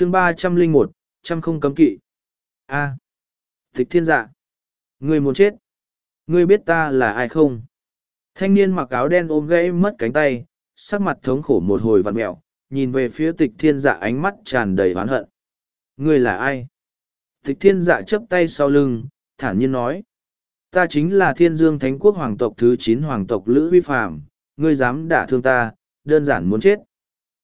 chương ba trăm linh một, trăm không cấm kỵ. A. Tịch thiên dạ. Ngươi muốn chết. Ngươi biết ta là ai không? Thanh niên mặc áo đen ôm gãy mất cánh tay, sắc mặt thống khổ một hồi vặn mẹo, nhìn về phía tịch thiên dạ ánh mắt tràn đầy oán hận. Ngươi là ai? Tịch thiên dạ chấp tay sau lưng, thản nhiên nói. Ta chính là thiên dương thánh quốc hoàng tộc thứ chín hoàng tộc lữ huy phạm ngươi dám đả thương ta, đơn giản muốn chết.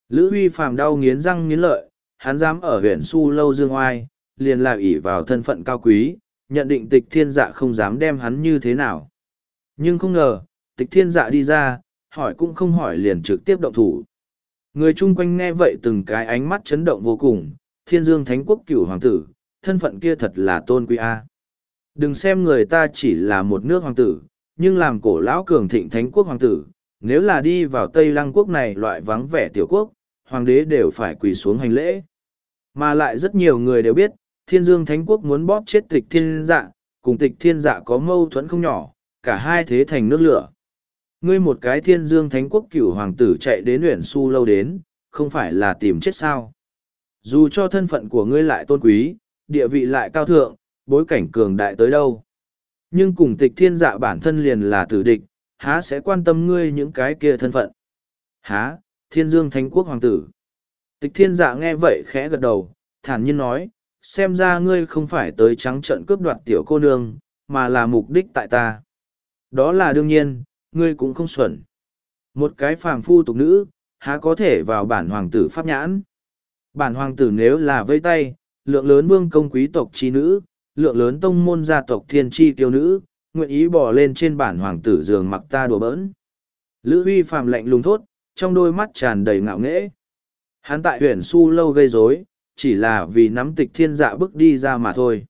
Lữ huy phạm đau nghiến răng nghiến lợi hắn dám ở huyện su lâu dương oai, liền là ỷ vào thân phận cao quý, nhận định tịch thiên dạ không dám đem hắn như thế nào. Nhưng không ngờ, tịch thiên dạ đi ra, hỏi cũng không hỏi liền trực tiếp động thủ. Người chung quanh nghe vậy từng cái ánh mắt chấn động vô cùng, thiên dương thánh quốc cửu hoàng tử, thân phận kia thật là tôn quý a. Đừng xem người ta chỉ là một nước hoàng tử, nhưng làm cổ lão cường thịnh thánh quốc hoàng tử, nếu là đi vào tây lăng quốc này loại vắng vẻ tiểu quốc, hoàng đế đều phải quỳ xuống hành lễ mà lại rất nhiều người đều biết, thiên dương thánh quốc muốn bóp chết tịch thiên dạ cùng tịch thiên dạ có mâu thuẫn không nhỏ, cả hai thế thành nước lửa. Ngươi một cái thiên dương thánh quốc cửu hoàng tử chạy đến huyện su lâu đến, không phải là tìm chết sao? Dù cho thân phận của ngươi lại tôn quý, địa vị lại cao thượng, bối cảnh cường đại tới đâu? Nhưng cùng tịch thiên dạ bản thân liền là tử địch, há sẽ quan tâm ngươi những cái kia thân phận? Há, thiên dương thánh quốc hoàng tử tịch thiên dạ nghe vậy khẽ gật đầu, thản nhiên nói, xem ra ngươi không phải tới trắng trận cướp đoạt tiểu cô nương, mà là mục đích tại ta. Đó là đương nhiên, ngươi cũng không xuẩn. Một cái phàm phu tục nữ, há có thể vào bản hoàng tử pháp nhãn? Bản hoàng tử nếu là vây tay, lượng lớn vương công quý tộc chi nữ, lượng lớn tông môn gia tộc thiên chi tiêu nữ, nguyện ý bỏ lên trên bản hoàng tử giường mặc ta đùa bỡn. Lữ Huy phàm lạnh lùng thốt, trong đôi mắt tràn đầy ngạo nghễ hắn tại huyện su lâu gây rối, chỉ là vì nắm tịch thiên dạ bước đi ra mà thôi.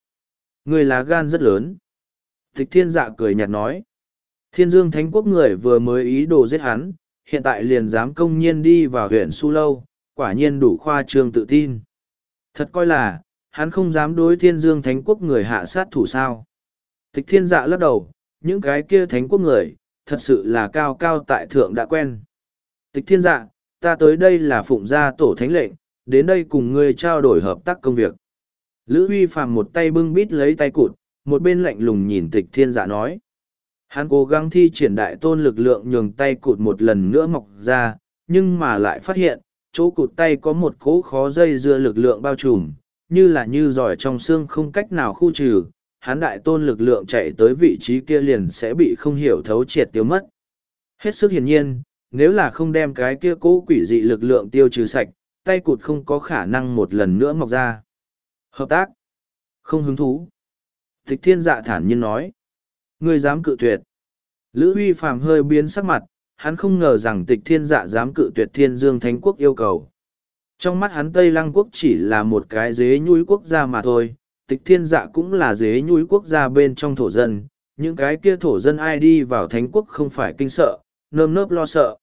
Người lá gan rất lớn. Tịch thiên dạ cười nhạt nói. Thiên dương thánh quốc người vừa mới ý đồ giết hắn, hiện tại liền dám công nhiên đi vào huyện su lâu, quả nhiên đủ khoa trương tự tin. Thật coi là, hắn không dám đối thiên dương thánh quốc người hạ sát thủ sao. Tịch thiên dạ lắc đầu, những cái kia thánh quốc người, thật sự là cao cao tại thượng đã quen. Tịch thiên dạ ta tới đây là phụng gia tổ thánh lệnh, đến đây cùng ngươi trao đổi hợp tác công việc. Lữ huy phàm một tay bưng bít lấy tay cụt, một bên lạnh lùng nhìn tịch thiên dạ nói. Hắn cố gắng thi triển đại tôn lực lượng nhường tay cụt một lần nữa mọc ra, nhưng mà lại phát hiện, chỗ cụt tay có một cỗ khó dây dưa lực lượng bao trùm, như là như giỏi trong xương không cách nào khu trừ. Hắn đại tôn lực lượng chạy tới vị trí kia liền sẽ bị không hiểu thấu triệt tiêu mất. Hết sức hiển nhiên nếu là không đem cái kia cố quỷ dị lực lượng tiêu trừ sạch, tay cụt không có khả năng một lần nữa mọc ra. Hợp tác. Không hứng thú. Tịch thiên dạ thản nhiên nói. Ngươi dám cự tuyệt. Lữ Huy phàm hơi biến sắc mặt, hắn không ngờ rằng tịch thiên dạ dám cự tuyệt thiên dương thánh quốc yêu cầu. Trong mắt hắn tây lăng quốc chỉ là một cái dế nhui quốc gia mà thôi, tịch thiên dạ cũng là dế nhui quốc gia bên trong thổ dân, những cái kia thổ dân ai đi vào thánh quốc không phải kinh sợ nơm nớp lo sợ.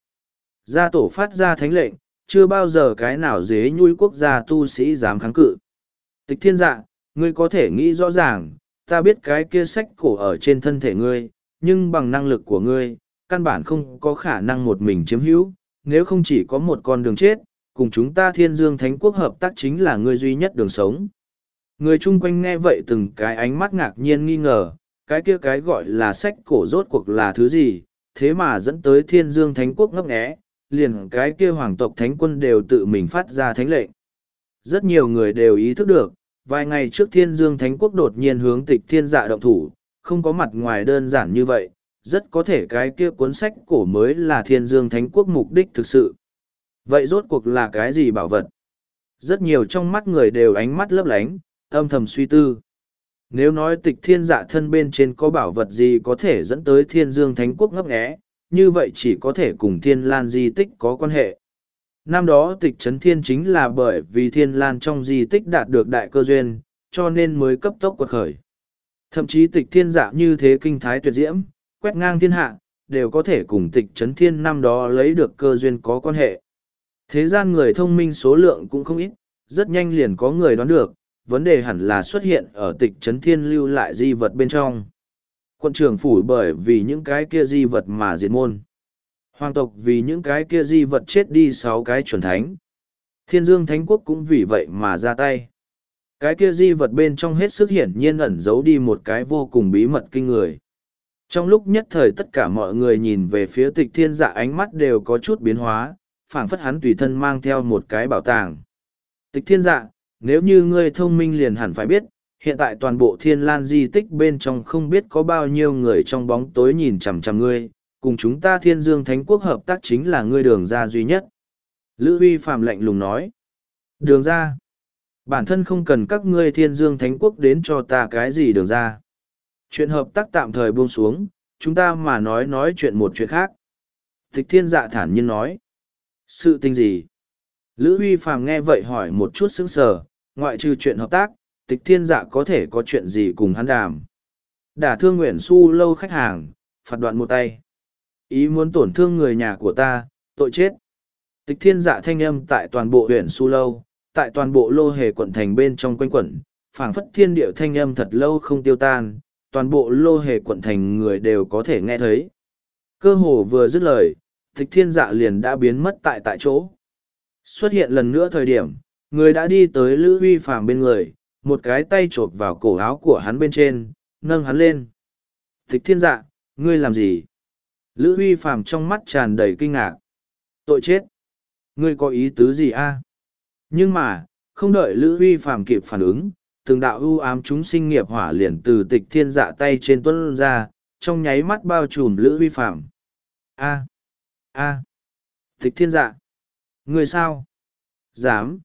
Gia tổ phát ra thánh lệnh, chưa bao giờ cái nào dế nhui quốc gia tu sĩ dám kháng cự. Tịch thiên dạ ngươi có thể nghĩ rõ ràng, ta biết cái kia sách cổ ở trên thân thể ngươi, nhưng bằng năng lực của ngươi, căn bản không có khả năng một mình chiếm hữu, nếu không chỉ có một con đường chết, cùng chúng ta thiên dương thánh quốc hợp tác chính là ngươi duy nhất đường sống. Người chung quanh nghe vậy từng cái ánh mắt ngạc nhiên nghi ngờ, cái kia cái gọi là sách cổ rốt cuộc là thứ gì thế mà dẫn tới thiên dương thánh quốc ngấp nghé, liền cái kia hoàng tộc thánh quân đều tự mình phát ra thánh lệnh. Rất nhiều người đều ý thức được, vài ngày trước thiên dương thánh quốc đột nhiên hướng tịch thiên dạ động thủ, không có mặt ngoài đơn giản như vậy, rất có thể cái kia cuốn sách cổ mới là thiên dương thánh quốc mục đích thực sự. Vậy rốt cuộc là cái gì bảo vật? Rất nhiều trong mắt người đều ánh mắt lấp lánh, âm thầm suy tư nếu nói tịch thiên dạ thân bên trên có bảo vật gì có thể dẫn tới thiên dương thánh quốc ngấp nghé, như vậy chỉ có thể cùng thiên lan di tích có quan hệ. Năm đó tịch trấn thiên chính là bởi vì thiên lan trong di tích đạt được đại cơ duyên, cho nên mới cấp tốc quật khởi. Thậm chí tịch thiên dạ như thế kinh thái tuyệt diễm, quét ngang thiên hạ, đều có thể cùng tịch trấn thiên năm đó lấy được cơ duyên có quan hệ. Thế gian người thông minh số lượng cũng không ít, rất nhanh liền có người đoán được vấn đề hẳn là xuất hiện ở tịch trấn thiên lưu lại di vật bên trong quận trưởng phủ bởi vì những cái kia di vật mà diệt môn hoàng tộc vì những cái kia di vật chết đi sáu cái chuẩn thánh Thiên dương thánh quốc cũng vì vậy mà ra tay. Cái kia di vật bên trong hết sức hiển nhiên ẩn giấu đi một cái vô cùng bí mật kinh người. Trong lúc nhất thời tất cả mọi người nhìn về phía tịch thiên dạ ánh mắt đều có chút biến hóa, phảng phất hắn tùy thân mang theo một cái bảo tàng. Tịch thiên dạ, nếu như ngươi thông minh liền hẳn phải biết, hiện tại toàn bộ thiên lan di tích bên trong không biết có bao nhiêu người trong bóng tối nhìn chằm chằm ngươi, cùng chúng ta thiên dương thánh quốc hợp tác chính là ngươi đường ra duy nhất. Lữ huy phạm lạnh lùng nói. Đường ra. Bản thân không cần các ngươi thiên dương thánh quốc đến cho ta cái gì đường ra. Chuyện hợp tác tạm thời buông xuống, chúng ta mà nói nói chuyện một chuyện khác. Tịch thiên dạ thản nhiên nói. Sự tình gì? Lữ Huy Phàm nghe vậy hỏi một chút sững sờ, ngoại trừ chuyện hợp tác, tịch thiên dạ có thể có chuyện gì cùng hắn đàm. Đả thương Nguyễn su lâu khách hàng, phạt đoạn một tay. Ý muốn tổn thương người nhà của ta, tội chết. Tịch thiên dạ thanh âm tại toàn bộ huyện su lâu, tại toàn bộ lô hề quận thành bên trong quanh quẩn, phảng phất thiên điệu thanh âm thật lâu không tiêu tan, toàn bộ lô hề quận thành người đều có thể nghe thấy. Cơ hồ vừa dứt lời, tịch thiên dạ liền đã biến mất tại tại chỗ. Xuất hiện lần nữa thời điểm, người đã đi tới Lữ Huy Phàm bên người, một cái tay chộp vào cổ áo của hắn bên trên, nâng hắn lên. Tịch thiên dạ, ngươi làm gì? Lữ Huy Phàm trong mắt tràn đầy kinh ngạc. Tội chết! Ngươi có ý tứ gì a? Nhưng mà, không đợi Lữ Huy Phàm kịp phản ứng, từng đạo ưu ám chúng sinh nghiệp hỏa liền từ tịch thiên dạ tay trên tuân ra, trong nháy mắt bao trùm Lữ Huy Phàm. A! A! Tịch thiên dạ! Người sao? Dám!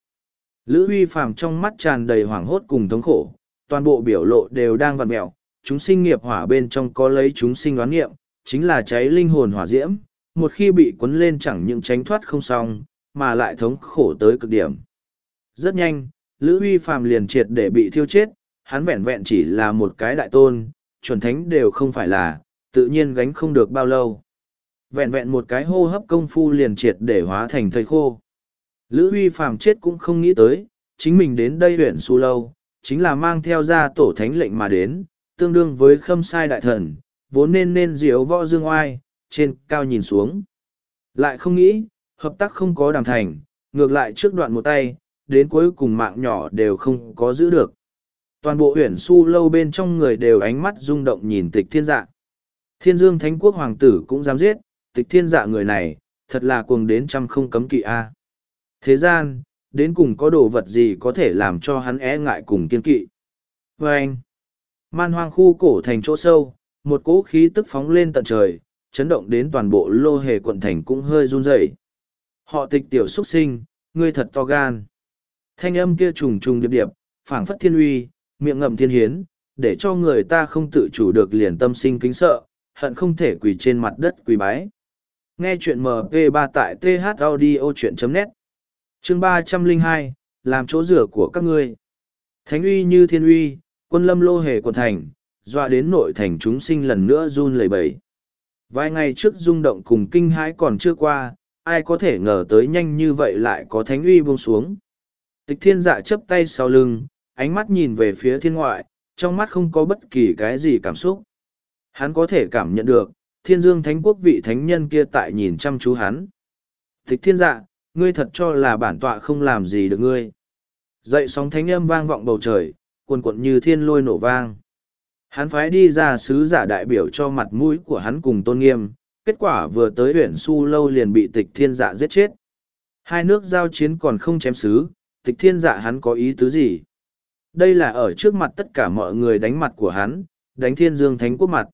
Lữ Huy Phàm trong mắt tràn đầy hoảng hốt cùng thống khổ, toàn bộ biểu lộ đều đang vặn mẹo, chúng sinh nghiệp hỏa bên trong có lấy chúng sinh đoán nghiệm, chính là cháy linh hồn hỏa diễm, một khi bị cuốn lên chẳng những tránh thoát không xong, mà lại thống khổ tới cực điểm. Rất nhanh, Lữ Huy Phàm liền triệt để bị thiêu chết, hắn vẹn vẹn chỉ là một cái đại tôn, chuẩn thánh đều không phải là, tự nhiên gánh không được bao lâu. Vẹn vẹn một cái hô hấp công phu liền triệt để hóa thành thầy khô. Lữ Huy Phàm chết cũng không nghĩ tới, chính mình đến đây huyện Su Lâu, chính là mang theo ra tổ thánh lệnh mà đến, tương đương với khâm sai đại thần, vốn nên nên diếu võ dương oai, trên cao nhìn xuống. Lại không nghĩ, hợp tác không có đàm thành, ngược lại trước đoạn một tay, đến cuối cùng mạng nhỏ đều không có giữ được. Toàn bộ huyện su lâu bên trong người đều ánh mắt rung động nhìn tịch thiên dạ. Thiên dương thánh quốc hoàng tử cũng dám giết, tịch thiên dạ người này, thật là cuồng đến trăm không cấm kỵ a. Thế gian, đến cùng có đồ vật gì có thể làm cho hắn e ngại cùng kiên kỵ. Và anh, man hoang khu cổ thành chỗ sâu, một cỗ khí tức phóng lên tận trời, chấn động đến toàn bộ lô hề quận thành cũng hơi run rẩy. Họ tịch tiểu xuất sinh, ngươi thật to gan. Thanh âm kia trùng trùng điệp điệp, phảng phất thiên uy, miệng ngậm thiên hiến, để cho người ta không tự chủ được liền tâm sinh kính sợ, hận không thể quỳ trên mặt đất quỳ bái. Nghe chuyện MP3 tại thaudio.net Chương ba trăm linh hai làm chỗ rửa của các ngươi. Thánh uy như thiên uy, quân lâm lô hề quận thành, dọa đến nội thành chúng sinh lần nữa run lẩy bẩy. Vài ngày trước rung động cùng kinh hãi còn chưa qua, ai có thể ngờ tới nhanh như vậy lại có thánh uy buông xuống. Tịch thiên dạ chấp tay sau lưng, ánh mắt nhìn về phía thiên ngoại, trong mắt không có bất kỳ cái gì cảm xúc. Hắn có thể cảm nhận được, thiên dương thánh quốc vị thánh nhân kia tại nhìn chăm chú hắn. Tịch thiên dạ, ngươi thật cho là bản tọa không làm gì được ngươi. Dậy sóng thánh âm vang vọng bầu trời, cuồn cuộn như thiên lôi nổ vang. Hắn phái đi ra sứ giả đại biểu cho mặt mũi của hắn cùng tôn nghiêm, kết quả vừa tới huyện su lâu liền bị tịch thiên dạ giết chết. Hai nước giao chiến còn không chém sứ, tịch thiên dạ hắn có ý tứ gì? Đây là ở trước mặt tất cả mọi người đánh mặt của hắn, đánh thiên dương thánh quốc mặt.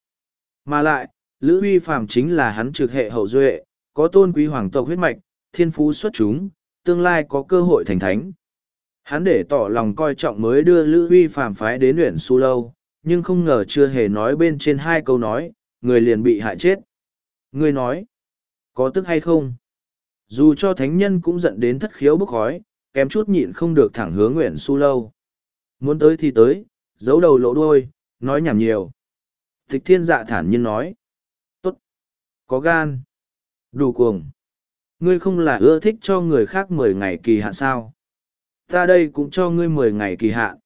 Mà lại, Lữ Huy Phàm chính là hắn trực hệ hậu duệ, có tôn quý hoàng tộc huyết mạch, thiên phú xuất chúng, tương lai có cơ hội thành thánh. Hắn để tỏ lòng coi trọng mới đưa Lữ Huy Phàm phái đến huyện Su Lâu, nhưng không ngờ chưa hề nói bên trên hai câu nói, người liền bị hại chết. Người nói, có tức hay không? Dù cho thánh nhân cũng giận đến thất khiếu bức khói, kém chút nhịn không được thẳng hướng nguyện su lâu. Muốn tới thì tới, giấu đầu lỗ đuôi, nói nhảm nhiều. Tịch thiên dạ thản nhiên nói. Tốt. Có gan. Đủ cuồng. Ngươi không là ưa thích cho người khác mười ngày kỳ hạn sao. Ta đây cũng cho ngươi mười ngày kỳ hạn.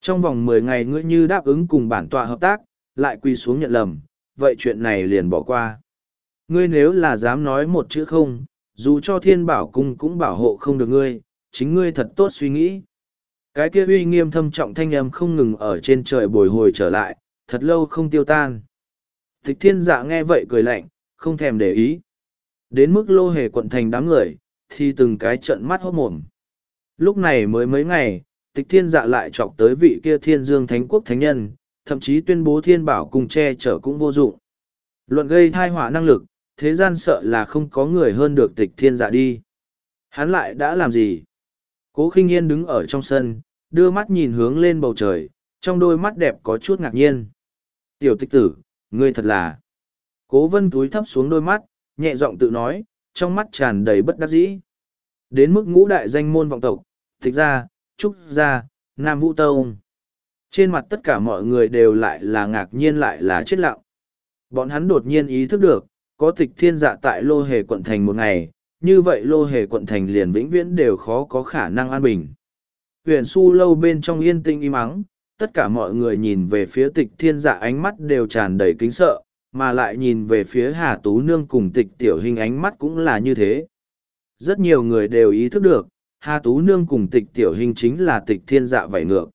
Trong vòng mười ngày ngươi như đáp ứng cùng bản tọa hợp tác, lại quỳ xuống nhận lầm, vậy chuyện này liền bỏ qua. Ngươi nếu là dám nói một chữ không, dù cho thiên bảo cung cũng bảo hộ không được ngươi, chính ngươi thật tốt suy nghĩ. Cái kia uy nghiêm thâm trọng thanh âm không ngừng ở trên trời bồi hồi trở lại, thật lâu không tiêu tan. Tịch thiên dạ nghe vậy cười lạnh, không thèm để ý. Đến mức lô hề quận thành đám người, thì từng cái trận mắt hốt mồm. Lúc này mới mấy ngày, tịch thiên dạ lại chọc tới vị kia thiên dương thánh quốc thánh nhân, thậm chí tuyên bố thiên bảo cùng che chở cũng vô dụng. Luận gây thai họa năng lực, thế gian sợ là không có người hơn được tịch thiên dạ đi. Hắn lại đã làm gì? Cố khinh yên đứng ở trong sân, đưa mắt nhìn hướng lên bầu trời, trong đôi mắt đẹp có chút ngạc nhiên. Tiểu tịch tử, ngươi thật là... Cố vân túi thấp xuống đôi mắt, nhẹ giọng tự nói, trong mắt tràn đầy bất đắc dĩ. Đến mức ngũ đại danh môn vọng tộc, tịch gia, trúc gia, nam vũ tông. Trên mặt tất cả mọi người đều lại là ngạc nhiên lại là chết lặng. Bọn hắn đột nhiên ý thức được, có tịch thiên dạ tại lô hề quận thành một ngày, như vậy lô hề quận thành liền vĩnh viễn đều khó có khả năng an bình. Huyền su lâu bên trong yên tĩnh im ắng, tất cả mọi người nhìn về phía tịch thiên dạ ánh mắt đều tràn đầy kính sợ, mà lại nhìn về phía Hà Tú Nương cùng tịch tiểu hình ánh mắt cũng là như thế. Rất nhiều người đều ý thức được, Hà Tú Nương cùng tịch tiểu hình chính là tịch thiên dạ vảy ngược.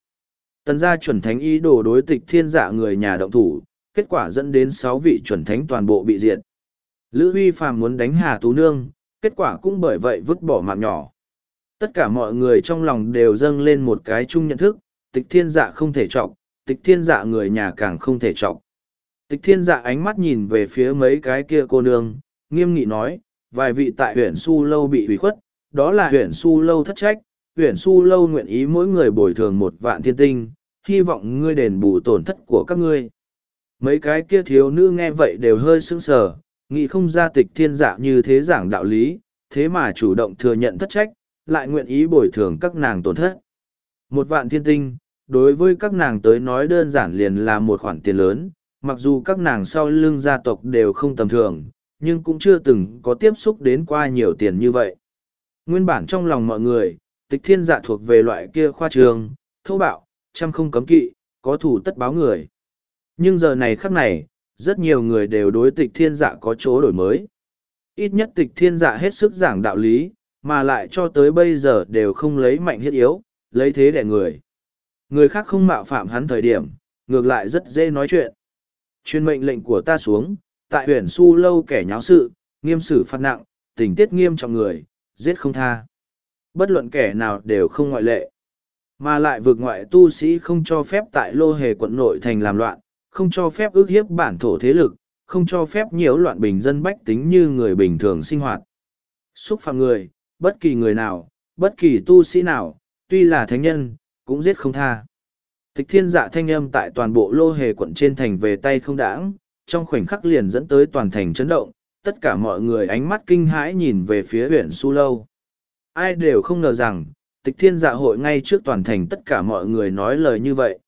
Tần gia chuẩn thánh ý đồ đối tịch thiên dạ người nhà động thủ, kết quả dẫn đến sáu vị chuẩn thánh toàn bộ bị diệt. Lữ Huy Phàm muốn đánh Hà Tú Nương, kết quả cũng bởi vậy vứt bỏ mạng nhỏ. Tất cả mọi người trong lòng đều dâng lên một cái chung nhận thức, tịch thiên dạ không thể trọng, tịch thiên dạ người nhà càng không thể trọng. Tịch thiên dạ ánh mắt nhìn về phía mấy cái kia cô nương, nghiêm nghị nói, vài vị tại huyện Su Lâu bị hủy khuất, đó là huyện Su Lâu thất trách, huyện Su Lâu nguyện ý mỗi người bồi thường một vạn thiên tinh, hy vọng ngươi đền bù tổn thất của các ngươi. Mấy cái kia thiếu nữ nghe vậy đều hơi sững sờ, nghĩ không ra tịch thiên dạ như thế giảng đạo lý, thế mà chủ động thừa nhận thất trách, lại nguyện ý bồi thường các nàng tổn thất. Một vạn thiên tinh, đối với các nàng tới nói đơn giản liền là một khoản tiền lớn, mặc dù các nàng sau lưng gia tộc đều không tầm thường, nhưng cũng chưa từng có tiếp xúc đến qua nhiều tiền như vậy. Nguyên bản trong lòng mọi người, tịch thiên dạ thuộc về loại kia khoa trường, thô bạo, chăm không cấm kỵ, có thủ tất báo người. Nhưng giờ này khắc này, rất nhiều người đều đối tịch thiên dạ có chỗ đổi mới. Ít nhất tịch thiên dạ hết sức giảng đạo lý, mà lại cho tới bây giờ đều không lấy mạnh thiết yếu, lấy thế để người. Người khác không mạo phạm hắn thời điểm, ngược lại rất dễ nói chuyện. Chuyên mệnh lệnh của ta xuống, tại huyện su lâu kẻ nháo sự, nghiêm xử phạt nặng, tình tiết nghiêm trọng người, giết không tha. Bất luận kẻ nào đều không ngoại lệ. Mà lại vượt ngoại tu sĩ không cho phép tại lô hề quận nội thành làm loạn, không cho phép ước hiếp bản thổ thế lực, không cho phép nhiễu loạn bình dân bách tính như người bình thường sinh hoạt. Xúc phạm người, bất kỳ người nào, bất kỳ tu sĩ nào, tuy là thánh nhân, cũng giết không tha. Tịch thiên dạ thanh âm tại toàn bộ lô hề quận trên thành về tay không đãng, trong khoảnh khắc liền dẫn tới toàn thành chấn động, tất cả mọi người ánh mắt kinh hãi nhìn về phía huyện Su Lâu. Ai đều không ngờ rằng, tịch thiên dạ hội ngay trước toàn thành tất cả mọi người nói lời như vậy.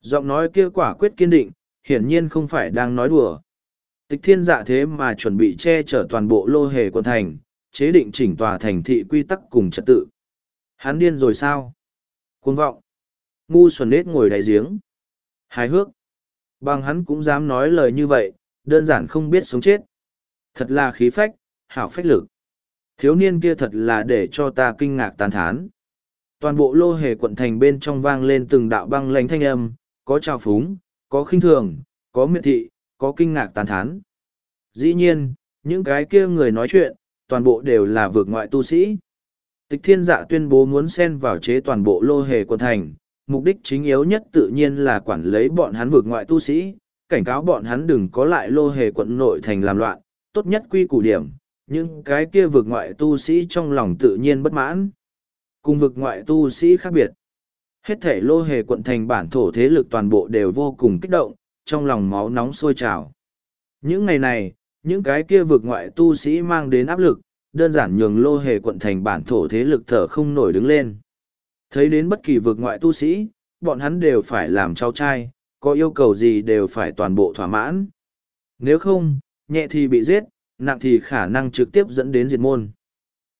Giọng nói kia quả quyết kiên định, hiển nhiên không phải đang nói đùa. Tịch thiên dạ thế mà chuẩn bị che chở toàn bộ lô hề quận thành, chế định chỉnh tòa thành thị quy tắc cùng trật tự. Hắn điên rồi sao? Cuồng vọng. Ngu xuẩn nết ngồi đại giếng. Hài hước. Bằng hắn cũng dám nói lời như vậy, đơn giản không biết sống chết. Thật là khí phách, hảo phách lực. Thiếu niên kia thật là để cho ta kinh ngạc tán thán. Toàn bộ lô hề quận thành bên trong vang lên từng đạo băng lãnh thanh âm, có trào phúng, có khinh thường, có miệt thị, có kinh ngạc tán thán. Dĩ nhiên, những cái kia người nói chuyện, toàn bộ đều là vượt ngoại tu sĩ. Tịch thiên dạ tuyên bố muốn xen vào chế toàn bộ lô hề quận thành, mục đích chính yếu nhất tự nhiên là quản lấy bọn hắn vượt ngoại tu sĩ, cảnh cáo bọn hắn đừng có lại lô hề quận nội thành làm loạn, tốt nhất quy củ điểm, nhưng cái kia vượt ngoại tu sĩ trong lòng tự nhiên bất mãn. Cùng vượt ngoại tu sĩ khác biệt. Hết thể lô hề quận thành bản thổ thế lực toàn bộ đều vô cùng kích động, trong lòng máu nóng sôi trào. Những ngày này, những cái kia vượt ngoại tu sĩ mang đến áp lực, đơn giản nhường lô hề quận thành bản thổ thế lực thở không nổi đứng lên. Thấy đến bất kỳ vượt ngoại tu sĩ, bọn hắn đều phải làm trao trai, có yêu cầu gì đều phải toàn bộ thỏa mãn. Nếu không, nhẹ thì bị giết, nặng thì khả năng trực tiếp dẫn đến diệt môn.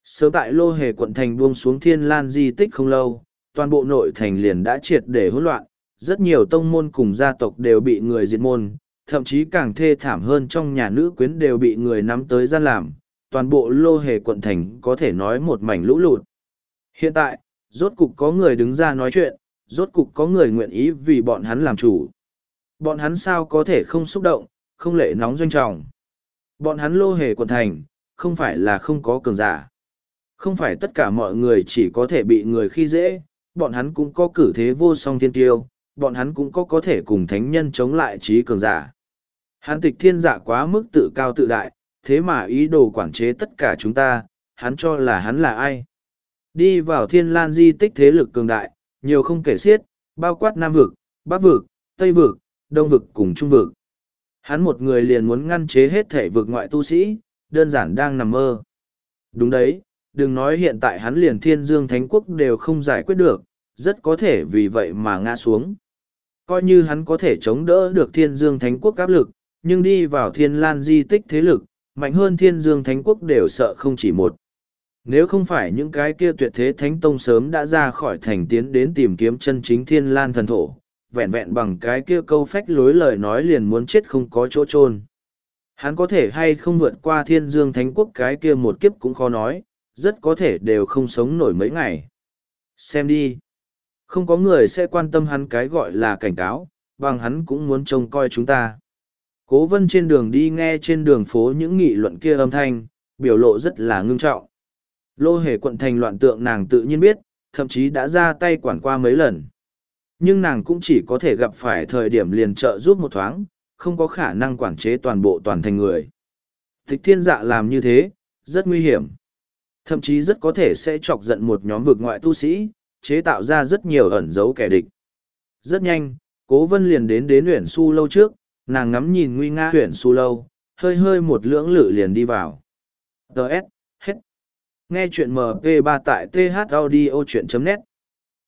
Sớm tại lô hề quận thành buông xuống thiên lan di tích không lâu, toàn bộ nội thành liền đã triệt để hỗn loạn, rất nhiều tông môn cùng gia tộc đều bị người diệt môn, thậm chí càng thê thảm hơn trong nhà nữ quyến đều bị người nắm tới gian làm, toàn bộ lô hề quận thành có thể nói một mảnh lũ lụt. Hiện tại, rốt cục có người đứng ra nói chuyện, rốt cục có người nguyện ý vì bọn hắn làm chủ. Bọn hắn sao có thể không xúc động, không lệ nóng doanh trọng. Bọn hắn lô hề quần thành, không phải là không có cường giả. Không phải tất cả mọi người chỉ có thể bị người khi dễ, bọn hắn cũng có cử thế vô song thiên tiêu, bọn hắn cũng có có thể cùng thánh nhân chống lại trí cường giả. Hắn tịch thiên giả quá mức tự cao tự đại, thế mà ý đồ quản chế tất cả chúng ta, hắn cho là hắn là ai. Đi vào thiên lan di tích thế lực cường đại, nhiều không kể xiết, bao quát Nam Vực, Bắc Vực, Tây Vực, Đông Vực cùng Trung Vực. Hắn một người liền muốn ngăn chế hết thể vực ngoại tu sĩ, đơn giản đang nằm mơ. Đúng đấy, đừng nói hiện tại hắn liền thiên dương thánh quốc đều không giải quyết được, rất có thể vì vậy mà ngã xuống. Coi như hắn có thể chống đỡ được thiên dương thánh quốc áp lực, nhưng đi vào thiên lan di tích thế lực, mạnh hơn thiên dương thánh quốc đều sợ không chỉ một. Nếu không phải những cái kia tuyệt thế thánh tông sớm đã ra khỏi thành tiến đến tìm kiếm chân chính thiên lan thần thổ, vẹn vẹn bằng cái kia câu phách lối lời nói liền muốn chết không có chỗ chôn Hắn có thể hay không vượt qua thiên dương thánh quốc cái kia một kiếp cũng khó nói, rất có thể đều không sống nổi mấy ngày. Xem đi. Không có người sẽ quan tâm hắn cái gọi là cảnh cáo, bằng hắn cũng muốn trông coi chúng ta. Cố vân trên đường đi nghe trên đường phố những nghị luận kia âm thanh, biểu lộ rất là ngưng trọng. Lô hề quận thành loạn tượng nàng tự nhiên biết, thậm chí đã ra tay quản qua mấy lần. Nhưng nàng cũng chỉ có thể gặp phải thời điểm liền trợ giúp một thoáng, không có khả năng quản chế toàn bộ toàn thành người. Thích thiên dạ làm như thế, rất nguy hiểm. Thậm chí rất có thể sẽ chọc giận một nhóm vực ngoại tu sĩ, chế tạo ra rất nhiều ẩn dấu kẻ địch. Rất nhanh, cố vân liền đến đến huyện su lâu trước, nàng ngắm nhìn nguy nga huyện su lâu, hơi hơi một lưỡng lự liền đi vào. Đợt. Nghe chuyện MP3 tại thaudio.net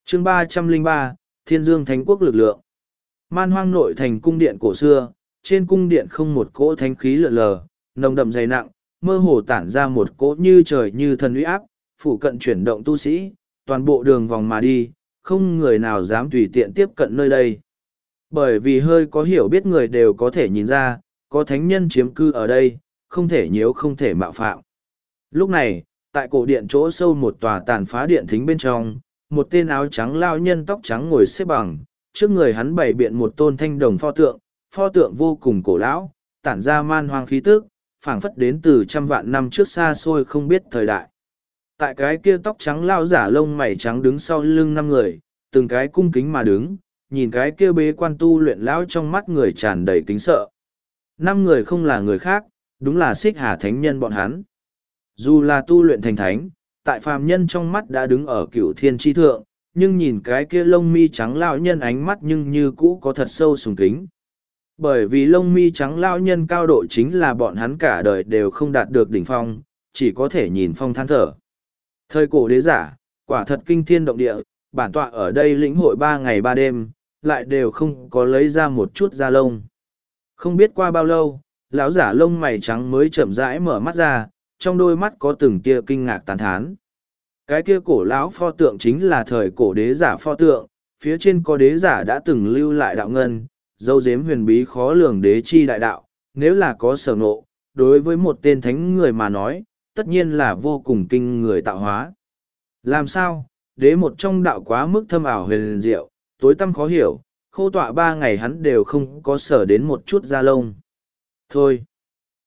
Chương ba trăm linh ba Thiên Dương Thánh Quốc lực lượng Man hoang nội thành cung điện cổ xưa, trên cung điện không một cỗ thánh khí lượn lờ, nồng đậm dày nặng, mơ hồ tản ra một cỗ như trời như thần uy áp, phủ cận chuyển động tu sĩ, toàn bộ đường vòng mà đi, không người nào dám tùy tiện tiếp cận nơi đây. Bởi vì hơi có hiểu biết người đều có thể nhìn ra, có thánh nhân chiếm cư ở đây, không thể nhiễu không thể mạo phạm. Lúc này, tại cổ điện chỗ sâu một tòa tàn phá điện thính bên trong, một tên áo trắng lao nhân tóc trắng ngồi xếp bằng, trước người hắn bày biện một tôn thanh đồng pho tượng, pho tượng vô cùng cổ lão, tản ra man hoang khí tức, phảng phất đến từ trăm vạn năm trước xa xôi không biết thời đại. Tại cái kia tóc trắng lao giả lông mày trắng đứng sau lưng năm người, từng cái cung kính mà đứng, nhìn cái kia bế quan tu luyện lão trong mắt người tràn đầy kính sợ. Năm người không là người khác, đúng là xích hà thánh nhân bọn hắn. Dù là tu luyện thành thánh, tại phàm nhân trong mắt đã đứng ở cựu thiên tri thượng, nhưng nhìn cái kia lông mi trắng lao nhân ánh mắt nhưng như cũ có thật sâu sùng kính. Bởi vì lông mi trắng lao nhân cao độ chính là bọn hắn cả đời đều không đạt được đỉnh phong, chỉ có thể nhìn phong than thở. Thời cổ đế giả, quả thật kinh thiên động địa, bản tọa ở đây lĩnh hội ba ngày ba đêm, lại đều không có lấy ra một chút da lông. Không biết qua bao lâu, lão giả lông mày trắng mới chậm rãi mở mắt ra, trong đôi mắt có từng tia kinh ngạc tán thán. Cái kia cổ lão pho tượng chính là thời cổ đế giả pho tượng, phía trên có đế giả đã từng lưu lại đạo ngân, dâu dếm huyền bí khó lường đế chi đại đạo, nếu là có sở nộ, đối với một tên thánh người mà nói, tất nhiên là vô cùng kinh người tạo hóa. Làm sao, đế một trong đạo quá mức thâm ảo huyền diệu, tối tăm khó hiểu, khô tọa ba ngày hắn đều không có sở đến một chút da lông. Thôi,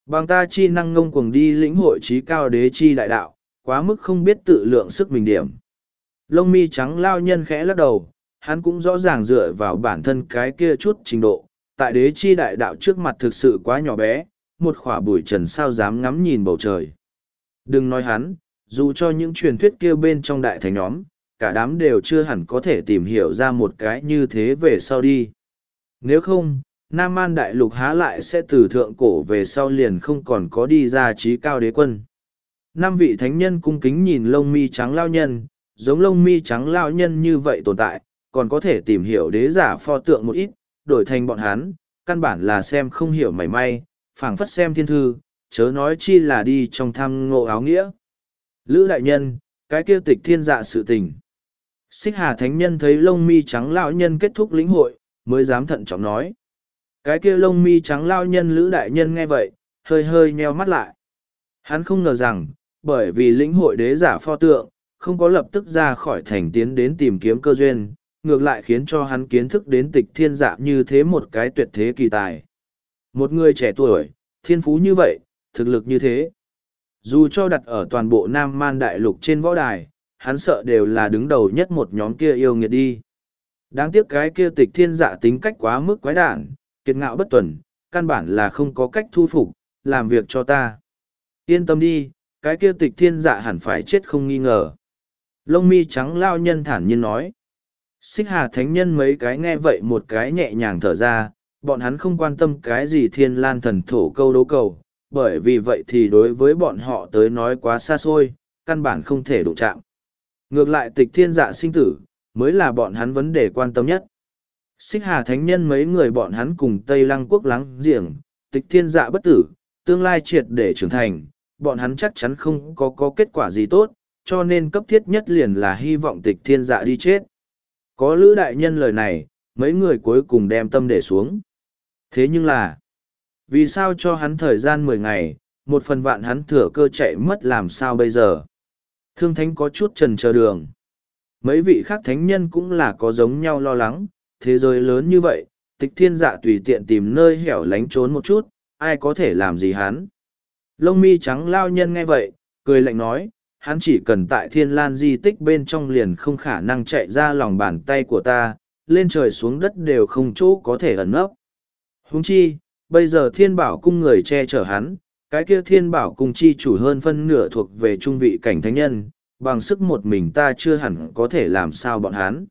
bằng ta chi năng ngông cuồng đi lĩnh hội trí cao đế chi đại đạo, quá mức không biết tự lượng sức mình điểm. Lông mi trắng lao nhân khẽ lắc đầu, hắn cũng rõ ràng dựa vào bản thân cái kia chút trình độ, tại đế chi đại đạo trước mặt thực sự quá nhỏ bé, một khỏa bụi trần sao dám ngắm nhìn bầu trời. Đừng nói hắn, dù cho những truyền thuyết kia bên trong đại thành nhóm, cả đám đều chưa hẳn có thể tìm hiểu ra một cái như thế về sau đi. Nếu không, Nam An Đại Lục há lại sẽ từ thượng cổ về sau liền không còn có đi ra trí cao đế quân. Năm vị thánh nhân cung kính nhìn lông mi trắng lao nhân, giống lông mi trắng lao nhân như vậy tồn tại, còn có thể tìm hiểu đế giả pho tượng một ít, đổi thành bọn hắn, căn bản là xem không hiểu mảy may, phảng phất xem thiên thư, chớ nói chi là đi trong thăm ngộ áo nghĩa. Lữ đại nhân, cái kia tịch thiên dạ sự tình. Xích hà thánh nhân thấy lông mi trắng lao nhân kết thúc lĩnh hội, mới dám thận trọng nói. Cái kia lông mi trắng lao nhân lữ đại nhân nghe vậy, hơi hơi nheo mắt lại. Hắn không ngờ rằng, bởi vì lĩnh hội đế giả pho tượng, không có lập tức ra khỏi thành tiến đến tìm kiếm cơ duyên, ngược lại khiến cho hắn kiến thức đến tịch thiên dạ như thế một cái tuyệt thế kỳ tài. Một người trẻ tuổi, thiên phú như vậy, thực lực như thế. Dù cho đặt ở toàn bộ Nam Man Đại Lục trên võ đài, hắn sợ đều là đứng đầu nhất một nhóm kia yêu nghiệt đi. Đáng tiếc cái kia tịch thiên dạ tính cách quá mức quái đản, kiệt ngạo bất tuần, căn bản là không có cách thu phục, làm việc cho ta. Yên tâm đi, cái kia tịch thiên dạ hẳn phải chết không nghi ngờ. Lông mi trắng lao nhân thản nhiên nói. Xích hà thánh nhân mấy cái nghe vậy một cái nhẹ nhàng thở ra, bọn hắn không quan tâm cái gì thiên lan thần thổ câu đấu cầu, bởi vì vậy thì đối với bọn họ tới nói quá xa xôi, căn bản không thể đụng chạm. Ngược lại tịch thiên dạ sinh tử, mới là bọn hắn vấn đề quan tâm nhất. Xích hà thánh nhân mấy người bọn hắn cùng Tây Lăng quốc láng giềng, tịch thiên dạ bất tử, tương lai triệt để trưởng thành, bọn hắn chắc chắn không có có kết quả gì tốt, cho nên cấp thiết nhất liền là hy vọng tịch thiên dạ đi chết. Có lữ đại nhân lời này, mấy người cuối cùng đem tâm để xuống. Thế nhưng là, vì sao cho hắn thời gian mười ngày, một phần vạn hắn thừa cơ chạy mất làm sao bây giờ? Thương thánh có chút trần chờ đường. Mấy vị khác thánh nhân cũng là có giống nhau lo lắng, thế giới lớn như vậy, tịch thiên dạ tùy tiện tìm nơi hẻo lánh trốn một chút, ai có thể làm gì hắn. Lông mi trắng lao nhân nghe vậy, cười lạnh nói, hắn chỉ cần tại thiên lan di tích bên trong liền không khả năng chạy ra lòng bàn tay của ta, lên trời xuống đất đều không chỗ có thể ẩn nấp. Huống chi, bây giờ thiên bảo cung người che chở hắn, cái kia thiên bảo cung chi chủ hơn phân nửa thuộc về trung vị cảnh thánh nhân, bằng sức một mình ta chưa hẳn có thể làm sao bọn hắn.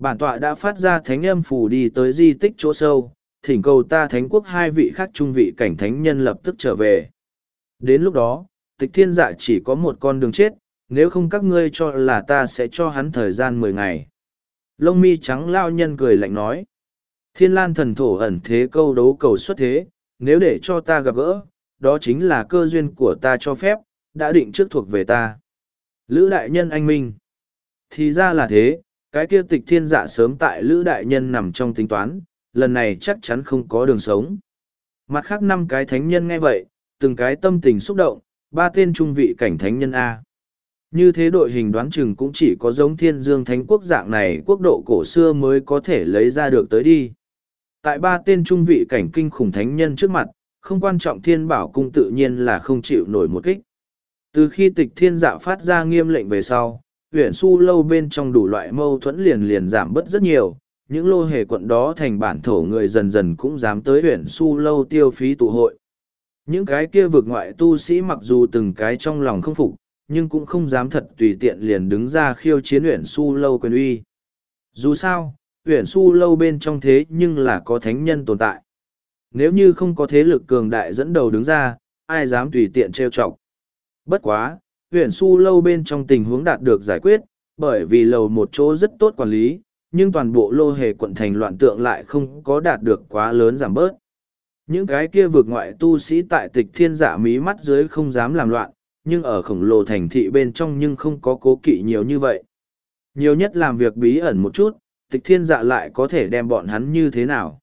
Bản tọa đã phát ra thánh âm phù đi tới di tích chỗ sâu, thỉnh cầu ta thánh quốc hai vị khác trung vị cảnh thánh nhân lập tức trở về. Đến lúc đó, tịch thiên dạ chỉ có một con đường chết, nếu không các ngươi cho là ta sẽ cho hắn thời gian mười ngày. Lông mi trắng lao nhân cười lạnh nói. Thiên lan thần thổ ẩn thế câu đấu cầu xuất thế, nếu để cho ta gặp gỡ, đó chính là cơ duyên của ta cho phép, đã định trước thuộc về ta. Lữ đại nhân anh minh. Thì ra là thế, cái kia tịch thiên dạ sớm tại Lữ đại nhân nằm trong tính toán, lần này chắc chắn không có đường sống. Mặt khác năm cái thánh nhân nghe vậy, từng cái tâm tình xúc động, ba tên trung vị cảnh thánh nhân A. Như thế đội hình đoán chừng cũng chỉ có giống thiên dương thánh quốc dạng này quốc độ cổ xưa mới có thể lấy ra được tới đi. Tại ba tên trung vị cảnh kinh khủng thánh nhân trước mặt, không quan trọng thiên bảo cung tự nhiên là không chịu nổi một kích. Từ khi tịch thiên dạ phát ra nghiêm lệnh về sau, huyện su lâu bên trong đủ loại mâu thuẫn liền liền giảm bớt rất nhiều, những lô hề quận đó thành bản thổ người dần dần cũng dám tới huyện su lâu tiêu phí tụ hội. Những cái kia vượt ngoại tu sĩ mặc dù từng cái trong lòng không phục, nhưng cũng không dám thật tùy tiện liền đứng ra khiêu chiến huyện su lâu quyền uy. Dù sao, huyện su lâu bên trong thế nhưng là có thánh nhân tồn tại. Nếu như không có thế lực cường đại dẫn đầu đứng ra, ai dám tùy tiện trêu chọc. Bất quá, huyện su lâu bên trong tình huống đạt được giải quyết, bởi vì lầu một chỗ rất tốt quản lý, nhưng toàn bộ lô hề quận thành loạn tượng lại không có đạt được quá lớn giảm bớt. Những cái kia vượt ngoại tu sĩ tại tịch thiên giả mí mắt dưới không dám làm loạn, nhưng ở khổng lồ thành thị bên trong nhưng không có cố kỵ nhiều như vậy. Nhiều nhất làm việc bí ẩn một chút, tịch thiên dạ lại có thể đem bọn hắn như thế nào.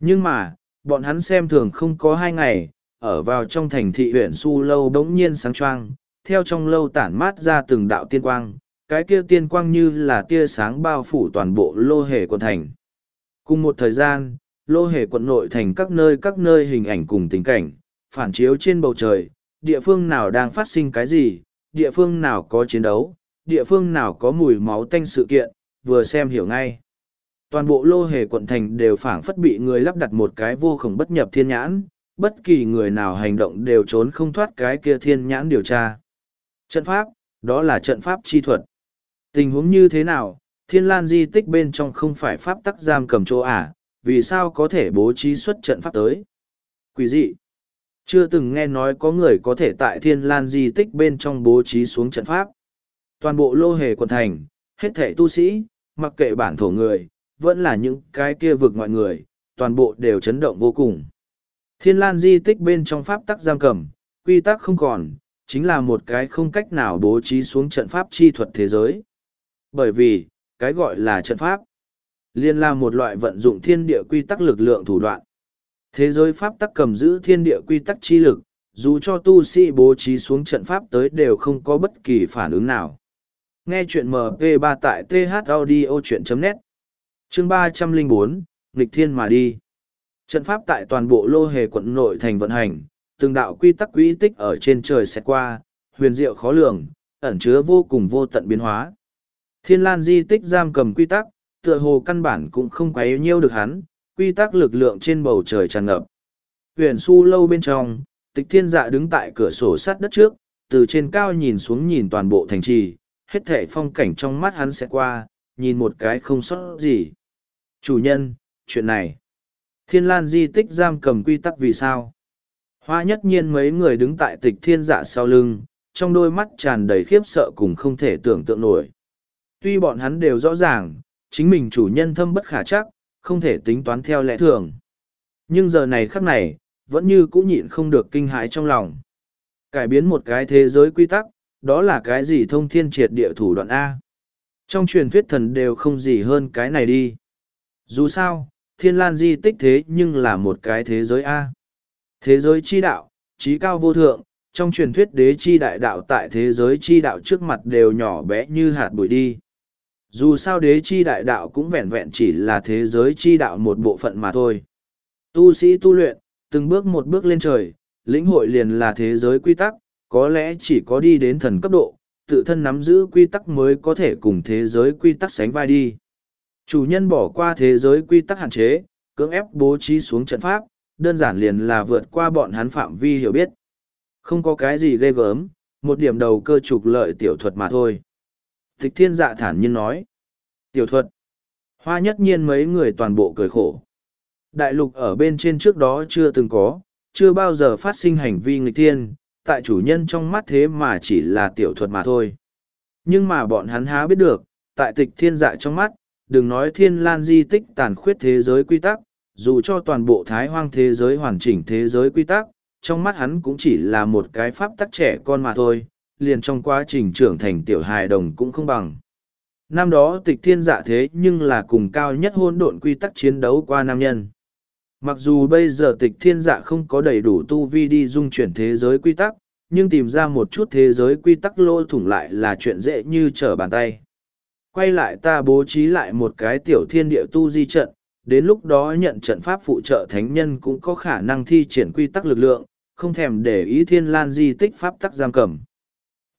Nhưng mà, bọn hắn xem thường không có hai ngày, ở vào trong thành thị huyện su lâu bỗng nhiên sáng choang, theo trong lâu tản mát ra từng đạo tiên quang, cái kia tiên quang như là tia sáng bao phủ toàn bộ lô hề quận thành. Cùng một thời gian, lô hề quận nội thành các nơi các nơi hình ảnh cùng tình cảnh, phản chiếu trên bầu trời, địa phương nào đang phát sinh cái gì, địa phương nào có chiến đấu, địa phương nào có mùi máu tanh sự kiện, vừa xem hiểu ngay. Toàn bộ lô hề quận thành đều phảng phất bị người lắp đặt một cái vô khổng bất nhập thiên nhãn, bất kỳ người nào hành động đều trốn không thoát cái kia thiên nhãn điều tra. Trận pháp, đó là trận pháp chi thuật. Tình huống như thế nào, thiên lan di tích bên trong không phải pháp tắc giam cầm chỗ à, vì sao có thể bố trí xuất trận pháp tới? Quỷ dị. Chưa từng nghe nói có người có thể tại thiên lan di tích bên trong bố trí xuống trận pháp. Toàn bộ lô hề quần thành, hết thể tu sĩ, mặc kệ bản thổ người, vẫn là những cái kia vực ngoại người, toàn bộ đều chấn động vô cùng. Thiên lan di tích bên trong pháp tắc giam cầm, quy tắc không còn, chính là một cái không cách nào bố trí xuống trận pháp chi thuật thế giới. Bởi vì, cái gọi là trận pháp, liên là một loại vận dụng thiên địa quy tắc lực lượng thủ đoạn. Thế giới pháp tắc cầm giữ thiên địa quy tắc chi lực, dù cho tu sĩ bố trí xuống trận pháp tới đều không có bất kỳ phản ứng nào. Nghe chuyện MP3 tại thaudio.net Chương ba trăm linh bốn Nghịch Thiên mà đi Trận pháp tại toàn bộ lô hề quận nội thành vận hành, từng đạo quy tắc quỹ tích ở trên trời sẽ qua, huyền diệu khó lường, ẩn chứa vô cùng vô tận biến hóa. Thiên lan di tích giam cầm quy tắc, tựa hồ căn bản cũng không quấy nhiêu được hắn, quy tắc lực lượng trên bầu trời tràn ngập. Huyền su lâu bên trong, tịch thiên dạ đứng tại cửa sổ sát đất trước, từ trên cao nhìn xuống nhìn toàn bộ thành trì, hết thể phong cảnh trong mắt hắn sẽ qua, nhìn một cái không sót gì. Chủ nhân, chuyện này. Thiên lan di tích giam cầm quy tắc vì sao? Hoa nhất nhiên mấy người đứng tại tịch thiên dạ sau lưng, trong đôi mắt tràn đầy khiếp sợ cùng không thể tưởng tượng nổi. Tuy bọn hắn đều rõ ràng, chính mình chủ nhân thâm bất khả chắc, không thể tính toán theo lẽ thường. Nhưng giờ này khắc này, vẫn như cũ nhịn không được kinh hãi trong lòng. Cải biến một cái thế giới quy tắc, đó là cái gì thông thiên triệt địa thủ đoạn A. Trong truyền thuyết thần đều không gì hơn cái này đi. Dù sao, thiên lan di tích thế nhưng là một cái thế giới A. Thế giới chi đạo, trí cao vô thượng, trong truyền thuyết đế chi đại đạo tại thế giới chi đạo trước mặt đều nhỏ bé như hạt bụi đi. Dù sao đế chi đại đạo cũng vẹn vẹn chỉ là thế giới chi đạo một bộ phận mà thôi. Tu sĩ tu luyện, từng bước một bước lên trời, lĩnh hội liền là thế giới quy tắc, có lẽ chỉ có đi đến thần cấp độ, tự thân nắm giữ quy tắc mới có thể cùng thế giới quy tắc sánh vai đi. Chủ nhân bỏ qua thế giới quy tắc hạn chế, cưỡng ép bố trí xuống trận pháp, đơn giản liền là vượt qua bọn hắn phạm vi hiểu biết. Không có cái gì ghê gớm, một điểm đầu cơ trục lợi tiểu thuật mà thôi. Tịch thiên dạ thản nhiên nói. Tiểu thuật. Hoa nhất nhiên mấy người toàn bộ cười khổ. Đại lục ở bên trên trước đó chưa từng có, chưa bao giờ phát sinh hành vi nghịch thiên, tại chủ nhân trong mắt thế mà chỉ là tiểu thuật mà thôi. Nhưng mà bọn hắn há biết được, tại tịch thiên dạ trong mắt, đừng nói thiên lan di tích tàn khuyết thế giới quy tắc, dù cho toàn bộ thái hoang thế giới hoàn chỉnh thế giới quy tắc, trong mắt hắn cũng chỉ là một cái pháp tắc trẻ con mà thôi, liền trong quá trình trưởng thành tiểu hài đồng cũng không bằng. Năm đó tịch thiên dạ thế nhưng là cùng cao nhất hôn độn quy tắc chiến đấu qua nam nhân. Mặc dù bây giờ tịch thiên dạ không có đầy đủ tu vi đi dung chuyển thế giới quy tắc, nhưng tìm ra một chút thế giới quy tắc lô thủng lại là chuyện dễ như trở bàn tay. Quay lại ta bố trí lại một cái tiểu thiên địa tu di trận, đến lúc đó nhận trận pháp phụ trợ thánh nhân cũng có khả năng thi triển quy tắc lực lượng, không thèm để ý thiên lan di tích pháp tắc giam cầm.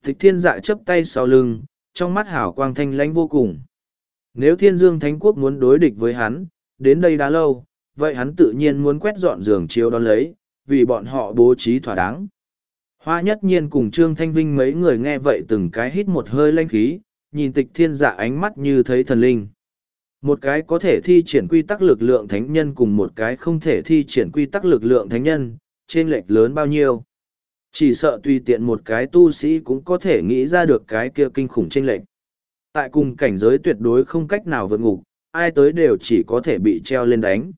Tịch thiên dạ chấp tay sau lưng, trong mắt hảo quang thanh lãnh vô cùng. Nếu thiên dương thánh quốc muốn đối địch với hắn, đến đây đã lâu, vậy hắn tự nhiên muốn quét dọn giường chiếu đón lấy, vì bọn họ bố trí thỏa đáng. Hoa nhất nhiên cùng Trương Thanh Vinh mấy người nghe vậy từng cái hít một hơi lanh khí, nhìn tịch thiên dạ ánh mắt như thấy thần linh. Một cái có thể thi triển quy tắc lực lượng thánh nhân cùng một cái không thể thi triển quy tắc lực lượng thánh nhân, trên lệch lớn bao nhiêu. Chỉ sợ tùy tiện một cái tu sĩ cũng có thể nghĩ ra được cái kia kinh khủng trên lệch. Tại cùng cảnh giới tuyệt đối không cách nào vượt ngục, ai tới đều chỉ có thể bị treo lên đánh.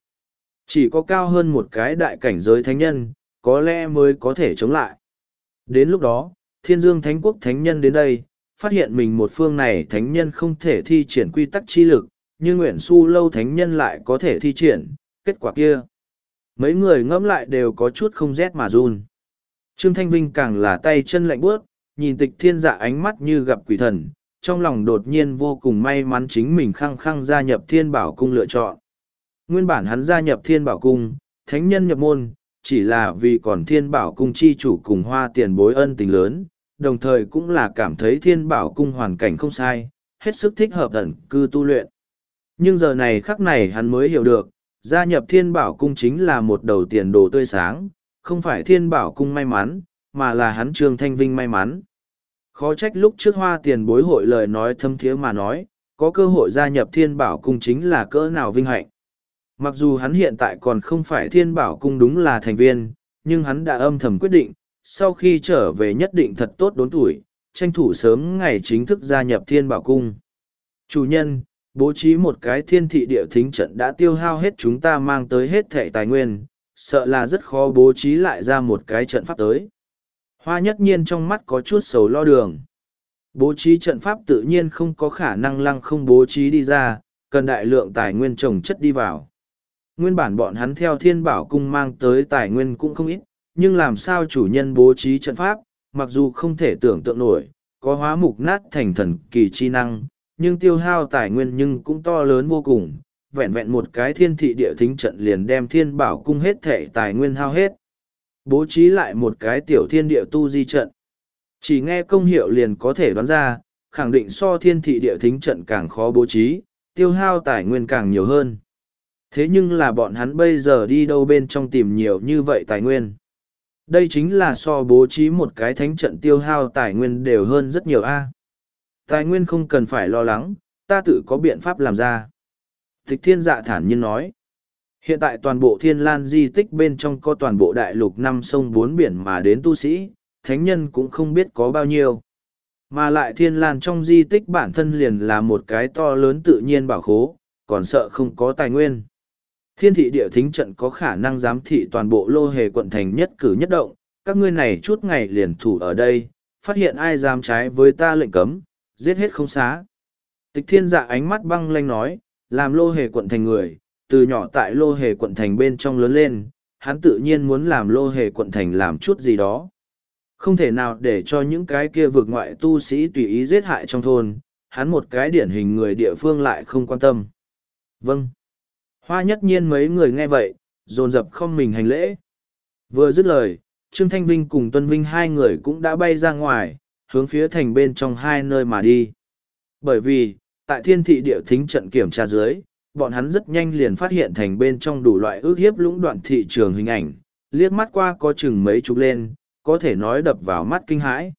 Chỉ có cao hơn một cái đại cảnh giới thánh nhân, có lẽ mới có thể chống lại. Đến lúc đó, thiên dương thánh quốc thánh nhân đến đây, phát hiện mình một phương này thánh nhân không thể thi triển quy tắc chi lực, nhưng Nguyễn su lâu thánh nhân lại có thể thi triển, kết quả kia. Mấy người ngẫm lại đều có chút không rét mà run. Trương Thanh Vinh càng là tay chân lạnh bước, nhìn tịch thiên dạ ánh mắt như gặp quỷ thần, trong lòng đột nhiên vô cùng may mắn chính mình khăng khăng gia nhập thiên bảo cung lựa chọn. Nguyên bản hắn gia nhập thiên bảo cung, thánh nhân nhập môn, chỉ là vì còn thiên bảo cung chi chủ cùng hoa tiền bối ân tình lớn, đồng thời cũng là cảm thấy thiên bảo cung hoàn cảnh không sai, hết sức thích hợp ẩn cư tu luyện. Nhưng giờ này khắc này hắn mới hiểu được, gia nhập thiên bảo cung chính là một đầu tiền đồ tươi sáng, không phải thiên bảo cung may mắn, mà là hắn trương thanh vinh may mắn. Khó trách lúc trước hoa tiền bối hội lời nói thâm thiế mà nói, có cơ hội gia nhập thiên bảo cung chính là cỡ nào vinh hạnh. Mặc dù hắn hiện tại còn không phải thiên bảo cung đúng là thành viên, nhưng hắn đã âm thầm quyết định, sau khi trở về nhất định thật tốt đốn tuổi, tranh thủ sớm ngày chính thức gia nhập thiên bảo cung. Chủ nhân, bố trí một cái thiên thị địa thính trận đã tiêu hao hết chúng ta mang tới hết thẻ tài nguyên, sợ là rất khó bố trí lại ra một cái trận pháp tới. Hoa nhất nhiên trong mắt có chút sầu lo đường. Bố trí trận pháp tự nhiên không có khả năng lăng không bố trí đi ra, cần đại lượng tài nguyên trồng chất đi vào. Nguyên bản bọn hắn theo thiên bảo cung mang tới tài nguyên cũng không ít, nhưng làm sao chủ nhân bố trí trận pháp, mặc dù không thể tưởng tượng nổi, có hóa mục nát thành thần kỳ chi năng, nhưng tiêu hao tài nguyên nhưng cũng to lớn vô cùng, vẹn vẹn một cái thiên thị địa thính trận liền đem thiên bảo cung hết thể tài nguyên hao hết. Bố trí lại một cái tiểu thiên địa tu di trận. Chỉ nghe công hiệu liền có thể đoán ra, khẳng định so thiên thị địa thính trận càng khó bố trí, tiêu hao tài nguyên càng nhiều hơn. Thế nhưng là bọn hắn bây giờ đi đâu bên trong tìm nhiều như vậy tài nguyên. Đây chính là so bố trí một cái thánh trận tiêu hao tài nguyên đều hơn rất nhiều a. Tài nguyên không cần phải lo lắng, ta tự có biện pháp làm ra. Tịch thiên dạ thản nhiên nói. Hiện tại toàn bộ thiên lan di tích bên trong có toàn bộ đại lục năm sông bốn biển mà đến tu sĩ, thánh nhân cũng không biết có bao nhiêu. Mà lại thiên lan trong di tích bản thân liền là một cái to lớn tự nhiên bảo khố, còn sợ không có tài nguyên. Thiên thị địa thính trận có khả năng giám thị toàn bộ lô hề quận thành nhất cử nhất động, các ngươi này chút ngày liền thủ ở đây, phát hiện ai dám trái với ta lệnh cấm, giết hết không xá. Tịch thiên dạ ánh mắt băng lanh nói, làm lô hề quận thành người, từ nhỏ tại lô hề quận thành bên trong lớn lên, hắn tự nhiên muốn làm lô hề quận thành làm chút gì đó. Không thể nào để cho những cái kia vượt ngoại tu sĩ tùy ý giết hại trong thôn, hắn một cái điển hình người địa phương lại không quan tâm. Vâng. Hoa nhất nhiên mấy người nghe vậy, dồn dập không mình hành lễ. Vừa dứt lời, Trương Thanh Vinh cùng Tuân Vinh hai người cũng đã bay ra ngoài, hướng phía thành bên trong hai nơi mà đi. Bởi vì, tại thiên thị địa thính trận kiểm tra dưới, bọn hắn rất nhanh liền phát hiện thành bên trong đủ loại ước hiếp lũng đoạn thị trường hình ảnh, liếc mắt qua có chừng mấy chục lên, có thể nói đập vào mắt kinh hãi.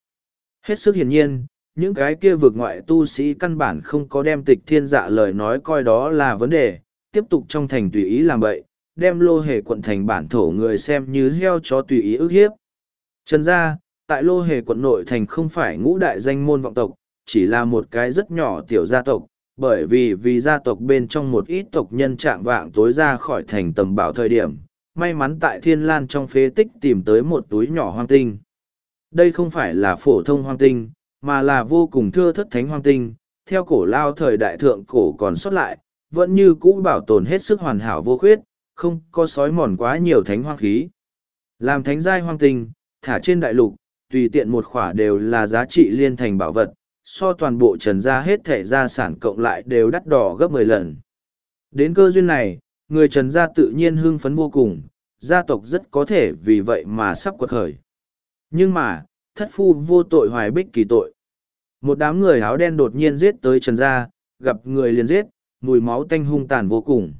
Hết sức hiển nhiên, những cái kia vực ngoại tu sĩ căn bản không có đem tịch thiên dạ lời nói coi đó là vấn đề, tiếp tục trong thành tùy ý làm bậy, đem lô hề quận thành bản thổ người xem như heo chó tùy ý ức hiếp. Trần gia, tại lô hề quận nội thành không phải ngũ đại danh môn vọng tộc, chỉ là một cái rất nhỏ tiểu gia tộc, bởi vì vì gia tộc bên trong một ít tộc nhân trạng vạng tối ra khỏi thành tầm bảo thời điểm, may mắn tại thiên lan trong phế tích tìm tới một túi nhỏ hoang tinh. Đây không phải là phổ thông hoang tinh, mà là vô cùng thưa thất thánh hoang tinh, theo cổ lao thời đại thượng cổ còn xuất lại, vẫn như cũ bảo tồn hết sức hoàn hảo vô khuyết, không có sói mòn quá nhiều thánh hoang khí. Làm thánh giai hoang tinh, thả trên đại lục, tùy tiện một khỏa đều là giá trị liên thành bảo vật, so toàn bộ trần gia hết thể gia sản cộng lại đều đắt đỏ gấp mười lần. Đến cơ duyên này, người trần gia tự nhiên hưng phấn vô cùng, gia tộc rất có thể vì vậy mà sắp quật khởi. Nhưng mà, thất phu vô tội hoài bích kỳ tội. Một đám người áo đen đột nhiên giết tới trần gia, gặp người liền giết, mùi máu tanh hung tàn vô cùng.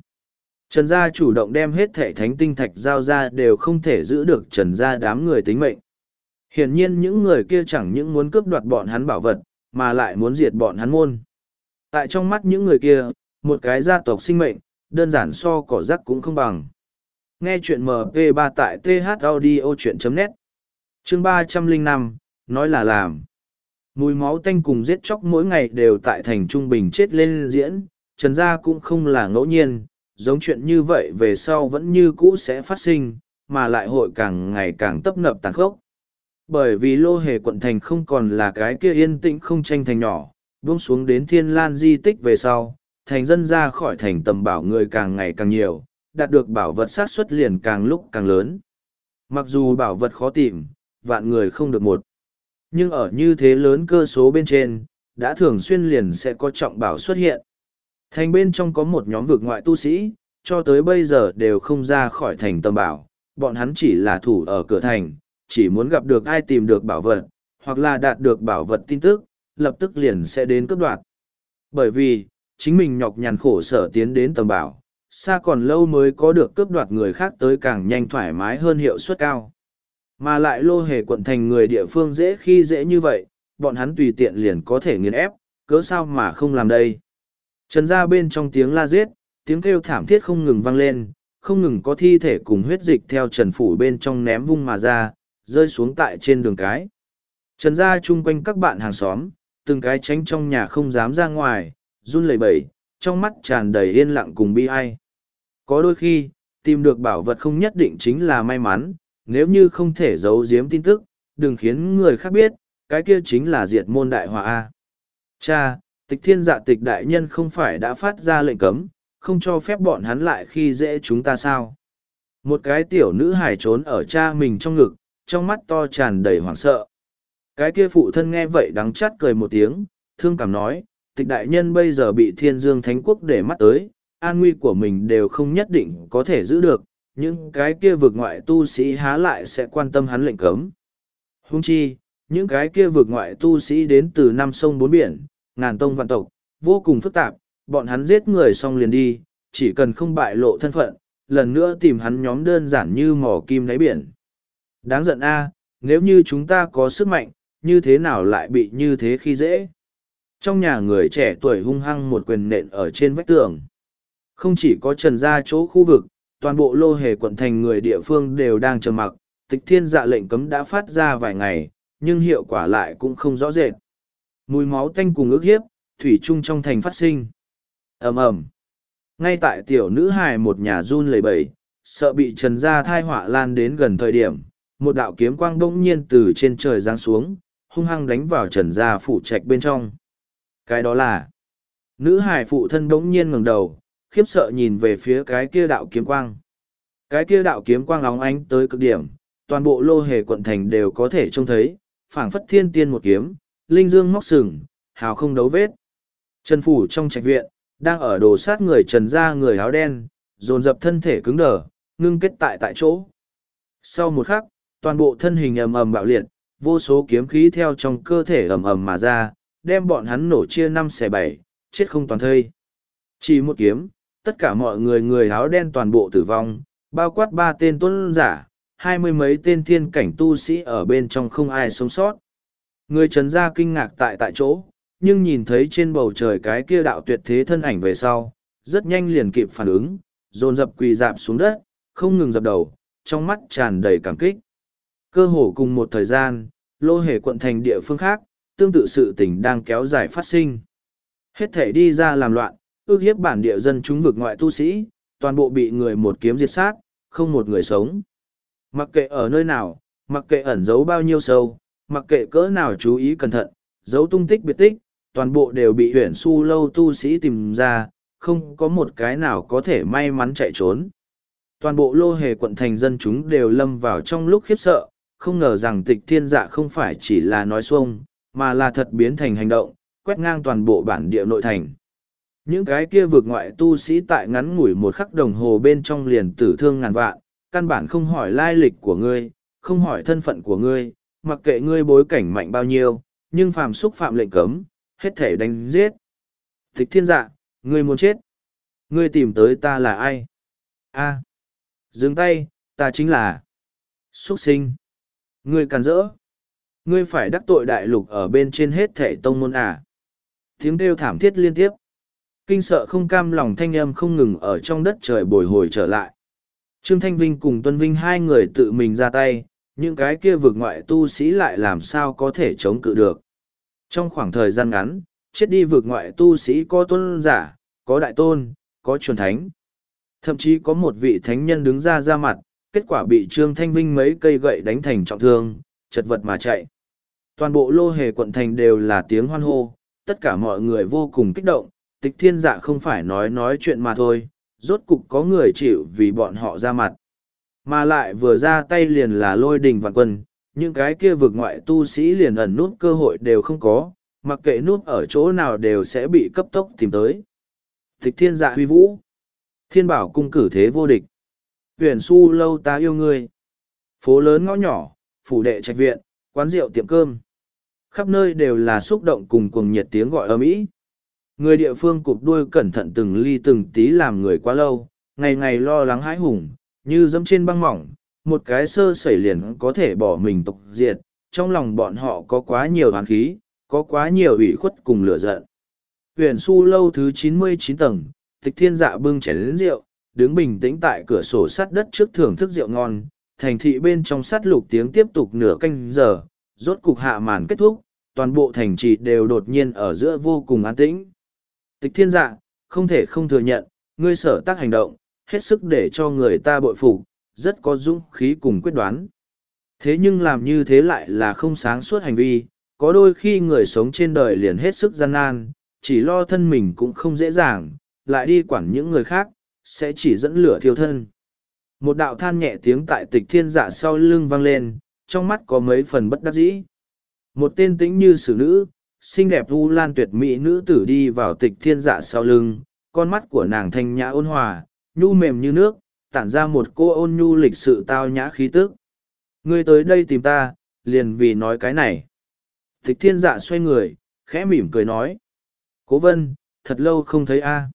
Trần gia chủ động đem hết thể thánh tinh thạch giao ra đều không thể giữ được trần gia đám người tính mệnh. Hiển nhiên những người kia chẳng những muốn cướp đoạt bọn hắn bảo vật, mà lại muốn diệt bọn hắn môn. Tại trong mắt những người kia, một cái gia tộc sinh mệnh, đơn giản so cỏ rắc cũng không bằng. Nghe chuyện MP3 tại thaudio.net Chương 305, nói là làm. Mùi máu tanh cùng giết chóc mỗi ngày đều tại thành trung bình chết lên diễn, trần gia cũng không là ngẫu nhiên, giống chuyện như vậy về sau vẫn như cũ sẽ phát sinh, mà lại hội càng ngày càng tấp nập tàn khốc. Bởi vì lô hề quận thành không còn là cái kia yên tĩnh không tranh thành nhỏ, buông xuống đến thiên lan di tích về sau, thành dân ra khỏi thành tầm bảo người càng ngày càng nhiều, đạt được bảo vật sát xuất liền càng lúc càng lớn. Mặc dù bảo vật khó tìm, vạn người không được một. Nhưng ở như thế lớn cơ số bên trên, đã thường xuyên liền sẽ có trọng bảo xuất hiện. Thành bên trong có một nhóm vực ngoại tu sĩ, cho tới bây giờ đều không ra khỏi thành tầm bảo, bọn hắn chỉ là thủ ở cửa thành, chỉ muốn gặp được ai tìm được bảo vật, hoặc là đạt được bảo vật tin tức, lập tức liền sẽ đến cướp đoạt. Bởi vì, chính mình nhọc nhằn khổ sở tiến đến tầm bảo, xa còn lâu mới có được cướp đoạt người khác tới càng nhanh thoải mái hơn hiệu suất cao. Mà lại lô hề quận thành người địa phương dễ khi dễ như vậy, bọn hắn tùy tiện liền có thể nghiền ép, cớ sao mà không làm đây. Trần ra bên trong tiếng la giết, tiếng kêu thảm thiết không ngừng vang lên, không ngừng có thi thể cùng huyết dịch theo trần phủ bên trong ném vung mà ra, rơi xuống tại trên đường cái. Trần ra chung quanh các bạn hàng xóm, từng cái tránh trong nhà không dám ra ngoài, run lẩy bẩy, trong mắt tràn đầy yên lặng cùng bi ai. Có đôi khi, tìm được bảo vật không nhất định chính là may mắn, nếu như không thể giấu giếm tin tức, đừng khiến người khác biết, cái kia chính là diệt môn đại họa A. Cha, tịch thiên dạ tịch đại nhân không phải đã phát ra lệnh cấm, không cho phép bọn hắn lại khi dễ chúng ta sao. Một cái tiểu nữ hài trốn ở cha mình trong ngực, trong mắt to tràn đầy hoảng sợ. Cái kia phụ thân nghe vậy đắng chát cười một tiếng, thương cảm nói, tịch đại nhân bây giờ bị thiên dương thánh quốc để mắt tới, an nguy của mình đều không nhất định có thể giữ được, những cái kia vực ngoại tu sĩ há lại sẽ quan tâm hắn lệnh cấm. Hung chi, những cái kia vực ngoại tu sĩ đến từ năm sông bốn biển, ngàn tông vạn tộc, vô cùng phức tạp, bọn hắn giết người xong liền đi, chỉ cần không bại lộ thân phận, lần nữa tìm hắn nhóm đơn giản như mỏ kim đáy biển. Đáng giận a, nếu như chúng ta có sức mạnh, như thế nào lại bị như thế khi dễ? Trong nhà người trẻ tuổi hung hăng một quyền nện ở trên vách tường. Không chỉ có trần ra chỗ khu vực, toàn bộ lô hề quận thành người địa phương đều đang trầm mặc, tịch thiên dạ lệnh cấm đã phát ra vài ngày, nhưng hiệu quả lại cũng không rõ rệt. Mùi máu tanh cùng ước hiếp, thủy chung trong thành phát sinh. ầm ầm Ngay tại tiểu nữ hài một nhà run lầy bẩy, sợ bị trần gia thai họa lan đến gần thời điểm, một đạo kiếm quang bỗng nhiên từ trên trời giáng xuống, hung hăng đánh vào trần gia phủ trạch bên trong. Cái đó là, nữ hài phụ thân bỗng nhiên ngẩng đầu, khiếp sợ nhìn về phía cái kia đạo kiếm quang. Cái kia đạo kiếm quang lóng ánh tới cực điểm, toàn bộ lô hề quận thành đều có thể trông thấy, phảng phất thiên tiên một kiếm, linh dương móc sừng, hào không đấu vết. Trần phủ trong trạch viện, đang ở đồ sát người trần ra người áo đen, dồn dập thân thể cứng đờ, ngưng kết tại tại chỗ. Sau một khắc, toàn bộ thân hình ầm ầm bạo liệt, vô số kiếm khí theo trong cơ thể ầm ầm mà ra, đem bọn hắn nổ chia năm xẻ bảy, chết không toàn thây. Chỉ một kiếm, tất cả mọi người người áo đen toàn bộ tử vong, bao quát ba tên tuân giả, hai mươi mấy tên thiên cảnh tu sĩ ở bên trong không ai sống sót. Người trấn gia kinh ngạc tại tại chỗ, nhưng nhìn thấy trên bầu trời cái kia đạo tuyệt thế thân ảnh về sau, rất nhanh liền kịp phản ứng, dồn dập quỳ dạp xuống đất, không ngừng dập đầu, trong mắt tràn đầy cảm kích. Cơ hồ cùng một thời gian, lô hề quận thành địa phương khác, tương tự sự tình đang kéo dài phát sinh. Hết thể đi ra làm loạn, ước hiếp bản địa dân chúng vực ngoại tu sĩ, toàn bộ bị người một kiếm diệt sát, không một người sống. Mặc kệ ở nơi nào, mặc kệ ẩn giấu bao nhiêu sâu, mặc kệ cỡ nào chú ý cẩn thận, giấu tung tích biệt tích, toàn bộ đều bị huyện su lâu tu sĩ tìm ra, không có một cái nào có thể may mắn chạy trốn. Toàn bộ lô hề quận thành dân chúng đều lâm vào trong lúc khiếp sợ, không ngờ rằng tịch thiên dạ không phải chỉ là nói xuông, mà là thật biến thành hành động, quét ngang toàn bộ bản địa nội thành. Những cái kia vượt ngoại tu sĩ tại ngắn ngủi một khắc đồng hồ bên trong liền tử thương ngàn vạn, căn bản không hỏi lai lịch của ngươi, không hỏi thân phận của ngươi, mặc kệ ngươi bối cảnh mạnh bao nhiêu, nhưng phàm xúc phạm lệnh cấm, hết thể đánh giết. tịch thiên dạ, ngươi muốn chết. Ngươi tìm tới ta là ai? a dừng tay, ta chính là xuất sinh. Ngươi càn rỡ. Ngươi phải đắc tội đại lục ở bên trên hết thể tông môn à. Tiếng kêu thảm thiết liên tiếp. Kinh sợ không cam lòng thanh âm không ngừng ở trong đất trời bồi hồi trở lại. Trương Thanh Vinh cùng Tuân Vinh hai người tự mình ra tay, những cái kia vượt ngoại tu sĩ lại làm sao có thể chống cự được. Trong khoảng thời gian ngắn, chết đi vượt ngoại tu sĩ có tôn giả, có đại tôn, có truyền thánh. Thậm chí có một vị thánh nhân đứng ra ra mặt, kết quả bị Trương Thanh Vinh mấy cây gậy đánh thành trọng thương, chật vật mà chạy. Toàn bộ lô hề quận thành đều là tiếng hoan hô, tất cả mọi người vô cùng kích động, tịch thiên dạ không phải nói nói chuyện mà thôi, rốt cục có người chịu vì bọn họ ra mặt. Mà lại vừa ra tay liền là lôi đình vạn quân, những cái kia vực ngoại tu sĩ liền ẩn nút cơ hội đều không có, mặc kệ nút ở chỗ nào đều sẽ bị cấp tốc tìm tới. Tịch thiên dạ huy vũ. Thiên bảo cung cử thế vô địch. Huyền su lâu ta yêu ngươi. Phố lớn ngõ nhỏ, phủ đệ trạch viện, quán rượu tiệm cơm. Khắp nơi đều là xúc động cùng cuồng nhiệt tiếng gọi ầm ĩ. Người địa phương cụp đuôi cẩn thận từng ly từng tí làm người quá lâu, ngày ngày lo lắng hãi hùng, như dẫm trên băng mỏng, một cái sơ sẩy liền có thể bỏ mình tộc diệt, trong lòng bọn họ có quá nhiều hán khí, có quá nhiều ủy khuất cùng lửa giận. Huyền su lâu thứ chín mươi chín tầng, tịch thiên dạ bưng chén đến rượu, đứng bình tĩnh tại cửa sổ sắt đất trước thưởng thức rượu ngon, thành thị bên trong sắt lục tiếng tiếp tục nửa canh giờ, rốt cục hạ màn kết thúc, toàn bộ thành trì đều đột nhiên ở giữa vô cùng an tĩnh. Tịch thiên dạ, không thể không thừa nhận, ngươi sở tác hành động, hết sức để cho người ta bội phục, rất có dũng khí cùng quyết đoán. Thế nhưng làm như thế lại là không sáng suốt hành vi, có đôi khi người sống trên đời liền hết sức gian nan, chỉ lo thân mình cũng không dễ dàng, lại đi quản những người khác, sẽ chỉ dẫn lửa thiêu thân. Một đạo than nhẹ tiếng tại tịch thiên dạ sau lưng vang lên, trong mắt có mấy phần bất đắc dĩ. một tên tĩnh như xử nữ xinh đẹp vu lan tuyệt mỹ nữ tử đi vào tịch thiên dạ sau lưng con mắt của nàng thanh nhã ôn hòa nhu mềm như nước tản ra một cô ôn nhu lịch sự tao nhã khí tức ngươi tới đây tìm ta liền vì nói cái này tịch thiên dạ xoay người khẽ mỉm cười nói cố vân thật lâu không thấy a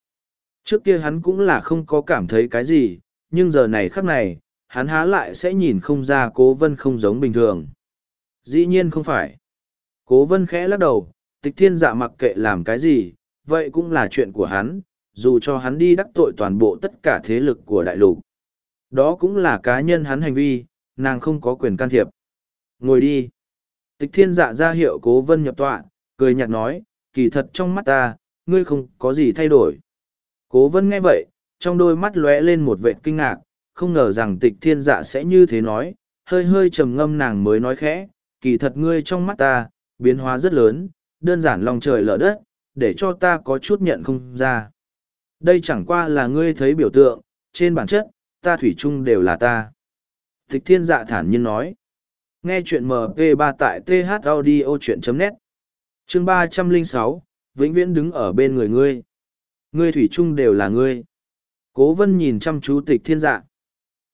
trước kia hắn cũng là không có cảm thấy cái gì, nhưng giờ này khắc này, hắn há lại sẽ nhìn không ra cố vân không giống bình thường. Dĩ nhiên không phải. Cố vân khẽ lắc đầu, tịch thiên dạ mặc kệ làm cái gì, vậy cũng là chuyện của hắn, dù cho hắn đi đắc tội toàn bộ tất cả thế lực của đại lục. Đó cũng là cá nhân hắn hành vi, nàng không có quyền can thiệp. Ngồi đi. Tịch thiên dạ ra hiệu cố vân nhập tọa, cười nhạt nói, kỳ thật trong mắt ta, ngươi không có gì thay đổi cố vân nghe vậy, trong đôi mắt lóe lên một vệ kinh ngạc, không ngờ rằng tịch thiên dạ sẽ như thế nói, hơi hơi trầm ngâm nàng mới nói khẽ, kỳ thật ngươi trong mắt ta, biến hóa rất lớn, đơn giản lòng trời lở đất, để cho ta có chút nhận không ra. Đây chẳng qua là ngươi thấy biểu tượng, trên bản chất, ta thủy chung đều là ta. Tịch thiên dạ thản nhiên nói. Nghe chuyện mp 3 tại thaudiochuyen.net chương ba trăm lẻ sáu, vĩnh viễn đứng ở bên người ngươi ngươi thủy chung đều là ngươi. Cố vân nhìn chăm chú tịch thiên dạ.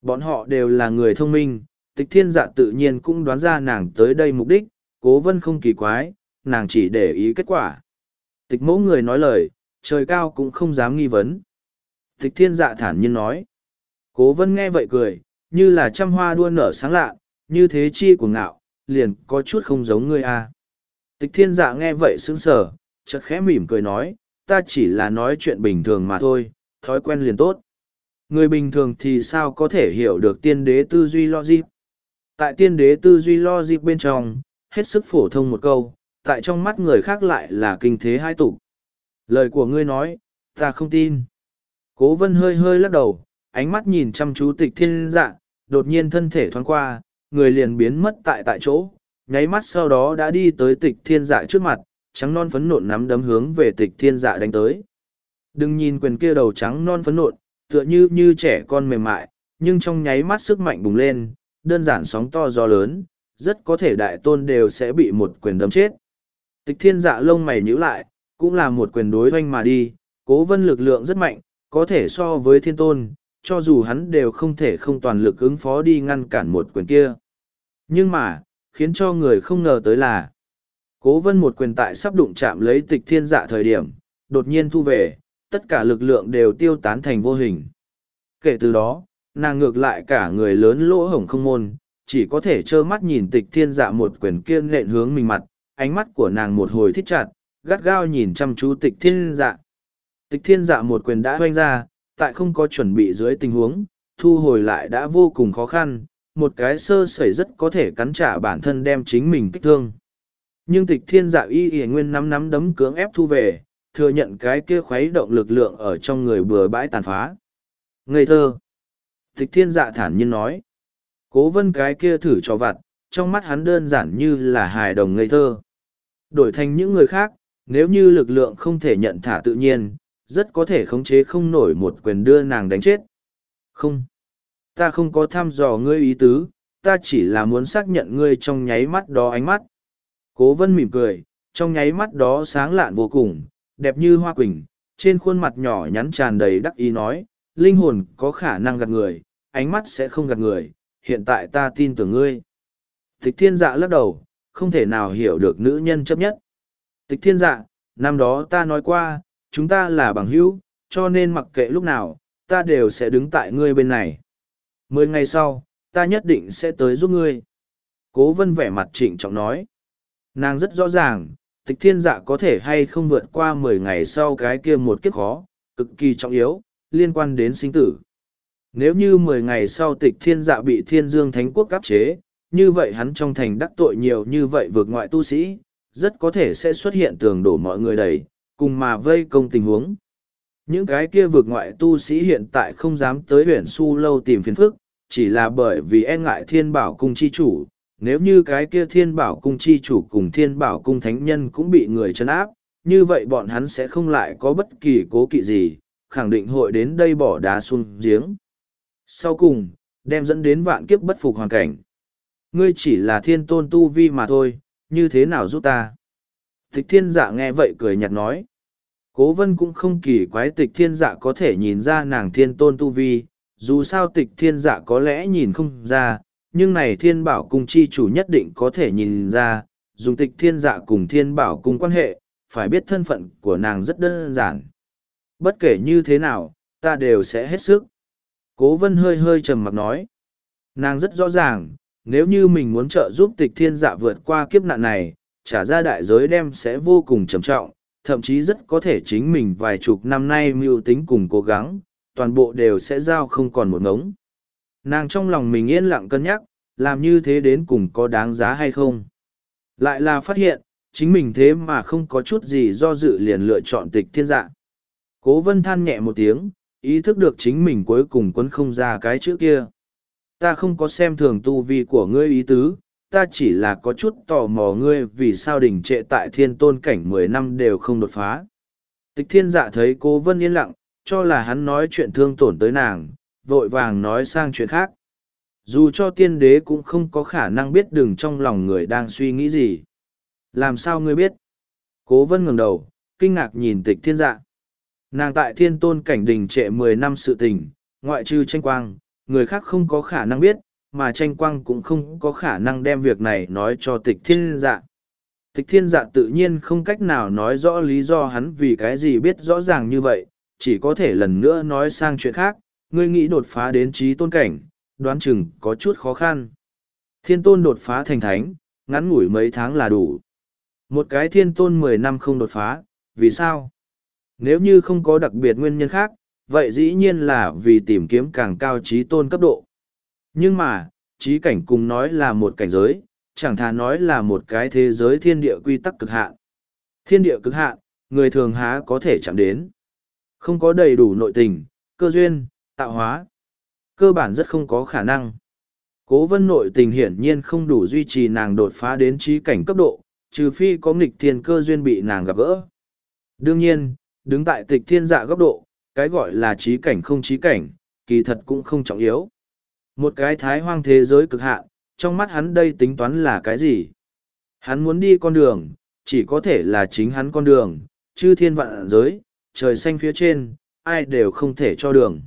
Bọn họ đều là người thông minh, tịch thiên dạ tự nhiên cũng đoán ra nàng tới đây mục đích, cố vân không kỳ quái, nàng chỉ để ý kết quả. Tịch mẫu người nói lời, trời cao cũng không dám nghi vấn. Tịch thiên dạ thản nhiên nói. Cố vân nghe vậy cười, như là trăm hoa đua nở sáng lạ, như thế chi của ngạo, liền có chút không giống ngươi a tịch thiên dạ nghe vậy sững sờ, chợt khẽ mỉm cười nói ta chỉ là nói chuyện bình thường mà thôi, thói quen liền tốt. Người bình thường thì sao có thể hiểu được tiên đế tư duy logic? Tại tiên đế tư duy logic bên trong, hết sức phổ thông một câu, tại trong mắt người khác lại là kinh thế hai tục lời của ngươi nói, ta không tin. Cố vân hơi hơi lắc đầu, ánh mắt nhìn chăm chú tịch thiên dạ đột nhiên thân thể thoáng qua, người liền biến mất tại tại chỗ, nháy mắt sau đó đã đi tới tịch thiên dạ trước mặt trắng non phấn nộn nắm đấm hướng về tịch thiên dạ đánh tới. Đừng nhìn quyền kia đầu trắng non phấn nộn, tựa như như trẻ con mềm mại, nhưng trong nháy mắt sức mạnh bùng lên, đơn giản sóng to gió lớn, rất có thể đại tôn đều sẽ bị một quyền đấm chết. Tịch thiên dạ lông mày nhíu lại, cũng là một quyền đối oanh mà đi, cố vân lực lượng rất mạnh, có thể so với thiên tôn, cho dù hắn đều không thể không toàn lực ứng phó đi ngăn cản một quyền kia. Nhưng mà, khiến cho người không ngờ tới là cố vân một quyền tại sắp đụng chạm lấy tịch thiên dạ thời điểm, đột nhiên thu về, tất cả lực lượng đều tiêu tán thành vô hình. Kể từ đó, nàng ngược lại cả người lớn lỗ hổng không môn, chỉ có thể trơ mắt nhìn tịch thiên dạ một quyền kiên nện hướng mình mặt, ánh mắt của nàng một hồi thích chặt, gắt gao nhìn chăm chú tịch thiên dạ. Tịch thiên dạ một quyền đã hoanh ra, tại không có chuẩn bị dưới tình huống, thu hồi lại đã vô cùng khó khăn, một cái sơ sẩy rất có thể cắn trả bản thân đem chính mình kích thương nhưng tịch thiên dạ y y nguyên nắm nắm đấm cưỡng ép thu về, thừa nhận cái kia khuấy động lực lượng ở trong người bừa bãi tàn phá. Ngây thơ. Tịch thiên dạ thản nhiên nói. Cố vân cái kia thử cho vặt, trong mắt hắn đơn giản như là hài đồng ngây thơ. Đổi thành những người khác, nếu như lực lượng không thể nhận thả tự nhiên, rất có thể khống chế không nổi một quyền đưa nàng đánh chết. Không. Ta không có thăm dò ngươi ý tứ, ta chỉ là muốn xác nhận ngươi trong nháy mắt đó ánh mắt cố vân mỉm cười, trong nháy mắt đó sáng lạn vô cùng, đẹp như hoa quỳnh, trên khuôn mặt nhỏ nhắn tràn đầy đắc ý nói, linh hồn có khả năng gạt người, ánh mắt sẽ không gạt người, hiện tại ta tin tưởng ngươi. Tịch thiên dạ lắc đầu, không thể nào hiểu được nữ nhân chấp nhất. Tịch thiên dạ năm đó ta nói qua, chúng ta là bằng hữu, cho nên mặc kệ lúc nào, ta đều sẽ đứng tại ngươi bên này. Mười ngày sau, ta nhất định sẽ tới giúp ngươi. Cố vân vẻ mặt trịnh trọng nói nàng rất rõ ràng, tịch thiên dạ có thể hay không vượt qua mười ngày sau cái kia một kiếp khó, cực kỳ trọng yếu, liên quan đến sinh tử. Nếu như mười ngày sau tịch thiên dạ bị thiên dương thánh quốc áp chế, như vậy hắn trong thành đắc tội nhiều như vậy vượt ngoại tu sĩ, rất có thể sẽ xuất hiện tường đổ mọi người đầy, cùng mà vây công tình huống. Những cái kia vượt ngoại tu sĩ hiện tại không dám tới huyện su lâu tìm phiền phức, chỉ là bởi vì e ngại thiên bảo cung chi chủ nếu như cái kia thiên bảo cung chi chủ cùng thiên bảo cung thánh nhân cũng bị người chấn áp như vậy bọn hắn sẽ không lại có bất kỳ cố kỵ gì khẳng định hội đến đây bỏ đá xuống giếng sau cùng đem dẫn đến vạn kiếp bất phục hoàn cảnh ngươi chỉ là thiên tôn tu vi mà thôi như thế nào giúp ta? Tịch thiên dạ nghe vậy cười nhạt nói. Cố vân cũng không kỳ quái tịch thiên dạ có thể nhìn ra nàng thiên tôn tu vi, dù sao tịch thiên dạ có lẽ nhìn không ra, nhưng này thiên bảo cung chi chủ nhất định có thể nhìn ra, dùng tịch thiên dạ cùng thiên bảo cung quan hệ, phải biết thân phận của nàng rất đơn giản. Bất kể như thế nào, ta đều sẽ hết sức. Cố vân hơi hơi trầm mặc nói. Nàng rất rõ ràng, nếu như mình muốn trợ giúp tịch thiên dạ vượt qua kiếp nạn này, trả ra đại giới đem sẽ vô cùng trầm trọng, thậm chí rất có thể chính mình vài chục năm nay mưu tính cùng cố gắng, toàn bộ đều sẽ giao không còn một ngống. Nàng trong lòng mình yên lặng cân nhắc, làm như thế đến cùng có đáng giá hay không. Lại là phát hiện, chính mình thế mà không có chút gì do dự liền lựa chọn tịch thiên dạ. Cố vân than nhẹ một tiếng, ý thức được chính mình cuối cùng quấn không ra cái chữ kia. Ta không có xem thường tu vi của ngươi ý tứ, ta chỉ là có chút tò mò ngươi vì sao đỉnh trệ tại thiên tôn cảnh mười năm đều không đột phá. Tịch thiên dạ thấy cố vân yên lặng, cho là hắn nói chuyện thương tổn tới nàng, vội vàng nói sang chuyện khác. Dù cho tiên đế cũng không có khả năng biết đường trong lòng người đang suy nghĩ gì. Làm sao ngươi biết? Cố vân ngẩng đầu, kinh ngạc nhìn tịch thiên dạ. Nàng tại thiên tôn cảnh đình trệ mười năm sự tình, ngoại trừ tranh quang, người khác không có khả năng biết, mà tranh quang cũng không có khả năng đem việc này nói cho tịch thiên dạ. Tịch thiên dạ tự nhiên không cách nào nói rõ lý do hắn vì cái gì biết rõ ràng như vậy, chỉ có thể lần nữa nói sang chuyện khác, ngươi nghĩ đột phá đến trí tôn cảnh, đoán chừng có chút khó khăn. Thiên tôn đột phá thành thánh, ngắn ngủi mấy tháng là đủ. Một cái thiên tôn mười năm không đột phá, vì sao? Nếu như không có đặc biệt nguyên nhân khác, vậy dĩ nhiên là vì tìm kiếm càng cao trí tôn cấp độ. Nhưng mà, trí cảnh cùng nói là một cảnh giới, chẳng thà nói là một cái thế giới thiên địa quy tắc cực hạn. Thiên địa cực hạn, người thường há có thể chạm đến. Không có đầy đủ nội tình, cơ duyên, tạo hóa. Cơ bản rất không có khả năng. Cố vân nội tình hiển nhiên không đủ duy trì nàng đột phá đến trí cảnh cấp độ, trừ phi có nghịch thiên cơ duyên bị nàng gặp gỡ. Đương nhiên, đứng tại tịch thiên dạ góc độ, cái gọi là trí cảnh không trí cảnh, kỳ thật cũng không trọng yếu. Một cái thái hoang thế giới cực hạn, trong mắt hắn đây tính toán là cái gì? Hắn muốn đi con đường, chỉ có thể là chính hắn con đường, chư thiên vạn giới, trời xanh phía trên, ai đều không thể cho đường.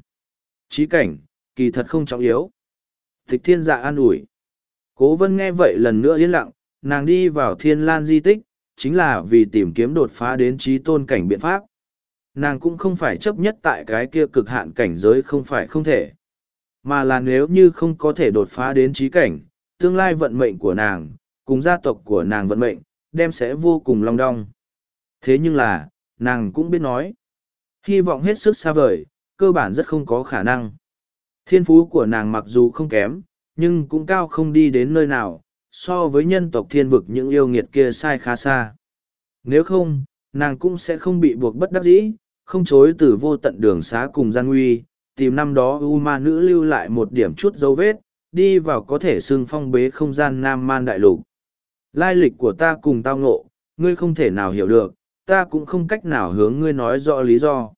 Trí cảnh, kỳ thật không trọng yếu. Tịch thiên dạ an ủi. Cố vân nghe vậy lần nữa yên lặng, nàng đi vào thiên lan di tích, chính là vì tìm kiếm đột phá đến trí tôn cảnh biện pháp. Nàng cũng không phải chấp nhất tại cái kia cực hạn cảnh giới không phải không thể. Mà là nếu như không có thể đột phá đến trí cảnh, tương lai vận mệnh của nàng, cùng gia tộc của nàng vận mệnh, đem sẽ vô cùng long đong. Thế nhưng là, nàng cũng biết nói. Hy vọng hết sức xa vời, cơ bản rất không có khả năng. Thiên phú của nàng mặc dù không kém, nhưng cũng cao không đi đến nơi nào, so với nhân tộc thiên vực những yêu nghiệt kia sai khá xa. Nếu không, nàng cũng sẽ không bị buộc bất đắc dĩ, không chối từ vô tận đường xá cùng gian nguy, tìm năm đó U ma nữ lưu lại một điểm chút dấu vết, đi vào có thể xưng phong bế không gian Nam Man Đại Lục. Lai lịch của ta cùng tao ngộ, ngươi không thể nào hiểu được, ta cũng không cách nào hướng ngươi nói rõ lý do.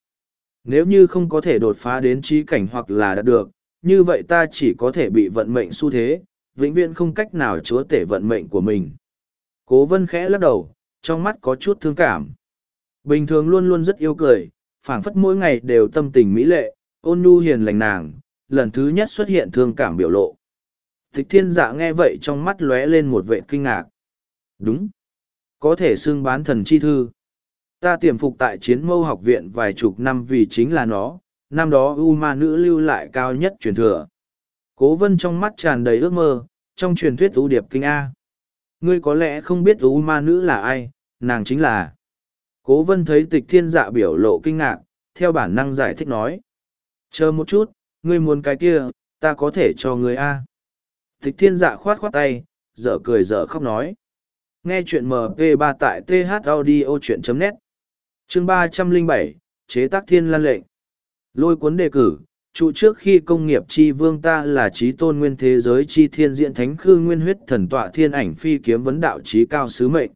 Nếu như không có thể đột phá đến trí cảnh hoặc là đạt được, như vậy ta chỉ có thể bị vận mệnh xu thế, vĩnh viễn không cách nào chúa tể vận mệnh của mình. Cố vân khẽ lắc đầu, trong mắt có chút thương cảm. Bình thường luôn luôn rất yêu cười, phảng phất mỗi ngày đều tâm tình mỹ lệ, ôn nhu hiền lành nàng, lần thứ nhất xuất hiện thương cảm biểu lộ. Tịch thiên dạ nghe vậy trong mắt lóe lên một vệ kinh ngạc. Đúng. Có thể xưng bán thần chi thư. Ta tiềm phục tại chiến mâu học viện vài chục năm vì chính là nó, năm đó U ma nữ lưu lại cao nhất truyền thừa. Cố vân trong mắt tràn đầy ước mơ, trong truyền thuyết U điệp kinh A. Ngươi có lẽ không biết U ma nữ là ai, nàng chính là. Cố vân thấy tịch thiên dạ biểu lộ kinh ngạc, theo bản năng giải thích nói. Chờ một chút, ngươi muốn cái kia, ta có thể cho ngươi A. Tịch thiên dạ khoát khoát tay, dở cười dở khóc nói. Nghe chuyện MP3 tại thaudio.net Chương ba trăm linh bảy chế tác thiên lan lệnh. Lôi cuốn đề cử, trụ trước khi công nghiệp chi vương ta là trí tôn nguyên thế giới chi thiên diện thánh khư nguyên huyết thần tọa thiên ảnh phi kiếm vấn đạo trí cao sứ mệnh.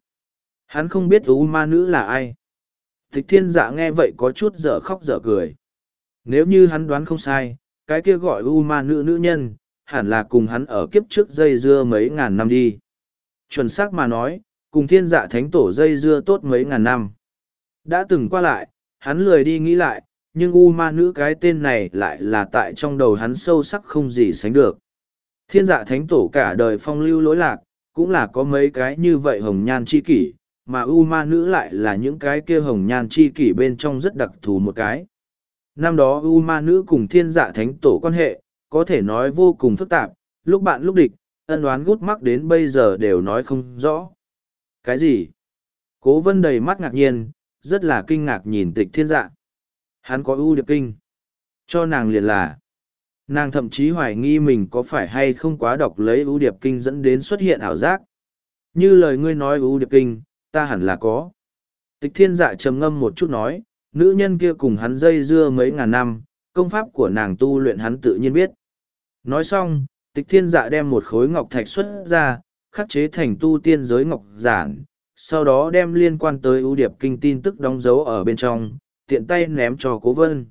Hắn không biết U ma nữ là ai. Tịch thiên dạ nghe vậy có chút dở khóc dở cười. Nếu như hắn đoán không sai, cái kia gọi U ma nữ nữ nhân, hẳn là cùng hắn ở kiếp trước dây dưa mấy ngàn năm đi. Chuẩn xác mà nói, cùng thiên dạ thánh tổ dây dưa tốt mấy ngàn năm. Đã từng qua lại, hắn lười đi nghĩ lại, nhưng u ma nữ cái tên này lại là tại trong đầu hắn sâu sắc không gì sánh được. Thiên dạ thánh tổ cả đời phong lưu lỗi lạc, cũng là có mấy cái như vậy hồng nhan chi kỷ, mà u ma nữ lại là những cái kia hồng nhan chi kỷ bên trong rất đặc thù một cái. Năm đó u ma nữ cùng thiên dạ thánh tổ quan hệ, có thể nói vô cùng phức tạp, lúc bạn lúc địch, ân đoán gút mắc đến bây giờ đều nói không rõ. Cái gì? Cố vân đầy mắt ngạc nhiên, rất là kinh ngạc nhìn tịch thiên dạ. Hắn có ưu điệp kinh. Cho nàng liền là. Nàng thậm chí hoài nghi mình có phải hay không quá đọc lấy ưu điệp kinh dẫn đến xuất hiện ảo giác. Như lời ngươi nói ưu điệp kinh, ta hẳn là có. Tịch thiên dạ trầm ngâm một chút nói, nữ nhân kia cùng hắn dây dưa mấy ngàn năm, công pháp của nàng tu luyện hắn tự nhiên biết. Nói xong, tịch thiên dạ đem một khối ngọc thạch xuất ra, khắc chế thành tu tiên giới ngọc giản, sau đó đem liên quan tới ưu điệp kinh tin tức đóng dấu ở bên trong, tiện tay ném cho cố vân.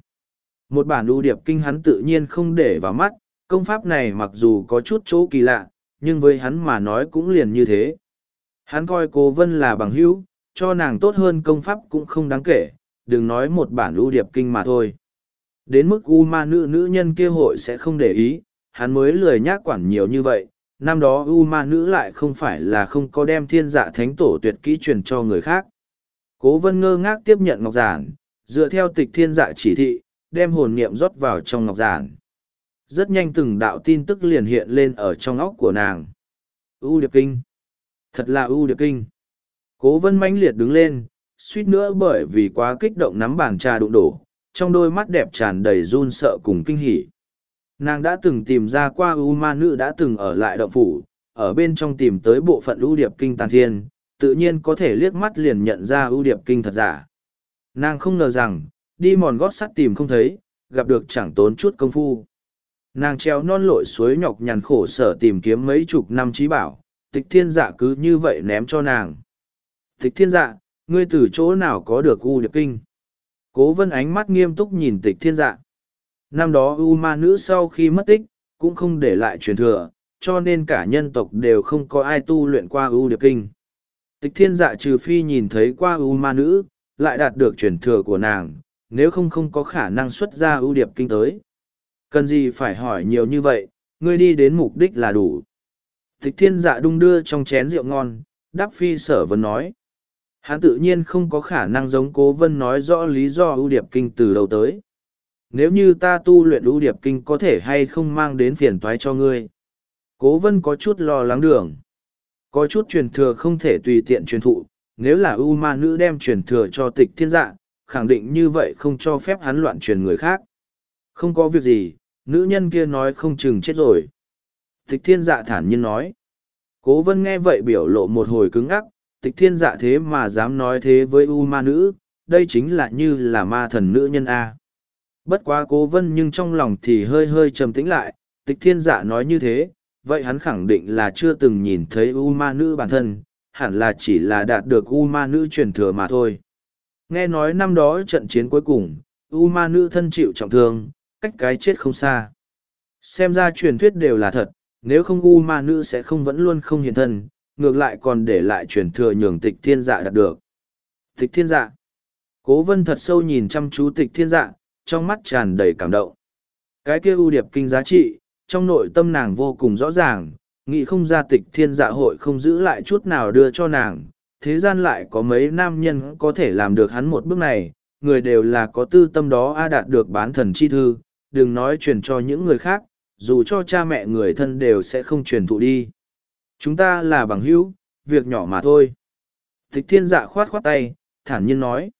Một bản ưu điệp kinh hắn tự nhiên không để vào mắt, công pháp này mặc dù có chút chỗ kỳ lạ, nhưng với hắn mà nói cũng liền như thế. Hắn coi cố vân là bằng hữu, cho nàng tốt hơn công pháp cũng không đáng kể, đừng nói một bản ưu điệp kinh mà thôi. Đến mức u ma nữ nữ nhân kia hội sẽ không để ý, hắn mới lười nhác quản nhiều như vậy. Năm đó u ma nữ lại không phải là không có đem thiên dạ thánh tổ tuyệt kỹ truyền cho người khác. Cố vân ngơ ngác tiếp nhận ngọc giản, dựa theo tịch thiên dạ chỉ thị, đem hồn niệm rót vào trong ngọc giản. Rất nhanh từng đạo tin tức liền hiện lên ở trong óc của nàng. U điệp kinh. Thật là U điệp kinh. Cố vân mãnh liệt đứng lên, suýt nữa bởi vì quá kích động nắm bàn trà đụng đổ, trong đôi mắt đẹp tràn đầy run sợ cùng kinh hỉ. Nàng đã từng tìm ra qua U ma nữ đã từng ở lại động phủ, ở bên trong tìm tới bộ phận U điệp kinh tàn thiên, tự nhiên có thể liếc mắt liền nhận ra U điệp kinh thật giả. Nàng không ngờ rằng, đi mòn gót sắt tìm không thấy, gặp được chẳng tốn chút công phu. Nàng treo non lội suối nhọc nhằn khổ sở tìm kiếm mấy chục năm trí bảo, tịch thiên dạ cứ như vậy ném cho nàng. Tịch thiên dạ, ngươi từ chỗ nào có được U điệp kinh? Cố vân ánh mắt nghiêm túc nhìn tịch thiên dạ. Năm đó U ma nữ sau khi mất tích, cũng không để lại truyền thừa, cho nên cả nhân tộc đều không có ai tu luyện qua U điệp kinh. Tịch thiên dạ trừ phi nhìn thấy qua U ma nữ, lại đạt được truyền thừa của nàng, nếu không không có khả năng xuất ra U điệp kinh tới. Cần gì phải hỏi nhiều như vậy, ngươi đi đến mục đích là đủ. Tịch thiên dạ đung đưa trong chén rượu ngon, đáp phi sở vấn nói. Hắn tự nhiên không có khả năng giống cố vân nói rõ lý do ưu điệp kinh từ đầu tới. Nếu như ta tu luyện ưu điệp kinh có thể hay không mang đến phiền toái cho ngươi. Cố vân có chút lo lắng đường. Có chút truyền thừa không thể tùy tiện truyền thụ, nếu là ưu ma nữ đem truyền thừa cho tịch thiên dạ, khẳng định như vậy không cho phép hắn loạn truyền người khác. Không có việc gì, nữ nhân kia nói không chừng chết rồi. Tịch thiên dạ thản nhiên nói. Cố vân nghe vậy biểu lộ một hồi cứng ngắc, tịch thiên dạ thế mà dám nói thế với u ma nữ, đây chính là như là ma thần nữ nhân A. Bất quá cố vân nhưng trong lòng thì hơi hơi trầm tĩnh lại, tịch thiên dạ nói như thế, vậy hắn khẳng định là chưa từng nhìn thấy u ma nữ bản thân, hẳn là chỉ là đạt được u ma nữ truyền thừa mà thôi. Nghe nói năm đó trận chiến cuối cùng, U ma nữ thân chịu trọng thương, cách cái chết không xa. Xem ra truyền thuyết đều là thật, nếu không U ma nữ sẽ không vẫn luôn không hiện thân, ngược lại còn để lại truyền thừa nhường tịch thiên dạ đạt được. Tịch thiên dạ. Cố vân thật sâu nhìn chăm chú tịch thiên dạ, trong mắt tràn đầy cảm động. Cái kia ưu điệp kinh giá trị, trong nội tâm nàng vô cùng rõ ràng, nghĩ không ra tịch thiên dạ hội không giữ lại chút nào đưa cho nàng, thế gian lại có mấy nam nhân có thể làm được hắn một bước này, người đều là có tư tâm đó a đạt được bán thần chi thư, đừng nói truyền cho những người khác, dù cho cha mẹ người thân đều sẽ không truyền thụ đi. Chúng ta là bằng hữu, việc nhỏ mà thôi. Tịch thiên dạ khoát khoát tay, thản nhiên nói.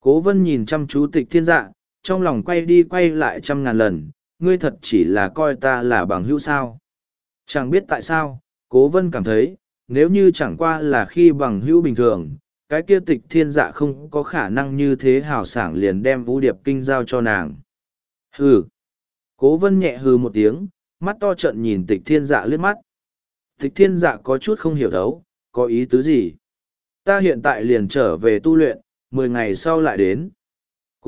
Cố vân nhìn chăm chú tịch thiên dạ, trong lòng quay đi quay lại trăm ngàn lần, ngươi thật chỉ là coi ta là bằng hữu sao. Chẳng biết tại sao, cố vân cảm thấy, nếu như chẳng qua là khi bằng hữu bình thường, cái kia tịch thiên dạ không có khả năng như thế hào sảng liền đem vũ điệp kinh giao cho nàng. Hừ. Cố vân nhẹ hừ một tiếng, mắt to trận nhìn tịch thiên dạ liếc mắt. Tịch thiên dạ có chút không hiểu thấu, có ý tứ gì. Ta hiện tại liền trở về tu luyện, mười ngày sau lại đến.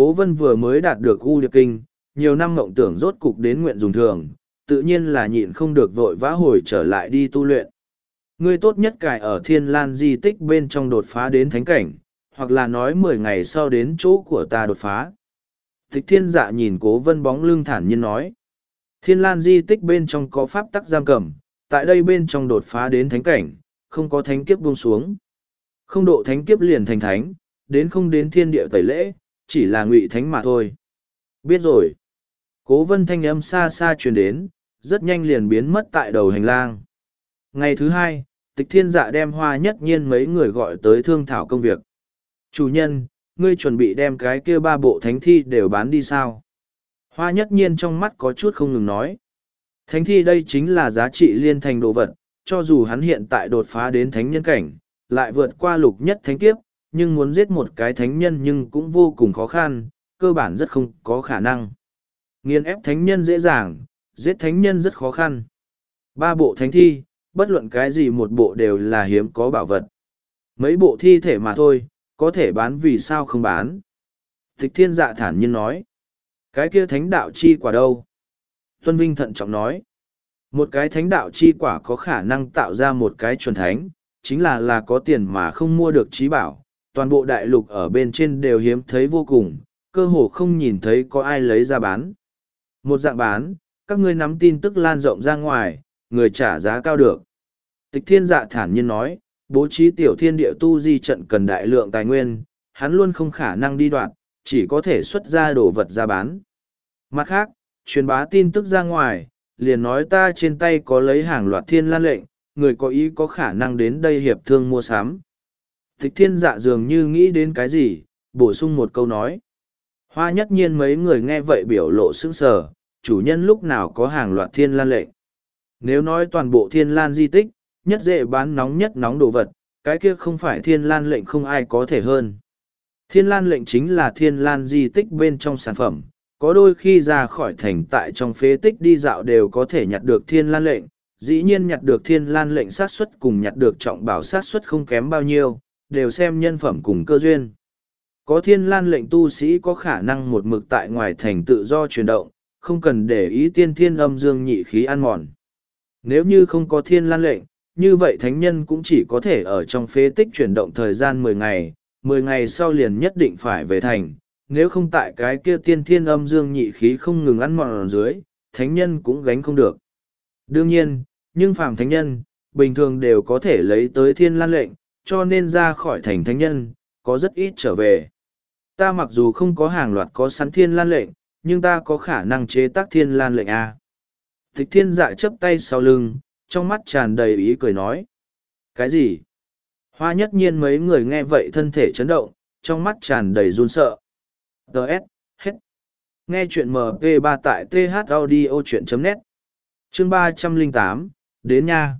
Cố vân vừa mới đạt được u điệp kinh, nhiều năm mộng tưởng rốt cục đến nguyện dùng thường, tự nhiên là nhịn không được vội vã hồi trở lại đi tu luyện. Ngươi tốt nhất cài ở thiên lan di tích bên trong đột phá đến thánh cảnh, hoặc là nói mười ngày sau đến chỗ của ta đột phá. Tịch thiên dạ nhìn cố vân bóng lưng thản nhiên nói. Thiên lan di tích bên trong có pháp tắc giam cầm, tại đây bên trong đột phá đến thánh cảnh, không có thánh kiếp buông xuống. Không độ thánh kiếp liền thành thánh, đến không đến thiên địa tẩy lễ, chỉ là ngụy thánh mà thôi. Biết rồi. Cố vân thanh âm xa xa truyền đến, rất nhanh liền biến mất tại đầu hành lang. Ngày thứ hai, tịch thiên dạ đem hoa nhất nhiên mấy người gọi tới thương thảo công việc. Chủ nhân, ngươi chuẩn bị đem cái kia ba bộ thánh thi đều bán đi sao? Hoa nhất nhiên trong mắt có chút không ngừng nói. Thánh thi đây chính là giá trị liên thành đồ vật, cho dù hắn hiện tại đột phá đến thánh nhân cảnh, lại vượt qua lục nhất thánh kiếp, nhưng muốn giết một cái thánh nhân nhưng cũng vô cùng khó khăn, cơ bản rất không có khả năng. Nghiên ép thánh nhân dễ dàng, giết thánh nhân rất khó khăn. Ba bộ thánh thi, bất luận cái gì một bộ đều là hiếm có bảo vật. Mấy bộ thi thể mà thôi, có thể bán vì sao không bán. Tịch thiên dạ thản nhiên nói. Cái kia thánh đạo chi quả đâu? Tuân Vinh thận trọng nói. Một cái thánh đạo chi quả có khả năng tạo ra một cái chuẩn thánh, chính là là có tiền mà không mua được trí bảo. Toàn bộ đại lục ở bên trên đều hiếm thấy vô cùng, cơ hồ không nhìn thấy có ai lấy ra bán. Một dạng bán, các ngươi nắm tin tức lan rộng ra ngoài, người trả giá cao được. Tịch thiên dạ thản nhiên nói, bố trí tiểu thiên địa tu di trận cần đại lượng tài nguyên, hắn luôn không khả năng đi đoạn, chỉ có thể xuất ra đồ vật ra bán. Mặt khác, truyền bá tin tức ra ngoài, liền nói ta trên tay có lấy hàng loạt thiên lan lệnh, người có ý có khả năng đến đây hiệp thương mua sắm. Tịch thiên dạ dường như nghĩ đến cái gì, bổ sung một câu nói. Hoa nhất nhiên mấy người nghe vậy biểu lộ sững sờ, chủ nhân lúc nào có hàng loạt thiên lan lệnh. Nếu nói toàn bộ thiên lan di tích, nhất dễ bán nóng nhất nóng đồ vật, cái kia không phải thiên lan lệnh không ai có thể hơn. Thiên lan lệnh chính là thiên lan di tích bên trong sản phẩm, có đôi khi ra khỏi thành tại trong phế tích đi dạo đều có thể nhặt được thiên lan lệnh, dĩ nhiên nhặt được thiên lan lệnh sát xuất cùng nhặt được trọng bảo sát xuất không kém bao nhiêu, đều xem nhân phẩm cùng cơ duyên. Có thiên lan lệnh tu sĩ có khả năng một mực tại ngoài thành tự do chuyển động, không cần để ý tiên thiên âm dương nhị khí ăn mòn. Nếu như không có thiên lan lệnh, như vậy thánh nhân cũng chỉ có thể ở trong phế tích chuyển động thời gian mười ngày, mười ngày sau liền nhất định phải về thành, nếu không tại cái kia tiên thiên âm dương nhị khí không ngừng ăn mòn dưới, thánh nhân cũng gánh không được. Đương nhiên, nhưng phàm thánh nhân, bình thường đều có thể lấy tới thiên lan lệnh, cho nên ra khỏi thành thánh nhân, có rất ít trở về. Ta mặc dù không có hàng loạt có sẵn thiên lan lệnh, nhưng ta có khả năng chế tác thiên lan lệnh A. Tịch thiên dạ chấp tay sau lưng, trong mắt tràn đầy ý cười nói. Cái gì? Hoa nhất nhiên mấy người nghe vậy thân thể chấn động, trong mắt tràn đầy run sợ. Đợt, hết. Nghe chuyện MP3 tại thaudio.net. Chương ba trăm linh tám đến nha.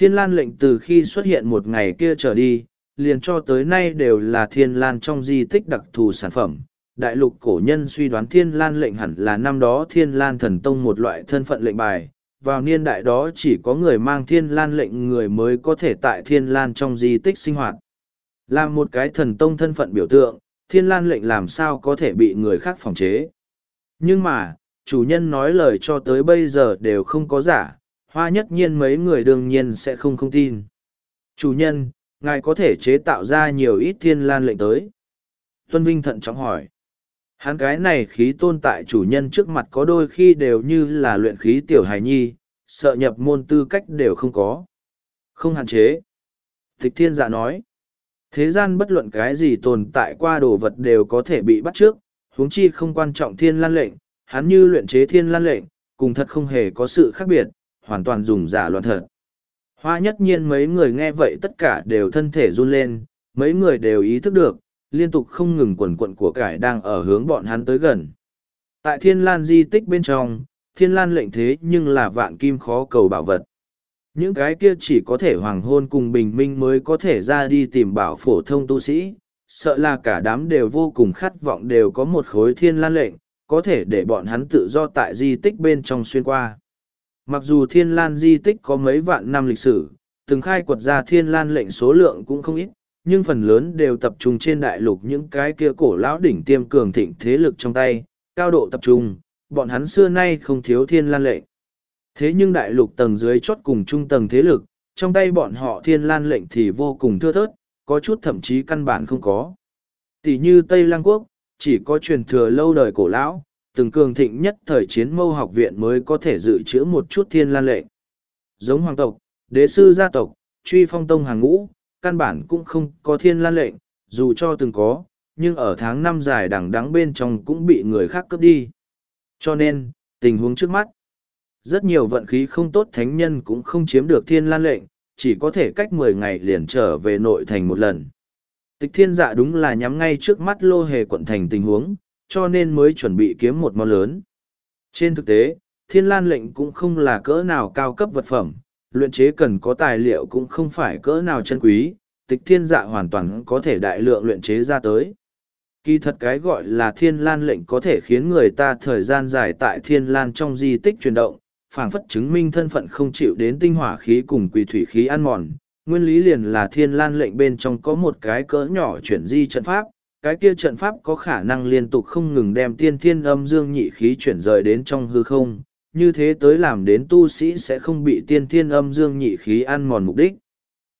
Thiên lan lệnh từ khi xuất hiện một ngày kia trở đi, liền cho tới nay đều là thiên lan trong di tích đặc thù sản phẩm. Đại lục cổ nhân suy đoán thiên lan lệnh hẳn là năm đó thiên lan thần tông một loại thân phận lệnh bài. Vào niên đại đó chỉ có người mang thiên lan lệnh người mới có thể tại thiên lan trong di tích sinh hoạt. Là một cái thần tông thân phận biểu tượng, thiên lan lệnh làm sao có thể bị người khác phòng chế. Nhưng mà, chủ nhân nói lời cho tới bây giờ đều không có giả, hoa nhất nhiên mấy người đương nhiên sẽ không không tin. Chủ nhân, ngài có thể chế tạo ra nhiều ít thiên lan lệnh tới. Tuân Vinh thận trọng hỏi. Hắn cái này khí tôn tại chủ nhân trước mặt có đôi khi đều như là luyện khí tiểu hài nhi, sợ nhập môn tư cách đều không có. Không hạn chế. Tịch thiên giả nói. Thế gian bất luận cái gì tồn tại qua đồ vật đều có thể bị bắt trước, huống chi không quan trọng thiên lan lệnh, hắn như luyện chế thiên lan lệnh, cùng thật không hề có sự khác biệt, hoàn toàn dùng giả loạn thật. Hoa nhất nhiên mấy người nghe vậy tất cả đều thân thể run lên, mấy người đều ý thức được, liên tục không ngừng quần quận của cải đang ở hướng bọn hắn tới gần. Tại thiên lan di tích bên trong, thiên lan lệnh thế nhưng là vạn kim khó cầu bảo vật. Những cái kia chỉ có thể hoàng hôn cùng bình minh mới có thể ra đi tìm bảo phổ thông tu sĩ, sợ là cả đám đều vô cùng khát vọng đều có một khối thiên lan lệnh, có thể để bọn hắn tự do tại di tích bên trong xuyên qua. Mặc dù thiên lan di tích có mấy vạn năm lịch sử, từng khai quật ra thiên lan lệnh số lượng cũng không ít, nhưng phần lớn đều tập trung trên đại lục những cái kia cổ lão đỉnh tiêm cường thịnh thế lực trong tay, cao độ tập trung, bọn hắn xưa nay không thiếu thiên lan lệnh. Thế nhưng đại lục tầng dưới chót cùng trung tầng thế lực, trong tay bọn họ thiên lan lệnh thì vô cùng thưa thớt, có chút thậm chí căn bản không có. Tỷ như Tây lang Quốc, chỉ có truyền thừa lâu đời cổ lão, từng cường thịnh nhất thời chiến mâu học viện mới có thể dự trữ một chút thiên lan lệnh. Giống hoàng tộc, đế sư gia tộc, truy phong tông hàng ngũ, căn bản cũng không có thiên lan lệnh, dù cho từng có, nhưng ở tháng năm dài đằng đắng bên trong cũng bị người khác cướp đi. Cho nên, tình huống trước mắt, rất nhiều vận khí không tốt thánh nhân cũng không chiếm được thiên lan lệnh, chỉ có thể cách mười ngày liền trở về nội thành một lần. Tịch thiên dạ đúng là nhắm ngay trước mắt lô hề quận thành tình huống, cho nên mới chuẩn bị kiếm một món lớn. Trên thực tế, thiên lan lệnh cũng không là cỡ nào cao cấp vật phẩm, luyện chế cần có tài liệu cũng không phải cỡ nào chân quý, tịch thiên dạ hoàn toàn có thể đại lượng luyện chế ra tới. Kỳ thật cái gọi là thiên lan lệnh có thể khiến người ta thời gian dài tại thiên lan trong di tích chuyển động, phảng phất chứng minh thân phận không chịu đến tinh hỏa khí cùng quỳ thủy khí ăn mòn. Nguyên lý liền là thiên lan lệnh bên trong có một cái cỡ nhỏ chuyển di trận pháp, cái kia trận pháp có khả năng liên tục không ngừng đem tiên thiên âm dương nhị khí chuyển rời đến trong hư không, như thế tới làm đến tu sĩ sẽ không bị tiên thiên âm dương nhị khí ăn mòn mục đích.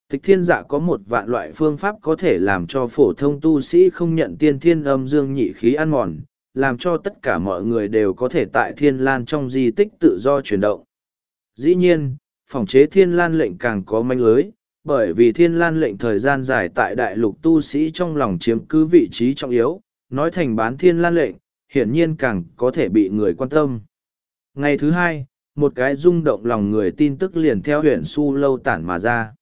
Tịch thiên dạ có một vạn loại phương pháp có thể làm cho phổ thông tu sĩ không nhận tiên thiên âm dương nhị khí ăn mòn, làm cho tất cả mọi người đều có thể tại thiên lan trong di tích tự do chuyển động. Dĩ nhiên, phòng chế thiên lan lệnh càng có manh lưới, bởi vì thiên lan lệnh thời gian dài tại đại lục tu sĩ trong lòng chiếm cứ vị trí trọng yếu, nói thành bán thiên lan lệnh, hiển nhiên càng có thể bị người quan tâm. Ngày thứ hai, một cái rung động lòng người tin tức liền theo huyện su lâu tản mà ra.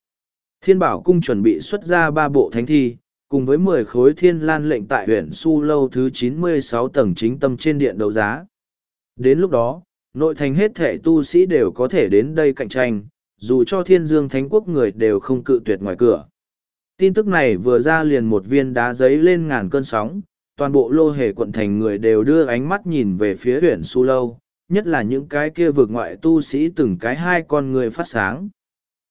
Thiên bảo cung chuẩn bị xuất ra ba bộ thánh thi, cùng với mười khối thiên lan lệnh tại huyện su lâu thứ chín mươi sáu tầng chính tâm trên điện đấu giá. Đến lúc đó, nội thành hết thể tu sĩ đều có thể đến đây cạnh tranh, dù cho thiên dương thánh quốc người đều không cự tuyệt ngoài cửa. Tin tức này vừa ra liền một viên đá giấy lên ngàn cơn sóng, toàn bộ lô hề quận thành người đều đưa ánh mắt nhìn về phía huyện su lâu, nhất là những cái kia vượt ngoại tu sĩ từng cái hai con người phát sáng.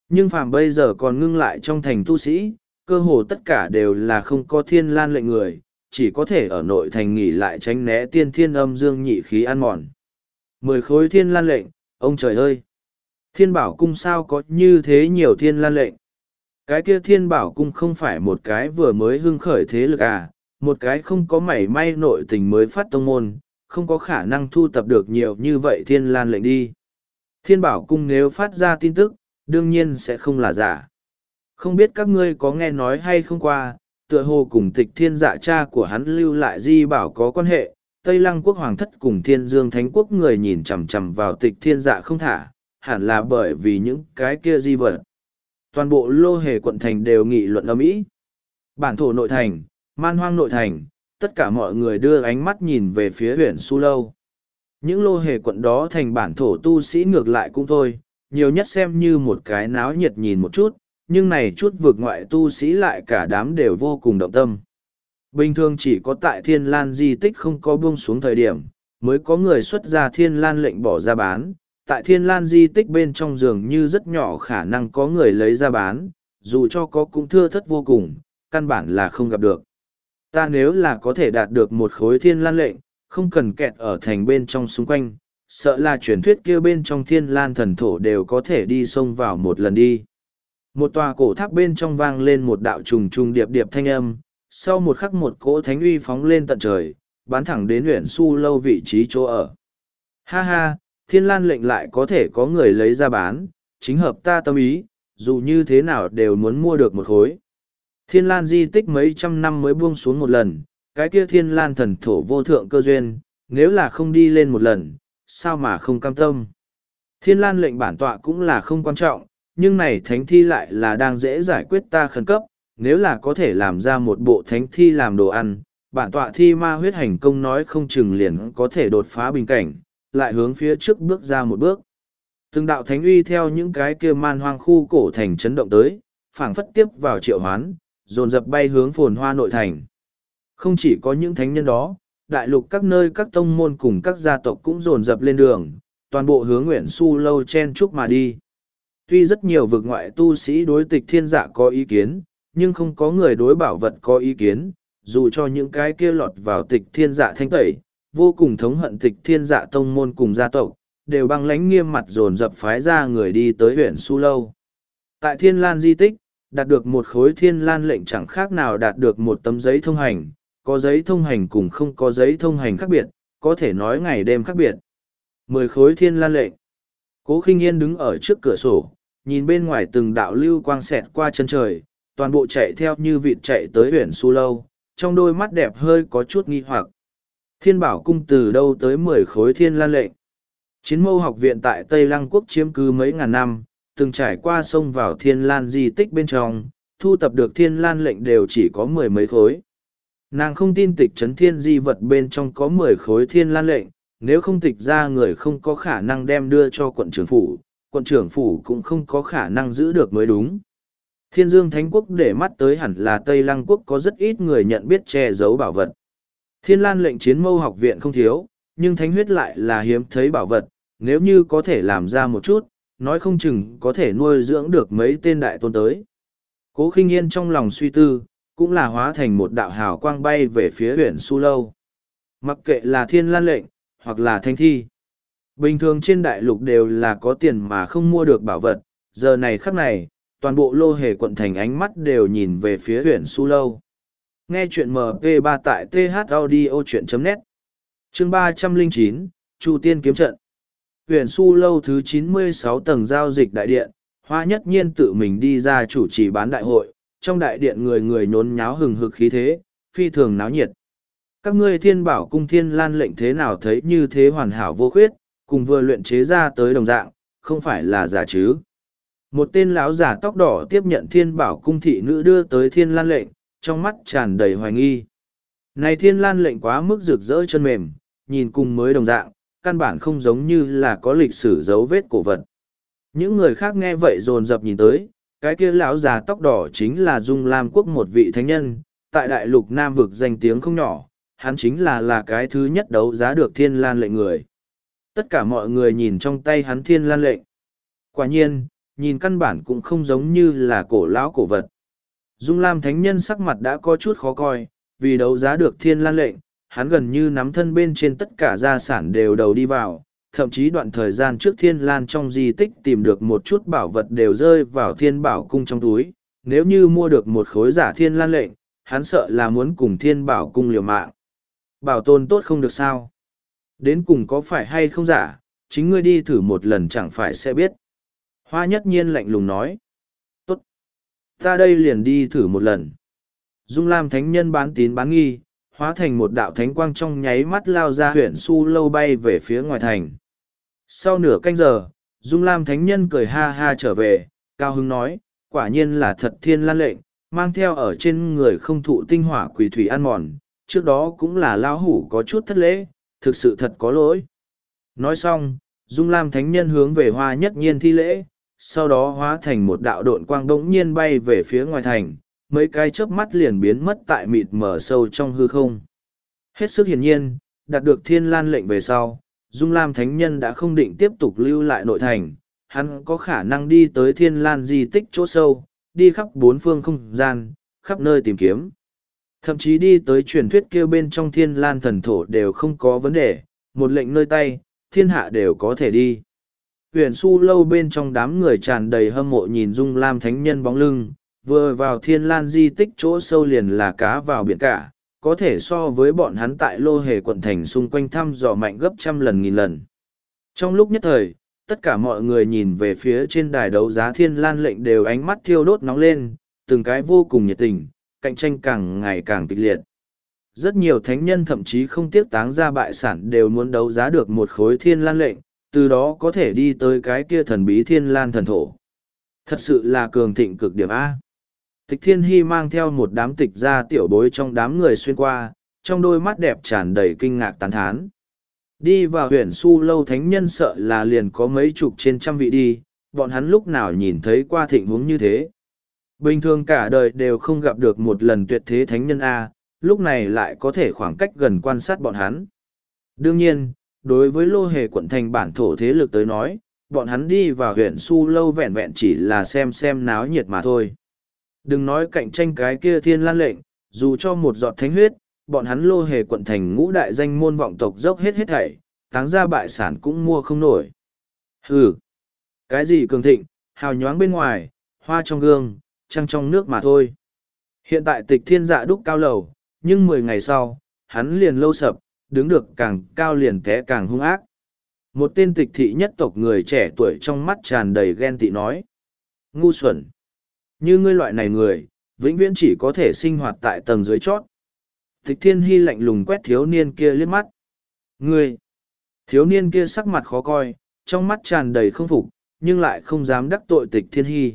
Nhưng phàm bây giờ còn ngưng lại trong thành tu sĩ, cơ hồ tất cả đều là không có thiên lan lệnh người, chỉ có thể ở nội thành nghỉ lại tránh né tiên thiên âm dương nhị khí ăn mòn. Mười khối thiên lan lệnh, ông trời ơi! Thiên bảo cung sao có như thế nhiều thiên lan lệnh? Cái kia thiên bảo cung không phải một cái vừa mới hưng khởi thế lực à, một cái không có mảy may nội tình mới phát tông môn, không có khả năng thu tập được nhiều như vậy thiên lan lệnh đi. Thiên bảo cung nếu phát ra tin tức, đương nhiên sẽ không là giả. Không biết các ngươi có nghe nói hay không qua, tựa hồ cùng tịch thiên dạ cha của hắn lưu lại di bảo có quan hệ, Tây Lăng quốc hoàng thất cùng thiên dương thánh quốc người nhìn chằm chằm vào tịch thiên dạ không thả, hẳn là bởi vì những cái kia di vật. Toàn bộ lô hề quận thành đều nghị luận âm ý. Bản thổ nội thành, man hoang nội thành, tất cả mọi người đưa ánh mắt nhìn về phía huyện Su Lâu. Những lô hề quận đó thành bản thổ tu sĩ ngược lại cũng thôi, nhiều nhất xem như một cái náo nhiệt nhìn một chút, nhưng này chút vượt ngoại tu sĩ lại cả đám đều vô cùng động tâm. Bình thường chỉ có tại thiên lan di tích không có buông xuống thời điểm, mới có người xuất ra thiên lan lệnh bỏ ra bán. Tại thiên lan di tích bên trong giường như rất nhỏ khả năng có người lấy ra bán, dù cho có cũng thưa thất vô cùng, căn bản là không gặp được. Ta nếu là có thể đạt được một khối thiên lan lệnh, không cần kẹt ở thành bên trong xung quanh, sợ là truyền thuyết kia bên trong thiên lan thần thổ đều có thể đi xông vào một lần đi. Một tòa cổ tháp bên trong vang lên một đạo trùng trùng điệp điệp thanh âm, sau một khắc một cỗ thánh uy phóng lên tận trời, bắn thẳng đến huyện su lâu vị trí chỗ ở. Ha ha, thiên lan lệnh lại có thể có người lấy ra bán, chính hợp ta tâm ý, dù như thế nào đều muốn mua được một khối. Thiên lan di tích mấy trăm năm mới buông xuống một lần, cái kia thiên lan thần thổ vô thượng cơ duyên, nếu là không đi lên một lần, sao mà không cam tâm. Thiên lan lệnh bản tọa cũng là không quan trọng, nhưng này thánh thi lại là đang dễ giải quyết ta khẩn cấp, nếu là có thể làm ra một bộ thánh thi làm đồ ăn, bản tọa thi ma huyết hành công nói không chừng liền có thể đột phá bình cảnh, lại hướng phía trước bước ra một bước. Từng đạo thánh uy theo những cái kia man hoang khu cổ thành chấn động tới, phảng phất tiếp vào triệu hoán, dồn dập bay hướng phồn hoa nội thành. Không chỉ có những thánh nhân đó, đại lục các nơi các tông môn cùng các gia tộc cũng dồn dập lên đường, toàn bộ hướng nguyện su lâu chen chúc mà đi. Tuy rất nhiều vực ngoại tu sĩ đối tịch thiên dạ có ý kiến, nhưng không có người đối bảo vật có ý kiến, dù cho những cái kia lọt vào tịch thiên dạ thanh tẩy, vô cùng thống hận tịch thiên dạ tông môn cùng gia tộc, đều băng lãnh nghiêm mặt dồn dập phái ra người đi tới huyện Su Lâu. Tại Thiên Lan di tích, đạt được một khối Thiên Lan lệnh chẳng khác nào đạt được một tấm giấy thông hành, có giấy thông hành cùng không có giấy thông hành khác biệt, có thể nói ngày đêm khác biệt. Mười khối Thiên Lan lệnh. Cố khinh yên đứng ở trước cửa sổ, nhìn bên ngoài từng đạo lưu quang xẹt qua chân trời, toàn bộ chạy theo như vịt chạy tới huyện su lâu, trong đôi mắt đẹp hơi có chút nghi hoặc. Thiên bảo cung từ đâu tới mười khối thiên lan lệnh. Chiến mâu học viện tại Tây Lăng Quốc chiếm cứ mấy ngàn năm, từng trải qua sông vào thiên lan di tích bên trong, thu tập được thiên lan lệnh đều chỉ có mười mấy khối. Nàng không tin tịch trấn thiên di vật bên trong có mười khối thiên lan lệnh, nếu không tịch ra người không có khả năng đem đưa cho quận trưởng phủ, quận trưởng phủ cũng không có khả năng giữ được mới đúng. Thiên dương thánh quốc để mắt tới hẳn là Tây Lăng quốc có rất ít người nhận biết che giấu bảo vật. Thiên lan lệnh chiến mâu học viện không thiếu, nhưng thánh huyết lại là hiếm thấy bảo vật, nếu như có thể làm ra một chút, nói không chừng có thể nuôi dưỡng được mấy tên đại tôn tới. Cố khinh yên trong lòng suy tư, cũng là hóa thành một đạo hào quang bay về phía huyện Su Lâu. Mặc kệ là thiên lan lệnh, hoặc là thanh thi. Bình thường trên đại lục đều là có tiền mà không mua được bảo vật, giờ này khắc này, toàn bộ lô hề quận thành ánh mắt đều nhìn về phía huyện Su Lâu. Nghe chuyện MP3 tại thaudio.net Chương 309, Chu Tiên Kiếm Trận huyền Su Lâu thứ 96 tầng giao dịch đại điện, Hoa Nhất Nhiên tự mình đi ra chủ trì bán đại hội, trong đại điện người người nhốn nháo hừng hực khí thế, phi thường náo nhiệt. Các ngươi thiên bảo cung thiên lan lệnh thế nào thấy như thế hoàn hảo vô khuyết, cùng vừa luyện chế ra tới đồng dạng, không phải là giả chứ. Một tên lão giả tóc đỏ tiếp nhận thiên bảo cung thị nữ đưa tới thiên lan lệnh, trong mắt tràn đầy hoài nghi. Này thiên lan lệnh quá mức rực rỡ chân mềm, nhìn cùng mới đồng dạng, căn bản không giống như là có lịch sử dấu vết cổ vật. Những người khác nghe vậy dồn dập nhìn tới, cái kia lão già tóc đỏ chính là Dung Lam Quốc một vị thánh nhân, tại đại lục Nam vực danh tiếng không nhỏ, hắn chính là là cái thứ nhất đấu giá được thiên lan lệnh người. Tất cả mọi người nhìn trong tay hắn thiên lan lệnh. Quả nhiên, nhìn căn bản cũng không giống như là cổ lão cổ vật. Dung Lam Thánh Nhân sắc mặt đã có chút khó coi, vì đấu giá được thiên lan lệnh, hắn gần như nắm thân bên trên tất cả gia sản đều đầu đi vào, thậm chí đoạn thời gian trước thiên lan trong di tích tìm được một chút bảo vật đều rơi vào thiên bảo cung trong túi. Nếu như mua được một khối giả thiên lan lệnh, hắn sợ là muốn cùng thiên bảo cung liều mạng. Bảo tồn tốt không được sao. Đến cùng có phải hay không giả, chính ngươi đi thử một lần chẳng phải sẽ biết. Hoa nhất nhiên lạnh lùng nói. Ta đây liền đi thử một lần. Dung Lam Thánh Nhân bán tín bán nghi, hóa thành một đạo thánh quang trong nháy mắt lao ra huyện su lâu bay về phía ngoài thành. Sau nửa canh giờ, Dung Lam Thánh Nhân cười ha ha trở về, Cao Hưng nói, quả nhiên là thật thiên lan lệnh, mang theo ở trên người không thụ tinh hỏa quỷ thủy ăn mòn, trước đó cũng là lao hủ có chút thất lễ, thực sự thật có lỗi. Nói xong, Dung Lam Thánh Nhân hướng về hoa nhất nhiên thi lễ, sau đó hóa thành một đạo độn quang bỗng nhiên bay về phía ngoài thành, mấy cái chớp mắt liền biến mất tại mịt mở sâu trong hư không. Hết sức hiển nhiên, đạt được thiên lan lệnh về sau, Dung Lam Thánh Nhân đã không định tiếp tục lưu lại nội thành, hắn có khả năng đi tới thiên lan di tích chỗ sâu, đi khắp bốn phương không gian, khắp nơi tìm kiếm. Thậm chí đi tới truyền thuyết kêu bên trong thiên lan thần thổ đều không có vấn đề, một lệnh nơi tay, thiên hạ đều có thể đi. Huyền su lâu bên trong đám người tràn đầy hâm mộ nhìn Dung Lam Thánh Nhân bóng lưng, vừa vào thiên lan di tích chỗ sâu liền là cá vào biển cả, có thể so với bọn hắn tại lô hề quận thành xung quanh thăm dò mạnh gấp trăm lần nghìn lần. Trong lúc nhất thời, tất cả mọi người nhìn về phía trên đài đấu giá thiên lan lệnh đều ánh mắt thiêu đốt nóng lên, từng cái vô cùng nhiệt tình, cạnh tranh càng ngày càng kịch liệt. Rất nhiều thánh nhân thậm chí không tiếc táng ra bại sản đều muốn đấu giá được một khối thiên lan lệnh, từ đó có thể đi tới cái kia thần bí thiên lan thần thổ. Thật sự là cường thịnh cực điểm A. Tịch thiên hy mang theo một đám tịch ra tiểu bối trong đám người xuyên qua, trong đôi mắt đẹp tràn đầy kinh ngạc tán thán. Đi vào huyện su lâu thánh nhân sợ là liền có mấy chục trên trăm vị đi, bọn hắn lúc nào nhìn thấy qua thịnh huống như thế. Bình thường cả đời đều không gặp được một lần tuyệt thế thánh nhân A, lúc này lại có thể khoảng cách gần quan sát bọn hắn. Đương nhiên, đối với lô hề quận thành bản thổ thế lực tới nói, bọn hắn đi vào huyện su lâu vẹn vẹn chỉ là xem xem náo nhiệt mà thôi. Đừng nói cạnh tranh cái kia thiên lan lệnh, dù cho một giọt thánh huyết, bọn hắn lô hề quận thành ngũ đại danh môn vọng tộc dốc hết hết thảy, táng ra bại sản cũng mua không nổi. Hừ, cái gì cường thịnh, hào nhoáng bên ngoài, hoa trong gương, trăng trong nước mà thôi. Hiện tại tịch thiên dạ đúc cao lầu, nhưng mười ngày sau, hắn liền lâu sập, đứng được càng cao liền té càng hung ác. Một tên tịch thị nhất tộc người trẻ tuổi trong mắt tràn đầy ghen tị nói. Ngu xuẩn! Như ngươi loại này người, vĩnh viễn chỉ có thể sinh hoạt tại tầng dưới chót. Tịch thiên hy lạnh lùng quét thiếu niên kia liếc mắt. Ngươi! Thiếu niên kia sắc mặt khó coi, trong mắt tràn đầy không phục, nhưng lại không dám đắc tội tịch thiên hy.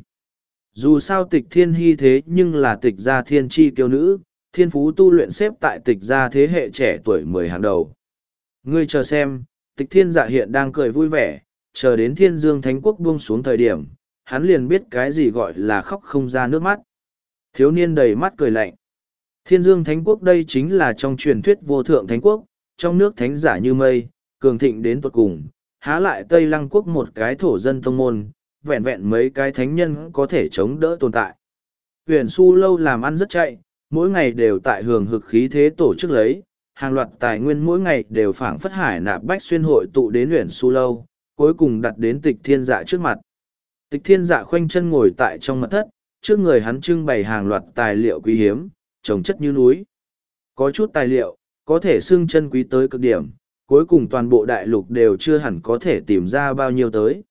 Dù sao tịch thiên hy thế nhưng là tịch gia thiên tri kiêu nữ, thiên phú tu luyện xếp tại tịch gia thế hệ trẻ tuổi mười hàng đầu. Ngươi chờ xem, tịch thiên dạ hiện đang cười vui vẻ, chờ đến thiên dương thánh quốc buông xuống thời điểm, hắn liền biết cái gì gọi là khóc không ra nước mắt. Thiếu niên đầy mắt cười lạnh. Thiên dương thánh quốc đây chính là trong truyền thuyết vô thượng thánh quốc, trong nước thánh giả như mây, cường thịnh đến tuột cùng, há lại Tây Lăng quốc một cái thổ dân tông môn, vẹn vẹn mấy cái thánh nhân có thể chống đỡ tồn tại. Huyền su lâu làm ăn rất chạy, mỗi ngày đều tại hưởng hực khí thế tổ chức lấy, hàng loạt tài nguyên mỗi ngày đều phảng phất hải nạp bách xuyên hội tụ đến luyện su lâu, cuối cùng đặt đến tịch thiên dạ trước mặt. Tịch thiên dạ khoanh chân ngồi tại trong mật thất, trước người hắn trưng bày hàng loạt tài liệu quý hiếm, trồng chất như núi. Có chút tài liệu, có thể xưng chân quý tới cực điểm, cuối cùng toàn bộ đại lục đều chưa hẳn có thể tìm ra bao nhiêu tới.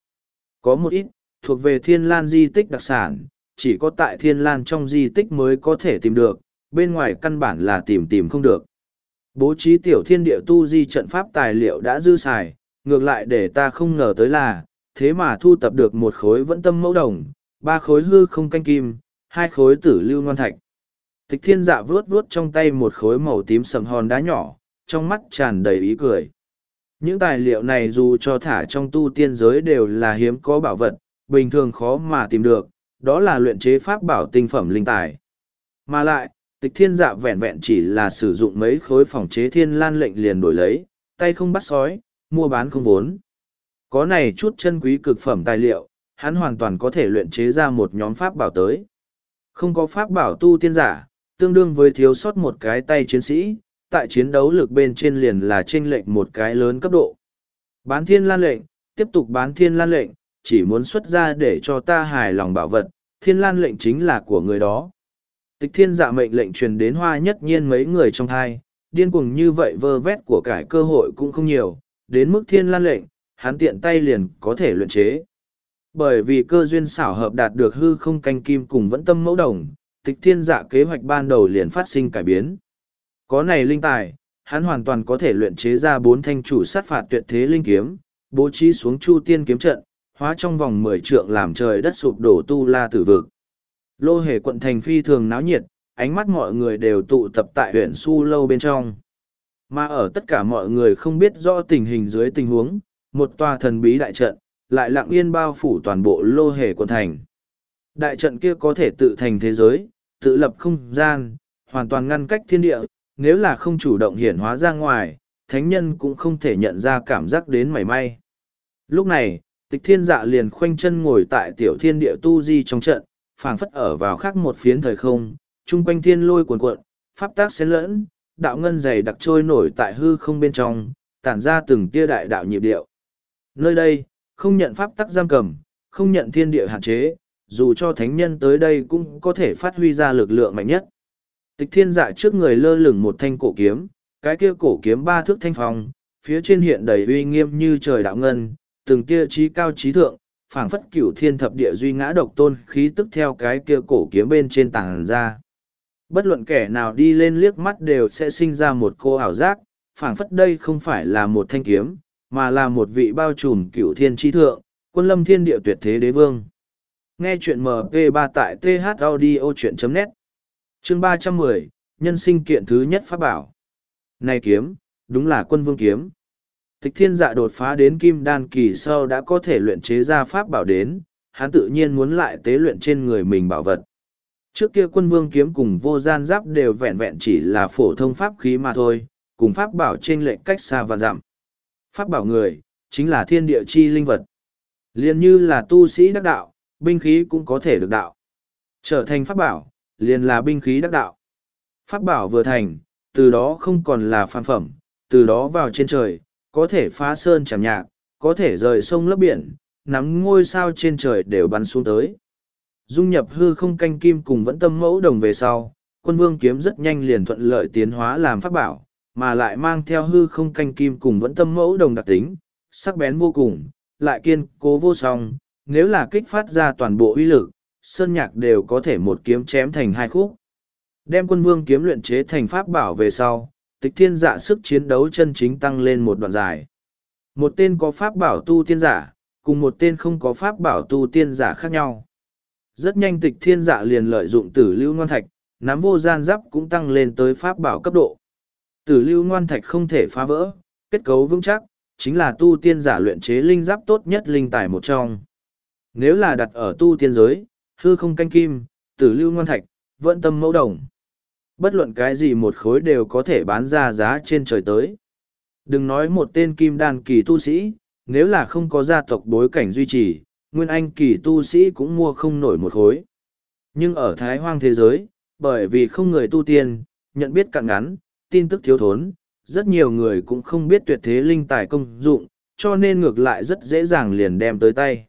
Có một ít, thuộc về thiên lan di tích đặc sản, chỉ có tại thiên lan trong di tích mới có thể tìm được, bên ngoài căn bản là tìm tìm không được. Bố trí tiểu thiên địa tu di trận pháp tài liệu đã dư xài, ngược lại để ta không ngờ tới là, thế mà thu tập được một khối vẫn tâm mẫu đồng, ba khối hư không canh kim, hai khối tử lưu ngoan thạch. Tịch thiên dạ vuốt vuốt trong tay một khối màu tím sầm hòn đá nhỏ, trong mắt tràn đầy ý cười. Những tài liệu này dù cho thả trong tu tiên giới đều là hiếm có bảo vật, bình thường khó mà tìm được, đó là luyện chế pháp bảo tinh phẩm linh tài. Mà lại, tịch thiên dạ vẹn vẹn chỉ là sử dụng mấy khối phòng chế thiên lan lệnh liền đổi lấy, tay không bắt sói, mua bán không vốn. Có này chút chân quý cực phẩm tài liệu, hắn hoàn toàn có thể luyện chế ra một nhóm pháp bảo tới. Không có pháp bảo tu tiên giả, tương đương với thiếu sót một cái tay chiến sĩ, tại chiến đấu lực bên trên liền là chênh lệnh một cái lớn cấp độ. Bán thiên lan lệnh, tiếp tục bán thiên lan lệnh, chỉ muốn xuất ra để cho ta hài lòng bảo vật, thiên lan lệnh chính là của người đó. Tịch thiên dạ mệnh lệnh truyền đến hoa nhất nhiên mấy người trong thai, điên cuồng như vậy vơ vét của cải cơ hội cũng không nhiều, đến mức thiên lan lệnh, hắn tiện tay liền có thể luyện chế. Bởi vì cơ duyên xảo hợp đạt được hư không canh kim cùng vẫn tâm mẫu đồng, tịch thiên dạ kế hoạch ban đầu liền phát sinh cải biến. Có này linh tài, hắn hoàn toàn có thể luyện chế ra bốn thanh chủ sát phạt tuyệt thế linh kiếm, bố trí xuống chu tiên kiếm trận, hóa trong vòng mười trượng làm trời đất sụp đổ tu la tử vực. Lô hề quận thành phi thường náo nhiệt, ánh mắt mọi người đều tụ tập tại huyện Su Lâu bên trong. Mà ở tất cả mọi người không biết rõ tình hình dưới tình huống, một tòa thần bí đại trận, lại lặng yên bao phủ toàn bộ lô hề quận thành. Đại trận kia có thể tự thành thế giới, tự lập không gian, hoàn toàn ngăn cách thiên địa, nếu là không chủ động hiển hóa ra ngoài, thánh nhân cũng không thể nhận ra cảm giác đến mảy may. Lúc này, tịch thiên dạ liền khoanh chân ngồi tại tiểu thiên địa tu di trong trận, phảng phất ở vào khác một phiến thời không, chung quanh thiên lôi cuồn cuộn, pháp tác xen lẫn, đạo ngân dày đặc trôi nổi tại hư không bên trong, tản ra từng tia đại đạo nhịp điệu. Nơi đây, không nhận pháp tắc giam cầm, không nhận thiên địa hạn chế, dù cho thánh nhân tới đây cũng có thể phát huy ra lực lượng mạnh nhất. Tịch thiên dạ trước người lơ lửng một thanh cổ kiếm, cái kia cổ kiếm ba thước thanh phong, phía trên hiện đầy uy nghiêm như trời đạo ngân, từng tia trí cao trí thượng, phảng phất cửu thiên thập địa duy ngã độc tôn khí tức theo cái kia cổ kiếm bên trên tàng ra. Bất luận kẻ nào đi lên liếc mắt đều sẽ sinh ra một cô ảo giác, phảng phất đây không phải là một thanh kiếm, mà là một vị bao trùm cửu thiên tri thượng, quân lâm thiên địa tuyệt thế đế vương. Nghe chuyện MP3 tại thaudio.net Chương ba trăm mười Nhân sinh kiện thứ nhất pháp bảo. Này kiếm, đúng là quân vương kiếm. Tịch thiên dạ đột phá đến kim đan kỳ sau đã có thể luyện chế ra pháp bảo đến, hắn tự nhiên muốn lại tế luyện trên người mình bảo vật. Trước kia quân vương kiếm cùng vô gian giáp đều vẹn vẹn chỉ là phổ thông pháp khí mà thôi, cùng pháp bảo trên lệnh cách xa và dặm. Pháp bảo người, chính là thiên địa chi linh vật. liền như là tu sĩ đắc đạo, binh khí cũng có thể được đạo. Trở thành pháp bảo, liền là binh khí đắc đạo. Pháp bảo vừa thành, từ đó không còn là phàm phẩm, từ đó vào trên trời, có thể phá sơn chạm nhạc, có thể rời sông lấp biển, nắm ngôi sao trên trời đều bắn xuống tới. Dung nhập hư không canh kim cùng vẫn tâm mẫu đồng về sau, quân vương kiếm rất nhanh liền thuận lợi tiến hóa làm pháp bảo, mà lại mang theo hư không canh kim cùng vẫn tâm mẫu đồng đặc tính, sắc bén vô cùng, lại kiên cố vô song, nếu là kích phát ra toàn bộ uy lực, sơn nhạc đều có thể một kiếm chém thành hai khúc. Đem quân vương kiếm luyện chế thành pháp bảo về sau, tịch thiên dạ sức chiến đấu chân chính tăng lên một đoạn dài. Một tên có pháp bảo tu tiên giả, cùng một tên không có pháp bảo tu tiên giả khác nhau. Rất nhanh tịch thiên dạ liền lợi dụng tử lưu ngoan thạch, nắm vô gian giáp cũng tăng lên tới pháp bảo cấp độ. Tử lưu ngoan thạch không thể phá vỡ, kết cấu vững chắc, chính là tu tiên giả luyện chế linh giáp tốt nhất linh tài một trong. Nếu là đặt ở tu tiên giới, hư không canh kim, tử lưu ngoan thạch, vẫn tâm mẫu đồng. Bất luận cái gì một khối đều có thể bán ra giá trên trời tới. Đừng nói một tên kim đan kỳ tu sĩ, nếu là không có gia tộc bối cảnh duy trì, nguyên anh kỳ tu sĩ cũng mua không nổi một khối. Nhưng ở thái hoang thế giới, bởi vì không người tu tiên, nhận biết cạn ngắn, tin tức thiếu thốn, rất nhiều người cũng không biết tuyệt thế linh tài công dụng, cho nên ngược lại rất dễ dàng liền đem tới tay.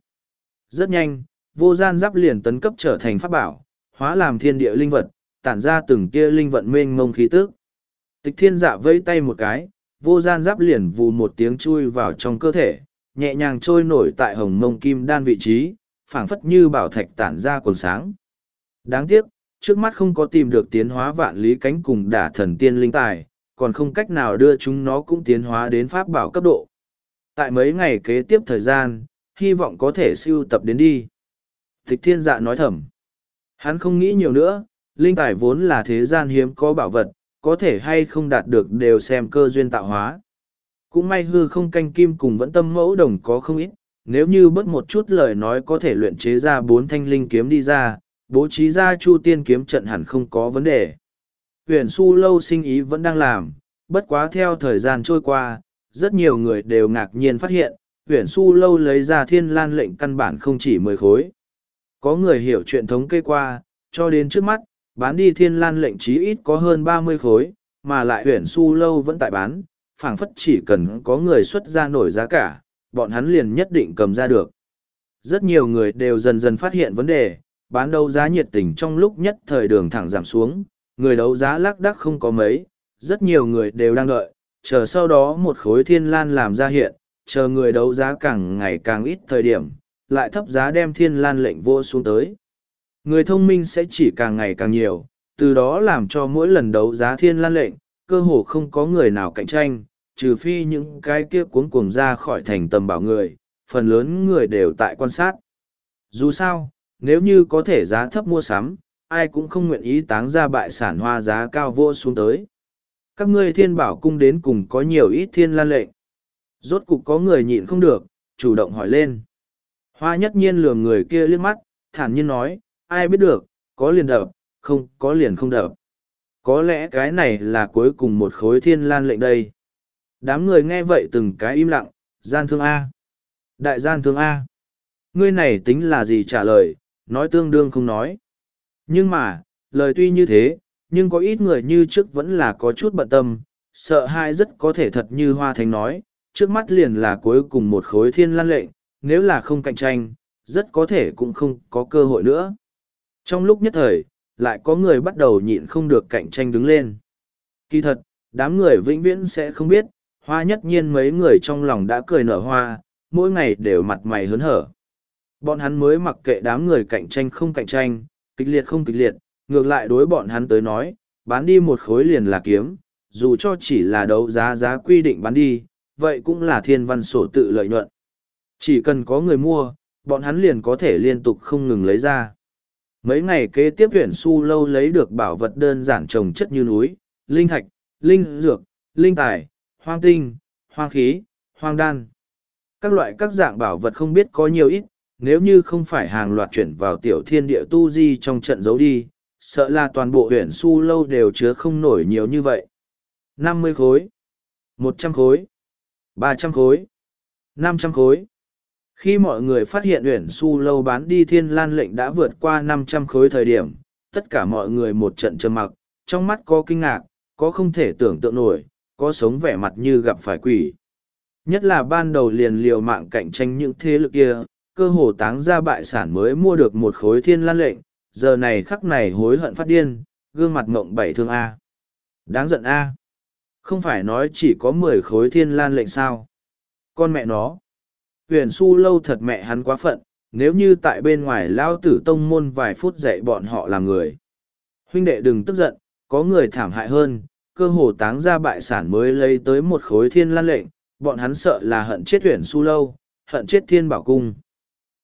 Rất nhanh, vô gian giáp liền tấn cấp trở thành pháp bảo, hóa làm thiên địa linh vật, tản ra từng tia linh vận mênh mông khí tức. Tịch thiên dạ vẫy tay một cái, vô gian giáp liền vù một tiếng chui vào trong cơ thể, nhẹ nhàng trôi nổi tại hồng mông kim đan vị trí, phảng phất như bảo thạch tản ra quần sáng. Đáng tiếc, trước mắt không có tìm được tiến hóa vạn lý cánh cùng đả thần tiên linh tài, còn không cách nào đưa chúng nó cũng tiến hóa đến pháp bảo cấp độ. Tại mấy ngày kế tiếp thời gian, hy vọng có thể siêu tập đến đi. Tịch thiên dạ nói thầm. Hắn không nghĩ nhiều nữa, linh tài vốn là thế gian hiếm có bảo vật, có thể hay không đạt được đều xem cơ duyên tạo hóa. Cũng may hư không canh kim cùng vẫn tâm mẫu đồng có không ít, nếu như bớt một chút lời nói có thể luyện chế ra bốn thanh linh kiếm đi ra, bố trí ra chu tiên kiếm trận hẳn không có vấn đề. Huyền su lâu sinh ý vẫn đang làm, bất quá theo thời gian trôi qua, rất nhiều người đều ngạc nhiên phát hiện, huyền su lâu lấy ra thiên lan lệnh căn bản không chỉ mười khối. Có người hiểu chuyện thống kê qua, cho đến trước mắt, bán đi thiên lan lệnh chí ít có hơn ba mươi khối, mà lại huyền su lâu vẫn tại bán, phảng phất chỉ cần có người xuất ra nổi giá cả, bọn hắn liền nhất định cầm ra được. Rất nhiều người đều dần dần phát hiện vấn đề, bán đấu giá nhiệt tình trong lúc nhất thời đường thẳng giảm xuống, người đấu giá lác đắc không có mấy, rất nhiều người đều đang đợi, chờ sau đó một khối thiên lan làm ra hiện, chờ người đấu giá càng ngày càng ít thời điểm, lại thấp giá đem thiên lan lệnh vô xuống tới. Người thông minh sẽ chỉ càng ngày càng nhiều, từ đó làm cho mỗi lần đấu giá thiên lan lệnh, cơ hồ không có người nào cạnh tranh, trừ phi những cái kia cuống cuồng ra khỏi thành tầm bảo người, phần lớn người đều tại quan sát. Dù sao, nếu như có thể giá thấp mua sắm, ai cũng không nguyện ý táng ra bại sản hoa giá cao vô xuống tới. Các ngươi thiên bảo cung đến cùng có nhiều ít thiên lan lệnh. Rốt cục có người nhịn không được, chủ động hỏi lên. Hoa nhất nhiên lường người kia liếc mắt, thản nhiên nói, ai biết được, có liền đập, không có liền không đập. Có lẽ cái này là cuối cùng một khối thiên lan lệnh đây. Đám người nghe vậy từng cái im lặng, gian thương A. Đại gian thương A. Ngươi này tính là gì trả lời, nói tương đương không nói. Nhưng mà, lời tuy như thế, nhưng có ít người như trước vẫn là có chút bận tâm, sợ hai rất có thể thật như Hoa Thánh nói, trước mắt liền là cuối cùng một khối thiên lan lệnh, nếu là không cạnh tranh, rất có thể cũng không có cơ hội nữa. Trong lúc nhất thời, lại có người bắt đầu nhịn không được cạnh tranh đứng lên. Kỳ thật, đám người vĩnh viễn sẽ không biết, hoa nhất nhiên mấy người trong lòng đã cười nở hoa, mỗi ngày đều mặt mày hớn hở. Bọn hắn mới mặc kệ đám người cạnh tranh không cạnh tranh, kịch liệt không kịch liệt, ngược lại đối bọn hắn tới nói, bán đi một khối liền là kiếm, dù cho chỉ là đấu giá giá quy định bán đi, vậy cũng là thiên văn sổ tự lợi nhuận. Chỉ cần có người mua, bọn hắn liền có thể liên tục không ngừng lấy ra. Mấy ngày kế tiếp huyện su lâu lấy được bảo vật đơn giản trồng chất như núi, linh thạch, linh dược, linh tài, hoang tinh, hoang khí, hoang đan. Các loại các dạng bảo vật không biết có nhiều ít, nếu như không phải hàng loạt chuyển vào tiểu thiên địa tu di trong trận giấu đi, sợ là toàn bộ huyện su lâu đều chứa không nổi nhiều như vậy. năm mươi khối, một trăm khối, ba trăm khối, năm trăm khối. Khi mọi người phát hiện uyển su lâu bán đi thiên lan lệnh đã vượt qua năm trăm khối thời điểm, tất cả mọi người một trận trầm mặc, trong mắt có kinh ngạc, có không thể tưởng tượng nổi, có sống vẻ mặt như gặp phải quỷ. Nhất là ban đầu liền liều mạng cạnh tranh những thế lực kia, cơ hồ táng ra bại sản mới mua được một khối thiên lan lệnh, giờ này khắc này hối hận phát điên, gương mặt mộng bảy thương A. Đáng giận A. Không phải nói chỉ có mười khối thiên lan lệnh sao. Con mẹ nó. Huyền su lâu thật mẹ hắn quá phận, nếu như tại bên ngoài lao tử tông môn vài phút dạy bọn họ làm người. Huynh đệ đừng tức giận, có người thảm hại hơn, cơ hồ táng ra bại sản mới lấy tới một khối thiên lan lệnh, bọn hắn sợ là hận chết huyền su lâu, hận chết thiên bảo cung.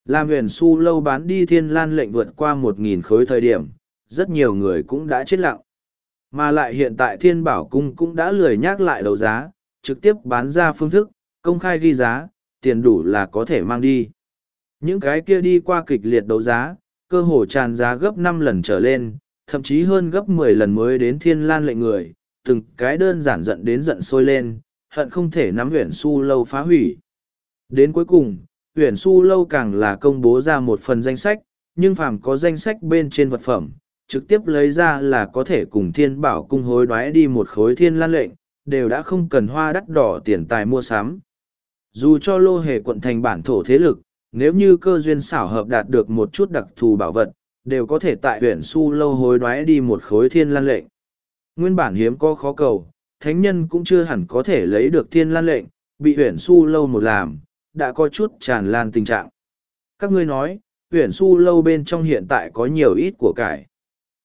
Làm huyền su lâu bán đi thiên lan lệnh vượt qua một nghìn khối thời điểm, rất nhiều người cũng đã chết lặng. Mà lại hiện tại thiên bảo cung cũng đã lười nhắc lại đấu giá, trực tiếp bán ra phương thức, công khai ghi giá, tiền đủ là có thể mang đi. Những cái kia đi qua kịch liệt đấu giá, cơ hồ tràn giá gấp năm lần trở lên, thậm chí hơn gấp mười lần mới đến thiên lan lệnh người, từng cái đơn giản giận đến giận sôi lên, hận không thể nắm huyện su lâu phá hủy. Đến cuối cùng, huyện su lâu càng là công bố ra một phần danh sách, nhưng phàm có danh sách bên trên vật phẩm, trực tiếp lấy ra là có thể cùng thiên bảo cung hối đoái đi một khối thiên lan lệnh, đều đã không cần hoa đắt đỏ tiền tài mua sắm. Dù cho lô hề quận thành bản thổ thế lực, nếu như cơ duyên xảo hợp đạt được một chút đặc thù bảo vật, đều có thể tại huyện su lâu hối đoái đi một khối thiên lan lệnh. Nguyên bản hiếm có khó cầu, thánh nhân cũng chưa hẳn có thể lấy được thiên lan lệnh, bị huyện su lâu một làm, đã có chút tràn lan tình trạng. Các ngươi nói, huyện su lâu bên trong hiện tại có nhiều ít của cải.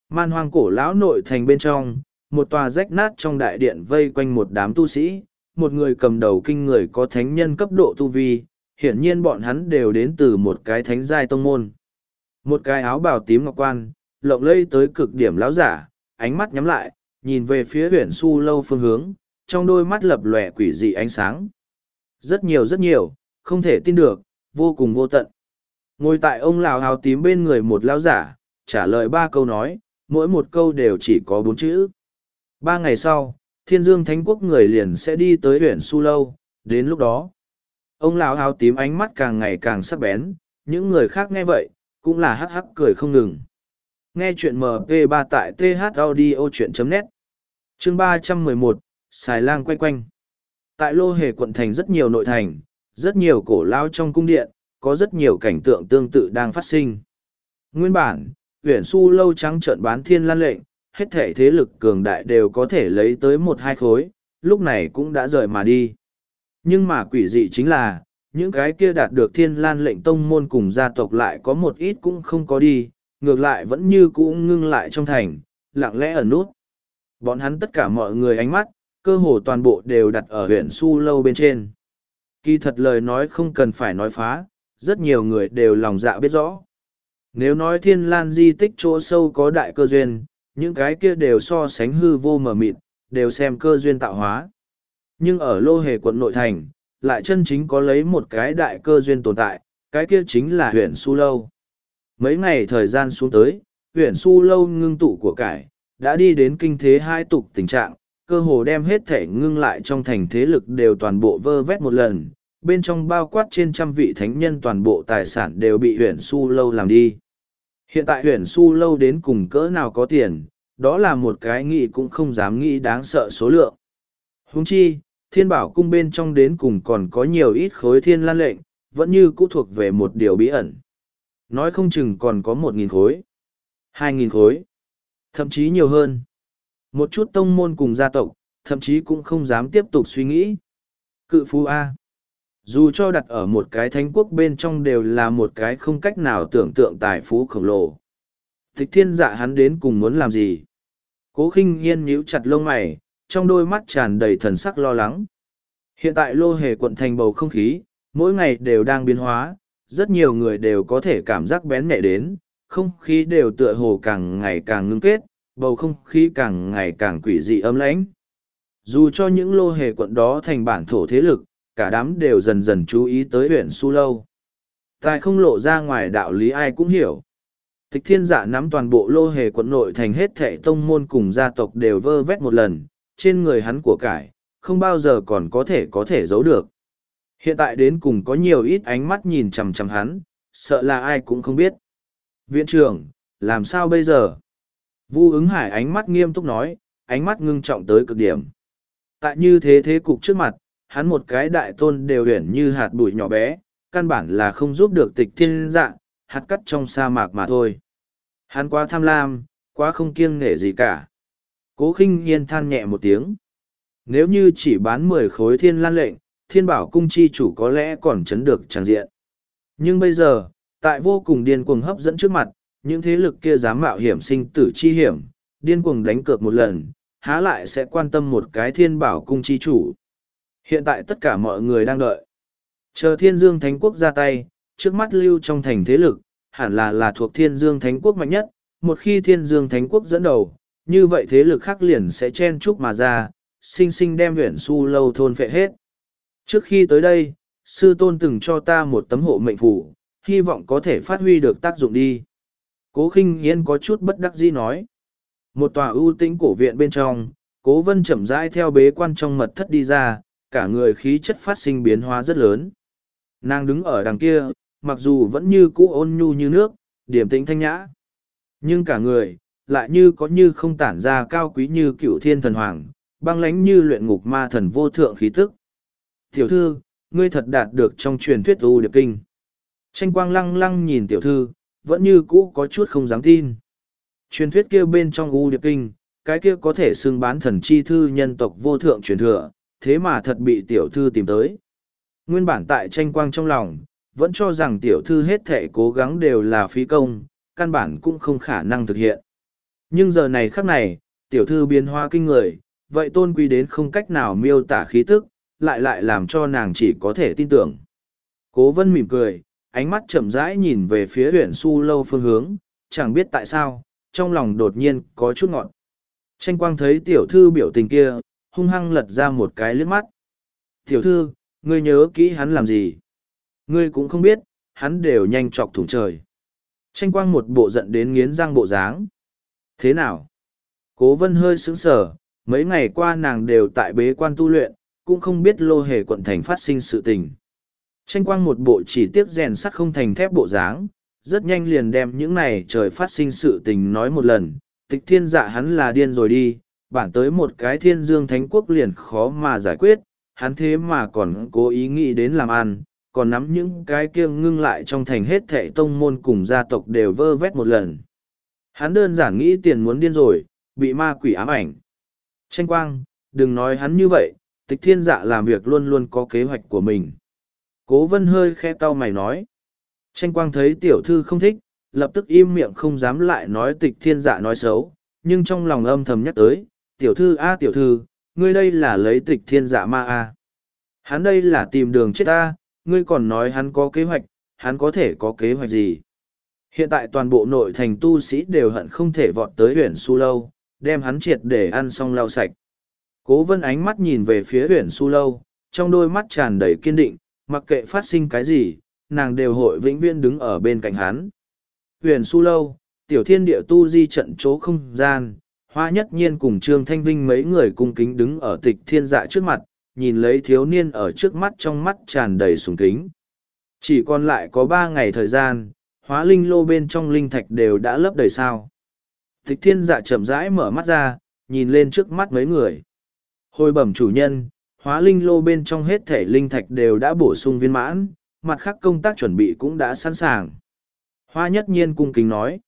Man hoang cổ lão nội thành bên trong, một tòa rách nát trong đại điện vây quanh một đám tu sĩ, một người cầm đầu kinh người có thánh nhân cấp độ tu vi, hiển nhiên bọn hắn đều đến từ một cái thánh giai tông môn. Một cái áo bào tím ngọc quan, lộng lây tới cực điểm lão giả, ánh mắt nhắm lại, nhìn về phía huyện su lâu phương hướng, trong đôi mắt lập lòe quỷ dị ánh sáng. Rất nhiều rất nhiều, không thể tin được, vô cùng vô tận. Ngồi tại ông lão áo tím bên người một lão giả, trả lời ba câu nói, mỗi một câu đều chỉ có bốn chữ. Ba ngày sau, thiên dương thánh quốc người liền sẽ đi tới huyện su lâu, đến lúc đó. Ông lão áo tím ánh mắt càng ngày càng sắc bén, những người khác nghe vậy, cũng là hắc hắc cười không ngừng. Nghe chuyện MP3 tại thaudio.net Chương 311, Xài lang quay quanh Tại Lô Hề quận thành rất nhiều nội thành, rất nhiều cổ lao trong cung điện, có rất nhiều cảnh tượng tương tự đang phát sinh. Nguyên bản, huyện su lâu trắng trợn bán thiên lan lệnh, hết thể thế lực cường đại đều có thể lấy tới một hai khối, lúc này cũng đã rời mà đi. Nhưng mà quỷ dị chính là, những cái kia đạt được thiên lan lệnh tông môn cùng gia tộc lại có một ít cũng không có đi, ngược lại vẫn như cũ ngưng lại trong thành, lặng lẽ ở nút. Bọn hắn tất cả mọi người ánh mắt, cơ hồ toàn bộ đều đặt ở huyện su lâu bên trên. Kỳ thật lời nói không cần phải nói phá, rất nhiều người đều lòng dạ biết rõ. Nếu nói thiên lan di tích chỗ sâu có đại cơ duyên, những cái kia đều so sánh hư vô mờ mịt, đều xem cơ duyên tạo hóa. Nhưng ở lô hề quận nội thành, lại chân chính có lấy một cái đại cơ duyên tồn tại, cái kia chính là huyện Su Lâu. Mấy ngày thời gian xuống tới, huyện Su Lâu ngưng tụ của cải, đã đi đến kinh thế hai tục tình trạng, cơ hồ đem hết thể ngưng lại trong thành thế lực đều toàn bộ vơ vét một lần, bên trong bao quát trên trăm vị thánh nhân toàn bộ tài sản đều bị huyện Su Lâu làm đi. Hiện tại huyền Su Lâu đến cùng cỡ nào có tiền, đó là một cái nghĩ cũng không dám nghĩ đáng sợ số lượng. Húng chi, thiên bảo cung bên trong đến cùng còn có nhiều ít khối thiên lan lệnh, vẫn như cũ thuộc về một điều bí ẩn. Nói không chừng còn có một nghìn khối, hai nghìn khối, thậm chí nhiều hơn. Một chút tông môn cùng gia tộc, thậm chí cũng không dám tiếp tục suy nghĩ. Cự phú A. Dù cho đặt ở một cái thánh quốc bên trong đều là một cái không cách nào tưởng tượng tài phú khổng lồ. Thích thiên dạ hắn đến cùng muốn làm gì? Cố khinh yên nhíu chặt lông mày, trong đôi mắt tràn đầy thần sắc lo lắng. Hiện tại lô hề quận thành bầu không khí, mỗi ngày đều đang biến hóa, rất nhiều người đều có thể cảm giác bén nhạy đến, không khí đều tựa hồ càng ngày càng ngưng kết, bầu không khí càng ngày càng quỷ dị ấm lãnh. Dù cho những lô hề quận đó thành bản thổ thế lực, cả đám đều dần dần chú ý tới huyện Su Lâu. Tài không lộ ra ngoài đạo lý ai cũng hiểu. Tịch thiên dạ nắm toàn bộ lô hề quận nội thành hết thệ tông môn cùng gia tộc đều vơ vét một lần, trên người hắn của cải, không bao giờ còn có thể có thể giấu được. Hiện tại đến cùng có nhiều ít ánh mắt nhìn chằm chằm hắn, sợ là ai cũng không biết. Viện trưởng, làm sao bây giờ? Vu ứng hải ánh mắt nghiêm túc nói, ánh mắt ngưng trọng tới cực điểm. Tại như thế thế cục trước mặt, hắn một cái đại tôn đều huyển như hạt bụi nhỏ bé, căn bản là không giúp được tịch thiên dạ, hạt cắt trong sa mạc mà thôi. Hắn quá tham lam, quá không kiêng nể gì cả. Cố khinh nhiên than nhẹ một tiếng. Nếu như chỉ bán mười khối thiên lan lệnh, thiên bảo cung chi chủ có lẽ còn chấn được tràng diện. Nhưng bây giờ, tại vô cùng điên cuồng hấp dẫn trước mặt, những thế lực kia dám mạo hiểm sinh tử chi hiểm, điên cuồng đánh cược một lần, há lại sẽ quan tâm một cái thiên bảo cung chi chủ. Hiện tại tất cả mọi người đang đợi. Chờ thiên dương thánh quốc ra tay, trước mắt lưu trong thành thế lực, hẳn là là thuộc thiên dương thánh quốc mạnh nhất. Một khi thiên dương thánh quốc dẫn đầu, như vậy thế lực khác liền sẽ chen chúc mà ra, sinh sinh đem huyện su lâu thôn phệ hết. Trước khi tới đây, sư tôn từng cho ta một tấm hộ mệnh phủ, hy vọng có thể phát huy được tác dụng đi. Cố khinh nghiên có chút bất đắc dĩ nói. Một tòa ưu tĩnh cổ viện bên trong, cố vân chậm rãi theo bế quan trong mật thất đi ra, cả người khí chất phát sinh biến hóa rất lớn. Nàng đứng ở đằng kia, mặc dù vẫn như cũ ôn nhu như nước, điểm tĩnh thanh nhã. Nhưng cả người, lại như có như không tản ra cao quý như cựu thiên thần hoàng, băng lánh như luyện ngục ma thần vô thượng khí tức. Tiểu thư, ngươi thật đạt được trong truyền thuyết U Điệp Kinh. Tranh quang lăng lăng nhìn tiểu thư, vẫn như cũ có chút không dám tin. Truyền thuyết kia bên trong U Điệp Kinh, cái kia có thể xưng bán thần chi thư nhân tộc vô thượng truyền thừa, thế mà thật bị tiểu thư tìm tới. Nguyên bản tại tranh quang trong lòng, vẫn cho rằng tiểu thư hết thể cố gắng đều là phí công, căn bản cũng không khả năng thực hiện. Nhưng giờ này khắc này, tiểu thư biến hóa kinh người, vậy tôn quý đến không cách nào miêu tả khí tức, lại lại làm cho nàng chỉ có thể tin tưởng. Cố vân mỉm cười, ánh mắt chậm rãi nhìn về phía huyện su lâu phương hướng, chẳng biết tại sao, trong lòng đột nhiên có chút ngọn. Tranh quang thấy tiểu thư biểu tình kia, hung hăng lật ra một cái liếc mắt. Tiểu thư, ngươi nhớ kỹ hắn làm gì? Ngươi cũng không biết, hắn đều nhanh chọc thủng trời. Tranh quang một bộ giận đến nghiến răng bộ dáng. Thế nào? Cố vân hơi sững sờ, mấy ngày qua nàng đều tại bế quan tu luyện, cũng không biết lô hề quận thành phát sinh sự tình. Tranh quang một bộ chỉ tiếc rèn sắt không thành thép bộ dáng, rất nhanh liền đem những này trời phát sinh sự tình nói một lần. Tịch thiên dạ hắn là điên rồi đi, bản tới một cái thiên dương thánh quốc liền khó mà giải quyết, hắn thế mà còn cố ý nghĩ đến làm ăn, còn nắm những cái kia ngưng lại trong thành hết thệ tông môn cùng gia tộc đều vơ vét một lần. Hắn đơn giản nghĩ tiền muốn điên rồi, bị ma quỷ ám ảnh. Tranh quang, đừng nói hắn như vậy, tịch thiên dạ làm việc luôn luôn có kế hoạch của mình. Cố vân hơi khe tao mày nói. Tranh quang thấy tiểu thư không thích, lập tức im miệng không dám lại nói tịch thiên dạ nói xấu, nhưng trong lòng âm thầm nhắc tới, tiểu thư a tiểu thư, ngươi đây là lấy tịch thiên dạ ma a. Hắn đây là tìm đường chết ta, ngươi còn nói hắn có kế hoạch, hắn có thể có kế hoạch gì? Hiện tại toàn bộ nội thành tu sĩ đều hận không thể vọt tới huyện su lâu, đem hắn triệt để ăn xong lau sạch. Cố vân ánh mắt nhìn về phía huyện su lâu, trong đôi mắt tràn đầy kiên định, mặc kệ phát sinh cái gì, nàng đều hội vĩnh viễn đứng ở bên cạnh hắn. Huyền su lâu, tiểu thiên địa tu di trận chỗ không gian, hoa nhất nhiên cùng trương thanh vinh mấy người cung kính đứng ở tịch thiên dạ trước mặt, nhìn lấy thiếu niên ở trước mắt trong mắt tràn đầy sùng kính. Chỉ còn lại có ba ngày thời gian, hóa linh lô bên trong linh thạch đều đã lấp đầy sao. Tịch thiên dạ chậm rãi mở mắt ra, nhìn lên trước mắt mấy người. Hồi bẩm chủ nhân, hóa linh lô bên trong hết thể linh thạch đều đã bổ sung viên mãn, mặt khác công tác chuẩn bị cũng đã sẵn sàng. Hoa nhất nhiên cung kính nói.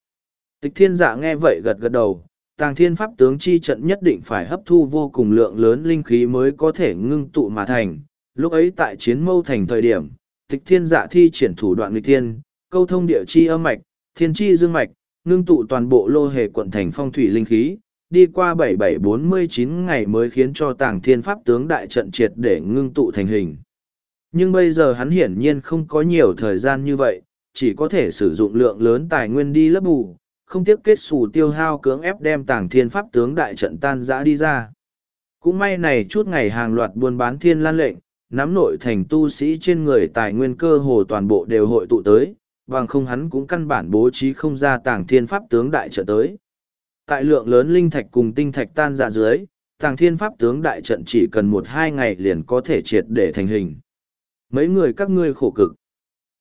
Tịch thiên dạ nghe vậy gật gật đầu, tàng thiên pháp tướng chi trận nhất định phải hấp thu vô cùng lượng lớn linh khí mới có thể ngưng tụ mà thành. Lúc ấy tại chiến mâu thành thời điểm, tịch thiên dạ thi triển thủ đoạn nghịch thiên, câu thông địa chi âm mạch, thiên chi dương mạch, ngưng tụ toàn bộ lô hề quận thành phong thủy linh khí, đi qua 7749 ngày mới khiến cho tàng thiên pháp tướng đại trận triệt để ngưng tụ thành hình. Nhưng bây giờ hắn hiển nhiên không có nhiều thời gian như vậy, chỉ có thể sử dụng lượng lớn tài nguyên đi lấp bù, không tiếc kết xù tiêu hao cưỡng ép đem tàng thiên pháp tướng đại trận tan giã đi ra. Cũng may này chút ngày hàng loạt buôn bán thiên lan lệnh, nắm nội thành tu sĩ trên người tài nguyên cơ hồ toàn bộ đều hội tụ tới, bằng không hắn cũng căn bản bố trí không ra tàng thiên pháp tướng đại trận tới. Tại lượng lớn linh thạch cùng tinh thạch tan ra dưới, tàng thiên pháp tướng đại trận chỉ cần một hai ngày liền có thể triệt để thành hình. Mấy người các ngươi khổ cực.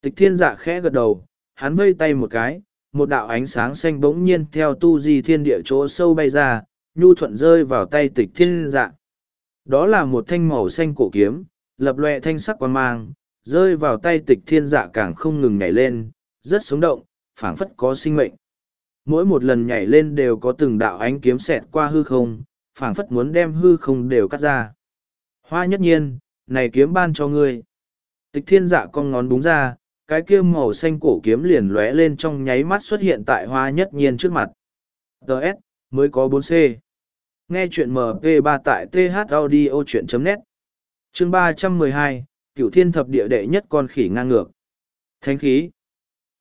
Tịch thiên dạ khẽ gật đầu, hắn vây tay một cái, một đạo ánh sáng xanh bỗng nhiên theo tu di thiên địa chỗ sâu bay ra, nhu thuận rơi vào tay tịch thiên dạ. Đó là một thanh màu xanh cổ kiếm, lập lòe thanh sắc quan mang, rơi vào tay tịch thiên dạ càng không ngừng nhảy lên, rất sống động, phảng phất có sinh mệnh. Mỗi một lần nhảy lên đều có từng đạo ánh kiếm xẹt qua hư không, phảng phất muốn đem hư không đều cắt ra. Hoa nhất nhiên, này kiếm ban cho ngươi. Tịch thiên dạ con ngón búng ra, cái kia màu xanh cổ kiếm liền lóe lên trong nháy mắt xuất hiện tại hoa nhất nhiên trước mặt. TS mới có 4C. Nghe chuyện MP3 tại thaudio.net. Chương 312, Cửu Thiên Thập Địa Đệ nhất con khỉ ngang ngược. Thánh khí.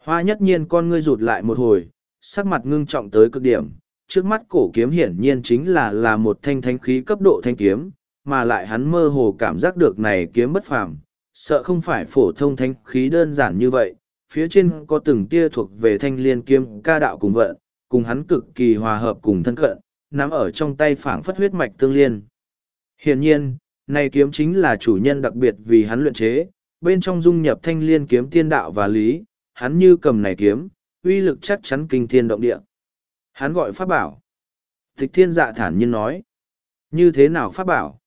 Hoa nhất nhiên con ngươi rụt lại một hồi, sắc mặt ngưng trọng tới cực điểm. Trước mắt cổ kiếm hiển nhiên chính là là một thanh thánh khí cấp độ thanh kiếm, mà lại hắn mơ hồ cảm giác được này kiếm bất phàm, sợ không phải phổ thông thánh khí đơn giản như vậy. Phía trên có từng tia thuộc về thanh liên kiếm ca đạo cùng vận, cùng hắn cực kỳ hòa hợp cùng thân cận, nắm ở trong tay phảng phất huyết mạch tương liên. Hiển nhiên, này kiếm chính là chủ nhân đặc biệt vì hắn luyện chế, bên trong dung nhập thanh liên kiếm tiên đạo và lý, hắn như cầm này kiếm, uy lực chắc chắn kinh thiên động địa. Hắn gọi pháp bảo. Tịch thiên dạ thản nhiên nói. Như thế nào pháp bảo?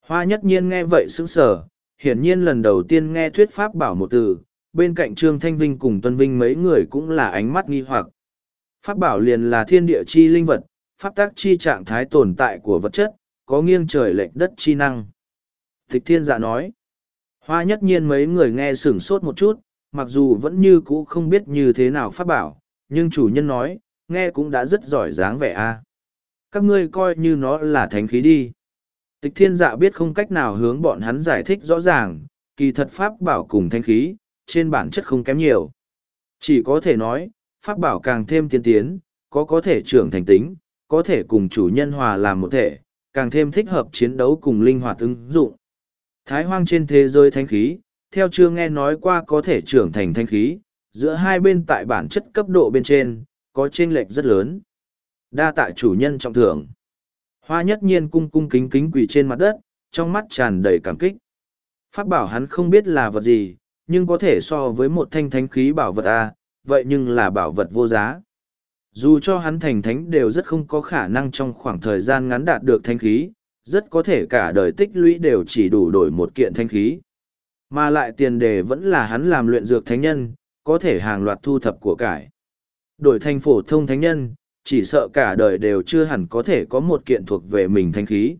Hoa nhất nhiên nghe vậy sững sờ, hiển nhiên lần đầu tiên nghe thuyết pháp bảo một từ, bên cạnh Trương Thanh Vinh cùng Tuân Vinh mấy người cũng là ánh mắt nghi hoặc. Pháp bảo liền là thiên địa chi linh vật, pháp tác chi trạng thái tồn tại của vật chất, có nghiêng trời lệch đất chi năng. Thích thiên dạ nói. Hoa nhất nhiên mấy người nghe sửng sốt một chút, mặc dù vẫn như cũ không biết như thế nào pháp bảo, nhưng chủ nhân nói, nghe cũng đã rất giỏi dáng vẻ a. Các ngươi coi như nó là thánh khí đi. Tịch thiên dạ biết không cách nào hướng bọn hắn giải thích rõ ràng, kỳ thật pháp bảo cùng thanh khí, trên bản chất không kém nhiều. Chỉ có thể nói, pháp bảo càng thêm tiên tiến, có có thể trưởng thành tính, có thể cùng chủ nhân hòa làm một thể, càng thêm thích hợp chiến đấu cùng linh hoạt ứng dụng. Thái hoang trên thế giới thanh khí, theo chưa nghe nói qua có thể trưởng thành thanh khí, giữa hai bên tại bản chất cấp độ bên trên, có chênh lệch rất lớn. Đa tại chủ nhân trọng thưởng. Hoa nhất nhiên cung cung kính kính quỳ trên mặt đất, trong mắt tràn đầy cảm kích. Pháp bảo hắn không biết là vật gì, nhưng có thể so với một thanh thánh khí bảo vật A, vậy nhưng là bảo vật vô giá. Dù cho hắn thành thánh đều rất không có khả năng trong khoảng thời gian ngắn đạt được thanh khí, rất có thể cả đời tích lũy đều chỉ đủ đổi một kiện thanh khí. Mà lại tiền đề vẫn là hắn làm luyện dược thánh nhân, có thể hàng loạt thu thập của cải. Đổi thành phổ thông thánh nhân, chỉ sợ cả đời đều chưa hẳn có thể có một kiện thuộc về mình thanh khí.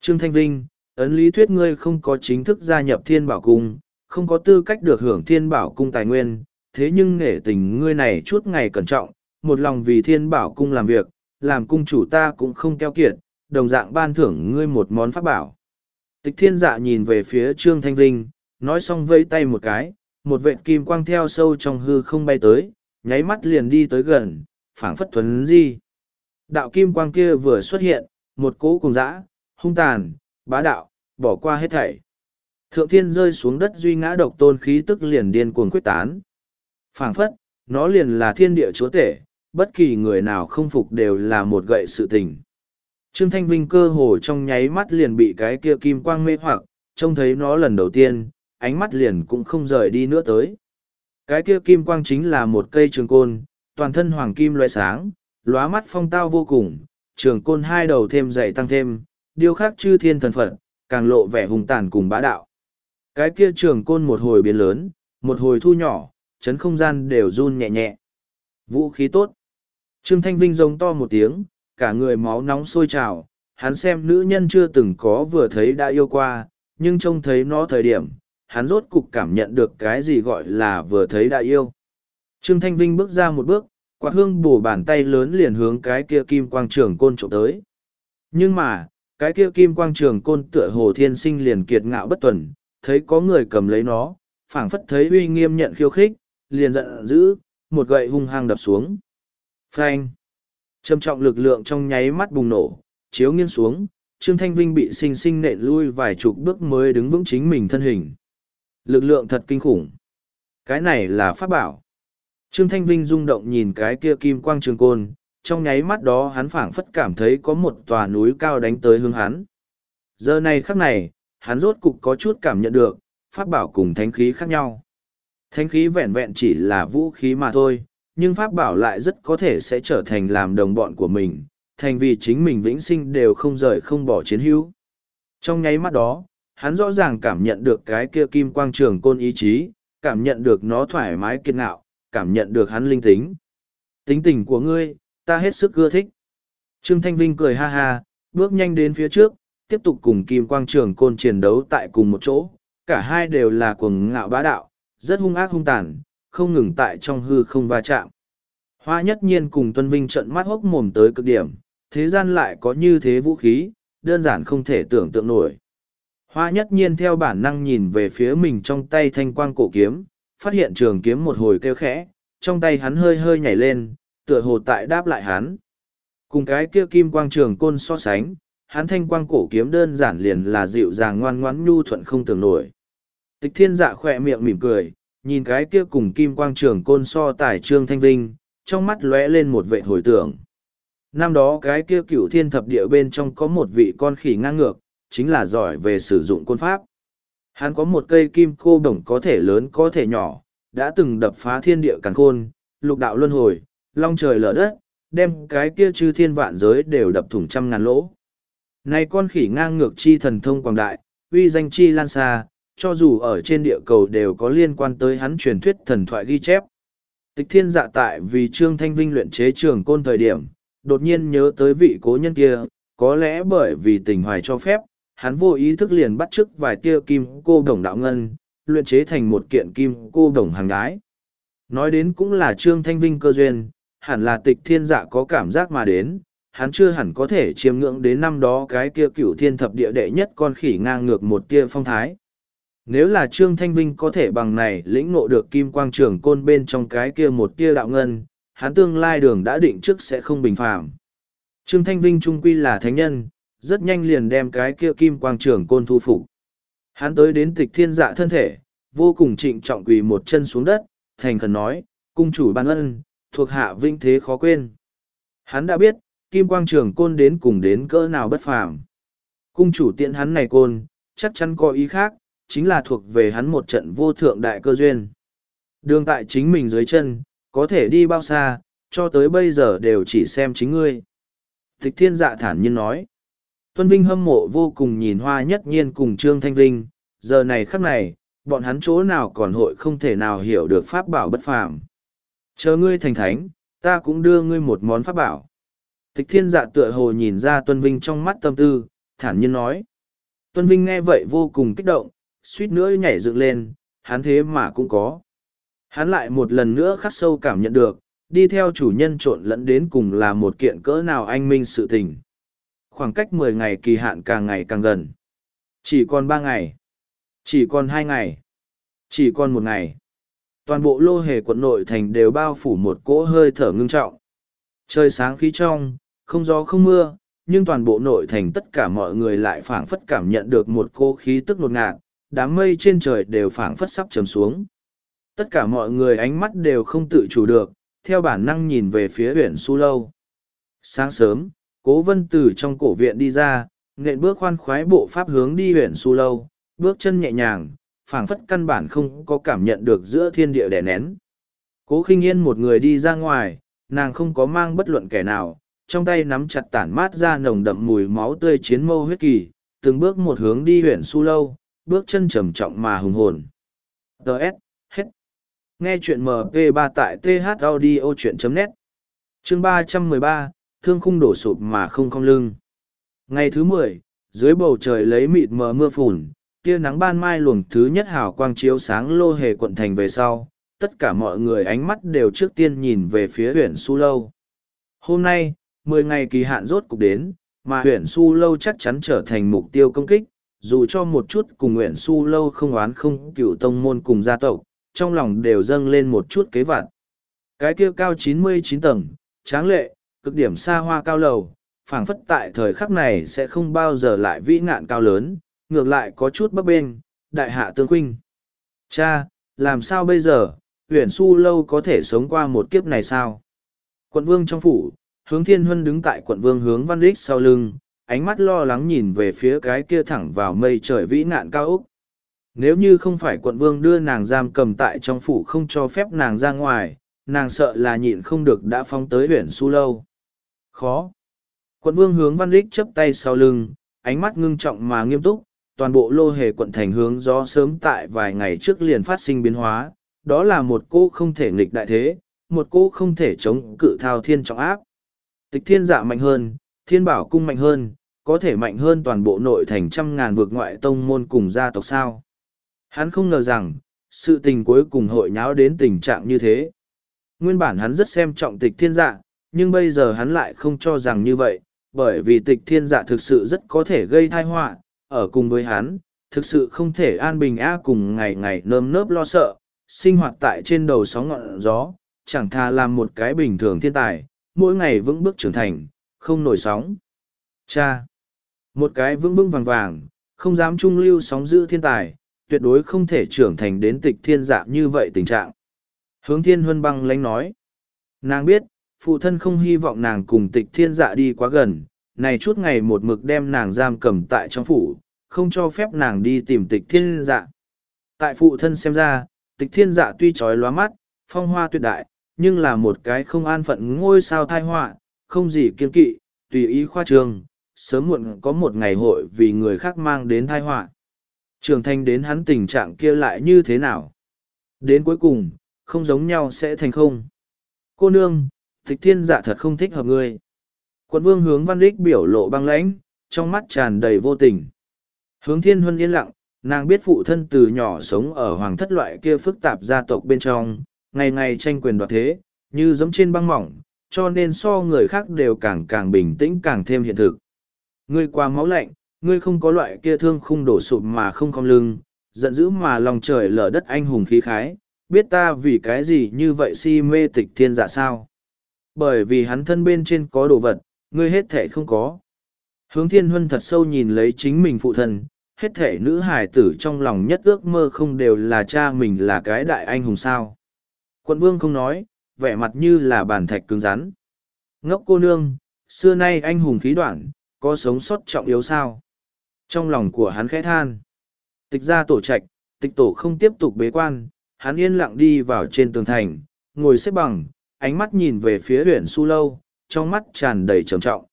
Trương Thanh Vinh, ấn lý thuyết ngươi không có chính thức gia nhập thiên bảo cung, không có tư cách được hưởng thiên bảo cung tài nguyên, thế nhưng nể tình ngươi này chút ngày cẩn trọng, một lòng vì thiên bảo cung làm việc, làm cung chủ ta cũng không keo kiệt, đồng dạng ban thưởng ngươi một món pháp bảo. Tịch thiên dạ nhìn về phía Trương Thanh Vinh, nói xong vẫy tay một cái, một vệt kim quang theo sâu trong hư không bay tới, nháy mắt liền đi tới gần, phảng phất thuấn di. Đạo kim quang kia vừa xuất hiện, một cỗ cùng dã, hung tàn, bá đạo, bỏ qua hết thảy. Thượng thiên rơi xuống đất duy ngã độc tôn khí tức liền điên cuồng quyết tán. phảng phất, nó liền là thiên địa chúa tể, bất kỳ người nào không phục đều là một gậy sự tình. Trương Thanh Vinh cơ hồ trong nháy mắt liền bị cái kia kim quang mê hoặc, trông thấy nó lần đầu tiên, ánh mắt liền cũng không rời đi nữa tới. Cái kia kim quang chính là một cây trường côn, toàn thân hoàng kim loe sáng, lóa mắt phong tao vô cùng, trường côn hai đầu thêm dày tăng thêm, điêu khắc chư thiên thần phật, càng lộ vẻ hùng tàn cùng bá đạo. Cái kia trường côn một hồi biến lớn, một hồi thu nhỏ, chấn không gian đều run nhẹ nhẹ. Vũ khí tốt. Trương Thanh Vinh giống to một tiếng, cả người máu nóng sôi trào, hắn xem nữ nhân chưa từng có vừa thấy đã yêu qua, nhưng trông thấy nó thời điểm, hắn rốt cục cảm nhận được cái gì gọi là vừa thấy đã yêu. Trương Thanh Vinh bước ra một bước, quạt hương bổ bàn tay lớn liền hướng cái kia kim quang trường côn trộm tới. Nhưng mà, cái kia kim quang trường côn tựa hồ thiên sinh liền kiệt ngạo bất tuần, thấy có người cầm lấy nó, phảng phất thấy uy nghiêm nhận khiêu khích, liền giận dữ, một gậy hung hăng đập xuống. Phanh! Trầm trọng lực lượng trong nháy mắt bùng nổ, chiếu nghiêng xuống, Trương Thanh Vinh bị sinh sinh nện lui vài chục bước mới đứng vững chính mình thân hình. Lực lượng thật kinh khủng. Cái này là pháp bảo. Trương Thanh Vinh rung động nhìn cái kia kim quang trường côn, trong nháy mắt đó hắn phảng phất cảm thấy có một tòa núi cao đánh tới hướng hắn. Giờ này khắc này, hắn rốt cục có chút cảm nhận được, pháp bảo cùng thánh khí khác nhau. Thánh khí vẹn vẹn chỉ là vũ khí mà thôi, nhưng pháp bảo lại rất có thể sẽ trở thành làm đồng bọn của mình, thành vì chính mình vĩnh sinh đều không rời không bỏ chiến hữu. Trong nháy mắt đó, hắn rõ ràng cảm nhận được cái kia kim quang trường côn ý chí, cảm nhận được nó thoải mái kiên ngạo, cảm nhận được hắn linh tính. Tính tình của ngươi, ta hết sức ưa thích. Trương Thanh Vinh cười ha ha, bước nhanh đến phía trước, tiếp tục cùng kim quang trường côn chiến đấu tại cùng một chỗ. Cả hai đều là cuồng ngạo bá đạo, rất hung ác hung tàn, không ngừng tại trong hư không va chạm. Hoa nhất nhiên cùng Tuân Vinh trận mắt hốc mồm tới cực điểm, thế gian lại có như thế vũ khí, đơn giản không thể tưởng tượng nổi. Hoa nhất nhiên theo bản năng nhìn về phía mình trong tay thanh quang cổ kiếm, phát hiện trường kiếm một hồi kêu khẽ, trong tay hắn hơi hơi nhảy lên, tựa hồ tại đáp lại hắn. Cùng cái kia kim quang trường côn so sánh, hắn thanh quang cổ kiếm đơn giản liền là dịu dàng ngoan ngoãn nhu thuận không tưởng nổi. Tịch thiên dạ khỏe miệng mỉm cười, nhìn cái kia cùng kim quang trường côn so tài trương thanh vinh, trong mắt lóe lên một vệ hồi tưởng. Năm đó cái kia cửu thiên thập địa bên trong có một vị con khỉ ngang ngược, chính là giỏi về sử dụng côn pháp. Hắn có một cây kim cô đồng có thể lớn có thể nhỏ, đã từng đập phá thiên địa càn khôn, lục đạo luân hồi, long trời lở đất, đem cái kia chư thiên vạn giới đều đập thủng trăm ngàn lỗ. Này con khỉ ngang ngược chi thần thông quảng đại, uy danh chi lan xa, cho dù ở trên địa cầu đều có liên quan tới hắn truyền thuyết thần thoại ghi chép. Tịch thiên dạ tại vì Trương Thanh Vinh luyện chế trường côn thời điểm, đột nhiên nhớ tới vị cố nhân kia, có lẽ bởi vì tình hoài cho phép, hắn vô ý thức liền bắt chước vài tia kim cô đồng đạo ngân, luyện chế thành một kiện kim cô đồng hàng gái. Nói đến cũng là Trương Thanh Vinh cơ duyên, hẳn là tịch thiên dạ có cảm giác mà đến, hắn chưa hẳn có thể chiêm ngưỡng đến năm đó cái kia cửu thiên thập địa đệ nhất con khỉ ngang ngược một tia phong thái. Nếu là Trương Thanh Vinh có thể bằng này lĩnh ngộ được kim quang trường côn bên trong cái kia một tia đạo ngân, hắn tương lai đường đã định trước sẽ không bình phàm. Trương Thanh Vinh trung quy là thánh nhân, rất nhanh liền đem cái kia kim quang trường côn thu phục. Hắn tới đến tịch thiên dạ thân thể, vô cùng trịnh trọng quỳ một chân xuống đất, thành khẩn nói, cung chủ ban ân, thuộc hạ vinh thế khó quên. Hắn đã biết, kim quang trường côn đến cùng đến cỡ nào bất phàm. Cung chủ tiện hắn này côn, chắc chắn có ý khác, chính là thuộc về hắn một trận vô thượng đại cơ duyên. Đường tại chính mình dưới chân, có thể đi bao xa, cho tới bây giờ đều chỉ xem chính ngươi. Tịch thiên dạ thản nhiên nói. Tuân Vinh hâm mộ vô cùng nhìn hoa nhất nhiên cùng Trương Thanh Vinh, giờ này khắc này, bọn hắn chỗ nào còn hội không thể nào hiểu được pháp bảo bất phàm. Chờ ngươi thành thánh, ta cũng đưa ngươi một món pháp bảo. Tịch thiên dạ tựa hồ nhìn ra Tuân Vinh trong mắt tâm tư, thản nhiên nói. Tuân Vinh nghe vậy vô cùng kích động, suýt nữa nhảy dựng lên, hắn thế mà cũng có. Hắn lại một lần nữa khắc sâu cảm nhận được, đi theo chủ nhân trộn lẫn đến cùng là một kiện cỡ nào anh minh sự tình. Khoảng cách mười ngày kỳ hạn càng ngày càng gần. Chỉ còn ba ngày. Chỉ còn hai ngày. Chỉ còn một ngày. Toàn bộ lô hề quận nội thành đều bao phủ một cỗ hơi thở ngưng trọng. Trời sáng khí trong, không gió không mưa, nhưng toàn bộ nội thành tất cả mọi người lại phảng phất cảm nhận được một cỗ khí tức nột ngạt, đám mây trên trời đều phảng phất sắp chầm xuống. Tất cả mọi người ánh mắt đều không tự chủ được, theo bản năng nhìn về phía huyện Su Lâu. Sáng sớm, Cố Vân từ trong cổ viện đi ra, nện bước khoan khoái bộ pháp hướng đi huyện Su Lâu, bước chân nhẹ nhàng, phảng phất căn bản không có cảm nhận được giữa thiên địa đè nén. Cố khinh yên một người đi ra ngoài, nàng không có mang bất luận kẻ nào, trong tay nắm chặt tản mát ra nồng đậm mùi máu tươi chiến mâu huyết kỳ, từng bước một hướng đi huyện Su Lâu, bước chân trầm trọng mà hùng hồn. TS hết. Nghe chuyện MP3 tại thaudio.net Chương 313, Thương khung đổ sụp mà không cong lưng. Ngày thứ mười, dưới bầu trời lấy mịt mờ mưa phùn, tia nắng ban mai luồng thứ nhất hào quang chiếu sáng lô hề quận thành về sau, tất cả mọi người ánh mắt đều trước tiên nhìn về phía huyện Su Lâu. Hôm nay, mười ngày kỳ hạn rốt cục đến, mà huyện Su Lâu chắc chắn trở thành mục tiêu công kích, dù cho một chút cùng huyện su lâu không oán không cựu tông môn cùng gia tộc trong lòng đều dâng lên một chút kế vặt cái kia cao chín mươi chín tầng tráng lệ cực điểm xa hoa cao lầu phảng phất tại thời khắc này sẽ không bao giờ lại vĩ ngạn cao lớn ngược lại có chút bấp bênh đại hạ tương khuynh cha làm sao bây giờ huyền su lâu có thể sống qua một kiếp này sao quận vương trong phủ hướng thiên huân đứng tại quận vương hướng văn đích sau lưng ánh mắt lo lắng nhìn về phía cái kia thẳng vào mây trời vĩ nạn cao úc. Nếu như không phải quận vương đưa nàng giam cầm tại trong phủ không cho phép nàng ra ngoài, nàng sợ là nhịn không được đã phóng tới huyện su lâu. Khó. Quận vương hướng văn lích chấp tay sau lưng, ánh mắt ngưng trọng mà nghiêm túc, toàn bộ lô hề quận thành hướng gió sớm tại vài ngày trước liền phát sinh biến hóa, đó là một cô không thể nghịch đại thế, một cô không thể chống cự thao thiên trọng áp. Tịch thiên dạ mạnh hơn, thiên bảo cung mạnh hơn, có thể mạnh hơn toàn bộ nội thành trăm ngàn vực ngoại tông môn cùng gia tộc sao. Hắn không ngờ rằng, sự tình cuối cùng hội nháo đến tình trạng như thế. Nguyên bản hắn rất xem trọng tịch thiên dạ, nhưng bây giờ hắn lại không cho rằng như vậy, bởi vì tịch thiên dạ thực sự rất có thể gây thai họa ở cùng với hắn, thực sự không thể an bình a cùng ngày ngày nơm nớp lo sợ, sinh hoạt tại trên đầu sóng ngọn gió, chẳng thà làm một cái bình thường thiên tài, mỗi ngày vững bước trưởng thành, không nổi sóng. Cha! Một cái vững vững vàng vàng, không dám trung lưu sóng giữ thiên tài, tuyệt đối không thể trưởng thành đến tịch thiên dạ như vậy tình trạng. Hướng thiên huân băng lánh nói. Nàng biết, phụ thân không hy vọng nàng cùng tịch thiên dạ đi quá gần, này chút ngày một mực đem nàng giam cầm tại trong phủ, không cho phép nàng đi tìm tịch thiên dạ. Tại phụ thân xem ra, tịch thiên dạ tuy trói lóa mắt, phong hoa tuyệt đại, nhưng là một cái không an phận ngôi sao thai họa, không gì kiên kỵ, tùy ý khoa trường, sớm muộn có một ngày hội vì người khác mang đến thai họa. Trưởng thành đến hắn tình trạng kia lại như thế nào? Đến cuối cùng, không giống nhau sẽ thành không. Cô nương, tịch thiên dạ thật không thích hợp ngươi. Quận vương hướng văn lích biểu lộ băng lãnh, trong mắt tràn đầy vô tình. Hướng thiên huân yên lặng, nàng biết phụ thân từ nhỏ sống ở hoàng thất loại kia phức tạp gia tộc bên trong, ngày ngày tranh quyền đoạt thế, như giống trên băng mỏng, cho nên so người khác đều càng càng bình tĩnh càng thêm hiện thực. Ngươi qua máu lạnh, ngươi không có loại kia thương khung đổ sụp mà không cong lưng, giận dữ mà lòng trời lở đất anh hùng khí khái, biết ta vì cái gì như vậy si mê tịch thiên dạ sao. Bởi vì hắn thân bên trên có đồ vật, ngươi hết thể không có. Hướng thiên huân thật sâu nhìn lấy chính mình phụ thân, hết thể nữ hài tử trong lòng nhất ước mơ không đều là cha mình là cái đại anh hùng sao. Quận vương không nói, vẻ mặt như là bàn thạch cứng rắn. Ngốc cô nương, xưa nay anh hùng khí đoạn, có sống sót trọng yếu sao? Trong lòng của hắn khẽ than. Tịch ra tổ trạch, tịch tổ không tiếp tục bế quan, hắn yên lặng đi vào trên tường thành, ngồi xếp bằng, ánh mắt nhìn về phía huyện su lâu, trong mắt tràn đầy trầm trọng.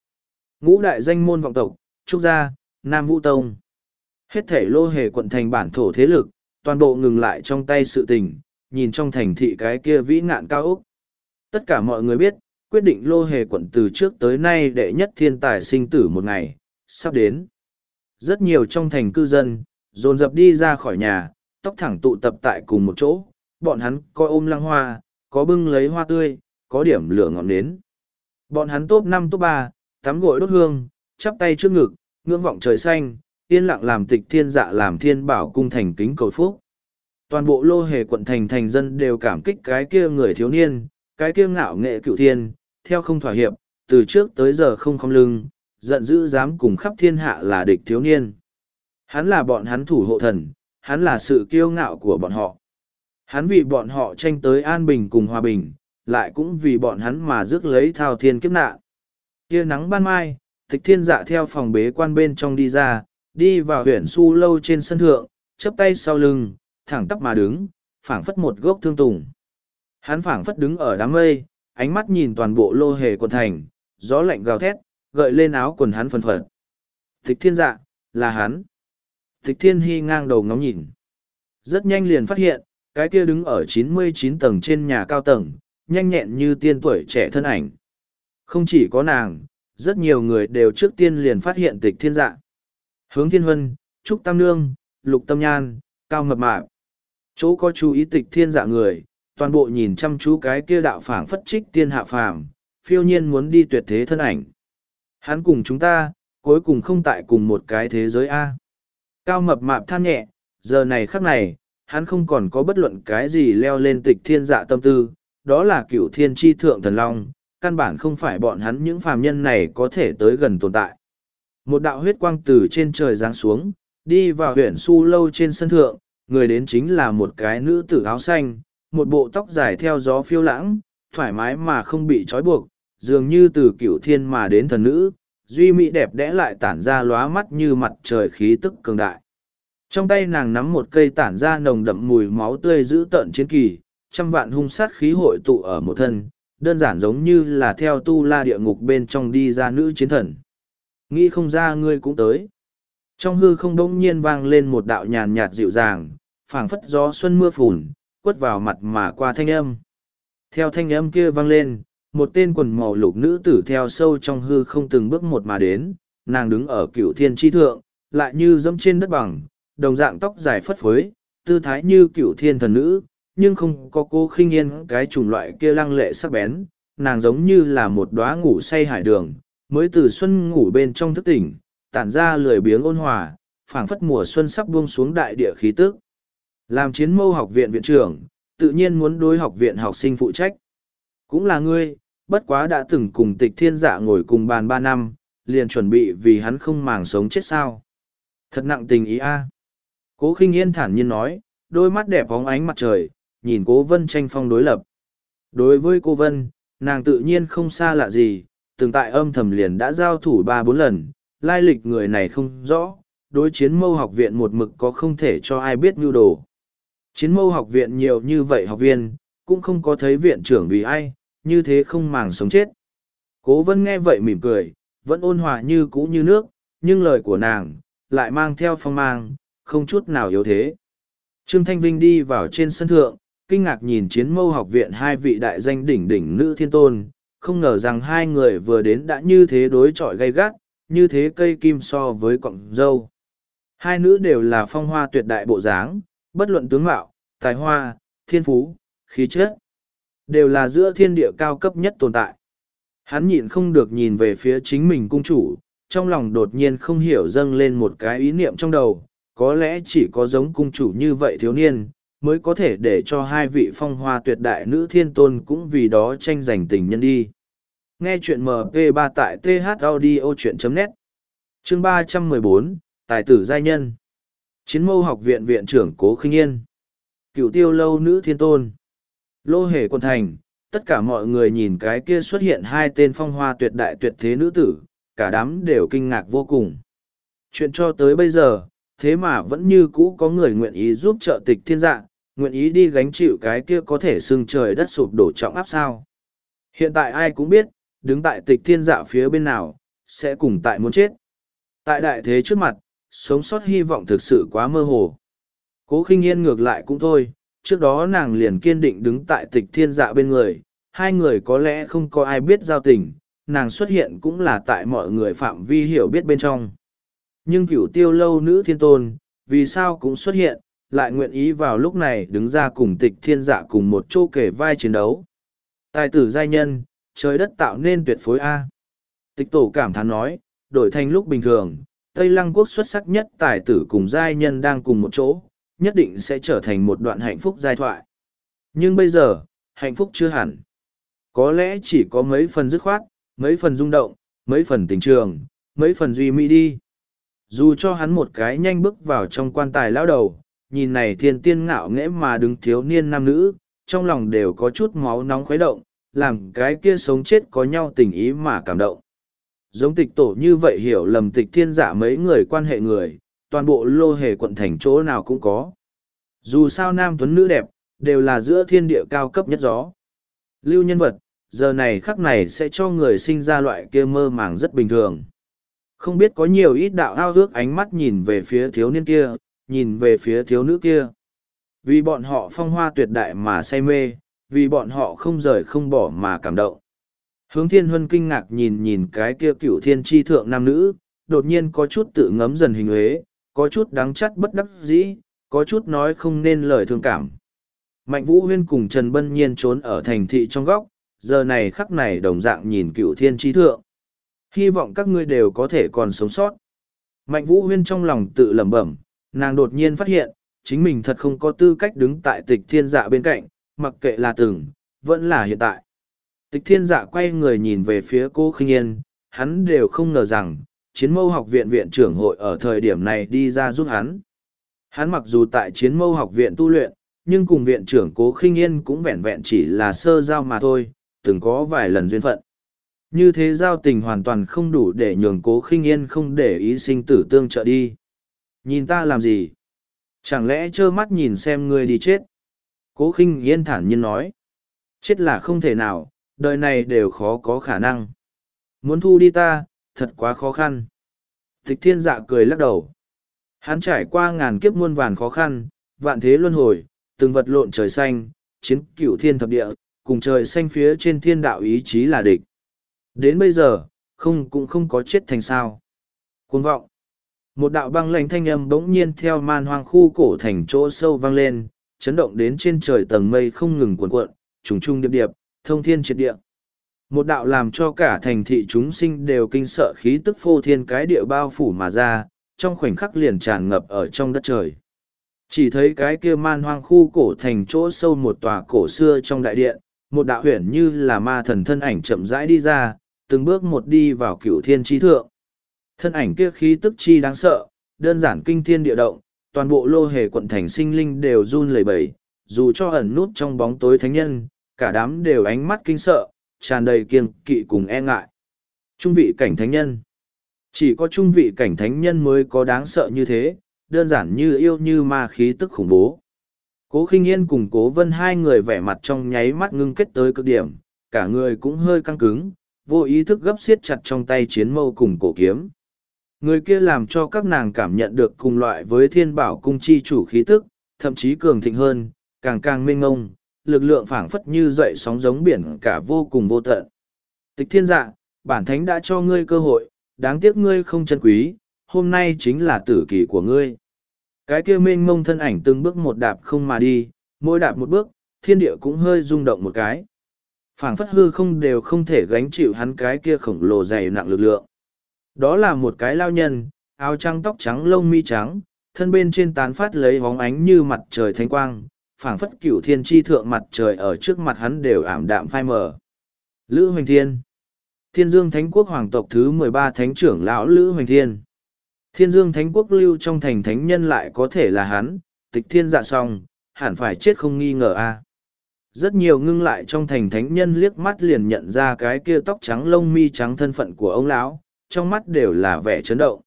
Ngũ đại danh môn vọng tộc, Trúc Gia, Nam Vũ Tông. Hết thể lô hề quận thành bản thổ thế lực, toàn bộ ngừng lại trong tay sự tình, nhìn trong thành thị cái kia vĩ ngạn cao ốc. Tất cả mọi người biết, quyết định lô hề quận từ trước tới nay đệ nhất thiên tài sinh tử một ngày, sắp đến. Rất nhiều trong thành cư dân, dồn dập đi ra khỏi nhà, tóc thẳng tụ tập tại cùng một chỗ, bọn hắn coi ôm lăng hoa, có bưng lấy hoa tươi, có điểm lửa ngọn nến. Bọn hắn top năm top ba, tắm gội đốt hương, chắp tay trước ngực, ngưỡng vọng trời xanh, yên lặng làm tịch thiên dạ làm thiên bảo cung thành kính cầu phúc. Toàn bộ lô hề quận thành thành dân đều cảm kích cái kia người thiếu niên, cái kia ngạo nghệ cựu thiên, theo không thỏa hiệp, từ trước tới giờ không không lưng, giận dữ dám cùng khắp thiên hạ là địch thiếu niên. Hắn là bọn hắn thủ hộ thần, hắn là sự kiêu ngạo của bọn họ. Hắn vì bọn họ tranh tới an bình cùng hòa bình, lại cũng vì bọn hắn mà rước lấy thao thiên kiếp nạn. Kia nắng ban mai, tịch thiên dạ theo phòng bế quan bên trong đi ra, đi vào huyện su lâu trên sân thượng, chấp tay sau lưng, thẳng tắp mà đứng, phảng phất một gốc thương tùng. Hắn phảng phất đứng ở đám mây, ánh mắt nhìn toàn bộ lô hề quần thành, gió lạnh gào thét, gợi lên áo quần hắn phần phật. Tịch thiên dạ, là hắn. Tịch thiên hy ngang đầu ngóng nhìn. Rất nhanh liền phát hiện, cái kia đứng ở 99 tầng trên nhà cao tầng, nhanh nhẹn như tiên tuổi trẻ thân ảnh. Không chỉ có nàng, rất nhiều người đều trước tiên liền phát hiện tịch thiên dạ. Hướng thiên huân, Trúc Tam Nương, Lục Tâm Nhan, Cao Mập Mạp. Chỗ có chú ý tịch thiên dạ người, toàn bộ nhìn chăm chú cái kia đạo phảng phất trích tiên hạ phàm, phiêu nhiên muốn đi tuyệt thế thân ảnh. Hắn cùng chúng ta, cuối cùng không tại cùng một cái thế giới A. Cao Mập Mạp than nhẹ, giờ này khắc này, hắn không còn có bất luận cái gì leo lên tịch thiên dạ tâm tư, đó là cựu thiên tri thượng thần long, căn bản không phải bọn hắn những phàm nhân này có thể tới gần tồn tại. Một đạo huyết quang từ trên trời giáng xuống, đi vào huyện su lâu trên sân thượng, người đến chính là một cái nữ tử áo xanh, một bộ tóc dài theo gió phiêu lãng, thoải mái mà không bị trói buộc, dường như từ cựu thiên mà đến thần nữ, duy mỹ đẹp đẽ lại tản ra lóa mắt như mặt trời khí tức cường đại. Trong tay nàng nắm một cây tản ra nồng đậm mùi máu tươi giữ tợn chiến kỳ, trăm vạn hung sát khí hội tụ ở một thân, đơn giản giống như là theo tu la địa ngục bên trong đi ra nữ chiến thần. Nghĩ không ra ngươi cũng tới. trong hư không bỗng nhiên vang lên một đạo nhàn nhạt dịu dàng phảng phất gió xuân mưa phùn quất vào mặt mà qua thanh âm theo thanh âm kia vang lên một tên quần màu lục nữ tử theo sâu trong hư không từng bước một mà đến nàng đứng ở cựu thiên tri thượng lại như dẫm trên đất bằng đồng dạng tóc dài phất phới, tư thái như cựu thiên thần nữ, nhưng không có cô khinh yên cái chủng loại kia lăng lệ sắc bén. Nàng giống như là một đóa ngủ say hải đường, mới từ xuân ngủ bên trong thức tỉnh, tản ra lười biếng ôn hòa, phảng phất mùa xuân sắp buông xuống đại địa khí tức. Làm chiến mâu học viện viện trưởng, tự nhiên muốn đối học viện học sinh phụ trách. Cũng là ngươi, bất quá đã từng cùng tịch thiên dạ ngồi cùng bàn ba năm, liền chuẩn bị vì hắn không màng sống chết sao. Thật nặng tình ý a cố khinh yên thản nhiên nói, đôi mắt đẹp bóng ánh mặt trời, nhìn cố vân tranh phong đối lập. Đối với cô vân, nàng tự nhiên không xa lạ gì, từng tại âm thầm liền đã giao thủ ba bốn lần, lai lịch người này không rõ, đối chiến mâu học viện một mực có không thể cho ai biết mưu đồ. Chiến mâu học viện nhiều như vậy học viên, cũng không có thấy viện trưởng vì ai, như thế không màng sống chết. Cố vân nghe vậy mỉm cười, vẫn ôn hòa như cũ như nước, nhưng lời của nàng lại mang theo phong mang không chút nào yếu thế. Trương thanh vinh đi vào trên sân thượng, kinh ngạc nhìn chiến mâu học viện hai vị đại danh đỉnh đỉnh nữ thiên tôn, không ngờ rằng hai người vừa đến đã như thế đối chọi gay gắt, như thế cây kim so với cọng dâu. Hai nữ đều là phong hoa tuyệt đại bộ dáng, bất luận tướng mạo, tài hoa, thiên phú, khí chất, đều là giữa thiên địa cao cấp nhất tồn tại. Hắn nhịn không được nhìn về phía chính mình cung chủ, trong lòng đột nhiên không hiểu dâng lên một cái ý niệm trong đầu có lẽ chỉ có giống cung chủ như vậy thiếu niên, mới có thể để cho hai vị phong hoa tuyệt đại nữ thiên tôn cũng vì đó tranh giành tình nhân đi. Nghe chuyện mp 3 tại th audio chuyện net. Chương ba trăm mười bốn, tài tử giai nhân. Chiến mâu học viện viện trưởng cố khinh yên. Cựu tiêu lâu nữ thiên tôn. Lô hề quân thành, tất cả mọi người nhìn cái kia xuất hiện hai tên phong hoa tuyệt đại tuyệt thế nữ tử, cả đám đều kinh ngạc vô cùng. Chuyện cho tới bây giờ thế mà vẫn như cũ có người nguyện ý giúp trợ tịch thiên dạ nguyện ý đi gánh chịu cái kia có thể xưng trời đất sụp đổ trọng áp sao. Hiện tại ai cũng biết, đứng tại tịch thiên dạ phía bên nào, sẽ cùng tại muốn chết. Tại đại thế trước mặt, sống sót hy vọng thực sự quá mơ hồ. Cố khinh yên ngược lại cũng thôi, trước đó nàng liền kiên định đứng tại tịch thiên dạ bên người, hai người có lẽ không có ai biết giao tình, nàng xuất hiện cũng là tại mọi người phạm vi hiểu biết bên trong nhưng cửu tiêu lâu nữ thiên tôn, vì sao cũng xuất hiện, lại nguyện ý vào lúc này đứng ra cùng tịch thiên dạ cùng một chỗ kể vai chiến đấu. Tài tử giai nhân, trời đất tạo nên tuyệt phối a. Tịch tổ cảm thán nói, đổi thành lúc bình thường, tây lăng quốc xuất sắc nhất tài tử cùng giai nhân đang cùng một chỗ, nhất định sẽ trở thành một đoạn hạnh phúc giai thoại. Nhưng bây giờ, hạnh phúc chưa hẳn. Có lẽ chỉ có mấy phần dứt khoát, mấy phần rung động, mấy phần tình trường, mấy phần duy mỹ đi dù cho hắn một cái nhanh bước vào trong quan tài lao đầu, nhìn này thiên tiên ngạo nghễ mà đứng thiếu niên nam nữ, trong lòng đều có chút máu nóng khuấy động, làm cái kia sống chết có nhau tình ý mà cảm động. Giống tịch tổ như vậy hiểu lầm tịch thiên giả mấy người quan hệ người, toàn bộ lô hề quận thành chỗ nào cũng có. Dù sao nam tuấn nữ đẹp, đều là giữa thiên địa cao cấp nhất gió. Lưu nhân vật, giờ này khắc này sẽ cho người sinh ra loại kia mơ màng rất bình thường không biết có nhiều ít đạo ao ước ánh mắt nhìn về phía thiếu niên kia, nhìn về phía thiếu nữ kia. Vì bọn họ phong hoa tuyệt đại mà say mê, vì bọn họ không rời không bỏ mà cảm động. Hướng thiên huân kinh ngạc nhìn nhìn cái kia cựu thiên tri thượng nam nữ, đột nhiên có chút tự ngấm dần hình huế, có chút đáng chắt bất đắc dĩ, có chút nói không nên lời thương cảm. Mạnh vũ huyên cùng trần bân nhiên trốn ở thành thị trong góc, giờ này khắc này đồng dạng nhìn cựu thiên trí thượng hy vọng các ngươi đều có thể còn sống sót. Mạnh vũ huyên trong lòng tự lẩm bẩm, nàng đột nhiên phát hiện, chính mình thật không có tư cách đứng tại tịch thiên dạ bên cạnh, mặc kệ là từng, vẫn là hiện tại. Tịch thiên dạ quay người nhìn về phía cô khinh yên, hắn đều không ngờ rằng, chiến mâu học viện viện trưởng hội ở thời điểm này đi ra giúp hắn. Hắn mặc dù tại chiến mâu học viện tu luyện, nhưng cùng viện trưởng cố khinh yên cũng vẹn vẹn chỉ là sơ giao mà thôi, từng có vài lần duyên phận. Như thế giao tình hoàn toàn không đủ để nhường cố khinh yên không để ý sinh tử tương trợ đi. Nhìn ta làm gì? Chẳng lẽ trơ mắt nhìn xem ngươi đi chết? Cố khinh yên thản nhiên nói. Chết là không thể nào, đời này đều khó có khả năng. Muốn thu đi ta, thật quá khó khăn. Tịch thiên dạ cười lắc đầu, Hắn trải qua ngàn kiếp muôn vàn khó khăn, vạn thế luân hồi, từng vật lộn trời xanh, chiến cựu thiên thập địa, cùng trời xanh phía trên thiên đạo ý chí là địch. Đến bây giờ, không cũng không có chết thành sao. Cuồng vọng. Một đạo băng lạnh thanh âm bỗng nhiên theo man hoang khu cổ thành chỗ sâu vang lên, chấn động đến trên trời tầng mây không ngừng cuộn cuộn, trùng trùng điệp điệp, thông thiên triệt địa. Một đạo làm cho cả thành thị chúng sinh đều kinh sợ khí tức phô thiên cái địa bao phủ mà ra, trong khoảnh khắc liền tràn ngập ở trong đất trời. Chỉ thấy cái kia man hoang khu cổ thành chỗ sâu một tòa cổ xưa trong đại điện, một đạo huyền như là ma thần thân ảnh chậm rãi đi ra, từng bước một đi vào cửu thiên trí thượng. Thân ảnh kia khí tức chi đáng sợ, đơn giản kinh thiên địa động, toàn bộ lô hề quận thành sinh linh đều run lẩy bẩy, dù cho ẩn nút trong bóng tối thánh nhân, cả đám đều ánh mắt kinh sợ, tràn đầy kiêng kỵ cùng e ngại. Trung vị cảnh thánh nhân. Chỉ có trung vị cảnh thánh nhân mới có đáng sợ như thế, đơn giản như yêu như ma khí tức khủng bố. Cố khinh yên cùng cố vân hai người vẻ mặt trong nháy mắt ngưng kết tới cực điểm, cả người cũng hơi căng cứng, vô ý thức gấp xiết chặt trong tay chiến mâu cùng cổ kiếm. Người kia làm cho các nàng cảm nhận được cùng loại với thiên bảo cung chi chủ khí tức, thậm chí cường thịnh hơn, càng càng mênh ngông, lực lượng phảng phất như dậy sóng giống biển cả vô cùng vô tận. Tịch thiên dạ, bản thánh đã cho ngươi cơ hội, đáng tiếc ngươi không chân quý, hôm nay chính là tử kỳ của ngươi. Cái kia mênh mông thân ảnh từng bước một đạp không mà đi, mỗi đạp một bước, thiên địa cũng hơi rung động một cái phảng phất hư không đều không thể gánh chịu hắn cái kia khổng lồ dày nặng lực lượng. Đó là một cái lao nhân, áo trắng tóc trắng lông mi trắng, thân bên trên tán phát lấy bóng ánh như mặt trời thanh quang, phảng phất cửu thiên tri thượng mặt trời ở trước mặt hắn đều ảm đạm phai mờ. Lữ Hoành Thiên Thiên Dương Thánh Quốc Hoàng tộc thứ mười ba Thánh trưởng lão Lữ Hoành Thiên Thiên Dương Thánh Quốc lưu trong thành thánh nhân lại có thể là hắn, tịch thiên dạ song, hẳn phải chết không nghi ngờ a. Rất nhiều ngưng lại trong thành thánh nhân liếc mắt liền nhận ra cái kia tóc trắng lông mi trắng thân phận của ông lão, trong mắt đều là vẻ chấn động.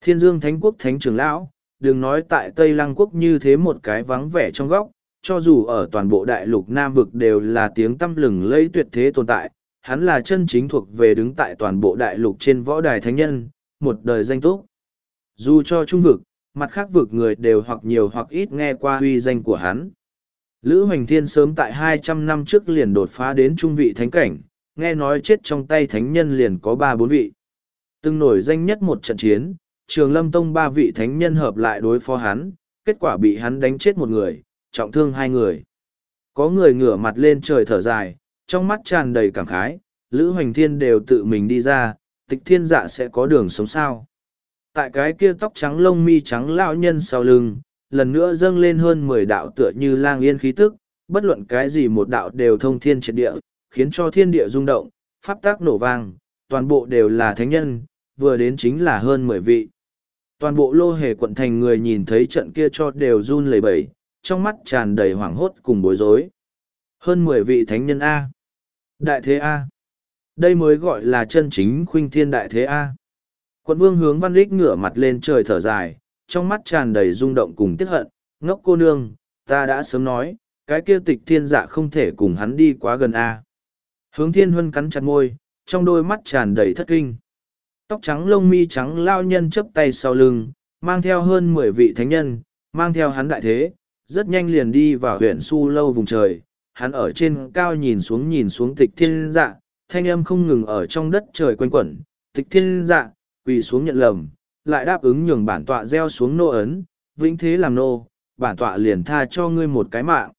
Thiên Dương Thánh Quốc Thánh trưởng lão, đừng nói tại Tây Lăng Quốc như thế một cái vắng vẻ trong góc, cho dù ở toàn bộ đại lục Nam Vực đều là tiếng tâm lừng lẫy tuyệt thế tồn tại, hắn là chân chính thuộc về đứng tại toàn bộ đại lục trên võ đài thánh nhân, một đời danh túc. Dù cho trung vực, mặt khác vực người đều hoặc nhiều hoặc ít nghe qua uy danh của hắn. Lữ Hoành Thiên sớm tại hai trăm năm trước liền đột phá đến trung vị thánh cảnh, nghe nói chết trong tay thánh nhân liền có ba bốn vị. Từng nổi danh nhất một trận chiến, trường lâm tông ba vị thánh nhân hợp lại đối phó hắn, kết quả bị hắn đánh chết một người, trọng thương hai người. Có người ngửa mặt lên trời thở dài, trong mắt tràn đầy cảm khái, Lữ Hoành Thiên đều tự mình đi ra, tịch thiên dạ sẽ có đường sống sao. Tại cái kia tóc trắng lông mi trắng lão nhân sau lưng, lần nữa dâng lên hơn mười đạo tựa như lang yên khí tức, bất luận cái gì một đạo đều thông thiên triệt địa, khiến cho thiên địa rung động, pháp tác nổ vang, toàn bộ đều là thánh nhân, vừa đến chính là hơn mười vị. Toàn bộ lô hề quận thành người nhìn thấy trận kia cho đều run lẩy bẩy, trong mắt tràn đầy hoảng hốt cùng bối rối. Hơn mười vị thánh nhân A. Đại thế A. Đây mới gọi là chân chính khuynh thiên đại thế A. Quận vương hướng văn lích ngửa mặt lên trời thở dài, trong mắt tràn đầy rung động cùng tiếc hận, ngốc cô nương, ta đã sớm nói, cái kia tịch thiên dạ không thể cùng hắn đi quá gần A. Hướng thiên huân cắn chặt môi, trong đôi mắt tràn đầy thất kinh. Tóc trắng lông mi trắng lao nhân chấp tay sau lưng, mang theo hơn mười vị thánh nhân, mang theo hắn đại thế, rất nhanh liền đi vào huyện su lâu vùng trời. Hắn ở trên cao nhìn xuống nhìn xuống tịch thiên dạ, thanh âm không ngừng ở trong đất trời quanh quẩn. Tịch thiên dạ, quỳ xuống nhận lầm, lại đáp ứng nhường bản tọa gieo xuống nô ấn, vĩnh thế làm nô, bản tọa liền tha cho ngươi một cái mạng.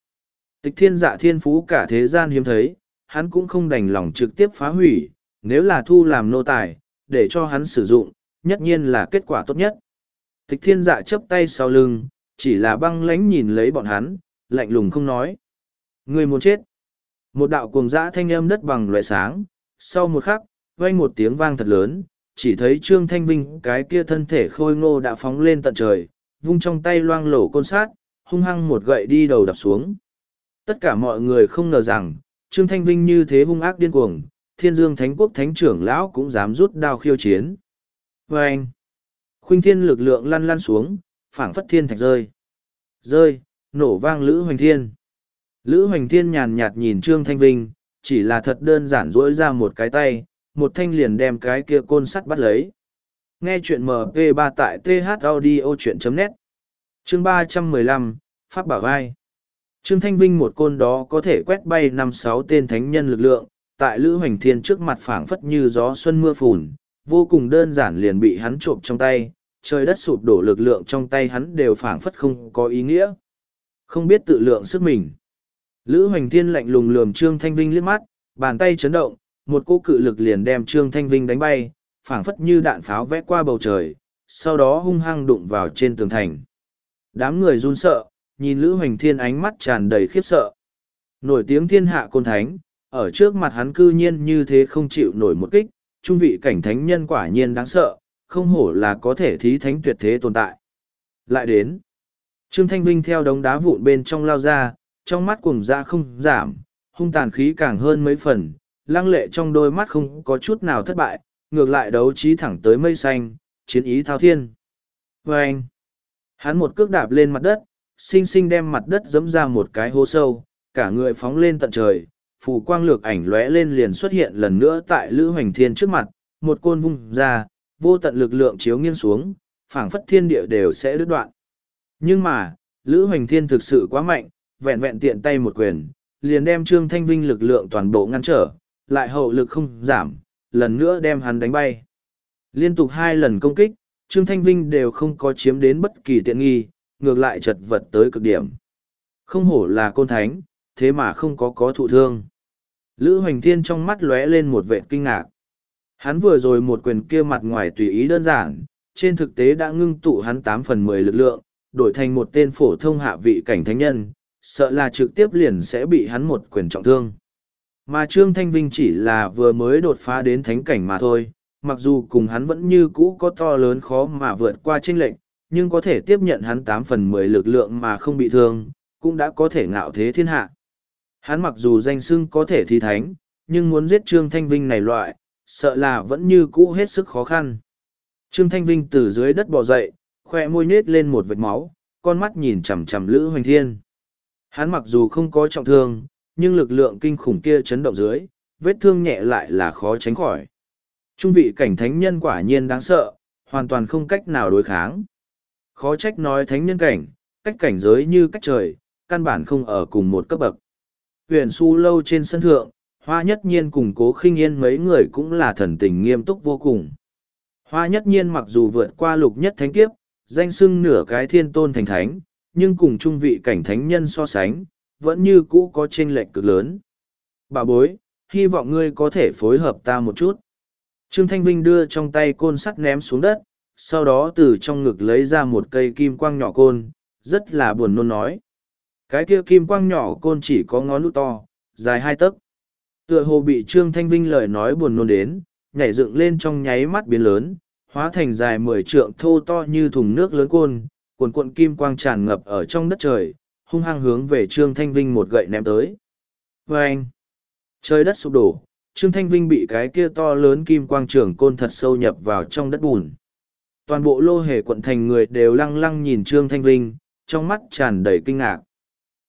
Tịch thiên dạ thiên phú cả thế gian hiếm thấy, hắn cũng không đành lòng trực tiếp phá hủy, nếu là thu làm nô tài, để cho hắn sử dụng, nhất nhiên là kết quả tốt nhất. Tịch thiên dạ chấp tay sau lưng, chỉ là băng lánh nhìn lấy bọn hắn, lạnh lùng không nói. Người muốn chết. Một đạo cuồng dã thanh âm đất bằng loại sáng, sau một khắc, vang một tiếng vang thật lớn, chỉ thấy Trương Thanh Vinh cái kia thân thể khôi ngô đã phóng lên tận trời, vung trong tay loang lổ côn sát, hung hăng một gậy đi đầu đập xuống. Tất cả mọi người không ngờ rằng, Trương Thanh Vinh như thế hung ác điên cuồng, thiên dương thánh quốc thánh trưởng lão cũng dám rút đao khiêu chiến. Và anh, khuynh thiên lực lượng lăn lăn xuống, phảng phất thiên thạch rơi. Rơi, nổ vang Lữ Hoành Thiên. Lữ Hoành Thiên nhàn nhạt nhìn Trương Thanh Vinh, chỉ là thật đơn giản rỗi ra một cái tay, một thanh liền đem cái kia côn sắt bắt lấy. Nghe chuyện MP3 tại thaudio.net Chương ba trăm mười lăm Pháp Bảo Vai Trương Thanh Vinh một côn đó có thể quét bay năm sáu tên thánh nhân lực lượng, tại Lữ Hoành Thiên trước mặt phảng phất như gió xuân mưa phùn, vô cùng đơn giản liền bị hắn trộm trong tay, trời đất sụp đổ lực lượng trong tay hắn đều phảng phất không có ý nghĩa. Không biết tự lượng sức mình. Lữ Hoành Thiên lạnh lùng lườm Trương Thanh Vinh liếc mắt, bàn tay chấn động, một cỗ cự lực liền đem Trương Thanh Vinh đánh bay, phảng phất như đạn pháo vẽ qua bầu trời, sau đó hung hăng đụng vào trên tường thành. Đám người run sợ, nhìn Lữ Hoành Thiên ánh mắt tràn đầy khiếp sợ. Nổi tiếng thiên hạ côn thánh, ở trước mặt hắn cư nhiên như thế không chịu nổi một kích, trung vị cảnh thánh nhân quả nhiên đáng sợ, không hổ là có thể thí thánh tuyệt thế tồn tại. Lại đến, Trương Thanh Vinh theo đống đá vụn bên trong lao ra, trong mắt cùng ra không giảm, hung tàn khí càng hơn mấy phần, lăng lệ trong đôi mắt không có chút nào thất bại, ngược lại đấu trí thẳng tới mây xanh, chiến ý thao thiên. Và anh, hắn một cước đạp lên mặt đất, xinh xinh đem mặt đất dẫm ra một cái hố sâu, cả người phóng lên tận trời, phù quang lược ảnh lóe lên liền xuất hiện lần nữa tại Lữ Hoành Thiên trước mặt, một côn vung ra, vô tận lực lượng chiếu nghiêng xuống, phảng phất thiên địa đều sẽ đứt đoạn. Nhưng mà, Lữ Hoành Thiên thực sự quá mạnh, vẹn vẹn tiện tay một quyền, liền đem Trương Thanh Vinh lực lượng toàn bộ ngăn trở, lại hậu lực không giảm, lần nữa đem hắn đánh bay. Liên tục hai lần công kích, Trương Thanh Vinh đều không có chiếm đến bất kỳ tiện nghi, ngược lại chật vật tới cực điểm. Không hổ là côn thánh, thế mà không có có thụ thương. Lữ Hoành Thiên trong mắt lóe lên một vẻ kinh ngạc. Hắn vừa rồi một quyền kia mặt ngoài tùy ý đơn giản, trên thực tế đã ngưng tụ hắn tám phần mười lực lượng, đổi thành một tên phổ thông hạ vị cảnh thánh nhân, sợ là trực tiếp liền sẽ bị hắn một quyền trọng thương. Mà Trương Thanh Vinh chỉ là vừa mới đột phá đến thánh cảnh mà thôi, mặc dù cùng hắn vẫn như cũ có to lớn khó mà vượt qua chênh lệnh, nhưng có thể tiếp nhận hắn tám phần mười lực lượng mà không bị thương, cũng đã có thể ngạo thế thiên hạ. Hắn mặc dù danh xưng có thể thi thánh, nhưng muốn giết Trương Thanh Vinh này loại, sợ là vẫn như cũ hết sức khó khăn. Trương Thanh Vinh từ dưới đất bò dậy, khoe môi nết lên một vệt máu, con mắt nhìn chằm chằm Lữ Hoành Thiên. Hắn mặc dù không có trọng thương, nhưng lực lượng kinh khủng kia chấn động dưới, vết thương nhẹ lại là khó tránh khỏi. Trung vị cảnh thánh nhân quả nhiên đáng sợ, hoàn toàn không cách nào đối kháng. Khó trách nói thánh nhân cảnh, cách cảnh giới như cách trời, căn bản không ở cùng một cấp bậc. Huyền su lâu trên sân thượng, hoa nhất nhiên cùng cố khinh yên mấy người cũng là thần tình nghiêm túc vô cùng. Hoa nhất nhiên mặc dù vượt qua lục nhất thánh kiếp, danh sưng nửa cái thiên tôn thành thánh, nhưng cùng trung vị cảnh thánh nhân so sánh, vẫn như cũ có chênh lệch cực lớn. Bà bối, hy vọng ngươi có thể phối hợp ta một chút. Trương Thanh Vinh đưa trong tay côn sắt ném xuống đất, sau đó từ trong ngực lấy ra một cây kim quang nhỏ côn, rất là buồn nôn nói. Cái kia kim quang nhỏ côn chỉ có ngón nút to, dài hai tấc. Tựa hồ bị Trương Thanh Vinh lời nói buồn nôn đến, nhảy dựng lên trong nháy mắt biến lớn, hóa thành dài mười trượng thô to như thùng nước lớn côn, cuộn cuộn kim quang tràn ngập ở trong đất trời, hung hăng hướng về Trương Thanh Vinh một gậy ném tới. Và anh, trời đất sụp đổ, Trương Thanh Vinh bị cái kia to lớn kim quang trường côn thật sâu nhập vào trong đất bùn. Toàn bộ lô hề quận thành người đều lăng lăng nhìn Trương Thanh Vinh, trong mắt tràn đầy kinh ngạc.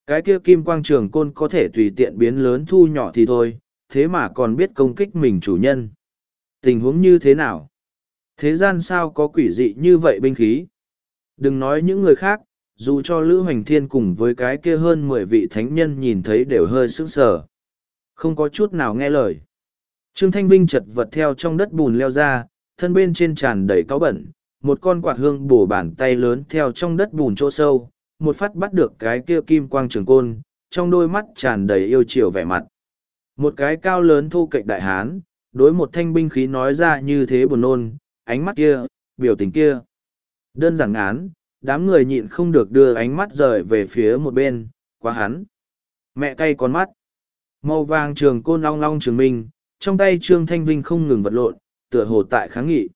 Cái kia kim quang trường côn có thể tùy tiện biến lớn thu nhỏ thì thôi, thế mà còn biết công kích mình chủ nhân. Tình huống như thế nào? Thế gian sao có quỷ dị như vậy binh khí? Đừng nói những người khác, dù cho Lữ Hoành Thiên cùng với cái kia hơn mười vị thánh nhân nhìn thấy đều hơi sững sờ. Không có chút nào nghe lời. Trương Thanh Vinh chật vật theo trong đất bùn leo ra, thân bên trên tràn đầy cáo bẩn, một con quạt hương bổ bàn tay lớn theo trong đất bùn chỗ sâu, một phát bắt được cái kia kim quang trường côn, trong đôi mắt tràn đầy yêu chiều vẻ mặt. Một cái cao lớn thu cạnh đại hán, đối một thanh binh khí nói ra như thế buồn nôn, ánh mắt kia, biểu tình kia. Đơn giản án đám người nhịn không được đưa ánh mắt rời về phía một bên, quá hắn. Mẹ cay con mắt. Màu vàng trường côn long long trường minh, trong tay Trương Thanh Vinh không ngừng vật lộn, tựa hồ tại kháng nghị.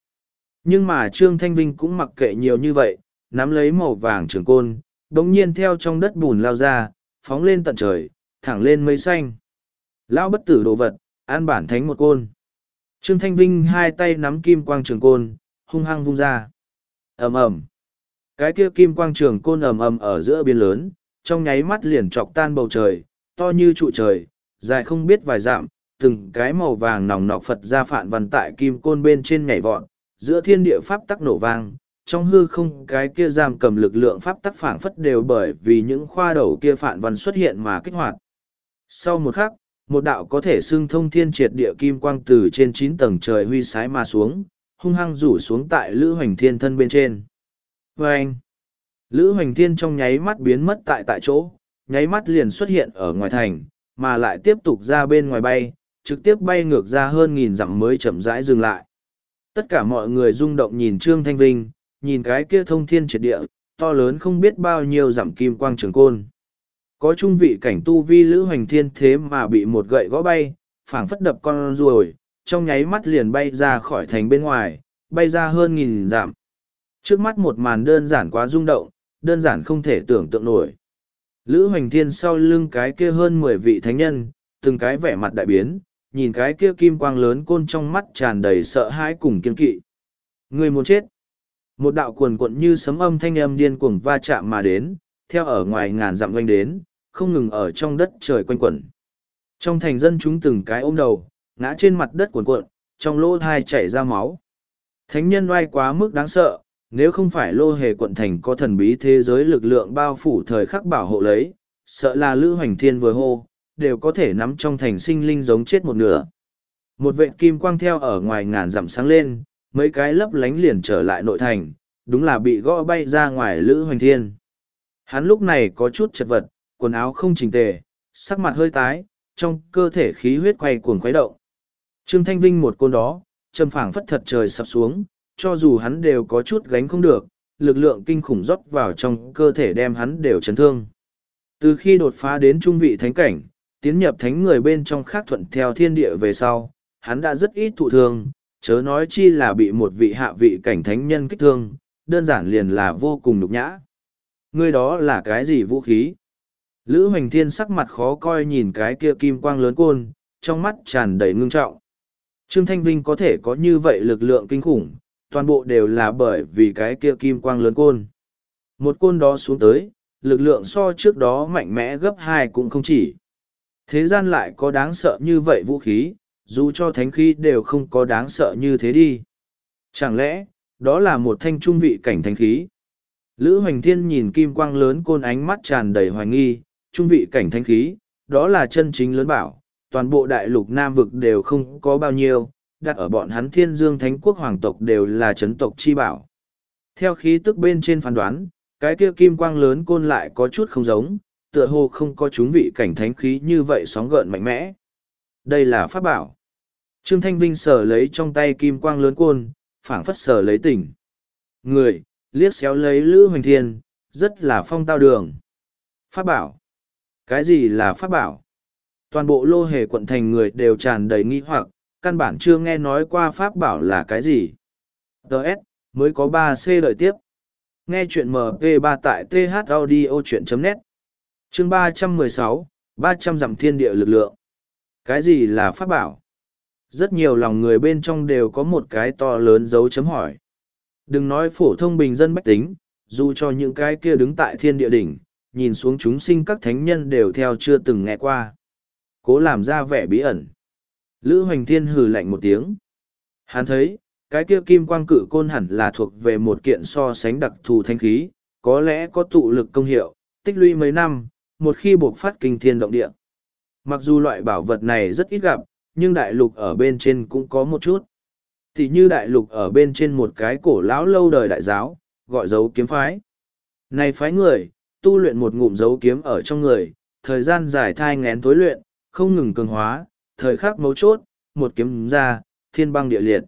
Nhưng mà Trương Thanh Vinh cũng mặc kệ nhiều như vậy, nắm lấy màu vàng trường côn, đống nhiên theo trong đất bùn lao ra, phóng lên tận trời, thẳng lên mây xanh. Lão bất tử đồ vật, an bản thánh một côn. Trương Thanh Vinh hai tay nắm kim quang trường côn, hung hăng vung ra. ầm ầm cái kia kim quang trường côn ầm ầm ở giữa biên lớn, trong nháy mắt liền chọc tan bầu trời, to như trụ trời, dài không biết vài dặm, từng cái màu vàng nòng nọc Phật ra phản văn tại kim côn bên trên nhảy vọt, giữa thiên địa pháp tắc nổ vang, trong hư không cái kia giam cầm lực lượng pháp tắc phảng phất đều bởi vì những khoa đầu kia phản văn xuất hiện mà kích hoạt. Sau một khắc, một đạo có thể xưng thông thiên triệt địa kim quang từ trên chín tầng trời huy sái mà xuống, hung hăng rủ xuống tại Lữ Hoành Thiên thân bên trên. Và anh, Lữ Hoành Thiên trong nháy mắt biến mất tại tại chỗ, nháy mắt liền xuất hiện ở ngoài thành, mà lại tiếp tục ra bên ngoài bay, trực tiếp bay ngược ra hơn nghìn dặm mới chậm rãi dừng lại. Tất cả mọi người rung động nhìn Trương Thanh Vinh, nhìn cái kia thông thiên triệt địa, to lớn không biết bao nhiêu dặm kim quang trường côn. Có trung vị cảnh tu vi lữ hoành thiên thế mà bị một gậy gõ bay, phảng phất đập con ruồi, trong nháy mắt liền bay ra khỏi thành bên ngoài, bay ra hơn nghìn dặm. Trước mắt một màn đơn giản quá rung động, đơn giản không thể tưởng tượng nổi. Lữ hoành thiên sau lưng cái kia hơn mười vị thánh nhân, từng cái vẻ mặt đại biến, nhìn cái kia kim quang lớn côn trong mắt tràn đầy sợ hãi cùng kiên kỵ. Người muốn chết. Một đạo cuồn cuộn như sấm âm thanh âm điên cuồng va chạm mà đến, theo ở ngoài ngàn dặm quanh đến, không ngừng ở trong đất trời quanh quẩn. Trong thành dân chúng từng cái ôm đầu, ngã trên mặt đất cuồn cuộn, trong lỗ thai chảy ra máu. Thánh nhân oai quá mức đáng sợ, nếu không phải lô hề quận thành có thần bí thế giới lực lượng bao phủ thời khắc bảo hộ lấy, sợ là Lữ Hoành Thiên vừa hô, đều có thể nắm trong thành sinh linh giống chết một nửa. Một vệ kim quang theo ở ngoài ngàn dặm sáng lên, mấy cái lấp lánh liền trở lại nội thành, đúng là bị gõ bay ra ngoài Lữ Hoành Thiên. Hắn lúc này có chút chật vật, quần áo không chỉnh tề, sắc mặt hơi tái, trong cơ thể khí huyết quay cuồng khuấy động. Trương Thanh Vinh một côn đó, trầm phảng phất thật trời sập xuống, cho dù hắn đều có chút gánh không được, lực lượng kinh khủng rót vào trong cơ thể đem hắn đều chấn thương. Từ khi đột phá đến trung vị thánh cảnh, tiến nhập thánh người bên trong khác thuận theo thiên địa về sau, hắn đã rất ít thụ thương, chớ nói chi là bị một vị hạ vị cảnh thánh nhân kích thương, đơn giản liền là vô cùng nhục nhã. Ngươi đó là cái gì vũ khí? Lữ Hoành Thiên sắc mặt khó coi nhìn cái kia kim quang lớn côn, trong mắt tràn đầy ngưng trọng. Trương Thanh Vinh có thể có như vậy lực lượng kinh khủng, toàn bộ đều là bởi vì cái kia kim quang lớn côn. Một côn đó xuống tới, lực lượng so trước đó mạnh mẽ gấp hai cũng không chỉ. Thế gian lại có đáng sợ như vậy vũ khí, dù cho thánh khí đều không có đáng sợ như thế đi. Chẳng lẽ, đó là một thanh trung vị cảnh thánh khí? Lữ Hoành Thiên nhìn kim quang lớn côn ánh mắt tràn đầy hoài nghi, trung vị cảnh thánh khí, đó là chân chính lớn bảo, toàn bộ đại lục Nam vực đều không có bao nhiêu, đặt ở bọn hắn thiên dương thánh quốc hoàng tộc đều là chấn tộc chi bảo. Theo khí tức bên trên phán đoán, cái kia kim quang lớn côn lại có chút không giống, tựa hồ không có chúng vị cảnh thánh khí như vậy sóng gợn mạnh mẽ. Đây là pháp bảo. Trương Thanh Vinh sở lấy trong tay kim quang lớn côn, phảng phất sở lấy tỉnh. Người, liếc xéo lấy Lữ Hoành Thiên, rất là phong tao đường. Pháp bảo. Cái gì là pháp bảo? Toàn bộ lô hề quận thành người đều tràn đầy nghi hoặc, căn bản chưa nghe nói qua pháp bảo là cái gì. Đợt, mới có ba c đợi tiếp. Nghe chuyện MP3 tại thaudio.net Chương ba trăm mười sáu ba trăm dặm thiên địa lực lượng. Cái gì là pháp bảo? Rất nhiều lòng người bên trong đều có một cái to lớn dấu chấm hỏi. Đừng nói phổ thông bình dân bách tính, dù cho những cái kia đứng tại thiên địa đỉnh, nhìn xuống chúng sinh các thánh nhân đều theo chưa từng nghe qua. Cố làm ra vẻ bí ẩn. Lữ Hoành Thiên hừ lạnh một tiếng. Hắn thấy, cái kia kim quang cự côn hẳn là thuộc về một kiện so sánh đặc thù thanh khí, có lẽ có tụ lực công hiệu, tích lũy mấy năm, một khi buộc phát kinh thiên động địa. Mặc dù loại bảo vật này rất ít gặp, nhưng đại lục ở bên trên cũng có một chút. Thì như đại lục ở bên trên một cái cổ lão lâu đời đại giáo, gọi dấu kiếm phái. Này phái người, tu luyện một ngụm dấu kiếm ở trong người, thời gian dài thai ngén tối luyện, không ngừng cường hóa, thời khắc mấu chốt, một kiếm ra, thiên băng địa liệt.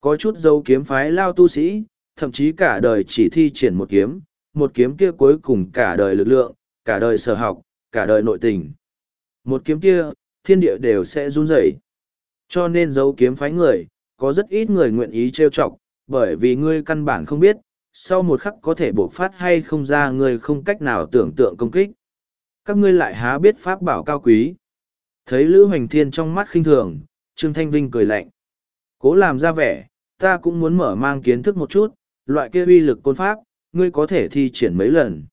Có chút dấu kiếm phái lao tu sĩ, thậm chí cả đời chỉ thi triển một kiếm, một kiếm kia cuối cùng cả đời lực lượng, cả đời sở học, cả đời nội tình. Một kiếm kia, thiên địa đều sẽ run rẩy. Cho nên dấu kiếm phái người, có rất ít người nguyện ý trêu chọc, bởi vì ngươi căn bản không biết, sau một khắc có thể bộc phát hay không ra ngươi không cách nào tưởng tượng công kích. Các ngươi lại há biết pháp bảo cao quý. Thấy Lữ Hoành Thiên trong mắt khinh thường, Trương Thanh Vinh cười lạnh. Cố làm ra vẻ, ta cũng muốn mở mang kiến thức một chút, loại kia uy lực côn pháp, ngươi có thể thi triển mấy lần.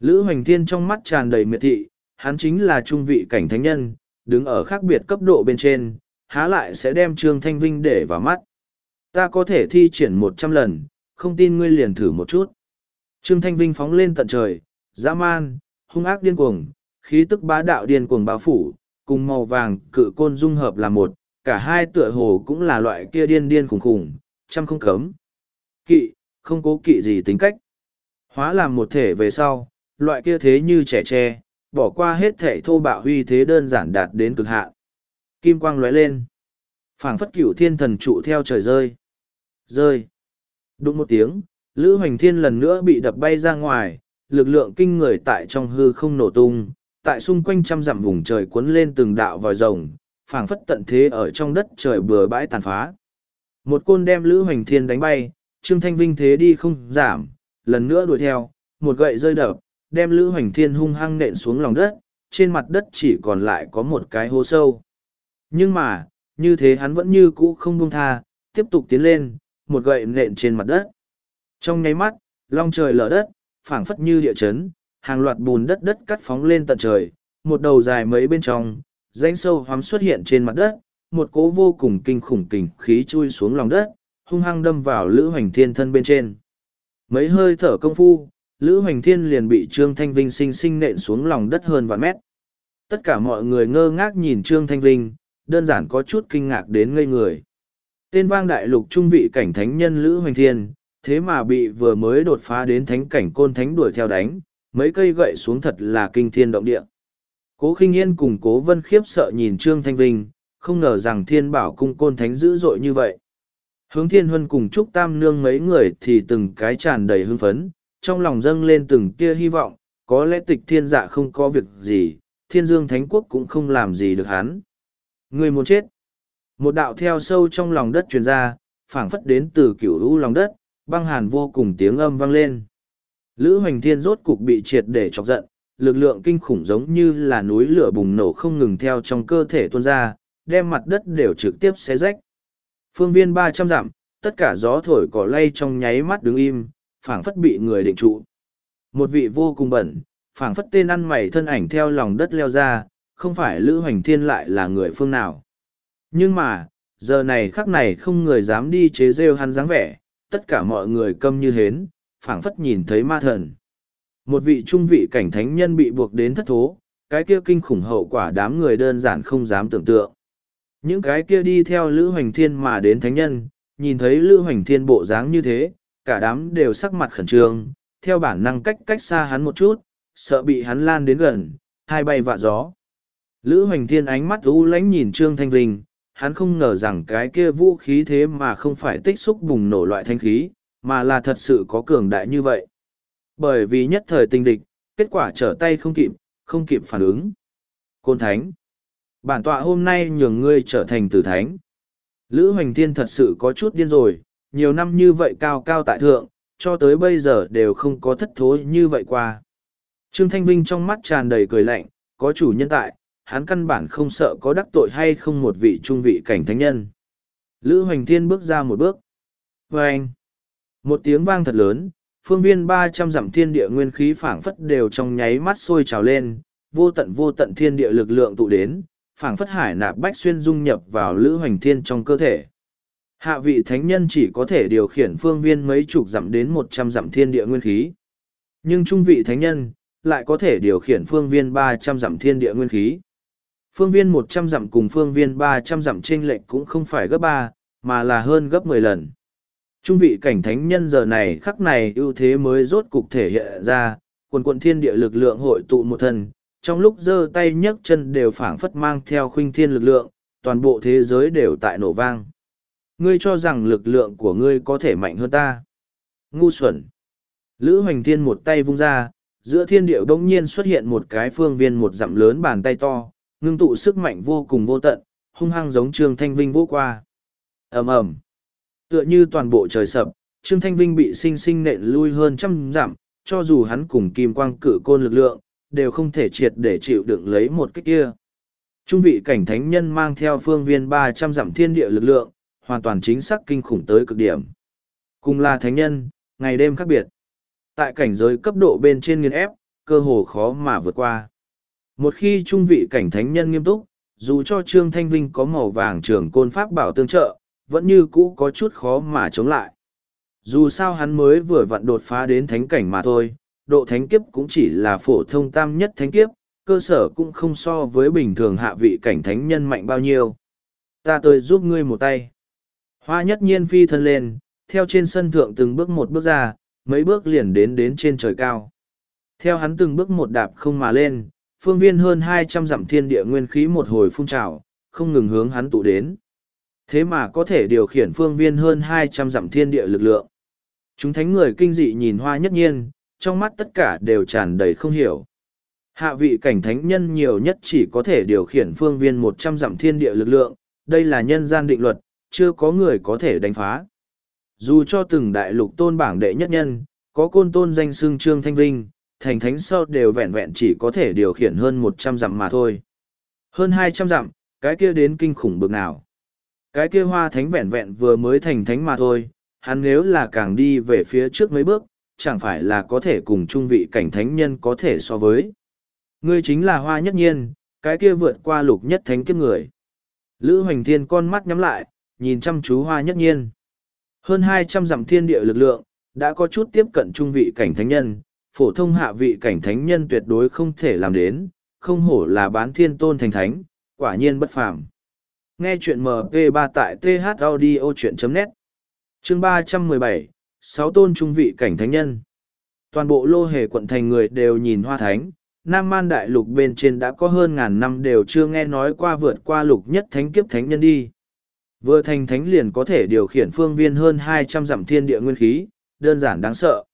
Lữ Hoành Thiên trong mắt tràn đầy miệt thị, hắn chính là trung vị cảnh thánh nhân, đứng ở khác biệt cấp độ bên trên, há lại sẽ đem Trương Thanh Vinh để vào mắt. Ta có thể thi triển một trăm lần, không tin ngươi liền thử một chút. Trương Thanh Vinh phóng lên tận trời, dã man, hung ác điên cuồng, khí tức bá đạo điên cuồng bao phủ, cùng màu vàng cự côn dung hợp là một, cả hai tựa hồ cũng là loại kia điên điên khủng khủng, trăm không cấm. Kỵ, không cố kỵ gì tính cách. Hóa làm một thể về sau, loại kia thế như trẻ tre, bỏ qua hết thể thô bạo huy thế đơn giản đạt đến cực hạn. Kim quang lóe lên. phảng phất cửu thiên thần trụ theo trời rơi. Rơi. Đụng một tiếng, Lữ Hoành Thiên lần nữa bị đập bay ra ngoài, lực lượng kinh người tại trong hư không nổ tung, tại xung quanh trăm dặm vùng trời cuốn lên từng đạo vòi rồng, phảng phất tận thế ở trong đất trời bừa bãi tàn phá. Một côn đem Lữ Hoành Thiên đánh bay, Trương Thanh Vinh thế đi không giảm, lần nữa đuổi theo, một gậy rơi đập, đem Lữ Hoành Thiên hung hăng nện xuống lòng đất, trên mặt đất chỉ còn lại có một cái hố sâu. Nhưng mà, như thế hắn vẫn như cũ không buông tha, tiếp tục tiến lên, một gậy nện trên mặt đất. Trong nháy mắt, long trời lở đất, phảng phất như địa chấn, hàng loạt bùn đất đất cắt phóng lên tận trời, một đầu dài mấy bên trong, rãnh sâu hoắm xuất hiện trên mặt đất, một cỗ vô cùng kinh khủng kình khí chui xuống lòng đất, hung hăng đâm vào Lữ Hoành Thiên thân bên trên. Mấy hơi thở công phu, Lữ Hoành Thiên liền bị Trương Thanh Vinh sinh sinh nện xuống lòng đất hơn vạn mét. Tất cả mọi người ngơ ngác nhìn Trương Thanh Vinh, đơn giản có chút kinh ngạc đến ngây người. Tên vang đại lục trung vị cảnh thánh nhân Lữ Hoành Thiên, thế mà bị vừa mới đột phá đến thánh cảnh côn thánh đuổi theo đánh, mấy cây gậy xuống thật là kinh thiên động địa. Cố khinh yên cùng cố vân khiếp sợ nhìn Trương Thanh Vinh, không ngờ rằng thiên bảo cung côn thánh dữ dội như vậy. Hướng thiên huân cùng Trúc Tam Nương mấy người thì từng cái tràn đầy hưng phấn, trong lòng dâng lên từng tia hy vọng, có lẽ tịch thiên dạ không có việc gì, thiên dương thánh quốc cũng không làm gì được hắn. Người muốn chết. Một đạo theo sâu trong lòng đất truyền ra, phảng phất đến từ cửu lũ lòng đất, băng hàn vô cùng tiếng âm vang lên. Lữ Hoành Thiên rốt cục bị triệt để chọc giận, lực lượng kinh khủng giống như là núi lửa bùng nổ không ngừng theo trong cơ thể tuôn ra, đem mặt đất đều trực tiếp xé rách. Phương viên ba trăm dặm, tất cả gió thổi cỏ lay trong nháy mắt đứng im, phảng phất bị người định trụ. Một vị vô cùng bẩn, phảng phất tên ăn mày thân ảnh theo lòng đất leo ra, không phải Lữ Hoành Thiên lại là người phương nào. Nhưng mà, giờ này khắc này không người dám đi chế rêu hắn dáng vẻ, tất cả mọi người câm như hến, phảng phất nhìn thấy ma thần. Một vị trung vị cảnh thánh nhân bị buộc đến thất thố, cái kia kinh khủng hậu quả đám người đơn giản không dám tưởng tượng. Những cái kia đi theo Lữ Hoành Thiên mà đến thánh nhân, nhìn thấy Lữ Hoành Thiên bộ dáng như thế, cả đám đều sắc mặt khẩn trương, theo bản năng cách cách xa hắn một chút, sợ bị hắn lan đến gần, hai bay vạ gió. Lữ Hoành Thiên ánh mắt u lánh nhìn Trương Thanh Vinh, hắn không ngờ rằng cái kia vũ khí thế mà không phải tích xúc bùng nổ loại thanh khí, mà là thật sự có cường đại như vậy. Bởi vì nhất thời tình địch, kết quả trở tay không kịp, không kịp phản ứng. Côn Thánh Bản tọa hôm nay nhường ngươi trở thành tử thánh. Lữ Hoành Thiên thật sự có chút điên rồi, nhiều năm như vậy cao cao tại thượng, cho tới bây giờ đều không có thất thối như vậy qua. Trương Thanh Vinh trong mắt tràn đầy cười lạnh, có chủ nhân tại, hắn căn bản không sợ có đắc tội hay không một vị trung vị cảnh thánh nhân. Lữ Hoành Thiên bước ra một bước. Và anh, một tiếng vang thật lớn, phương viên ba trăm dặm thiên địa nguyên khí phảng phất đều trong nháy mắt sôi trào lên, vô tận vô tận thiên địa lực lượng tụ đến, phảng phất hải nạp bách xuyên dung nhập vào Lữ Hoành Thiên trong cơ thể. Hạ vị thánh nhân chỉ có thể điều khiển phương viên mấy chục dặm đến một trăm dặm thiên địa nguyên khí. Nhưng trung vị thánh nhân, lại có thể điều khiển phương viên ba trăm dặm thiên địa nguyên khí. Phương viên một trăm dặm cùng phương viên ba trăm dặm trên lệch cũng không phải gấp ba, mà là hơn gấp mười lần. Trung vị cảnh thánh nhân giờ này khắc này ưu thế mới rốt cục thể hiện ra, quần quận thiên địa lực lượng hội tụ một thân, trong lúc giơ tay nhấc chân đều phảng phất mang theo khuynh thiên lực lượng, toàn bộ thế giới đều tại nổ vang. Ngươi cho rằng lực lượng của ngươi có thể mạnh hơn ta. Ngu xuẩn. Lữ hoành thiên một tay vung ra, giữa thiên địa bỗng nhiên xuất hiện một cái phương viên một dặm lớn bàn tay to, ngưng tụ sức mạnh vô cùng vô tận, hung hăng giống Trương Thanh Vinh vô qua. ầm ầm, Tựa như toàn bộ trời sập, Trương Thanh Vinh bị sinh sinh nện lui hơn trăm dặm, cho dù hắn cùng kim quang cử côn lực lượng, đều không thể triệt để chịu đựng lấy một cái kia. Trung vị cảnh thánh nhân mang theo phương viên ba trăm dặm thiên địa lực lượng, hoàn toàn chính xác kinh khủng tới cực điểm. Cùng là thánh nhân, ngày đêm khác biệt. Tại cảnh giới cấp độ bên trên nghiên ép, cơ hồ khó mà vượt qua. Một khi trung vị cảnh thánh nhân nghiêm túc, dù cho Trương Thanh Vinh có màu vàng trưởng côn pháp bảo tương trợ, vẫn như cũ có chút khó mà chống lại. Dù sao hắn mới vừa vặn đột phá đến thánh cảnh mà thôi, độ thánh kiếp cũng chỉ là phổ thông tam nhất thánh kiếp, cơ sở cũng không so với bình thường hạ vị cảnh thánh nhân mạnh bao nhiêu. Ta tới giúp ngươi một tay. Hoa nhất nhiên phi thân lên, theo trên sân thượng từng bước một bước ra, mấy bước liền đến đến trên trời cao. Theo hắn từng bước một đạp không mà lên, phương viên hơn hai trăm dặm thiên địa nguyên khí một hồi phun trào, không ngừng hướng hắn tụ đến. Thế mà có thể điều khiển phương viên hơn hai trăm dặm thiên địa lực lượng. Chúng thánh người kinh dị nhìn hoa nhất nhiên, trong mắt tất cả đều tràn đầy không hiểu. Hạ vị cảnh thánh nhân nhiều nhất chỉ có thể điều khiển phương viên một trăm dặm thiên địa lực lượng, đây là nhân gian định luật, chưa có người có thể đánh phá. Dù cho từng đại lục tôn bảng đệ nhất nhân, có côn tôn danh xương Trương Thanh Vinh, thành thánh sau đều vẹn vẹn chỉ có thể điều khiển hơn một trăm dặm mà thôi. Hơn hai trăm dặm, cái kia đến kinh khủng bực nào. Cái kia hoa thánh vẹn vẹn vừa mới thành thánh mà thôi, hắn nếu là càng đi về phía trước mấy bước, chẳng phải là có thể cùng trung vị cảnh thánh nhân có thể so với. Ngươi chính là hoa nhất nhiên, cái kia vượt qua lục nhất thánh kiếp người. Lữ Hoành Thiên con mắt nhắm lại, nhìn chăm chú hoa nhất nhiên. Hơn hai trăm dặm thiên địa lực lượng, đã có chút tiếp cận trung vị cảnh thánh nhân, phổ thông hạ vị cảnh thánh nhân tuyệt đối không thể làm đến, không hổ là bán thiên tôn thành thánh, quả nhiên bất phàm. Nghe chuyện MP3 tại thaudio.net Chương ba trăm mười bảy sáu tôn trung vị cảnh thánh nhân. Toàn bộ lô hề quận thành người đều nhìn hoa thánh, Nam Man Đại Lục bên trên đã có hơn ngàn năm đều chưa nghe nói qua vượt qua lục nhất thánh kiếp thánh nhân đi. Vừa thành thánh liền có thể điều khiển phương viên hơn hai trăm dặm thiên địa nguyên khí, đơn giản đáng sợ.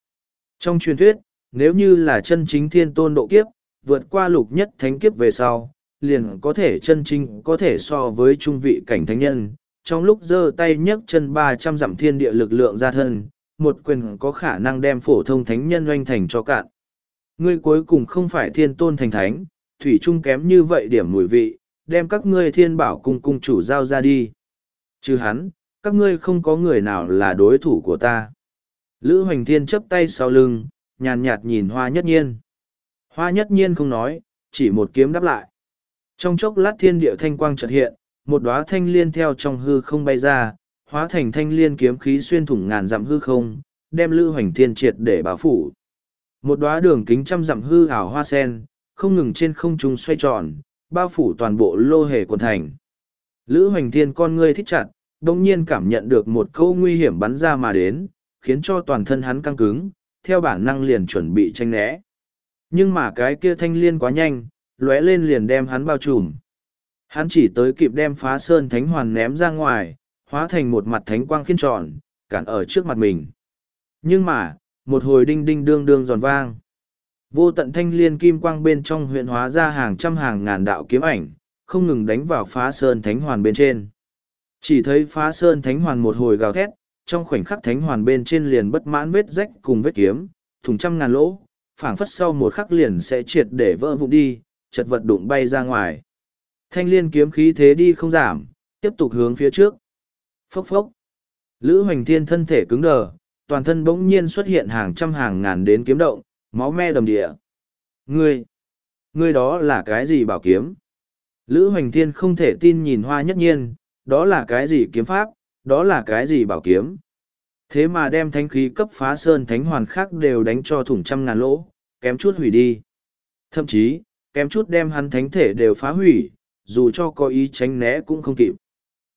Trong truyền thuyết, nếu như là chân chính thiên tôn độ kiếp, vượt qua lục nhất thánh kiếp về sau, liền có thể chân chính có thể so với trung vị cảnh thánh nhân. Trong lúc giơ tay nhấc chân ba trăm dặm thiên địa lực lượng ra thân, một quyền có khả năng đem phổ thông thánh nhân oanh thành cho cạn. Ngươi cuối cùng không phải thiên tôn thành thánh, thủy trung kém như vậy điểm mùi vị, đem các ngươi thiên bảo cung cung chủ giao ra đi. Chứ hắn, các ngươi không có người nào là đối thủ của ta. Lữ Hoành Thiên chấp tay sau lưng, nhàn nhạt nhìn Hoa Nhất Nhiên. Hoa Nhất Nhiên không nói, chỉ một kiếm đáp lại. Trong chốc lát thiên địa thanh quang chợt hiện, một đóa thanh liên theo trong hư không bay ra, hóa thành thanh liên kiếm khí xuyên thủng ngàn dặm hư không, đem Lữ Hoành Thiên triệt để bảo phủ. Một đóa đường kính trăm dặm hư ảo hoa sen, không ngừng trên không trung xoay tròn, bao phủ toàn bộ lô hề quần thành. Lữ Hoành Thiên con ngươi thích chặt, đồng nhiên cảm nhận được một câu nguy hiểm bắn ra mà đến, khiến cho toàn thân hắn căng cứng, theo bản năng liền chuẩn bị tranh né. Nhưng mà cái kia thanh liên quá nhanh, lóe lên liền đem hắn bao trùm. Hắn chỉ tới kịp đem phá sơn thánh hoàn ném ra ngoài, hóa thành một mặt thánh quang khiên tròn, cản ở trước mặt mình. Nhưng mà, một hồi đinh đinh đương đương giòn vang. Vô tận thanh liên kim quang bên trong huyện hóa ra hàng trăm hàng ngàn đạo kiếm ảnh, không ngừng đánh vào phá sơn thánh hoàn bên trên. Chỉ thấy phá sơn thánh hoàn một hồi gào thét, trong khoảnh khắc thánh hoàn bên trên liền bất mãn vết rách cùng vết kiếm, thùng trăm ngàn lỗ, phảng phất sau một khắc liền sẽ triệt để vỡ vụn đi, chật vật đụng bay ra ngoài. Thanh liên kiếm khí thế đi không giảm, tiếp tục hướng phía trước. Phốc phốc. Lữ hoành thiên thân thể cứng đờ, toàn thân bỗng nhiên xuất hiện hàng trăm hàng ngàn đến kiếm động, máu me đầm địa. Ngươi, ngươi đó là cái gì bảo kiếm? Lữ Hoành Thiên không thể tin nhìn hoa nhất nhiên, đó là cái gì kiếm pháp, đó là cái gì bảo kiếm. Thế mà đem thánh khí cấp phá sơn thánh hoàn khác đều đánh cho thủng trăm ngàn lỗ, kém chút hủy đi. Thậm chí, kém chút đem hắn thánh thể đều phá hủy, dù cho có ý tránh né cũng không kịp.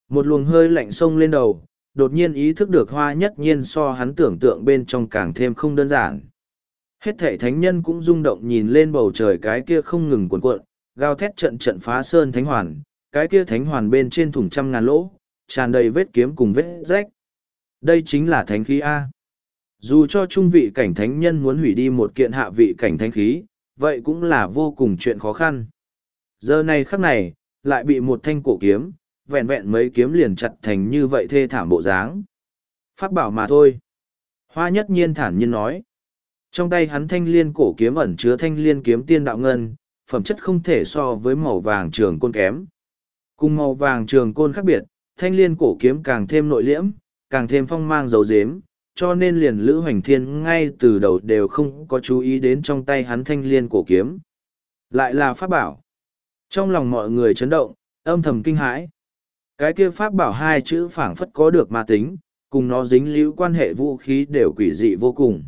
Một luồng hơi lạnh sông lên đầu, đột nhiên ý thức được hoa nhất nhiên so hắn tưởng tượng bên trong càng thêm không đơn giản. Hết thảy thánh nhân cũng rung động nhìn lên bầu trời cái kia không ngừng cuộn cuộn, gào thét trận trận phá sơn thánh hoàn, cái kia thánh hoàn bên trên thủng trăm ngàn lỗ, tràn đầy vết kiếm cùng vết rách. Đây chính là thánh khí A. Dù cho trung vị cảnh thánh nhân muốn hủy đi một kiện hạ vị cảnh thánh khí, vậy cũng là vô cùng chuyện khó khăn. Giờ này khắc này, lại bị một thanh cổ kiếm, vẹn vẹn mấy kiếm liền chặt thành như vậy thê thảm bộ dáng. Pháp bảo mà thôi. Hoa nhất nhiên thản nhiên nói. Trong tay hắn thanh liên cổ kiếm ẩn chứa thanh liên kiếm tiên đạo ngân, phẩm chất không thể so với màu vàng trường côn kém. Cùng màu vàng trường côn khác biệt, thanh liên cổ kiếm càng thêm nội liễm, càng thêm phong mang dấu dếm, cho nên liền Lữ Hoành Thiên ngay từ đầu đều không có chú ý đến trong tay hắn thanh liên cổ kiếm. Lại là pháp bảo. Trong lòng mọi người chấn động, âm thầm kinh hãi. Cái kia pháp bảo hai chữ phảng phất có được ma tính, cùng nó dính líu quan hệ vũ khí đều quỷ dị vô cùng.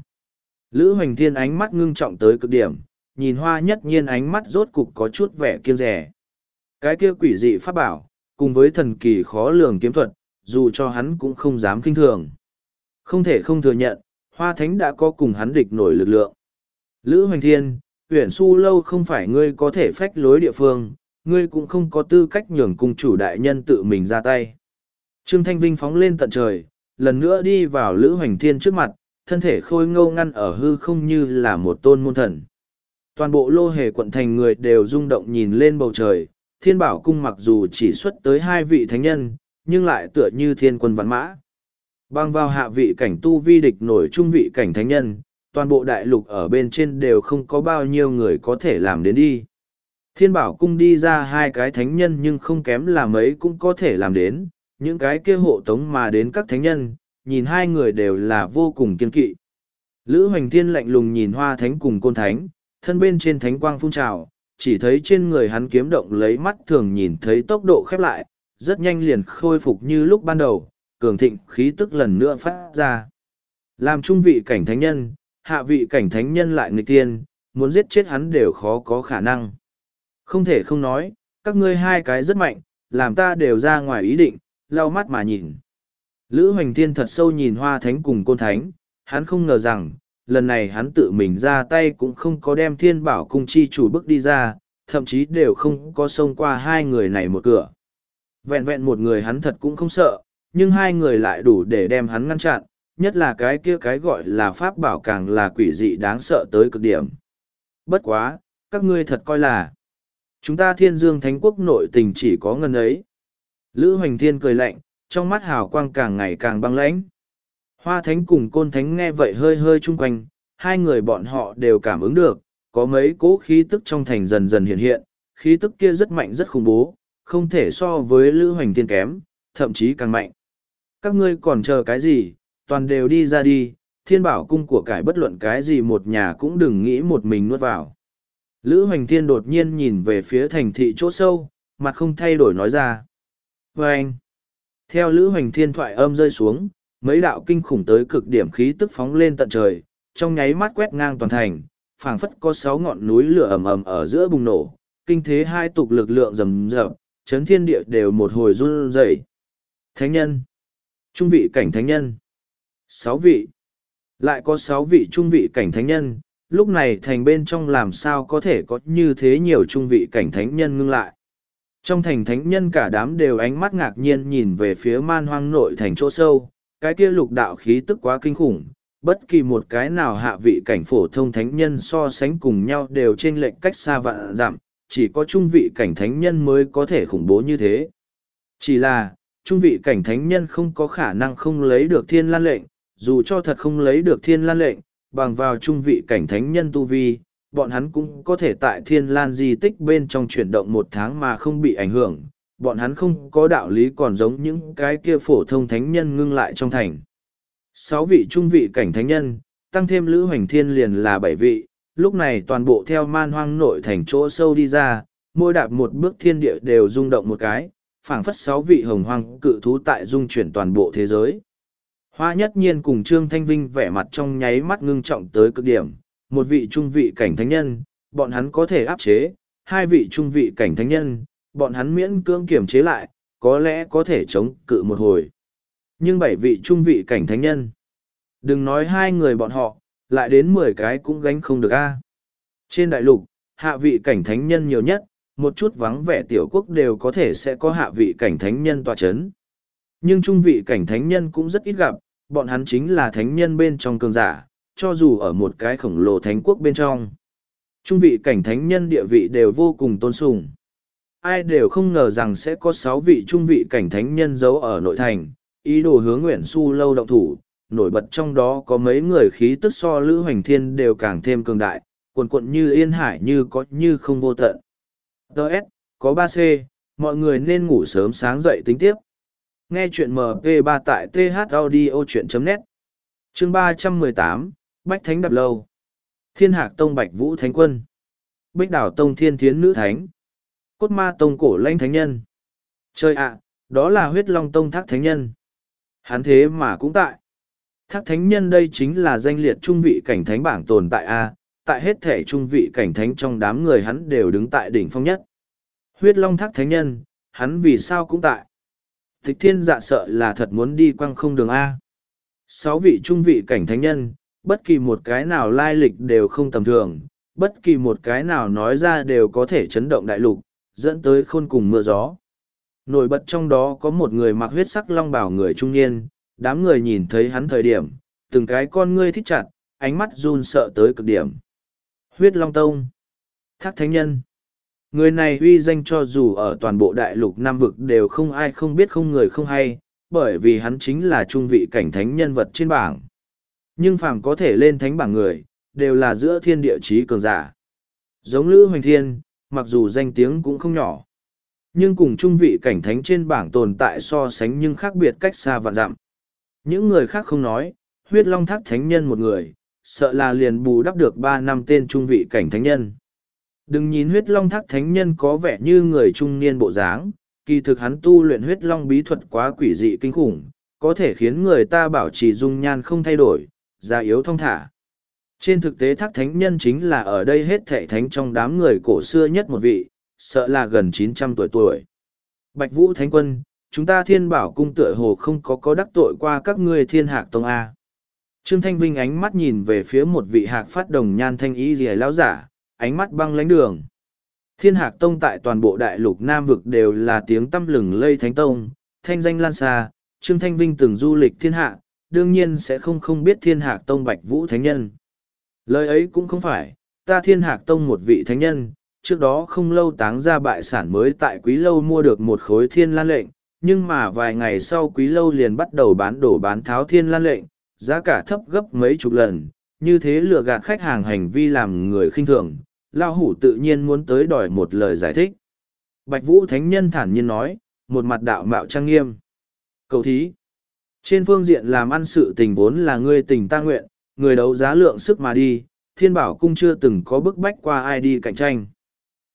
Lữ Hoành Thiên ánh mắt ngưng trọng tới cực điểm, nhìn hoa nhất nhiên ánh mắt rốt cục có chút vẻ kiêng rẻ. Cái kia quỷ dị pháp bảo, cùng với thần kỳ khó lường kiếm thuật, dù cho hắn cũng không dám kinh thường. Không thể không thừa nhận, hoa thánh đã có cùng hắn địch nổi lực lượng. Lữ Hoành Thiên, Uyển su lâu không phải ngươi có thể phách lối địa phương, ngươi cũng không có tư cách nhường cung chủ đại nhân tự mình ra tay. Trương Thanh Vinh phóng lên tận trời, lần nữa đi vào Lữ Hoành Thiên trước mặt, thân thể khôi ngâu ngăn ở hư không như là một tôn môn thần. Toàn bộ lô hề quận thành người đều rung động nhìn lên bầu trời, thiên bảo cung mặc dù chỉ xuất tới hai vị thánh nhân, nhưng lại tựa như thiên quân văn mã. Bằng vào hạ vị cảnh tu vi địch nổi trung vị cảnh thánh nhân, toàn bộ đại lục ở bên trên đều không có bao nhiêu người có thể làm đến đi. Thiên bảo cung đi ra hai cái thánh nhân nhưng không kém là mấy cũng có thể làm đến, những cái kia hộ tống mà đến các thánh nhân, nhìn hai người đều là vô cùng kiên kỵ. Lữ Hoành Thiên lạnh lùng nhìn hoa thánh cùng côn thánh, thân bên trên thánh quang phun trào, chỉ thấy trên người hắn kiếm động lấy mắt thường nhìn thấy tốc độ khép lại, rất nhanh liền khôi phục như lúc ban đầu, cường thịnh khí tức lần nữa phát ra. Làm trung vị cảnh thánh nhân, hạ vị cảnh thánh nhân lại nghịch tiên, muốn giết chết hắn đều khó có khả năng. Không thể không nói, các ngươi hai cái rất mạnh, làm ta đều ra ngoài ý định, lau mắt mà nhìn. Lữ Hoành Thiên thật sâu nhìn Hoa Thánh cùng Côn Thánh, hắn không ngờ rằng, lần này hắn tự mình ra tay cũng không có đem thiên bảo cung chi chủ bước đi ra, thậm chí đều không có xông qua hai người này một cửa. Vẹn vẹn một người hắn thật cũng không sợ, nhưng hai người lại đủ để đem hắn ngăn chặn, nhất là cái kia cái gọi là pháp bảo càng là quỷ dị đáng sợ tới cực điểm. Bất quá, các ngươi thật coi là chúng ta thiên dương thánh quốc nội tình chỉ có ngân ấy. Lữ Hoành Thiên cười lạnh, trong mắt hào quang càng ngày càng băng lãnh. Hoa thánh cùng côn thánh nghe vậy hơi hơi chung quanh, hai người bọn họ đều cảm ứng được, có mấy cỗ khí tức trong thành dần dần hiện hiện, khí tức kia rất mạnh rất khủng bố, không thể so với Lữ Hoành Thiên kém, thậm chí càng mạnh. Các ngươi còn chờ cái gì, toàn đều đi ra đi, thiên bảo cung của cải bất luận cái gì một nhà cũng đừng nghĩ một mình nuốt vào. Lữ Hoành Thiên đột nhiên nhìn về phía thành thị chỗ sâu, mặt không thay đổi nói ra. Vâng! theo Lữ Hoành Thiên thoại âm rơi xuống, mấy đạo kinh khủng tới cực điểm khí tức phóng lên tận trời, trong nháy mắt quét ngang toàn thành, phảng phất có sáu ngọn núi lửa ầm ầm ở giữa bùng nổ, kinh thế hai tục lực lượng rầm rập, chấn thiên địa đều một hồi run rẩy. Thánh nhân, trung vị cảnh thánh nhân, sáu vị, lại có sáu vị trung vị cảnh thánh nhân, lúc này thành bên trong làm sao có thể có như thế nhiều trung vị cảnh thánh nhân ngưng lại. Trong thành thánh nhân cả đám đều ánh mắt ngạc nhiên nhìn về phía man hoang nội thành chỗ sâu, cái kia lục đạo khí tức quá kinh khủng, bất kỳ một cái nào hạ vị cảnh phổ thông thánh nhân so sánh cùng nhau đều trên lệnh cách xa vạn giảm, chỉ có trung vị cảnh thánh nhân mới có thể khủng bố như thế. Chỉ là, trung vị cảnh thánh nhân không có khả năng không lấy được thiên lan lệnh, dù cho thật không lấy được thiên lan lệnh, bằng vào trung vị cảnh thánh nhân tu vi, bọn hắn cũng có thể tại thiên lan di tích bên trong chuyển động một tháng mà không bị ảnh hưởng. Bọn hắn không có đạo lý còn giống những cái kia phổ thông thánh nhân ngưng lại trong thành. Sáu vị trung vị cảnh thánh nhân, tăng thêm Lữ Hoành Thiên liền là bảy vị, lúc này toàn bộ theo man hoang nội thành chỗ sâu đi ra, mỗi đạp một bước thiên địa đều rung động một cái, phảng phất sáu vị hồng hoang cự thú tại dung chuyển toàn bộ thế giới. Hoa nhất nhiên cùng Trương Thanh Vinh vẻ mặt trong nháy mắt ngưng trọng tới cực điểm, một vị trung vị cảnh thánh nhân, bọn hắn có thể áp chế, hai vị trung vị cảnh thánh nhân, bọn hắn miễn cưỡng kiểm chế lại, có lẽ có thể chống cự một hồi. Nhưng bảy vị trung vị cảnh thánh nhân, đừng nói hai người bọn họ, lại đến mười cái cũng gánh không được a. Trên đại lục, hạ vị cảnh thánh nhân nhiều nhất, một chút vắng vẻ tiểu quốc đều có thể sẽ có hạ vị cảnh thánh nhân tòa chấn. Nhưng trung vị cảnh thánh nhân cũng rất ít gặp, bọn hắn chính là thánh nhân bên trong cường giả, cho dù ở một cái khổng lồ thánh quốc bên trong. Trung vị cảnh thánh nhân địa vị đều vô cùng tôn sùng. Ai đều không ngờ rằng sẽ có sáu vị trung vị cảnh thánh nhân giấu ở nội thành, ý đồ hướng nguyện su lâu động thủ, nổi bật trong đó có mấy người khí tức so Lữ Hoành Thiên đều càng thêm cường đại, cuồn cuộn như yên hải như có như không vô tận. TS có ba c mọi người nên ngủ sớm sáng dậy tính tiếp. Nghe chuyện MP3 tại thaudio.net Chương ba trăm mười tám Bách Thánh Đạp Lâu Thiên Hạc Tông Bạch Vũ Thánh Quân Bích Đảo Tông Thiên Thiến Nữ Thánh Cốt Ma Tông Cổ Lanh Thánh Nhân Trời ạ, Đó là huyết long tông thác thánh nhân. Hắn thế mà cũng tại. Thác thánh nhân đây chính là danh liệt trung vị cảnh thánh bảng tồn tại A, tại hết thể trung vị cảnh thánh trong đám người hắn đều đứng tại đỉnh phong nhất. Huyết long thác thánh nhân, hắn vì sao cũng tại. Tịch thiên dạ sợ là thật muốn đi quăng không đường A. Sáu vị trung vị cảnh thánh nhân, bất kỳ một cái nào lai lịch đều không tầm thường, bất kỳ một cái nào nói ra đều có thể chấn động đại lục, dẫn tới khôn cùng mưa gió. Nổi bật trong đó có một người mặc huyết sắc long bảo người trung niên, đám người nhìn thấy hắn thời điểm, từng cái con ngươi thích chặt, ánh mắt run sợ tới cực điểm. Huyết Long Tông Thác Thánh Nhân Người này uy danh cho dù ở toàn bộ đại lục Nam Vực đều không ai không biết không người không hay, bởi vì hắn chính là trung vị cảnh thánh nhân vật trên bảng. Nhưng phàm có thể lên thánh bảng người, đều là giữa thiên địa chí cường giả. Giống Lữ Hoành Thiên, mặc dù danh tiếng cũng không nhỏ. Nhưng cùng trung vị cảnh thánh trên bảng tồn tại so sánh nhưng khác biệt cách xa vạn dặm. Những người khác không nói, huyết long thác thánh nhân một người, sợ là liền bù đắp được ba năm tên trung vị cảnh thánh nhân. Đừng nhìn huyết long thác thánh nhân có vẻ như người trung niên bộ dáng, kỳ thực hắn tu luyện huyết long bí thuật quá quỷ dị kinh khủng, có thể khiến người ta bảo trì dung nhan không thay đổi, già yếu thong thả. Trên thực tế thác thánh nhân chính là ở đây hết thệ thánh trong đám người cổ xưa nhất một vị, sợ là gần chín trăm tuổi tuổi. Bạch Vũ Thánh Quân, chúng ta thiên bảo cung tựa hồ không có có đắc tội qua các ngươi thiên hạc tông A. Trương Thanh Vinh ánh mắt nhìn về phía một vị hạc phát đồng nhan thanh ý rìa lão giả, ánh mắt băng lánh đường. Thiên hạc tông tại toàn bộ đại lục Nam Vực đều là tiếng tâm lừng lây thánh tông, thanh danh lan xa, Trương Thanh Vinh từng du lịch thiên hạ, đương nhiên sẽ không không biết thiên hạc tông bạch vũ thánh nhân. Lời ấy cũng không phải, ta thiên hạc tông một vị thánh nhân, trước đó không lâu táng ra bại sản mới tại quý lâu mua được một khối thiên lan lệnh, nhưng mà vài ngày sau quý lâu liền bắt đầu bán đổ bán tháo thiên lan lệnh, giá cả thấp gấp mấy chục lần, như thế lừa gạt khách hàng hành vi làm người khinh thường, lao hủ tự nhiên muốn tới đòi một lời giải thích. Bạch Vũ Thánh Nhân thản nhiên nói, một mặt đạo mạo trang nghiêm. Cầu thí. Trên phương diện làm ăn sự tình vốn là ngươi tình ta nguyện, người đấu giá lượng sức mà đi, thiên bảo cung chưa từng có bức bách qua ai đi cạnh tranh.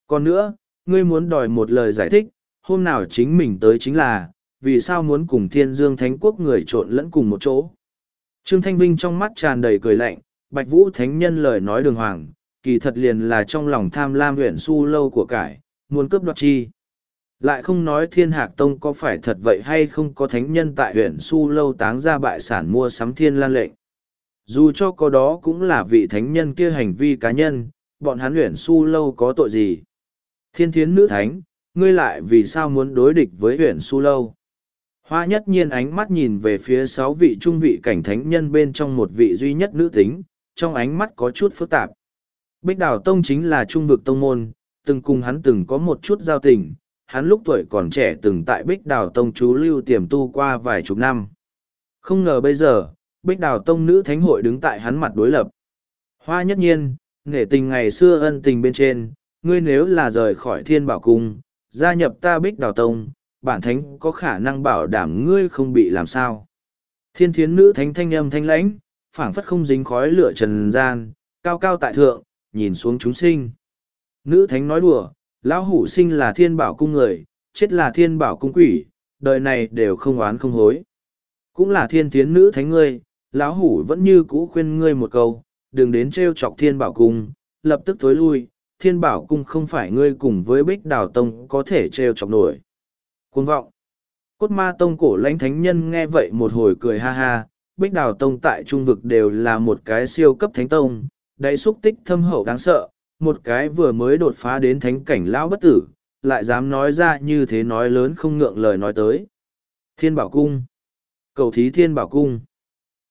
Còn nữa, ngươi muốn đòi một lời giải thích, hôm nào chính mình tới chính là, vì sao muốn cùng thiên dương thánh quốc người trộn lẫn cùng một chỗ. Trương Thanh Vinh trong mắt tràn đầy cười lạnh, Bạch Vũ Thánh Nhân lời nói đường hoàng, kỳ thật liền là trong lòng tham lam huyện su lâu của cải, muốn cướp đoạt chi. Lại không nói thiên hạc tông có phải thật vậy hay không có thánh nhân tại huyện su lâu táng ra bại sản mua sắm thiên lan lệnh. Dù cho có đó cũng là vị thánh nhân kia hành vi cá nhân, bọn hắn huyện su lâu có tội gì. Thiên thiến nữ thánh, ngươi lại vì sao muốn đối địch với huyện su lâu? Hoa nhất nhiên ánh mắt nhìn về phía sáu vị trung vị cảnh thánh nhân bên trong một vị duy nhất nữ tính, trong ánh mắt có chút phức tạp. Bích Đào Tông chính là trung vực tông môn, từng cùng hắn từng có một chút giao tình, hắn lúc tuổi còn trẻ từng tại Bích Đào Tông chú lưu tiềm tu qua vài chục năm. Không ngờ bây giờ, Bích Đào Tông nữ thánh hội đứng tại hắn mặt đối lập. Hoa nhất nhiên, nể tình ngày xưa ân tình bên trên, ngươi nếu là rời khỏi thiên bảo cung, gia nhập ta Bích Đào Tông, bản thánh có khả năng bảo đảm ngươi không bị làm sao. Thiên thiến nữ thánh thanh âm thanh lãnh, phảng phất không dính khói lửa trần gian, cao cao tại thượng, nhìn xuống chúng sinh. Nữ thánh nói đùa, lão hủ sinh là thiên bảo cung người, chết là thiên bảo cung quỷ, đời này đều không oán không hối. Cũng là thiên thiến nữ thánh ngươi, lão hủ vẫn như cũ khuyên ngươi một câu, đừng đến trêu chọc thiên bảo cung, lập tức tối lui, thiên bảo cung không phải ngươi cùng với bích đào tông có thể trêu chọc nổi. Cuồng vọng. Cốt ma tông cổ lãnh thánh nhân nghe vậy một hồi cười ha ha, bích đào tông tại trung vực đều là một cái siêu cấp thánh tông, đáy xúc tích thâm hậu đáng sợ, một cái vừa mới đột phá đến thánh cảnh lão bất tử, lại dám nói ra như thế nói lớn không ngượng lời nói tới. Thiên bảo cung. Cầu thí thiên bảo cung.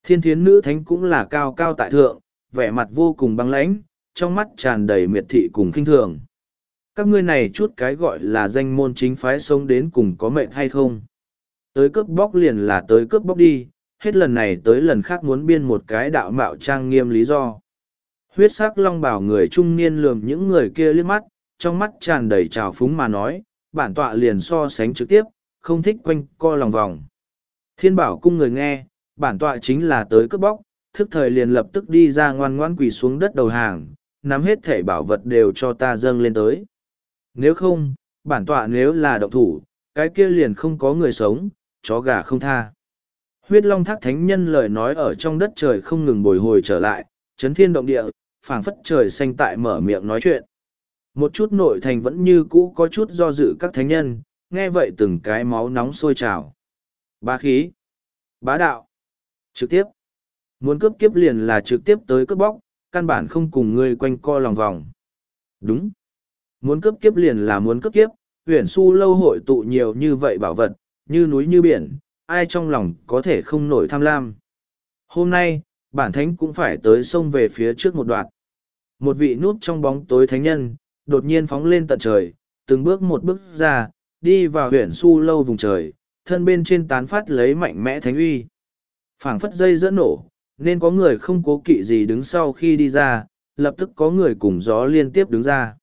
Thiên thiến nữ thánh cũng là cao cao tại thượng, vẻ mặt vô cùng băng lãnh, trong mắt tràn đầy miệt thị cùng kinh thường các ngươi này chút cái gọi là danh môn chính phái sống đến cùng có mệnh hay không. Tới cướp bóc liền là tới cướp bóc đi, hết lần này tới lần khác muốn biên một cái đạo mạo trang nghiêm lý do. Huyết sắc long bảo người trung niên lườm những người kia liếc mắt, trong mắt tràn đầy trào phúng mà nói, bản tọa liền so sánh trực tiếp, không thích quanh co lòng vòng. Thiên bảo cung người nghe, bản tọa chính là tới cướp bóc, thức thời liền lập tức đi ra ngoan ngoan quỳ xuống đất đầu hàng, nắm hết thể bảo vật đều cho ta dâng lên tới. Nếu không, bản tọa nếu là động thủ, cái kia liền không có người sống, chó gà không tha. Huyết long thác thánh nhân lời nói ở trong đất trời không ngừng bồi hồi trở lại, chấn thiên động địa, phảng phất trời xanh tại mở miệng nói chuyện. Một chút nội thành vẫn như cũ có chút do dự các thánh nhân, nghe vậy từng cái máu nóng sôi trào. Bá khí, bá đạo, trực tiếp. Muốn cướp kiếp liền là trực tiếp tới cướp bóc, căn bản không cùng ngươi quanh co lòng vòng. Đúng. Muốn cướp kiếp liền là muốn cướp kiếp, huyền su lâu hội tụ nhiều như vậy bảo vật, như núi như biển, ai trong lòng có thể không nổi tham lam. Hôm nay, bản thánh cũng phải tới sông về phía trước một đoạn. Một vị núp trong bóng tối thánh nhân, đột nhiên phóng lên tận trời, từng bước một bước ra, đi vào huyền su lâu vùng trời, thân bên trên tán phát lấy mạnh mẽ thánh uy. phảng phất dây dẫn nổ, nên có người không cố kỵ gì đứng sau khi đi ra, lập tức có người cùng gió liên tiếp đứng ra.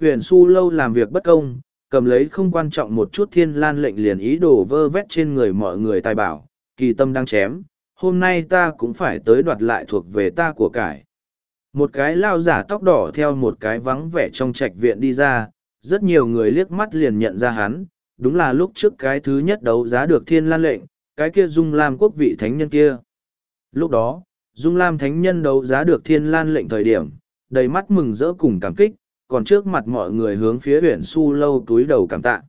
Huyền su lâu làm việc bất công, cầm lấy không quan trọng một chút thiên lan lệnh liền ý đồ vơ vét trên người mọi người tài bảo, kỳ tâm đang chém, hôm nay ta cũng phải tới đoạt lại thuộc về ta của cải. Một cái lao giả tóc đỏ theo một cái vắng vẻ trong trạch viện đi ra, rất nhiều người liếc mắt liền nhận ra hắn, đúng là lúc trước cái thứ nhất đấu giá được thiên lan lệnh, cái kia dung lam quốc vị thánh nhân kia. Lúc đó, dung lam thánh nhân đấu giá được thiên lan lệnh thời điểm, đầy mắt mừng rỡ cùng cảm kích, còn trước mặt mọi người hướng phía huyện su lâu túi đầu cảm tạ.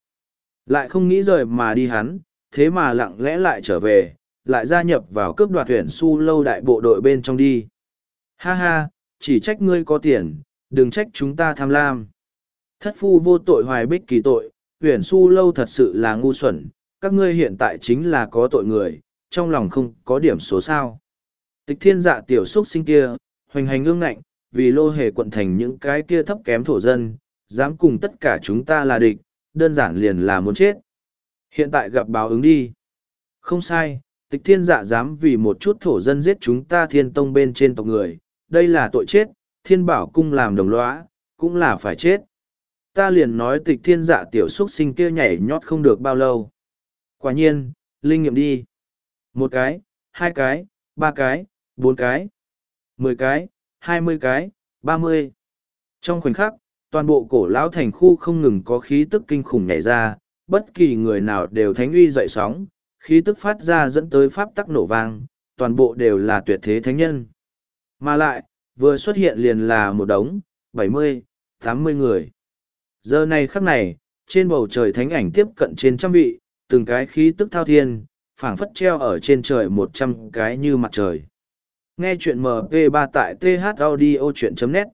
Lại không nghĩ rời mà đi hắn, thế mà lặng lẽ lại trở về, lại gia nhập vào cướp đoạt huyện su lâu đại bộ đội bên trong đi. Ha ha, chỉ trách ngươi có tiền, đừng trách chúng ta tham lam. Thất phu vô tội hoài bích kỳ tội, huyện su lâu thật sự là ngu xuẩn, các ngươi hiện tại chính là có tội người, trong lòng không có điểm số sao. Tịch thiên dạ tiểu xuất sinh kia, hoành hành ương ngạnh, vì lô hề quận thành những cái kia thấp kém thổ dân, dám cùng tất cả chúng ta là địch, đơn giản liền là muốn chết. Hiện tại gặp báo ứng đi. Không sai, tịch thiên dạ dám vì một chút thổ dân giết chúng ta thiên tông bên trên tộc người, đây là tội chết, thiên bảo cung làm đồng lõa, cũng là phải chết. Ta liền nói tịch thiên dạ tiểu xuất sinh kia nhảy nhót không được bao lâu. Quả nhiên, linh nghiệm đi. Một cái, hai cái, ba cái, bốn cái, mười cái, hai mươi cái, ba mươi. Trong khoảnh khắc, toàn bộ cổ lão thành khu không ngừng có khí tức kinh khủng nhảy ra, bất kỳ người nào đều thánh uy dậy sóng, khí tức phát ra dẫn tới pháp tắc nổ vang, toàn bộ đều là tuyệt thế thánh nhân. Mà lại, vừa xuất hiện liền là một đống, bảy mươi, tám mươi người. Giờ này khắc này, trên bầu trời thánh ảnh tiếp cận trên trăm vị, từng cái khí tức thao thiên, phảng phất treo ở trên trời một trăm cái như mặt trời. Nghe chuyện MP3 tại thaudio.net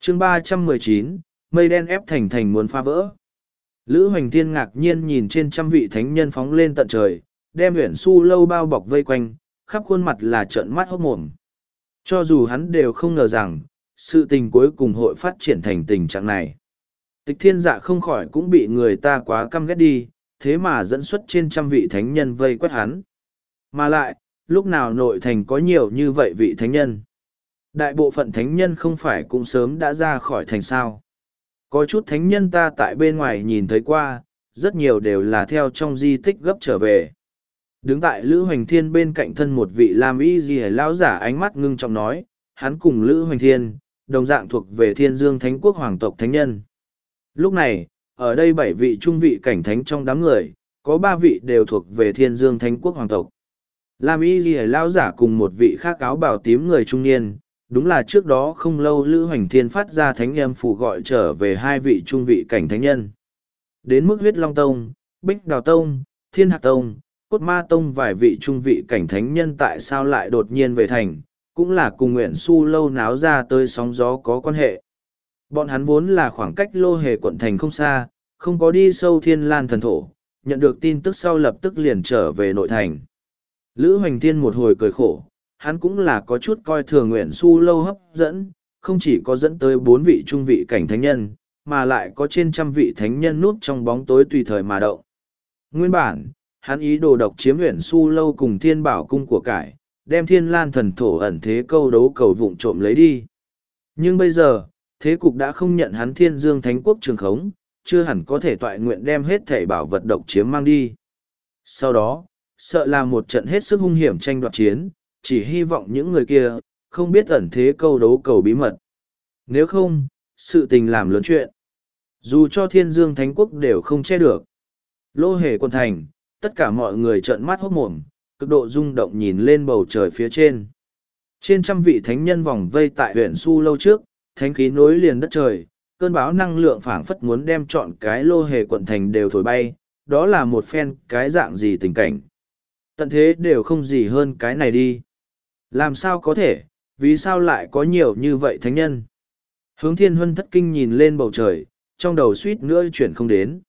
Chương ba trăm mười chín mây đen ép thành thành muốn phá vỡ. Lữ Hoành Thiên ngạc nhiên nhìn trên trăm vị thánh nhân phóng lên tận trời, đem huyện su lâu bao bọc vây quanh, khắp khuôn mặt là trợn mắt hốt mồm. Cho dù hắn đều không ngờ rằng, sự tình cuối cùng hội phát triển thành tình trạng này. Tịch thiên dạ không khỏi cũng bị người ta quá căm ghét đi, thế mà dẫn xuất trên trăm vị thánh nhân vây quét hắn. Mà lại, lúc nào nội thành có nhiều như vậy vị thánh nhân. Đại bộ phận thánh nhân không phải cũng sớm đã ra khỏi thành sao. Có chút thánh nhân ta tại bên ngoài nhìn thấy qua, rất nhiều đều là theo trong di tích gấp trở về. Đứng tại Lữ Hoành Thiên bên cạnh thân một vị lam y Di lão giả ánh mắt ngưng trọng nói, hắn cùng Lữ Hoành Thiên, đồng dạng thuộc về Thiên Dương Thánh Quốc Hoàng tộc Thánh Nhân. Lúc này, ở đây bảy vị trung vị cảnh thánh trong đám người, có ba vị đều thuộc về Thiên Dương Thánh Quốc Hoàng tộc. Lam y ghi lao giả cùng một vị khác áo bào tím người trung niên, đúng là trước đó không lâu Lữ Hoành Thiên phát ra thánh em phụ gọi trở về hai vị trung vị cảnh thánh nhân. Đến mức huyết long tông, bích đào tông, thiên hạc tông, cốt ma tông vài vị trung vị cảnh thánh nhân tại sao lại đột nhiên về thành, cũng là cùng nguyện su lâu náo ra tới sóng gió có quan hệ. Bọn hắn vốn là khoảng cách lô hề quận thành không xa, không có đi sâu thiên lan thần thổ, nhận được tin tức sau lập tức liền trở về nội thành. Lữ Hoành Thiên một hồi cười khổ, hắn cũng là có chút coi thường nguyện su lâu hấp dẫn, không chỉ có dẫn tới bốn vị trung vị cảnh thánh nhân, mà lại có trên trăm vị thánh nhân núp trong bóng tối tùy thời mà động. Nguyên bản, hắn ý đồ độc chiếm nguyện su lâu cùng thiên bảo cung của cải, đem thiên lan thần thổ ẩn thế câu đấu cầu vụng trộm lấy đi. Nhưng bây giờ, thế cục đã không nhận hắn thiên dương thánh quốc trường khống, chưa hẳn có thể tọa nguyện đem hết thể bảo vật độc chiếm mang đi. Sau đó, sợ là một trận hết sức hung hiểm tranh đoạt chiến, chỉ hy vọng những người kia, không biết ẩn thế câu đấu cầu bí mật. Nếu không, sự tình làm lớn chuyện. Dù cho thiên dương thánh quốc đều không che được. Lô hề quân thành, tất cả mọi người trợn mắt hốt mồm, cực độ rung động nhìn lên bầu trời phía trên. Trên trăm vị thánh nhân vòng vây tại huyện Su lâu trước, thánh khí nối liền đất trời, cơn bão năng lượng phảng phất muốn đem chọn cái lô hề quận thành đều thổi bay, đó là một phen cái dạng gì tình cảnh. Tận thế đều không gì hơn cái này đi. Làm sao có thể, vì sao lại có nhiều như vậy thánh nhân? Hướng thiên huân thất kinh nhìn lên bầu trời, trong đầu suýt nữa chuyển không đến.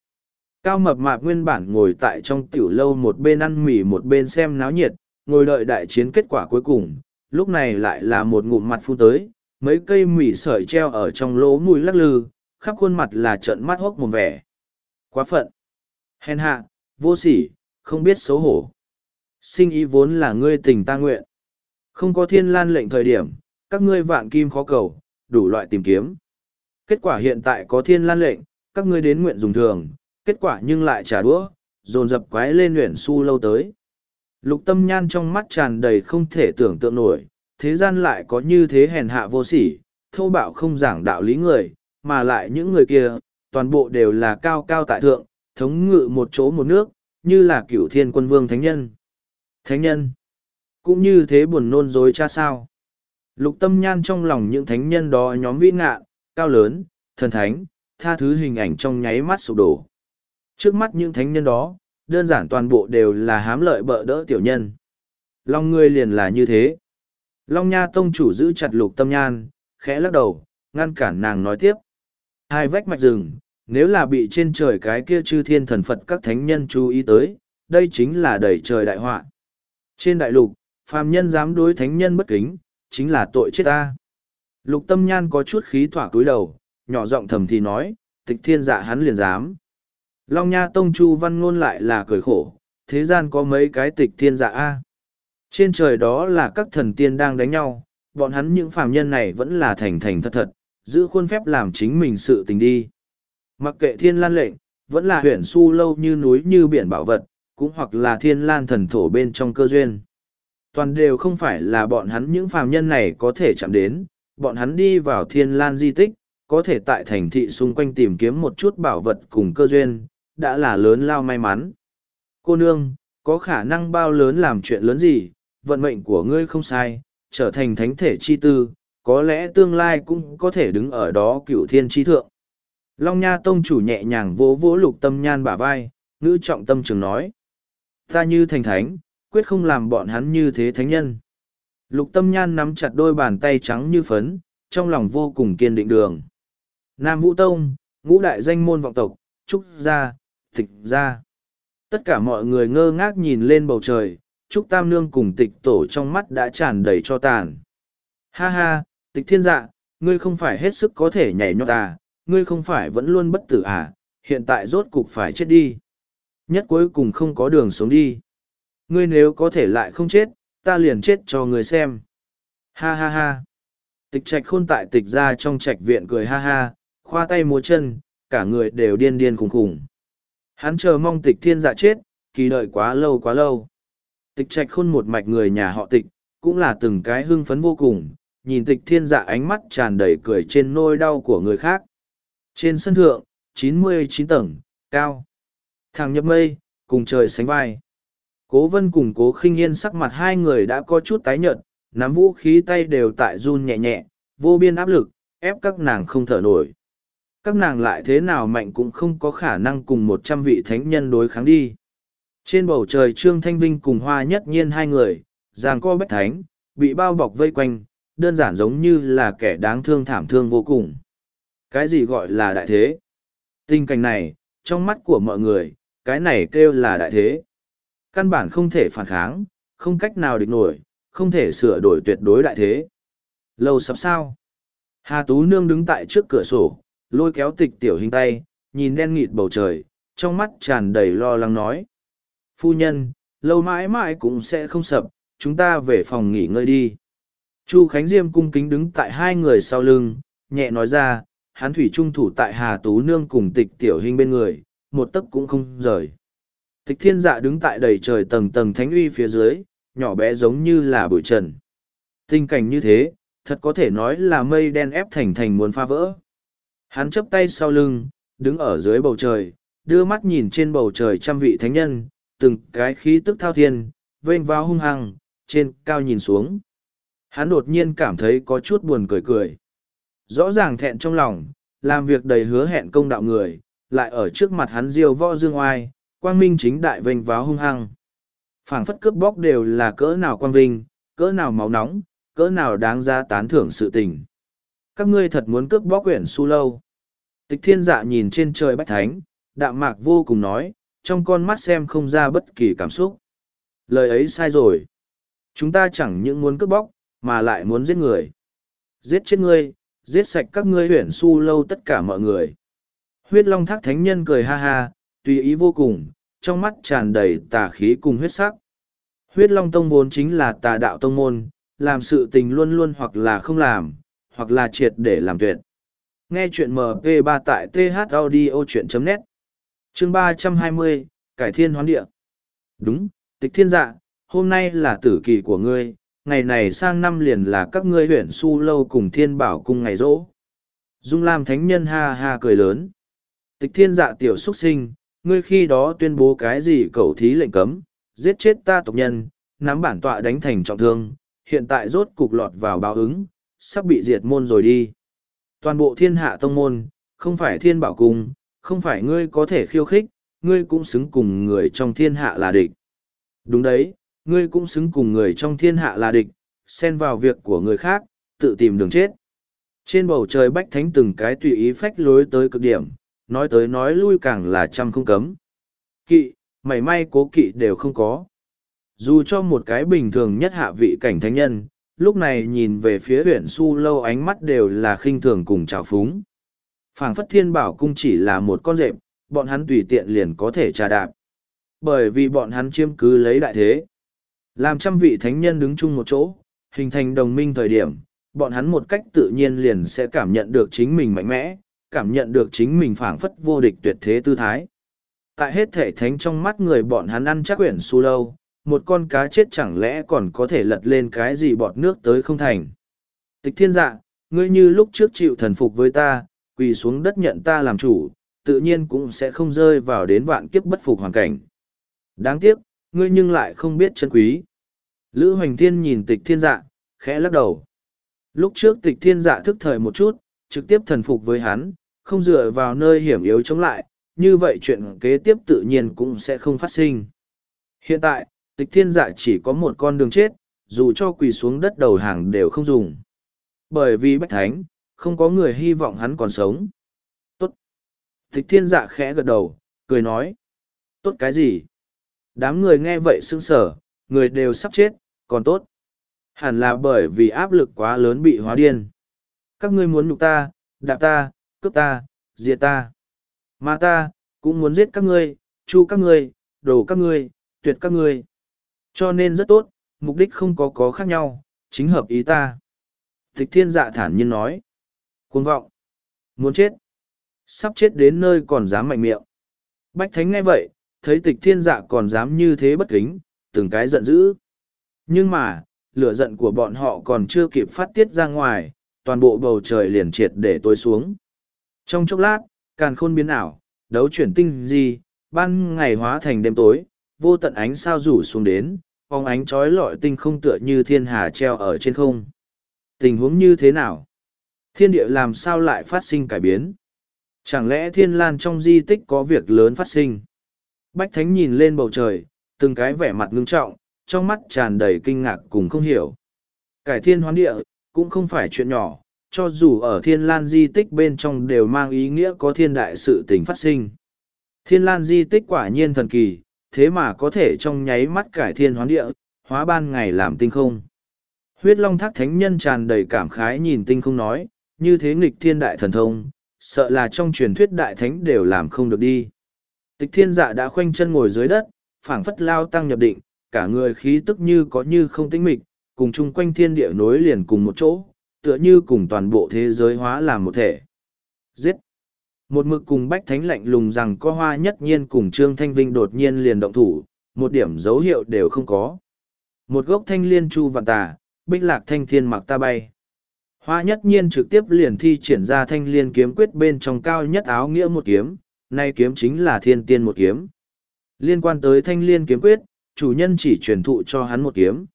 Cao mập mạp nguyên bản ngồi tại trong tiểu lâu một bên ăn mì một bên xem náo nhiệt, ngồi đợi đại chiến kết quả cuối cùng, lúc này lại là một ngụm mặt phun tới, mấy cây mì sợi treo ở trong lỗ mũi lắc lư, khắp khuôn mặt là trận mắt hốc mồm vẻ. Quá phận! Hèn hạ, vô sỉ, không biết xấu hổ. Sinh ý vốn là ngươi tình ta nguyện. Không có thiên lan lệnh thời điểm, các ngươi vạn kim khó cầu, đủ loại tìm kiếm. Kết quả hiện tại có thiên lan lệnh, các ngươi đến nguyện dùng thường, kết quả nhưng lại trả đũa, dồn dập quái lên luyện su lâu tới. Lục tâm nhan trong mắt tràn đầy không thể tưởng tượng nổi, thế gian lại có như thế hèn hạ vô sỉ, thô bạo không giảng đạo lý người, mà lại những người kia, toàn bộ đều là cao cao tại thượng, thống ngự một chỗ một nước, như là cửu thiên quân vương thánh nhân. Thánh nhân, cũng như thế buồn nôn dối cha sao. Lục tâm nhan trong lòng những thánh nhân đó nhóm vĩ ngạ, cao lớn, thần thánh, tha thứ hình ảnh trong nháy mắt sụp đổ. Trước mắt những thánh nhân đó, đơn giản toàn bộ đều là hám lợi bợ đỡ tiểu nhân. Long ngươi liền là như thế. Long Nha Tông chủ giữ chặt lục tâm nhan, khẽ lắc đầu, ngăn cản nàng nói tiếp. Hai vách mạch rừng, nếu là bị trên trời cái kia chư thiên thần Phật các thánh nhân chú ý tới, đây chính là đẩy trời đại họa. Trên đại lục, phàm nhân dám đối thánh nhân bất kính, chính là tội chết ta. Lục tâm nhan có chút khí thỏa cúi đầu, nhỏ giọng thầm thì nói, tịch thiên dạ hắn liền dám. Long Nha Tông Chu Văn Ngôn lại là cười khổ, thế gian có mấy cái tịch thiên dạ a Trên trời đó là các thần tiên đang đánh nhau, bọn hắn những phàm nhân này vẫn là thành thành thật thật, giữ khuôn phép làm chính mình sự tình đi. Mặc kệ thiên lan lệnh, vẫn là huyện su lâu như núi như biển bảo vật, cũng hoặc là thiên lan thần thổ bên trong cơ duyên. Toàn đều không phải là bọn hắn những phàm nhân này có thể chạm đến, bọn hắn đi vào thiên lan di tích, có thể tại thành thị xung quanh tìm kiếm một chút bảo vật cùng cơ duyên, đã là lớn lao may mắn. Cô nương, có khả năng bao lớn làm chuyện lớn gì, vận mệnh của ngươi không sai, trở thành thánh thể chi tư, có lẽ tương lai cũng có thể đứng ở đó cựu thiên chi thượng. Long Nha Tông chủ nhẹ nhàng vỗ vỗ lục tâm nhan bả vai, ngữ trọng tâm trường nói. Ta như thành thánh, quyết không làm bọn hắn như thế thánh nhân. Lục tâm nhan nắm chặt đôi bàn tay trắng như phấn, trong lòng vô cùng kiên định đường. Nam Vũ Tông, ngũ đại danh môn vọng tộc, trúc gia, tịch gia. Tất cả mọi người ngơ ngác nhìn lên bầu trời, trúc tam nương cùng tịch tổ trong mắt đã tràn đầy cho tàn. Ha ha, tịch thiên dạ, ngươi không phải hết sức có thể nhảy nhót à, ngươi không phải vẫn luôn bất tử à, hiện tại rốt cục phải chết đi. Nhất cuối cùng không có đường sống đi. Ngươi nếu có thể lại không chết, ta liền chết cho ngươi xem. Ha ha ha. Tịch trạch khôn tại tịch ra trong trạch viện cười ha ha, khoa tay múa chân, cả người đều điên điên khùng khùng. Hắn chờ mong tịch thiên dạ chết, kỳ đợi quá lâu quá lâu. Tịch trạch khôn một mạch người nhà họ tịch, cũng là từng cái hưng phấn vô cùng, nhìn tịch thiên dạ ánh mắt tràn đầy cười trên nôi đau của người khác. Trên sân thượng, chín mươi chín tầng, cao. Thằng nhập mây, cùng trời sánh vai. Cố vân cùng cố khinh yên sắc mặt hai người đã có chút tái nhợt, nắm vũ khí tay đều tại run nhẹ nhẹ, vô biên áp lực, ép các nàng không thở nổi. Các nàng lại thế nào mạnh cũng không có khả năng cùng một trăm vị thánh nhân đối kháng đi. Trên bầu trời Trương Thanh Vinh cùng Hoa Nhất Nhiên hai người, giang co bách thánh, bị bao bọc vây quanh, đơn giản giống như là kẻ đáng thương thảm thương vô cùng. Cái gì gọi là đại thế? Tình cảnh này, trong mắt của mọi người, cái này kêu là đại thế. Căn bản không thể phản kháng, không cách nào địch nổi, không thể sửa đổi tuyệt đối đại thế. Lâu sắp sao? Hà Tú Nương đứng tại trước cửa sổ, lôi kéo tịch tiểu hình tay, nhìn đen nghịt bầu trời, trong mắt tràn đầy lo lắng nói. Phu nhân, lâu mãi mãi cũng sẽ không sập, chúng ta về phòng nghỉ ngơi đi. Chu Khánh Diêm cung kính đứng tại hai người sau lưng, nhẹ nói ra, hắn thủy trung thủ tại Hà Tú Nương cùng tịch tiểu hình bên người, một tấc cũng không rời. Tịch thiên dạ đứng tại đầy trời tầng tầng thánh uy phía dưới, nhỏ bé giống như là bụi trần. Tình cảnh như thế, thật có thể nói là mây đen ép thành thành muốn phá vỡ. Hắn chấp tay sau lưng, đứng ở dưới bầu trời, đưa mắt nhìn trên bầu trời trăm vị thánh nhân, từng cái khí tức thao thiên, vênh vào hung hăng, trên cao nhìn xuống. Hắn đột nhiên cảm thấy có chút buồn cười cười. Rõ ràng thẹn trong lòng, làm việc đầy hứa hẹn công đạo người, lại ở trước mặt hắn diêu võ dương oai, quang minh chính đại vênh váo hung hăng. phảng phất cướp bóc đều là cỡ nào quang vinh, cỡ nào máu nóng, cỡ nào đáng ra tán thưởng sự tình. Các ngươi thật muốn cướp bóc quyển su lâu. Tịch thiên dạ nhìn trên trời bách thánh, đạm mạc vô cùng nói, trong con mắt xem không ra bất kỳ cảm xúc. Lời ấy sai rồi. Chúng ta chẳng những muốn cướp bóc, mà lại muốn giết người. Giết chết ngươi, giết sạch các ngươi huyền su lâu tất cả mọi người. Huyết long thác thánh nhân cười ha ha, tùy ý vô cùng, trong mắt tràn đầy tà khí cùng huyết sắc. Huyết long tông vốn chính là tà đạo tông môn, làm sự tình luôn luôn hoặc là không làm, hoặc là triệt để làm tuyệt. Nghe chuyện MP3 tại thaudio.net Chương 320, Cải Thiên Hoán Địa Đúng, tịch thiên dạ, hôm nay là tử kỳ của ngươi, ngày này sang năm liền là các ngươi huyện su lâu cùng thiên bảo cung ngày rỗ. Dung Lam Thánh Nhân ha ha cười lớn. Tịch thiên dạ tiểu xuất sinh, ngươi khi đó tuyên bố cái gì cầu thí lệnh cấm, giết chết ta tộc nhân, nắm bản tọa đánh thành trọng thương, hiện tại rốt cục lọt vào báo ứng, sắp bị diệt môn rồi đi. Toàn bộ thiên hạ tông môn, không phải thiên bảo cung, không phải ngươi có thể khiêu khích, ngươi cũng xứng cùng người trong thiên hạ là địch. Đúng đấy, ngươi cũng xứng cùng người trong thiên hạ là địch, xen vào việc của người khác, tự tìm đường chết. Trên bầu trời bách thánh từng cái tùy ý phách lối tới cực điểm, nói tới nói lui càng là trăm không cấm. Kỵ, mảy may cố kỵ đều không có. Dù cho một cái bình thường nhất hạ vị cảnh thánh nhân, lúc này nhìn về phía huyện su lâu ánh mắt đều là khinh thường cùng trào phúng. phảng phất thiên bảo cung chỉ là một con rệp, bọn hắn tùy tiện liền có thể trà đạp. Bởi vì bọn hắn chiếm cứ lấy đại thế. Làm trăm vị thánh nhân đứng chung một chỗ, hình thành đồng minh thời điểm, bọn hắn một cách tự nhiên liền sẽ cảm nhận được chính mình mạnh mẽ, cảm nhận được chính mình phảng phất vô địch tuyệt thế tư thái. Tại hết thể thánh trong mắt người bọn hắn ăn chắc quyển su lâu, một con cá chết chẳng lẽ còn có thể lật lên cái gì bọt nước tới không thành. Tịch thiên dạ, ngươi như lúc trước chịu thần phục với ta, quỳ xuống đất nhận ta làm chủ, tự nhiên cũng sẽ không rơi vào đến vạn kiếp bất phục hoàn cảnh. Đáng tiếc, ngươi nhưng lại không biết chân quý. Lữ Hoành Thiên nhìn tịch thiên dạ, khẽ lắc đầu. Lúc trước tịch thiên dạ thức thời một chút, trực tiếp thần phục với hắn, không dựa vào nơi hiểm yếu chống lại, như vậy chuyện kế tiếp tự nhiên cũng sẽ không phát sinh. Hiện tại, tịch thiên dạ chỉ có một con đường chết, dù cho quỳ xuống đất đầu hàng đều không dùng. Bởi vì bách thánh, không có người hy vọng hắn còn sống. Tốt. Tịch thiên dạ khẽ gật đầu, cười nói. Tốt cái gì? Đám người nghe vậy sững sở, người đều sắp chết, còn tốt. Hẳn là bởi vì áp lực quá lớn bị hóa điên. Các ngươi muốn nhục ta, đạp ta, cướp ta, diệt ta. Mà ta, cũng muốn giết các ngươi, chu các ngươi, đổ các ngươi, tuyệt các ngươi. Cho nên rất tốt, mục đích không có có khác nhau, chính hợp ý ta. Tịch thiên dạ thản nhiên nói. Cuồng vọng. Muốn chết. Sắp chết đến nơi còn dám mạnh miệng. Bách Thánh nghe vậy, thấy tịch thiên dạ còn dám như thế bất kính, từng cái giận dữ. Nhưng mà, lửa giận của bọn họ còn chưa kịp phát tiết ra ngoài, toàn bộ bầu trời liền triệt để tối xuống. Trong chốc lát, càn khôn biến ảo, đấu chuyển tinh gì, ban ngày hóa thành đêm tối, vô tận ánh sao rủ xuống đến, phóng ánh trói lọi tinh không tựa như thiên hà treo ở trên không. Tình huống như thế nào? Thiên địa làm sao lại phát sinh cải biến? Chẳng lẽ thiên lan trong di tích có việc lớn phát sinh? Bách Thánh nhìn lên bầu trời, từng cái vẻ mặt ngưng trọng, trong mắt tràn đầy kinh ngạc cùng không hiểu. Cải thiên hoán địa, cũng không phải chuyện nhỏ, cho dù ở thiên lan di tích bên trong đều mang ý nghĩa có thiên đại sự tình phát sinh. Thiên lan di tích quả nhiên thần kỳ, thế mà có thể trong nháy mắt cải thiên hoán địa, hóa ban ngày làm tinh không. Huyết long thác thánh nhân tràn đầy cảm khái nhìn tinh không nói, như thế nghịch thiên đại thần thông, sợ là trong truyền thuyết đại thánh đều làm không được đi. Tịch thiên dạ đã khoanh chân ngồi dưới đất, phảng phất lao tăng nhập định, cả người khí tức như có như không tĩnh mịch, cùng chung quanh thiên địa nối liền cùng một chỗ, tựa như cùng toàn bộ thế giới hóa làm một thể. Giết! Một mực cùng bách thánh lạnh lùng rằng có hoa nhất nhiên cùng Trương Thanh Vinh đột nhiên liền động thủ, một điểm dấu hiệu đều không có. Một gốc thanh liên chu vạn tà, bích lạc thanh thiên mặc ta bay. Hoa nhất nhiên trực tiếp liền thi triển ra thanh liên kiếm quyết bên trong cao nhất áo nghĩa một kiếm, nay kiếm chính là thiên tiên một kiếm. Liên quan tới thanh liên kiếm quyết, chủ nhân chỉ truyền thụ cho hắn một kiếm.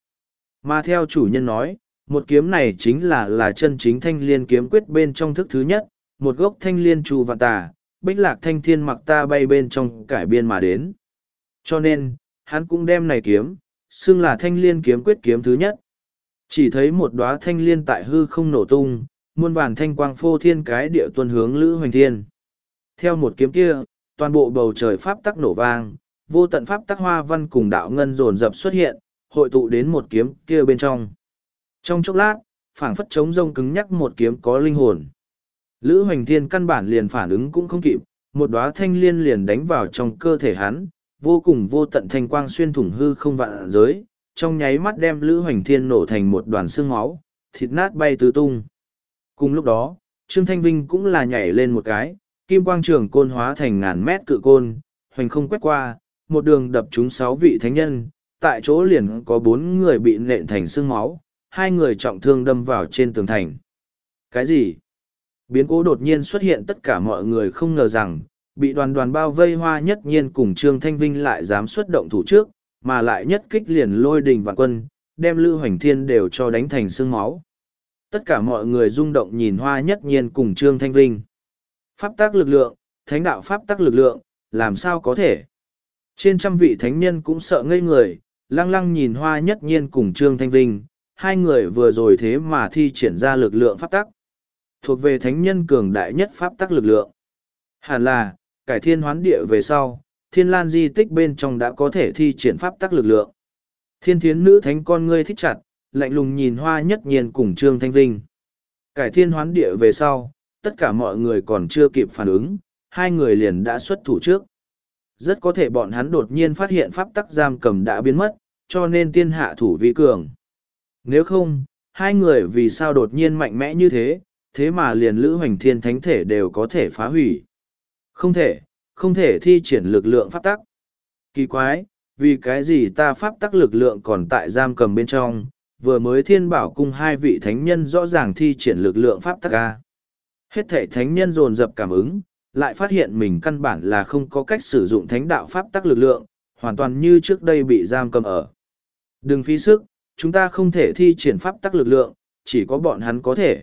Mà theo chủ nhân nói, một kiếm này chính là là chân chính thanh liên kiếm quyết bên trong thức thứ nhất, một gốc thanh liên trù và tà, bích lạc thanh thiên mặc ta bay bên trong cải biên mà đến. Cho nên, hắn cũng đem này kiếm, xưng là thanh liên kiếm quyết kiếm thứ nhất. Chỉ thấy một đóa thanh liên tại hư không nổ tung, muôn vàn thanh quang phô thiên cái địa tuần hướng Lữ Hoành Thiên. Theo một kiếm kia, toàn bộ bầu trời pháp tắc nổ vang, vô tận pháp tắc hoa văn cùng đạo ngân dồn dập xuất hiện, hội tụ đến một kiếm kia bên trong. Trong chốc lát, phảng phất chống rông cứng nhắc một kiếm có linh hồn. Lữ Hoành Thiên căn bản liền phản ứng cũng không kịp, một đóa thanh liên liền đánh vào trong cơ thể hắn, vô cùng vô tận thanh quang xuyên thủng hư không vạn giới, trong nháy mắt đem Lữ Hoành Thiên nổ thành một đoàn xương máu, thịt nát bay tứ tung. Cùng lúc đó, Trương Thanh Vinh cũng là nhảy lên một cái, kim quang trường côn hóa thành ngàn mét cự côn, hoành không quét qua, một đường đập trúng sáu vị thánh nhân, tại chỗ liền có bốn người bị nện thành xương máu, hai người trọng thương đâm vào trên tường thành. Cái gì? Biến cố đột nhiên xuất hiện tất cả mọi người không ngờ rằng, bị đoàn đoàn bao vây hoa nhất nhiên cùng Trương Thanh Vinh lại dám xuất động thủ trước, mà lại nhất kích liền lôi đình vạn quân, đem Lưu Hoành Thiên đều cho đánh thành xương máu. Tất cả mọi người rung động nhìn hoa nhất nhiên cùng Trương Thanh Vinh. Pháp tác lực lượng, thánh đạo pháp tác lực lượng, làm sao có thể? Trên trăm vị thánh nhân cũng sợ ngây người, lăng lăng nhìn hoa nhất nhiên cùng Trương Thanh Vinh, hai người vừa rồi thế mà thi triển ra lực lượng pháp tắc. Thuộc về thánh nhân cường đại nhất pháp tắc lực lượng. Hẳn là, cải thiên hoán địa về sau, thiên lan di tích bên trong đã có thể thi triển pháp tắc lực lượng. Thiên thiến nữ thánh con ngươi thích chặt, lạnh lùng nhìn hoa nhất nhiên cùng Trương Thanh Vinh. Cải thiên hoán địa về sau, tất cả mọi người còn chưa kịp phản ứng, hai người liền đã xuất thủ trước. Rất có thể bọn hắn đột nhiên phát hiện pháp tắc giam cầm đã biến mất, cho nên tiên hạ thủ vi cường. Nếu không, hai người vì sao đột nhiên mạnh mẽ như thế, thế mà liền lữ hoành thiên thánh thể đều có thể phá hủy. Không thể, không thể thi triển lực lượng pháp tắc. Kỳ quái, vì cái gì ta pháp tắc lực lượng còn tại giam cầm bên trong, vừa mới thiên bảo cung hai vị thánh nhân rõ ràng thi triển lực lượng pháp tắc ca. Hết thể thánh nhân dồn dập cảm ứng, lại phát hiện mình căn bản là không có cách sử dụng thánh đạo pháp tắc lực lượng, hoàn toàn như trước đây bị giam cầm ở. Đừng phí sức, chúng ta không thể thi triển pháp tắc lực lượng, chỉ có bọn hắn có thể.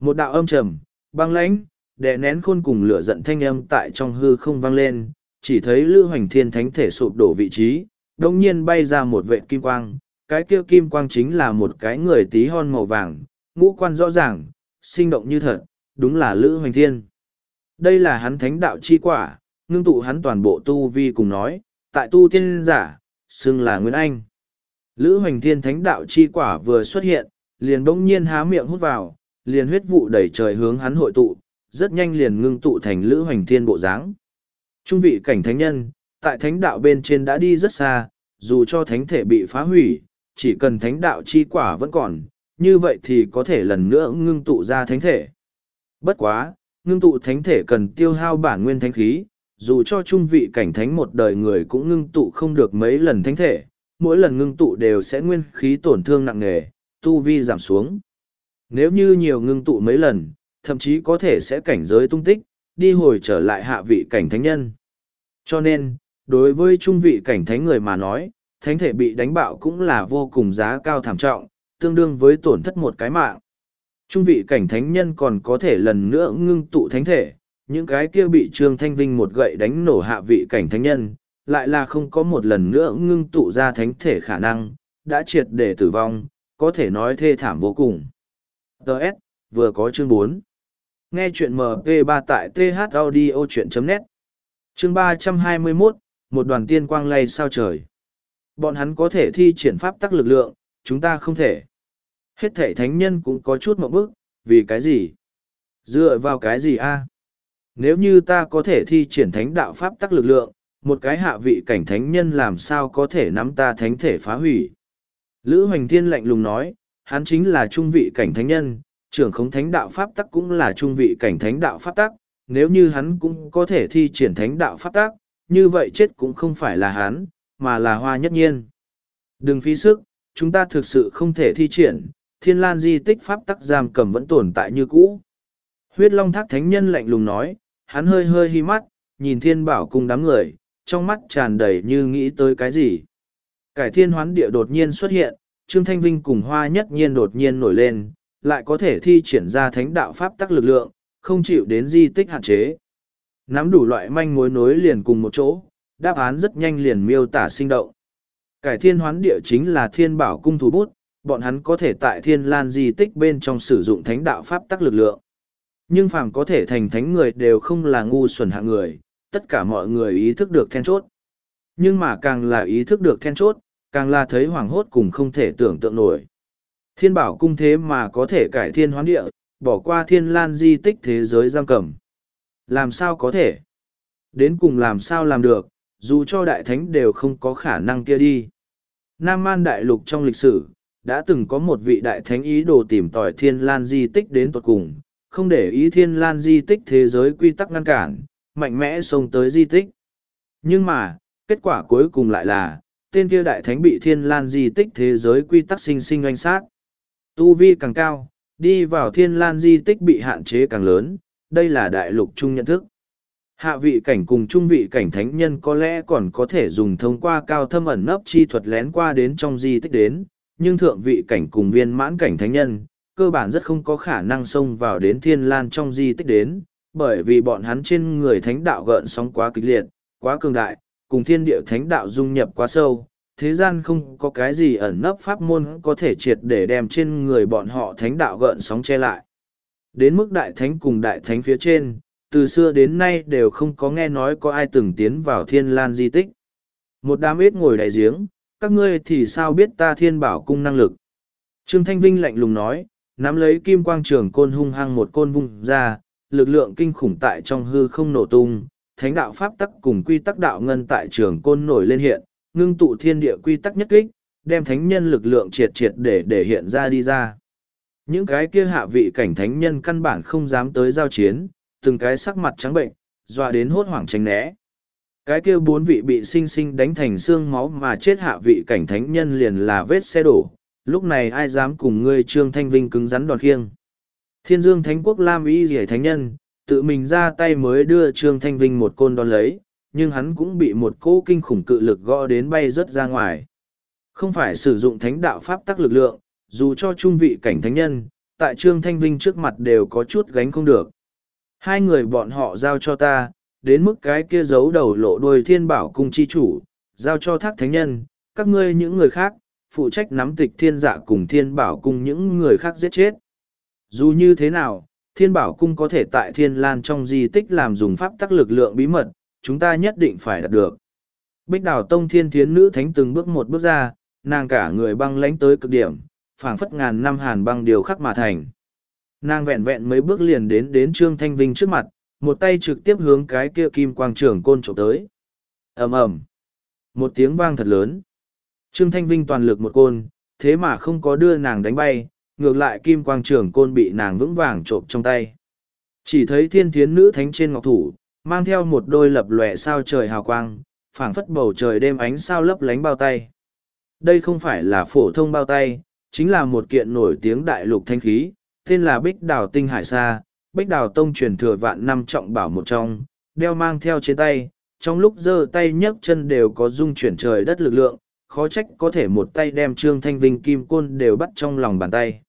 Một đạo âm trầm, băng lãnh, đè nén khôn cùng lửa giận thanh âm tại trong hư không vang lên, chỉ thấy Lữ Hoành Thiên Thánh thể sụp đổ vị trí, đồng nhiên bay ra một vệ kim quang, cái kia kim quang chính là một cái người tí hon màu vàng, ngũ quan rõ ràng, sinh động như thật, đúng là Lữ Hoành Thiên. Đây là hắn thánh đạo chi quả, ngưng tụ hắn toàn bộ tu vi cùng nói, tại tu tiên giả, xưng là nguyễn Anh. Lữ Hoành Thiên thánh đạo chi quả vừa xuất hiện, liền bỗng nhiên há miệng hút vào, liền huyết vụ đẩy trời hướng hắn hội tụ, rất nhanh liền ngưng tụ thành Lữ Hoành Thiên bộ dáng. Trung vị cảnh thánh nhân, tại thánh đạo bên trên đã đi rất xa, dù cho thánh thể bị phá hủy, chỉ cần thánh đạo chi quả vẫn còn, như vậy thì có thể lần nữa ngưng tụ ra thánh thể. Bất quá, ngưng tụ thánh thể cần tiêu hao bản nguyên thánh khí, dù cho trung vị cảnh thánh một đời người cũng ngưng tụ không được mấy lần thánh thể, mỗi lần ngưng tụ đều sẽ nguyên khí tổn thương nặng nề, tu vi giảm xuống. Nếu như nhiều ngưng tụ mấy lần, thậm chí có thể sẽ cảnh giới tung tích, đi hồi trở lại hạ vị cảnh thánh nhân. Cho nên, đối với trung vị cảnh thánh người mà nói, thánh thể bị đánh bạo cũng là vô cùng giá cao thảm trọng, tương đương với tổn thất một cái mạng. Trung vị cảnh thánh nhân còn có thể lần nữa ngưng tụ thánh thể, những cái kia bị Trương Thanh Vinh một gậy đánh nổ hạ vị cảnh thánh nhân, lại là không có một lần nữa ngưng tụ ra thánh thể khả năng, đã triệt để tử vong, có thể nói thê thảm vô cùng. Đợt, vừa có chương bốn Nghe chuyện MP3 tại thaudio.net Chương 321, một đoàn tiên quang lay sao trời. Bọn hắn có thể thi triển pháp tắc lực lượng, chúng ta không thể. Hết thể thánh nhân cũng có chút mộng bức vì cái gì? Dựa vào cái gì a? Nếu như ta có thể thi triển thánh đạo pháp tắc lực lượng, một cái hạ vị cảnh thánh nhân làm sao có thể nắm ta thánh thể phá hủy? Lữ Hoành Thiên lạnh lùng nói, hắn chính là trung vị cảnh thánh nhân, trưởng khống thánh đạo pháp tắc cũng là trung vị cảnh thánh đạo pháp tắc, nếu như hắn cũng có thể thi triển thánh đạo pháp tắc, như vậy chết cũng không phải là hắn, mà là hoa nhất nhiên. Đừng phí sức, chúng ta thực sự không thể thi triển, thiên lan di tích pháp tắc giam cầm vẫn tồn tại như cũ. Huyết Long Thác Thánh Nhân lạnh lùng nói, hắn hơi hơi hi mắt, nhìn thiên bảo cung đám người, trong mắt tràn đầy như nghĩ tới cái gì. Cải thiên hoán địa đột nhiên xuất hiện, Trương Thanh Vinh cùng Hoa Nhất Nhiên đột nhiên nổi lên, lại có thể thi triển ra thánh đạo pháp tắc lực lượng, không chịu đến di tích hạn chế. Nắm đủ loại manh mối nối liền cùng một chỗ, đáp án rất nhanh liền miêu tả sinh động. Cải thiên hoán địa chính là thiên bảo cung thủ bút, bọn hắn có thể tại thiên lan di tích bên trong sử dụng thánh đạo pháp tắc lực lượng. Nhưng phàm có thể thành thánh người đều không là ngu xuẩn hạ người, tất cả mọi người ý thức được then chốt. Nhưng mà càng là ý thức được then chốt, càng là thấy hoảng hốt cùng không thể tưởng tượng nổi. Thiên bảo cung thế mà có thể cải thiên hoán địa, bỏ qua thiên lan di tích thế giới giam cầm. Làm sao có thể? Đến cùng làm sao làm được, dù cho đại thánh đều không có khả năng kia đi. Nam Man Đại Lục trong lịch sử, đã từng có một vị đại thánh ý đồ tìm tòi thiên lan di tích đến tột cùng, không để ý thiên lan di tích thế giới quy tắc ngăn cản, mạnh mẽ xông tới di tích. Nhưng mà, kết quả cuối cùng lại là, tên kia đại thánh bị thiên lan di tích thế giới quy tắc sinh sinh oanh sát. Tu vi càng cao, đi vào thiên lan di tích bị hạn chế càng lớn, đây là đại lục chung nhận thức. Hạ vị cảnh cùng trung vị cảnh thánh nhân có lẽ còn có thể dùng thông qua cao thâm ẩn nấp chi thuật lén qua đến trong di tích đến, nhưng thượng vị cảnh cùng viên mãn cảnh thánh nhân, cơ bản rất không có khả năng xông vào đến thiên lan trong di tích đến, bởi vì bọn hắn trên người thánh đạo gợn sóng quá kịch liệt, quá cường đại, cùng thiên địa thánh đạo dung nhập quá sâu, thế gian không có cái gì ẩn nấp pháp môn có thể triệt để đem trên người bọn họ thánh đạo gợn sóng che lại. Đến mức đại thánh cùng đại thánh phía trên, từ xưa đến nay đều không có nghe nói có ai từng tiến vào thiên lan di tích. Một đám ít ngồi đại giếng, các ngươi thì sao biết ta thiên bảo cung năng lực. Trương Thanh Vinh lạnh lùng nói, nắm lấy kim quang trường côn hung hăng một côn vung ra, lực lượng kinh khủng tại trong hư không nổ tung, thánh đạo pháp tắc cùng quy tắc đạo ngân tại trường côn nổi lên hiện, ngưng tụ thiên địa quy tắc nhất kích, đem thánh nhân lực lượng triệt triệt để để hiện ra đi ra. Những cái kia hạ vị cảnh thánh nhân căn bản không dám tới giao chiến, từng cái sắc mặt trắng bệnh, dọa đến hốt hoảng tránh né. Cái kia bốn vị bị sinh sinh đánh thành xương máu mà chết hạ vị cảnh thánh nhân liền là vết xe đổ, lúc này ai dám cùng ngươi Trương Thanh Vinh cứng rắn đòn khiêng. Thiên Dương Thánh Quốc Lam Y Dì Thánh Nhân, tự mình ra tay mới đưa Trương Thanh Vinh một côn đón lấy, nhưng hắn cũng bị một cỗ kinh khủng cự lực gõ đến bay rớt ra ngoài. Không phải sử dụng thánh đạo pháp tắc lực lượng, dù cho trung vị cảnh thánh nhân, tại Trương Thanh Vinh trước mặt đều có chút gánh không được. Hai người bọn họ giao cho ta, đến mức cái kia giấu đầu lộ đuôi thiên bảo cung chi chủ, giao cho thác thánh nhân, các ngươi những người khác, phụ trách nắm tịch thiên dạ cùng thiên bảo cung những người khác giết chết. Dù như thế nào, thiên bảo cung có thể tại thiên lan trong di tích làm dùng pháp tắc lực lượng bí mật, chúng ta nhất định phải đạt được. Bích đào tông thiên thiến nữ thánh từng bước một bước ra, nàng cả người băng lánh tới cực điểm, phảng phất ngàn năm hàn băng điều khắc mà thành. Nàng vẹn vẹn mấy bước liền đến đến Trương Thanh Vinh trước mặt, một tay trực tiếp hướng cái kia kim quang trưởng côn trộm tới. ầm ầm Một tiếng vang thật lớn. Trương Thanh Vinh toàn lực một côn, thế mà không có đưa nàng đánh bay, ngược lại kim quang trưởng côn bị nàng vững vàng trộm trong tay. Chỉ thấy thiên thiến nữ thánh trên ngọc thủ, mang theo một đôi lập lòe sao trời hào quang, phảng phất bầu trời đêm ánh sao lấp lánh bao tay. Đây không phải là phổ thông bao tay, chính là một kiện nổi tiếng đại lục thanh khí, tên là Bích Đào Tinh Hải Sa, Bích Đào Tông truyền thừa vạn năm trọng bảo một trong, đeo mang theo trên tay, trong lúc giơ tay nhấc chân đều có dung chuyển trời đất lực lượng, khó trách có thể một tay đem Trương Thanh Vinh kim côn đều bắt trong lòng bàn tay.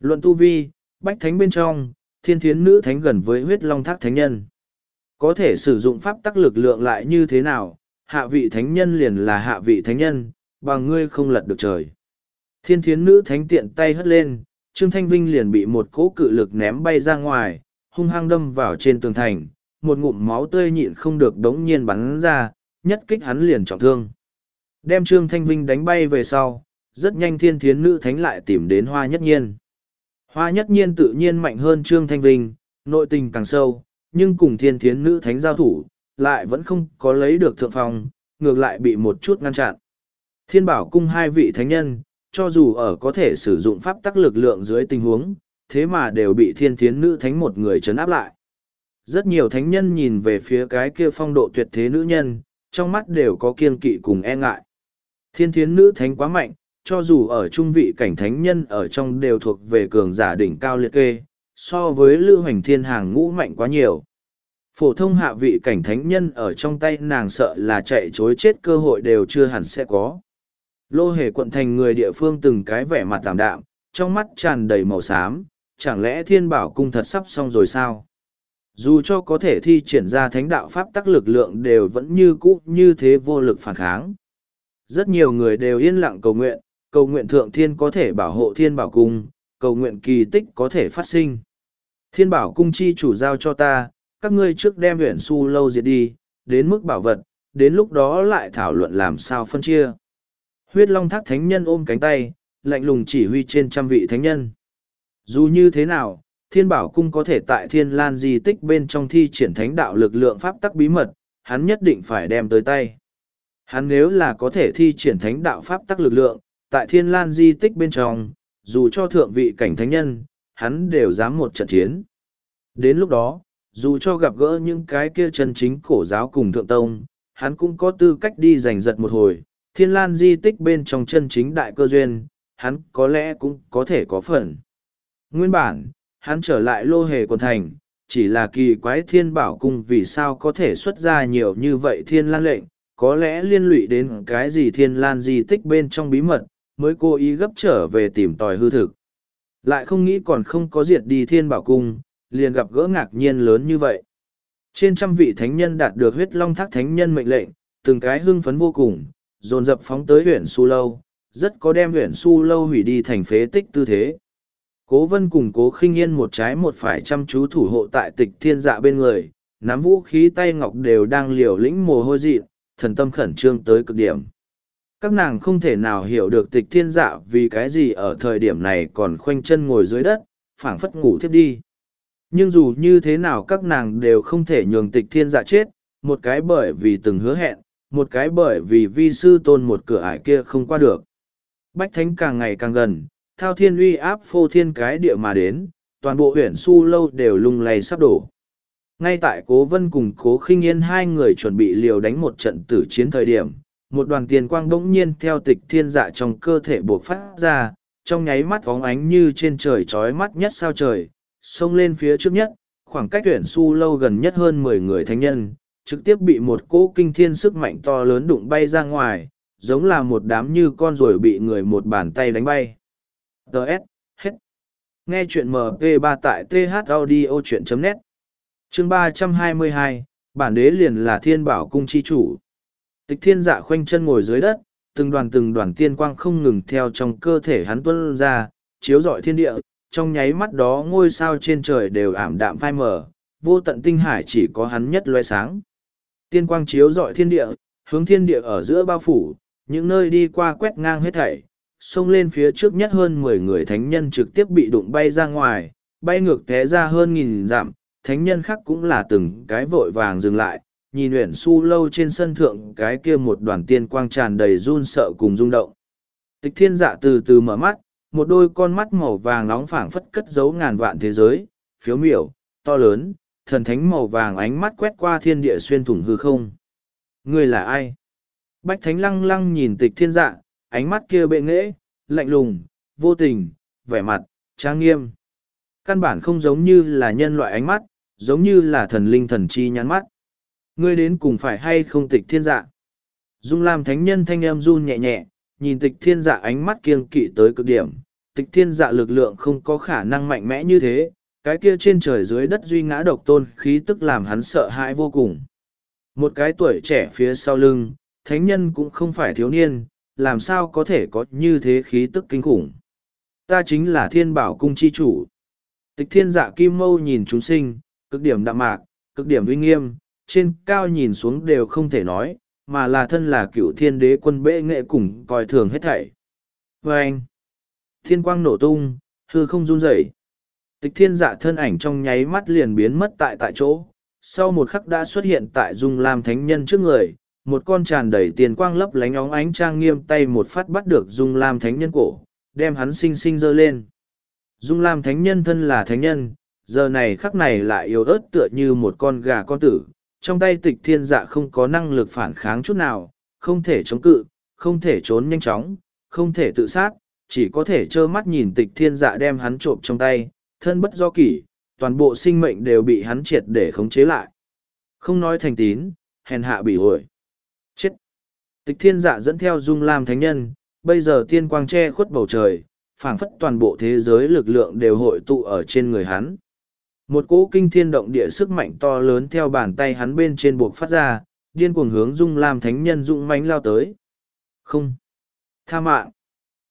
Luận tu vi, bách thánh bên trong, thiên thiến nữ thánh gần với huyết long thác thánh nhân. Có thể sử dụng pháp tắc lực lượng lại như thế nào, hạ vị thánh nhân liền là hạ vị thánh nhân, bằng ngươi không lật được trời. Thiên thiến nữ thánh tiện tay hất lên, Trương Thanh Vinh liền bị một cỗ cự lực ném bay ra ngoài, hung hăng đâm vào trên tường thành, một ngụm máu tươi nhịn không được đống nhiên bắn ra, nhất kích hắn liền trọng thương. Đem Trương Thanh Vinh đánh bay về sau, rất nhanh thiên thiến nữ thánh lại tìm đến hoa nhất nhiên. Hoa nhất nhiên tự nhiên mạnh hơn Trương Thanh Vinh, nội tình càng sâu, nhưng cùng thiên thiến nữ thánh giao thủ, lại vẫn không có lấy được thượng phòng, ngược lại bị một chút ngăn chặn. Thiên bảo cung hai vị thánh nhân, cho dù ở có thể sử dụng pháp tắc lực lượng dưới tình huống, thế mà đều bị thiên thiến nữ thánh một người chấn áp lại. Rất nhiều thánh nhân nhìn về phía cái kia phong độ tuyệt thế nữ nhân, trong mắt đều có kiên kỵ cùng e ngại. Thiên thiến nữ thánh quá mạnh, cho dù ở trung vị cảnh thánh nhân ở trong đều thuộc về cường giả đỉnh cao liệt kê, so với lưu hành thiên hàng ngũ mạnh quá nhiều. phổ thông hạ vị cảnh thánh nhân ở trong tay nàng sợ là chạy chối chết cơ hội đều chưa hẳn sẽ có lô hề quận thành người địa phương từng cái vẻ mặt tạm đạm, trong mắt tràn đầy màu xám, chẳng lẽ thiên bảo cung thật sắp xong rồi sao? Dù cho có thể thi triển ra thánh đạo pháp tắc lực lượng đều vẫn như cũ như thế vô lực phản kháng. Rất nhiều người đều yên lặng cầu nguyện cầu nguyện thượng thiên có thể bảo hộ thiên bảo cung, cầu nguyện kỳ tích có thể phát sinh. Thiên bảo cung chi chủ giao cho ta, các ngươi trước đem huyện su lâu diệt đi, đến mức bảo vật, đến lúc đó lại thảo luận làm sao phân chia huyết long thác thánh nhân ôm cánh tay, lạnh lùng chỉ huy trên trăm vị thánh nhân. Dù như thế nào, thiên bảo cung có thể tại thiên lan di tích bên trong thi triển thánh đạo lực lượng pháp tắc bí mật, hắn nhất định phải đem tới tay. Hắn nếu là có thể thi triển thánh đạo pháp tắc lực lượng, tại thiên lan di tích bên trong, dù cho thượng vị cảnh thánh nhân, hắn đều dám một trận chiến. Đến lúc đó, dù cho gặp gỡ những cái kia chân chính cổ giáo cùng thượng tông, hắn cũng có tư cách đi giành giật một hồi thiên lan di tích bên trong chân chính đại cơ duyên hắn có lẽ cũng có thể có phần nguyên bản hắn trở lại lô hề quần thành, chỉ là kỳ quái thiên bảo cung vì sao có thể xuất ra nhiều như vậy thiên lan lệnh, có lẽ liên lụy đến cái gì thiên lan di tích bên trong bí mật, mới cố ý gấp trở về tìm tòi hư thực. Lại không nghĩ còn không có diệt đi thiên bảo cung, liền gặp gỡ ngạc nhiên lớn như vậy. Trên trăm vị thánh nhân đạt được huyết long thác thánh nhân mệnh lệnh, từng cái hưng phấn vô cùng, dồn dập phóng tới huyện Su Lâu, rất có đem huyện Su Lâu hủy đi thành phế tích tư thế. Cố vân cùng cố khinh yên một trái một phải chăm chú thủ hộ tại tịch thiên dạ bên người, nắm vũ khí tay ngọc đều đang liều lĩnh mồ hôi dị, thần tâm khẩn trương tới cực điểm. Các nàng không thể nào hiểu được tịch thiên dạ vì cái gì ở thời điểm này còn khoanh chân ngồi dưới đất, phảng phất ngủ thiếp đi. Nhưng dù như thế nào các nàng đều không thể nhường tịch thiên dạ chết, một cái bởi vì từng hứa hẹn, một cái bởi vì vi sư tôn một cửa ải kia không qua được. Bách Thánh càng ngày càng gần, thao thiên uy áp phô thiên cái địa mà đến, toàn bộ huyện su lâu đều lung lay sắp đổ. Ngay tại cố vân cùng cố khinh yên hai người chuẩn bị liều đánh một trận tử chiến thời điểm, một đoàn tiền quang bỗng nhiên theo tịch thiên dạ trong cơ thể buộc phát ra, trong nháy mắt vóng ánh như trên trời trói mắt nhất sao trời, xông lên phía trước nhất, khoảng cách huyện su lâu gần nhất hơn mười người thanh nhân, trực tiếp bị một cỗ kinh thiên sức mạnh to lớn đụng bay ra ngoài, giống là một đám như con ruồi bị người một bàn tay đánh bay. Đợt, hết. Nghe chuyện MP3 tại thaudio.net Chương ba trăm hai mươi hai bản đế liền là thiên bảo cung chi chủ. Tịch thiên dạ khoanh chân ngồi dưới đất, từng đoàn từng đoàn tiên quang không ngừng theo trong cơ thể hắn tuân ra, chiếu rọi thiên địa, trong nháy mắt đó ngôi sao trên trời đều ảm đạm phai mờ, vô tận tinh hải chỉ có hắn nhất loe sáng. Tiên quang chiếu rọi thiên địa, hướng thiên địa ở giữa bao phủ, những nơi đi qua quét ngang hết thảy, xông lên phía trước nhất hơn mười người thánh nhân trực tiếp bị đụng bay ra ngoài, bay ngược té ra hơn nghìn dặm, thánh nhân khác cũng là từng cái vội vàng dừng lại, nhìn Uyển Su lâu trên sân thượng cái kia một đoàn tiên quang tràn đầy run sợ cùng rung động. Tịch thiên dạ từ từ mở mắt, một đôi con mắt màu vàng nóng phảng phất cất giấu ngàn vạn thế giới, phiếu miểu, to lớn, thần thánh màu vàng ánh mắt quét qua thiên địa xuyên thủng hư không. Ngươi là ai? Bách thánh lăng lăng nhìn tịch thiên dạ, ánh mắt kia bệ nghễ, lạnh lùng, vô tình, vẻ mặt, trang nghiêm. Căn bản không giống như là nhân loại ánh mắt, giống như là thần linh thần chi nhắn mắt. Ngươi đến cùng phải hay không tịch thiên dạ? Dung Lam Thánh Nhân thanh em run nhẹ nhẹ, nhìn tịch thiên dạ ánh mắt kiêng kỵ tới cực điểm. Tịch thiên dạ lực lượng không có khả năng mạnh mẽ như thế, cái kia trên trời dưới đất duy ngã độc tôn khí tức làm hắn sợ hãi vô cùng. Một cái tuổi trẻ phía sau lưng, thánh nhân cũng không phải thiếu niên, làm sao có thể có như thế khí tức kinh khủng. Ta chính là thiên bảo cung chi chủ. Tịch thiên dạ kim mâu nhìn chúng sinh, cực điểm đạm mạc, cực điểm uy nghiêm, trên cao nhìn xuống đều không thể nói, mà là thân là cựu thiên đế quân bệ nghệ cùng coi thường hết thảy. Vâng! anh, thiên quang nổ tung, hư không run rẩy. Tịch thiên dạ thân ảnh trong nháy mắt liền biến mất tại tại chỗ, sau một khắc đã xuất hiện tại dung lam thánh nhân trước người, một con tràn đầy tiền quang lấp lánh óng ánh trang nghiêm tay một phát bắt được dung lam thánh nhân cổ đem hắn xinh xinh giơ lên. Dung lam thánh nhân thân là thánh nhân giờ này khắc này lại yếu ớt tựa như một con gà con tử trong tay tịch thiên dạ không có năng lực phản kháng chút nào không thể chống cự không thể trốn nhanh chóng không thể tự sát chỉ có thể trơ mắt nhìn tịch thiên dạ đem hắn trộm trong tay thân bất do kỷ toàn bộ sinh mệnh đều bị hắn triệt để khống chế lại Không nói thành tín, hèn hạ bị ổi. Chết! Tịch thiên dạ dẫn theo Dung Lam Thánh Nhân, bây giờ tiên quang che khuất bầu trời, phảng phất toàn bộ thế giới lực lượng đều hội tụ ở trên người hắn. Một cỗ kinh thiên động địa sức mạnh to lớn theo bàn tay hắn bên trên buộc phát ra, điên cuồng hướng Dung Lam Thánh Nhân dũng mãnh lao tới. Không! Tha mạng!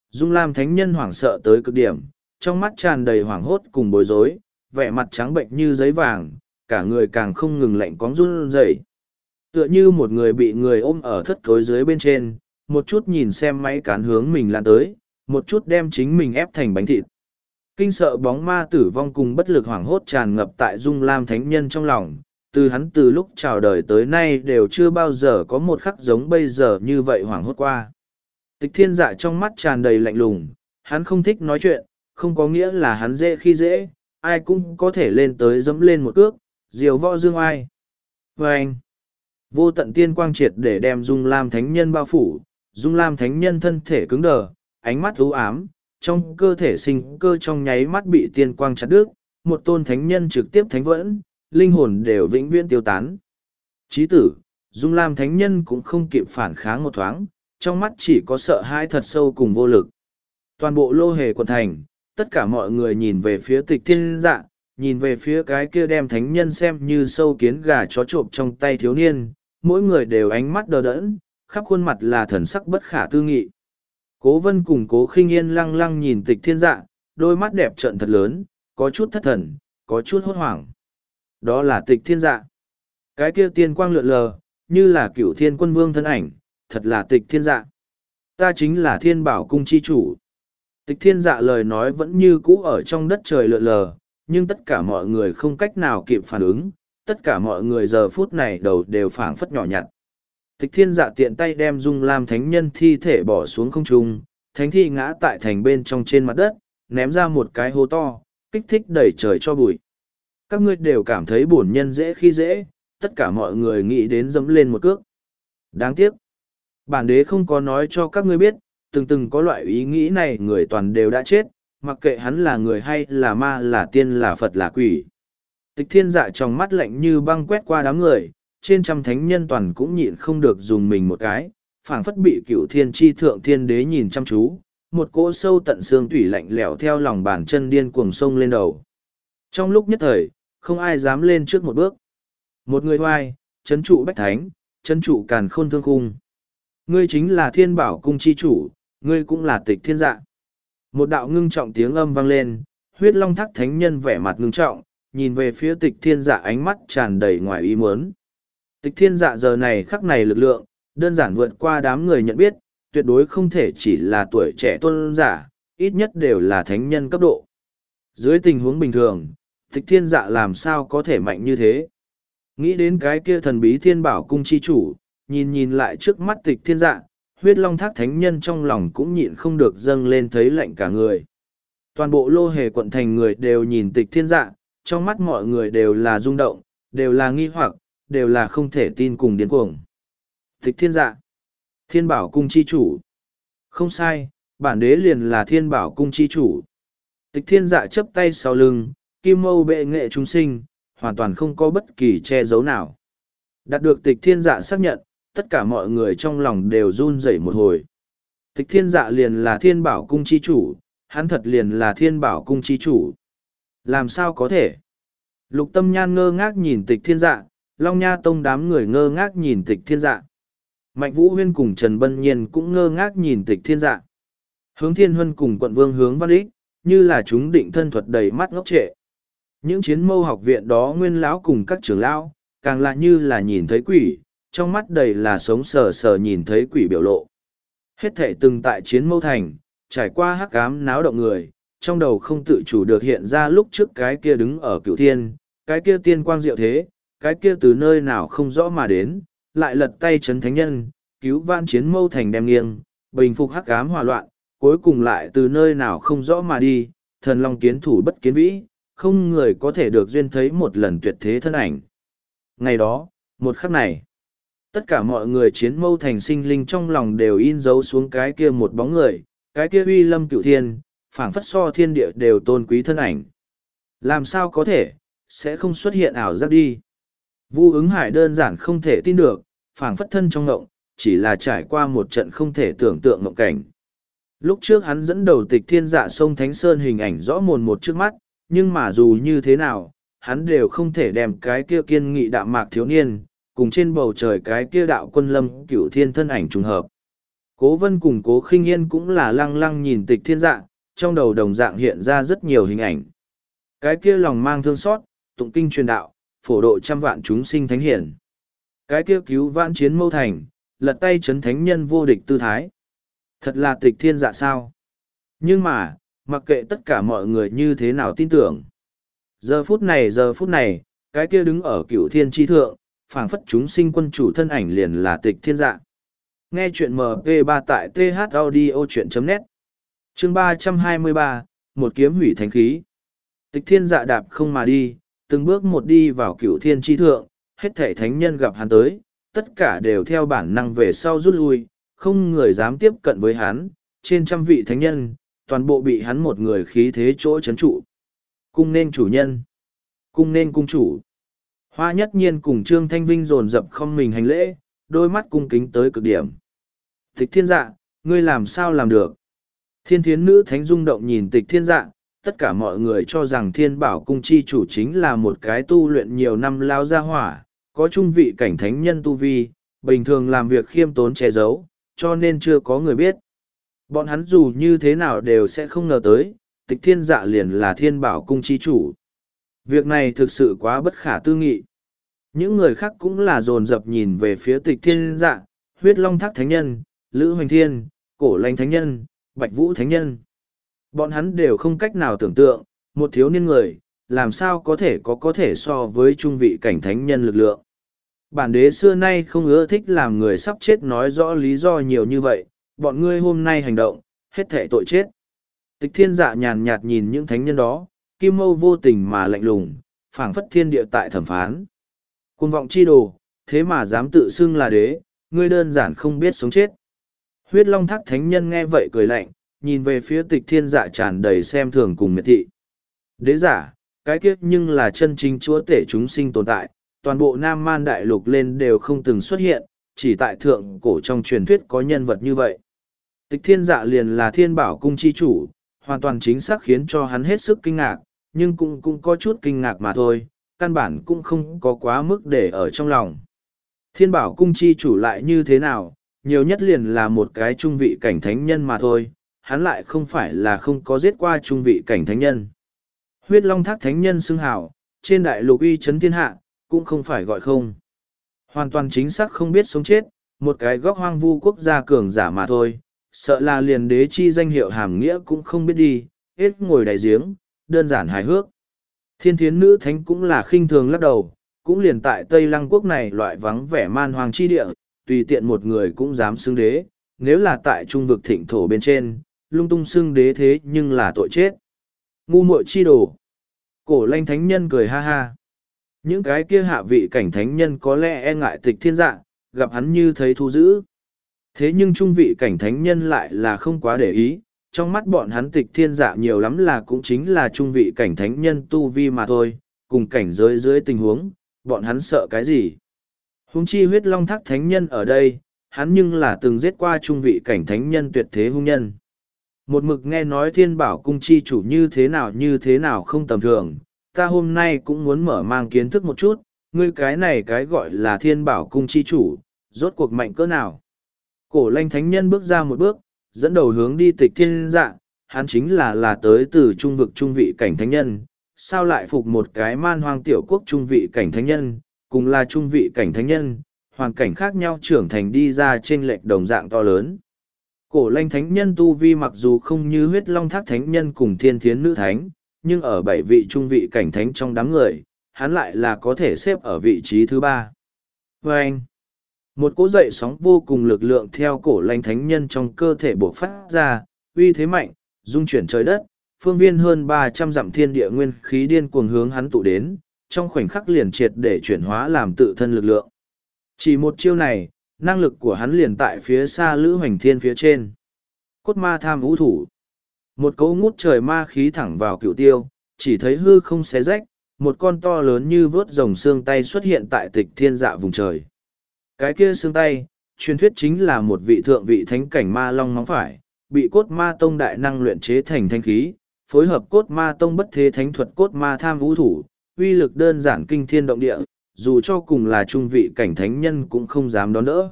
Dung Lam Thánh Nhân hoảng sợ tới cực điểm, trong mắt tràn đầy hoảng hốt cùng bối rối, vẻ mặt trắng bệnh như giấy vàng, cả người càng không ngừng lạnh cóng run rẩy. Tựa như một người bị người ôm ở thất thối dưới bên trên, một chút nhìn xem máy cán hướng mình lan tới, một chút đem chính mình ép thành bánh thịt. Kinh sợ bóng ma tử vong cùng bất lực hoảng hốt tràn ngập tại Dung Lam Thánh Nhân trong lòng, từ hắn từ lúc chào đời tới nay đều chưa bao giờ có một khắc giống bây giờ như vậy hoảng hốt qua. Tịch thiên dạ trong mắt tràn đầy lạnh lùng, hắn không thích nói chuyện, không có nghĩa là hắn dễ khi dễ, ai cũng có thể lên tới dẫm lên một cước, diều võ dương ai. Và anh, vô tận tiên quang triệt để đem Dung Lam Thánh Nhân bao phủ, Dung Lam Thánh Nhân thân thể cứng đờ, ánh mắt u ám, trong cơ thể sinh cơ trong nháy mắt bị tiên quang chặt đứt, một tôn thánh nhân trực tiếp thánh vẫn, linh hồn đều vĩnh viễn tiêu tán. Chí tử, Dung Lam thánh nhân cũng không kịp phản kháng một thoáng, trong mắt chỉ có sợ hãi thật sâu cùng vô lực. Toàn bộ lô hề quận thành, tất cả mọi người nhìn về phía tịch thiên dạ, nhìn về phía cái kia đem thánh nhân xem như sâu kiến gà chó trộm trong tay thiếu niên, mỗi người đều ánh mắt đờ đẫn, khắp khuôn mặt là thần sắc bất khả tư nghị. Cố vân cùng cố khinh yên lăng lăng nhìn tịch thiên dạ, đôi mắt đẹp trợn thật lớn, có chút thất thần, có chút hốt hoảng. Đó là tịch thiên dạ. Cái kia tiên quang lượn lờ, như là cựu thiên quân vương thân ảnh, thật là tịch thiên dạ. Ta chính là thiên bảo cung chi chủ. Tịch thiên dạ lời nói vẫn như cũ ở trong đất trời lượn lờ, nhưng tất cả mọi người không cách nào kịp phản ứng, tất cả mọi người giờ phút này đầu đều phảng phất nhỏ nhặt. Tịch thiên dạ tiện tay đem dung lam thánh nhân thi thể bỏ xuống không trung, thánh thi ngã tại thành bên trong trên mặt đất, ném ra một cái hố to, kích thích đẩy trời cho bụi. Các ngươi đều cảm thấy bổn nhân dễ khi dễ, tất cả mọi người nghĩ đến dẫm lên một cước. Đáng tiếc. Bản đế không có nói cho các ngươi biết, từng từng có loại ý nghĩ này người toàn đều đã chết, mặc kệ hắn là người hay là ma là tiên là Phật là quỷ. Tịch thiên dạ trong mắt lạnh như băng quét qua đám người, trên trăm thánh nhân toàn cũng nhịn không được dùng mình một cái, phảng phất bị cựu thiên tri thượng thiên đế nhìn chăm chú, một cỗ sâu tận xương tủy lạnh lẽo theo lòng bàn chân điên cuồng sông lên đầu. Trong lúc nhất thời, không ai dám lên trước một bước. Một người hoai, chấn trụ bách thánh, chấn trụ càn khôn thương khung. Ngươi chính là thiên bảo cung chi chủ, ngươi cũng là tịch thiên dạ. Một đạo ngưng trọng tiếng âm vang lên, huyết long thác thánh nhân vẻ mặt ngưng trọng, nhìn về phía tịch thiên dạ ánh mắt tràn đầy ngoài ý muốn. Tịch thiên dạ giờ này khắc này lực lượng, đơn giản vượt qua đám người nhận biết, tuyệt đối không thể chỉ là tuổi trẻ tôn giả, ít nhất đều là thánh nhân cấp độ. Dưới tình huống bình thường, tịch thiên dạ làm sao có thể mạnh như thế? Nghĩ đến cái kia thần bí thiên bảo cung chi chủ, nhìn nhìn lại trước mắt tịch thiên dạ, huyết long thác thánh nhân trong lòng cũng nhịn không được dâng lên thấy lạnh cả người. Toàn bộ lô hề quận thành người đều nhìn tịch thiên dạ, trong mắt mọi người đều là rung động, đều là nghi hoặc, đều là không thể tin cùng điên cuồng. Tịch thiên dạ, thiên bảo cung chi chủ. Không sai, bản đế liền là thiên bảo cung chi chủ. Tịch thiên dạ chấp tay sau lưng, kim mâu bệ nghệ chúng sinh, hoàn toàn không có bất kỳ che giấu nào. Đạt được tịch thiên dạ xác nhận, tất cả mọi người trong lòng đều run rẩy một hồi. Tịch thiên dạ liền là thiên bảo cung chi chủ, hắn thật liền là thiên bảo cung chi chủ. Làm sao có thể? Lục tâm nhan ngơ ngác nhìn tịch thiên dạ, Long Nha Tông đám người ngơ ngác nhìn tịch thiên dạ. Mạnh Vũ Huyên cùng Trần Bân Nhiên cũng ngơ ngác nhìn tịch thiên dạ. Hướng Thiên Huân cùng quận vương hướng văn ích, như là chúng định thân thuật đầy mắt ngốc trệ. Những chiến mâu học viện đó nguyên lão cùng các trưởng lão, càng là như là nhìn thấy quỷ, trong mắt đầy là sống sờ sờ nhìn thấy quỷ biểu lộ. Hết thể từng tại chiến mâu thành, trải qua hắc ám náo động người, trong đầu không tự chủ được hiện ra lúc trước cái kia đứng ở cựu thiên, cái kia tiên quang diệu thế, cái kia từ nơi nào không rõ mà đến, lại lật tay chấn thánh nhân, cứu van chiến mâu thành đem nghiêng, bình phục hắc ám hòa loạn, cuối cùng lại từ nơi nào không rõ mà đi, thần long kiến thủ bất kiến vĩ, không người có thể được duyên thấy một lần tuyệt thế thân ảnh. Ngày đó, một khắc này, tất cả mọi người chiến mâu thành sinh linh trong lòng đều in dấu xuống cái kia một bóng người, cái kia uy lâm cựu thiên, phảng phất so thiên địa đều tôn quý thân ảnh. Làm sao có thể, sẽ không xuất hiện ảo giác đi. Vu ứng hải đơn giản không thể tin được, phảng phất thân trong ngộng, chỉ là trải qua một trận không thể tưởng tượng ngộng cảnh. Lúc trước hắn dẫn đầu tịch thiên dạ sông Thánh Sơn hình ảnh rõ mồn một trước mắt, nhưng mà dù như thế nào, hắn đều không thể đem cái kia kiên nghị đạm mạc thiếu niên, cùng trên bầu trời cái kia đạo quân lâm cửu thiên thân ảnh trùng hợp. Cố vân cùng cố khinh yên cũng là lăng lăng nhìn tịch thiên dạng trong đầu đồng dạng hiện ra rất nhiều hình ảnh. Cái kia lòng mang thương xót, tụng kinh truyền đạo, phổ độ trăm vạn chúng sinh thánh hiển. Cái kia cứu vãn chiến mâu thành, lật tay chấn thánh nhân vô địch tư thái. Thật là tịch thiên dạ sao. Nhưng mà, mặc kệ tất cả mọi người như thế nào tin tưởng. Giờ phút này giờ phút này, cái kia đứng ở cửu thiên tri thượng, phảng phất chúng sinh quân chủ thân ảnh liền là tịch thiên dạ. Nghe chuyện MP3 tại thaudio.net Chương ba trăm hai mươi ba một kiếm hủy thánh khí. Tịch thiên dạ đạp không mà đi, từng bước một đi vào cửu thiên tri thượng, hết thể thánh nhân gặp hắn tới, tất cả đều theo bản năng về sau rút lui, không người dám tiếp cận với hắn, trên trăm vị thánh nhân, toàn bộ bị hắn một người khí thế chỗ chấn trụ. Cung nên chủ nhân, cung nên cung chủ. Hoa nhất nhiên cùng Trương Thanh Vinh dồn dập không mình hành lễ, đôi mắt cung kính tới cực điểm. Tịch thiên dạ, ngươi làm sao làm được? Thiên thiến nữ thánh rung động nhìn tịch thiên dạ, tất cả mọi người cho rằng thiên bảo cung chi chủ chính là một cái tu luyện nhiều năm lao ra hỏa, có trung vị cảnh thánh nhân tu vi, bình thường làm việc khiêm tốn che giấu, cho nên chưa có người biết. Bọn hắn dù như thế nào đều sẽ không ngờ tới, tịch thiên dạ liền là thiên bảo cung chi chủ. Việc này thực sự quá bất khả tư nghị. Những người khác cũng là dồn dập nhìn về phía tịch thiên dạ, huyết long thác thánh nhân, lữ hoành thiên, cổ lanh thánh nhân, bạch vũ thánh nhân. Bọn hắn đều không cách nào tưởng tượng, một thiếu niên người, làm sao có thể có có thể so với trung vị cảnh thánh nhân lực lượng. Bản đế xưa nay không ưa thích làm người sắp chết nói rõ lý do nhiều như vậy, bọn ngươi hôm nay hành động, hết thể tội chết. Tịch thiên dạ nhàn nhạt nhìn những thánh nhân đó, kim mâu vô tình mà lạnh lùng, phảng phất thiên địa tại thẩm phán. Cuồng vọng chi đồ, thế mà dám tự xưng là đế, ngươi đơn giản không biết sống chết. Huyết long thác thánh nhân nghe vậy cười lạnh, nhìn về phía tịch thiên dạ tràn đầy xem thường cùng miệt thị. Đế giả, cái kiếp nhưng là chân chính chúa tể chúng sinh tồn tại, toàn bộ Nam Man Đại Lục lên đều không từng xuất hiện, chỉ tại thượng cổ trong truyền thuyết có nhân vật như vậy. Tịch thiên dạ liền là thiên bảo cung chi chủ, hoàn toàn chính xác khiến cho hắn hết sức kinh ngạc, nhưng cũng cũng có chút kinh ngạc mà thôi, căn bản cũng không có quá mức để ở trong lòng. Thiên bảo cung chi chủ lại như thế nào, nhiều nhất liền là một cái trung vị cảnh thánh nhân mà thôi, hắn lại không phải là không có giết qua trung vị cảnh thánh nhân. Huyết long thác thánh nhân xưng hào, trên đại lục uy chấn thiên hạ, cũng không phải gọi không. Hoàn toàn chính xác không biết sống chết, một cái góc hoang vu quốc gia cường giả mà thôi, sợ là liền đế chi danh hiệu hàm nghĩa cũng không biết đi, hết ngồi đại giếng, đơn giản hài hước. Thiên thiến nữ thánh cũng là khinh thường lắc đầu, cũng liền tại Tây Lăng quốc này loại vắng vẻ man hoàng chi địa, tùy tiện một người cũng dám xưng đế, nếu là tại trung vực thịnh thổ bên trên, lung tung xưng đế thế nhưng là tội chết. Ngu muội chi đồ. Cổ lanh thánh nhân cười ha ha. Những cái kia hạ vị cảnh thánh nhân có lẽ e ngại tịch thiên dạng, gặp hắn như thấy thu dữ. Thế nhưng trung vị cảnh thánh nhân lại là không quá để ý, trong mắt bọn hắn tịch thiên dạ nhiều lắm là cũng chính là trung vị cảnh thánh nhân tu vi mà thôi, cùng cảnh giới dưới tình huống, bọn hắn sợ cái gì. Hùng chi huyết long thác thánh nhân ở đây, hắn nhưng là từng giết qua trung vị cảnh thánh nhân tuyệt thế hung nhân. Một mực nghe nói thiên bảo cung chi chủ như thế nào như thế nào không tầm thường, ta hôm nay cũng muốn mở mang kiến thức một chút, ngươi cái này cái gọi là thiên bảo cung chi chủ, rốt cuộc mạnh cỡ nào. Cổ lanh thánh nhân bước ra một bước, dẫn đầu hướng đi tịch thiên dạ, hắn chính là là tới từ trung vực trung vị cảnh thánh nhân, sao lại phục một cái man hoang tiểu quốc trung vị cảnh thánh nhân, cùng là trung vị cảnh thánh nhân, hoàn cảnh khác nhau trưởng thành đi ra trên lệch đồng dạng to lớn. Cổ lanh thánh nhân tu vi mặc dù không như huyết long thác thánh nhân cùng thiên thiến nữ thánh, nhưng ở bảy vị trung vị cảnh thánh trong đám người, hắn lại là có thể xếp ở vị trí thứ ba. Và anh, một cỗ dậy sóng vô cùng lực lượng theo cổ lanh thánh nhân trong cơ thể buộc phát ra, uy thế mạnh, dung chuyển trời đất, phương viên hơn ba trăm dặm thiên địa nguyên khí điên cuồng hướng hắn tụ đến, trong khoảnh khắc liền triệt để chuyển hóa làm tự thân lực lượng. Chỉ một chiêu này, năng lực của hắn liền tại phía xa lữ hoành thiên phía trên. Cốt ma tham vũ thủ. Một cấu ngút trời ma khí thẳng vào cựu tiêu, chỉ thấy hư không xé rách, một con to lớn như vớt rồng xương tay xuất hiện tại tịch thiên dạ vùng trời. Cái kia xương tay, truyền thuyết chính là một vị thượng vị thánh cảnh ma long móng phải, bị cốt ma tông đại năng luyện chế thành thanh khí, phối hợp cốt ma tông bất thế thánh thuật cốt ma tham vũ thủ, uy lực đơn giản kinh thiên động địa, dù cho cùng là trung vị cảnh thánh nhân cũng không dám đón đỡ.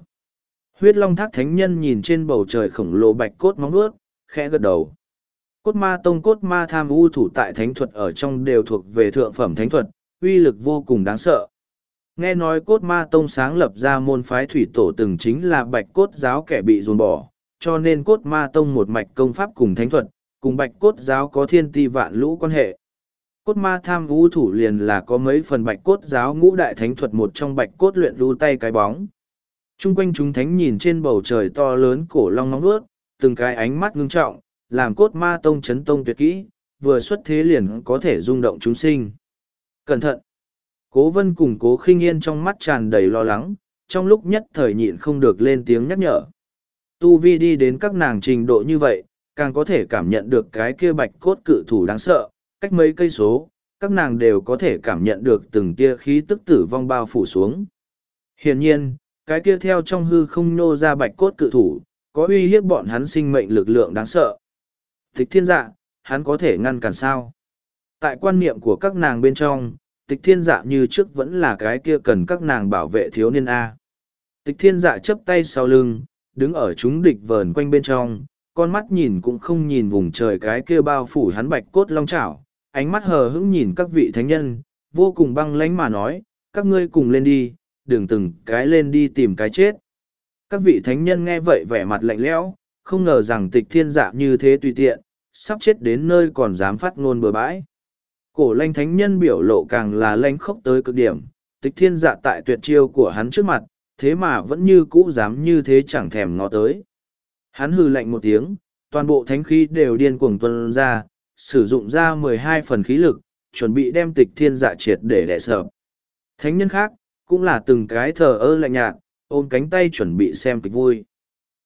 Huyết long thác thánh nhân nhìn trên bầu trời khổng lồ bạch cốt móng nuốt, khẽ gật đầu. Cốt ma tông cốt ma tham u thủ tại thánh thuật ở trong đều thuộc về thượng phẩm thánh thuật, uy lực vô cùng đáng sợ. Nghe nói cốt ma tông sáng lập ra môn phái thủy tổ từng chính là bạch cốt giáo kẻ bị dồn bỏ, cho nên cốt ma tông một mạch công pháp cùng thánh thuật, cùng bạch cốt giáo có thiên ti vạn lũ quan hệ. Cốt ma tham vũ thủ liền là có mấy phần bạch cốt giáo ngũ đại thánh thuật một trong bạch cốt luyện lưu tay cái bóng. Trung quanh chúng thánh nhìn trên bầu trời to lớn cổ long nóng nuốt, từng cái ánh mắt ngưng trọng, làm cốt ma tông chấn tông tuyệt kỹ, vừa xuất thế liền có thể rung động chúng sinh. Cẩn thận! Cố vân cùng cố khinh yên trong mắt tràn đầy lo lắng, trong lúc nhất thời nhịn không được lên tiếng nhắc nhở. Tu Vi đi đến các nàng trình độ như vậy, càng có thể cảm nhận được cái kia bạch cốt cự thủ đáng sợ, cách mấy cây số, các nàng đều có thể cảm nhận được từng tia khí tức tử vong bao phủ xuống. Hiển nhiên, cái kia theo trong hư không nô ra bạch cốt cự thủ, có uy hiếp bọn hắn sinh mệnh lực lượng đáng sợ. Thích thiên dạ, hắn có thể ngăn cản sao? Tại quan niệm của các nàng bên trong, tịch thiên dạ như trước vẫn là cái kia cần các nàng bảo vệ thiếu niên A. Tịch thiên dạ chấp tay sau lưng, đứng ở chúng địch vờn quanh bên trong, con mắt nhìn cũng không nhìn vùng trời cái kia bao phủ hắn bạch cốt long chảo, ánh mắt hờ hững nhìn các vị thánh nhân, vô cùng băng lánh mà nói, các ngươi cùng lên đi, đừng từng cái lên đi tìm cái chết. Các vị thánh nhân nghe vậy vẻ mặt lạnh lẽo, không ngờ rằng tịch thiên dạ như thế tùy tiện, sắp chết đến nơi còn dám phát ngôn bừa bãi. Cổ lanh thánh nhân biểu lộ càng là lanh khốc tới cực điểm, tịch thiên dạ tại tuyệt chiêu của hắn trước mặt, thế mà vẫn như cũ dám như thế chẳng thèm ngó tới. Hắn hừ lạnh một tiếng, toàn bộ thánh khí đều điên cuồng tuân ra, sử dụng ra mười hai phần khí lực, chuẩn bị đem tịch thiên dạ triệt để đẻ sợ. Thánh nhân khác, cũng là từng cái thờ ơ lạnh nhạt, ôm cánh tay chuẩn bị xem kịch vui.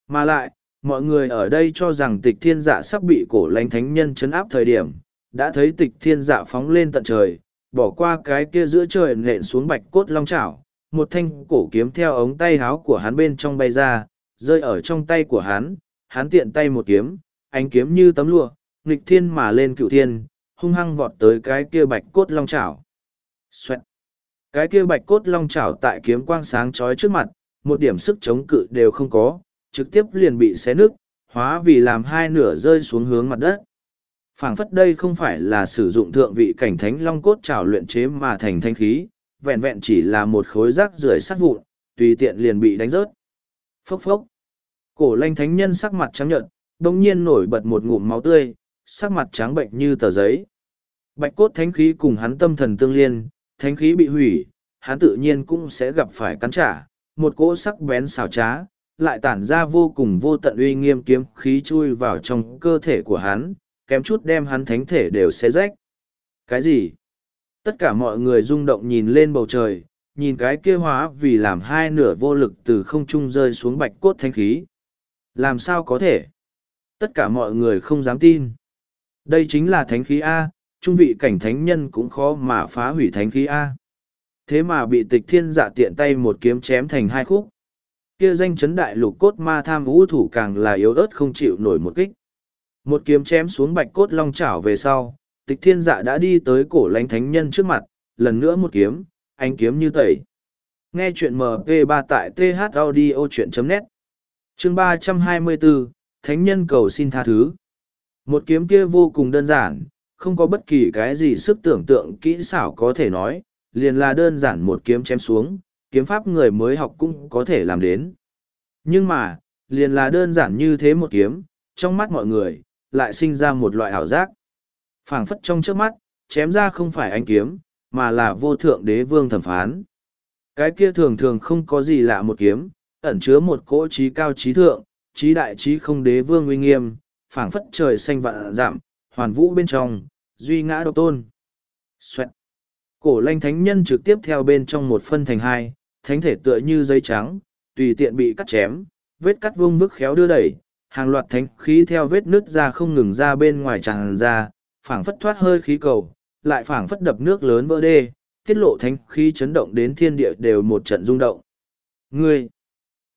Mà lại, mọi người ở đây cho rằng tịch thiên dạ sắp bị cổ Lanh thánh nhân chấn áp thời điểm, đã thấy tịch thiên dạ phóng lên tận trời, bỏ qua cái kia giữa trời nện xuống bạch cốt long chảo, một thanh cổ kiếm theo ống tay háo của hắn bên trong bay ra, rơi ở trong tay của hắn, hắn tiện tay một kiếm, ánh kiếm như tấm lụa, nghịch thiên mà lên cựu thiên, hung hăng vọt tới cái kia bạch cốt long chảo. Xoẹt. Cái kia bạch cốt long chảo tại kiếm quang sáng chói trước mặt, một điểm sức chống cự đều không có, trực tiếp liền bị xé nứt, hóa vì làm hai nửa rơi xuống hướng mặt đất phảng phất đây không phải là sử dụng thượng vị cảnh thánh long cốt trào luyện chế mà thành thanh khí, vẹn vẹn chỉ là một khối rác rưởi sắt vụn, tùy tiện liền bị đánh rớt. Phốc phốc. Cổ lanh thánh nhân sắc mặt trắng nhợt, đồng nhiên nổi bật một ngụm máu tươi, sắc mặt trắng bệnh như tờ giấy. Bạch cốt thánh khí cùng hắn tâm thần tương liên, thánh khí bị hủy, hắn tự nhiên cũng sẽ gặp phải cắn trả, một cỗ sắc bén xảo trá, lại tản ra vô cùng vô tận uy nghiêm kiếm khí chui vào trong cơ thể của hắn, kém chút đem hắn thánh thể đều xé rách. Cái gì? Tất cả mọi người rung động nhìn lên bầu trời, nhìn cái kia hóa vì làm hai nửa vô lực từ không trung rơi xuống bạch cốt thánh khí. Làm sao có thể? Tất cả mọi người không dám tin. Đây chính là thánh khí A, trung vị cảnh thánh nhân cũng khó mà phá hủy thánh khí A. Thế mà bị tịch thiên dạ tiện tay một kiếm chém thành hai khúc. Kia danh chấn đại lục cốt ma tham vũ thủ càng là yếu ớt không chịu nổi một kích. Một kiếm chém xuống bạch cốt long chảo về sau, tịch thiên dạ đã đi tới cổ lánh thánh nhân trước mặt, lần nữa một kiếm, anh kiếm như tẩy. Nghe chuyện MP3 tại thaudio.net Chương 324, Thánh nhân cầu xin tha thứ. Một kiếm kia vô cùng đơn giản, không có bất kỳ cái gì sức tưởng tượng kỹ xảo có thể nói, liền là đơn giản một kiếm chém xuống, kiếm pháp người mới học cũng có thể làm đến. Nhưng mà, liền là đơn giản như thế một kiếm, trong mắt mọi người, lại sinh ra một loại ảo giác. phảng phất trong trước mắt, chém ra không phải anh kiếm, mà là vô thượng đế vương thẩm phán. Cái kia thường thường không có gì lạ một kiếm, ẩn chứa một cỗ trí cao trí thượng, trí đại trí không đế vương uy nghiêm, phảng phất trời xanh vạn giảm, hoàn vũ bên trong, duy ngã độc tôn. Xoẹt. Cổ lanh thánh nhân trực tiếp theo bên trong một phân thành hai, thánh thể tựa như giấy trắng, tùy tiện bị cắt chém, vết cắt vung vức khéo đưa đẩy, hàng loạt thánh khí theo vết nứt ra không ngừng ra bên ngoài tràn ra, phảng phất thoát hơi khí cầu, lại phảng phất đập nước lớn vỡ đê, tiết lộ thánh khí chấn động đến thiên địa đều một trận rung động. Ngươi!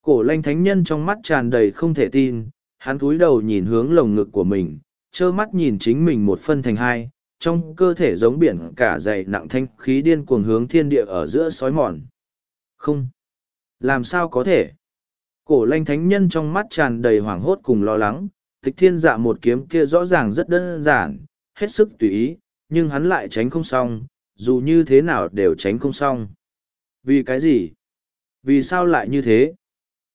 Cổ lanh thánh nhân trong mắt tràn đầy không thể tin, hắn cúi đầu nhìn hướng lồng ngực của mình, trơ mắt nhìn chính mình một phân thành hai, trong cơ thể giống biển cả dày nặng thanh khí điên cuồng hướng thiên địa ở giữa sói mòn. Không! Làm sao có thể? Cổ lanh thánh nhân trong mắt tràn đầy hoảng hốt cùng lo lắng, tịch thiên dạ một kiếm kia rõ ràng rất đơn giản, hết sức tùy ý, nhưng hắn lại tránh không xong, dù như thế nào đều tránh không xong. Vì cái gì? Vì sao lại như thế?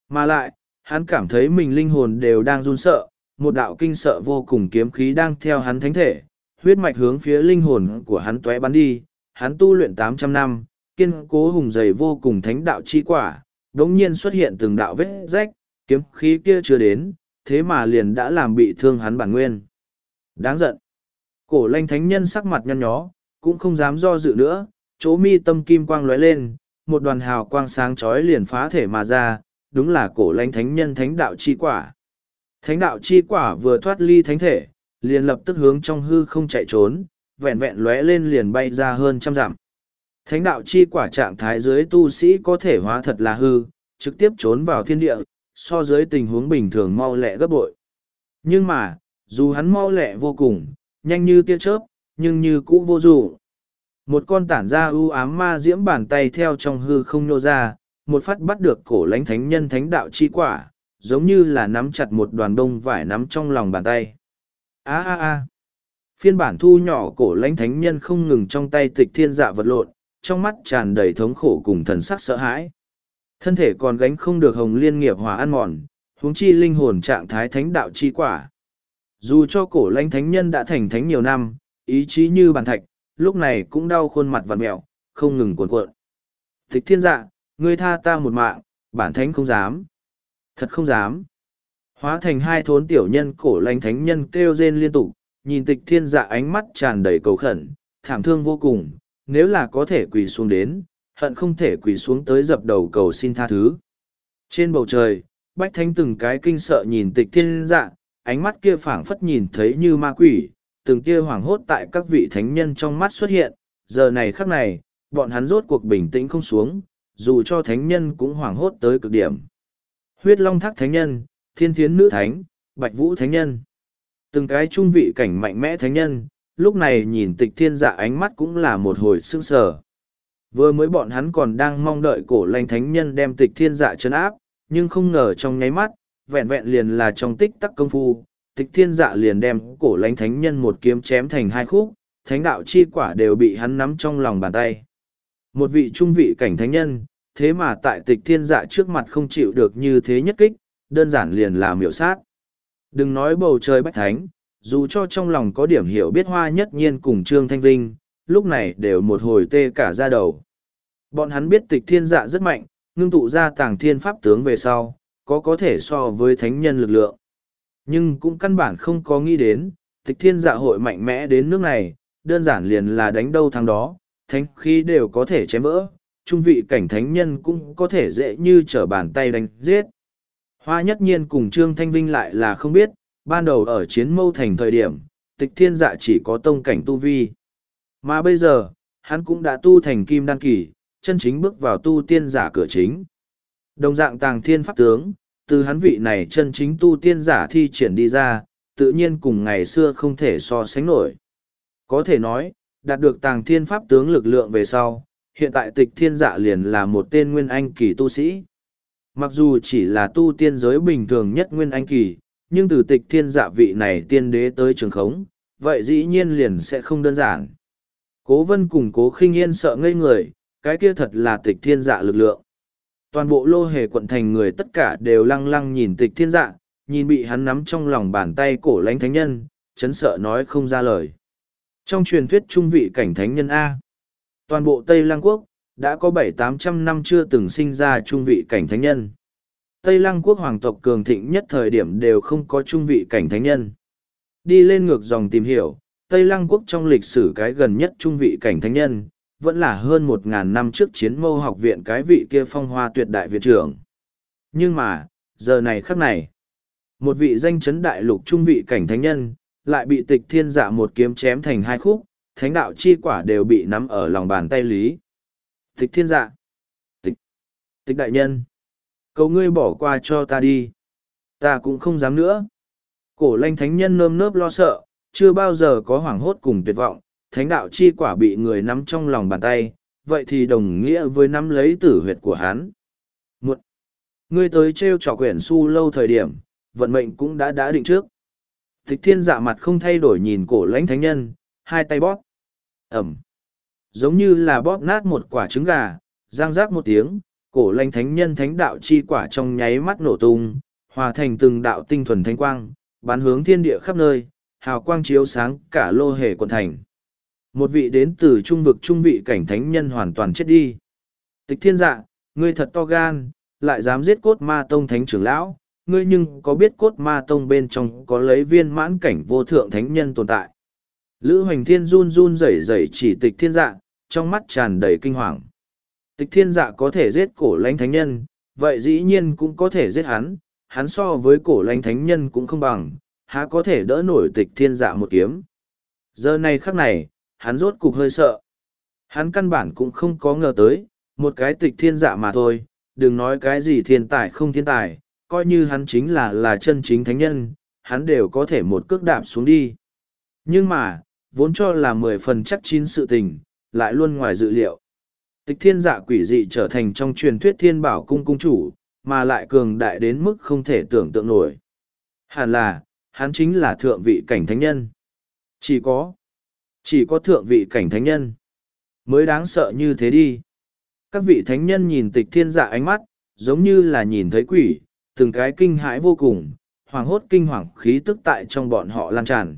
Mà lại, hắn cảm thấy mình linh hồn đều đang run sợ, một đạo kinh sợ vô cùng kiếm khí đang theo hắn thánh thể, huyết mạch hướng phía linh hồn của hắn tóe bắn đi, hắn tu luyện tám trăm năm, kiên cố hùng dày vô cùng thánh đạo chi quả, đống nhiên xuất hiện từng đạo vết rách, kiếm khí kia chưa đến, thế mà liền đã làm bị thương hắn bản nguyên. Đáng giận. Cổ lanh thánh nhân sắc mặt nhăn nhó, cũng không dám do dự nữa, chỗ mi tâm kim quang lóe lên, một đoàn hào quang sáng chói liền phá thể mà ra, đúng là cổ lanh thánh nhân thánh đạo chi quả. Thánh đạo chi quả vừa thoát ly thánh thể, liền lập tức hướng trong hư không chạy trốn, vẹn vẹn lóe lên liền bay ra hơn trăm dặm. Thánh đạo chi quả trạng thái dưới tu sĩ có thể hóa thật là hư, trực tiếp trốn vào thiên địa, so dưới tình huống bình thường mau lẹ gấp bội. Nhưng mà, dù hắn mau lẹ vô cùng, nhanh như tia chớp, nhưng như cũ vô dụ. Một con tản ra ưu ám ma diễm bàn tay theo trong hư không nô ra, một phát bắt được cổ lãnh thánh nhân thánh đạo chi quả, giống như là nắm chặt một đoàn đông vải nắm trong lòng bàn tay. a a a Phiên bản thu nhỏ cổ lãnh thánh nhân không ngừng trong tay tịch thiên dạ vật lộn, trong mắt tràn đầy thống khổ cùng thần sắc sợ hãi. Thân thể còn gánh không được hồng liên nghiệp hòa ăn mòn, huống chi linh hồn trạng thái thánh đạo chi quả. Dù cho cổ lãnh thánh nhân đã thành thánh nhiều năm, ý chí như bàn thạch, lúc này cũng đau khuôn mặt vặn mẹo, không ngừng cuộn cuộn. Tịch thiên dạ, ngươi tha ta một mạng, bản thánh không dám. Thật không dám. Hóa thành hai thốn tiểu nhân cổ lãnh thánh nhân kêu rên liên tục, nhìn tịch thiên dạ ánh mắt tràn đầy cầu khẩn, thảm thương vô cùng, nếu là có thể quỳ xuống đến, hận không thể quỳ xuống tới dập đầu cầu xin tha thứ. Trên bầu trời, Bách Thánh từng cái kinh sợ nhìn tịch thiên dạ, ánh mắt kia phảng phất nhìn thấy như ma quỷ, từng kia hoảng hốt tại các vị thánh nhân trong mắt xuất hiện, giờ này khắc này, bọn hắn rốt cuộc bình tĩnh không xuống, dù cho thánh nhân cũng hoảng hốt tới cực điểm. Huyết Long Thác Thánh Nhân, Thiên Thiến Nữ Thánh, Bạch Vũ Thánh Nhân. Từng cái trung vị cảnh mạnh mẽ thánh nhân, lúc này nhìn tịch thiên dạ ánh mắt cũng là một hồi sương sờ. Vừa mới bọn hắn còn đang mong đợi cổ lanh thánh nhân đem tịch thiên dạ chấn áp, nhưng không ngờ trong nháy mắt, vẹn vẹn liền là trong tích tắc công phu, tịch thiên dạ liền đem cổ lanh thánh nhân một kiếm chém thành hai khúc, thánh đạo chi quả đều bị hắn nắm trong lòng bàn tay. Một vị trung vị cảnh thánh nhân, thế mà tại tịch thiên dạ trước mặt không chịu được như thế nhất kích, đơn giản liền là miểu sát. Đừng nói bầu trời bách thánh, dù cho trong lòng có điểm hiểu biết hoa nhất nhiên cùng Trương Thanh Vinh, lúc này đều một hồi tê cả ra đầu. Bọn hắn biết tịch thiên dạ rất mạnh, ngưng tụ ra tàng thiên pháp tướng về sau, có có thể so với thánh nhân lực lượng. Nhưng cũng căn bản không có nghĩ đến, tịch thiên dạ hội mạnh mẽ đến nước này, đơn giản liền là đánh đâu thắng đó, thánh khí đều có thể chém vỡ, trung vị cảnh thánh nhân cũng có thể dễ như trở bàn tay đánh giết. Hoa nhất nhiên cùng Trương Thanh Vinh lại là không biết, ban đầu ở chiến mâu thành thời điểm, tịch thiên dạ chỉ có tông cảnh tu vi. Mà bây giờ, hắn cũng đã tu thành kim đăng kỳ, chân chính bước vào tu tiên giả cửa chính. Đồng dạng tàng thiên pháp tướng, từ hắn vị này chân chính tu tiên giả thi triển đi ra, tự nhiên cùng ngày xưa không thể so sánh nổi. Có thể nói, đạt được tàng thiên pháp tướng lực lượng về sau, hiện tại tịch thiên dạ liền là một tên nguyên anh kỳ tu sĩ. Mặc dù chỉ là tu tiên giới bình thường nhất nguyên anh kỳ, nhưng từ tịch thiên dạ vị này tiên đế tới trường khống, vậy dĩ nhiên liền sẽ không đơn giản. Cố vân cùng cố khinh yên sợ ngây người, cái kia thật là tịch thiên dạ lực lượng. Toàn bộ lô hề quận thành người tất cả đều lăng lăng nhìn tịch thiên dạ, nhìn bị hắn nắm trong lòng bàn tay cổ lánh thánh nhân, chấn sợ nói không ra lời. Trong truyền thuyết trung vị cảnh thánh nhân A, toàn bộ Tây Lăng Quốc, đã có bảy tám trăm năm chưa từng sinh ra trung vị cảnh thánh nhân. Tây Lăng quốc hoàng tộc cường thịnh nhất thời điểm đều không có trung vị cảnh thánh nhân. Đi lên ngược dòng tìm hiểu, Tây Lăng quốc trong lịch sử cái gần nhất trung vị cảnh thánh nhân, vẫn là hơn một ngàn năm trước chiến mâu học viện cái vị kia phong hoa tuyệt đại viện trưởng. Nhưng mà, giờ này khắc này, một vị danh chấn đại lục trung vị cảnh thánh nhân, lại bị tịch thiên dạ một kiếm chém thành hai khúc, thánh đạo chi quả đều bị nắm ở lòng bàn tay lý. Tịch thiên dạ. Tịch. Tịch đại nhân. Cầu ngươi bỏ qua cho ta đi. Ta cũng không dám nữa. Cổ lanh thánh nhân nơm nớp lo sợ, chưa bao giờ có hoảng hốt cùng tuyệt vọng, thánh đạo chi quả bị người nắm trong lòng bàn tay, vậy thì đồng nghĩa với nắm lấy tử huyệt của hắn. Một, ngươi tới treo trò quyển su lâu thời điểm, vận mệnh cũng đã đã định trước. Tịch thiên dạ mặt không thay đổi nhìn cổ lãnh thánh nhân, hai tay bóp. Ẩm. Giống như là bóp nát một quả trứng gà, giang rác một tiếng, cổ lanh thánh nhân thánh đạo chi quả trong nháy mắt nổ tung, hòa thành từng đạo tinh thuần thánh quang, bán hướng thiên địa khắp nơi, hào quang chiếu sáng cả lô hề quận thành. Một vị đến từ trung vực trung vị cảnh thánh nhân hoàn toàn chết đi. Tịch thiên dạ, ngươi thật to gan, lại dám giết cốt ma tông thánh trưởng lão, ngươi nhưng có biết cốt ma tông bên trong có lấy viên mãn cảnh vô thượng thánh nhân tồn tại. Lữ hoành thiên run run rẩy rẩy chỉ tịch thiên dạ, trong mắt tràn đầy kinh hoàng. Tịch thiên dạ có thể giết cổ lãnh thánh nhân, vậy dĩ nhiên cũng có thể giết hắn, hắn so với cổ lãnh thánh nhân cũng không bằng, há có thể đỡ nổi tịch thiên dạ một kiếm. Giờ này khắc này, hắn rốt cục hơi sợ. Hắn căn bản cũng không có ngờ tới, một cái tịch thiên dạ mà thôi, đừng nói cái gì thiên tài không thiên tài, coi như hắn chính là là chân chính thánh nhân, hắn đều có thể một cước đạp xuống đi. Nhưng mà, vốn cho là mười phần chắc chín sự tình, lại luôn ngoài dự liệu. Tịch thiên dạ quỷ dị trở thành trong truyền thuyết thiên bảo cung cung chủ, mà lại cường đại đến mức không thể tưởng tượng nổi. Hẳn là, hắn chính là thượng vị cảnh thánh nhân. Chỉ có, chỉ có thượng vị cảnh thánh nhân. Mới đáng sợ như thế đi. Các vị thánh nhân nhìn tịch thiên dạ ánh mắt, giống như là nhìn thấy quỷ, từng cái kinh hãi vô cùng, hoảng hốt kinh hoàng khí tức tại trong bọn họ lan tràn.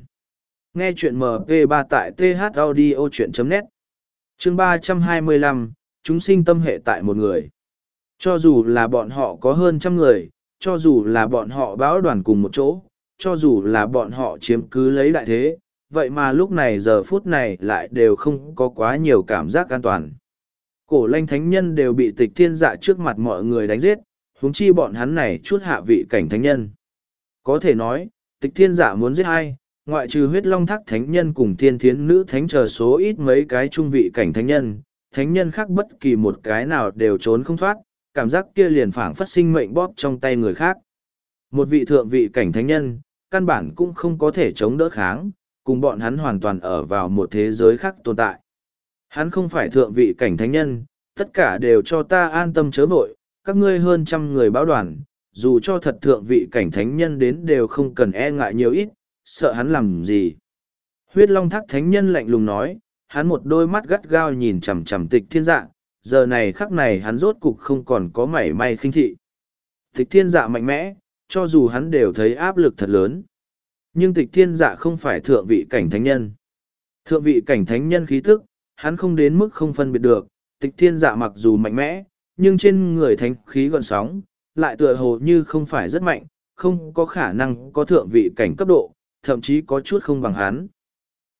Nghe chuyện MP3 tại thaudio.net Chương 325, chúng sinh tâm hệ tại một người. Cho dù là bọn họ có hơn trăm người, cho dù là bọn họ báo đoàn cùng một chỗ, cho dù là bọn họ chiếm cứ lấy đại thế, vậy mà lúc này giờ phút này lại đều không có quá nhiều cảm giác an toàn. Cổ lanh thánh nhân đều bị tịch thiên dạ trước mặt mọi người đánh giết, huống chi bọn hắn này chút hạ vị cảnh thánh nhân. Có thể nói, tịch thiên dạ muốn giết ai, ngoại trừ huyết long thác thánh nhân cùng thiên thiến nữ thánh chờ số ít mấy cái trung vị cảnh thánh nhân, thánh nhân khác bất kỳ một cái nào đều trốn không thoát, cảm giác kia liền phảng phất sinh mệnh bóp trong tay người khác. Một vị thượng vị cảnh thánh nhân, căn bản cũng không có thể chống đỡ kháng, cùng bọn hắn hoàn toàn ở vào một thế giới khác tồn tại. Hắn không phải thượng vị cảnh thánh nhân, tất cả đều cho ta an tâm chớ vội, các ngươi hơn trăm người báo đoàn, dù cho thật thượng vị cảnh thánh nhân đến đều không cần e ngại nhiều ít, sợ hắn làm gì. Huyết Long Thác thánh nhân lạnh lùng nói, hắn một đôi mắt gắt gao nhìn chằm chằm tịch thiên dạ, giờ này khắc này hắn rốt cục không còn có mảy may khinh thị. Tịch thiên dạ mạnh mẽ, cho dù hắn đều thấy áp lực thật lớn. Nhưng tịch thiên dạ không phải thượng vị cảnh thánh nhân. Thượng vị cảnh thánh nhân khí tức, hắn không đến mức không phân biệt được, tịch thiên dạ mặc dù mạnh mẽ, nhưng trên người thánh khí gọn sóng, lại tựa hồ như không phải rất mạnh, không có khả năng có thượng vị cảnh cấp độ, thậm chí có chút không bằng hắn.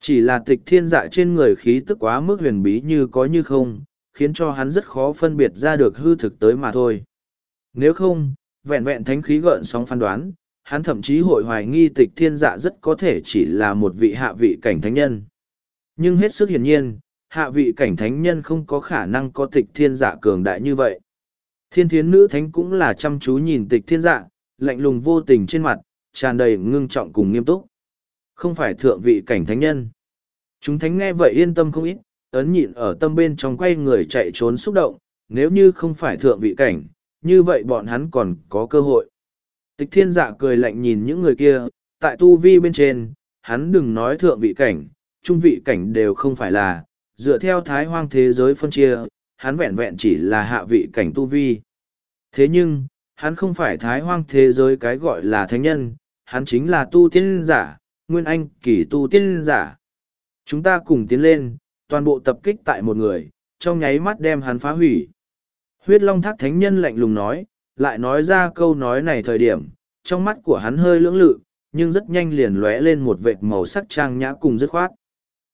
Chỉ là tịch thiên dạ trên người khí tức quá mức huyền bí như có như không, khiến cho hắn rất khó phân biệt ra được hư thực tới mà thôi. Nếu không, vẹn vẹn thánh khí gợn sóng phán đoán, hắn thậm chí hội hoài nghi tịch thiên dạ rất có thể chỉ là một vị hạ vị cảnh thánh nhân. Nhưng hết sức hiển nhiên, hạ vị cảnh thánh nhân không có khả năng có tịch thiên dạ cường đại như vậy. Thiên thiến nữ thánh cũng là chăm chú nhìn tịch thiên dạ, lạnh lùng vô tình trên mặt, tràn đầy ngưng trọng cùng nghiêm túc. Không phải thượng vị cảnh thánh nhân. Chúng thánh nghe vậy yên tâm không ít, ấn nhịn ở tâm bên trong quay người chạy trốn xúc động, nếu như không phải thượng vị cảnh, như vậy bọn hắn còn có cơ hội. Tịch thiên dạ cười lạnh nhìn những người kia, tại tu vi bên trên, hắn đừng nói thượng vị cảnh, trung vị cảnh đều không phải là, dựa theo thái hoang thế giới phân chia, hắn vẹn vẹn chỉ là hạ vị cảnh tu vi. Thế nhưng, hắn không phải thái hoang thế giới cái gọi là thánh nhân, hắn chính là tu tiên giả, nguyên anh kỳ tu tiên giả. Chúng ta cùng tiến lên, toàn bộ tập kích tại một người, trong nháy mắt đem hắn phá hủy. Huyết Long Thác Thánh Nhân lạnh lùng nói, lại nói ra câu nói này thời điểm, trong mắt của hắn hơi lưỡng lự, nhưng rất nhanh liền lóe lên một vệt màu sắc trang nhã cùng dứt khoát.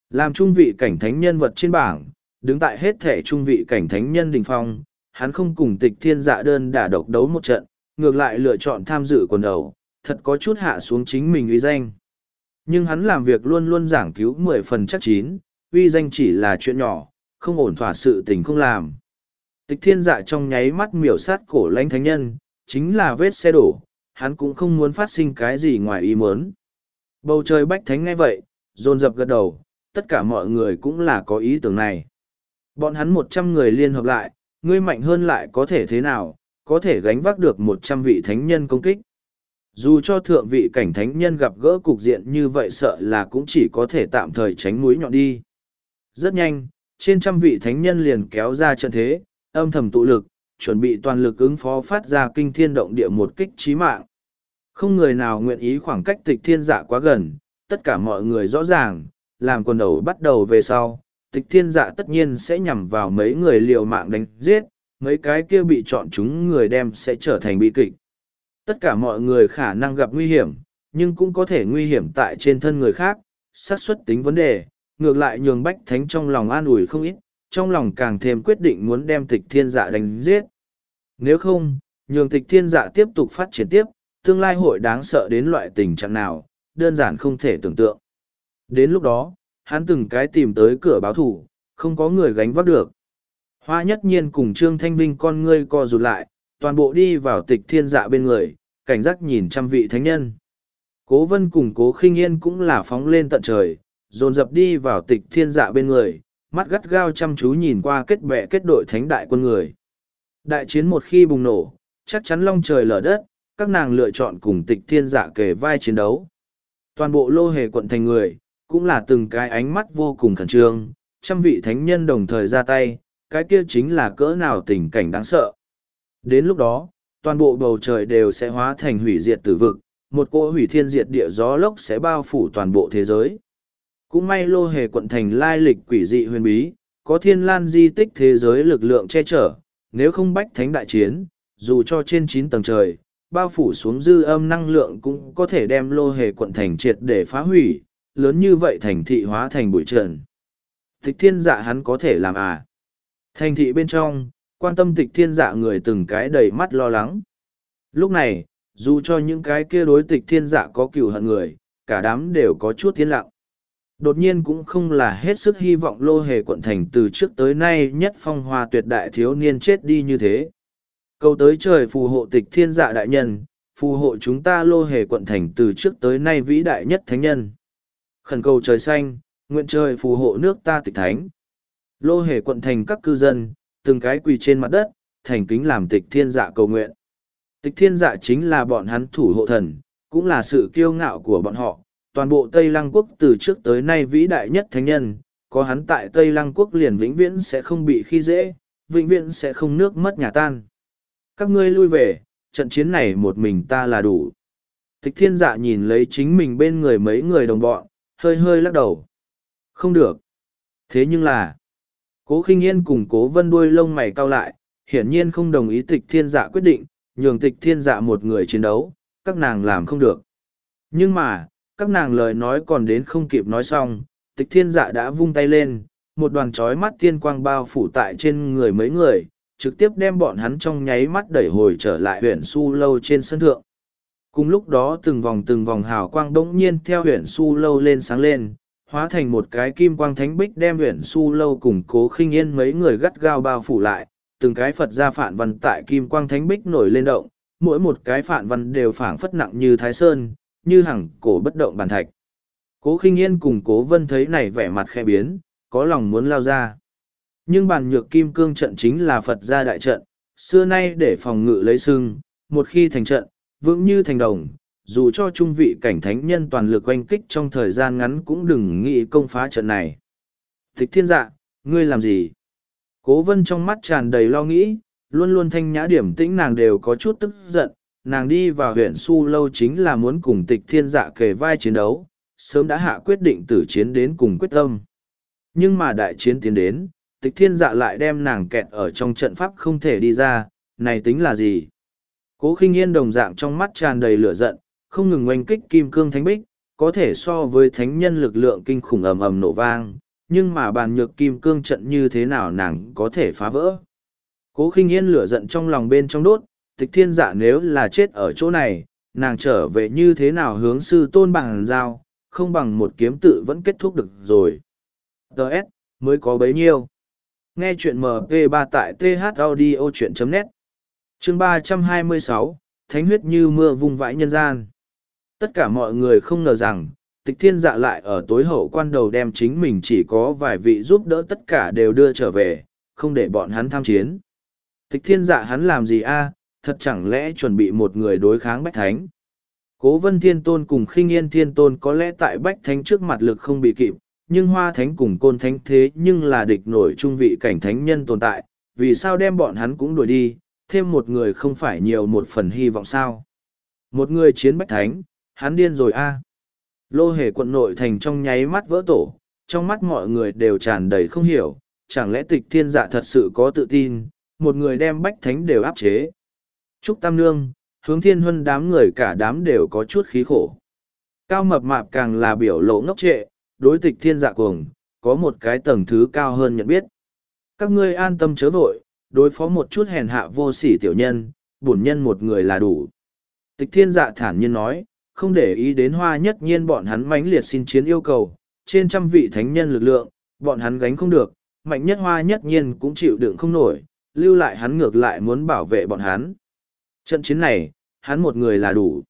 Làm trung vị cảnh thánh nhân vật trên bảng, đứng tại hết thể trung vị cảnh thánh nhân đình phong, hắn không cùng tịch thiên dạ đơn đả độc đấu một trận, ngược lại lựa chọn tham dự quần đầu, thật có chút hạ xuống chính mình uy danh. Nhưng hắn làm việc luôn luôn giảng cứu mười phần chắc chín, uy danh chỉ là chuyện nhỏ, không ổn thỏa sự tình không làm. Tịch thiên dạ trong nháy mắt miểu sát cổ lãnh thánh nhân, chính là vết xe đổ, hắn cũng không muốn phát sinh cái gì ngoài ý muốn. Bầu trời bách thánh ngay vậy, dồn dập gật đầu, tất cả mọi người cũng là có ý tưởng này. Bọn hắn một trăm người liên hợp lại, ngươi mạnh hơn lại có thể thế nào, có thể gánh vác được một trăm vị thánh nhân công kích. Dù cho thượng vị cảnh thánh nhân gặp gỡ cục diện như vậy sợ là cũng chỉ có thể tạm thời tránh mũi nhọn đi. Rất nhanh, trên trăm vị thánh nhân liền kéo ra trận thế, âm thầm tụ lực, chuẩn bị toàn lực ứng phó phát ra kinh thiên động địa một kích trí mạng. Không người nào nguyện ý khoảng cách tịch thiên dạ quá gần, tất cả mọi người rõ ràng, làm quần đầu bắt đầu về sau, tịch thiên dạ tất nhiên sẽ nhằm vào mấy người liều mạng đánh giết, mấy cái kia bị chọn chúng người đem sẽ trở thành bi kịch. Tất cả mọi người khả năng gặp nguy hiểm, nhưng cũng có thể nguy hiểm tại trên thân người khác, xác suất tính vấn đề, ngược lại nhường bách thánh trong lòng an ủi không ít, trong lòng càng thêm quyết định muốn đem tịch thiên dạ đánh giết. Nếu không, nhường tịch thiên dạ tiếp tục phát triển tiếp, tương lai hội đáng sợ đến loại tình trạng nào, đơn giản không thể tưởng tượng. Đến lúc đó, hắn từng cái tìm tới cửa báo thủ, không có người gánh vác được. Hoa nhất nhiên cùng Trương Thanh Vinh con ngươi co rụt lại, toàn bộ đi vào tịch thiên dạ bên người, cảnh giác nhìn trăm vị thánh nhân. Cố vân cùng cố khinh yên cũng là phóng lên tận trời, dồn dập đi vào tịch thiên dạ bên người, mắt gắt gao chăm chú nhìn qua kết bè kết đội thánh đại quân người. Đại chiến một khi bùng nổ, chắc chắn long trời lở đất, các nàng lựa chọn cùng tịch thiên dạ kề vai chiến đấu. Toàn bộ lô hề quận thành người, cũng là từng cái ánh mắt vô cùng khẩn trương, trăm vị thánh nhân đồng thời ra tay, cái kia chính là cỡ nào tình cảnh đáng sợ. Đến lúc đó, toàn bộ bầu trời đều sẽ hóa thành hủy diệt tử vực, một cỗ hủy thiên diệt địa gió lốc sẽ bao phủ toàn bộ thế giới. Cũng may lô hề quận thành lai lịch quỷ dị huyền bí, có thiên lan di tích thế giới lực lượng che chở, nếu không bách thánh đại chiến, dù cho trên chín tầng trời, bao phủ xuống dư âm năng lượng cũng có thể đem lô hề quận thành triệt để phá hủy, lớn như vậy thành thị hóa thành bụi trần. Tịch thiên dạ hắn có thể làm à? Thành thị bên trong, quan tâm tịch thiên dạ người từng cái đầy mắt lo lắng. Lúc này, dù cho những cái kia đối tịch thiên dạ có cựu hận người, cả đám đều có chút thiên lặng. Đột nhiên cũng không là hết sức hy vọng lô hề quận thành từ trước tới nay nhất phong hoa tuyệt đại thiếu niên chết đi như thế. Cầu tới trời phù hộ tịch thiên dạ đại nhân, phù hộ chúng ta lô hề quận thành từ trước tới nay vĩ đại nhất thánh nhân. Khẩn cầu trời xanh, nguyện trời phù hộ nước ta tịch thánh. Lô hề quận thành các cư dân, từng cái quỳ trên mặt đất, thành kính làm tịch thiên dạ cầu nguyện. Tịch thiên dạ chính là bọn hắn thủ hộ thần, cũng là sự kiêu ngạo của bọn họ. Toàn bộ Tây Lăng Quốc từ trước tới nay vĩ đại nhất thánh nhân, có hắn tại Tây Lăng Quốc liền vĩnh viễn sẽ không bị khi dễ, vĩnh viễn sẽ không nước mất nhà tan. Các ngươi lui về, trận chiến này một mình ta là đủ. Tịch thiên dạ nhìn lấy chính mình bên người mấy người đồng bọn, hơi hơi lắc đầu. Không được. Thế nhưng là, cố khinh yên cùng cố vân đuôi lông mày cao lại, hiển nhiên không đồng ý tịch thiên dạ quyết định, nhường tịch thiên dạ một người chiến đấu, các nàng làm không được. Nhưng mà, các nàng lời nói còn đến không kịp nói xong, tịch thiên dạ đã vung tay lên, một đoàn trói mắt tiên quang bao phủ tại trên người mấy người, trực tiếp đem bọn hắn trong nháy mắt đẩy hồi trở lại huyện su lâu trên sân thượng. Cùng lúc đó từng vòng từng vòng hào quang bỗng nhiên theo huyện su lâu lên sáng lên, hóa thành một cái kim quang thánh bích đem huyện su lâu cùng cố khinh yên mấy người gắt gao bao phủ lại, từng cái Phật gia phản văn tại kim quang thánh bích nổi lên động, mỗi một cái phản văn đều phảng phất nặng như thái sơn, như hằng cổ bất động bàn thạch. Cố khinh yên cùng cố vân thấy này vẻ mặt khe biến, có lòng muốn lao ra. Nhưng bàn nhược kim cương trận chính là Phật gia đại trận, xưa nay để phòng ngự lấy sưng, một khi thành trận, vững như thành đồng, dù cho trung vị cảnh thánh nhân toàn lực oanh kích trong thời gian ngắn cũng đừng nghĩ công phá trận này. Thích thiên dạ, ngươi làm gì? Cố vân trong mắt tràn đầy lo nghĩ, luôn luôn thanh nhã điểm tĩnh nàng đều có chút tức giận, nàng đi vào huyện su lâu chính là muốn cùng tịch thiên dạ kề vai chiến đấu, sớm đã hạ quyết định tử chiến đến cùng quyết tâm. Nhưng mà đại chiến tiến đến, tịch thiên dạ lại đem nàng kẹt ở trong trận pháp không thể đi ra, này tính là gì? Cố khinh yên đồng dạng trong mắt tràn đầy lửa giận, không ngừng oanh kích kim cương thánh bích, có thể so với thánh nhân lực lượng kinh khủng ầm ầm nổ vang, nhưng mà bàn nhược kim cương trận như thế nào nàng có thể phá vỡ. Cố khinh yên lửa giận trong lòng bên trong đốt, tịch thiên dạ nếu là chết ở chỗ này, nàng trở về như thế nào hướng sư tôn bằng giao, không bằng một kiếm tự vẫn kết thúc được rồi. ts mới có bấy nhiêu nghe chuyện mp 3 tại thaudio.net chương ba trăm hai mươi sáu thánh huyết như mưa vung vãi nhân gian tất cả mọi người không ngờ rằng, tịch thiên dạ lại ở tối hậu quan đầu đem chính mình chỉ có vài vị giúp đỡ tất cả đều đưa trở về, không để bọn hắn tham chiến. Tịch thiên dạ hắn làm gì a? Thật chẳng lẽ chuẩn bị một người đối kháng bách thánh? Cố vân thiên tôn cùng khinh yên thiên tôn có lẽ tại bách thánh trước mặt lực không bị kịp, nhưng hoa thánh cùng côn thánh thế nhưng là địch nổi trung vị cảnh thánh nhân tồn tại, vì sao đem bọn hắn cũng đuổi đi? Thêm một người không phải nhiều một phần hy vọng sao? Một người chiến bách thánh hắn điên rồi a. Lô hề quận nội thành trong nháy mắt vỡ tổ, trong mắt mọi người đều tràn đầy không hiểu, chẳng lẽ tịch thiên dạ thật sự có tự tin, một người đem bách thánh đều áp chế. Trúc tam nương, hướng thiên huân đám người cả đám đều có chút khí khổ. Cao mập mạp càng là biểu lộ ngốc trệ, đối tịch thiên dạ cuồng, có một cái tầng thứ cao hơn nhận biết. Các ngươi an tâm chớ vội, đối phó một chút hèn hạ vô sỉ tiểu nhân, bổn nhân một người là đủ. Tịch thiên dạ thản nhiên nói không để ý đến hoa nhất nhiên bọn hắn mãnh liệt xin chiến yêu cầu. Trên trăm vị thánh nhân lực lượng, bọn hắn gánh không được, mạnh nhất hoa nhất nhiên cũng chịu đựng không nổi, lưu lại hắn ngược lại muốn bảo vệ bọn hắn. Trận chiến này, hắn một người là đủ.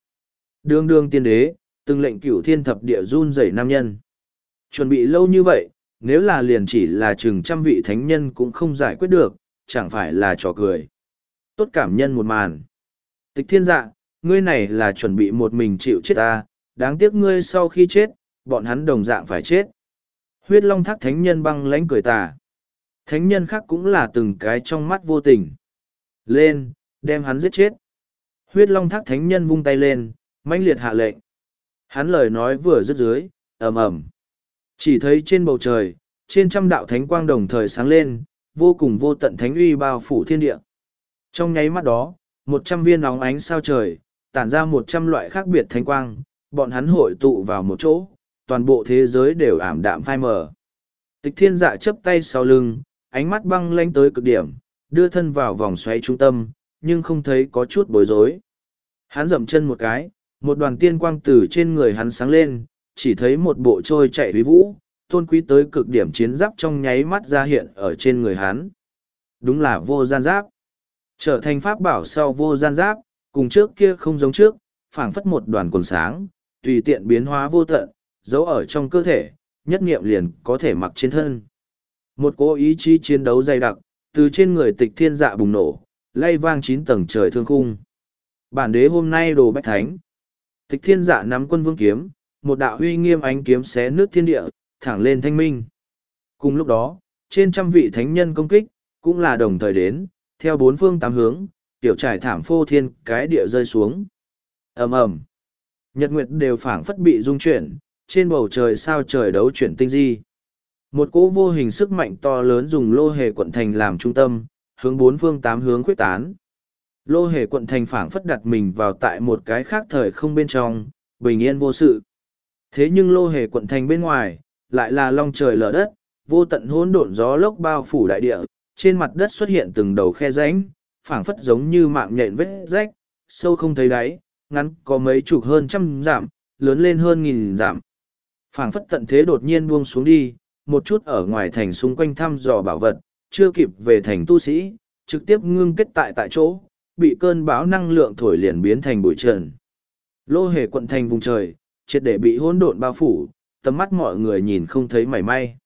Đương đương tiên đế, từng lệnh cửu thiên thập địa run rẩy nam nhân. Chuẩn bị lâu như vậy, nếu là liền chỉ là chừng trăm vị thánh nhân cũng không giải quyết được, chẳng phải là trò cười. Tốt cảm nhân một màn. Tịch thiên dạ ngươi này là chuẩn bị một mình chịu chết ta, đáng tiếc ngươi sau khi chết, bọn hắn đồng dạng phải chết. Huyết long thác thánh nhân băng lãnh cười tà. Thánh nhân khác cũng là từng cái trong mắt vô tình. Lên, đem hắn giết chết. Huyết long thác thánh nhân vung tay lên, mãnh liệt hạ lệnh. Hắn lời nói vừa dứt dưới, ầm ầm. Chỉ thấy trên bầu trời, trên trăm đạo thánh quang đồng thời sáng lên, vô cùng vô tận thánh uy bao phủ thiên địa. Trong nháy mắt đó, một trăm viên nóng ánh sao trời tản ra một trăm loại khác biệt thanh quang, bọn hắn hội tụ vào một chỗ, toàn bộ thế giới đều ảm đạm phai mờ. Tịch thiên dạ chấp tay sau lưng, ánh mắt băng lanh tới cực điểm, đưa thân vào vòng xoáy trung tâm, nhưng không thấy có chút bối rối. Hắn dậm chân một cái, một đoàn tiên quang từ trên người hắn sáng lên, chỉ thấy một bộ trôi chạy huy vũ, tôn quý tới cực điểm chiến giáp trong nháy mắt ra hiện ở trên người hắn. Đúng là vô gian giáp. Trở thành pháp bảo sau vô gian giáp cùng trước kia không giống trước, phảng phất một đoàn quần sáng, tùy tiện biến hóa vô tận, giấu ở trong cơ thể, nhất nghiệm liền có thể mặc trên thân. Một cố ý chí chiến đấu dày đặc, từ trên người tịch thiên dạ bùng nổ, lay vang chín tầng trời thương khung. Bản đế hôm nay đồ bách thánh. Tịch thiên dạ nắm quân vương kiếm, một đạo huy nghiêm ánh kiếm xé nước thiên địa, thẳng lên thanh minh. Cùng lúc đó, trên trăm vị thánh nhân công kích, cũng là đồng thời đến, theo bốn phương tám hướng tiểu trải thảm phô thiên cái địa rơi xuống. Ầm ầm. Nhật nguyệt đều phảng phất bị rung chuyển, trên bầu trời sao trời đấu chuyển tinh di. Một cỗ vô hình sức mạnh to lớn dùng lô hề quận thành làm trung tâm, hướng bốn phương tám hướng khuyết tán. Lô hề quận thành phảng phất đặt mình vào tại một cái khác thời không bên trong, bình yên vô sự. Thế nhưng lô hề quận thành bên ngoài, lại là long trời lở đất, vô tận hỗn độn gió lốc bao phủ đại địa, trên mặt đất xuất hiện từng đầu khe rãnh phảng phất giống như mạng nhện vết rách, sâu không thấy đáy, ngắn có mấy chục hơn trăm giảm lớn lên hơn nghìn giảm phảng phất tận thế đột nhiên buông xuống đi, một chút ở ngoài thành xung quanh thăm dò bảo vật, chưa kịp về thành tu sĩ, trực tiếp ngưng kết tại tại chỗ, bị cơn bão năng lượng thổi liền biến thành bụi trần. Lô hề quận thành vùng trời, triệt để bị hỗn độn bao phủ, tầm mắt mọi người nhìn không thấy mảy may.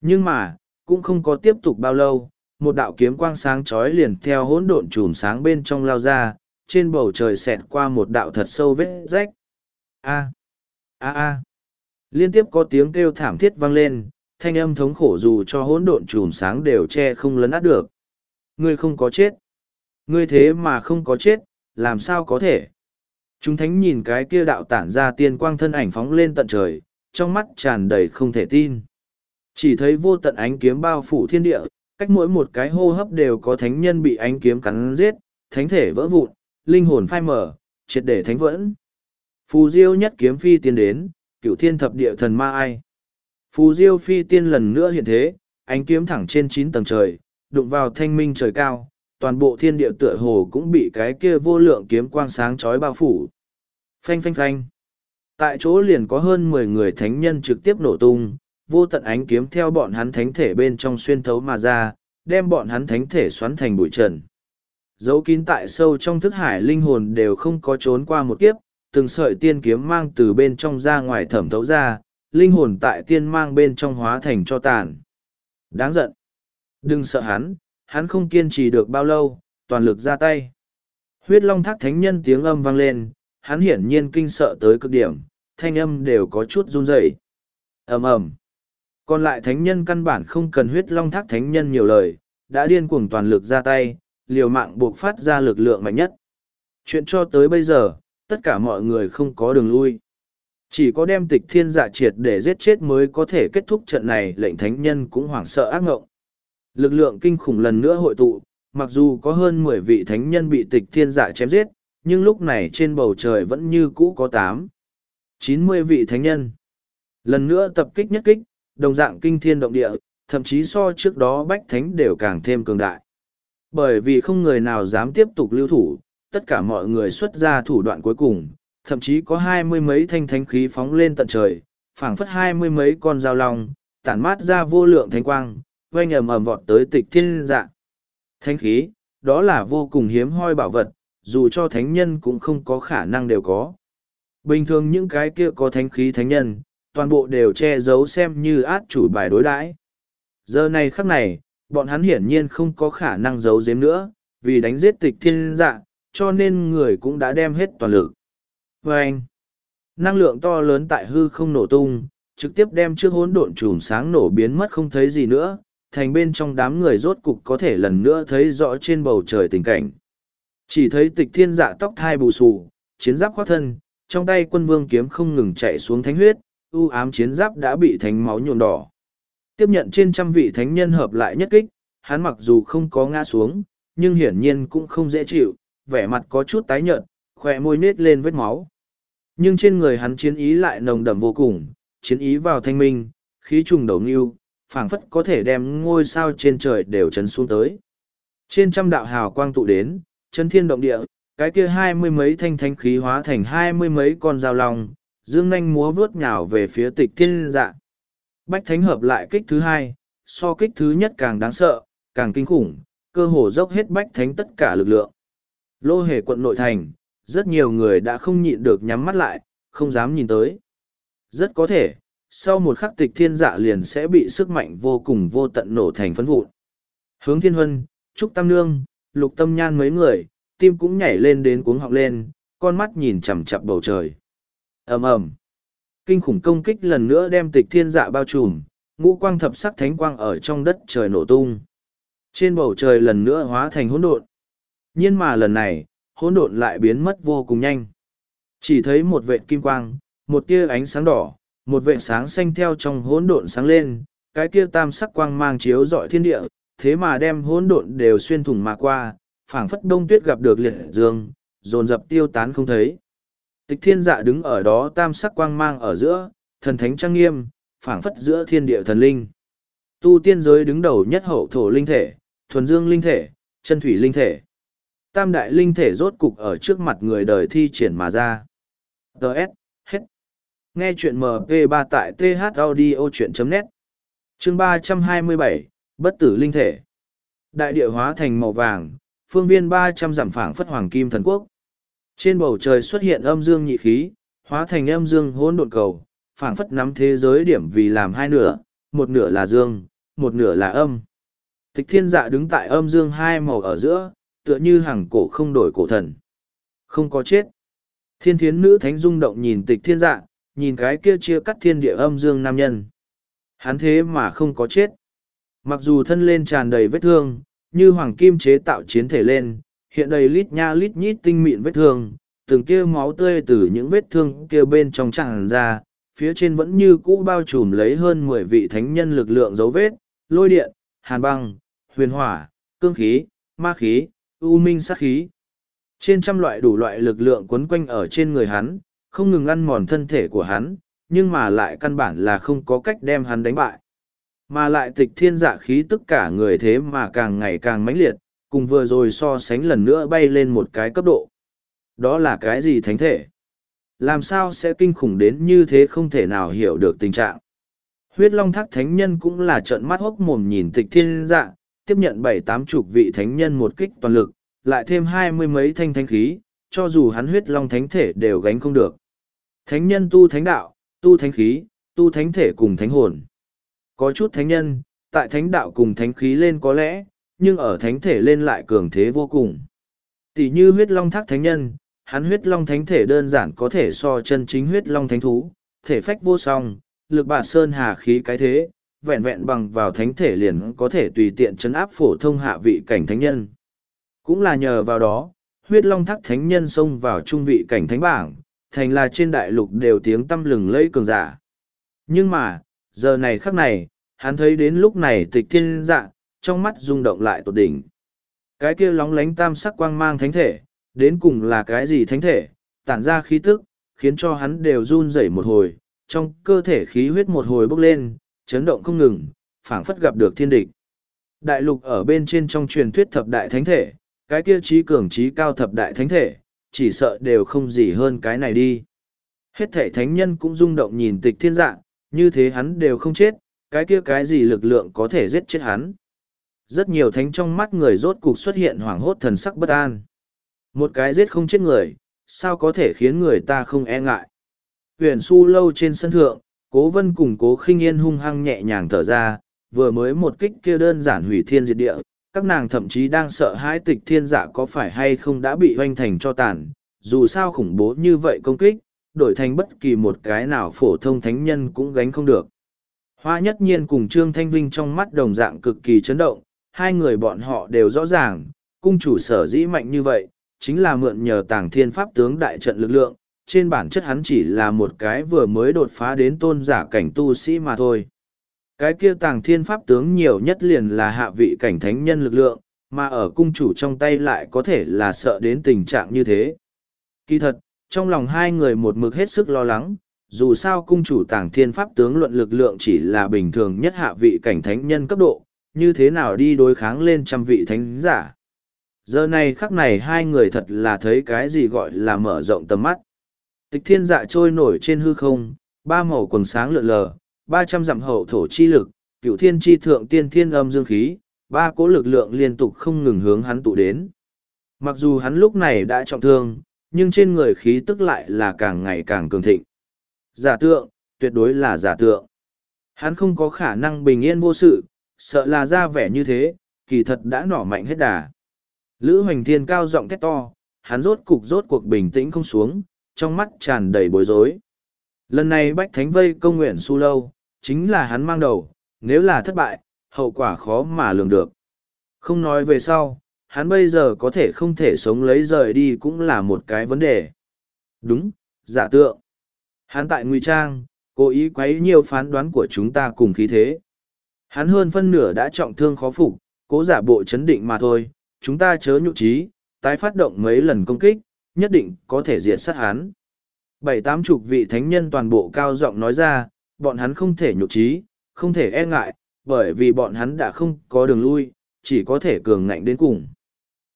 Nhưng mà, cũng không có tiếp tục bao lâu một đạo kiếm quang sáng chói liền theo hỗn độn chùm sáng bên trong lao ra, trên bầu trời xẹt qua một đạo thật sâu vết rách. A a a. Liên tiếp có tiếng kêu thảm thiết vang lên, thanh âm thống khổ dù cho hỗn độn chùm sáng đều che không lấn át được. Ngươi không có chết. Ngươi thế mà không có chết, làm sao có thể? Chúng thánh nhìn cái kia đạo tản ra tiên quang thân ảnh phóng lên tận trời, trong mắt tràn đầy không thể tin. Chỉ thấy vô tận ánh kiếm bao phủ thiên địa cách mỗi một cái hô hấp đều có thánh nhân bị ánh kiếm cắn giết thánh thể vỡ vụn linh hồn phai mở triệt để thánh vẫn phù diêu nhất kiếm phi tiên đến cựu thiên thập địa thần ma ai phù diêu phi tiên lần nữa hiện thế ánh kiếm thẳng trên chín tầng trời đụng vào thanh minh trời cao toàn bộ thiên địa tựa hồ cũng bị cái kia vô lượng kiếm quang sáng chói bao phủ. Phanh phanh phanh. Tại chỗ liền có hơn mười người thánh nhân trực tiếp nổ tung, vô tận ánh kiếm theo bọn hắn thánh thể bên trong xuyên thấu mà ra, đem bọn hắn thánh thể xoắn thành bụi trần. Dấu kín tại sâu trong thức hải linh hồn đều không có trốn qua một kiếp, từng sợi tiên kiếm mang từ bên trong ra ngoài thẩm thấu ra, linh hồn tại tiên mang bên trong hóa thành cho tàn. Đáng giận. Đừng sợ hắn, hắn không kiên trì được bao lâu, toàn lực ra tay. Huyết long thác thánh nhân tiếng âm vang lên, hắn hiển nhiên kinh sợ tới cực điểm, thanh âm đều có chút run rẩy. ầm ầm. Còn lại thánh nhân căn bản không cần huyết long thác thánh nhân nhiều lời, đã điên cuồng toàn lực ra tay, liều mạng buộc phát ra lực lượng mạnh nhất. Chuyện cho tới bây giờ, tất cả mọi người không có đường lui. Chỉ có đem tịch thiên dạ triệt để giết chết mới có thể kết thúc trận này lệnh thánh nhân cũng hoảng sợ ác ngộng. Lực lượng kinh khủng lần nữa hội tụ, mặc dù có hơn mười vị thánh nhân bị tịch thiên dạ chém giết, nhưng lúc này trên bầu trời vẫn như cũ có tám, chín mươi vị thánh nhân. Lần nữa tập kích nhất kích, đồng dạng kinh thiên động địa, thậm chí so trước đó bách thánh đều càng thêm cường đại. Bởi vì không người nào dám tiếp tục lưu thủ, tất cả mọi người xuất ra thủ đoạn cuối cùng, thậm chí có hai mươi mấy thanh thánh khí phóng lên tận trời, phảng phất hai mươi mấy con dao long, tản mát ra vô lượng thánh quang, oanh ầm ầm vọt tới tịch thiên dạ. Thánh khí, đó là vô cùng hiếm hoi bảo vật, dù cho thánh nhân cũng không có khả năng đều có. Bình thường những cái kia có thánh khí thánh nhân, toàn bộ đều che giấu xem như át chủ bài đối đãi. Giờ này khắc này, bọn hắn hiển nhiên không có khả năng giấu giếm nữa, vì đánh giết tịch thiên dạ, cho nên người cũng đã đem hết toàn lực. vê anh, năng lượng to lớn tại hư không nổ tung, trực tiếp đem trước hỗn độn chùm sáng nổ biến mất không thấy gì nữa, thành bên trong đám người rốt cục có thể lần nữa thấy rõ trên bầu trời tình cảnh. Chỉ thấy tịch thiên dạ tóc thai bù xù, chiến giáp khoác thân, trong tay quân vương kiếm không ngừng chạy xuống thánh huyết, u ám chiến giáp đã bị thánh máu nhuộm đỏ. Tiếp nhận trên trăm vị thánh nhân hợp lại nhất kích, hắn mặc dù không có ngã xuống, nhưng hiển nhiên cũng không dễ chịu, vẻ mặt có chút tái nhợt, khỏe môi nết lên vết máu. Nhưng trên người hắn chiến ý lại nồng đậm vô cùng, chiến ý vào thanh minh, khí trùng đầu nghiêu, phảng phất có thể đem ngôi sao trên trời đều chấn xuống tới. Trên trăm đạo hào quang tụ đến, chân thiên động địa, cái kia hai mươi mấy thanh thanh khí hóa thành hai mươi mấy con dao long, dương nanh múa vớt nhào về phía tịch thiên dạ. Bách thánh hợp lại kích thứ hai, so kích thứ nhất càng đáng sợ, càng kinh khủng, cơ hồ dốc hết bách thánh tất cả lực lượng. Lô hề quận nội thành, rất nhiều người đã không nhịn được nhắm mắt lại, không dám nhìn tới. Rất có thể, sau một khắc tịch thiên dạ liền sẽ bị sức mạnh vô cùng vô tận nổ thành phấn vụn. Hướng thiên huân, trúc tam nương, lục tâm nhan mấy người, tim cũng nhảy lên đến cuống họng lên, con mắt nhìn chằm chặp bầu trời ầm ầm Kinh khủng công kích lần nữa đem tịch thiên dạ bao trùm, ngũ quang thập sắc thánh quang ở trong đất trời nổ tung. Trên bầu trời lần nữa hóa thành hỗn độn. Nhưng mà lần này, hỗn độn lại biến mất vô cùng nhanh. Chỉ thấy một vệt kim quang, một tia ánh sáng đỏ, một vệt sáng xanh theo trong hỗn độn sáng lên, cái kia tam sắc quang mang chiếu dọi thiên địa, thế mà đem hỗn độn đều xuyên thủng mà qua, phảng phất đông tuyết gặp được liệt dương, dồn dập tiêu tán không thấy. Tịch thiên dạ đứng ở đó tam sắc quang mang ở giữa, thần thánh trang nghiêm, phảng phất giữa thiên địa thần linh. Tu tiên giới đứng đầu nhất hậu thổ linh thể, thuần dương linh thể, chân thủy linh thể. Tam đại linh thể rốt cục ở trước mặt người đời thi triển mà ra. Đợt, hết. Nghe chuyện MP3 tại thaudio.net. Chương ba trăm hai mươi bảy Bất tử linh thể. Đại địa hóa thành màu vàng, phương viên ba trăm phảng phất hoàng kim thần quốc. Trên bầu trời xuất hiện âm dương nhị khí, hóa thành âm dương hỗn độn cầu, phảng phất nắm thế giới điểm vì làm hai nửa, một nửa là dương, một nửa là âm. Tịch thiên dạ đứng tại âm dương hai màu ở giữa, tựa như hàng cổ không đổi cổ thần. Không có chết. Thiên thiến nữ thánh rung động nhìn tịch thiên dạ, nhìn cái kia chia cắt thiên địa âm dương nam nhân. Hắn thế mà không có chết. Mặc dù thân lên tràn đầy vết thương, như hoàng kim chế tạo chiến thể lên, hiện đầy lít nha lít nhít tinh mịn vết thương, từng kia máu tươi từ những vết thương kia bên trong tràn ra, phía trên vẫn như cũ bao trùm lấy hơn mười vị thánh nhân lực lượng dấu vết, lôi điện, hàn băng, huyền hỏa, cương khí, ma khí, u minh sát khí. Trên trăm loại đủ loại lực lượng quấn quanh ở trên người hắn, không ngừng ăn mòn thân thể của hắn, nhưng mà lại căn bản là không có cách đem hắn đánh bại. Mà lại tịch thiên dạ khí tất cả người thế mà càng ngày càng mãnh liệt, cùng vừa rồi so sánh lần nữa bay lên một cái cấp độ. Đó là cái gì thánh thể? Làm sao sẽ kinh khủng đến như thế không thể nào hiểu được tình trạng? huyết long thác thánh nhân cũng là trợn mắt hốc mồm nhìn tịch thiên dạ, tiếp nhận bảy tám chục vị thánh nhân một kích toàn lực, lại thêm hai mươi mấy thanh thanh khí, cho dù hắn huyết long thánh thể đều gánh không được. Thánh nhân tu thánh đạo, tu thánh khí, tu thánh thể cùng thánh hồn. Có chút thánh nhân, tại thánh đạo cùng thánh khí lên có lẽ, nhưng ở thánh thể lên lại cường thế vô cùng. Tỷ như huyết long thác thánh nhân, hắn huyết long thánh thể đơn giản có thể so chân chính huyết long thánh thú, thể phách vô song, lực bạt sơn hà khí cái thế, vẹn vẹn bằng vào thánh thể liền có thể tùy tiện chấn áp phổ thông hạ vị cảnh thánh nhân. Cũng là nhờ vào đó, huyết long thác thánh nhân xông vào trung vị cảnh thánh bảng, thành là trên đại lục đều tiếng tâm lừng lẫy cường giả. Nhưng mà, giờ này khắc này, hắn thấy đến lúc này tịch thiên dạ, trong mắt rung động lại tột đỉnh. Cái kia lóng lánh tam sắc quang mang thánh thể, đến cùng là cái gì thánh thể, tản ra khí tức, khiến cho hắn đều run rẩy một hồi, trong cơ thể khí huyết một hồi bốc lên, chấn động không ngừng, phảng phất gặp được thiên địch. Đại lục ở bên trên trong truyền thuyết thập đại thánh thể, cái kia trí cường trí cao thập đại thánh thể, chỉ sợ đều không gì hơn cái này đi. Hết thể thánh nhân cũng rung động nhìn tịch thiên dạng, như thế hắn đều không chết, cái kia cái gì lực lượng có thể giết chết hắn. Rất nhiều thánh trong mắt người rốt cục xuất hiện hoảng hốt thần sắc bất an. Một cái giết không chết người, sao có thể khiến người ta không e ngại. Huyền su lâu trên sân thượng, cố vân cùng cố khinh yên hung hăng nhẹ nhàng thở ra, vừa mới một kích kia đơn giản hủy thiên diệt địa, các nàng thậm chí đang sợ hãi tịch thiên dạ có phải hay không đã bị hoanh thành cho tàn, dù sao khủng bố như vậy công kích, đổi thành bất kỳ một cái nào phổ thông thánh nhân cũng gánh không được. Hoa nhất nhiên cùng Trương Thanh Vinh trong mắt đồng dạng cực kỳ chấn động, hai người bọn họ đều rõ ràng, cung chủ sở dĩ mạnh như vậy, chính là mượn nhờ tàng thiên pháp tướng đại trận lực lượng, trên bản chất hắn chỉ là một cái vừa mới đột phá đến tôn giả cảnh tu sĩ mà thôi. Cái kia tàng thiên pháp tướng nhiều nhất liền là hạ vị cảnh thánh nhân lực lượng, mà ở cung chủ trong tay lại có thể là sợ đến tình trạng như thế. Kỳ thật, trong lòng hai người một mực hết sức lo lắng, dù sao cung chủ tàng thiên pháp tướng luận lực lượng chỉ là bình thường nhất hạ vị cảnh thánh nhân cấp độ, như thế nào đi đối kháng lên trăm vị thánh giả. Giờ này khắc này hai người thật là thấy cái gì gọi là mở rộng tầm mắt. Tịch thiên dạ trôi nổi trên hư không, ba màu quần sáng lượn lờ, ba trăm dặm hậu thổ chi lực, cựu thiên chi thượng tiên thiên âm dương khí, ba cỗ lực lượng liên tục không ngừng hướng hắn tụ đến. Mặc dù hắn lúc này đã trọng thương, nhưng trên người khí tức lại là càng ngày càng cường thịnh. Giả tượng, tuyệt đối là giả tượng. Hắn không có khả năng bình yên vô sự, sợ là ra vẻ như thế, kỳ thật đã nỏ mạnh hết đà. Lữ Hoành Thiên cao giọng thét to, hắn rốt cục rốt cuộc bình tĩnh không xuống, trong mắt tràn đầy bối rối. Lần này Bách Thánh vây công nguyện su lâu, chính là hắn mang đầu, nếu là thất bại, hậu quả khó mà lường được. Không nói về sau, hắn bây giờ có thể không thể sống lấy rời đi cũng là một cái vấn đề. Đúng, giả tượng. Hắn tại Ngụy Trang, cố ý quấy nhiều phán đoán của chúng ta cùng khí thế. Hắn hơn phân nửa đã trọng thương khó phục, cố giả bộ chấn định mà thôi, chúng ta chớ nhụ trí, tái phát động mấy lần công kích, nhất định có thể diệt sát hắn. Bảy tám chục vị thánh nhân toàn bộ cao giọng nói ra, bọn hắn không thể nhụ trí, không thể e ngại, bởi vì bọn hắn đã không có đường lui, chỉ có thể cường ngạnh đến cùng.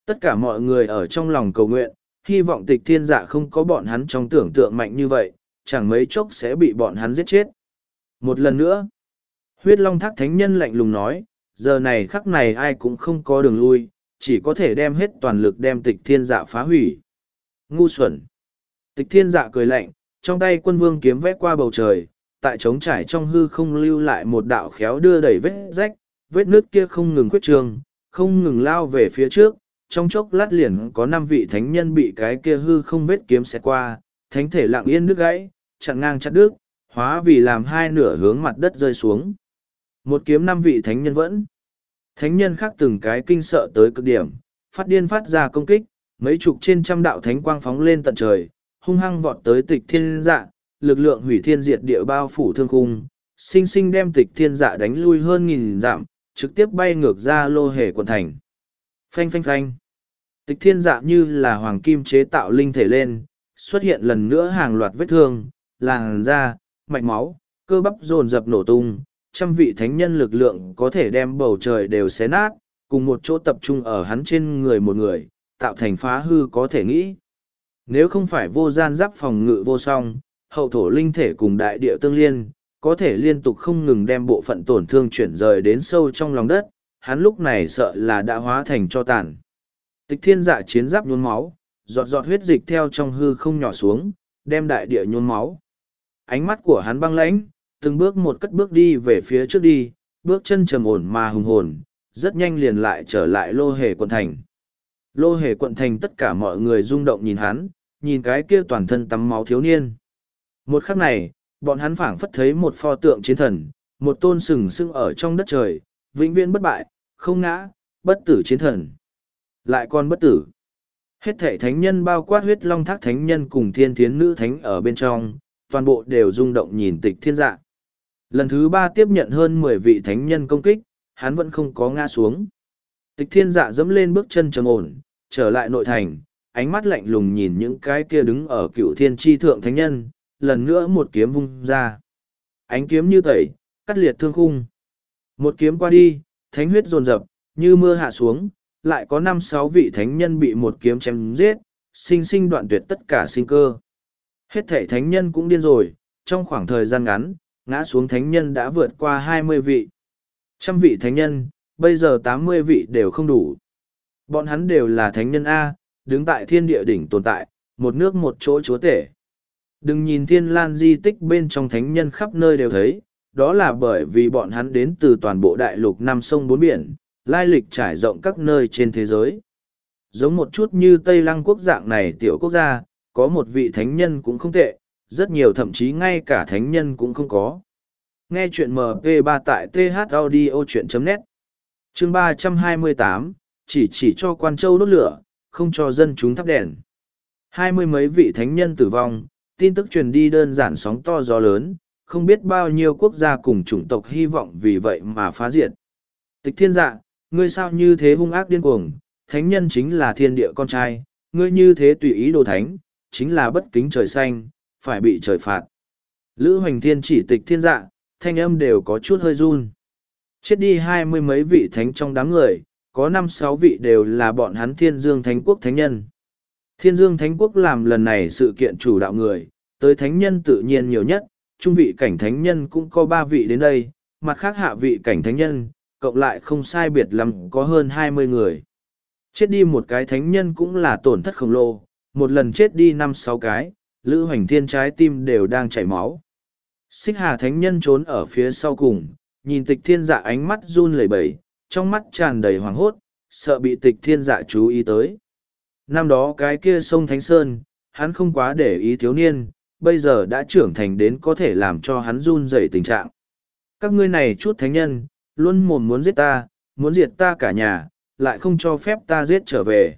Tất cả mọi người ở trong lòng cầu nguyện, hy vọng tịch thiên dạ không có bọn hắn trong tưởng tượng mạnh như vậy, chẳng mấy chốc sẽ bị bọn hắn giết chết. Một lần nữa, huyết long thác thánh nhân lạnh lùng nói, giờ này khắc này ai cũng không có đường lui, chỉ có thể đem hết toàn lực đem tịch thiên dạ phá hủy. Ngu xuẩn. Tịch thiên dạ cười lạnh, trong tay quân vương kiếm vét qua bầu trời, tại trống trải trong hư không lưu lại một đạo khéo đưa đẩy vết rách, vết nước kia không ngừng khuyết trường, không ngừng lao về phía trước, trong chốc lát liền có năm vị thánh nhân bị cái kia hư không vết kiếm xẹt qua, thánh thể lặng yên nước gãy, chặn ngang chặt đứt, hóa vì làm hai nửa hướng mặt đất rơi xuống. Một kiếm năm vị thánh nhân vẫn. Thánh nhân khác từng cái kinh sợ tới cực điểm, phát điên phát ra công kích, mấy chục trên trăm đạo thánh quang phóng lên tận trời, hung hăng vọt tới tịch thiên dạ, lực lượng hủy thiên diệt địa bao phủ thương khung, sinh sinh đem tịch thiên dạ đánh lui hơn nghìn dặm, trực tiếp bay ngược ra lô hề quần thành. Phanh phanh phanh. Tịch thiên dạ như là hoàng kim chế tạo linh thể lên, xuất hiện lần nữa hàng loạt vết thương, làn da, mạch máu, cơ bắp dồn dập nổ tung, trăm vị thánh nhân lực lượng có thể đem bầu trời đều xé nát, cùng một chỗ tập trung ở hắn trên người một người, tạo thành phá hư có thể nghĩ. Nếu không phải vô gian giáp phòng ngự vô song, hậu thổ linh thể cùng đại địa tương liên, có thể liên tục không ngừng đem bộ phận tổn thương chuyển rời đến sâu trong lòng đất, hắn lúc này sợ là đã hóa thành cho tàn. Tịch thiên dạ chiến giáp nhuôn máu, giọt giọt huyết dịch theo trong hư không nhỏ xuống, đem đại địa nhuôn máu. Ánh mắt của hắn băng lãnh, từng bước một cất bước đi về phía trước đi, bước chân trầm ổn mà hùng hồn, rất nhanh liền lại trở lại lô hề quận thành. Lô hề quận thành tất cả mọi người rung động nhìn hắn, nhìn cái kia toàn thân tắm máu thiếu niên. Một khắc này, bọn hắn phảng phất thấy một pho tượng chiến thần, một tôn sừng sững ở trong đất trời, vĩnh viễn bất bại, không ngã, bất tử chiến thần. Lại còn bất tử. Hết thể thánh nhân bao quát huyết long thác thánh nhân cùng thiên thiến nữ thánh ở bên trong, toàn bộ đều rung động nhìn tịch thiên dạ. Lần thứ ba tiếp nhận hơn mười vị thánh nhân công kích, hắn vẫn không có ngã xuống. Tịch thiên dạ dẫm lên bước chân trầm ổn, trở lại nội thành, ánh mắt lạnh lùng nhìn những cái kia đứng ở cựu thiên tri thượng thánh nhân, lần nữa một kiếm vung ra. Ánh kiếm như tẩy, cắt liệt thương khung. Một kiếm qua đi, thánh huyết dồn dập, như mưa hạ xuống, lại có năm sáu vị thánh nhân bị một kiếm chém giết, sinh sinh đoạn tuyệt tất cả sinh cơ. Hết thể thánh nhân cũng điên rồi, trong khoảng thời gian ngắn, ngã xuống thánh nhân đã vượt qua hai mươi vị. Trăm vị thánh nhân, bây giờ tám mươi vị đều không đủ. Bọn hắn đều là thánh nhân A, đứng tại thiên địa đỉnh tồn tại, một nước một chỗ chúa tể. Đừng nhìn thiên lan di tích bên trong thánh nhân khắp nơi đều thấy, đó là bởi vì bọn hắn đến từ toàn bộ đại lục năm sông bốn biển, lai lịch trải rộng các nơi trên thế giới. Giống một chút như Tây Lăng quốc dạng này tiểu quốc gia, có một vị thánh nhân cũng không tệ, rất nhiều thậm chí ngay cả thánh nhân cũng không có. Nghe chuyện MP3 tại thaudio.net Chương 328, chỉ chỉ cho quan châu đốt lửa, không cho dân chúng thắp đèn. Hai mươi mấy vị thánh nhân tử vong, tin tức truyền đi đơn giản sóng to gió lớn, không biết bao nhiêu quốc gia cùng chủng tộc hy vọng vì vậy mà phá diệt. Tịch thiên dạ, ngươi sao như thế hung ác điên cuồng, thánh nhân chính là thiên địa con trai, ngươi như thế tùy ý đồ thánh, chính là bất kính trời xanh, phải bị trời phạt. Lữ hoành thiên chỉ tịch thiên dạ, thanh âm đều có chút hơi run. Chết đi hai mươi mấy vị thánh trong đám người, có năm sáu vị đều là bọn hắn thiên dương thánh quốc thánh nhân. Thiên dương thánh quốc làm lần này sự kiện chủ đạo người, tới thánh nhân tự nhiên nhiều nhất, trung vị cảnh thánh nhân cũng có ba vị đến đây, mặt khác hạ vị cảnh thánh nhân, cộng lại không sai biệt lắm có hơn hai mươi người. Chết đi một cái thánh nhân cũng là tổn thất khổng lồ, một lần chết đi năm sáu cái, Lữ Hoành Thiên trái tim đều đang chảy máu. Xích Hà thánh nhân trốn ở phía sau cùng, nhìn tịch thiên dạ ánh mắt run lẩy bẩy, trong mắt tràn đầy hoảng hốt, sợ bị tịch thiên dạ chú ý tới. Năm đó cái kia sông Thánh Sơn, hắn không quá để ý thiếu niên, bây giờ đã trưởng thành đến có thể làm cho hắn run rẩy tình trạng. Các ngươi này chút thánh nhân, luôn mồm muốn giết ta, muốn diệt ta cả nhà, lại không cho phép ta giết trở về.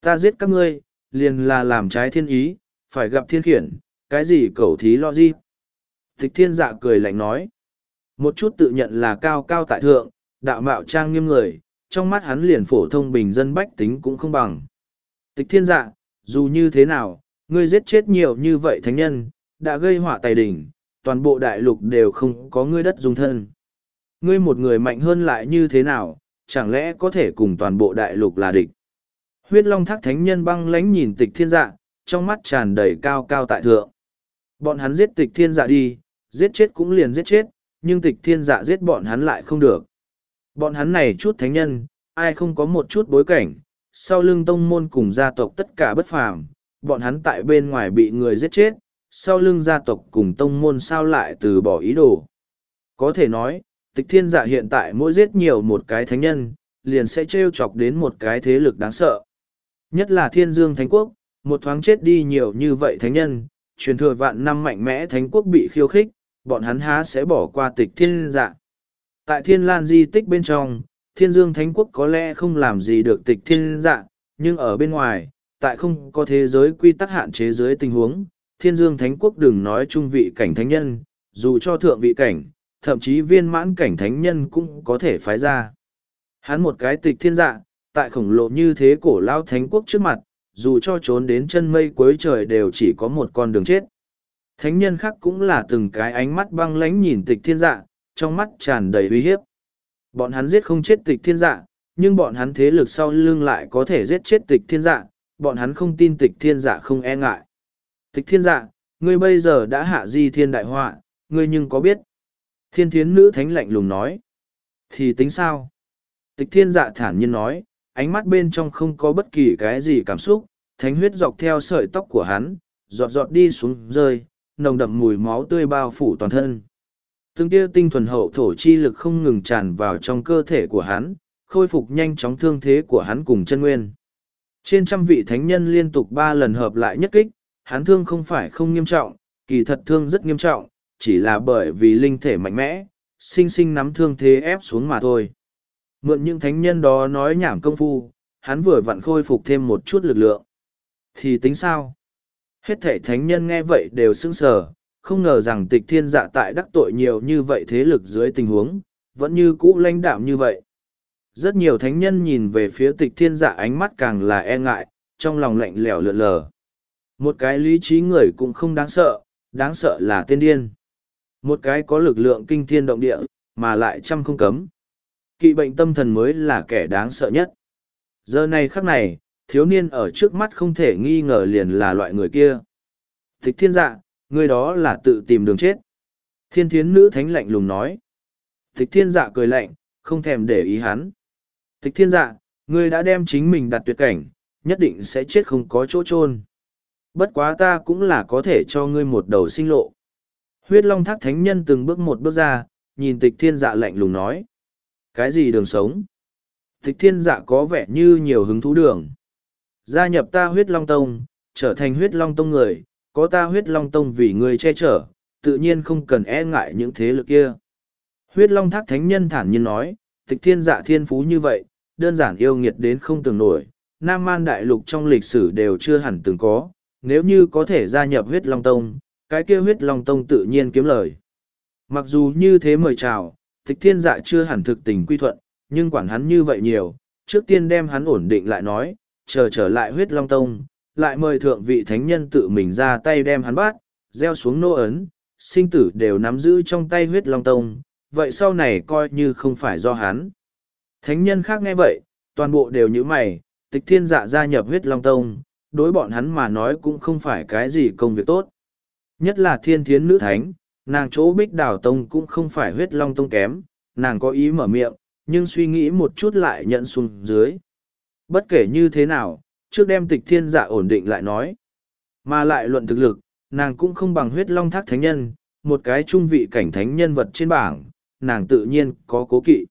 Ta giết các ngươi, liền là làm trái thiên ý, phải gặp thiên khiển, cái gì cầu thí lo gì. Tịch thiên dạ cười lạnh nói. Một chút tự nhận là cao cao tại thượng, đạo mạo trang nghiêm người, trong mắt hắn liền phổ thông bình dân bách tính cũng không bằng. Tịch thiên dạ, dù như thế nào, ngươi giết chết nhiều như vậy thánh nhân, đã gây họa tài đỉnh, toàn bộ đại lục đều không có ngươi đất dung thân. Ngươi một người mạnh hơn lại như thế nào, chẳng lẽ có thể cùng toàn bộ đại lục là địch. Huyết long thác thánh nhân băng lánh nhìn tịch thiên dạ, trong mắt tràn đầy cao cao tại thượng. Bọn hắn giết tịch thiên dạ đi, giết chết cũng liền giết chết, nhưng tịch thiên dạ giết bọn hắn lại không được. Bọn hắn này chút thánh nhân, ai không có một chút bối cảnh, sau lưng tông môn cùng gia tộc tất cả bất phàm, bọn hắn tại bên ngoài bị người giết chết, sau lưng gia tộc cùng tông môn sao lại từ bỏ ý đồ. Có thể nói, tịch thiên dạ hiện tại mỗi giết nhiều một cái thánh nhân, liền sẽ trêu chọc đến một cái thế lực đáng sợ. Nhất là thiên dương thánh quốc, một thoáng chết đi nhiều như vậy thánh nhân, truyền thừa vạn năm mạnh mẽ thánh quốc bị khiêu khích, bọn hắn há sẽ bỏ qua tịch thiên dạ. Tại thiên lan di tích bên trong, thiên dương thánh quốc có lẽ không làm gì được tịch thiên dạ, nhưng ở bên ngoài, tại không có thế giới quy tắc hạn chế dưới tình huống, thiên dương thánh quốc đừng nói trung vị cảnh thánh nhân, dù cho thượng vị cảnh, thậm chí viên mãn cảnh thánh nhân cũng có thể phái ra. Hắn một cái tịch thiên dạ, tại khổng lồ như thế cổ lao thánh quốc trước mặt, dù cho trốn đến chân mây cuối trời đều chỉ có một con đường chết. Thánh nhân khác cũng là từng cái ánh mắt băng lánh nhìn tịch thiên dạ, trong mắt tràn đầy uy hiếp. Bọn hắn giết không chết tịch thiên dạ, nhưng bọn hắn thế lực sau lưng lại có thể giết chết tịch thiên dạ, bọn hắn không tin tịch thiên dạ không e ngại. Tịch thiên dạ, ngươi bây giờ đã hạ di thiên đại họa, ngươi nhưng có biết? Thiên thiến nữ thánh lạnh lùng nói. Thì tính sao? Tịch thiên dạ thản nhiên nói, ánh mắt bên trong không có bất kỳ cái gì cảm xúc, thánh huyết dọc theo sợi tóc của hắn, giọt giọt đi xuống rơi, nồng đậm mùi máu tươi bao phủ toàn thân. Từng tia tinh thuần hậu thổ chi lực không ngừng tràn vào trong cơ thể của hắn, khôi phục nhanh chóng thương thế của hắn cùng chân nguyên. Trên trăm vị thánh nhân liên tục ba lần hợp lại nhất kích, hắn thương không phải không nghiêm trọng, kỳ thật thương rất nghiêm trọng, chỉ là bởi vì linh thể mạnh mẽ, sinh sinh nắm thương thế ép xuống mà thôi. Mượn những thánh nhân đó nói nhảm công phu, hắn vừa vặn khôi phục thêm một chút lực lượng. Thì tính sao? Hết thể thánh nhân nghe vậy đều sững sờ, không ngờ rằng tịch thiên dạ tại đắc tội nhiều như vậy thế lực dưới tình huống, vẫn như cũ lãnh đạm như vậy. Rất nhiều thánh nhân nhìn về phía tịch thiên dạ ánh mắt càng là e ngại, trong lòng lạnh lẽo lượn lờ. Một cái lý trí người cũng không đáng sợ, đáng sợ là tên điên. Một cái có lực lượng kinh thiên động địa, mà lại trăm không cấm. Kỵ bệnh tâm thần mới là kẻ đáng sợ nhất. Giờ này khắc này, thiếu niên ở trước mắt không thể nghi ngờ liền là loại người kia. Thích thiên dạ, người đó là tự tìm đường chết. Thiên thiến nữ thánh lạnh lùng nói. Thích thiên dạ cười lạnh, không thèm để ý hắn. Thích thiên dạ, ngươi đã đem chính mình đặt tuyệt cảnh, nhất định sẽ chết không có chỗ chôn. Bất quá ta cũng là có thể cho ngươi một đầu sinh lộ. Huyết Long Thác Thánh Nhân từng bước một bước ra, nhìn tịch thiên dạ lạnh lùng nói. Cái gì đường sống? Tịch thiên dạ có vẻ như nhiều hứng thú đường. Gia nhập ta huyết Long Tông, trở thành huyết Long Tông người, có ta huyết Long Tông vì người che chở, tự nhiên không cần e ngại những thế lực kia. Huyết Long Thác Thánh Nhân thản nhiên nói, tịch thiên dạ thiên phú như vậy, đơn giản yêu nghiệt đến không tưởng nổi, Nam Man Đại Lục trong lịch sử đều chưa hẳn từng có, nếu như có thể gia nhập huyết Long Tông, cái kia huyết Long Tông tự nhiên kiếm lời. Mặc dù như thế mời chào, tịch thiên dạ chưa hẳn thực tình quy thuận, nhưng quản hắn như vậy nhiều, trước tiên đem hắn ổn định lại nói, chờ trở lại huyết Long Tông, lại mời thượng vị thánh nhân tự mình ra tay đem hắn bắt, gieo xuống nô ấn, sinh tử đều nắm giữ trong tay huyết Long Tông, vậy sau này coi như không phải do hắn. Thánh nhân khác nghe vậy, toàn bộ đều như mày, tịch thiên dạ gia nhập huyết long tông, đối bọn hắn mà nói cũng không phải cái gì công việc tốt. Nhất là thiên thiến nữ thánh, nàng chỗ bích đào tông cũng không phải huyết long tông kém, nàng có ý mở miệng, nhưng suy nghĩ một chút lại nhận xuống dưới. Bất kể như thế nào, trước đem tịch thiên dạ ổn định lại nói. Mà lại luận thực lực, nàng cũng không bằng huyết long thác thánh nhân, một cái trung vị cảnh thánh nhân vật trên bảng, nàng tự nhiên có cố kỵ.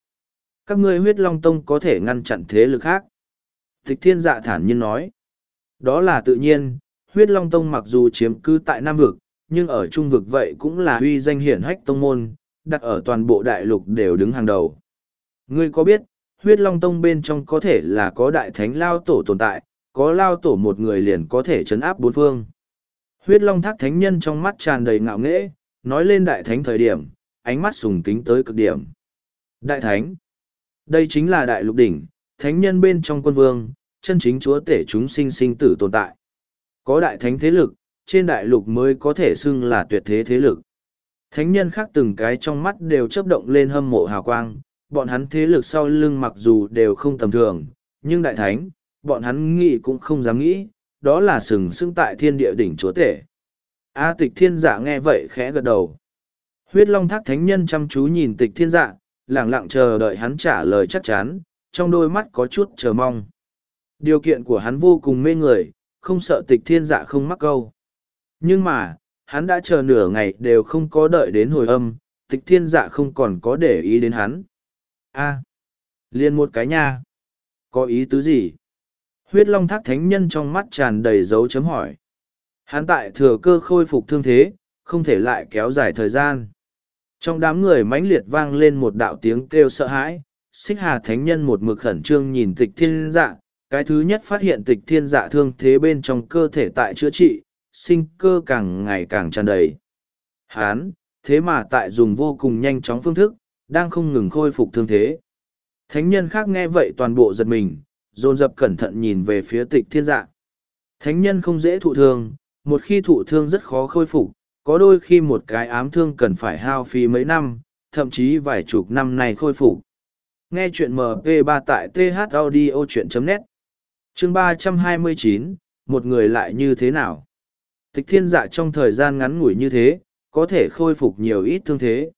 Các ngươi huyết long tông có thể ngăn chặn thế lực khác. Tịch thiên dạ thản nhiên nói. Đó là tự nhiên, huyết long tông mặc dù chiếm cứ tại Nam Vực, nhưng ở Trung Vực vậy cũng là uy danh hiển hách tông môn, đặt ở toàn bộ đại lục đều đứng hàng đầu. Ngươi có biết, huyết long tông bên trong có thể là có đại thánh lao tổ tồn tại, có lao tổ một người liền có thể chấn áp bốn phương. Huyết long thác thánh nhân trong mắt tràn đầy ngạo nghễ, nói lên đại thánh thời điểm, ánh mắt sùng kính tới cực điểm. Đại thánh. Đây chính là đại lục đỉnh, thánh nhân bên trong quân vương, chân chính chúa tể chúng sinh sinh tử tồn tại. Có đại thánh thế lực, trên đại lục mới có thể xưng là tuyệt thế thế lực. Thánh nhân khác từng cái trong mắt đều chấp động lên hâm mộ hào quang, bọn hắn thế lực sau lưng mặc dù đều không tầm thường, nhưng đại thánh, bọn hắn nghĩ cũng không dám nghĩ, đó là sừng sững tại thiên địa đỉnh chúa tể. A tịch thiên giả nghe vậy khẽ gật đầu. Huyết Long Thác Thánh Nhân chăm chú nhìn tịch thiên dạ, lẳng lặng chờ đợi hắn trả lời chắc chắn, trong đôi mắt có chút chờ mong. Điều kiện của hắn vô cùng mê người, không sợ tịch thiên dạ không mắc câu. Nhưng mà, hắn đã chờ nửa ngày đều không có đợi đến hồi âm, tịch thiên dạ không còn có để ý đến hắn. a à, liền một cái nha. Có ý tứ gì? Huyết Long Thác Thánh Nhân trong mắt tràn đầy dấu chấm hỏi. Hắn tại thừa cơ khôi phục thương thế, không thể lại kéo dài thời gian. Trong đám người mãnh liệt vang lên một đạo tiếng kêu sợ hãi, xích hà thánh nhân một mực khẩn trương nhìn tịch thiên dạ, cái thứ nhất phát hiện tịch thiên dạ thương thế bên trong cơ thể tại chữa trị, sinh cơ càng ngày càng tràn đầy. Hán, thế mà tại dùng vô cùng nhanh chóng phương thức, đang không ngừng khôi phục thương thế. Thánh nhân khác nghe vậy toàn bộ giật mình, dồn dập cẩn thận nhìn về phía tịch thiên dạ. Thánh nhân không dễ thụ thương, một khi thụ thương rất khó khôi phục, có đôi khi một cái ám thương cần phải hao phí mấy năm, thậm chí vài chục năm này khôi phục. Nghe chuyện MP3 tại thaudio.net Chương 329, một người lại như thế nào? Tịch thiên dạ trong thời gian ngắn ngủi như thế, có thể khôi phục nhiều ít thương thế.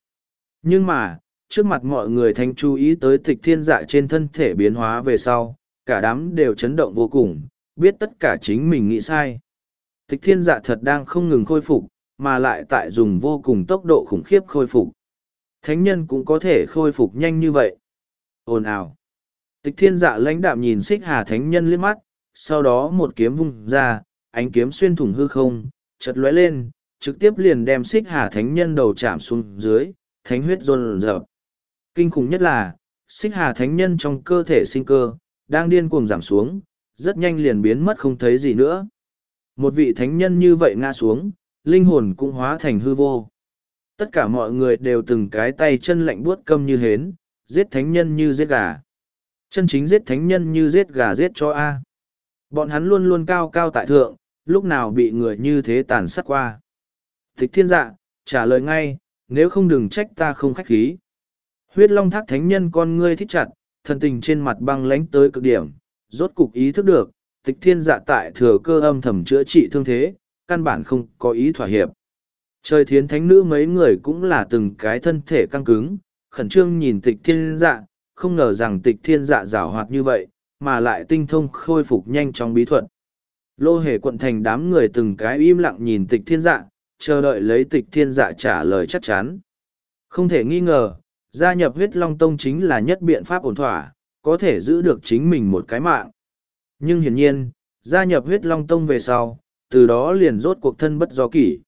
Nhưng mà, trước mặt mọi người thanh chú ý tới tịch thiên dạ trên thân thể biến hóa về sau, cả đám đều chấn động vô cùng, biết tất cả chính mình nghĩ sai. Tịch thiên dạ thật đang không ngừng khôi phục, mà lại tại dùng vô cùng tốc độ khủng khiếp khôi phục. Thánh nhân cũng có thể khôi phục nhanh như vậy. Ồn ào. Tịch thiên dạ lãnh đạm nhìn xích hà thánh nhân liếc mắt, sau đó một kiếm vung ra, ánh kiếm xuyên thủng hư không, chật lóe lên, trực tiếp liền đem xích hà thánh nhân đầu chạm xuống dưới, thánh huyết rôn rợp. Kinh khủng nhất là, xích hà thánh nhân trong cơ thể sinh cơ, đang điên cuồng giảm xuống, rất nhanh liền biến mất không thấy gì nữa. Một vị thánh nhân như vậy ngã xuống, linh hồn cũng hóa thành hư vô. Tất cả mọi người đều từng cái tay chân lạnh buốt câm như hến, giết thánh nhân như giết gà. Chân chính giết thánh nhân như giết gà giết cho A. Bọn hắn luôn luôn cao cao tại thượng, lúc nào bị người như thế tàn sát qua. Thích thiên dạ, trả lời ngay, nếu không đừng trách ta không khách khí. Huyết long thác thánh nhân con ngươi thích chặt, thần tình trên mặt băng lánh tới cực điểm, rốt cục ý thức được, tịch thiên dạ tại thừa cơ âm thầm chữa trị thương thế, căn bản không có ý thỏa hiệp. Trời thiến thánh nữ mấy người cũng là từng cái thân thể căng cứng, khẩn trương nhìn tịch thiên dạ, không ngờ rằng tịch thiên dạ rảo hoạt như vậy, mà lại tinh thông khôi phục nhanh trong bí thuật. Lô hề quận thành đám người từng cái im lặng nhìn tịch thiên dạ, chờ đợi lấy tịch thiên dạ trả lời chắc chắn. Không thể nghi ngờ, gia nhập huyết long tông chính là nhất biện pháp ổn thỏa, có thể giữ được chính mình một cái mạng. Nhưng hiển nhiên, gia nhập huyết long tông về sau, từ đó liền rốt cuộc thân bất do kỷ.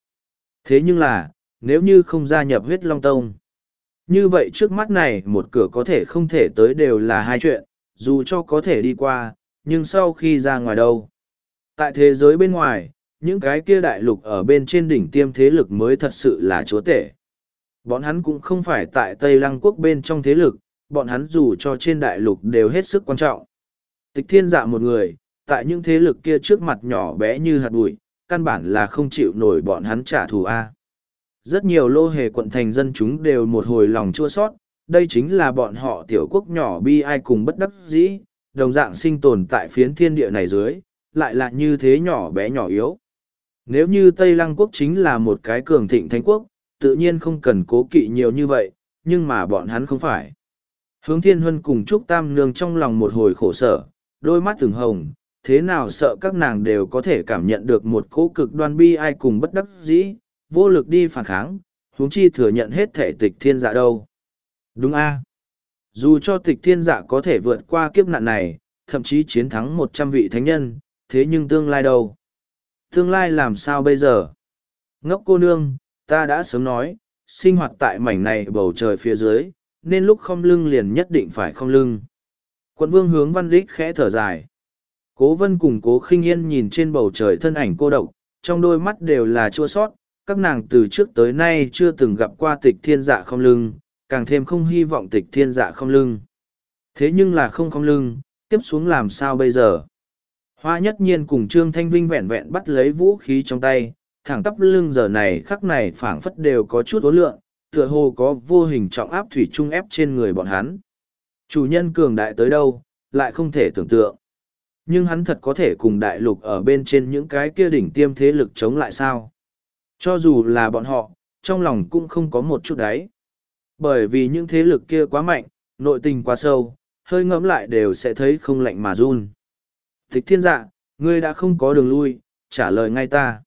Thế nhưng là, nếu như không gia nhập huyết long tông, như vậy trước mắt này một cửa có thể không thể tới đều là hai chuyện, dù cho có thể đi qua, nhưng sau khi ra ngoài đâu. Tại thế giới bên ngoài, những cái kia đại lục ở bên trên đỉnh tiêm thế lực mới thật sự là chúa tể. Bọn hắn cũng không phải tại Tây Lăng quốc bên trong thế lực, bọn hắn dù cho trên đại lục đều hết sức quan trọng. Tịch thiên dạ một người, tại những thế lực kia trước mặt nhỏ bé như hạt bụi, căn bản là không chịu nổi bọn hắn trả thù A. Rất nhiều lô hề quận thành dân chúng đều một hồi lòng chua sót, đây chính là bọn họ tiểu quốc nhỏ bi ai cùng bất đắc dĩ, đồng dạng sinh tồn tại phiến thiên địa này dưới, lại là như thế nhỏ bé nhỏ yếu. Nếu như Tây Lăng quốc chính là một cái cường thịnh thánh quốc, tự nhiên không cần cố kỵ nhiều như vậy, nhưng mà bọn hắn không phải. Hướng thiên huân cùng Trúc Tam Nương trong lòng một hồi khổ sở, đôi mắt từng hồng, thế nào sợ các nàng đều có thể cảm nhận được một cỗ cực đoan bi ai cùng bất đắc dĩ, vô lực đi phản kháng, huống chi thừa nhận hết thể tịch thiên dạ đâu. Đúng a Dù cho tịch thiên dạ có thể vượt qua kiếp nạn này, thậm chí chiến thắng một trăm vị thánh nhân, thế nhưng tương lai đâu? Tương lai làm sao bây giờ? Ngốc cô nương, ta đã sớm nói, sinh hoạt tại mảnh này bầu trời phía dưới, nên lúc không lưng liền nhất định phải không lưng. Quận vương hướng văn lích khẽ thở dài. Cố vân cùng cố khinh yên nhìn trên bầu trời thân ảnh cô độc, trong đôi mắt đều là chua sót, các nàng từ trước tới nay chưa từng gặp qua tịch thiên dạ không lưng, càng thêm không hy vọng tịch thiên dạ không lưng. Thế nhưng là không không lưng, tiếp xuống làm sao bây giờ? Hoa nhất nhiên cùng Trương Thanh Vinh vẹn vẹn bắt lấy vũ khí trong tay, thẳng tắp lưng giờ này khắc này phảng phất đều có chút ố lượng, tựa hồ có vô hình trọng áp thủy trung ép trên người bọn hắn. Chủ nhân cường đại tới đâu, lại không thể tưởng tượng. Nhưng hắn thật có thể cùng đại lục ở bên trên những cái kia đỉnh tiêm thế lực chống lại sao. Cho dù là bọn họ, trong lòng cũng không có một chút đáy. Bởi vì những thế lực kia quá mạnh, nội tình quá sâu, hơi ngẫm lại đều sẽ thấy không lạnh mà run. Thích thiên dạ, ngươi đã không có đường lui, trả lời ngay ta.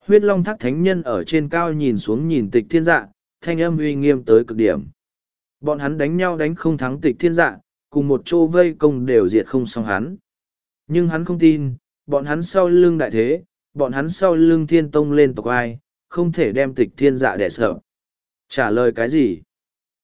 Huyết long thác thánh nhân ở trên cao nhìn xuống nhìn tịch thiên dạ, thanh âm uy nghiêm tới cực điểm. Bọn hắn đánh nhau đánh không thắng tịch thiên dạ, cùng một chỗ vây công đều diệt không xong hắn. Nhưng hắn không tin, bọn hắn sau lưng đại thế, bọn hắn sau lưng thiên tông lên tộc ai, không thể đem tịch thiên dạ đẻ sợ. Trả lời cái gì?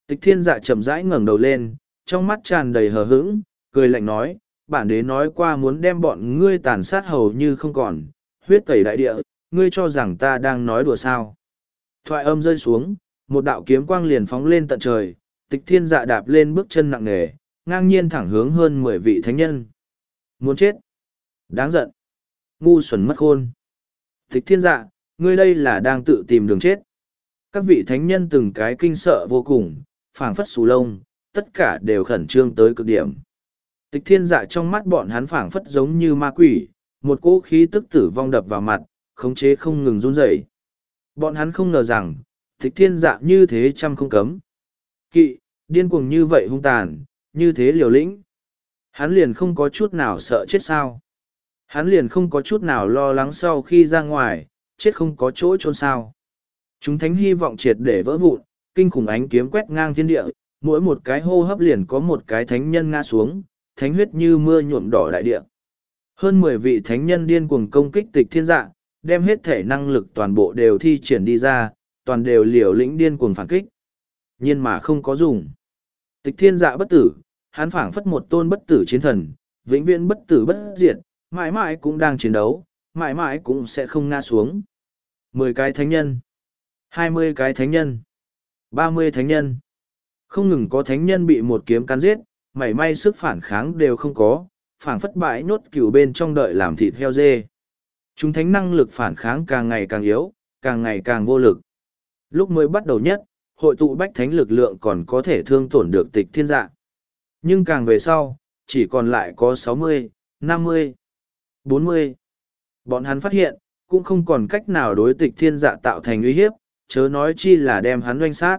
Tịch thiên dạ chậm rãi ngẩng đầu lên, trong mắt tràn đầy hờ hững, cười lạnh nói, bản đế nói qua muốn đem bọn ngươi tàn sát hầu như không còn, huyết tẩy đại địa, ngươi cho rằng ta đang nói đùa sao. Thoại âm rơi xuống, một đạo kiếm quang liền phóng lên tận trời, tịch thiên dạ đạp lên bước chân nặng nề, ngang nhiên thẳng hướng hơn mười vị thánh nhân. Muốn chết. Đáng giận. Ngu xuẩn mất khôn. Tịch thiên dạ, ngươi đây là đang tự tìm đường chết. Các vị thánh nhân từng cái kinh sợ vô cùng, phảng phất xù lông, tất cả đều khẩn trương tới cực điểm. Tịch thiên dạ trong mắt bọn hắn phảng phất giống như ma quỷ, một cỗ khí tức tử vong đập vào mặt, khống chế không ngừng run rẩy. Bọn hắn không ngờ rằng, tịch thiên dạ như thế trăm không cấm. Kỵ, điên cuồng như vậy hung tàn, như thế liều lĩnh. Hắn liền không có chút nào sợ chết sao. Hắn liền không có chút nào lo lắng sau khi ra ngoài, chết không có chỗ trôn sao. Chúng thánh hy vọng triệt để vỡ vụn, kinh khủng ánh kiếm quét ngang thiên địa, mỗi một cái hô hấp liền có một cái thánh nhân ngã xuống, thánh huyết như mưa nhuộm đỏ đại địa. Hơn mười vị thánh nhân điên cuồng công kích tịch thiên dạ, đem hết thể năng lực toàn bộ đều thi triển đi ra, toàn đều liều lĩnh điên cuồng phản kích. Nhưng mà không có dùng. Tịch thiên dạ bất tử, hắn phảng phất một tôn bất tử chiến thần, vĩnh viễn bất tử bất diệt, mãi mãi cũng đang chiến đấu, mãi mãi cũng sẽ không ngã xuống. Mười cái thánh nhân, hai mươi cái thánh nhân, ba mươi thánh nhân. Không ngừng có thánh nhân bị một kiếm cắn giết, mảy may sức phản kháng đều không có, phảng phất bãi nốt cửu bên trong đợi làm thịt heo dê. Chúng thánh năng lực phản kháng càng ngày càng yếu, càng ngày càng vô lực. Lúc mới bắt đầu nhất, hội tụ bách thánh lực lượng còn có thể thương tổn được tịch thiên dạ. Nhưng càng về sau, chỉ còn lại có sáu mươi, năm mươi, bốn mươi. Bọn hắn phát hiện, cũng không còn cách nào đối tịch thiên dạ tạo thành uy hiếp, chớ nói chi là đem hắn doanh sát.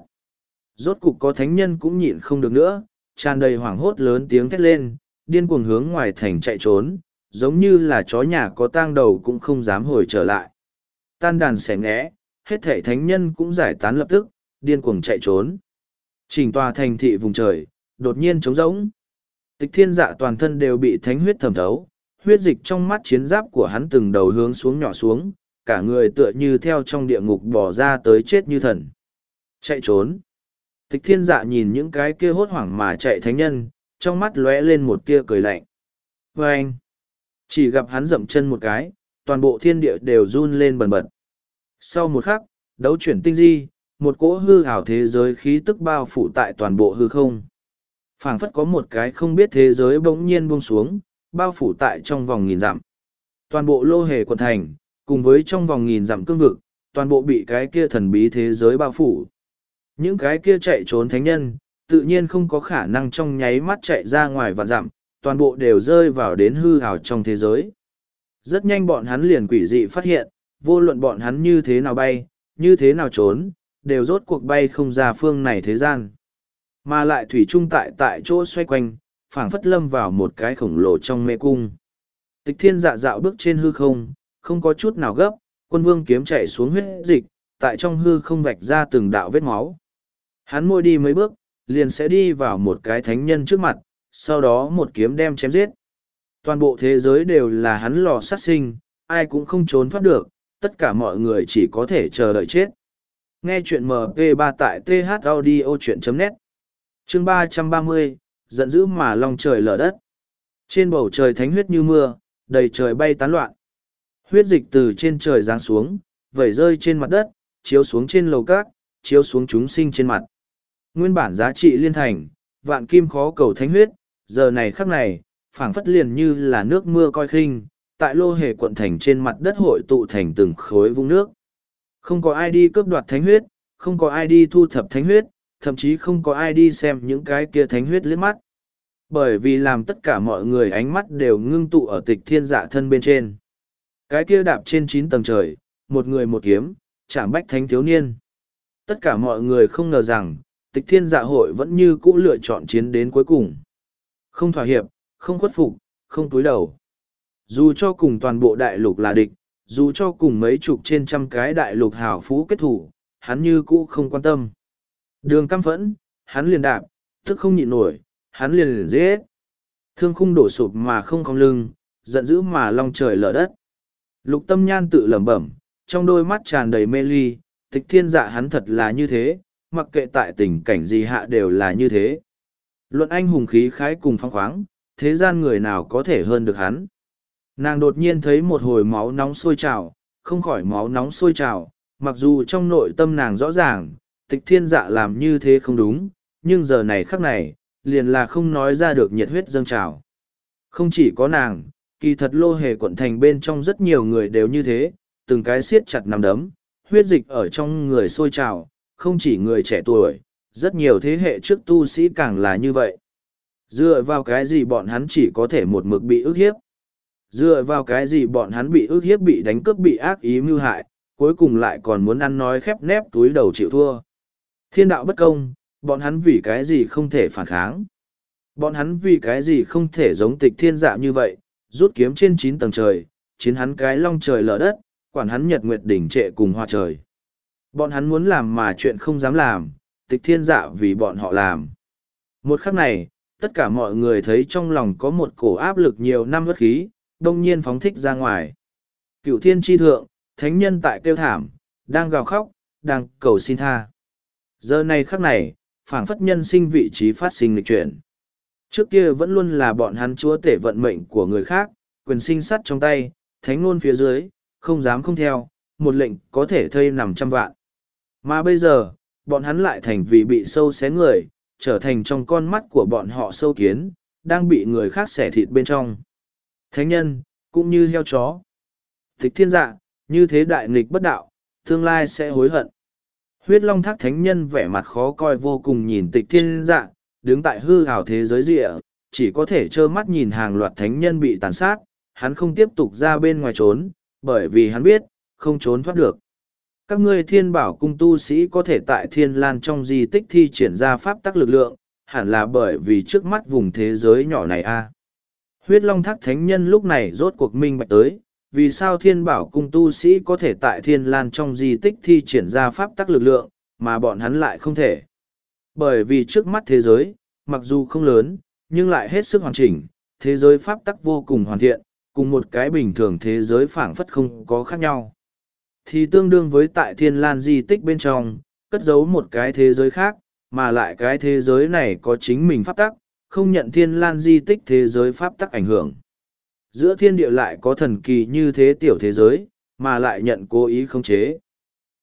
Rốt cục có thánh nhân cũng nhịn không được nữa, tràn đầy hoảng hốt lớn tiếng thét lên, điên cuồng hướng ngoài thành chạy trốn, giống như là chó nhà có tang đầu cũng không dám hồi trở lại. Tan đàn xẻ ngẽ, hết thể thánh nhân cũng giải tán lập tức, điên cuồng chạy trốn. Trình tòa thành thị vùng trời, đột nhiên trống rỗng. Tịch thiên dạ toàn thân đều bị thánh huyết thẩm thấu, huyết dịch trong mắt chiến giáp của hắn từng đầu hướng xuống nhỏ xuống, cả người tựa như theo trong địa ngục bỏ ra tới chết như thần. Chạy trốn. Tịch thiên dạ nhìn những cái kia hốt hoảng mà chạy thánh nhân, trong mắt lóe lên một tia cười lạnh. Và anh, chỉ gặp hắn dậm chân một cái, toàn bộ thiên địa đều run lên bần bật. Sau một khắc, đấu chuyển tinh di, một cỗ hư ảo thế giới khí tức bao phủ tại toàn bộ hư không. phảng phất có một cái không biết thế giới bỗng nhiên buông xuống, bao phủ tại trong vòng nghìn dặm. Toàn bộ lô hề quận thành, cùng với trong vòng nghìn dặm cương vực, toàn bộ bị cái kia thần bí thế giới bao phủ. Những cái kia chạy trốn thánh nhân, tự nhiên không có khả năng trong nháy mắt chạy ra ngoài và dặm, toàn bộ đều rơi vào đến hư hào trong thế giới. Rất nhanh bọn hắn liền quỷ dị phát hiện, vô luận bọn hắn như thế nào bay, như thế nào trốn, đều rốt cuộc bay không ra phương này thế gian. Mà lại thủy trung tại tại chỗ xoay quanh, phảng phất lâm vào một cái khổng lồ trong mê cung. Tịch thiên dạ dạo bước trên hư không, không có chút nào gấp, quân vương kiếm chạy xuống huyết dịch, tại trong hư không vạch ra từng đạo vết máu. Hắn môi đi mấy bước, liền sẽ đi vào một cái thánh nhân trước mặt, sau đó một kiếm đem chém giết. Toàn bộ thế giới đều là hắn lò sát sinh, ai cũng không trốn thoát được, tất cả mọi người chỉ có thể chờ đợi chết. Nghe chuyện MP3 tại thaudio.net Chương 330, giận dữ mà lòng trời lở đất. Trên bầu trời thánh huyết như mưa, đầy trời bay tán loạn. Huyết dịch từ trên trời giáng xuống, vẩy rơi trên mặt đất, chiếu xuống trên lầu cát, chiếu xuống chúng sinh trên mặt. Nguyên bản giá trị liên thành, vạn kim khó cầu thánh huyết, giờ này khắc này, phảng phất liền như là nước mưa coi khinh, tại lô hề quận thành trên mặt đất hội tụ thành từng khối vũng nước. Không có ai đi cướp đoạt thánh huyết, không có ai đi thu thập thánh huyết, thậm chí không có ai đi xem những cái kia thánh huyết liếc mắt. Bởi vì làm tất cả mọi người ánh mắt đều ngưng tụ ở tịch thiên dạ thân bên trên. Cái kia đạp trên chín tầng trời, một người một kiếm, chạm bách thánh thiếu niên. Tất cả mọi người không ngờ rằng, tịch thiên dạ hội vẫn như cũ lựa chọn chiến đến cuối cùng. Không thỏa hiệp, không khuất phục, không túi đầu. Dù cho cùng toàn bộ đại lục là địch, dù cho cùng mấy chục trên trăm cái đại lục hào phú kết thủ, hắn như cũ không quan tâm. Đường căm phẫn, hắn liền đạp, tức không nhịn nổi, hắn liền liền giết. Thương khung đổ sụp mà không cong lưng, giận dữ mà long trời lở đất. Lục tâm nhan tự lẩm bẩm, trong đôi mắt tràn đầy mê ly, tịch thiên dạ hắn thật là như thế, mặc kệ tại tình cảnh gì hạ đều là như thế. Luận anh hùng khí khái cùng phong khoáng, thế gian người nào có thể hơn được hắn. Nàng đột nhiên thấy một hồi máu nóng sôi trào, không khỏi máu nóng sôi trào, mặc dù trong nội tâm nàng rõ ràng, tịch thiên dạ làm như thế không đúng, nhưng giờ này khắc này, liền là không nói ra được nhiệt huyết dâng trào. Không chỉ có nàng, kỳ thật lô hề quận thành bên trong rất nhiều người đều như thế, từng cái siết chặt nằm đấm, huyết dịch ở trong người sôi trào, không chỉ người trẻ tuổi, rất nhiều thế hệ trước tu sĩ càng là như vậy. Dựa vào cái gì bọn hắn chỉ có thể một mực bị ức hiếp? Dựa vào cái gì bọn hắn bị ức hiếp bị đánh cướp bị ác ý mưu hại, cuối cùng lại còn muốn ăn nói khép nép túi đầu chịu thua. Thiên đạo bất công, bọn hắn vì cái gì không thể phản kháng. Bọn hắn vì cái gì không thể giống tịch thiên dạ như vậy, rút kiếm trên chín tầng trời, chiến hắn cái long trời lở đất, quản hắn nhật nguyệt đỉnh trệ cùng hoa trời. Bọn hắn muốn làm mà chuyện không dám làm, tịch thiên dạ vì bọn họ làm. Một khắc này, tất cả mọi người thấy trong lòng có một cổ áp lực nhiều năm bất khí, đông nhiên phóng thích ra ngoài. Cựu thiên tri thượng, thánh nhân tại kêu thảm, đang gào khóc, đang cầu xin tha. Giờ này khắc này, phảng phất nhân sinh vị trí phát sinh lịch chuyển. Trước kia vẫn luôn là bọn hắn chúa tể vận mệnh của người khác, quyền sinh sắt trong tay, thánh ngôn phía dưới, không dám không theo, một lệnh có thể thây nằm trăm vạn. Mà bây giờ, bọn hắn lại thành vì bị sâu xé người, trở thành trong con mắt của bọn họ sâu kiến, đang bị người khác xẻ thịt bên trong. Thánh nhân, cũng như heo chó. Thích thiên dạ, như thế đại nghịch bất đạo, tương lai sẽ hối hận. Huyết long thác thánh nhân vẻ mặt khó coi vô cùng nhìn tịch thiên dạ, đứng tại hư hào thế giới rịa, chỉ có thể trơ mắt nhìn hàng loạt thánh nhân bị tàn sát, hắn không tiếp tục ra bên ngoài trốn, bởi vì hắn biết, không trốn thoát được. Các ngươi thiên bảo cung tu sĩ có thể tại thiên lan trong di tích thi triển ra pháp tắc lực lượng, hẳn là bởi vì trước mắt vùng thế giới nhỏ này a. Huyết long thác thánh nhân lúc này rốt cuộc minh bạch tới, vì sao thiên bảo cung tu sĩ có thể tại thiên lan trong di tích thi triển ra pháp tắc lực lượng, mà bọn hắn lại không thể. Bởi vì trước mắt thế giới, mặc dù không lớn, nhưng lại hết sức hoàn chỉnh, thế giới pháp tắc vô cùng hoàn thiện, cùng một cái bình thường thế giới phảng phất không có khác nhau. Thì tương đương với tại thiên lan di tích bên trong, cất giấu một cái thế giới khác, mà lại cái thế giới này có chính mình pháp tắc, không nhận thiên lan di tích thế giới pháp tắc ảnh hưởng. Giữa thiên địa lại có thần kỳ như thế tiểu thế giới, mà lại nhận cố ý không chế.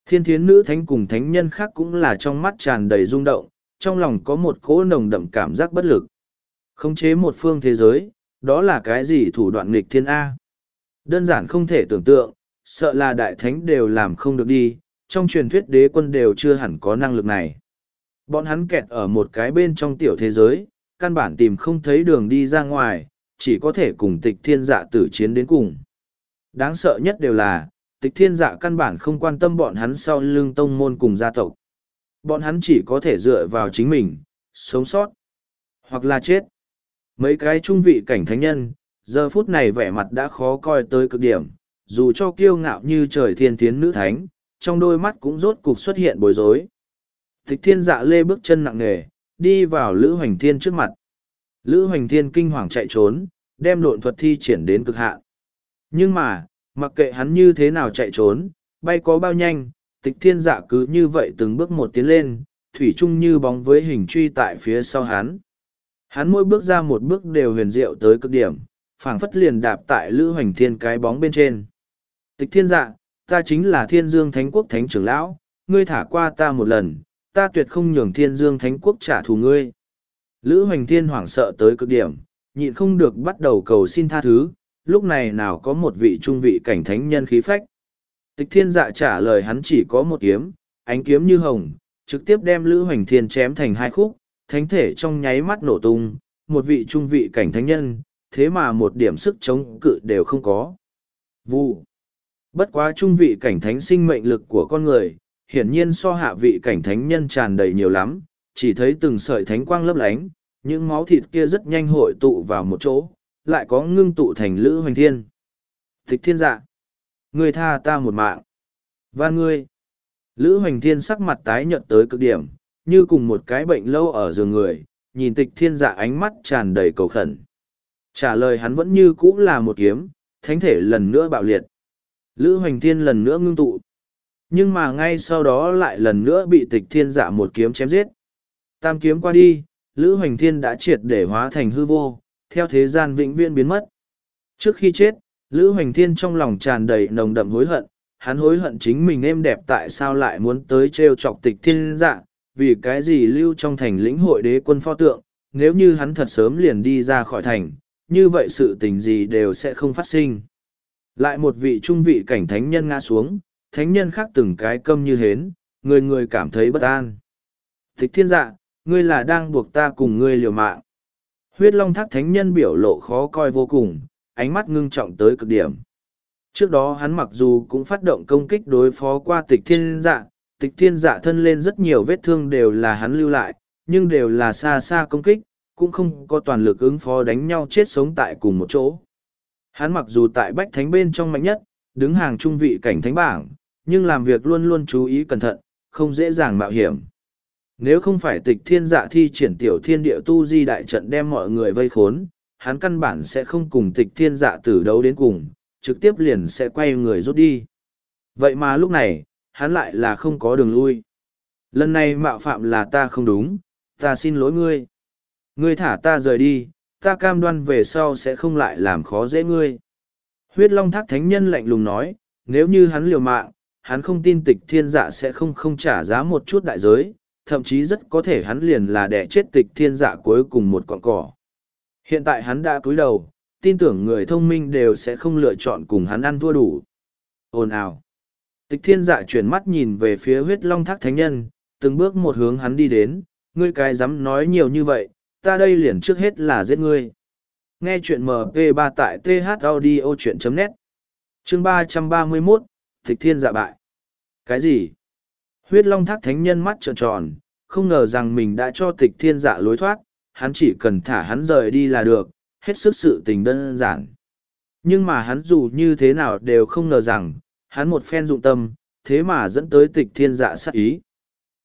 Thiên thiến nữ thánh cùng thánh nhân khác cũng là trong mắt tràn đầy rung động, trong lòng có một cỗ nồng đậm cảm giác bất lực. Khống chế một phương thế giới, đó là cái gì thủ đoạn nghịch thiên A? Đơn giản không thể tưởng tượng, sợ là đại thánh đều làm không được đi, trong truyền thuyết đế quân đều chưa hẳn có năng lực này. Bọn hắn kẹt ở một cái bên trong tiểu thế giới, căn bản tìm không thấy đường đi ra ngoài, chỉ có thể cùng tịch thiên dạ tử chiến đến cùng. Đáng sợ nhất đều là, tịch thiên dạ căn bản không quan tâm bọn hắn sau lưng tông môn cùng gia tộc. Bọn hắn chỉ có thể dựa vào chính mình, sống sót, hoặc là chết. Mấy cái trung vị cảnh thánh nhân, giờ phút này vẻ mặt đã khó coi tới cực điểm, dù cho kiêu ngạo như trời thiên thiến nữ thánh, trong đôi mắt cũng rốt cục xuất hiện bối rối. Tịch thiên dạ lê bước chân nặng nề, đi vào Lữ Hoành Thiên trước mặt. Lữ Hoành Thiên kinh hoàng chạy trốn, đem lộn thuật thi triển đến cực hạn. Nhưng mà, mặc kệ hắn như thế nào chạy trốn, bay có bao nhanh, tịch thiên dạ cứ như vậy từng bước một tiến lên, thủy chung như bóng với hình truy tại phía sau hắn. Hắn mỗi bước ra một bước đều huyền diệu tới cực điểm, phảng phất liền đạp tại Lữ Hoành Thiên cái bóng bên trên. Tịch thiên dạ, ta chính là thiên dương thánh quốc thánh trưởng lão, ngươi thả qua ta một lần, ta tuyệt không nhường thiên dương thánh quốc trả thù ngươi. Lữ hoành thiên hoảng sợ tới cực điểm, nhịn không được bắt đầu cầu xin tha thứ, lúc này nào có một vị trung vị cảnh thánh nhân khí phách. Tịch thiên dạ trả lời hắn chỉ có một kiếm, ánh kiếm như hồng, trực tiếp đem Lữ hoành thiên chém thành hai khúc, thánh thể trong nháy mắt nổ tung, một vị trung vị cảnh thánh nhân, thế mà một điểm sức chống cự đều không có. Vụ. Bất quá trung vị cảnh thánh sinh mệnh lực của con người, hiển nhiên so hạ vị cảnh thánh nhân tràn đầy nhiều lắm, chỉ thấy từng sợi thánh quang lấp lánh, những máu thịt kia rất nhanh hội tụ vào một chỗ, lại có ngưng tụ thành lữ hoành thiên. Tịch thiên dạ, người tha ta một mạng. Và ngươi, lữ hoành thiên sắc mặt tái nhợt tới cực điểm, như cùng một cái bệnh lâu ở giường người, nhìn tịch thiên dạ ánh mắt tràn đầy cầu khẩn. Trả lời hắn vẫn như cũ là một kiếm, thánh thể lần nữa bạo liệt. Lữ Hoành Thiên lần nữa ngưng tụ. Nhưng mà ngay sau đó lại lần nữa bị tịch thiên dạ một kiếm chém giết. Tam kiếm qua đi, Lữ Hoành Thiên đã triệt để hóa thành hư vô, theo thế gian vĩnh viễn biến mất. Trước khi chết, Lữ Hoành Thiên trong lòng tràn đầy nồng đậm hối hận, hắn hối hận chính mình êm đẹp tại sao lại muốn tới trêu chọc tịch thiên dạ, vì cái gì lưu trong thành lĩnh hội đế quân pho tượng, nếu như hắn thật sớm liền đi ra khỏi thành, như vậy sự tình gì đều sẽ không phát sinh. Lại một vị trung vị cảnh thánh nhân ngã xuống, thánh nhân khác từng cái câm như hến, người người cảm thấy bất an. Thích thiên dạ, ngươi là đang buộc ta cùng ngươi liều mạng. Huyết long thác thánh nhân biểu lộ khó coi vô cùng, ánh mắt ngưng trọng tới cực điểm. Trước đó hắn mặc dù cũng phát động công kích đối phó qua tịch thiên dạ, tịch thiên dạ thân lên rất nhiều vết thương đều là hắn lưu lại, nhưng đều là xa xa công kích, cũng không có toàn lực ứng phó đánh nhau chết sống tại cùng một chỗ. Hắn mặc dù tại bách thánh bên trong mạnh nhất, đứng hàng trung vị cảnh thánh bảng, nhưng làm việc luôn luôn chú ý cẩn thận, không dễ dàng mạo hiểm. Nếu không phải tịch thiên dạ thi triển tiểu thiên địa tu di đại trận đem mọi người vây khốn, hắn căn bản sẽ không cùng tịch thiên dạ tử đấu đến cùng, trực tiếp liền sẽ quay người rút đi. Vậy mà lúc này, hắn lại là không có đường lui. Lần này mạo phạm là ta không đúng, ta xin lỗi ngươi. Ngươi thả ta rời đi, ta cam đoan về sau sẽ không lại làm khó dễ ngươi. Huyết Long Thác Thánh Nhân lạnh lùng nói, nếu như hắn liều mạng, hắn không tin tịch thiên dạ sẽ không không trả giá một chút đại giới, thậm chí rất có thể hắn liền là đẻ chết tịch thiên dạ cuối cùng một con cỏ. Hiện tại hắn đã cúi đầu, tin tưởng người thông minh đều sẽ không lựa chọn cùng hắn ăn thua đủ. Ồn ào. Tịch thiên dạ chuyển mắt nhìn về phía huyết long thác thánh nhân, từng bước một hướng hắn đi đến, ngươi cái dám nói nhiều như vậy, ta đây liền trước hết là giết ngươi. Nghe chuyện MP3 tại thaudio.net Chương ba trăm ba mươi 331, Thịch thiên dạ bại. Cái gì? Huyết long thác thánh nhân mắt trợn tròn, không ngờ rằng mình đã cho tịch thiên dạ lối thoát, hắn chỉ cần thả hắn rời đi là được, hết sức sự tình đơn giản. Nhưng mà hắn dù như thế nào đều không ngờ rằng, hắn một phen dụng tâm, thế mà dẫn tới tịch thiên dạ sát ý.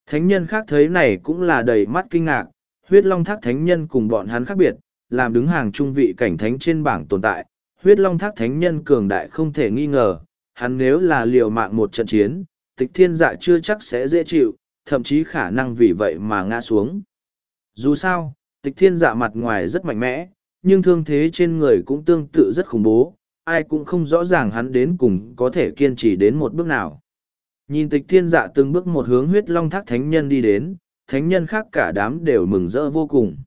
Thánh nhân khác thấy này cũng là đầy mắt kinh ngạc, huyết long thác thánh nhân cùng bọn hắn khác biệt, làm đứng hàng trung vị cảnh thánh trên bảng tồn tại, huyết long thác thánh nhân cường đại không thể nghi ngờ, hắn nếu là liều mạng một trận chiến, tịch thiên dạ chưa chắc sẽ dễ chịu, thậm chí khả năng vì vậy mà ngã xuống. Dù sao, tịch thiên dạ mặt ngoài rất mạnh mẽ, nhưng thương thế trên người cũng tương tự rất khủng bố, ai cũng không rõ ràng hắn đến cùng có thể kiên trì đến một bước nào. Nhìn tịch thiên dạ từng bước một hướng huyết long thác thánh nhân đi đến, thánh nhân khác cả đám đều mừng rỡ vô cùng.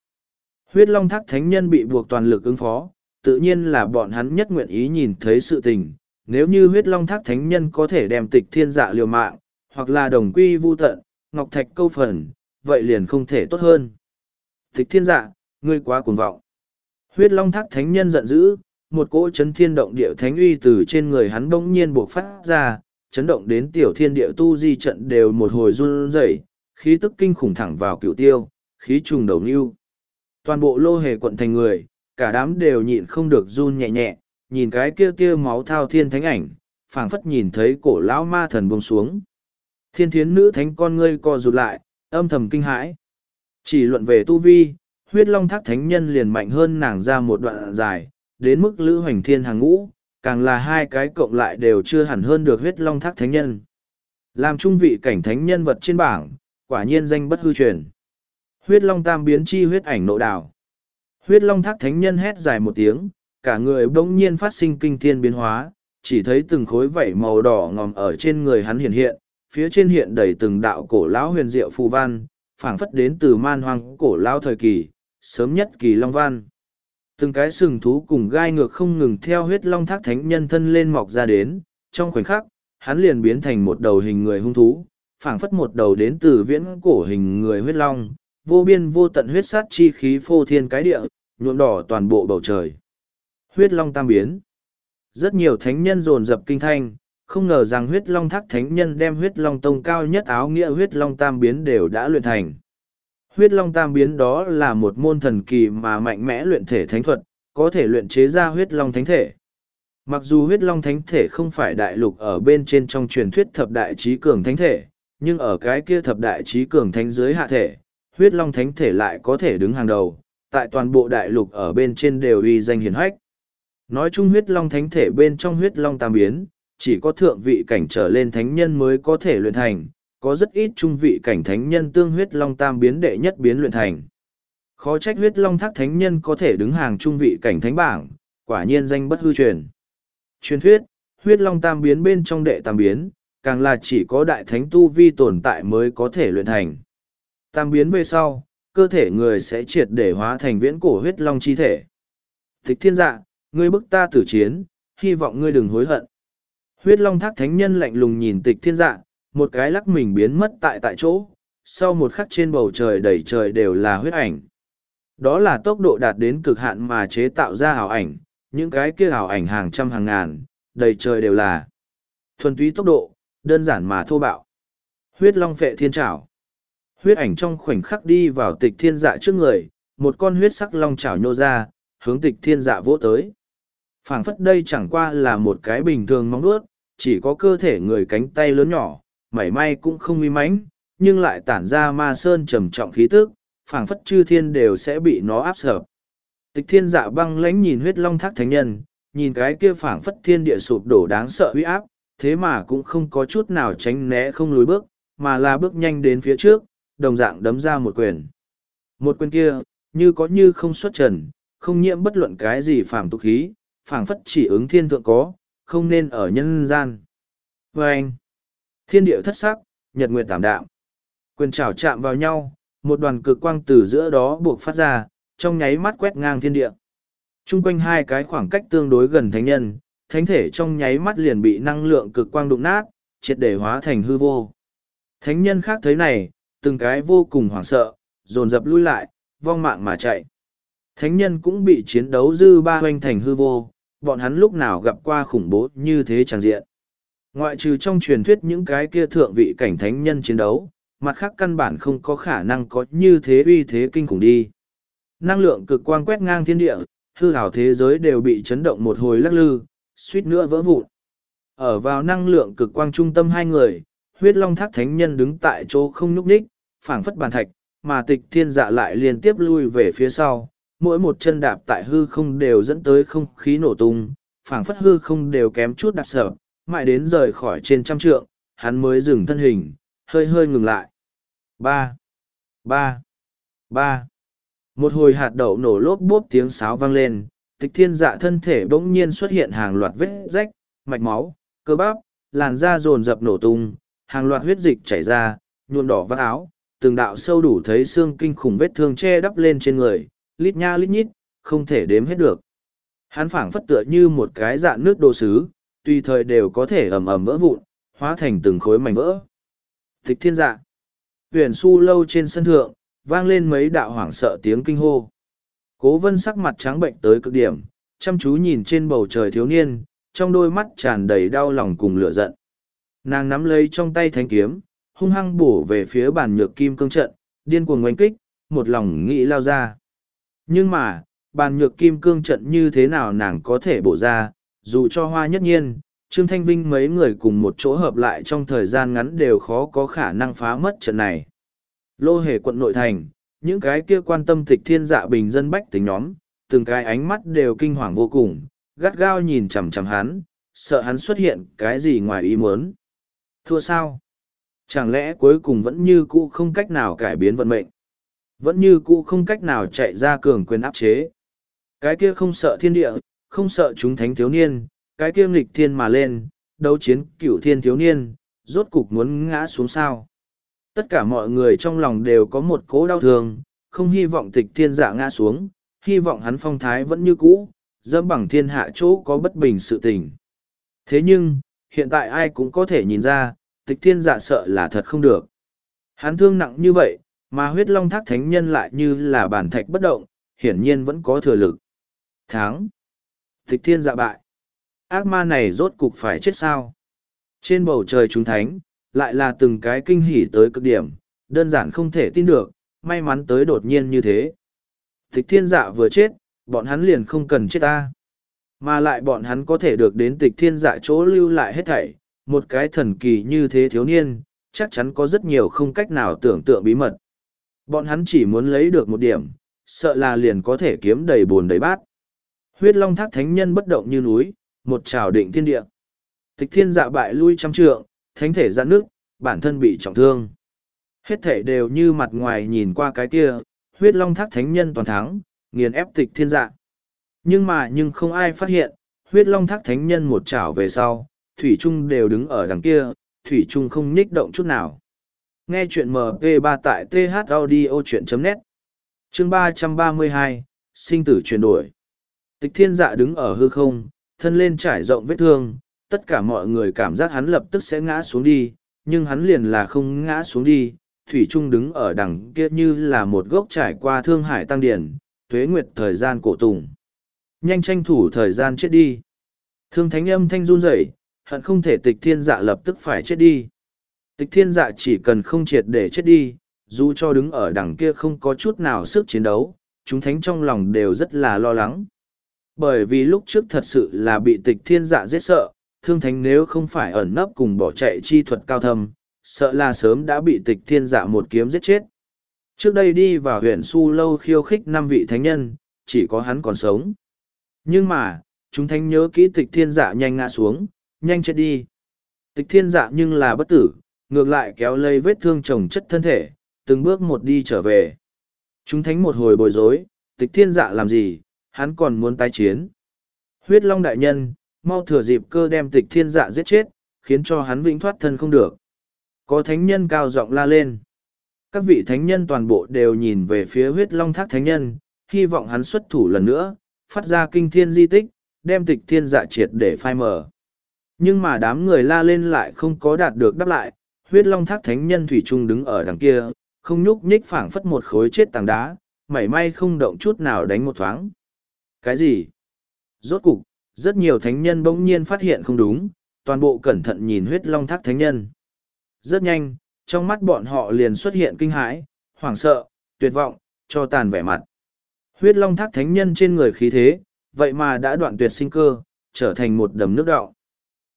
Huyết long thác thánh nhân bị buộc toàn lực ứng phó, tự nhiên là bọn hắn nhất nguyện ý nhìn thấy sự tình. Nếu như huyết long thác thánh nhân có thể đem tịch thiên dạ liều mạng, hoặc là đồng quy vu tận, ngọc thạch câu phần, vậy liền không thể tốt hơn. Tịch thiên dạ, ngươi quá cuồng vọng. Huyết long thác thánh nhân giận dữ, một cỗ chấn thiên động địa thánh uy từ trên người hắn bỗng nhiên buộc phát ra, chấn động đến tiểu thiên địa tu di trận đều một hồi run rẩy, khí tức kinh khủng thẳng vào cựu tiêu, khí trùng đầu nưu. Toàn bộ lô hề quận thành người, cả đám đều nhịn không được run nhẹ nhẹ, nhìn cái kia tia máu thao thiên thánh ảnh, phảng phất nhìn thấy cổ lão ma thần buông xuống. Thiên thiến nữ thánh con ngươi co rụt lại, âm thầm kinh hãi. Chỉ luận về tu vi, huyết long thác thánh nhân liền mạnh hơn nàng ra một đoạn dài, đến mức lữ hoành thiên hàng ngũ, càng là hai cái cộng lại đều chưa hẳn hơn được huyết long thác thánh nhân. Làm trung vị cảnh thánh nhân vật trên bảng, quả nhiên danh bất hư truyền. Huyết long tam biến chi huyết ảnh nộ đảo. Huyết long thác thánh nhân hét dài một tiếng, cả người bỗng nhiên phát sinh kinh thiên biến hóa, chỉ thấy từng khối vảy màu đỏ ngòm ở trên người hắn hiện hiện, phía trên hiện đầy từng đạo cổ lão huyền diệu phù văn, phảng phất đến từ man hoang cổ lão thời kỳ, sớm nhất kỳ long văn. Từng cái sừng thú cùng gai ngược không ngừng theo huyết long thác thánh nhân thân lên mọc ra đến, trong khoảnh khắc, hắn liền biến thành một đầu hình người hung thú, phảng phất một đầu đến từ viễn cổ hình người huyết long, vô biên vô tận huyết sát chi khí phô thiên cái địa, nhuộm đỏ toàn bộ bầu trời. Huyết long tam biến. Rất nhiều thánh nhân dồn dập kinh thanh, không ngờ rằng huyết long thác thánh nhân đem huyết long tông cao nhất áo nghĩa huyết long tam biến đều đã luyện thành. Huyết long tam biến đó là một môn thần kỳ mà mạnh mẽ luyện thể thánh thuật, có thể luyện chế ra huyết long thánh thể. Mặc dù huyết long thánh thể không phải đại lục ở bên trên trong truyền thuyết thập đại trí cường thánh thể, nhưng ở cái kia thập đại trí cường thánh dưới hạ thể, huyết long thánh thể lại có thể đứng hàng đầu, tại toàn bộ đại lục ở bên trên đều uy danh hiển hách. Nói chung huyết long thánh thể bên trong huyết long tam biến, chỉ có thượng vị cảnh trở lên thánh nhân mới có thể luyện thành, có rất ít trung vị cảnh thánh nhân tương huyết long tam biến đệ nhất biến luyện thành. Khó trách huyết long thác thánh nhân có thể đứng hàng trung vị cảnh thánh bảng, quả nhiên danh bất hư truyền. Truyền thuyết, huyết long tam biến bên trong đệ tam biến, càng là chỉ có đại thánh tu vi tồn tại mới có thể luyện thành. Tam biến về sau, cơ thể người sẽ triệt để hóa thành viễn cổ huyết long chi thể. Thích thiên dạ, ngươi bức ta tử chiến, hy vọng ngươi đừng hối hận. Huyết long thác thánh nhân lạnh lùng nhìn tịch thiên dạ, một cái lắc mình biến mất tại tại chỗ, sau một khắc trên bầu trời đầy trời đều là huyết ảnh. Đó là tốc độ đạt đến cực hạn mà chế tạo ra ảo ảnh, những cái kia ảo ảnh hàng trăm hàng ngàn, đầy trời đều là. Thuần túy tốc độ, đơn giản mà thô bạo. Huyết long phệ thiên trảo. Huyết ảnh trong khoảnh khắc đi vào tịch thiên dạ trước người, một con huyết sắc long trảo nhô ra, hướng tịch thiên dạ vỗ tới. phảng phất đây chẳng qua là một cái bình thường móng nuốt, chỉ có cơ thể người cánh tay lớn nhỏ, mảy may cũng không uy mãnh, nhưng lại tản ra ma sơn trầm trọng khí tức, phảng phất chư thiên đều sẽ bị nó áp sập. Tịch thiên dạ băng lãnh nhìn huyết long thác thánh nhân, nhìn cái kia phảng phất thiên địa sụp đổ đáng sợ uy áp, thế mà cũng không có chút nào tránh né không lùi bước, mà là bước nhanh đến phía trước, đồng dạng đấm ra một quyền. Một quyền kia, như có như không xuất trần, không nhiễm bất luận cái gì phàm tục khí, phảng phất chỉ ứng thiên thượng có, không nên ở nhân gian. Và anh, thiên địa thất sắc, nhật nguyệt tảm đạm. Quyền trảo chạm vào nhau, một đoàn cực quang từ giữa đó buộc phát ra, trong nháy mắt quét ngang thiên địa. Trung quanh hai cái khoảng cách tương đối gần thánh nhân, thánh thể trong nháy mắt liền bị năng lượng cực quang đụng nát, triệt để hóa thành hư vô. Thánh nhân khác thấy này, từng cái vô cùng hoảng sợ, dồn dập lui lại, vong mạng mà chạy. Thánh nhân cũng bị chiến đấu dư ba hoanh thành hư vô, bọn hắn lúc nào gặp qua khủng bố như thế chẳng diện. Ngoại trừ trong truyền thuyết những cái kia thượng vị cảnh thánh nhân chiến đấu, mặt khác căn bản không có khả năng có như thế uy thế kinh khủng đi. Năng lượng cực quang quét ngang thiên địa, hư hảo thế giới đều bị chấn động một hồi lắc lư, suýt nữa vỡ vụn. Ở vào năng lượng cực quang trung tâm hai người, huyết long thác thánh nhân đứng tại chỗ không nhúc ních, phảng phất bàn thạch, mà tịch thiên dạ lại liên tiếp lui về phía sau, mỗi một chân đạp tại hư không đều dẫn tới không khí nổ tung, phảng phất hư không đều kém chút đạp sở, mãi đến rời khỏi trên trăm trượng, hắn mới dừng thân hình, hơi hơi ngừng lại. Ba, ba, ba. Một hồi hạt đậu nổ lốp bốp tiếng sáo vang lên, tịch thiên dạ thân thể bỗng nhiên xuất hiện hàng loạt vết rách, mạch máu, cơ bắp, làn da rồn rập nổ tung, hàng loạt huyết dịch chảy ra, nhuộm đỏ vắt áo, từng đạo sâu đủ thấy xương kinh khủng vết thương che đắp lên trên người, lít nha lít nhít, không thể đếm hết được. Hắn phảng phất tựa như một cái dạng nước đồ sứ, tùy thời đều có thể ầm ầm vỡ vụn, hóa thành từng khối mảnh vỡ. Tịch thiên dạ. Huyền su lâu trên sân thượng, vang lên mấy đạo hoảng sợ tiếng kinh hô. Cố vân sắc mặt trắng bệnh tới cực điểm, chăm chú nhìn trên bầu trời thiếu niên, trong đôi mắt tràn đầy đau lòng cùng lửa giận. Nàng nắm lấy trong tay thanh kiếm, hung hăng bổ về phía bàn nhược kim cương trận, điên cuồng oanh kích, một lòng nghĩ lao ra. Nhưng mà, bàn nhược kim cương trận như thế nào nàng có thể bổ ra, dù cho hoa nhất nhiên, Trương Thanh Vinh mấy người cùng một chỗ hợp lại trong thời gian ngắn đều khó có khả năng phá mất trận này. Lô hề quận nội thành, những cái kia quan tâm tịch thiên dạ bình dân bách tính nhóm, từng cái ánh mắt đều kinh hoàng vô cùng, gắt gao nhìn chằm chằm hắn, sợ hắn xuất hiện cái gì ngoài ý muốn. Thua sao? Chẳng lẽ cuối cùng vẫn như cũ không cách nào cải biến vận mệnh? Vẫn như cũ không cách nào chạy ra cường quyền áp chế? Cái kia không sợ thiên địa, không sợ chúng thánh thiếu niên, cái kia nghịch thiên mà lên, đấu chiến cửu thiên thiếu niên, rốt cục muốn ngã xuống sao? Tất cả mọi người trong lòng đều có một cố đau thương, không hy vọng tịch thiên dạ ngã xuống, hy vọng hắn phong thái vẫn như cũ, dẫm bằng thiên hạ chỗ có bất bình sự tình. Thế nhưng, hiện tại ai cũng có thể nhìn ra, tịch thiên dạ sợ là thật không được. Hắn thương nặng như vậy, mà huyết long thác thánh nhân lại như là bản thạch bất động, hiển nhiên vẫn có thừa lực. Tháng. Tịch thiên dạ bại. Ác ma này rốt cục phải chết sao? Trên bầu trời chúng thánh, lại là từng cái kinh hỉ tới cực điểm, đơn giản không thể tin được, may mắn tới đột nhiên như thế. Tịch thiên dạ vừa chết, bọn hắn liền không cần chết ta. Mà lại bọn hắn có thể được đến tịch thiên dạ chỗ lưu lại hết thảy, một cái thần kỳ như thế thiếu niên, chắc chắn có rất nhiều không cách nào tưởng tượng bí mật. Bọn hắn chỉ muốn lấy được một điểm, sợ là liền có thể kiếm đầy buồn đầy bát. Huyết long thác thánh nhân bất động như núi, một trào định thiên địa. Tịch thiên dạ bại lui trăm trượng, thánh thể giãn nước, bản thân bị trọng thương. Hết thể đều như mặt ngoài nhìn qua cái kia, huyết long thác thánh nhân toàn thắng, nghiền ép tịch thiên dạ. Nhưng mà nhưng không ai phát hiện, huyết long thác thánh nhân một chảo về sau, Thủy Trung đều đứng ở đằng kia, Thủy Trung không nhích động chút nào. Nghe chuyện MP3 tại thaudio.net Chương 332, Sinh tử chuyển đổi Tịch thiên dạ đứng ở hư không, thân lên trải rộng vết thương, tất cả mọi người cảm giác hắn lập tức sẽ ngã xuống đi, nhưng hắn liền là không ngã xuống đi, Thủy Trung đứng ở đằng kia như là một gốc trải qua thương hải tăng điển, tuế nguyệt thời gian cổ tùng. Nhanh tranh thủ thời gian chết đi. Thương thánh âm thanh run rẩy, hận không thể tịch thiên dạ lập tức phải chết đi. Tịch thiên dạ chỉ cần không triệt để chết đi, dù cho đứng ở đằng kia không có chút nào sức chiến đấu, chúng thánh trong lòng đều rất là lo lắng. Bởi vì lúc trước thật sự là bị tịch thiên dạ giết sợ, thương thánh nếu không phải ẩn nấp cùng bỏ chạy chi thuật cao thâm, sợ là sớm đã bị tịch thiên dạ một kiếm giết chết. Trước đây đi vào huyện Su Lâu khiêu khích năm vị thánh nhân, chỉ có hắn còn sống. Nhưng mà, chúng thánh nhớ kỹ tịch thiên dạ nhanh ngã xuống, nhanh chết đi. Tịch thiên dạ nhưng là bất tử, ngược lại kéo lây vết thương chồng chất thân thể, từng bước một đi trở về. Chúng thánh một hồi bối rối, tịch thiên dạ làm gì, hắn còn muốn tái chiến. Huyết Long đại nhân, mau thừa dịp cơ đem tịch thiên dạ giết chết, khiến cho hắn vĩnh thoát thân không được. Có thánh nhân cao giọng la lên. Các vị thánh nhân toàn bộ đều nhìn về phía huyết long thác thánh nhân, hy vọng hắn xuất thủ lần nữa, phát ra kinh thiên di tích, đem tịch thiên dạ triệt để phai mờ. Nhưng mà đám người la lên lại không có đạt được đáp lại, huyết long thác thánh nhân thủy trung đứng ở đằng kia, không nhúc nhích phảng phất một khối chết tảng đá, mảy may không động chút nào đánh một thoáng. Cái gì? Rốt cục, rất nhiều thánh nhân bỗng nhiên phát hiện không đúng, toàn bộ cẩn thận nhìn huyết long thác thánh nhân. Rất nhanh, trong mắt bọn họ liền xuất hiện kinh hãi, hoảng sợ, tuyệt vọng, cho tàn vẻ mặt. Huyết long thác thánh nhân trên người khí thế, vậy mà đã đoạn tuyệt sinh cơ, trở thành một đầm nước đọng.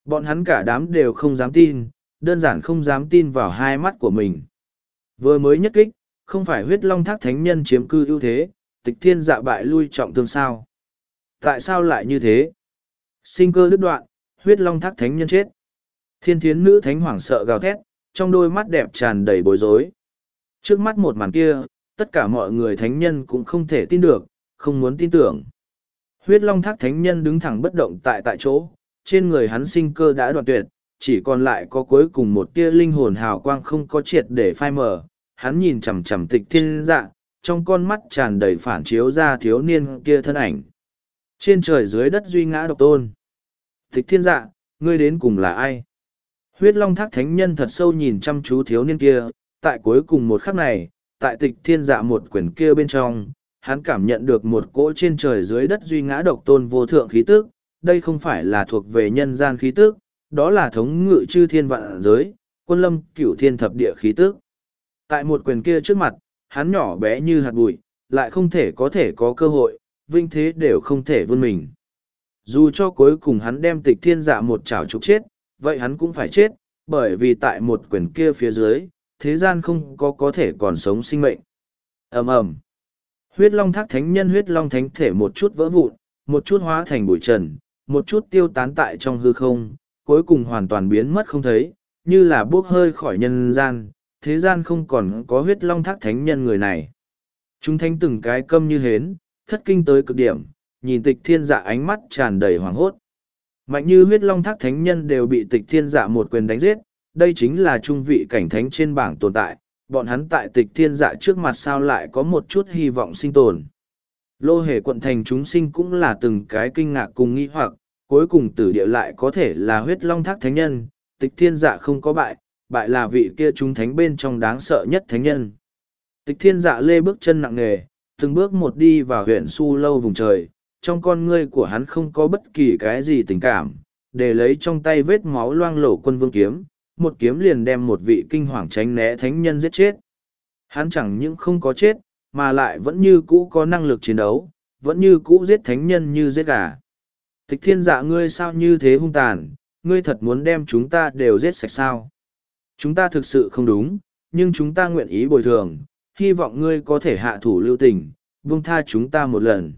Bọn hắn cả đám đều không dám tin, đơn giản không dám tin vào hai mắt của mình. Vừa mới nhất kích, không phải huyết long thác thánh nhân chiếm cư ưu thế, tịch thiên dạ bại lui trọng thương sao. Tại sao lại như thế? Sinh cơ đứt đoạn, huyết long thác thánh nhân chết. Thiên thiến nữ thánh hoảng sợ gào thét, trong đôi mắt đẹp tràn đầy bối rối. Trước mắt một màn kia, tất cả mọi người thánh nhân cũng không thể tin được, không muốn tin tưởng. Huyết long thác thánh nhân đứng thẳng bất động tại tại chỗ, trên người hắn sinh cơ đã đoạn tuyệt, chỉ còn lại có cuối cùng một tia linh hồn hào quang không có triệt để phai mờ. Hắn nhìn chằm chằm tịch thiên dạ, trong con mắt tràn đầy phản chiếu ra thiếu niên kia thân ảnh. Trên trời dưới đất duy ngã độc tôn. Tịch thiên dạ, ngươi đến cùng là ai? Huyết long thác thánh nhân thật sâu nhìn chăm chú thiếu niên kia, tại cuối cùng một khắc này, tại tịch thiên dạ một quyển kia bên trong, hắn cảm nhận được một cỗ trên trời dưới đất duy ngã độc tôn vô thượng khí tức, đây không phải là thuộc về nhân gian khí tức, đó là thống ngự chư thiên vạn giới, quân lâm cửu thiên thập địa khí tức. Tại một quyền kia trước mặt, hắn nhỏ bé như hạt bụi, lại không thể có thể có cơ hội, vinh thế đều không thể vươn mình. Dù cho cuối cùng hắn đem tịch thiên dạ một chảo trục chết, vậy hắn cũng phải chết, bởi vì tại một quyền kia phía dưới, thế gian không có có thể còn sống sinh mệnh. ầm ầm Huyết long thác thánh nhân huyết long thánh thể một chút vỡ vụn, một chút hóa thành bụi trần, một chút tiêu tán tại trong hư không, cuối cùng hoàn toàn biến mất không thấy, như là bốc hơi khỏi nhân gian, thế gian không còn có huyết long thác thánh nhân người này. Chúng thánh từng cái câm như hến, thất kinh tới cực điểm, nhìn tịch thiên dạ ánh mắt tràn đầy hoàng hốt. Mạnh như huyết long thác thánh nhân đều bị tịch thiên dạ một quyền đánh giết, đây chính là trung vị cảnh thánh trên bảng tồn tại, bọn hắn tại tịch thiên dạ trước mặt sao lại có một chút hy vọng sinh tồn. Lô hề quận thành chúng sinh cũng là từng cái kinh ngạc cùng nghi hoặc, cuối cùng tử địa lại có thể là huyết long thác thánh nhân, tịch thiên dạ không có bại, bại là vị kia chúng thánh bên trong đáng sợ nhất thánh nhân. Tịch thiên dạ lê bước chân nặng nề, từng bước một đi vào huyện su lâu vùng trời, trong con ngươi của hắn không có bất kỳ cái gì tình cảm, để lấy trong tay vết máu loang lổ quân vương kiếm, một kiếm liền đem một vị kinh hoàng tránh né thánh nhân giết chết. Hắn chẳng những không có chết, mà lại vẫn như cũ có năng lực chiến đấu, vẫn như cũ giết thánh nhân như giết gà. Tịch thiên dạ ngươi sao như thế hung tàn, ngươi thật muốn đem chúng ta đều giết sạch sao. Chúng ta thực sự không đúng, nhưng chúng ta nguyện ý bồi thường, hy vọng ngươi có thể hạ thủ lưu tình, buông tha chúng ta một lần.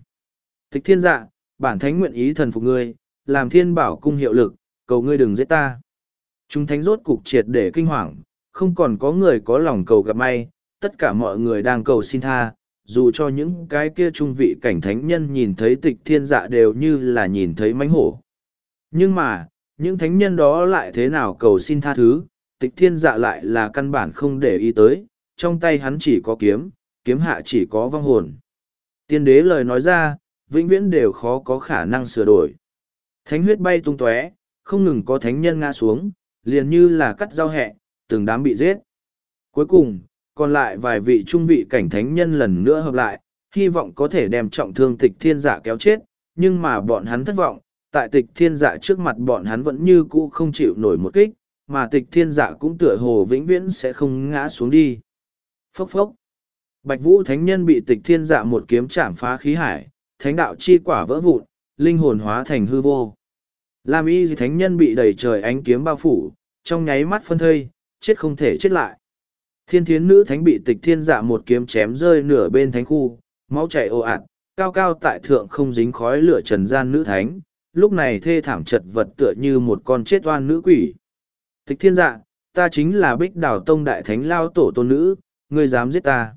Tịch thiên dạ, bản thánh nguyện ý thần phục ngươi, làm thiên bảo cung hiệu lực, cầu ngươi đừng giết ta. Chúng thánh rốt cục triệt để kinh hoàng, không còn có người có lòng cầu gặp may, tất cả mọi người đang cầu xin tha, dù cho những cái kia trung vị cảnh thánh nhân nhìn thấy tịch thiên dạ đều như là nhìn thấy mánh hổ. Nhưng mà, những thánh nhân đó lại thế nào cầu xin tha thứ, tịch thiên dạ lại là căn bản không để ý tới, trong tay hắn chỉ có kiếm, kiếm hạ chỉ có vong hồn. Tiên đế lời nói ra, vĩnh viễn đều khó có khả năng sửa đổi. Thánh huyết bay tung tóe, không ngừng có thánh nhân ngã xuống, liền như là cắt rau hẹ, từng đám bị giết. Cuối cùng, còn lại vài vị trung vị cảnh thánh nhân lần nữa hợp lại, hy vọng có thể đem trọng thương tịch thiên giả kéo chết, nhưng mà bọn hắn thất vọng, tại tịch thiên dạ trước mặt bọn hắn vẫn như cũ không chịu nổi một kích, mà tịch thiên dạ cũng tựa hồ vĩnh viễn sẽ không ngã xuống đi. Phốc phốc. Bạch Vũ Thánh Nhân bị tịch thiên dạ một kiếm chạm phá khí hải, thánh đạo chi quả vỡ vụn, linh hồn hóa thành hư vô. Lam y thánh nhân bị đầy trời ánh kiếm bao phủ, trong nháy mắt phân thây, chết không thể chết lại. Thiên thiến nữ thánh bị tịch thiên dạ một kiếm chém rơi nửa bên thánh khu, máu chảy ồ ạt, cao cao tại thượng không dính khói lửa trần gian nữ thánh, lúc này thê thảm chật vật tựa như một con chết oan nữ quỷ. Tịch thiên dạ, ta chính là bích đảo tông đại thánh lao tổ tôn nữ, ngươi dám giết ta.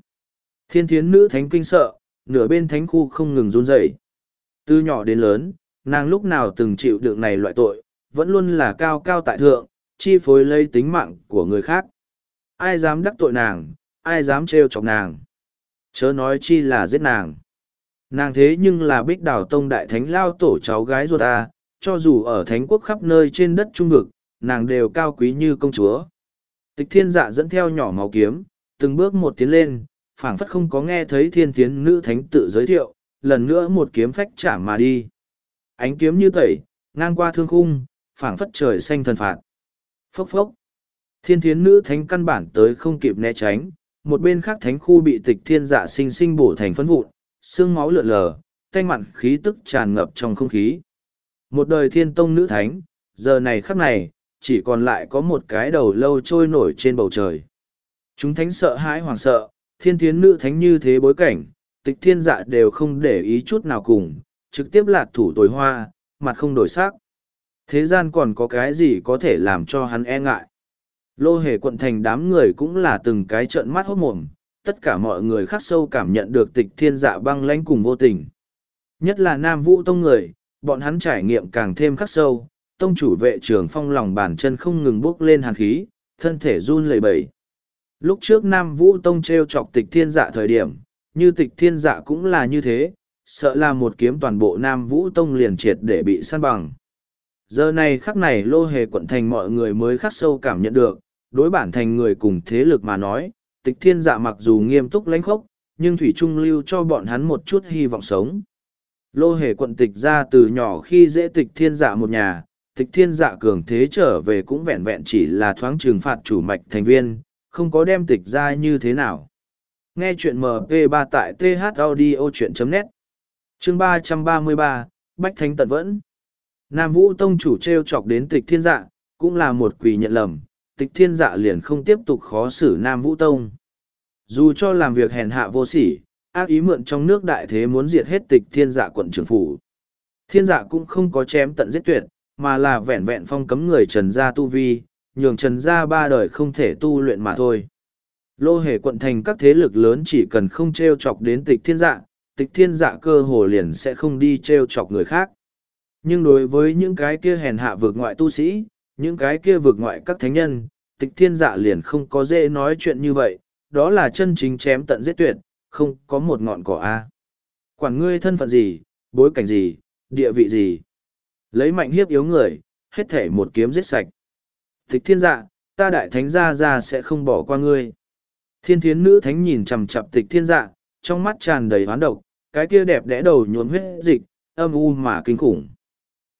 Thiên thiến nữ thánh kinh sợ, nửa bên thánh khu không ngừng run rẩy. Từ nhỏ đến lớn, nàng lúc nào từng chịu đựng này loại tội, vẫn luôn là cao cao tại thượng, chi phối lấy tính mạng của người khác. Ai dám đắc tội nàng, ai dám trêu chọc nàng. Chớ nói chi là giết nàng. Nàng thế nhưng là bích đảo tông đại thánh lao tổ cháu gái ruột ta, cho dù ở thánh quốc khắp nơi trên đất trung vực, nàng đều cao quý như công chúa. Tịch thiên dạ dẫn theo nhỏ máu kiếm, từng bước một tiến lên, phảng phất không có nghe thấy thiên tiến nữ thánh tự giới thiệu, lần nữa một kiếm phách chạm mà đi. Ánh kiếm như tẩy, ngang qua thương khung, phảng phất trời xanh thần phạt. Phốc phốc. Thiên thiến nữ thánh căn bản tới không kịp né tránh, một bên khác thánh khu bị tịch thiên dạ sinh sinh bổ thành phấn vụn, xương máu lượn lờ, thanh mặn khí tức tràn ngập trong không khí. Một đời thiên tông nữ thánh, giờ này khắc này, chỉ còn lại có một cái đầu lâu trôi nổi trên bầu trời. Chúng thánh sợ hãi hoảng sợ, thiên thiến nữ thánh như thế bối cảnh, tịch thiên dạ đều không để ý chút nào cùng, trực tiếp lạc thủ tối hoa, mặt không đổi sắc. Thế gian còn có cái gì có thể làm cho hắn e ngại. Lô hề quận thành đám người cũng là từng cái trợn mắt hốt mồm, tất cả mọi người khắc sâu cảm nhận được tịch thiên dạ băng lãnh cùng vô tình. Nhất là Nam Vũ Tông người, bọn hắn trải nghiệm càng thêm khắc sâu, tông chủ vệ trường phong lòng bàn chân không ngừng bước lên hàn khí, thân thể run lẩy bẩy. Lúc trước Nam Vũ Tông treo chọc tịch thiên dạ thời điểm, như tịch thiên dạ cũng là như thế, sợ là một kiếm toàn bộ Nam Vũ Tông liền triệt để bị săn bằng. Giờ này khắc này lô hề quận thành mọi người mới khắc sâu cảm nhận được, đối bản thành người cùng thế lực mà nói, tịch thiên dạ mặc dù nghiêm túc lãnh khốc, nhưng thủy trung lưu cho bọn hắn một chút hy vọng sống. Lô hề quận tịch ra từ nhỏ khi dễ tịch thiên dạ một nhà, tịch thiên dạ cường thế trở về cũng vẹn vẹn chỉ là thoáng trừng phạt chủ mạch thành viên, không có đem tịch ra như thế nào. Nghe chuyện MP3 tại thaudio.net Chương 333, Bách Thánh Tận Vẫn Nam Vũ Tông chủ treo chọc đến tịch thiên dạ, cũng là một quỷ nhận lầm, tịch thiên dạ liền không tiếp tục khó xử Nam Vũ Tông. Dù cho làm việc hèn hạ vô sỉ, ác ý mượn trong nước đại thế muốn diệt hết tịch thiên dạ quận trưởng phủ. Thiên dạ cũng không có chém tận giết tuyệt, mà là vẹn vẹn phong cấm người trần gia tu vi, nhường trần gia ba đời không thể tu luyện mà thôi. Lô hề quận thành các thế lực lớn chỉ cần không treo chọc đến tịch thiên dạ, tịch thiên dạ cơ hồ liền sẽ không đi treo chọc người khác. Nhưng đối với những cái kia hèn hạ vượt ngoại tu sĩ, những cái kia vượt ngoại các thánh nhân, tịch thiên dạ liền không có dễ nói chuyện như vậy, đó là chân chính chém tận giết tuyệt, không có một ngọn cỏ A. Quản ngươi thân phận gì, bối cảnh gì, địa vị gì. Lấy mạnh hiếp yếu người, hết thể một kiếm giết sạch thịch thiên dạ, ta đại thánh gia ra sẽ không bỏ qua ngươi. Thiên thiến nữ thánh nhìn chằm chặp tịch thiên dạ, trong mắt tràn đầy hoán độc, cái kia đẹp đẽ đầu nhuộm huyết dịch, âm u mà kinh khủng.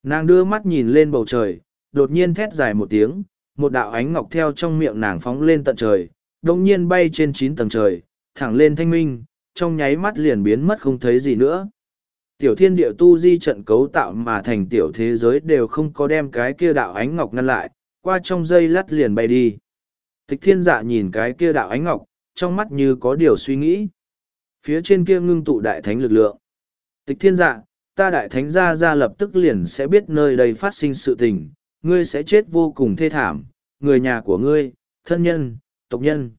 Nàng đưa mắt nhìn lên bầu trời, đột nhiên thét dài một tiếng, một đạo ánh ngọc theo trong miệng nàng phóng lên tận trời, đồng nhiên bay trên chín tầng trời, thẳng lên thanh minh, trong nháy mắt liền biến mất không thấy gì nữa. Tiểu thiên địa tu di trận cấu tạo mà thành tiểu thế giới đều không có đem cái kia đạo ánh ngọc ngăn lại, qua trong dây lắt liền bay đi. Tịch thiên dạ nhìn cái kia đạo ánh ngọc, trong mắt như có điều suy nghĩ. Phía trên kia ngưng tụ đại thánh lực lượng. Tịch thiên dạ, ta đại thánh gia ra lập tức liền sẽ biết nơi đây phát sinh sự tình, ngươi sẽ chết vô cùng thê thảm, người nhà của ngươi, thân nhân, tộc nhân.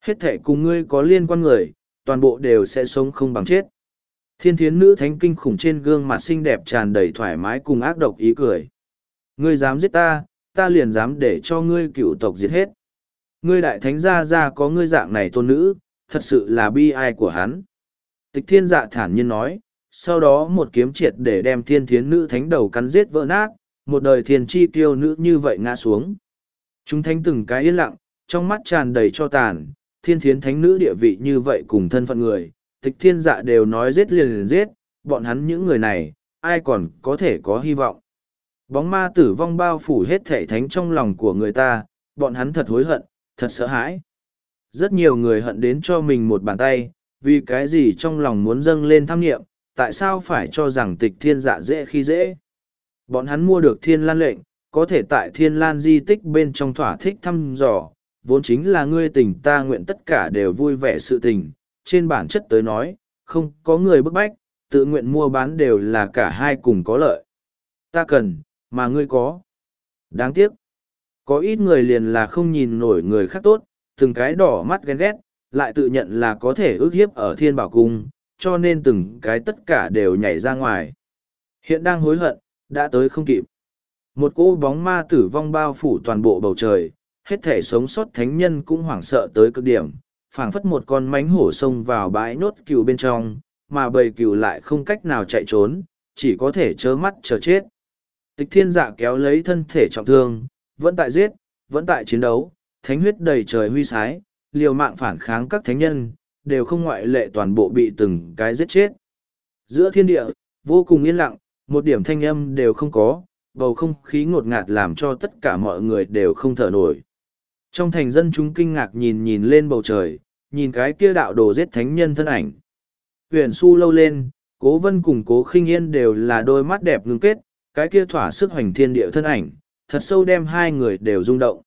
Hết thể cùng ngươi có liên quan người, toàn bộ đều sẽ sống không bằng chết. Thiên thiến nữ thánh kinh khủng trên gương mặt xinh đẹp tràn đầy thoải mái cùng ác độc ý cười. Ngươi dám giết ta, ta liền dám để cho ngươi cựu tộc diệt hết. Ngươi đại thánh gia gia có ngươi dạng này tôn nữ, thật sự là bi ai của hắn. Tịch thiên dạ thản nhiên nói, sau đó một kiếm triệt để đem thiên thiến nữ thánh đầu cắn giết vỡ nát, một đời thiên chi tiêu nữ như vậy ngã xuống. Chúng thánh từng cái yên lặng, trong mắt tràn đầy cho tàn, thiên thiến thánh nữ địa vị như vậy cùng thân phận người, tịch thiên dạ đều nói giết liền liền giết, bọn hắn những người này, ai còn có thể có hy vọng. Bóng ma tử vong bao phủ hết thể thánh trong lòng của người ta, bọn hắn thật hối hận, thật sợ hãi. Rất nhiều người hận đến cho mình một bàn tay, vì cái gì trong lòng muốn dâng lên tham nghiệm, tại sao phải cho rằng tịch thiên dạ dễ khi dễ. Bọn hắn mua được thiên lan lệnh, có thể tại thiên lan di tích bên trong thỏa thích thăm dò, vốn chính là ngươi tình ta nguyện tất cả đều vui vẻ sự tình. Trên bản chất tới nói, không có người bức bách, tự nguyện mua bán đều là cả hai cùng có lợi. Ta cần, mà ngươi có. Đáng tiếc. Có ít người liền là không nhìn nổi người khác tốt, từng cái đỏ mắt ghen ghét, lại tự nhận là có thể ước hiếp ở thiên bảo cung, cho nên từng cái tất cả đều nhảy ra ngoài. Hiện đang hối hận, đã tới không kịp. Một cô bóng ma tử vong bao phủ toàn bộ bầu trời, hết thể sống sót thánh nhân cũng hoảng sợ tới cực điểm, phảng phất một con mánh hổ xông vào bãi nốt cừu bên trong, mà bầy cừu lại không cách nào chạy trốn, chỉ có thể trơ mắt chờ chết. Tịch thiên dạ kéo lấy thân thể trọng thương, vẫn tại giết, vẫn tại chiến đấu, thánh huyết đầy trời huy sái, liều mạng phản kháng các thánh nhân, đều không ngoại lệ toàn bộ bị từng cái giết chết. Giữa thiên địa, vô cùng yên lặng, một điểm thanh âm đều không có, bầu không khí ngột ngạt làm cho tất cả mọi người đều không thở nổi. Trong thành dân chúng kinh ngạc nhìn nhìn lên bầu trời, nhìn cái kia đạo đồ giết thánh nhân thân ảnh. Huyền su lâu lên, cố vân cùng cố khinh yên đều là đôi mắt đẹp ngưng kết, cái kia thỏa sức hoành thiên địa thân ảnh, thật sâu đem hai người đều rung động.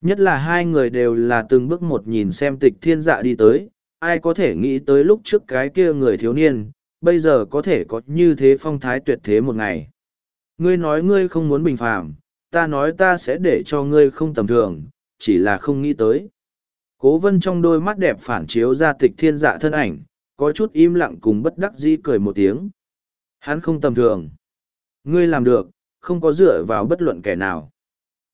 Nhất là hai người đều là từng bước một nhìn xem tịch thiên dạ đi tới, ai có thể nghĩ tới lúc trước cái kia người thiếu niên, bây giờ có thể có như thế phong thái tuyệt thế một ngày. Ngươi nói ngươi không muốn bình phàm, ta nói ta sẽ để cho ngươi không tầm thường, chỉ là không nghĩ tới. Cố vân trong đôi mắt đẹp phản chiếu ra tịch thiên dạ thân ảnh, có chút im lặng cùng bất đắc dĩ cười một tiếng. Hắn không tầm thường. Ngươi làm được, không có dựa vào bất luận kẻ nào.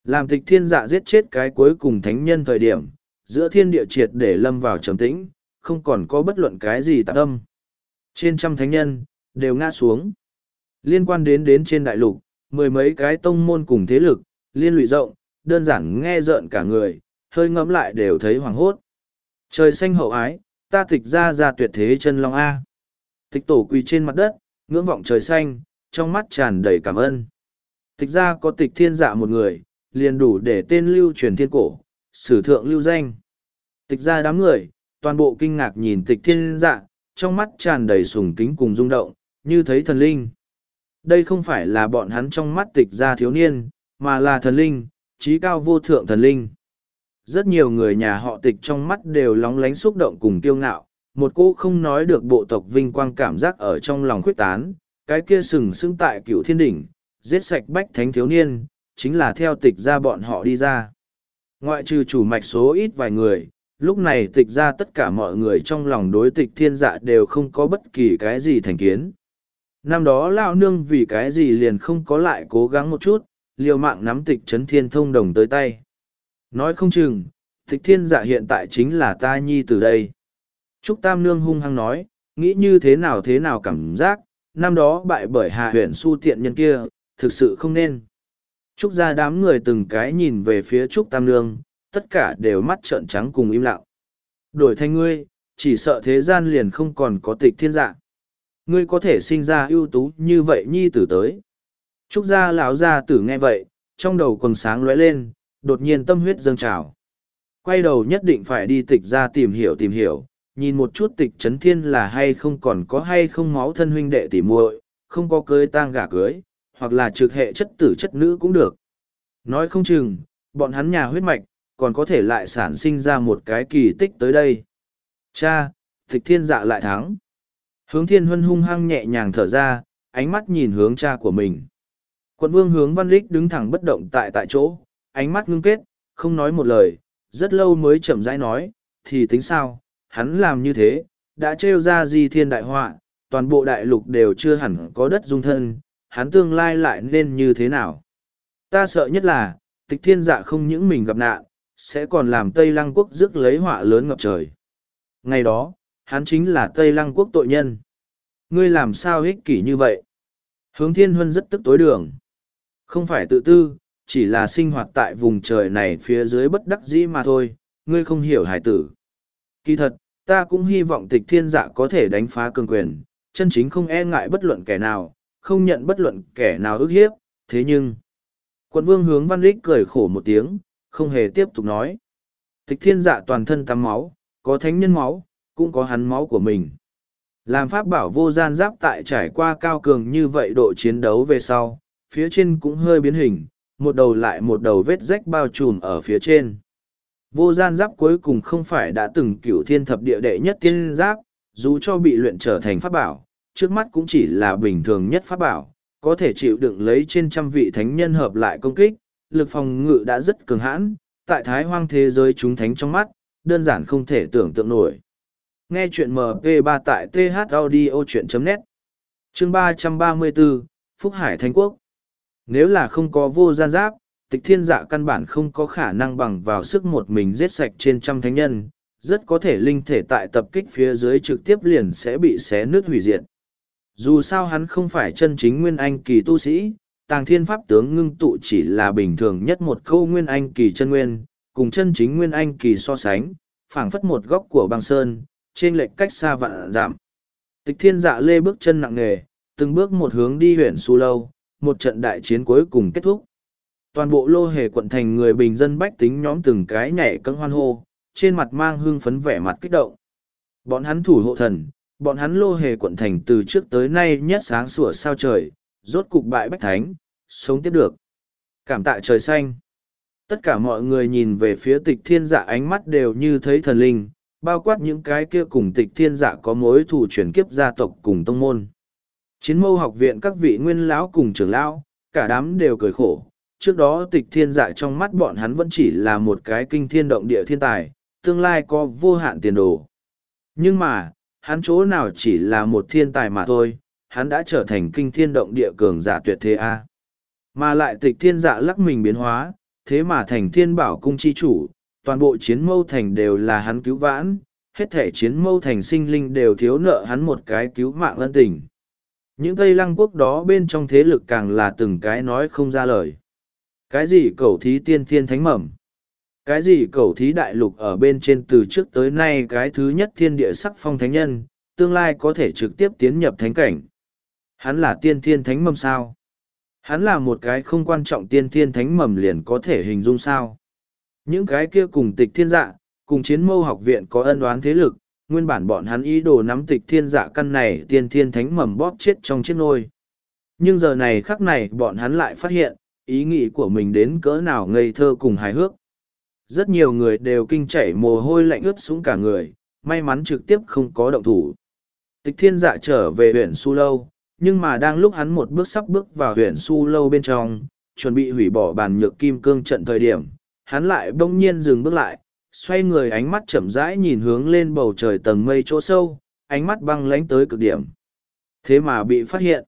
Làm tịch thiên dạ giết chết cái cuối cùng thánh nhân thời điểm, giữa thiên địa triệt để lâm vào trầm tĩnh, không còn có bất luận cái gì tạp âm. Trên trăm thánh nhân, đều ngã xuống. Liên quan đến đến trên đại lục, mười mấy cái tông môn cùng thế lực, liên lụy rộng, đơn giản nghe rợn cả người, hơi ngẫm lại đều thấy hoàng hốt. Trời xanh hậu ái, ta tịch ra ra tuyệt thế chân long A. Tịch tổ quỳ trên mặt đất, ngưỡng vọng trời xanh, trong mắt tràn đầy cảm ơn. Tịch ra có tịch thiên dạ một người, liền đủ để tên lưu truyền thiên cổ, sử thượng lưu danh. Tịch ra đám người, toàn bộ kinh ngạc nhìn tịch thiên dạ, trong mắt tràn đầy sùng kính cùng rung động, như thấy thần linh. Đây không phải là bọn hắn trong mắt tịch ra thiếu niên, mà là thần linh, trí cao vô thượng thần linh. Rất nhiều người nhà họ tịch trong mắt đều lóng lánh xúc động cùng kiêu ngạo, một cô không nói được bộ tộc vinh quang cảm giác ở trong lòng khuyết tán, cái kia sừng sững tại cựu thiên đỉnh, giết sạch bách thánh thiếu niên, chính là theo tịch ra bọn họ đi ra. Ngoại trừ chủ mạch số ít vài người, lúc này tịch ra tất cả mọi người trong lòng đối tịch thiên dạ đều không có bất kỳ cái gì thành kiến. Năm đó lão nương vì cái gì liền không có lại cố gắng một chút, liều mạng nắm tịch trấn thiên thông đồng tới tay. Nói không chừng, tịch thiên dạ hiện tại chính là ta nhi từ đây. Trúc Tam Nương hung hăng nói, nghĩ như thế nào thế nào cảm giác, năm đó bại bởi hạ huyện su tiện nhân kia, thực sự không nên. Trúc ra đám người từng cái nhìn về phía Trúc Tam Nương, tất cả đều mắt trợn trắng cùng im lặng. Đổi thành ngươi, chỉ sợ thế gian liền không còn có tịch thiên dạ. Ngươi có thể sinh ra ưu tú như vậy nhi tử tới. Trúc gia lão gia tử nghe vậy, trong đầu quần sáng lóe lên, đột nhiên tâm huyết dâng trào. Quay đầu nhất định phải đi tịch ra tìm hiểu tìm hiểu, nhìn một chút tịch chấn thiên là hay không còn có hay không máu thân huynh đệ tỉ muội, không có cưới tang gả cưới, hoặc là trực hệ chất tử chất nữ cũng được. Nói không chừng, bọn hắn nhà huyết mạch, còn có thể lại sản sinh ra một cái kỳ tích tới đây. Cha, tịch thiên dạ lại thắng. Hướng thiên huân hung hăng nhẹ nhàng thở ra, ánh mắt nhìn hướng cha của mình. Quận vương hướng văn lích đứng thẳng bất động tại tại chỗ, ánh mắt ngưng kết, không nói một lời, rất lâu mới chậm rãi nói, thì tính sao, hắn làm như thế, đã trêu ra di thiên đại họa, toàn bộ đại lục đều chưa hẳn có đất dung thân, hắn tương lai lại nên như thế nào. Ta sợ nhất là, tịch thiên dạ không những mình gặp nạn, sẽ còn làm Tây Lăng quốc rước lấy họa lớn ngập trời. Ngày đó, hắn chính là Tây Lăng quốc tội nhân. Ngươi làm sao ích kỷ như vậy? Hướng thiên huân rất tức tối đường. Không phải tự tư, chỉ là sinh hoạt tại vùng trời này phía dưới bất đắc dĩ mà thôi, ngươi không hiểu hải tử. Kỳ thật, ta cũng hy vọng tịch thiên dạ có thể đánh phá cường quyền, chân chính không e ngại bất luận kẻ nào, không nhận bất luận kẻ nào ức hiếp, Thế nhưng, quận vương hướng văn lích cười khổ một tiếng, không hề tiếp tục nói. Tịch thiên dạ toàn thân tắm máu, có thánh nhân máu, cũng có hắn máu của mình. Làm pháp bảo vô gian giáp tại trải qua cao cường như vậy độ chiến đấu về sau, phía trên cũng hơi biến hình, một đầu lại một đầu vết rách bao trùm ở phía trên. Vô gian giáp cuối cùng không phải đã từng cửu thiên thập địa đệ nhất tiên giáp, dù cho bị luyện trở thành pháp bảo, trước mắt cũng chỉ là bình thường nhất pháp bảo, có thể chịu đựng lấy trên trăm vị thánh nhân hợp lại công kích, lực phòng ngự đã rất cường hãn, tại thái hoang thế giới chúng thánh trong mắt, đơn giản không thể tưởng tượng nổi. Nghe chuyện MP3 tại thaudio.net Chương 334, Phúc Hải Thánh Quốc Nếu là không có vô gian giáp, tịch thiên dạ căn bản không có khả năng bằng vào sức một mình giết sạch trên trăm thánh nhân, rất có thể linh thể tại tập kích phía dưới trực tiếp liền sẽ bị xé nứt hủy diệt. Dù sao hắn không phải chân chính nguyên anh kỳ tu sĩ, tàng thiên pháp tướng ngưng tụ chỉ là bình thường nhất một câu nguyên anh kỳ chân nguyên, cùng chân chính nguyên anh kỳ so sánh, phảng phất một góc của băng sơn, trên lệch cách xa vạn giảm. Tịch thiên dạ lê bước chân nặng nề, từng bước một hướng đi huyện Su Lâu, một trận đại chiến cuối cùng kết thúc. Toàn bộ lô hề quận thành người bình dân bách tính nhóm từng cái nhảy cân hoan hô, trên mặt mang hương phấn vẻ mặt kích động. Bọn hắn thủ hộ thần, bọn hắn lô hề quận thành từ trước tới nay nhất sáng sủa sao trời, rốt cục bại bách thánh, sống tiếp được. Cảm tạ trời xanh. Tất cả mọi người nhìn về phía tịch thiên dạ ánh mắt đều như thấy thần linh, bao quát những cái kia cùng tịch thiên dạ có mối thủ chuyển kiếp gia tộc cùng tông môn. Chiến mâu học viện các vị nguyên lão cùng trưởng lão, cả đám đều cười khổ. Trước đó tịch thiên dạ trong mắt bọn hắn vẫn chỉ là một cái kinh thiên động địa thiên tài, tương lai có vô hạn tiền đồ. Nhưng mà, hắn chỗ nào chỉ là một thiên tài mà thôi, hắn đã trở thành kinh thiên động địa cường giả tuyệt thế A. Mà lại tịch thiên dạ lắc mình biến hóa, thế mà thành thiên bảo cung chi chủ, toàn bộ chiến mâu thành đều là hắn cứu vãn, hết thể chiến mâu thành sinh linh đều thiếu nợ hắn một cái cứu mạng ân tình. Những Tây Lăng quốc đó bên trong thế lực càng là từng cái nói không ra lời. Cái gì cầu thí tiên thiên thánh mầm? Cái gì cầu thí đại lục ở bên trên từ trước tới nay cái thứ nhất thiên địa sắc phong thánh nhân, tương lai có thể trực tiếp tiến nhập thánh cảnh. Hắn là tiên thiên thánh mầm sao? Hắn là một cái không quan trọng tiên thiên thánh mầm liền có thể hình dung sao? Những cái kia cùng tịch thiên dạ, cùng chiến mâu học viện có ân oán thế lực, nguyên bản bọn hắn ý đồ nắm tịch thiên dạ căn này tiên thiên thánh mầm bóp chết trong chiếc nôi. Nhưng giờ này khắc này bọn hắn lại phát hiện, ý nghĩ của mình đến cỡ nào ngây thơ cùng hài hước. Rất nhiều người đều kinh chảy mồ hôi lạnh ướt xuống cả người, may mắn trực tiếp không có động thủ. Tịch thiên dạ trở về huyện Su Lâu, nhưng mà đang lúc hắn một bước sắp bước vào huyện Su Lâu bên trong, chuẩn bị hủy bỏ bàn nhược kim cương trận thời điểm, hắn lại bỗng nhiên dừng bước lại, xoay người ánh mắt chậm rãi nhìn hướng lên bầu trời tầng mây chỗ sâu, ánh mắt băng lánh tới cực điểm. Thế mà bị phát hiện.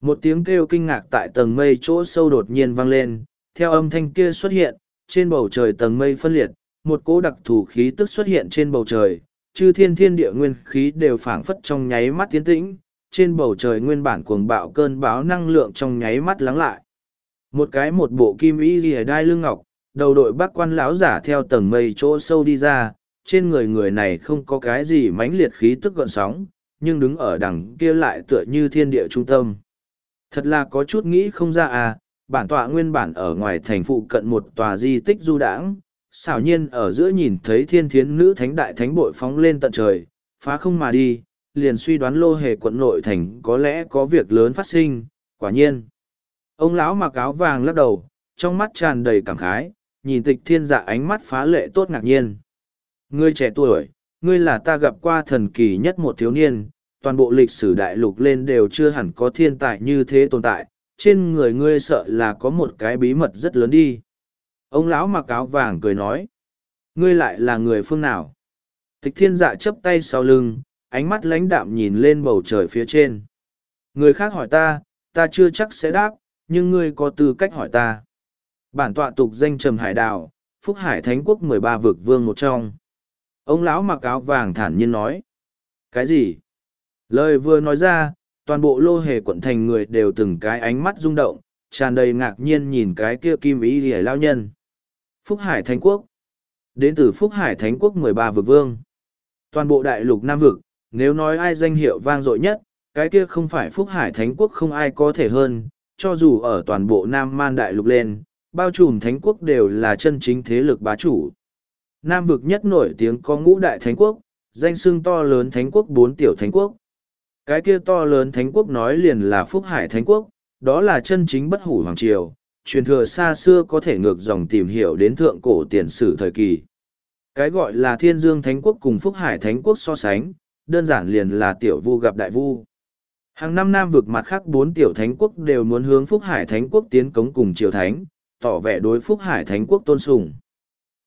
Một tiếng kêu kinh ngạc tại tầng mây chỗ sâu đột nhiên vang lên, theo âm thanh kia xuất hiện, trên bầu trời tầng mây phân liệt, một cỗ đặc thù khí tức xuất hiện trên bầu trời, chư thiên thiên địa nguyên khí đều phảng phất trong nháy mắt tiến tĩnh, trên bầu trời nguyên bản cuồng bạo cơn báo năng lượng trong nháy mắt lắng lại. Một cái một bộ kim y rìa đai lưng ngọc, đầu đội bác quan lão giả theo tầng mây chỗ sâu đi ra trên người người này không có cái gì mãnh liệt khí tức gợn sóng nhưng đứng ở đằng kia lại tựa như thiên địa trung tâm thật là có chút nghĩ không ra à bản tọa nguyên bản ở ngoài thành phụ cận một tòa di tích du đãng xảo nhiên ở giữa nhìn thấy thiên thiến nữ thánh đại thánh bội phóng lên tận trời phá không mà đi liền suy đoán lô hề quận nội thành có lẽ có việc lớn phát sinh quả nhiên ông lão mặc áo vàng lắc đầu trong mắt tràn đầy cảm khái nhìn tịch thiên dạ ánh mắt phá lệ tốt ngạc nhiên. Ngươi trẻ tuổi, ngươi là ta gặp qua thần kỳ nhất một thiếu niên, toàn bộ lịch sử đại lục lên đều chưa hẳn có thiên tài như thế tồn tại, trên người ngươi sợ là có một cái bí mật rất lớn đi. Ông lão mặc áo vàng cười nói, ngươi lại là người phương nào? Tịch thiên dạ chấp tay sau lưng, ánh mắt lãnh đạm nhìn lên bầu trời phía trên. Người khác hỏi ta, ta chưa chắc sẽ đáp, nhưng ngươi có tư cách hỏi ta bản tọa tục danh trầm hải đào phúc hải thánh quốc mười ba vực vương một trong ông lão mặc áo vàng thản nhiên nói cái gì lời vừa nói ra toàn bộ lô hề quận thành người đều từng cái ánh mắt rung động tràn đầy ngạc nhiên nhìn cái kia kim ý hề lao nhân phúc hải thánh quốc đến từ phúc hải thánh quốc mười ba vực vương toàn bộ đại lục nam vực nếu nói ai danh hiệu vang dội nhất cái kia không phải phúc hải thánh quốc không ai có thể hơn cho dù ở toàn bộ Nam Man Đại Lục lên, bao trùm thánh quốc đều là chân chính thế lực bá chủ. Nam vực nhất nổi tiếng có ngũ đại thánh quốc, danh xưng to lớn thánh quốc bốn tiểu thánh quốc. Cái kia to lớn thánh quốc nói liền là Phúc Hải thánh quốc, đó là chân chính bất hủ hoàng triều, truyền thừa xa xưa có thể ngược dòng tìm hiểu đến thượng cổ tiền sử thời kỳ. Cái gọi là thiên dương thánh quốc cùng Phúc Hải thánh quốc so sánh, đơn giản liền là tiểu vu gặp đại vu. Hàng năm Nam vực mặt khác bốn tiểu thánh quốc đều muốn hướng Phúc Hải thánh quốc tiến cống cùng triều thánh, tỏ vẻ đối Phúc Hải thánh quốc tôn sùng.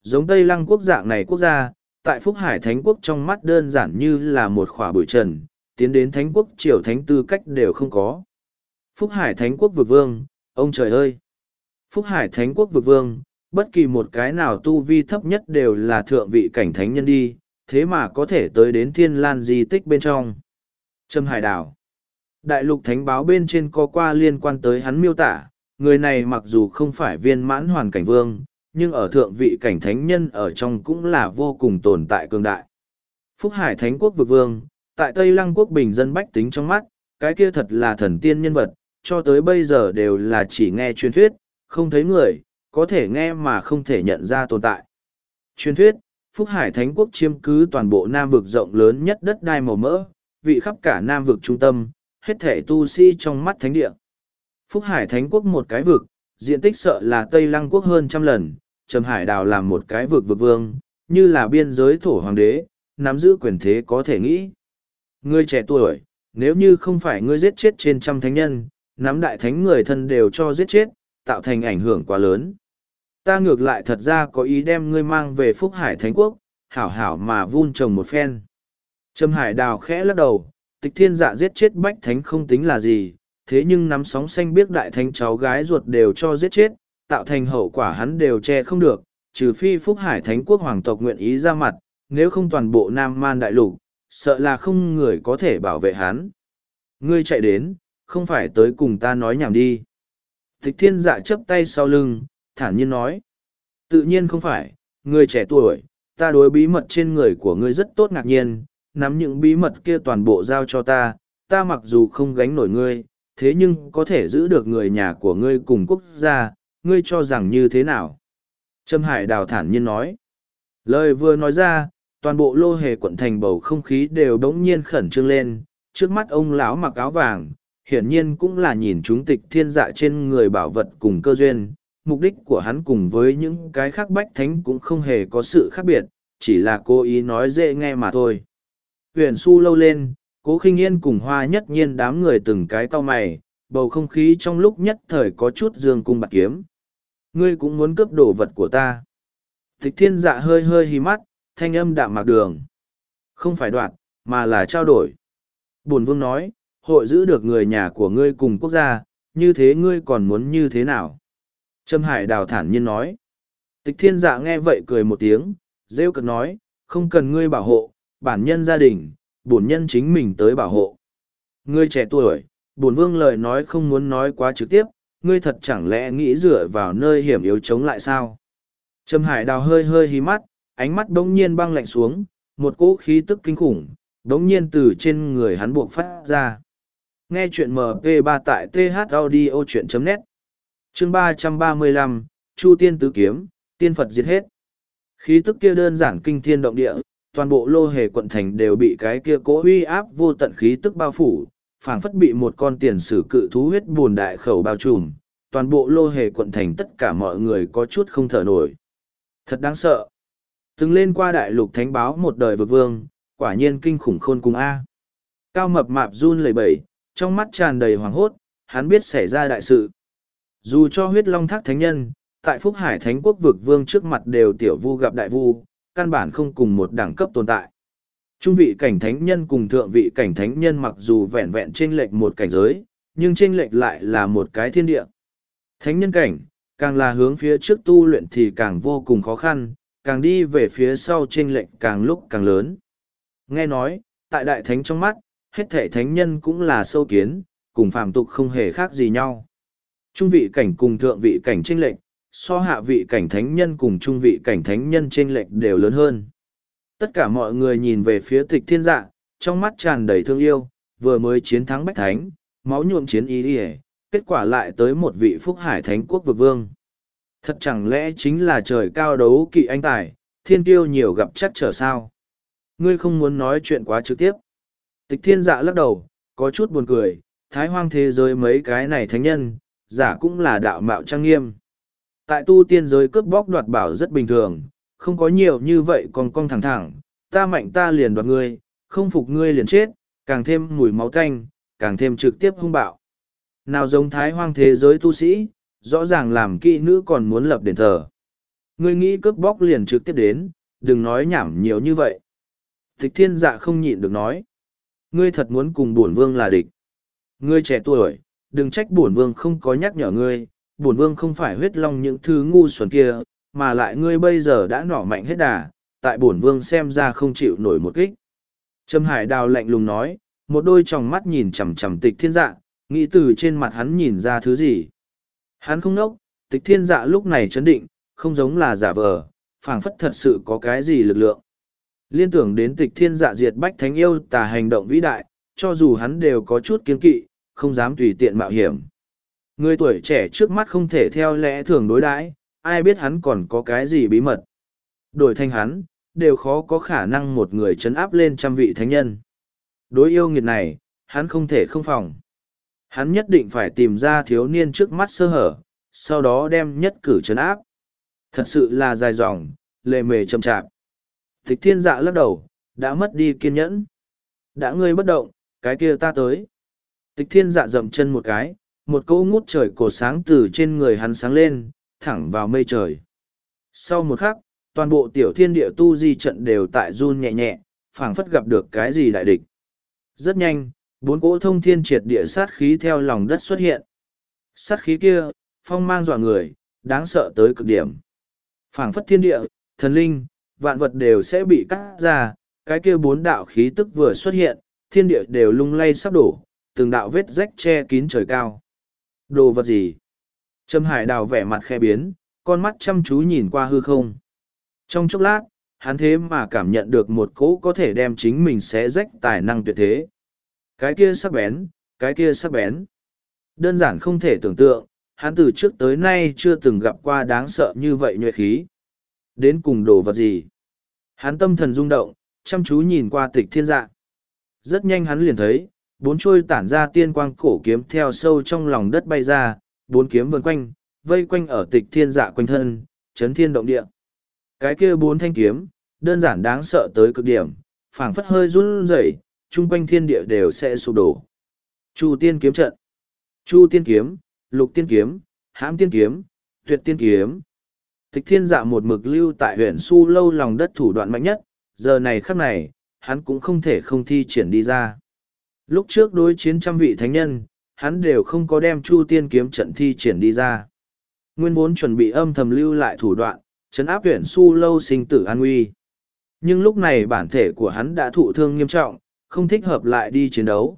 Giống Tây Lăng quốc dạng này quốc gia, tại Phúc Hải thánh quốc trong mắt đơn giản như là một khỏa bụi trần, tiến đến thánh quốc triều thánh tư cách đều không có. Phúc Hải thánh quốc vực vương, ông trời ơi! Phúc Hải thánh quốc vực vương, bất kỳ một cái nào tu vi thấp nhất đều là thượng vị cảnh thánh nhân đi, thế mà có thể tới đến thiên lan di tích bên trong. Trâm Hải đảo Đại lục thánh báo bên trên có qua liên quan tới hắn miêu tả, người này mặc dù không phải viên mãn hoàn cảnh vương, nhưng ở thượng vị cảnh thánh nhân ở trong cũng là vô cùng tồn tại cường đại. Phúc Hải Thánh Quốc vực vương, tại Tây Lăng Quốc bình dân bách tính trong mắt, cái kia thật là thần tiên nhân vật, cho tới bây giờ đều là chỉ nghe truyền thuyết, không thấy người, có thể nghe mà không thể nhận ra tồn tại. Truyền thuyết, Phúc Hải Thánh Quốc chiếm cứ toàn bộ Nam vực rộng lớn nhất đất đai màu mỡ, vị khắp cả Nam vực trung tâm, hết thể tu sĩ trong mắt thánh địa. Phúc Hải Thánh Quốc một cái vực, diện tích sợ là Tây Lăng Quốc hơn trăm lần, Trầm Hải Đào làm một cái vực vực vương, như là biên giới thổ hoàng đế, nắm giữ quyền thế có thể nghĩ. Ngươi trẻ tuổi, nếu như không phải ngươi giết chết trên trăm thánh nhân, nắm đại thánh người thân đều cho giết chết, tạo thành ảnh hưởng quá lớn. Ta ngược lại thật ra có ý đem ngươi mang về Phúc Hải Thánh Quốc, hảo hảo mà vun trồng một phen. Trâm Hải Đào khẽ lắc đầu, tịch thiên dạ giết chết bách thánh không tính là gì, thế nhưng nắm sóng xanh biết đại thánh cháu gái ruột đều cho giết chết, tạo thành hậu quả hắn đều che không được, trừ phi Phúc Hải Thánh Quốc Hoàng tộc nguyện ý ra mặt, nếu không toàn bộ Nam Man Đại Lục, sợ là không người có thể bảo vệ hắn. Ngươi chạy đến, không phải tới cùng ta nói nhảm đi. Tịch thiên dạ chấp tay sau lưng, thản nhiên nói. Tự nhiên không phải, ngươi trẻ tuổi, ta đối bí mật trên người của ngươi rất tốt ngạc nhiên, nắm những bí mật kia toàn bộ giao cho ta, ta mặc dù không gánh nổi ngươi, thế nhưng có thể giữ được người nhà của ngươi cùng quốc gia, ngươi cho rằng như thế nào? Trâm Hải đào thản nhiên nói. Lời vừa nói ra, toàn bộ lô hề quận thành bầu không khí đều đống nhiên khẩn trương lên, trước mắt ông lão mặc áo vàng, hiển nhiên cũng là nhìn chúng tịch thiên dạ trên người bảo vật cùng cơ duyên. Mục đích của hắn cùng với những cái khác bách thánh cũng không hề có sự khác biệt, chỉ là cố ý nói dễ nghe mà thôi. Huyền su lâu lên, cố khinh yên cùng hoa nhất nhiên đám người từng cái cau mày, bầu không khí trong lúc nhất thời có chút dương cung bạc kiếm. Ngươi cũng muốn cướp đồ vật của ta. Tịch thiên dạ hơi hơi hí mắt, thanh âm đạm mạc đường. Không phải đoạt, mà là trao đổi. Bổn vương nói, hội giữ được người nhà của ngươi cùng quốc gia, như thế ngươi còn muốn như thế nào? Trâm Hải đào thản nhiên nói. Tịch thiên dạ nghe vậy cười một tiếng, rêu cực nói, không cần ngươi bảo hộ, bản nhân gia đình, bổn nhân chính mình tới bảo hộ. Ngươi trẻ tuổi, bổn vương lời nói không muốn nói quá trực tiếp, ngươi thật chẳng lẽ nghĩ dựa vào nơi hiểm yếu chống lại sao? Trâm hải đào hơi hơi hí mắt, ánh mắt bỗng nhiên băng lạnh xuống, một cỗ khí tức kinh khủng, bỗng nhiên từ trên người hắn buộc phát ra. Nghe chuyện MP3 tại thaudio.net Chương 335, Chu Tiên Tứ Kiếm, Tiên Phật diệt hết. Khí tức kia đơn giản kinh thiên động địa, toàn bộ lô hề quận thành đều bị cái kia cỗ huy áp vô tận khí tức bao phủ, phảng phất bị một con tiền sử cự thú huyết buồn đại khẩu bao trùm, toàn bộ lô hề quận thành tất cả mọi người có chút không thở nổi. Thật đáng sợ. Từng lên qua đại lục thánh báo một đời vực vương, quả nhiên kinh khủng khôn cùng A. Cao mập mạp run lẩy bẩy, trong mắt tràn đầy hoảng hốt, hắn biết xảy ra đại sự. Dù cho huyết long thác thánh nhân, tại Phúc Hải Thánh quốc vực vương trước mặt đều tiểu vu gặp đại vu, căn bản không cùng một đẳng cấp tồn tại. Trung vị cảnh thánh nhân cùng thượng vị cảnh thánh nhân mặc dù vẹn vẹn trên lệch một cảnh giới, nhưng trên lệch lại là một cái thiên địa. Thánh nhân cảnh, càng là hướng phía trước tu luyện thì càng vô cùng khó khăn, càng đi về phía sau chênh lệch càng lúc càng lớn. Nghe nói, tại đại thánh trong mắt, hết thể thánh nhân cũng là sâu kiến, cùng phàm tục không hề khác gì nhau. Trung vị cảnh cùng thượng vị cảnh chênh lệch, so hạ vị cảnh thánh nhân cùng trung vị cảnh thánh nhân chênh lệch đều lớn hơn. Tất cả mọi người nhìn về phía tịch thiên dạ, trong mắt tràn đầy thương yêu, vừa mới chiến thắng bách thánh, máu nhuộm chiến ý đi kết quả lại tới một vị phúc hải thánh quốc vực vương. Thật chẳng lẽ chính là trời cao đấu kỵ anh tài, thiên tiêu nhiều gặp chắc trở sao? Ngươi không muốn nói chuyện quá trực tiếp. Tịch thiên dạ lắc đầu, có chút buồn cười, thái hoang thế giới mấy cái này thánh nhân, giả cũng là đạo mạo trang nghiêm. Tại tu tiên giới cướp bóc đoạt bảo rất bình thường, không có nhiều như vậy còn cong thẳng thẳng, ta mạnh ta liền đoạt ngươi, không phục ngươi liền chết, càng thêm mùi máu canh càng thêm trực tiếp hung bạo. Nào giống thái hoang thế giới tu sĩ, rõ ràng làm kỹ nữ còn muốn lập đền thờ. Ngươi nghĩ cướp bóc liền trực tiếp đến, đừng nói nhảm nhiều như vậy. Tịch thiên dạ không nhịn được nói. Ngươi thật muốn cùng bổn vương là địch. Ngươi trẻ tuổi, đừng trách bổn vương không có nhắc nhở ngươi, bổn vương không phải huyết long những thứ ngu xuẩn kia, mà lại ngươi bây giờ đã nỏ mạnh hết đà, tại bổn vương xem ra không chịu nổi một kích. Trâm Hải Đào lạnh lùng nói, một đôi tròng mắt nhìn chằm chằm tịch thiên dạ, nghĩ từ trên mặt hắn nhìn ra thứ gì. Hắn không nốc, tịch thiên dạ lúc này chấn định, không giống là giả vờ, phảng phất thật sự có cái gì lực lượng. Liên tưởng đến tịch thiên dạ diệt bách thánh yêu tà hành động vĩ đại, cho dù hắn đều có chút kiên kỵ, không dám tùy tiện mạo hiểm. Người tuổi trẻ trước mắt không thể theo lẽ thường đối đãi, ai biết hắn còn có cái gì bí mật. Đổi thành hắn, đều khó có khả năng một người chấn áp lên trăm vị thánh nhân. Đối yêu nghiệt này, hắn không thể không phòng. Hắn nhất định phải tìm ra thiếu niên trước mắt sơ hở, sau đó đem nhất cử chấn áp. Thật sự là dài dòng, lề mề chậm chạp. Tịch thiên dạ lắc đầu, đã mất đi kiên nhẫn. Đã ngươi bất động, cái kia ta tới. Tịch thiên dạ dậm chân một cái, một cỗ ngút trời cổ sáng từ trên người hắn sáng lên, thẳng vào mây trời. Sau một khắc, toàn bộ tiểu thiên địa tu di trận đều tại run nhẹ nhẹ, phảng phất gặp được cái gì đại địch. Rất nhanh, bốn cỗ thông thiên triệt địa sát khí theo lòng đất xuất hiện. Sát khí kia, phong mang dọa người, đáng sợ tới cực điểm. phảng phất thiên địa, thần linh, vạn vật đều sẽ bị cắt ra, cái kia bốn đạo khí tức vừa xuất hiện, thiên địa đều lung lay sắp đổ, từng đạo vết rách che kín trời cao. Đồ vật gì? Trâm Hải Đào vẻ mặt khe biến, con mắt chăm chú nhìn qua hư không. Trong chốc lát, hắn thế mà cảm nhận được một cỗ có thể đem chính mình xé rách tài năng tuyệt thế. Cái kia sắc bén, cái kia sắc bén. Đơn giản không thể tưởng tượng, hắn từ trước tới nay chưa từng gặp qua đáng sợ như vậy nhuệ khí. Đến cùng đồ vật gì? Hắn tâm thần rung động, chăm chú nhìn qua tịch thiên dạ. Rất nhanh hắn liền thấy, bốn trôi tản ra tiên quang cổ kiếm theo sâu trong lòng đất bay ra, bốn kiếm vần quanh, vây quanh ở tịch thiên dạ quanh thân, chấn thiên động địa. Cái kia bốn thanh kiếm, đơn giản đáng sợ tới cực điểm, phảng phất hơi run rẩy, chung quanh thiên địa đều sẽ sụp đổ. Chu tiên kiếm trận, Chu tiên kiếm, Lục tiên kiếm, Hãm tiên kiếm, Tuyệt tiên kiếm. Tịch thiên dạ một mực lưu tại huyện su lâu lòng đất thủ đoạn mạnh nhất, giờ này khắc này, hắn cũng không thể không thi triển đi ra. Lúc trước đối chiến trăm vị thánh nhân, hắn đều không có đem chu tiên kiếm trận thi triển đi ra. Nguyên vốn chuẩn bị âm thầm lưu lại thủ đoạn, chấn áp huyện su lâu sinh tử an nguy. Nhưng lúc này bản thể của hắn đã thụ thương nghiêm trọng, không thích hợp lại đi chiến đấu.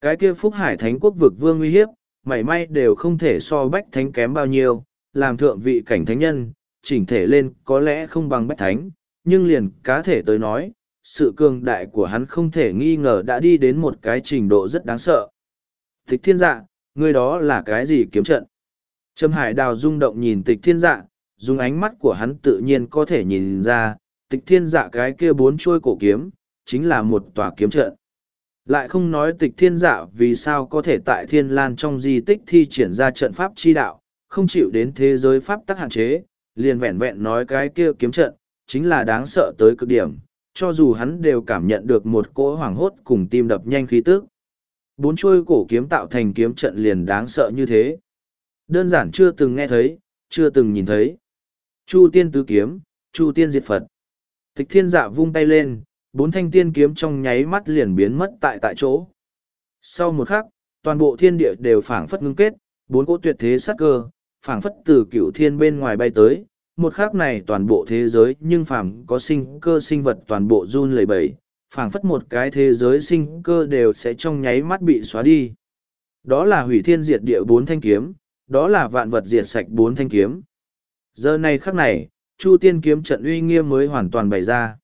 Cái kia phúc hải thánh quốc vực vương uy hiếp, mảy may đều không thể so bách thánh kém bao nhiêu, làm thượng vị cảnh thánh nhân, chỉnh thể lên có lẽ không bằng bách thánh, nhưng liền cá thể tới nói, sự cường đại của hắn không thể nghi ngờ đã đi đến một cái trình độ rất đáng sợ. Tịch thiên dạ, người đó là cái gì kiếm trận? Trâm Hải Đào rung động nhìn tịch thiên dạ, dùng ánh mắt của hắn tự nhiên có thể nhìn ra, tịch thiên dạ cái kia bốn trôi cổ kiếm, chính là một tòa kiếm trận. Lại không nói tịch thiên dạ vì sao có thể tại thiên lan trong di tích thi triển ra trận pháp chi đạo, không chịu đến thế giới pháp tắc hạn chế, liền vẹn vẹn nói cái kia kiếm trận, chính là đáng sợ tới cực điểm, cho dù hắn đều cảm nhận được một cỗ hoảng hốt cùng tim đập nhanh khí tức. Bốn chuôi cổ kiếm tạo thành kiếm trận liền đáng sợ như thế. Đơn giản chưa từng nghe thấy, chưa từng nhìn thấy. Chu tiên tứ kiếm, chu tiên diệt Phật. Tịch thiên dạ vung tay lên, bốn thanh tiên kiếm trong nháy mắt liền biến mất tại tại chỗ. Sau một khắc, toàn bộ thiên địa đều phảng phất ngưng kết, bốn cỗ tuyệt thế sát cơ, phảng phất từ cửu thiên bên ngoài bay tới, một khắc này toàn bộ thế giới nhưng phàm có sinh cơ sinh vật toàn bộ run lẩy bẩy, phảng phất một cái thế giới sinh cơ đều sẽ trong nháy mắt bị xóa đi. Đó là hủy thiên diệt địa bốn thanh kiếm, đó là vạn vật diệt sạch bốn thanh kiếm. Giờ này khắc này, Chu Tiên kiếm trận uy nghiêm mới hoàn toàn bày ra.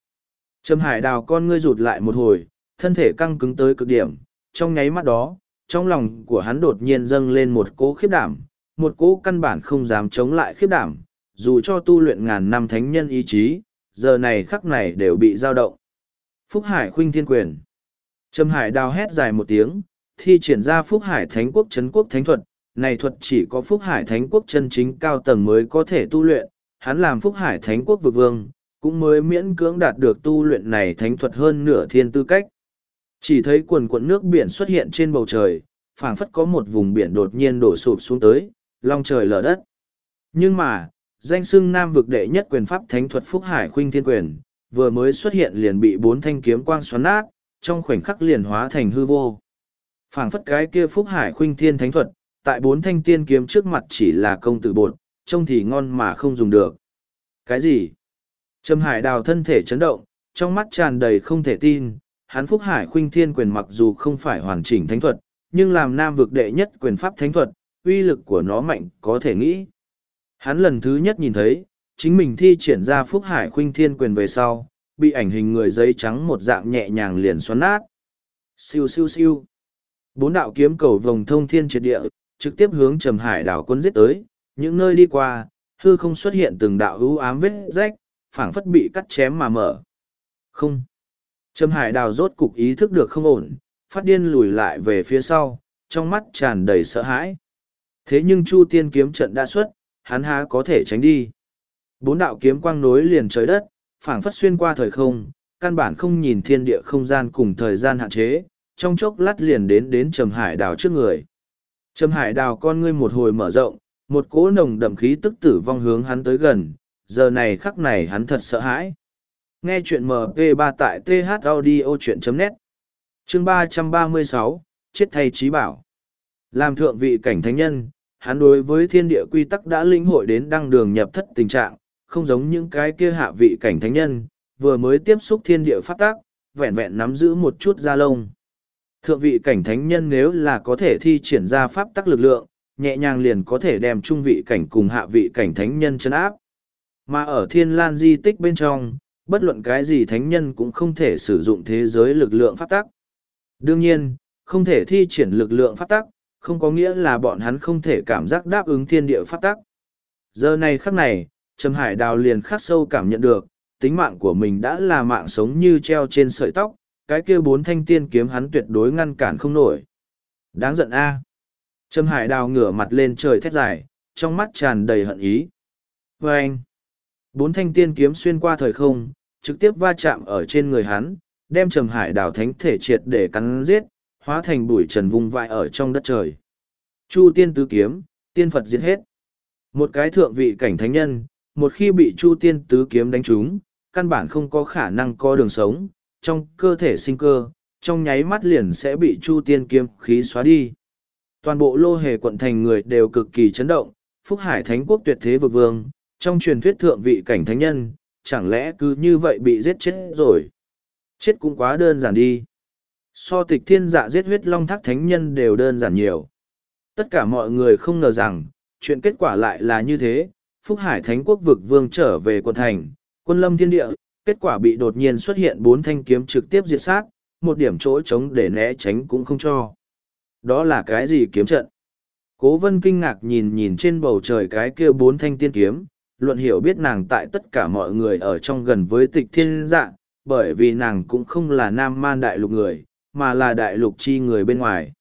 Trầm Hải Đào con ngươi rụt lại một hồi, thân thể căng cứng tới cực điểm, trong nháy mắt đó, trong lòng của hắn đột nhiên dâng lên một cỗ khiếp đảm, một cỗ căn bản không dám chống lại khiếp đảm, dù cho tu luyện ngàn năm thánh nhân ý chí, giờ này khắc này đều bị dao động. Phúc Hải khuynh thiên quyền. Trầm Hải đào hét dài một tiếng, thi triển ra Phúc Hải Thánh Quốc Trấn Quốc Thánh Thuật, này thuật chỉ có Phúc Hải Thánh Quốc chân chính cao tầng mới có thể tu luyện, hắn làm Phúc Hải Thánh Quốc vực vương, cũng mới miễn cưỡng đạt được tu luyện này thánh thuật hơn nửa thiên tư cách. Chỉ thấy quần quận nước biển xuất hiện trên bầu trời, phảng phất có một vùng biển đột nhiên đổ sụp xuống tới, long trời lở đất. Nhưng mà, danh xưng nam vực đệ nhất quyền pháp thánh thuật Phúc Hải Khuynh Thiên Quyền, vừa mới xuất hiện liền bị bốn thanh kiếm quang xoắn nát, trong khoảnh khắc liền hóa thành hư vô. phảng phất cái kia Phúc Hải Khuynh Thiên Thánh thuật, tại bốn thanh tiên kiếm trước mặt chỉ là công tử bột, trông thì ngon mà không dùng được. Cái gì? Trầm Hải Đào thân thể chấn động, trong mắt tràn đầy không thể tin, hắn Phúc Hải Khuynh Thiên quyền mặc dù không phải hoàn chỉnh thánh thuật, nhưng làm nam vực đệ nhất quyền pháp thánh thuật, uy lực của nó mạnh có thể nghĩ. Hắn lần thứ nhất nhìn thấy, chính mình thi triển ra Phúc Hải Khuynh Thiên quyền về sau, bị ảnh hình người giấy trắng một dạng nhẹ nhàng liền xoắn nát. Siêu siêu siêu. Bốn đạo kiếm cầu vòng thông thiên triệt địa, trực tiếp hướng Trầm Hải đảo quân giết tới, những nơi đi qua, hư không xuất hiện từng đạo hữu ám vết rách, phảng phất bị cắt chém mà mở. Không. Trầm Hải đào rốt cục ý thức được không ổn, phát điên lùi lại về phía sau, trong mắt tràn đầy sợ hãi. Thế nhưng Chu Tiên kiếm trận đã xuất, hắn há có thể tránh đi. Bốn đạo kiếm quang nối liền trời đất, phảng phất xuyên qua thời không, căn bản không nhìn thiên địa không gian cùng thời gian hạn chế, trong chốc lát liền đến đến Trầm Hải đào trước người. Trầm Hải đào con ngươi một hồi mở rộng, một cỗ nồng đậm khí tức tử vong hướng hắn tới gần, giờ này khắc này hắn thật sợ hãi. Nghe chuyện MP3 tại thaudio.net Chương 336, Chết thay trí bảo Làm thượng vị cảnh thánh nhân, hắn đối với thiên địa quy tắc đã linh hội đến đăng đường nhập thất tình trạng, không giống những cái kia hạ vị cảnh thánh nhân, vừa mới tiếp xúc thiên địa phát tác, vẹn vẹn nắm giữ một chút da lông. Thượng vị cảnh thánh nhân nếu là có thể thi triển ra pháp tắc lực lượng, nhẹ nhàng liền có thể đem trung vị cảnh cùng hạ vị cảnh thánh nhân chấn áp. Mà ở thiên lan di tích bên trong, bất luận cái gì thánh nhân cũng không thể sử dụng thế giới lực lượng pháp tắc. Đương nhiên, không thể thi triển lực lượng pháp tắc, không có nghĩa là bọn hắn không thể cảm giác đáp ứng thiên địa pháp tắc. Giờ này khắc này, Trầm Hải Đào liền khắc sâu cảm nhận được, tính mạng của mình đã là mạng sống như treo trên sợi tóc, cái kia bốn thanh tiên kiếm hắn tuyệt đối ngăn cản không nổi. Đáng giận a. Trầm Hải Đào ngửa mặt lên trời thét dài, trong mắt tràn đầy hận ý. Và anh, bốn thanh tiên kiếm xuyên qua thời không, trực tiếp va chạm ở trên người hắn, đem Trầm Hải đảo thánh thể triệt để cắn giết, hóa thành bụi trần vung vãi ở trong đất trời. Chu tiên tứ kiếm, tiên Phật giết hết. Một cái thượng vị cảnh thánh nhân, một khi bị Chu tiên tứ kiếm đánh trúng, căn bản không có khả năng có đường sống, trong cơ thể sinh cơ, trong nháy mắt liền sẽ bị Chu tiên kiếm khí xóa đi. Toàn bộ lô hề quận thành người đều cực kỳ chấn động, Phúc Hải Thánh Quốc tuyệt thế vực vương, trong truyền thuyết thượng vị cảnh thánh nhân, chẳng lẽ cứ như vậy bị giết chết rồi. Chết cũng quá đơn giản đi. So tịch thiên dạ giết huyết long thác thánh nhân đều đơn giản nhiều. Tất cả mọi người không ngờ rằng, chuyện kết quả lại là như thế, Phúc Hải Thánh Quốc vực vương trở về quận thành, quân lâm thiên địa, kết quả bị đột nhiên xuất hiện bốn thanh kiếm trực tiếp diệt sát, một điểm chỗ trống để né tránh cũng không cho. Đó là cái gì kiếm trận? Cố vân kinh ngạc nhìn nhìn trên bầu trời cái kia bốn thanh tiên kiếm, luận hiểu biết nàng tại tất cả mọi người ở trong gần với tịch thiên dạ, bởi vì nàng cũng không là nam man đại lục người, mà là đại lục chi người bên ngoài.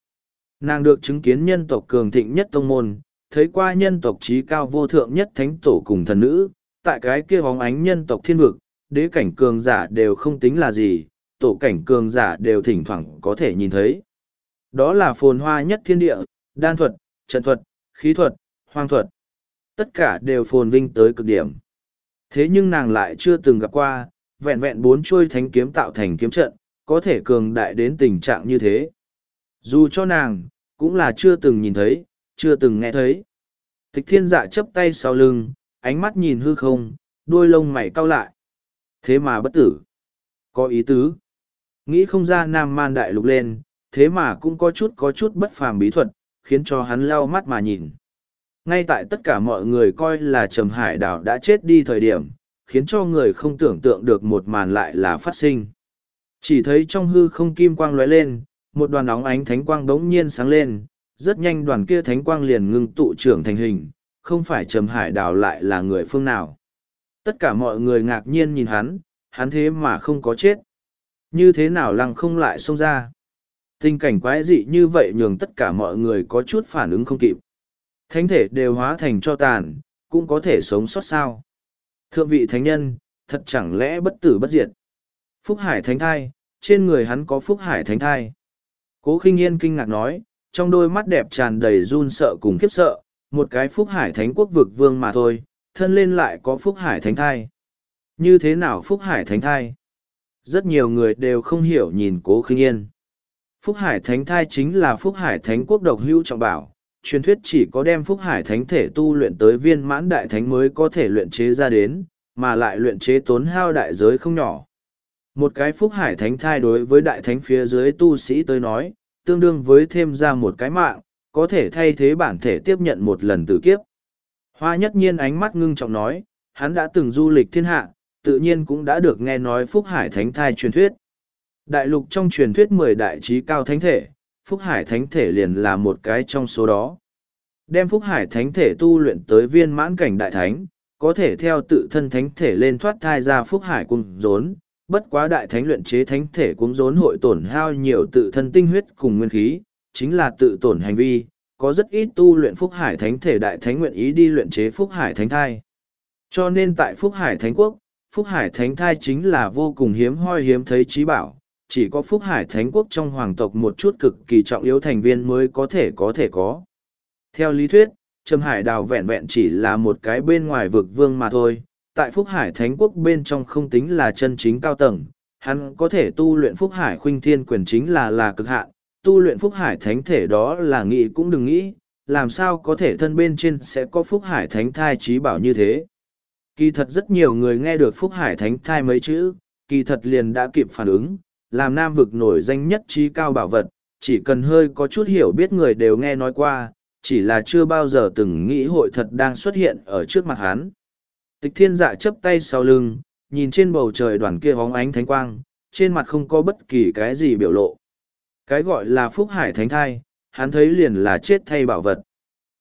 Nàng được chứng kiến nhân tộc cường thịnh nhất tông môn, thấy qua nhân tộc trí cao vô thượng nhất thánh tổ cùng thần nữ, tại cái kia bóng ánh nhân tộc thiên vực, đế cảnh cường giả đều không tính là gì, tổ cảnh cường giả đều thỉnh thoảng có thể nhìn thấy. Đó là phồn hoa nhất thiên địa, đan thuật, trận thuật, khí thuật, hoang thuật. Tất cả đều phồn vinh tới cực điểm. Thế nhưng nàng lại chưa từng gặp qua, vẹn vẹn bốn chuôi thánh kiếm tạo thành kiếm trận, có thể cường đại đến tình trạng như thế. Dù cho nàng, cũng là chưa từng nhìn thấy, chưa từng nghe thấy. Tịch thiên dạ chấp tay sau lưng, ánh mắt nhìn hư không, đuôi lông mày cau lại. Thế mà bất tử. Có ý tứ. Nghĩ không ra nam man đại lục lên, thế mà cũng có chút có chút bất phàm bí thuật, khiến cho hắn lau mắt mà nhìn. Ngay tại tất cả mọi người coi là Trầm Hải Đảo đã chết đi thời điểm, khiến cho người không tưởng tượng được một màn lại là phát sinh. Chỉ thấy trong hư không kim quang lóe lên, một đoàn óng ánh thánh quang bỗng nhiên sáng lên, rất nhanh đoàn kia thánh quang liền ngưng tụ trưởng thành hình, không phải Trầm Hải đảo lại là người phương nào. Tất cả mọi người ngạc nhiên nhìn hắn, hắn thế mà không có chết. Như thế nào lăng không lại xông ra. Tình cảnh quái dị như vậy nhường tất cả mọi người có chút phản ứng không kịp. Thánh thể đều hóa thành cho tàn, cũng có thể sống sót sao. Thượng vị thánh nhân, thật chẳng lẽ bất tử bất diệt. Phúc Hải thánh thai, trên người hắn có Phúc Hải thánh thai. Cố khinh yên kinh ngạc nói, trong đôi mắt đẹp tràn đầy run sợ cùng khiếp sợ, một cái Phúc Hải thánh quốc vực vương mà thôi, thân lên lại có Phúc Hải thánh thai. Như thế nào Phúc Hải thánh thai? Rất nhiều người đều không hiểu nhìn cố khinh yên. Phúc Hải thánh thai chính là Phúc Hải thánh quốc độc hữu trọng bảo. Truyền thuyết chỉ có đem Phúc Hải thánh thể tu luyện tới viên mãn đại thánh mới có thể luyện chế ra đến, mà lại luyện chế tốn hao đại giới không nhỏ. Một cái Phúc Hải thánh thai đối với đại thánh phía dưới tu sĩ tới nói, tương đương với thêm ra một cái mạng, có thể thay thế bản thể tiếp nhận một lần tử kiếp. Hoa nhất nhiên ánh mắt ngưng trọng nói, hắn đã từng du lịch thiên hạ, tự nhiên cũng đã được nghe nói Phúc Hải Thánh Thai truyền thuyết. Đại lục trong truyền thuyết mười đại trí cao thánh thể, Phúc Hải Thánh Thể liền là một cái trong số đó. Đem Phúc Hải Thánh Thể tu luyện tới viên mãn cảnh đại thánh, có thể theo tự thân thánh thể lên thoát thai ra Phúc Hải cung rốn, bất quá đại thánh luyện chế thánh thể cung rốn hội tổn hao nhiều tự thân tinh huyết cùng nguyên khí, chính là tự tổn hành vi, có rất ít tu luyện Phúc Hải Thánh Thể đại thánh nguyện ý đi luyện chế Phúc Hải Thánh Thai. Cho nên tại Phúc Hải Thánh Quốc, Phúc Hải Thánh Thai chính là vô cùng hiếm hoi hiếm thấy trí bảo, chỉ có Phúc Hải Thánh Quốc trong hoàng tộc một chút cực kỳ trọng yếu thành viên mới có thể có thể có. Theo lý thuyết, Trầm Hải Đào vẹn vẹn chỉ là một cái bên ngoài vực vương mà thôi, tại Phúc Hải Thánh Quốc bên trong không tính là chân chính cao tầng, hắn có thể tu luyện Phúc Hải Khuynh Thiên quyền chính là là cực hạn, tu luyện Phúc Hải Thánh thể đó là nghĩ cũng đừng nghĩ, làm sao có thể thân bên trên sẽ có Phúc Hải Thánh thai trí bảo như thế. Kỳ thật rất nhiều người nghe được Phúc Hải Thánh thai mấy chữ, kỳ thật liền đã kịp phản ứng, làm nam vực nổi danh nhất trí cao bảo vật, chỉ cần hơi có chút hiểu biết người đều nghe nói qua, chỉ là chưa bao giờ từng nghĩ hội thật đang xuất hiện ở trước mặt hắn. Tịch thiên dạ chấp tay sau lưng, nhìn trên bầu trời đoàn kia hóng ánh thánh quang, trên mặt không có bất kỳ cái gì biểu lộ. Cái gọi là phúc hải thánh thai, hắn thấy liền là chết thay bảo vật.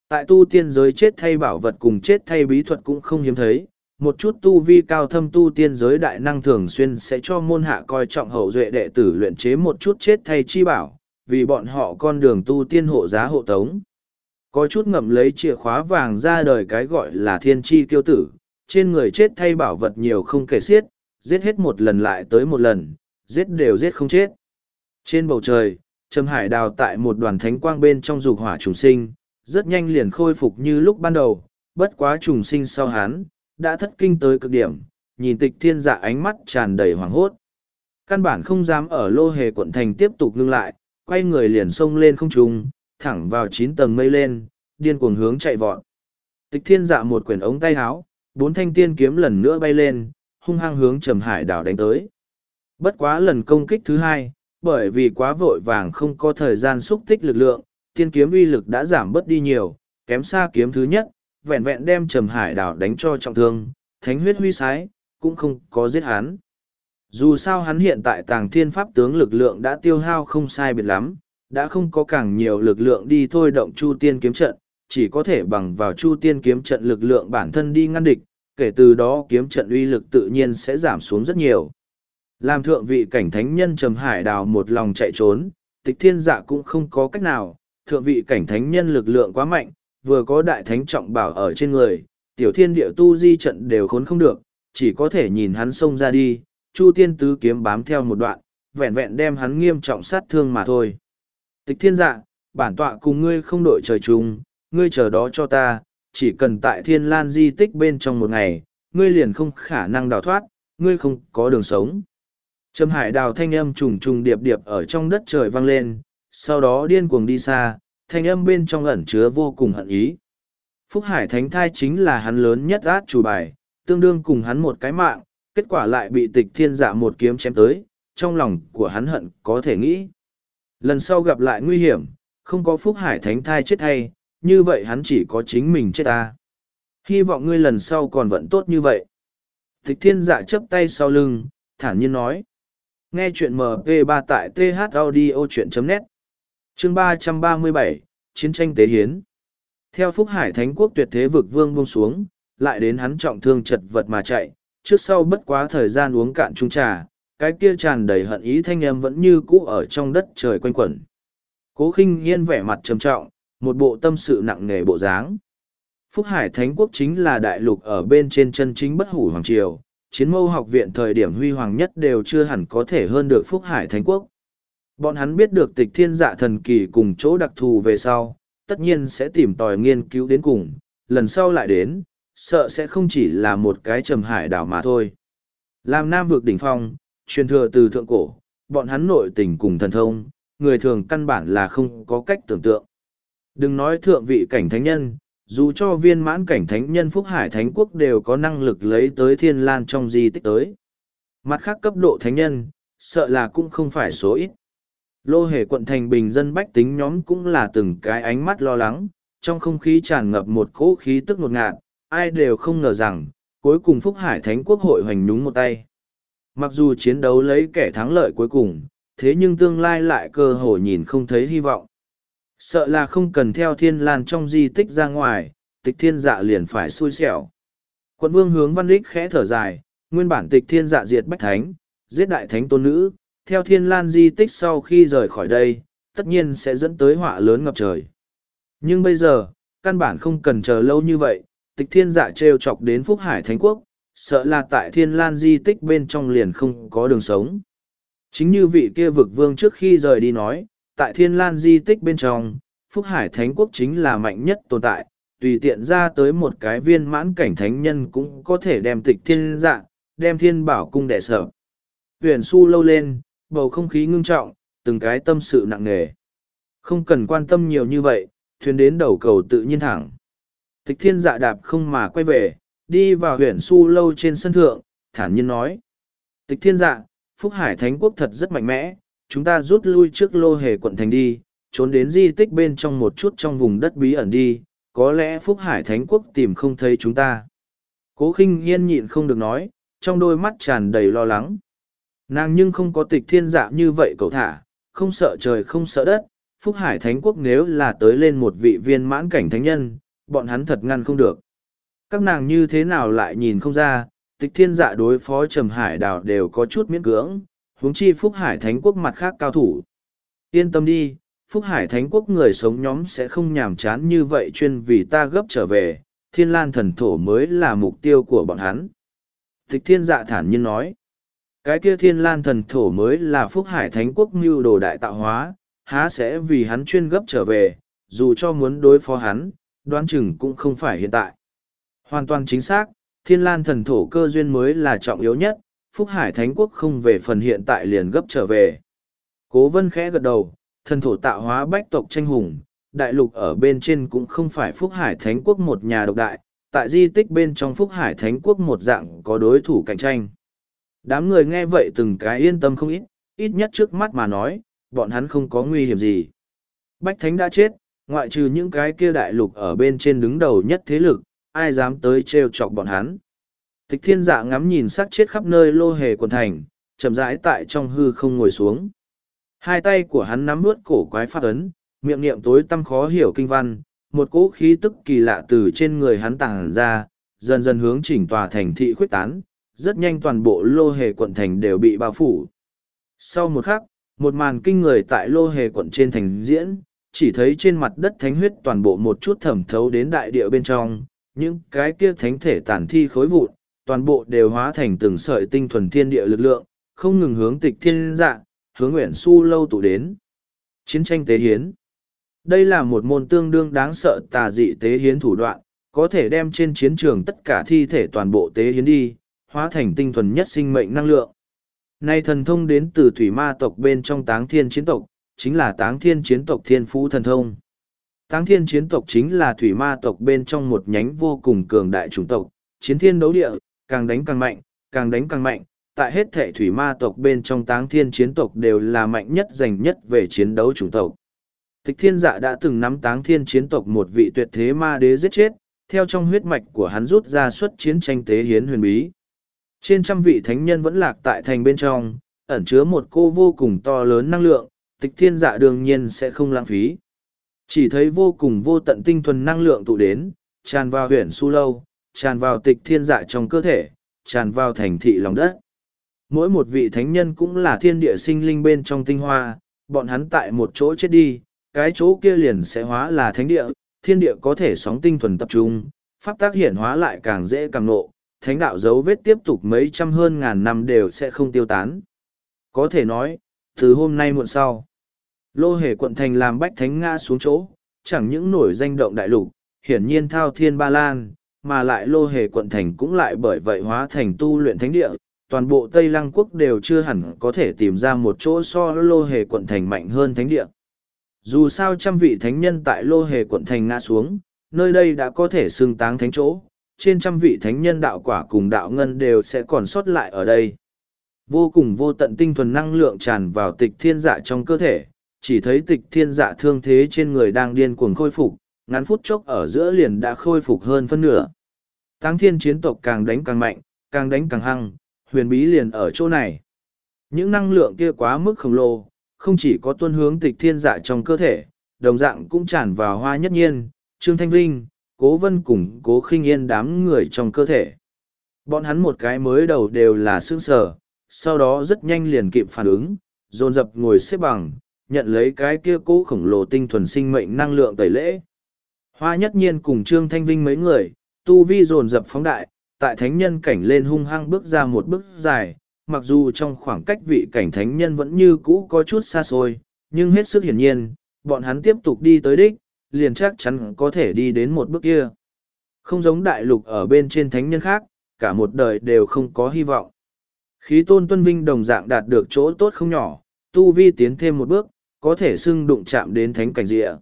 Tại tu tiên giới chết thay bảo vật cùng chết thay bí thuật cũng không hiếm thấy, một chút tu vi cao thâm tu tiên giới đại năng thường xuyên sẽ cho môn hạ coi trọng hậu duệ đệ tử luyện chế một chút chết thay chi bảo, vì bọn họ con đường tu tiên hộ giá hộ tống. Có chút ngậm lấy chìa khóa vàng ra đời cái gọi là thiên chi kiêu tử, trên người chết thay bảo vật nhiều không kể xiết, giết hết một lần lại tới một lần, giết đều giết không chết. Trên bầu trời, Trầm Hải đào tại một đoàn thánh quang bên trong dục hỏa trùng sinh, rất nhanh liền khôi phục như lúc ban đầu, bất quá trùng sinh sau hắn, đã thất kinh tới cực điểm, nhìn tịch thiên dạ ánh mắt tràn đầy hoảng hốt. Căn bản không dám ở lô hề quận thành tiếp tục ngưng lại, quay người liền xông lên không trung, thẳng vào chín tầng mây lên, điên cuồng hướng chạy vọt. Tịch thiên dạ một quyển ống tay háo, bốn thanh tiên kiếm lần nữa bay lên, hung hăng hướng trầm hải đảo đánh tới. Bất quá lần công kích thứ hai, bởi vì quá vội vàng không có thời gian xúc tích lực lượng, tiên kiếm uy lực đã giảm bớt đi nhiều, kém xa kiếm thứ nhất, vẹn vẹn đem trầm hải đảo đánh cho trọng thương, thánh huyết huy sái, cũng không có giết hắn. Dù sao hắn hiện tại tàng thiên pháp tướng lực lượng đã tiêu hao không sai biệt lắm, đã không có càng nhiều lực lượng đi thôi động chu tiên kiếm trận, chỉ có thể bằng vào chu tiên kiếm trận lực lượng bản thân đi ngăn địch, kể từ đó kiếm trận uy lực tự nhiên sẽ giảm xuống rất nhiều. Làm thượng vị cảnh thánh nhân trầm hải đào một lòng chạy trốn, tịch thiên dạ cũng không có cách nào, thượng vị cảnh thánh nhân lực lượng quá mạnh, vừa có đại thánh trọng bảo ở trên người, tiểu thiên địa tu di trận đều khốn không được, chỉ có thể nhìn hắn xông ra đi, chu tiên tứ kiếm bám theo một đoạn, vẹn vẹn đem hắn nghiêm trọng sát thương mà thôi. Tịch thiên dạ, bản tọa cùng ngươi không đội trời chung, ngươi chờ đó cho ta, chỉ cần tại thiên lan di tích bên trong một ngày, ngươi liền không khả năng đào thoát, ngươi không có đường sống. Trầm hải đào thanh âm trùng trùng điệp điệp ở trong đất trời vang lên, sau đó điên cuồng đi xa, thanh âm bên trong ẩn chứa vô cùng hận ý. Phúc Hải Thánh Thai chính là hắn lớn nhất át chủ bài, tương đương cùng hắn một cái mạng, kết quả lại bị tịch thiên dạ một kiếm chém tới, trong lòng của hắn hận có thể nghĩ. Lần sau gặp lại nguy hiểm, không có Phúc Hải Thánh Thai chết hay, như vậy hắn chỉ có chính mình chết ta. Hy vọng ngươi lần sau còn vẫn tốt như vậy. Tịch thiên dạ chấp tay sau lưng, thản nhiên nói. Nghe chuyện MP3 tại thaudio.net Chương 337, Chiến tranh tế hiến Theo Phúc Hải Thánh Quốc tuyệt thế vực vương buông xuống, lại đến hắn trọng thương chật vật mà chạy, trước sau bất quá thời gian uống cạn chung trà, cái kia tràn đầy hận ý thanh em vẫn như cũ ở trong đất trời quanh quẩn. Cố khinh yên vẻ mặt trầm trọng, một bộ tâm sự nặng nề bộ dáng. Phúc Hải Thánh Quốc chính là đại lục ở bên trên chân chính bất hủ hoàng triều, chiến mâu học viện thời điểm huy hoàng nhất đều chưa hẳn có thể hơn được Phúc Hải Thánh Quốc. Bọn hắn biết được tịch thiên dạ thần kỳ cùng chỗ đặc thù về sau, tất nhiên sẽ tìm tòi nghiên cứu đến cùng, lần sau lại đến, sợ sẽ không chỉ là một cái trầm hải đảo mà thôi. Làm nam vực đỉnh phong, truyền thừa từ thượng cổ, bọn hắn nội tình cùng thần thông, người thường căn bản là không có cách tưởng tượng. Đừng nói thượng vị cảnh thánh nhân, dù cho viên mãn cảnh thánh nhân Phúc Hải Thánh Quốc đều có năng lực lấy tới thiên lan trong di tích tới. Mặt khác cấp độ thánh nhân, sợ là cũng không phải số ít. Lô hề quận thành bình dân bách tính nhóm cũng là từng cái ánh mắt lo lắng, trong không khí tràn ngập một cỗ khí tức ngột ngạt, ai đều không ngờ rằng, cuối cùng Phúc Hải Thánh Quốc hội hoành nhúng một tay. Mặc dù chiến đấu lấy kẻ thắng lợi cuối cùng, thế nhưng tương lai lại cơ hồ nhìn không thấy hy vọng. Sợ là không cần theo thiên lan trong di tích ra ngoài, tịch thiên dạ liền phải xui xẻo. Quận vương hướng văn lích khẽ thở dài, nguyên bản tịch thiên dạ diệt bách thánh, giết đại thánh tôn nữ, theo thiên lan di tích sau khi rời khỏi đây, tất nhiên sẽ dẫn tới họa lớn ngập trời. Nhưng bây giờ, căn bản không cần chờ lâu như vậy, tịch thiên dạ trêu chọc đến Phúc Hải Thánh Quốc, sợ là tại thiên lan di tích bên trong liền không có đường sống. Chính như vị kia vực vương trước khi rời đi nói, tại thiên lan di tích bên trong, Phúc Hải Thánh Quốc chính là mạnh nhất tồn tại, tùy tiện ra tới một cái viên mãn cảnh thánh nhân cũng có thể đem tịch thiên dạ, đem thiên bảo cung đẻ sở. Huyền su lâu lên, bầu không khí ngưng trọng, từng cái tâm sự nặng nề. Không cần quan tâm nhiều như vậy, thuyền đến đầu cầu tự nhiên thẳng. Tịch thiên dạ đạp không mà quay về, đi vào huyện su lâu trên sân thượng, thản nhiên nói. Tịch thiên dạ, Phúc Hải Thánh Quốc thật rất mạnh mẽ, chúng ta rút lui trước lô hề quận thành đi, trốn đến di tích bên trong một chút trong vùng đất bí ẩn đi, có lẽ Phúc Hải Thánh Quốc tìm không thấy chúng ta. Cố khinh yên nhịn không được nói, trong đôi mắt tràn đầy lo lắng. Nàng nhưng không có tịch thiên dạ như vậy cậu thả, không sợ trời không sợ đất, Phúc Hải Thánh Quốc nếu là tới lên một vị viên mãn cảnh thánh nhân, bọn hắn thật ngăn không được. Các nàng như thế nào lại nhìn không ra, tịch thiên dạ đối phó Trầm Hải Đào đều có chút miễn cưỡng, huống chi Phúc Hải Thánh Quốc mặt khác cao thủ. Yên tâm đi, Phúc Hải Thánh Quốc người sống nhóm sẽ không nhàm chán như vậy chuyên vì ta gấp trở về, thiên lan thần thổ mới là mục tiêu của bọn hắn. Tịch thiên dạ thản nhiên nói, cái kia thiên lan thần thổ mới là Phúc Hải Thánh Quốc mưu đồ đại tạo hóa, há sẽ vì hắn chuyên gấp trở về, dù cho muốn đối phó hắn, đoán chừng cũng không phải hiện tại. Hoàn toàn chính xác, thiên lan thần thổ cơ duyên mới là trọng yếu nhất, Phúc Hải Thánh Quốc không về phần hiện tại liền gấp trở về. Cố vân khẽ gật đầu, thần thổ tạo hóa bách tộc tranh hùng, đại lục ở bên trên cũng không phải Phúc Hải Thánh Quốc một nhà độc đại, tại di tích bên trong Phúc Hải Thánh Quốc một dạng có đối thủ cạnh tranh. Đám người nghe vậy từng cái yên tâm không ít, ít nhất trước mắt mà nói, bọn hắn không có nguy hiểm gì. Bách Thánh đã chết, ngoại trừ những cái kia đại lục ở bên trên đứng đầu nhất thế lực, ai dám tới trêu chọc bọn hắn. Tịch thiên dạ ngắm nhìn xác chết khắp nơi lô hề quần thành, chậm rãi tại trong hư không ngồi xuống. Hai tay của hắn nắm nuốt cổ quái phát ấn, miệng niệm tối tăm khó hiểu kinh văn, một cỗ khí tức kỳ lạ từ trên người hắn tàng ra, dần dần hướng chỉnh tòa thành thị khuyết tán, rất nhanh toàn bộ lô hề quận thành đều bị bao phủ. Sau một khắc, một màn kinh người tại lô hề quận trên thành diễn, chỉ thấy trên mặt đất thánh huyết toàn bộ một chút thẩm thấu đến đại địa bên trong, những cái kia thánh thể tản thi khối vụn, toàn bộ đều hóa thành từng sợi tinh thuần thiên địa lực lượng, không ngừng hướng tịch thiên dạ, hướng nguyện su lâu tụ đến. Chiến tranh tế hiến Đây là một môn tương đương đáng sợ tà dị tế hiến thủ đoạn, có thể đem trên chiến trường tất cả thi thể toàn bộ tế hiến đi, hóa thành tinh thuần nhất sinh mệnh năng lượng. Nay thần thông đến từ thủy ma tộc bên trong táng thiên chiến tộc, chính là táng thiên chiến tộc thiên phú thần thông. Táng thiên chiến tộc chính là thủy ma tộc bên trong một nhánh vô cùng cường đại chủng tộc, chiến thiên đấu địa, càng đánh càng mạnh, càng đánh càng mạnh, tại hết thể thủy ma tộc bên trong táng thiên chiến tộc đều là mạnh nhất giành nhất về chiến đấu chủng tộc. Tịch thiên dạ đã từng nắm táng thiên chiến tộc một vị tuyệt thế ma đế giết chết, theo trong huyết mạch của hắn rút ra xuất chiến tranh tế hiến huyền bí. Trên trăm vị thánh nhân vẫn lạc tại thành bên trong, ẩn chứa một cô vô cùng to lớn năng lượng, tịch thiên dạ đương nhiên sẽ không lãng phí. Chỉ thấy vô cùng vô tận tinh thuần năng lượng tụ đến, tràn vào huyện su lâu, tràn vào tịch thiên dạ trong cơ thể, tràn vào thành thị lòng đất. Mỗi một vị thánh nhân cũng là thiên địa sinh linh bên trong tinh hoa, bọn hắn tại một chỗ chết đi, cái chỗ kia liền sẽ hóa là thánh địa, thiên địa có thể sóng tinh thuần tập trung, pháp tác hiển hóa lại càng dễ càng nộ, thánh đạo dấu vết tiếp tục mấy trăm hơn ngàn năm đều sẽ không tiêu tán. Có thể nói, từ hôm nay muộn sau, lô hề quận thành làm bách thánh ngã xuống chỗ, chẳng những nổi danh động đại lục, hiển nhiên thao thiên ba lan, mà lại lô hề quận thành cũng lại bởi vậy hóa thành tu luyện thánh địa. Toàn bộ Tây Lăng quốc đều chưa hẳn có thể tìm ra một chỗ so lô hề quận thành mạnh hơn thánh địa. Dù sao trăm vị thánh nhân tại lô hề quận thành ngã xuống, nơi đây đã có thể xưng táng thánh chỗ, trên trăm vị thánh nhân đạo quả cùng đạo ngân đều sẽ còn sót lại ở đây. Vô cùng vô tận tinh thuần năng lượng tràn vào tịch thiên dạ trong cơ thể, chỉ thấy tịch thiên dạ thương thế trên người đang điên cuồng khôi phục, ngắn phút chốc ở giữa liền đã khôi phục hơn phân nửa. Táng thiên chiến tộc càng đánh càng mạnh, càng đánh càng hăng, huyền bí liền ở chỗ này. Những năng lượng kia quá mức khổng lồ, không chỉ có tuân hướng tịch thiên dạ trong cơ thể, đồng dạng cũng tràn vào hoa nhất nhiên, Trương Thanh Vinh, Cố Vân cùng Cố khinh Yên đám người trong cơ thể. Bọn hắn một cái mới đầu đều là sương sờ, sau đó rất nhanh liền kịp phản ứng, dồn dập ngồi xếp bằng, nhận lấy cái kia cố khổng lồ tinh thuần sinh mệnh năng lượng tẩy lễ. Hoa nhất nhiên cùng Trương Thanh Vinh mấy người, tu vi dồn dập phóng đại, tại thánh nhân cảnh lên hung hăng bước ra một bước dài, mặc dù trong khoảng cách vị cảnh thánh nhân vẫn như cũ có chút xa xôi, nhưng hết sức hiển nhiên, bọn hắn tiếp tục đi tới đích, liền chắc chắn có thể đi đến một bước kia. Không giống đại lục ở bên trên thánh nhân khác, cả một đời đều không có hy vọng. Khí tôn tuân vinh đồng dạng đạt được chỗ tốt không nhỏ, tu vi tiến thêm một bước, có thể xưng đụng chạm đến thánh cảnh địa.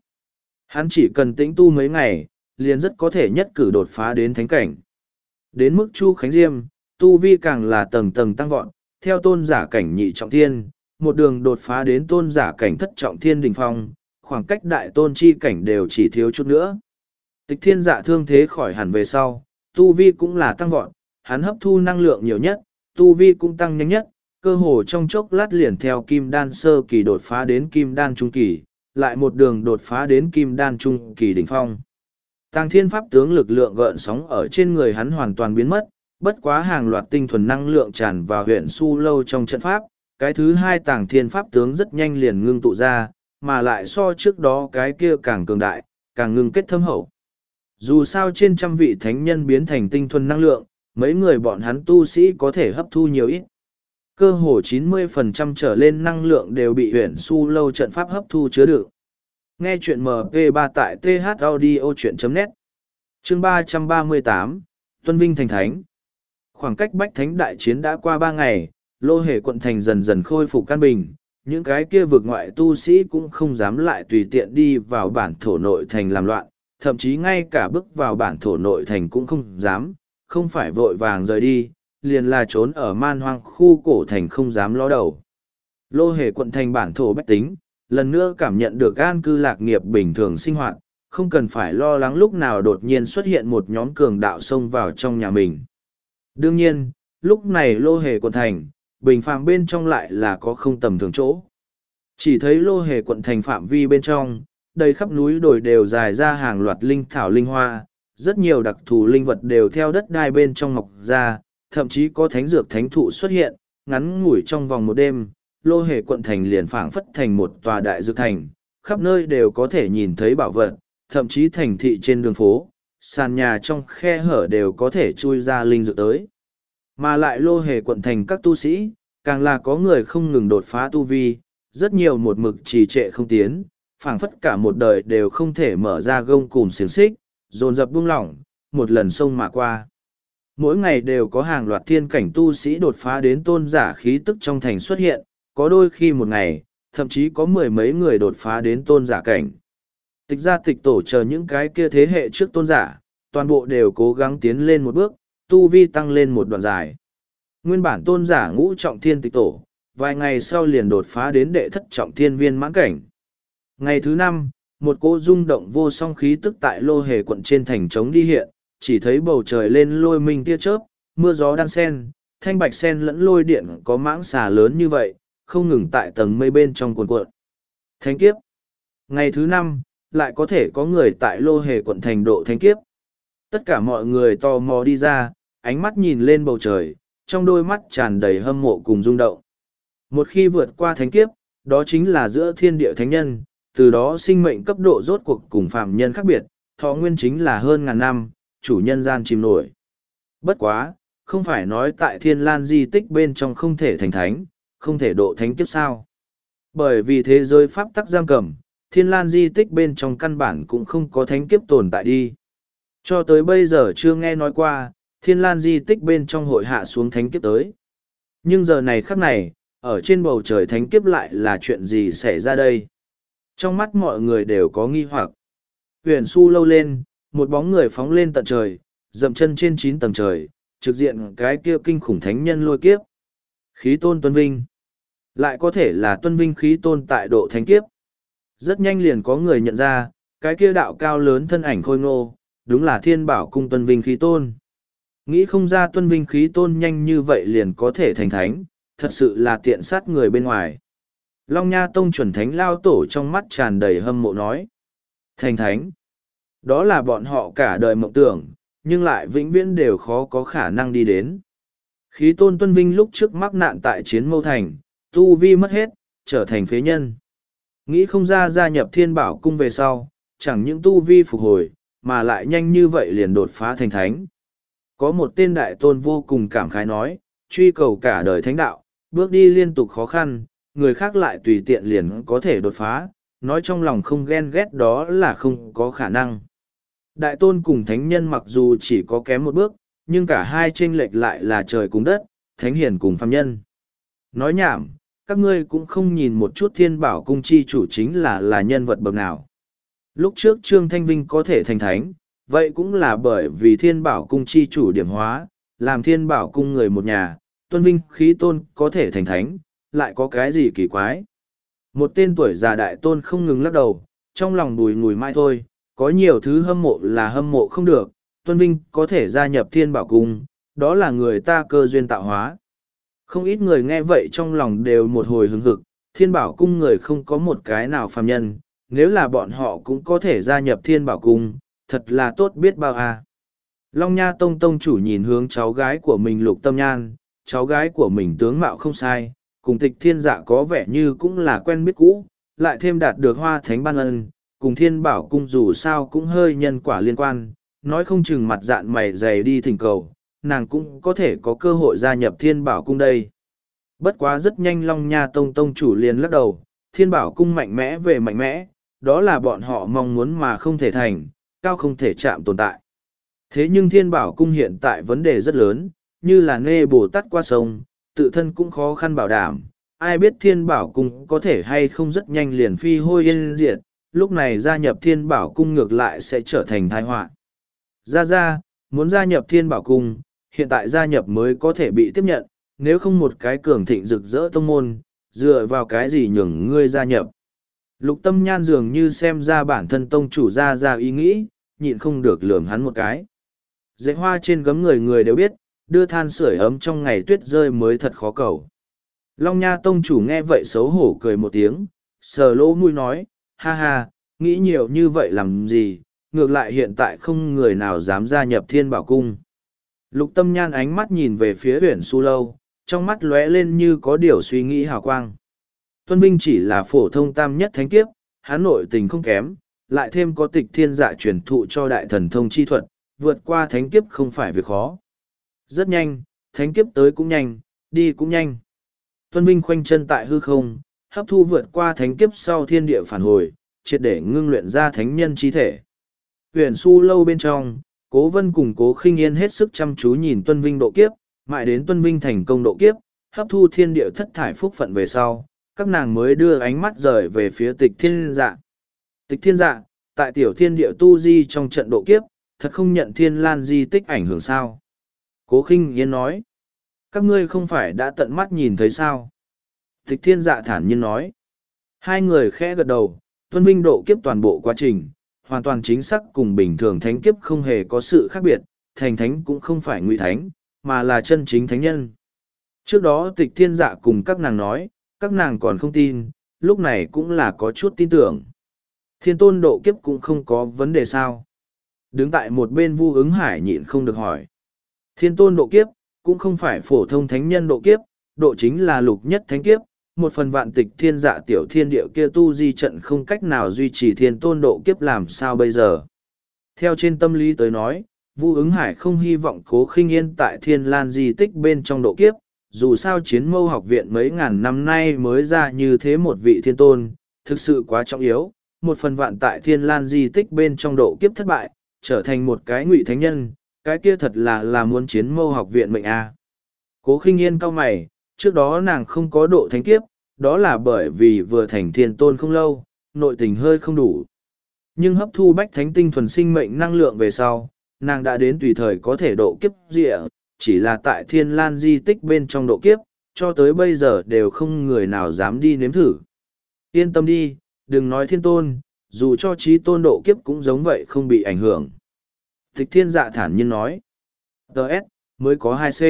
Hắn chỉ cần tĩnh tu mấy ngày, liền rất có thể nhất cử đột phá đến thánh cảnh. Đến mức Chu Khánh Diêm, tu vi càng là tầng tầng tăng vọt, theo tôn giả cảnh nhị trọng thiên, một đường đột phá đến tôn giả cảnh thất trọng thiên đỉnh phong, khoảng cách đại tôn chi cảnh đều chỉ thiếu chút nữa. Tịch thiên dạ thương thế khỏi hẳn về sau, tu vi cũng là tăng vọt, hắn hấp thu năng lượng nhiều nhất, tu vi cũng tăng nhanh nhất, cơ hồ trong chốc lát liền theo kim đan sơ kỳ đột phá đến kim đan trung kỳ, lại một đường đột phá đến kim đan trung kỳ đỉnh phong. Tàng thiên pháp tướng lực lượng gợn sóng ở trên người hắn hoàn toàn biến mất, bất quá hàng loạt tinh thuần năng lượng tràn vào huyện su lâu trong trận pháp, cái thứ hai tàng thiên pháp tướng rất nhanh liền ngưng tụ ra, mà lại so trước đó cái kia càng cường đại, càng ngưng kết thâm hậu. Dù sao trên trăm vị thánh nhân biến thành tinh thuần năng lượng, mấy người bọn hắn tu sĩ có thể hấp thu nhiều ít. Cơ hồ 90% trở lên năng lượng đều bị huyện su lâu trận pháp hấp thu chứa đựng. Nghe chuyện MP3 tại thaudio.net Chương 338, Tuân Vinh Thành Thánh Khoảng cách Bách Thánh Đại Chiến đã qua ba ngày, lô hệ quận thành dần dần khôi phục căn bình. Những cái kia vực ngoại tu sĩ cũng không dám lại tùy tiện đi vào bản thổ nội thành làm loạn, thậm chí ngay cả bước vào bản thổ nội thành cũng không dám, không phải vội vàng rời đi, liền là trốn ở man hoang khu cổ thành không dám ló đầu. Lô hề quận thành bản thổ bách tính, lần nữa cảm nhận được an cư lạc nghiệp bình thường sinh hoạt, không cần phải lo lắng lúc nào đột nhiên xuất hiện một nhóm cường đạo xông vào trong nhà mình. Đương nhiên, lúc này lô hề quận thành, bình phàm bên trong lại là có không tầm thường chỗ. Chỉ thấy lô hề quận thành phạm vi bên trong, đầy khắp núi đồi đều dài ra hàng loạt linh thảo linh hoa, rất nhiều đặc thù linh vật đều theo đất đai bên trong mọc ra, thậm chí có thánh dược thánh thụ xuất hiện, ngắn ngủi trong vòng một đêm, lô hề quận thành liền phảng phất thành một tòa đại dược thành, khắp nơi đều có thể nhìn thấy bảo vật, thậm chí thành thị trên đường phố, sàn nhà trong khe hở đều có thể chui ra linh dược tới. Mà lại lô hề quận thành các tu sĩ, càng là có người không ngừng đột phá tu vi, rất nhiều một mực trì trệ không tiến, phảng phất cả một đời đều không thể mở ra gông cùm xiềng xích, dồn dập buông lỏng, một lần sông mà qua. Mỗi ngày đều có hàng loạt thiên cảnh tu sĩ đột phá đến tôn giả khí tức trong thành xuất hiện, có đôi khi một ngày, thậm chí có mười mấy người đột phá đến tôn giả cảnh. Tịch ra tịch tổ chờ những cái kia thế hệ trước tôn giả, toàn bộ đều cố gắng tiến lên một bước, tu vi tăng lên một đoạn dài. Nguyên bản tôn giả ngũ trọng thiên tịch tổ, vài ngày sau liền đột phá đến đệ thất trọng thiên viên mãn cảnh. Ngày thứ năm, một cô rung động vô song khí tức tại lô hề quận trên thành trống đi hiện, chỉ thấy bầu trời lên lôi minh tia chớp, mưa gió đan sen, thanh bạch sen lẫn lôi điện có mãng xà lớn như vậy, không ngừng tại tầng mây bên trong cuộn cuộn. Thánh kiếp. Ngày thứ năm, lại có thể có người tại lô hề quận thành độ thánh kiếp. Tất cả mọi người tò mò đi ra, ánh mắt nhìn lên bầu trời, trong đôi mắt tràn đầy hâm mộ cùng rung động. Một khi vượt qua thánh kiếp, đó chính là giữa thiên địa thánh nhân, từ đó sinh mệnh cấp độ rốt cuộc cùng phạm nhân khác biệt, thọ nguyên chính là hơn ngàn năm, chủ nhân gian chìm nổi. Bất quá, không phải nói tại thiên lan di tích bên trong không thể thành thánh, không thể độ thánh kiếp sao. Bởi vì thế giới pháp tắc giam cầm, thiên lan di tích bên trong căn bản cũng không có thánh kiếp tồn tại đi. Cho tới bây giờ chưa nghe nói qua, thiên lan di tích bên trong hội hạ xuống thánh kiếp tới. Nhưng giờ này khắc này, ở trên bầu trời thánh kiếp lại là chuyện gì xảy ra đây? Trong mắt mọi người đều có nghi hoặc. Huyền su lâu lên, một bóng người phóng lên tận trời, dậm chân trên chín tầng trời, trực diện cái kia kinh khủng thánh nhân lôi kiếp. Khí tôn tuân vinh. Lại có thể là tuân vinh khí tôn tại độ thánh kiếp. Rất nhanh liền có người nhận ra, cái kia đạo cao lớn thân ảnh khôi ngô, đúng là thiên bảo cung tuân vinh khí tôn. Nghĩ không ra tuân vinh khí tôn nhanh như vậy liền có thể thành thánh, thật sự là tiện sát người bên ngoài. Long Nha Tông chuẩn thánh lao tổ trong mắt tràn đầy hâm mộ nói. Thành thánh. Đó là bọn họ cả đời mộng tưởng, nhưng lại vĩnh viễn đều khó có khả năng đi đến. Khí tôn tuân vinh lúc trước mắc nạn tại chiến mâu thành, tu vi mất hết, trở thành phế nhân. Nghĩ không ra gia nhập thiên bảo cung về sau, chẳng những tu vi phục hồi, mà lại nhanh như vậy liền đột phá thành thánh. Có một tên đại tôn vô cùng cảm khái nói, truy cầu cả đời thánh đạo, bước đi liên tục khó khăn, người khác lại tùy tiện liền có thể đột phá, nói trong lòng không ghen ghét đó là không có khả năng. Đại tôn cùng thánh nhân mặc dù chỉ có kém một bước, nhưng cả hai chênh lệch lại là trời cùng đất, thánh hiền cùng phàm nhân. Nói nhảm, các ngươi cũng không nhìn một chút thiên bảo cung chi chủ chính là là nhân vật bậc nào. Lúc trước Trương Thanh Vinh có thể thành thánh, vậy cũng là bởi vì thiên bảo cung chi chủ điểm hóa, làm thiên bảo cung người một nhà, tuân vinh khí tôn có thể thành thánh, lại có cái gì kỳ quái. Một tên tuổi già đại tôn không ngừng lắc đầu, trong lòng bùi ngùi mai thôi, có nhiều thứ hâm mộ là hâm mộ không được, tuân vinh có thể gia nhập thiên bảo cung, đó là người ta cơ duyên tạo hóa. Không ít người nghe vậy trong lòng đều một hồi hứng hực, thiên bảo cung người không có một cái nào phàm nhân, nếu là bọn họ cũng có thể gia nhập thiên bảo cung, thật là tốt biết bao à. Long Nha Tông Tông chủ nhìn hướng cháu gái của mình lục tâm nhan, cháu gái của mình tướng mạo không sai, cùng tịch thiên dạ có vẻ như cũng là quen biết cũ, lại thêm đạt được hoa thánh ban ân, cùng thiên bảo cung dù sao cũng hơi nhân quả liên quan, nói không chừng mặt dạn mày dày đi thỉnh cầu, nàng cũng có thể có cơ hội gia nhập thiên bảo cung đây. Bất quá rất nhanh Long Nha Tông Tông chủ liền lắc đầu, thiên bảo cung mạnh mẽ về mạnh mẽ, đó là bọn họ mong muốn mà không thể thành, cao không thể chạm tồn tại. Thế nhưng thiên bảo cung hiện tại vấn đề rất lớn, như là nê bồ tát qua sông, tự thân cũng khó khăn bảo đảm, ai biết thiên bảo cung có thể hay không rất nhanh liền phi hôi yên diệt, lúc này gia nhập thiên bảo cung ngược lại sẽ trở thành tai họa. Ra ra, muốn gia nhập thiên bảo cung, hiện tại gia nhập mới có thể bị tiếp nhận, nếu không một cái cường thịnh rực rỡ tông môn, dựa vào cái gì nhường ngươi gia nhập. Lục tâm nhan dường như xem ra bản thân tông chủ ra ra ý nghĩ, nhịn không được lườm hắn một cái. Dễ hoa trên gấm người người đều biết, đưa than sưởi ấm trong ngày tuyết rơi mới thật khó cầu. Long Nha Tông chủ nghe vậy xấu hổ cười một tiếng, sờ lỗ mũi nói, ha ha, nghĩ nhiều như vậy làm gì, ngược lại hiện tại không người nào dám gia nhập thiên bảo cung. Lục tâm nhan ánh mắt nhìn về phía huyển su lâu, trong mắt lóe lên như có điều suy nghĩ hào quang. Tuân Vinh chỉ là phổ thông tam nhất thánh kiếp, hắn nội tình không kém, lại thêm có tịch thiên dạ truyền thụ cho đại thần thông chi thuật, vượt qua thánh kiếp không phải việc khó. Rất nhanh, thánh kiếp tới cũng nhanh, đi cũng nhanh. Tuân Vinh khoanh chân tại hư không, hấp thu vượt qua thánh kiếp sau thiên địa phản hồi, triệt để ngưng luyện ra thánh nhân chi thể. Huyền su lâu bên trong, cố vân cùng cố khinh yên hết sức chăm chú nhìn Tuân Vinh độ kiếp, mãi đến Tuân Vinh thành công độ kiếp, hấp thu thiên địa thất thải phúc phận về sau, các nàng mới đưa ánh mắt rời về phía tịch thiên dạ. Tịch thiên dạ, tại tiểu thiên địa tu di trong trận độ kiếp, thật không nhận thiên lan di tích ảnh hưởng sao. Cố khinh yên nói, các ngươi không phải đã tận mắt nhìn thấy sao. Tịch thiên dạ thản nhiên nói, hai người khẽ gật đầu, tuân vinh độ kiếp toàn bộ quá trình, hoàn toàn chính xác cùng bình thường thánh kiếp không hề có sự khác biệt, thành thánh cũng không phải ngụy thánh, mà là chân chính thánh nhân. Trước đó tịch thiên dạ cùng các nàng nói, các nàng còn không tin, lúc này cũng là có chút tin tưởng. Thiên tôn độ kiếp cũng không có vấn đề sao. Đứng tại một bên vu ứng hải nhịn không được hỏi. Thiên tôn độ kiếp, cũng không phải phổ thông thánh nhân độ kiếp, độ chính là lục nhất thánh kiếp, một phần vạn tịch thiên dạ tiểu thiên địa kia tu di trận không cách nào duy trì thiên tôn độ kiếp làm sao bây giờ. Theo trên tâm lý tới nói, Vu ứng hải không hy vọng cố khinh yên tại thiên lan di tích bên trong độ kiếp, dù sao chiến mâu học viện mấy ngàn năm nay mới ra như thế một vị thiên tôn, thực sự quá trọng yếu, một phần vạn tại thiên lan di tích bên trong độ kiếp thất bại, trở thành một cái ngụy thánh nhân, cái kia thật là là muốn chiến mâu học viện mệnh a. Cố khinh yên cao mày, trước đó nàng không có độ thánh kiếp, đó là bởi vì vừa thành thiên tôn không lâu, nội tình hơi không đủ. Nhưng hấp thu bách thánh tinh thuần sinh mệnh năng lượng về sau, nàng đã đến tùy thời có thể độ kiếp rịa, chỉ là tại thiên lan di tích bên trong độ kiếp, cho tới bây giờ đều không người nào dám đi nếm thử. Yên tâm đi, đừng nói thiên tôn, dù cho trí tôn độ kiếp cũng giống vậy không bị ảnh hưởng. Tịch thiên dạ thản nhiên nói. Đợt, mới có hai c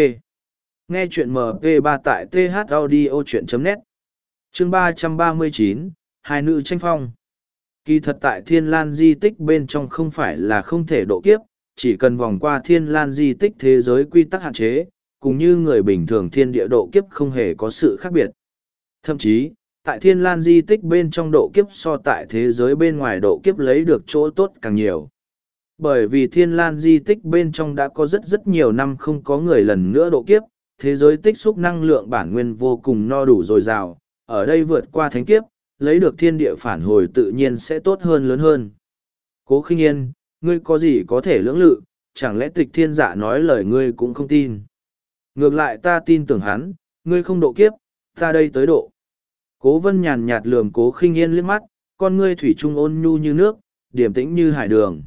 Nghe chuyện MP3 tại thaudio.net Chương ba trăm ba mươi chín Hai nữ tranh phong Kỳ thật tại thiên lan di tích bên trong không phải là không thể độ kiếp, chỉ cần vòng qua thiên lan di tích thế giới quy tắc hạn chế, cũng như người bình thường thiên địa độ kiếp không hề có sự khác biệt. Thậm chí, tại thiên lan di tích bên trong độ kiếp so tại thế giới bên ngoài độ kiếp lấy được chỗ tốt càng nhiều. Bởi vì thiên lan di tích bên trong đã có rất rất nhiều năm không có người lần nữa độ kiếp, thế giới tích xúc năng lượng bản nguyên vô cùng no đủ dồi dào, ở đây vượt qua thánh kiếp, lấy được thiên địa phản hồi tự nhiên sẽ tốt hơn lớn hơn. Cố khinh yên, ngươi có gì có thể lưỡng lự, chẳng lẽ tịch thiên dạ nói lời ngươi cũng không tin. Ngược lại ta tin tưởng hắn, ngươi không độ kiếp, ta đây tới độ. Cố vân nhàn nhạt lườm cố khinh yên liếc mắt, con ngươi thủy trung ôn nhu như nước, điềm tĩnh như hải đường.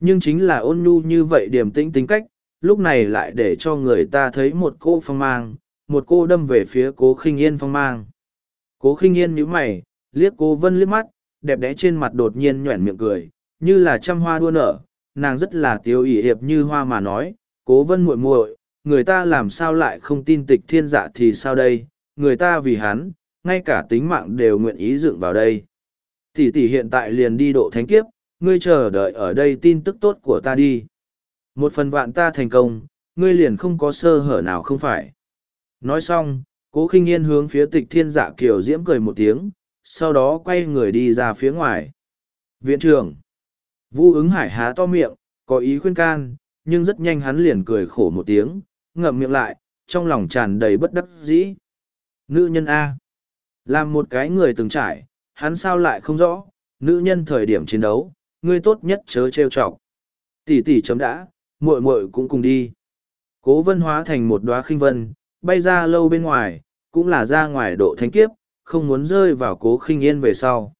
Nhưng chính là ôn nhu như vậy điềm tĩnh tính cách, lúc này lại để cho người ta thấy một cô phong mang, một cô đâm về phía cố khinh yên phong mang. Cố khinh yên nhíu mày, liếc cố vân liếc mắt, đẹp đẽ trên mặt đột nhiên nhoẻn miệng cười, như là trăm hoa đua nở, nàng rất là tiêu ỷ hiệp như hoa mà nói, cố vân muội muội, người ta làm sao lại không tin tịch thiên dạ thì sao đây, người ta vì hắn, ngay cả tính mạng đều nguyện ý dựng vào đây. Tỷ tỷ hiện tại liền đi độ thánh kiếp, ngươi chờ đợi ở đây tin tức tốt của ta đi. Một phần vạn ta thành công, ngươi liền không có sơ hở nào không phải. Nói xong, cố khinh yên hướng phía tịch thiên dạ kiều diễm cười một tiếng, sau đó quay người đi ra phía ngoài. Viện trưởng Vu ứng hải há to miệng, có ý khuyên can, nhưng rất nhanh hắn liền cười khổ một tiếng, ngậm miệng lại, trong lòng tràn đầy bất đắc dĩ. Nữ nhân A. Làm một cái người từng trải, hắn sao lại không rõ, nữ nhân thời điểm chiến đấu, ngươi tốt nhất chớ trêu chọc. Tỷ tỷ chấm đã, muội muội cũng cùng đi. Cố vân hóa thành một đóa khinh vân, bay ra lâu bên ngoài, cũng là ra ngoài độ thánh kiếp, không muốn rơi vào cố khinh yên về sau.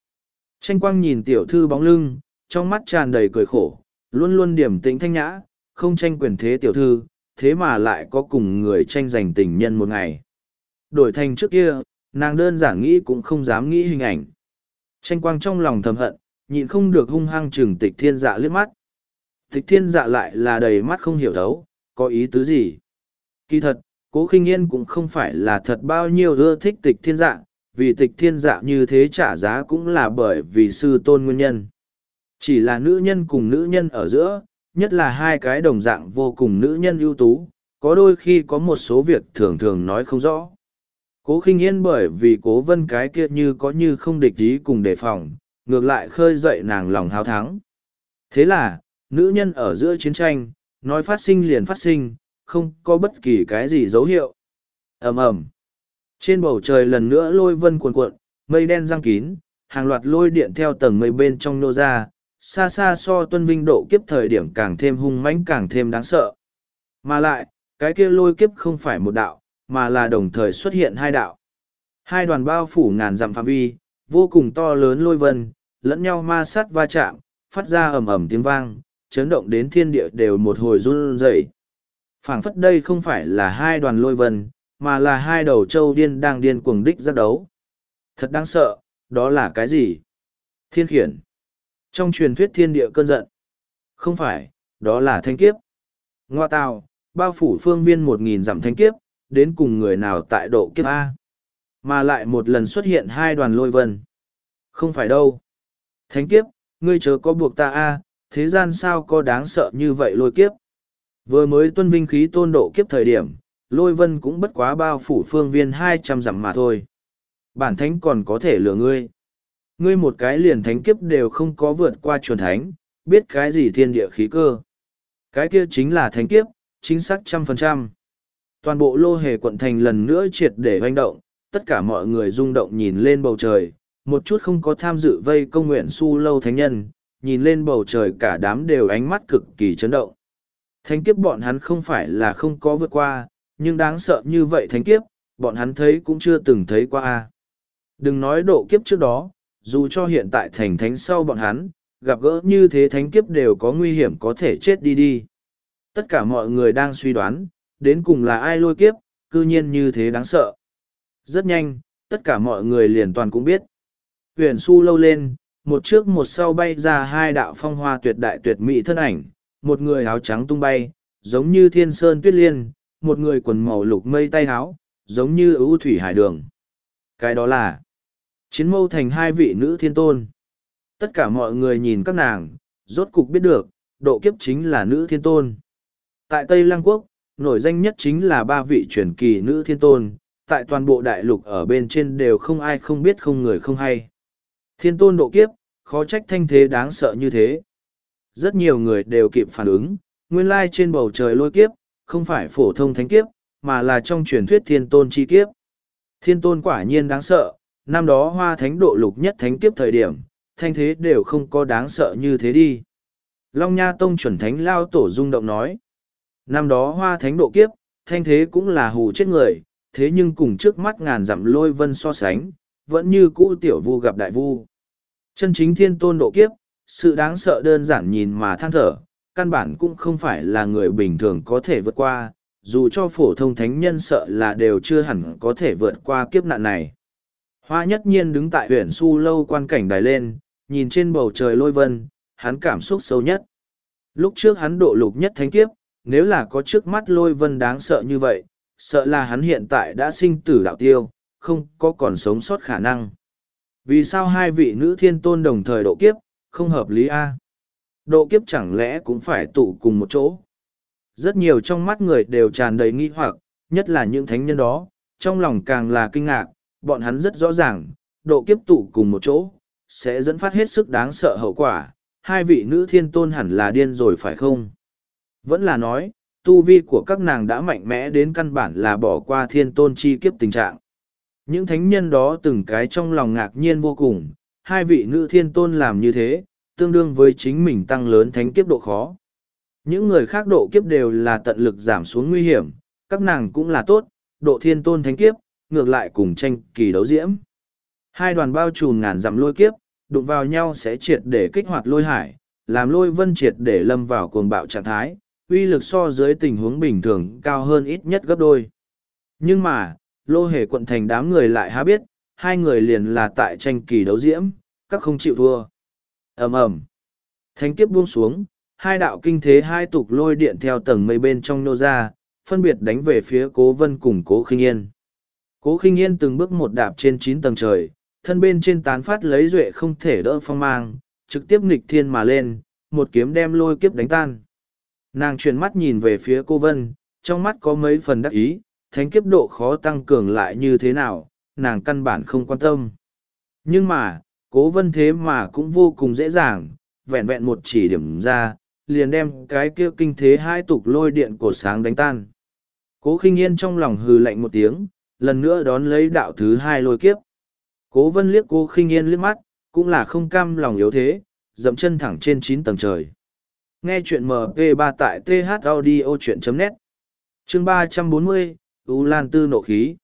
Tranh quang nhìn tiểu thư bóng lưng, trong mắt tràn đầy cười khổ, luôn luôn điểm tĩnh thanh nhã, không tranh quyền thế tiểu thư, thế mà lại có cùng người tranh giành tình nhân một ngày. Đổi thành trước kia, nàng đơn giản nghĩ cũng không dám nghĩ hình ảnh. Tranh quang trong lòng thầm hận, nhịn không được hung hăng trừng tịch thiên dạ liếc mắt. Tịch thiên dạ lại là đầy mắt không hiểu thấu, có ý tứ gì. Kỳ thật, cố khinh yên cũng không phải là thật bao nhiêu ưa thích tịch thiên dạ, vì tịch thiên dạ như thế trả giá cũng là bởi vì sư tôn nguyên nhân. Chỉ là nữ nhân cùng nữ nhân ở giữa, nhất là hai cái đồng dạng vô cùng nữ nhân ưu tú, có đôi khi có một số việc thường thường nói không rõ. Cố khinh yên bởi vì cố vân cái kia như có như không địch ý cùng đề phòng, ngược lại khơi dậy nàng lòng hào thắng. Thế là, nữ nhân ở giữa chiến tranh, nói phát sinh liền phát sinh, không có bất kỳ cái gì dấu hiệu. ầm ầm Trên bầu trời lần nữa lôi vân cuồn cuộn, mây đen răng kín, hàng loạt lôi điện theo tầng mây bên trong nô ra, xa xa so tuân vinh độ kiếp thời điểm càng thêm hung mãnh càng thêm đáng sợ. Mà lại, cái kia lôi kiếp không phải một đạo, mà là đồng thời xuất hiện hai đạo. Hai đoàn bao phủ ngàn dặm phạm vi, vô cùng to lớn lôi vân, lẫn nhau ma sát va chạm, phát ra ầm ầm tiếng vang, chấn động đến thiên địa đều một hồi run rẩy. phảng phất đây không phải là hai đoàn lôi vân, mà là hai đầu châu điên đang điên cuồng đích giác đấu. Thật đáng sợ, đó là cái gì? Thiên khiển. Trong truyền thuyết thiên địa cơn giận. Không phải, đó là thanh kiếp. Ngoa tào, bao phủ phương viên một nghìn dặm thanh kiếp, đến cùng người nào tại độ kiếp A. Mà lại một lần xuất hiện hai đoàn lôi vân. Không phải đâu. Thánh kiếp, ngươi chớ có buộc ta A, thế gian sao có đáng sợ như vậy lôi kiếp. Vừa mới tuân vinh khí tôn độ kiếp thời điểm, lôi vân cũng bất quá bao phủ phương viên hai trăm dặm mà thôi. Bản thánh còn có thể lừa ngươi. Ngươi một cái liền thánh kiếp đều không có vượt qua truyền thánh, biết cái gì thiên địa khí cơ. Cái kia chính là thánh kiếp, chính xác trăm phần trăm. Toàn bộ lô hề quận thành lần nữa triệt để hoành động, tất cả mọi người rung động nhìn lên bầu trời, một chút không có tham dự vây công nguyện su lâu thánh nhân, nhìn lên bầu trời cả đám đều ánh mắt cực kỳ chấn động. Thánh kiếp bọn hắn không phải là không có vượt qua, nhưng đáng sợ như vậy thánh kiếp, bọn hắn thấy cũng chưa từng thấy qua. Đừng nói độ kiếp trước đó, dù cho hiện tại thành thánh sau bọn hắn, gặp gỡ như thế thánh kiếp đều có nguy hiểm có thể chết đi đi. Tất cả mọi người đang suy đoán, đến cùng là ai lôi kiếp, cư nhiên như thế đáng sợ. Rất nhanh, tất cả mọi người liền toàn cũng biết. Huyền su lâu lên, một trước một sau bay ra hai đạo phong hoa tuyệt đại tuyệt mỹ thân ảnh, một người áo trắng tung bay, giống như thiên sơn tuyết liên, một người quần màu lục mây tay áo, giống như ưu thủy hải đường. Cái đó là chiến mâu thành hai vị nữ thiên tôn. Tất cả mọi người nhìn các nàng, rốt cục biết được, độ kiếp chính là nữ thiên tôn. Tại Tây Lăng Quốc, nổi danh nhất chính là ba vị truyền kỳ nữ thiên tôn, tại toàn bộ đại lục ở bên trên đều không ai không biết không người không hay. Thiên tôn độ kiếp, khó trách thanh thế đáng sợ như thế. Rất nhiều người đều kịp phản ứng, nguyên lai trên bầu trời lôi kiếp, không phải phổ thông thánh kiếp, mà là trong truyền thuyết thiên tôn chi kiếp. Thiên tôn quả nhiên đáng sợ, năm đó hoa thánh độ lục nhất thánh kiếp thời điểm, thanh thế đều không có đáng sợ như thế đi. Long Nha Tông chuẩn thánh lao tổ rung động nói. Năm đó hoa thánh độ kiếp, thanh thế cũng là hù chết người, thế nhưng cùng trước mắt ngàn dặm lôi vân so sánh, vẫn như cũ tiểu vu gặp đại vu. Chân chính thiên tôn độ kiếp, sự đáng sợ đơn giản nhìn mà than thở, căn bản cũng không phải là người bình thường có thể vượt qua, dù cho phổ thông thánh nhân sợ là đều chưa hẳn có thể vượt qua kiếp nạn này. Hoa nhất nhiên đứng tại huyện su lâu quan cảnh đài lên, nhìn trên bầu trời lôi vân, hắn cảm xúc sâu nhất. Lúc trước hắn độ lục nhất thánh kiếp, nếu là có trước mắt lôi vân đáng sợ như vậy, sợ là hắn hiện tại đã sinh tử đạo tiêu, không có còn sống sót khả năng. Vì sao hai vị nữ thiên tôn đồng thời độ kiếp, không hợp lý a Độ kiếp chẳng lẽ cũng phải tụ cùng một chỗ. Rất nhiều trong mắt người đều tràn đầy nghi hoặc, nhất là những thánh nhân đó, trong lòng càng là kinh ngạc, bọn hắn rất rõ ràng, độ kiếp tụ cùng một chỗ, sẽ dẫn phát hết sức đáng sợ hậu quả, hai vị nữ thiên tôn hẳn là điên rồi phải không? Vẫn là nói, tu vi của các nàng đã mạnh mẽ đến căn bản là bỏ qua thiên tôn chi kiếp tình trạng. Những thánh nhân đó từng cái trong lòng ngạc nhiên vô cùng, hai vị nữ thiên tôn làm như thế, tương đương với chính mình tăng lớn thánh kiếp độ khó. Những người khác độ kiếp đều là tận lực giảm xuống nguy hiểm, các nàng cũng là tốt, độ thiên tôn thánh kiếp, ngược lại cùng tranh kỳ đấu diễm. Hai đoàn bao trùm ngàn dặm lôi kiếp, đụng vào nhau sẽ triệt để kích hoạt lôi hải, làm lôi vân triệt để lâm vào cuồng bạo trạng thái, uy lực so dưới tình huống bình thường cao hơn ít nhất gấp đôi. Nhưng mà, lô hề quận thành đám người lại há biết, hai người liền là tại tranh kỳ đấu diễm, các không chịu thua. ầm ầm Thánh kiếp buông xuống, hai đạo kinh thế hai tục lôi điện theo tầng mây bên trong nô ra, phân biệt đánh về phía cố vân cùng cố khinh yên. Cố khinh yên từng bước một đạp trên chín tầng trời, thân bên trên tán phát lấy duệ không thể đỡ phong mang, trực tiếp nghịch thiên mà lên, một kiếm đem lôi kiếp đánh tan. Nàng chuyển mắt nhìn về phía cô Vân, trong mắt có mấy phần đắc ý, thánh kiếp độ khó tăng cường lại như thế nào, nàng căn bản không quan tâm. Nhưng mà, cố vân thế mà cũng vô cùng dễ dàng, vẹn vẹn một chỉ điểm ra, liền đem cái kia kinh thế hai tục lôi điện cổ sáng đánh tan. Cố khinh yên trong lòng hừ lạnh một tiếng, lần nữa đón lấy đạo thứ hai lôi kiếp. Cố vân liếc cô khinh yên liếc mắt, cũng là không cam lòng yếu thế, dậm chân thẳng trên chín tầng trời. Nghe chuyện MP3 tại thaudio.net Chương ba trăm bốn mươi U Lan Tư nộ khí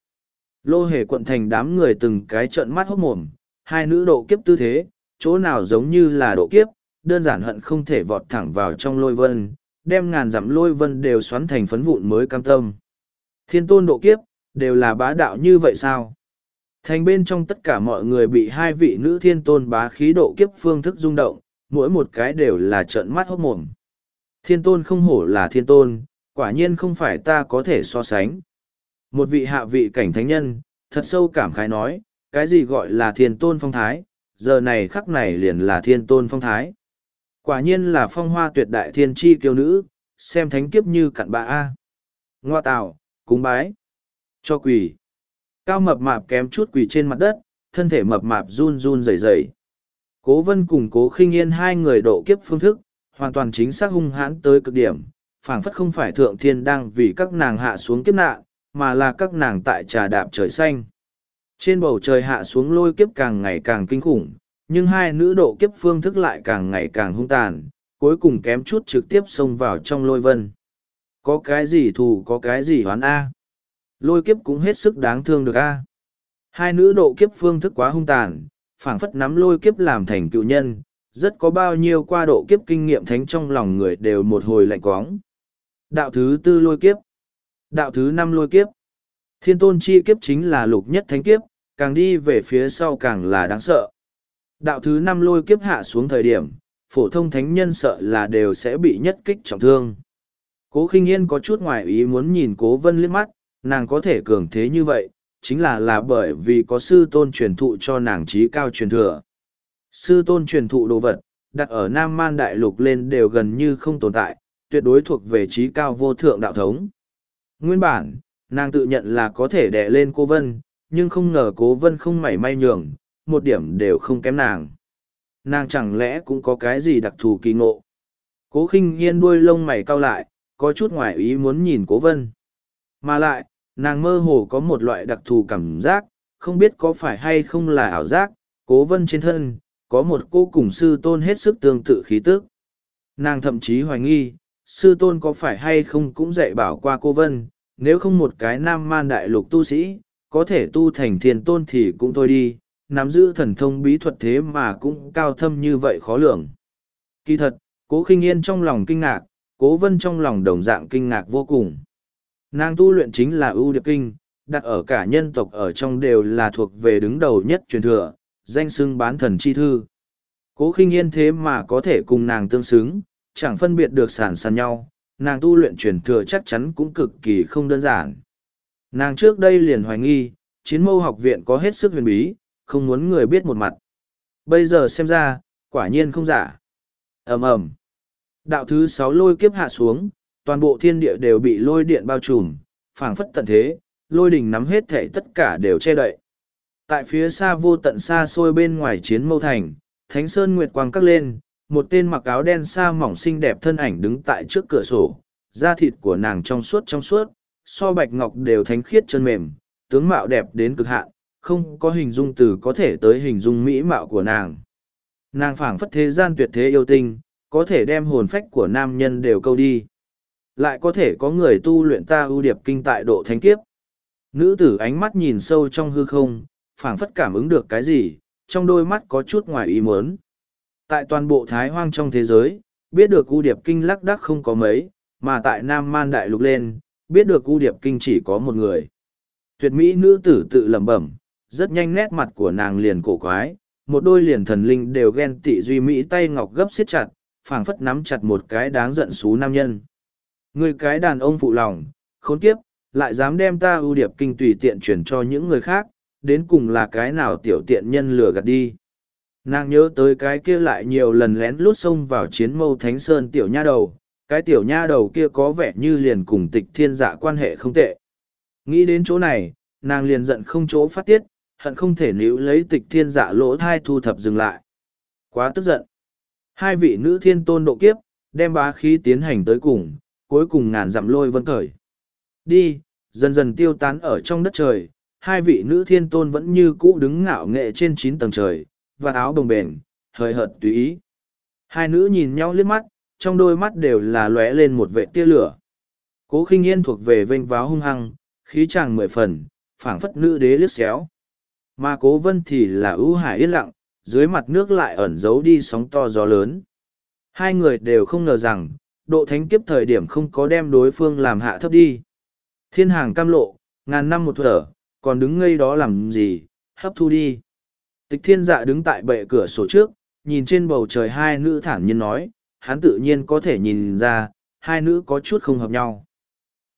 Lô hề quận thành đám người từng cái trợn mắt hốc mồm, hai nữ độ kiếp tư thế, chỗ nào giống như là độ kiếp, đơn giản hận không thể vọt thẳng vào trong lôi vân, đem ngàn dặm lôi vân đều xoắn thành phấn vụn mới cam tâm. Thiên tôn độ kiếp, đều là bá đạo như vậy sao? Thành bên trong tất cả mọi người bị hai vị nữ thiên tôn bá khí độ kiếp phương thức rung động, mỗi một cái đều là trợn mắt hốc mồm. Thiên tôn không hổ là thiên tôn, quả nhiên không phải ta có thể so sánh. Một vị hạ vị cảnh thánh nhân, thật sâu cảm khái nói, cái gì gọi là thiên tôn phong thái, giờ này khắc này liền là thiên tôn phong thái. Quả nhiên là phong hoa tuyệt đại thiên chi kiêu nữ, xem thánh kiếp như cặn bạ A. Ngoa tạo, cúng bái, cho quỳ. Cao mập mạp kém chút quỳ trên mặt đất, thân thể mập mạp run run rẩy rẩy. Cố vân cùng cố khinh yên hai người độ kiếp phương thức, hoàn toàn chính xác hung hãn tới cực điểm, phảng phất không phải thượng thiên đang vì các nàng hạ xuống kiếp nạn, mà là các nàng tại trà đạp trời xanh. Trên bầu trời hạ xuống lôi kiếp càng ngày càng kinh khủng, nhưng hai nữ độ kiếp phương thức lại càng ngày càng hung tàn, cuối cùng kém chút trực tiếp xông vào trong lôi vân. Có cái gì thù có cái gì hoán A. Lôi kiếp cũng hết sức đáng thương được A. Hai nữ độ kiếp phương thức quá hung tàn, phảng phất nắm lôi kiếp làm thành cựu nhân, rất có bao nhiêu qua độ kiếp kinh nghiệm thánh trong lòng người đều một hồi lạnh quóng. Đạo thứ tư lôi kiếp. Đạo thứ năm lôi kiếp. Thiên tôn chi kiếp chính là lục nhất thánh kiếp, càng đi về phía sau càng là đáng sợ. Đạo thứ năm lôi kiếp hạ xuống thời điểm, phổ thông thánh nhân sợ là đều sẽ bị nhất kích trọng thương. Cố khinh yên có chút ngoài ý muốn nhìn cố vân liếc mắt, nàng có thể cường thế như vậy, chính là là bởi vì có sư tôn truyền thụ cho nàng trí cao truyền thừa. Sư tôn truyền thụ đồ vật, đặt ở Nam Man Đại Lục lên đều gần như không tồn tại, tuyệt đối thuộc về trí cao vô thượng đạo thống. Nguyên bản, nàng tự nhận là có thể đè lên cô Vân, nhưng không ngờ cố Vân không mảy may nhường, một điểm đều không kém nàng. Nàng chẳng lẽ cũng có cái gì đặc thù kỳ ngộ. Cố khinh yên đuôi lông mày cau lại, có chút ngoài ý muốn nhìn cố Vân. Mà lại, nàng mơ hồ có một loại đặc thù cảm giác, không biết có phải hay không là ảo giác, cố Vân trên thân, có một cô cùng sư tôn hết sức tương tự khí tức. Nàng thậm chí hoài nghi, sư tôn có phải hay không cũng dạy bảo qua cô Vân, nếu không một cái nam man đại lục tu sĩ, có thể tu thành thiên tôn thì cũng thôi đi, nắm giữ thần thông bí thuật thế mà cũng cao thâm như vậy khó lường. Kỳ thật, cố khinh yên trong lòng kinh ngạc, cố vân trong lòng đồng dạng kinh ngạc vô cùng. Nàng tu luyện chính là ưu điệp kinh, đặt ở cả nhân tộc ở trong đều là thuộc về đứng đầu nhất truyền thừa, danh xưng bán thần chi thư. Cố khinh yên thế mà có thể cùng nàng tương xứng, chẳng phân biệt được sản sàn nhau, nàng tu luyện truyền thừa chắc chắn cũng cực kỳ không đơn giản. Nàng trước đây liền hoài nghi, chiến mâu học viện có hết sức huyền bí, không muốn người biết một mặt. Bây giờ xem ra, quả nhiên không giả. ầm ầm Đạo thứ sáu lôi kiếp hạ xuống, toàn bộ thiên địa đều bị lôi điện bao trùm, phảng phất tận thế, lôi đình nắm hết thể tất cả đều che đậy. Tại phía xa vô tận xa xôi bên ngoài chiến mâu thành, Thánh Sơn Nguyệt Quang cắt lên, một tên mặc áo đen xa mỏng xinh đẹp thân ảnh đứng tại trước cửa sổ, da thịt của nàng trong suốt trong suốt, so bạch ngọc đều thánh khiết chân mềm, tướng mạo đẹp đến cực hạn, không có hình dung từ có thể tới hình dung mỹ mạo của nàng. Nàng phảng phất thế gian tuyệt thế yêu tinh, có thể đem hồn phách của nam nhân đều câu đi. Lại có thể có người tu luyện ta ưu điệp kinh tại độ thánh kiếp. Nữ tử ánh mắt nhìn sâu trong hư không, phảng phất cảm ứng được cái gì, trong đôi mắt có chút ngoài ý muốn. Tại toàn bộ thái hoang trong thế giới, biết được ưu điệp kinh lắc đắc không có mấy, mà tại Nam Man Đại Lục lên, biết được ưu điệp kinh chỉ có một người. Tuyệt mỹ nữ tử tự lẩm bẩm, rất nhanh nét mặt của nàng liền cổ quái, một đôi liền thần linh đều ghen tị duy mỹ tay ngọc gấp xiết chặt, phảng phất nắm chặt một cái đáng giận xú nam nhân. Người cái đàn ông phụ lòng, khốn kiếp, lại dám đem ta ưu điệp kinh tùy tiện chuyển cho những người khác, đến cùng là cái nào tiểu tiện nhân lừa gạt đi. Nàng nhớ tới cái kia lại nhiều lần lén lút xông vào chiến mâu thánh sơn tiểu nha đầu, cái tiểu nha đầu kia có vẻ như liền cùng tịch thiên dạ quan hệ không tệ. Nghĩ đến chỗ này, nàng liền giận không chỗ phát tiết, hận không thể níu lấy tịch thiên dạ lỗ thai thu thập dừng lại. Quá tức giận. Hai vị nữ thiên tôn độ kiếp, đem bá khí tiến hành tới cùng, cuối cùng ngàn dặm lôi vân khởi. Đi, dần dần tiêu tán ở trong đất trời, hai vị nữ thiên tôn vẫn như cũ đứng ngạo nghệ trên chín tầng trời, và áo đồng bền, hời hợt tùy ý. Hai nữ nhìn nhau liếc mắt, trong đôi mắt đều là lóe lên một vệ tia lửa. Cố khinh yên thuộc về vênh váo hung hăng, khí chàng mười phần, phảng phất nữ đế liếc xéo. Mà cố vân thì là ưu hải yên lặng, dưới mặt nước lại ẩn giấu đi sóng to gió lớn. Hai người đều không ngờ rằng, độ thánh kiếp thời điểm không có đem đối phương làm hạ thấp đi. Thiên hàng cam lộ, ngàn năm một thở, còn đứng ngây đó làm gì, hấp thu đi. Tịch thiên dạ đứng tại bệ cửa sổ trước, nhìn trên bầu trời hai nữ thản nhiên nói, hắn tự nhiên có thể nhìn ra, hai nữ có chút không hợp nhau.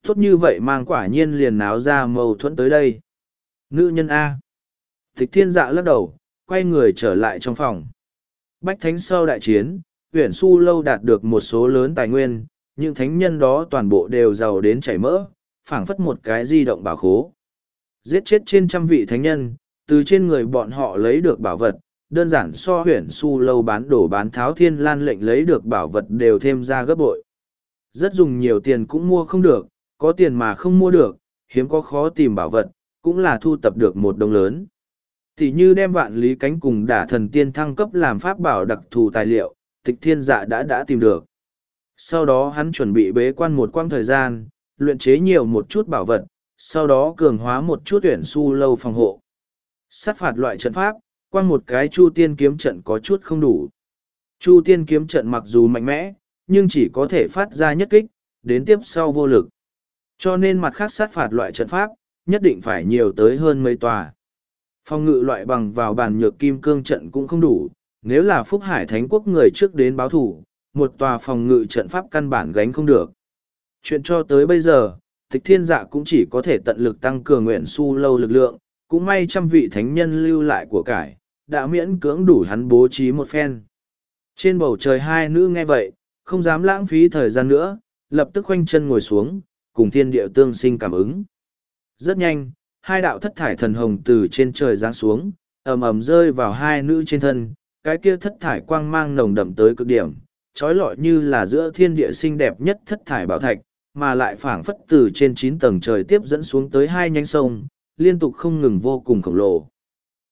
tốt như vậy mang quả nhiên liền náo ra mâu thuẫn tới đây. Nữ nhân A. Tịch thiên dạ lắc đầu, quay người trở lại trong phòng. Bách thánh sau đại chiến, huyện su lâu đạt được một số lớn tài nguyên, những thánh nhân đó toàn bộ đều giàu đến chảy mỡ, phảng phất một cái di động bảo khố. Giết chết trên trăm vị thánh nhân, từ trên người bọn họ lấy được bảo vật, đơn giản so huyện su lâu bán đổ bán tháo thiên lan lệnh lấy được bảo vật đều thêm ra gấp bội. Rất dùng nhiều tiền cũng mua không được, có tiền mà không mua được, hiếm có khó tìm bảo vật, cũng là thu tập được một đồng lớn. Thì như đem vạn lý cánh cùng đả thần tiên thăng cấp làm pháp bảo đặc thù tài liệu, tịch thiên dạ đã đã tìm được. Sau đó hắn chuẩn bị bế quan một quãng thời gian, luyện chế nhiều một chút bảo vật, sau đó cường hóa một chút tuyển su lâu phòng hộ. Sát phạt loại trận pháp, quan một cái chu tiên kiếm trận có chút không đủ. Chu tiên kiếm trận mặc dù mạnh mẽ, nhưng chỉ có thể phát ra nhất kích, đến tiếp sau vô lực. Cho nên mặt khác sát phạt loại trận pháp, nhất định phải nhiều tới hơn mấy tòa. Phong ngự loại bằng vào bàn nhược kim cương trận cũng không đủ, nếu là Phúc Hải Thánh Quốc người trước đến báo thủ, một tòa phòng ngự trận pháp căn bản gánh không được. Chuyện cho tới bây giờ, tịch thiên dạ cũng chỉ có thể tận lực tăng cường nguyện su lâu lực lượng, cũng may trăm vị thánh nhân lưu lại của cải, đã miễn cưỡng đủ hắn bố trí một phen. Trên bầu trời hai nữ nghe vậy, không dám lãng phí thời gian nữa, lập tức khoanh chân ngồi xuống, cùng thiên địa tương sinh cảm ứng. Rất nhanh, hai đạo thất thải thần hồng từ trên trời giáng xuống, ầm ầm rơi vào hai nữ trên thân, cái kia thất thải quang mang nồng đậm tới cực điểm, trói lọi như là giữa thiên địa xinh đẹp nhất thất thải bảo thạch, mà lại phảng phất từ trên chín tầng trời tiếp dẫn xuống tới hai nhánh sông, liên tục không ngừng vô cùng khổng lồ.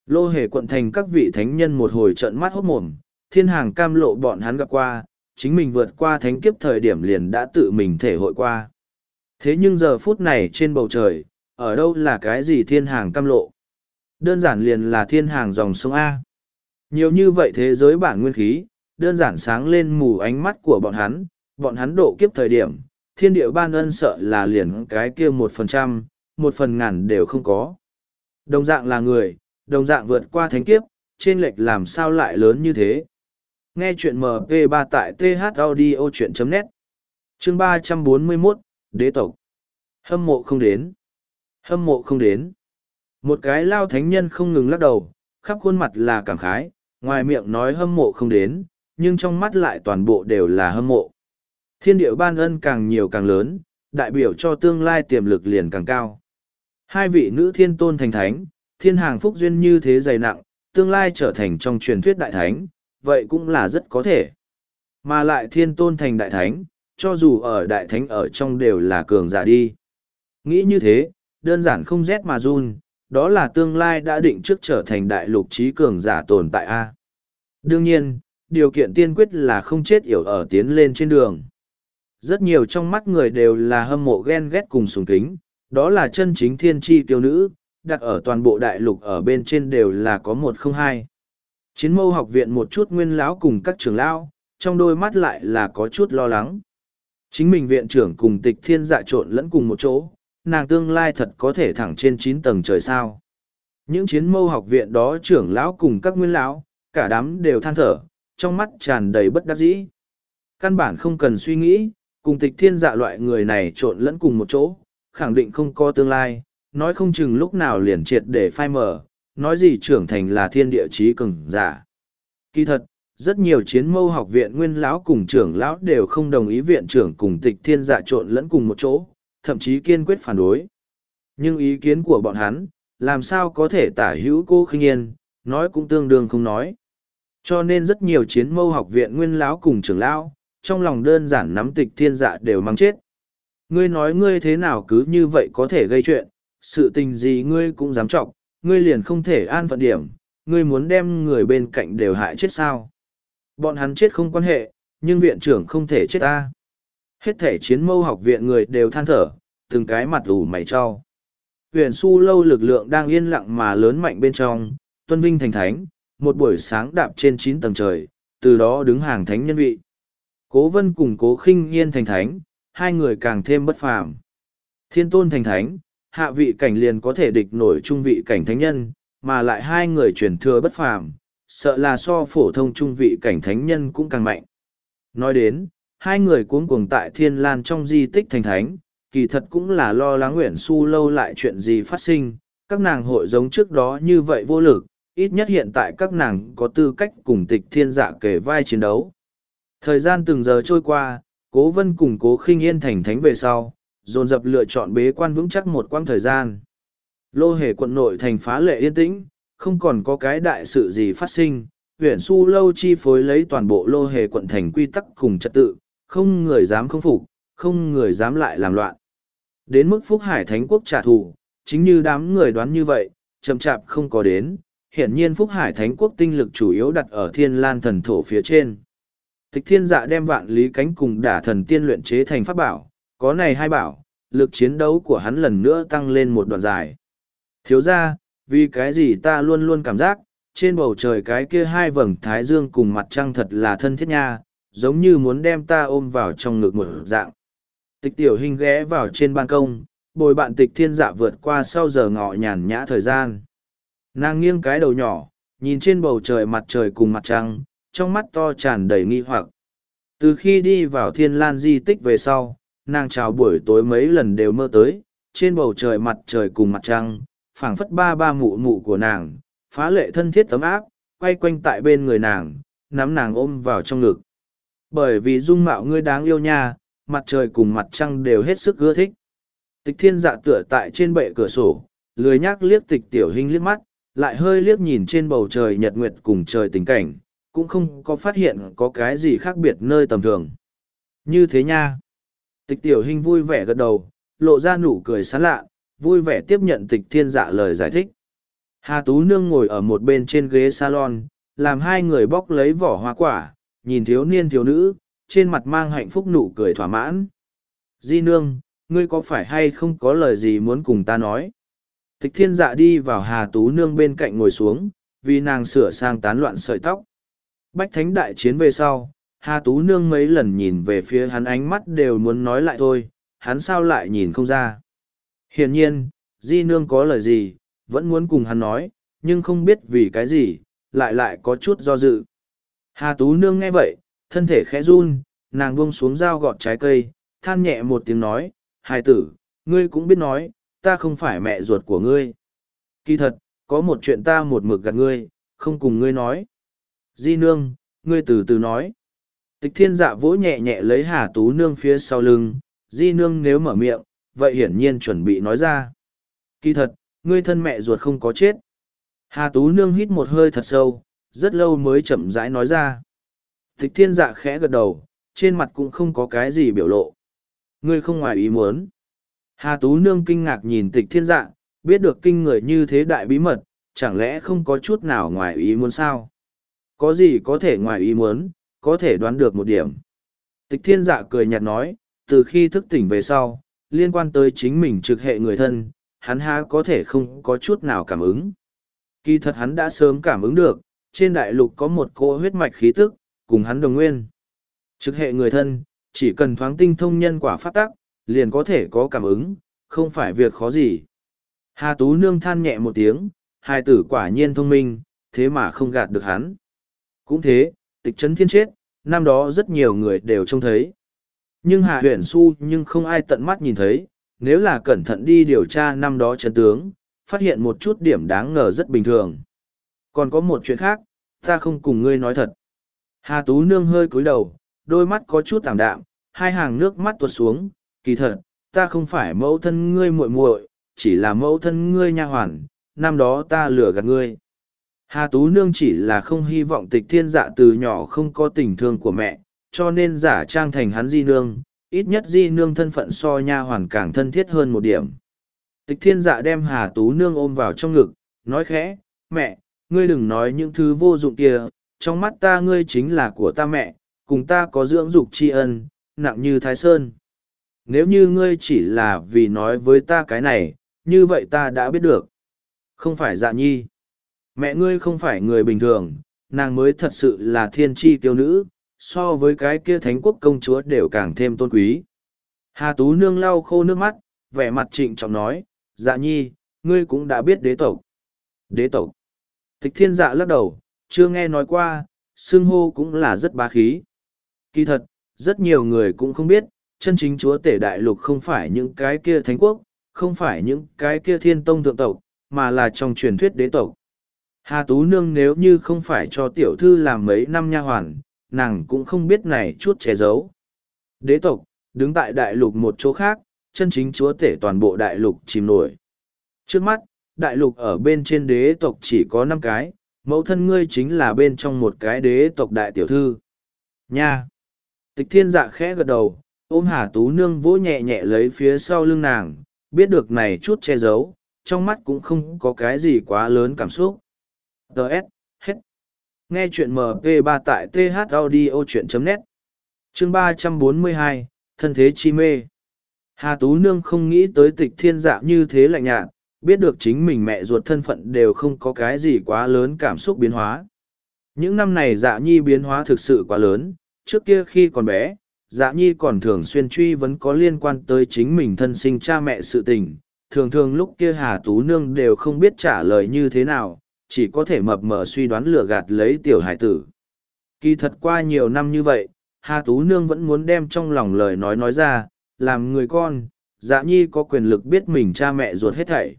Lô hề quận thành các vị thánh nhân một hồi trợn mắt hốt mồm, thiên hàng cam lộ bọn hắn gặp qua, chính mình vượt qua thánh kiếp thời điểm liền đã tự mình thể hội qua. Thế nhưng giờ phút này trên bầu trời, ở đâu là cái gì thiên hàng cam lộ? Đơn giản liền là thiên hàng dòng sông A. Nhiều như vậy thế giới bản nguyên khí, đơn giản sáng lên mù ánh mắt của bọn hắn, bọn hắn độ kiếp thời điểm, thiên địa ban ân sợ là liền cái kia một phần trăm, một phần ngàn đều không có. Đồng dạng là người, đồng dạng vượt qua thánh kiếp, trên lệch làm sao lại lớn như thế. Nghe chuyện MP3 tại thaudio.net Chương 341, Đế tộc Hâm mộ không đến. Hâm mộ không đến. Một cái lao thánh nhân không ngừng lắc đầu, khắp khuôn mặt là cảm khái, ngoài miệng nói hâm mộ không đến, nhưng trong mắt lại toàn bộ đều là hâm mộ. Thiên địa ban ân càng nhiều càng lớn, đại biểu cho tương lai tiềm lực liền càng cao. Hai vị nữ thiên tôn thành thánh, thiên hàng phúc duyên như thế dày nặng, tương lai trở thành trong truyền thuyết đại thánh, vậy cũng là rất có thể. Mà lại thiên tôn thành đại thánh, cho dù ở đại thánh ở trong đều là cường giả đi. Nghĩ như thế, đơn giản không rét mà run, đó là tương lai đã định trước trở thành đại lục trí cường giả tồn tại A. Đương nhiên, điều kiện tiên quyết là không chết yểu ở tiến lên trên đường. Rất nhiều trong mắt người đều là hâm mộ ghen ghét cùng sùng kính, đó là chân chính thiên tri tiêu nữ, đặt ở toàn bộ đại lục ở bên trên đều là có một không hai. Chiến mâu học viện một chút nguyên lão cùng các trưởng lão, trong đôi mắt lại là có chút lo lắng. Chính mình viện trưởng cùng tịch thiên dạ trộn lẫn cùng một chỗ, nàng tương lai thật có thể thẳng trên chín tầng trời sao. Những chiến mâu học viện đó trưởng lão cùng các nguyên lão, cả đám đều than thở, trong mắt tràn đầy bất đắc dĩ. Căn bản không cần suy nghĩ, cùng tịch thiên dạ loại người này trộn lẫn cùng một chỗ, khẳng định không có tương lai, nói không chừng lúc nào liền triệt để phai mở, nói gì trưởng thành là thiên địa chí cường giả. Kỳ thật, rất nhiều chiến mâu học viện nguyên lão cùng trưởng lão đều không đồng ý viện trưởng cùng tịch thiên dạ trộn lẫn cùng một chỗ, thậm chí kiên quyết phản đối. Nhưng ý kiến của bọn hắn, làm sao có thể tả hữu cô khinh yên, nói cũng tương đương không nói. Cho nên rất nhiều chiến mâu học viện nguyên lão cùng trưởng lão, trong lòng đơn giản nắm tịch thiên dạ đều mang chết. Ngươi nói ngươi thế nào cứ như vậy có thể gây chuyện, sự tình gì ngươi cũng dám trọng, ngươi liền không thể an phận điểm, ngươi muốn đem người bên cạnh đều hại chết sao. Bọn hắn chết không quan hệ, nhưng viện trưởng không thể chết ta. Hết thể chiến mâu học viện người đều than thở, từng cái mặt ủ mày cho. Huyền su lâu lực lượng đang yên lặng mà lớn mạnh bên trong, tuân vinh thành thánh, một buổi sáng đạp trên chín tầng trời, từ đó đứng hàng thánh nhân vị. Cố vân cùng cố khinh yên thành thánh, hai người càng thêm bất phàm. Thiên tôn thành thánh, hạ vị cảnh liền có thể địch nổi trung vị cảnh thánh nhân, mà lại hai người truyền thừa bất phàm, sợ là so phổ thông trung vị cảnh thánh nhân cũng càng mạnh. Nói đến, hai người cuống cuồng tại thiên lan trong di tích thành thánh, kỳ thật cũng là lo lắng Nguyễn su lâu lại chuyện gì phát sinh, các nàng hội giống trước đó như vậy vô lực, ít nhất hiện tại các nàng có tư cách cùng tịch thiên dạ kể vai chiến đấu. Thời gian từng giờ trôi qua, cố vân cùng cố khinh yên thành thánh về sau, dồn dập lựa chọn bế quan vững chắc một quãng thời gian. Lô hề quận nội thành phá lệ yên tĩnh, không còn có cái đại sự gì phát sinh, huyện su lâu chi phối lấy toàn bộ lô hề quận thành quy tắc cùng trật tự, không người dám không phục, không người dám lại làm loạn. Đến mức Phúc Hải Thánh Quốc trả thù, chính như đám người đoán như vậy, chậm chạp không có đến, hiển nhiên Phúc Hải Thánh Quốc tinh lực chủ yếu đặt ở thiên lan thần thổ phía trên. Tịch thiên dạ đem vạn lý cánh cùng đả thần tiên luyện chế thành pháp bảo, có này hai bảo, lực chiến đấu của hắn lần nữa tăng lên một đoạn dài. Thiếu ra, vì cái gì ta luôn luôn cảm giác, trên bầu trời cái kia hai vầng thái dương cùng mặt trăng thật là thân thiết nha, giống như muốn đem ta ôm vào trong ngực một dạng. Tịch tiểu hình ghé vào trên ban công, bồi bạn tịch thiên dạ vượt qua sau giờ ngọ nhàn nhã thời gian. Nàng nghiêng cái đầu nhỏ, nhìn trên bầu trời mặt trời cùng mặt trăng, trong mắt to tràn đầy nghi hoặc. Từ khi đi vào thiên lan di tích về sau, nàng chào buổi tối mấy lần đều mơ tới, trên bầu trời mặt trời cùng mặt trăng, phảng phất ba ba mụ mụ của nàng, phá lệ thân thiết tấm áp, quay quanh tại bên người nàng, nắm nàng ôm vào trong ngực. Bởi vì dung mạo ngươi đáng yêu nha, mặt trời cùng mặt trăng đều hết sức ưa thích. Tịch thiên dạ tựa tại trên bệ cửa sổ, lười nhác liếc tịch tiểu hình liếc mắt, lại hơi liếc nhìn trên bầu trời nhật nguyệt cùng trời tình cảnh, cũng không có phát hiện có cái gì khác biệt nơi tầm thường. Như thế nha. Tịch tiểu hình vui vẻ gật đầu, lộ ra nụ cười sán lạ, vui vẻ tiếp nhận tịch thiên dạ lời giải thích. Hà Tú Nương ngồi ở một bên trên ghế salon, làm hai người bóc lấy vỏ hoa quả, nhìn thiếu niên thiếu nữ, trên mặt mang hạnh phúc nụ cười thỏa mãn. Di Nương, ngươi có phải hay không có lời gì muốn cùng ta nói? Tịch thiên dạ đi vào Hà Tú Nương bên cạnh ngồi xuống, vì nàng sửa sang tán loạn sợi tóc. Bách thánh đại chiến về sau, Hà Tú Nương mấy lần nhìn về phía hắn ánh mắt đều muốn nói lại thôi, hắn sao lại nhìn không ra. Hiển nhiên, Di Nương có lời gì, vẫn muốn cùng hắn nói, nhưng không biết vì cái gì, lại lại có chút do dự. Hà Tú Nương nghe vậy, thân thể khẽ run, nàng buông xuống dao gọt trái cây, than nhẹ một tiếng nói, hài tử, ngươi cũng biết nói, ta không phải mẹ ruột của ngươi. Kỳ thật, có một chuyện ta một mực gạt ngươi, không cùng ngươi nói. Di nương, ngươi từ từ nói. Tịch thiên dạ vỗ nhẹ nhẹ lấy hà tú nương phía sau lưng, di nương nếu mở miệng, vậy hiển nhiên chuẩn bị nói ra. Kỳ thật, ngươi thân mẹ ruột không có chết. Hà tú nương hít một hơi thật sâu, rất lâu mới chậm rãi nói ra. Tịch thiên dạ khẽ gật đầu, trên mặt cũng không có cái gì biểu lộ. Ngươi không ngoài ý muốn. Hà Tú Nương kinh ngạc nhìn tịch thiên dạ, biết được kinh người như thế đại bí mật, chẳng lẽ không có chút nào ngoài ý muốn sao? Có gì có thể ngoài ý muốn, có thể đoán được một điểm. Tịch thiên dạ cười nhạt nói, từ khi thức tỉnh về sau, liên quan tới chính mình trực hệ người thân, hắn há có thể không có chút nào cảm ứng. Kỳ thật hắn đã sớm cảm ứng được, trên đại lục có một cô huyết mạch khí tức, cùng hắn đồng nguyên. Trực hệ người thân, chỉ cần thoáng tinh thông nhân quả phát tắc, liền có thể có cảm ứng, không phải việc khó gì. Hà Tú Nương than nhẹ một tiếng, hai tử quả nhiên thông minh, thế mà không gạt được hắn. Cũng thế, tịch trấn thiên chết, năm đó rất nhiều người đều trông thấy. Nhưng Hà Huyền Xu nhưng không ai tận mắt nhìn thấy, nếu là cẩn thận đi điều tra năm đó trấn tướng, phát hiện một chút điểm đáng ngờ rất bình thường. Còn có một chuyện khác, ta không cùng ngươi nói thật. Hà Tú Nương hơi cúi đầu, đôi mắt có chút tạm đạm, hai hàng nước mắt tuột xuống, kỳ thật, ta không phải mẫu thân ngươi muội muội, chỉ là mẫu thân ngươi nha hoàn, năm đó ta lừa gạt ngươi. Hà Tú Nương chỉ là không hy vọng tịch thiên dạ từ nhỏ không có tình thương của mẹ, cho nên giả trang thành hắn di nương, ít nhất di nương thân phận so nha hoàn càng thân thiết hơn một điểm. Tịch thiên dạ đem Hà Tú Nương ôm vào trong ngực, nói khẽ, mẹ, ngươi đừng nói những thứ vô dụng kia, trong mắt ta ngươi chính là của ta mẹ, cùng ta có dưỡng dục tri ân, nặng như Thái Sơn. Nếu như ngươi chỉ là vì nói với ta cái này, như vậy ta đã biết được. Không phải dạ nhi. Mẹ ngươi không phải người bình thường, nàng mới thật sự là thiên tri tiêu nữ, so với cái kia thánh quốc công chúa đều càng thêm tôn quý. Hà Tú Nương lau khô nước mắt, vẻ mặt trịnh trọng nói, dạ nhi, ngươi cũng đã biết đế tộc. Đế tộc. Tịch thiên dạ lắc đầu, chưa nghe nói qua, xương hô cũng là rất bá khí. Kỳ thật, rất nhiều người cũng không biết, chân chính chúa tể đại lục không phải những cái kia thánh quốc, không phải những cái kia thiên tông thượng tộc, mà là trong truyền thuyết đế tộc. Hà Tú Nương nếu như không phải cho tiểu thư làm mấy năm nha hoàn, nàng cũng không biết này chút che giấu. Đế tộc, đứng tại đại lục một chỗ khác, chân chính chúa tể toàn bộ đại lục chìm nổi. Trước mắt, đại lục ở bên trên đế tộc chỉ có năm cái, mẫu thân ngươi chính là bên trong một cái đế tộc đại tiểu thư. Nha! Tịch thiên dạ khẽ gật đầu, ôm Hà Tú Nương vỗ nhẹ nhẹ lấy phía sau lưng nàng, biết được này chút che giấu, trong mắt cũng không có cái gì quá lớn cảm xúc. Đợt, hết. Nghe chuyện MP3 tại thaudio.net Chương ba trăm bốn mươi hai Thân thế chi mê Hà Tú Nương không nghĩ tới tịch thiên dạ như thế lạnh nhạt, biết được chính mình mẹ ruột thân phận đều không có cái gì quá lớn cảm xúc biến hóa. Những năm này dạ nhi biến hóa thực sự quá lớn, trước kia khi còn bé, dạ nhi còn thường xuyên truy vấn có liên quan tới chính mình thân sinh cha mẹ sự tình. Thường thường lúc kia Hà Tú Nương đều không biết trả lời như thế nào, chỉ có thể mập mờ suy đoán lừa gạt lấy tiểu hải tử. Kỳ thật qua nhiều năm như vậy, Hà Tú Nương vẫn muốn đem trong lòng lời nói nói ra, làm người con, dạ nhi có quyền lực biết mình cha mẹ ruột hết thảy.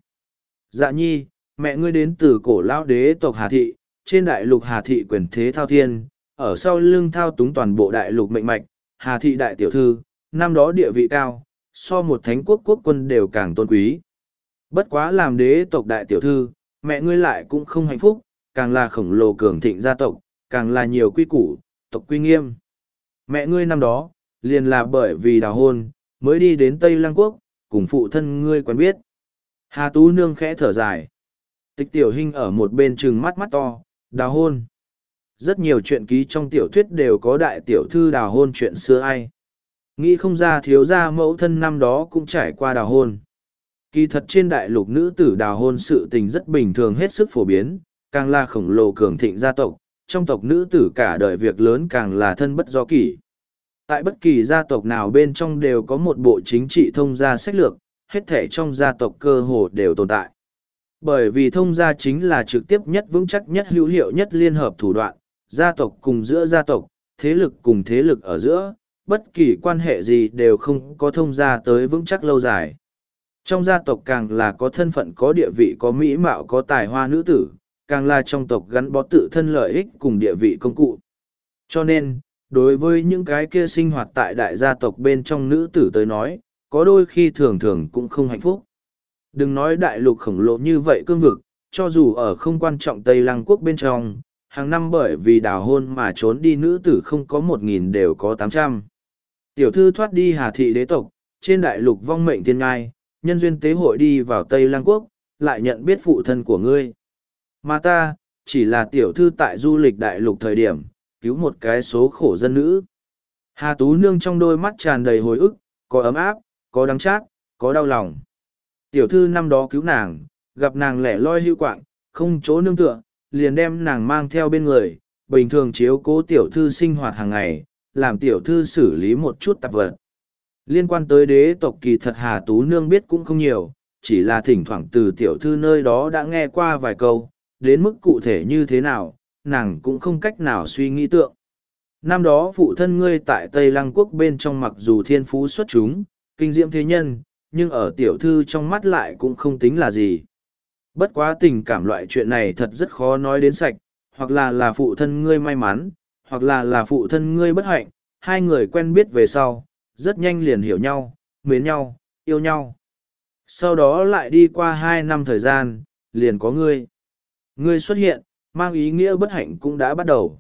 Dạ nhi, mẹ ngươi đến từ cổ lao đế tộc Hà Thị, trên đại lục Hà Thị quyền thế thao thiên, ở sau lưng thao túng toàn bộ đại lục mệnh mạch, Hà Thị đại tiểu thư, năm đó địa vị cao, so một thánh quốc quốc quân đều càng tôn quý. Bất quá làm đế tộc đại tiểu thư, mẹ ngươi lại cũng không hạnh phúc, càng là khổng lồ cường thịnh gia tộc, càng là nhiều quy củ, tộc quy nghiêm. Mẹ ngươi năm đó, liền là bởi vì đào hôn, mới đi đến Tây Lăng Quốc, cùng phụ thân ngươi quen biết. Hà Tú Nương khẽ thở dài. Tịch tiểu hình ở một bên trừng mắt mắt to, đào hôn. Rất nhiều chuyện ký trong tiểu thuyết đều có đại tiểu thư đào hôn chuyện xưa ai. Nghĩ không ra thiếu gia mẫu thân năm đó cũng trải qua đào hôn. Kỳ thật trên đại lục nữ tử đào hôn sự tình rất bình thường hết sức phổ biến, càng là khổng lồ cường thịnh gia tộc, trong tộc nữ tử cả đời việc lớn càng là thân bất do kỷ. Tại bất kỳ gia tộc nào bên trong đều có một bộ chính trị thông gia sách lược, hết thể trong gia tộc cơ hồ đều tồn tại. Bởi vì thông gia chính là trực tiếp nhất vững chắc nhất hữu hiệu nhất liên hợp thủ đoạn, gia tộc cùng giữa gia tộc, thế lực cùng thế lực ở giữa, bất kỳ quan hệ gì đều không có thông gia tới vững chắc lâu dài. Trong gia tộc càng là có thân phận có địa vị có mỹ mạo có tài hoa nữ tử, càng là trong tộc gắn bó tự thân lợi ích cùng địa vị công cụ. Cho nên, đối với những cái kia sinh hoạt tại đại gia tộc bên trong nữ tử tới nói, có đôi khi thường thường cũng không hạnh phúc. Đừng nói đại lục khổng lồ như vậy cương vực, cho dù ở không quan trọng Tây Lăng quốc bên trong, hàng năm bởi vì đào hôn mà trốn đi nữ tử không có một nghìn đều có tám trăm. Tiểu thư thoát đi hà thị đế tộc, trên đại lục vong mệnh thiên ngai, nhân duyên tế hội đi vào Tây Lăng quốc, lại nhận biết phụ thân của ngươi. Mà ta, chỉ là tiểu thư tại du lịch đại lục thời điểm, cứu một cái số khổ dân nữ. Hà Tú Nương trong đôi mắt tràn đầy hồi ức, có ấm áp, có đắng chát, có đau lòng. Tiểu thư năm đó cứu nàng, gặp nàng lẻ loi hưu quạng, không chỗ nương tựa, liền đem nàng mang theo bên người, bình thường chiếu cố tiểu thư sinh hoạt hàng ngày, làm tiểu thư xử lý một chút tạp vật. Liên quan tới đế tộc kỳ thật Hà Tú Nương biết cũng không nhiều, chỉ là thỉnh thoảng từ tiểu thư nơi đó đã nghe qua vài câu, đến mức cụ thể như thế nào, nàng cũng không cách nào suy nghĩ tượng. Năm đó phụ thân ngươi tại Tây Lăng Quốc bên trong mặc dù thiên phú xuất chúng, kinh diễm thế nhân, nhưng ở tiểu thư trong mắt lại cũng không tính là gì. Bất quá tình cảm loại chuyện này thật rất khó nói đến sạch, hoặc là là phụ thân ngươi may mắn, hoặc là là phụ thân ngươi bất hạnh, hai người quen biết về sau, rất nhanh liền hiểu nhau, mến nhau, yêu nhau. Sau đó lại đi qua hai năm thời gian, liền có ngươi. Ngươi xuất hiện, mang ý nghĩa bất hạnh cũng đã bắt đầu.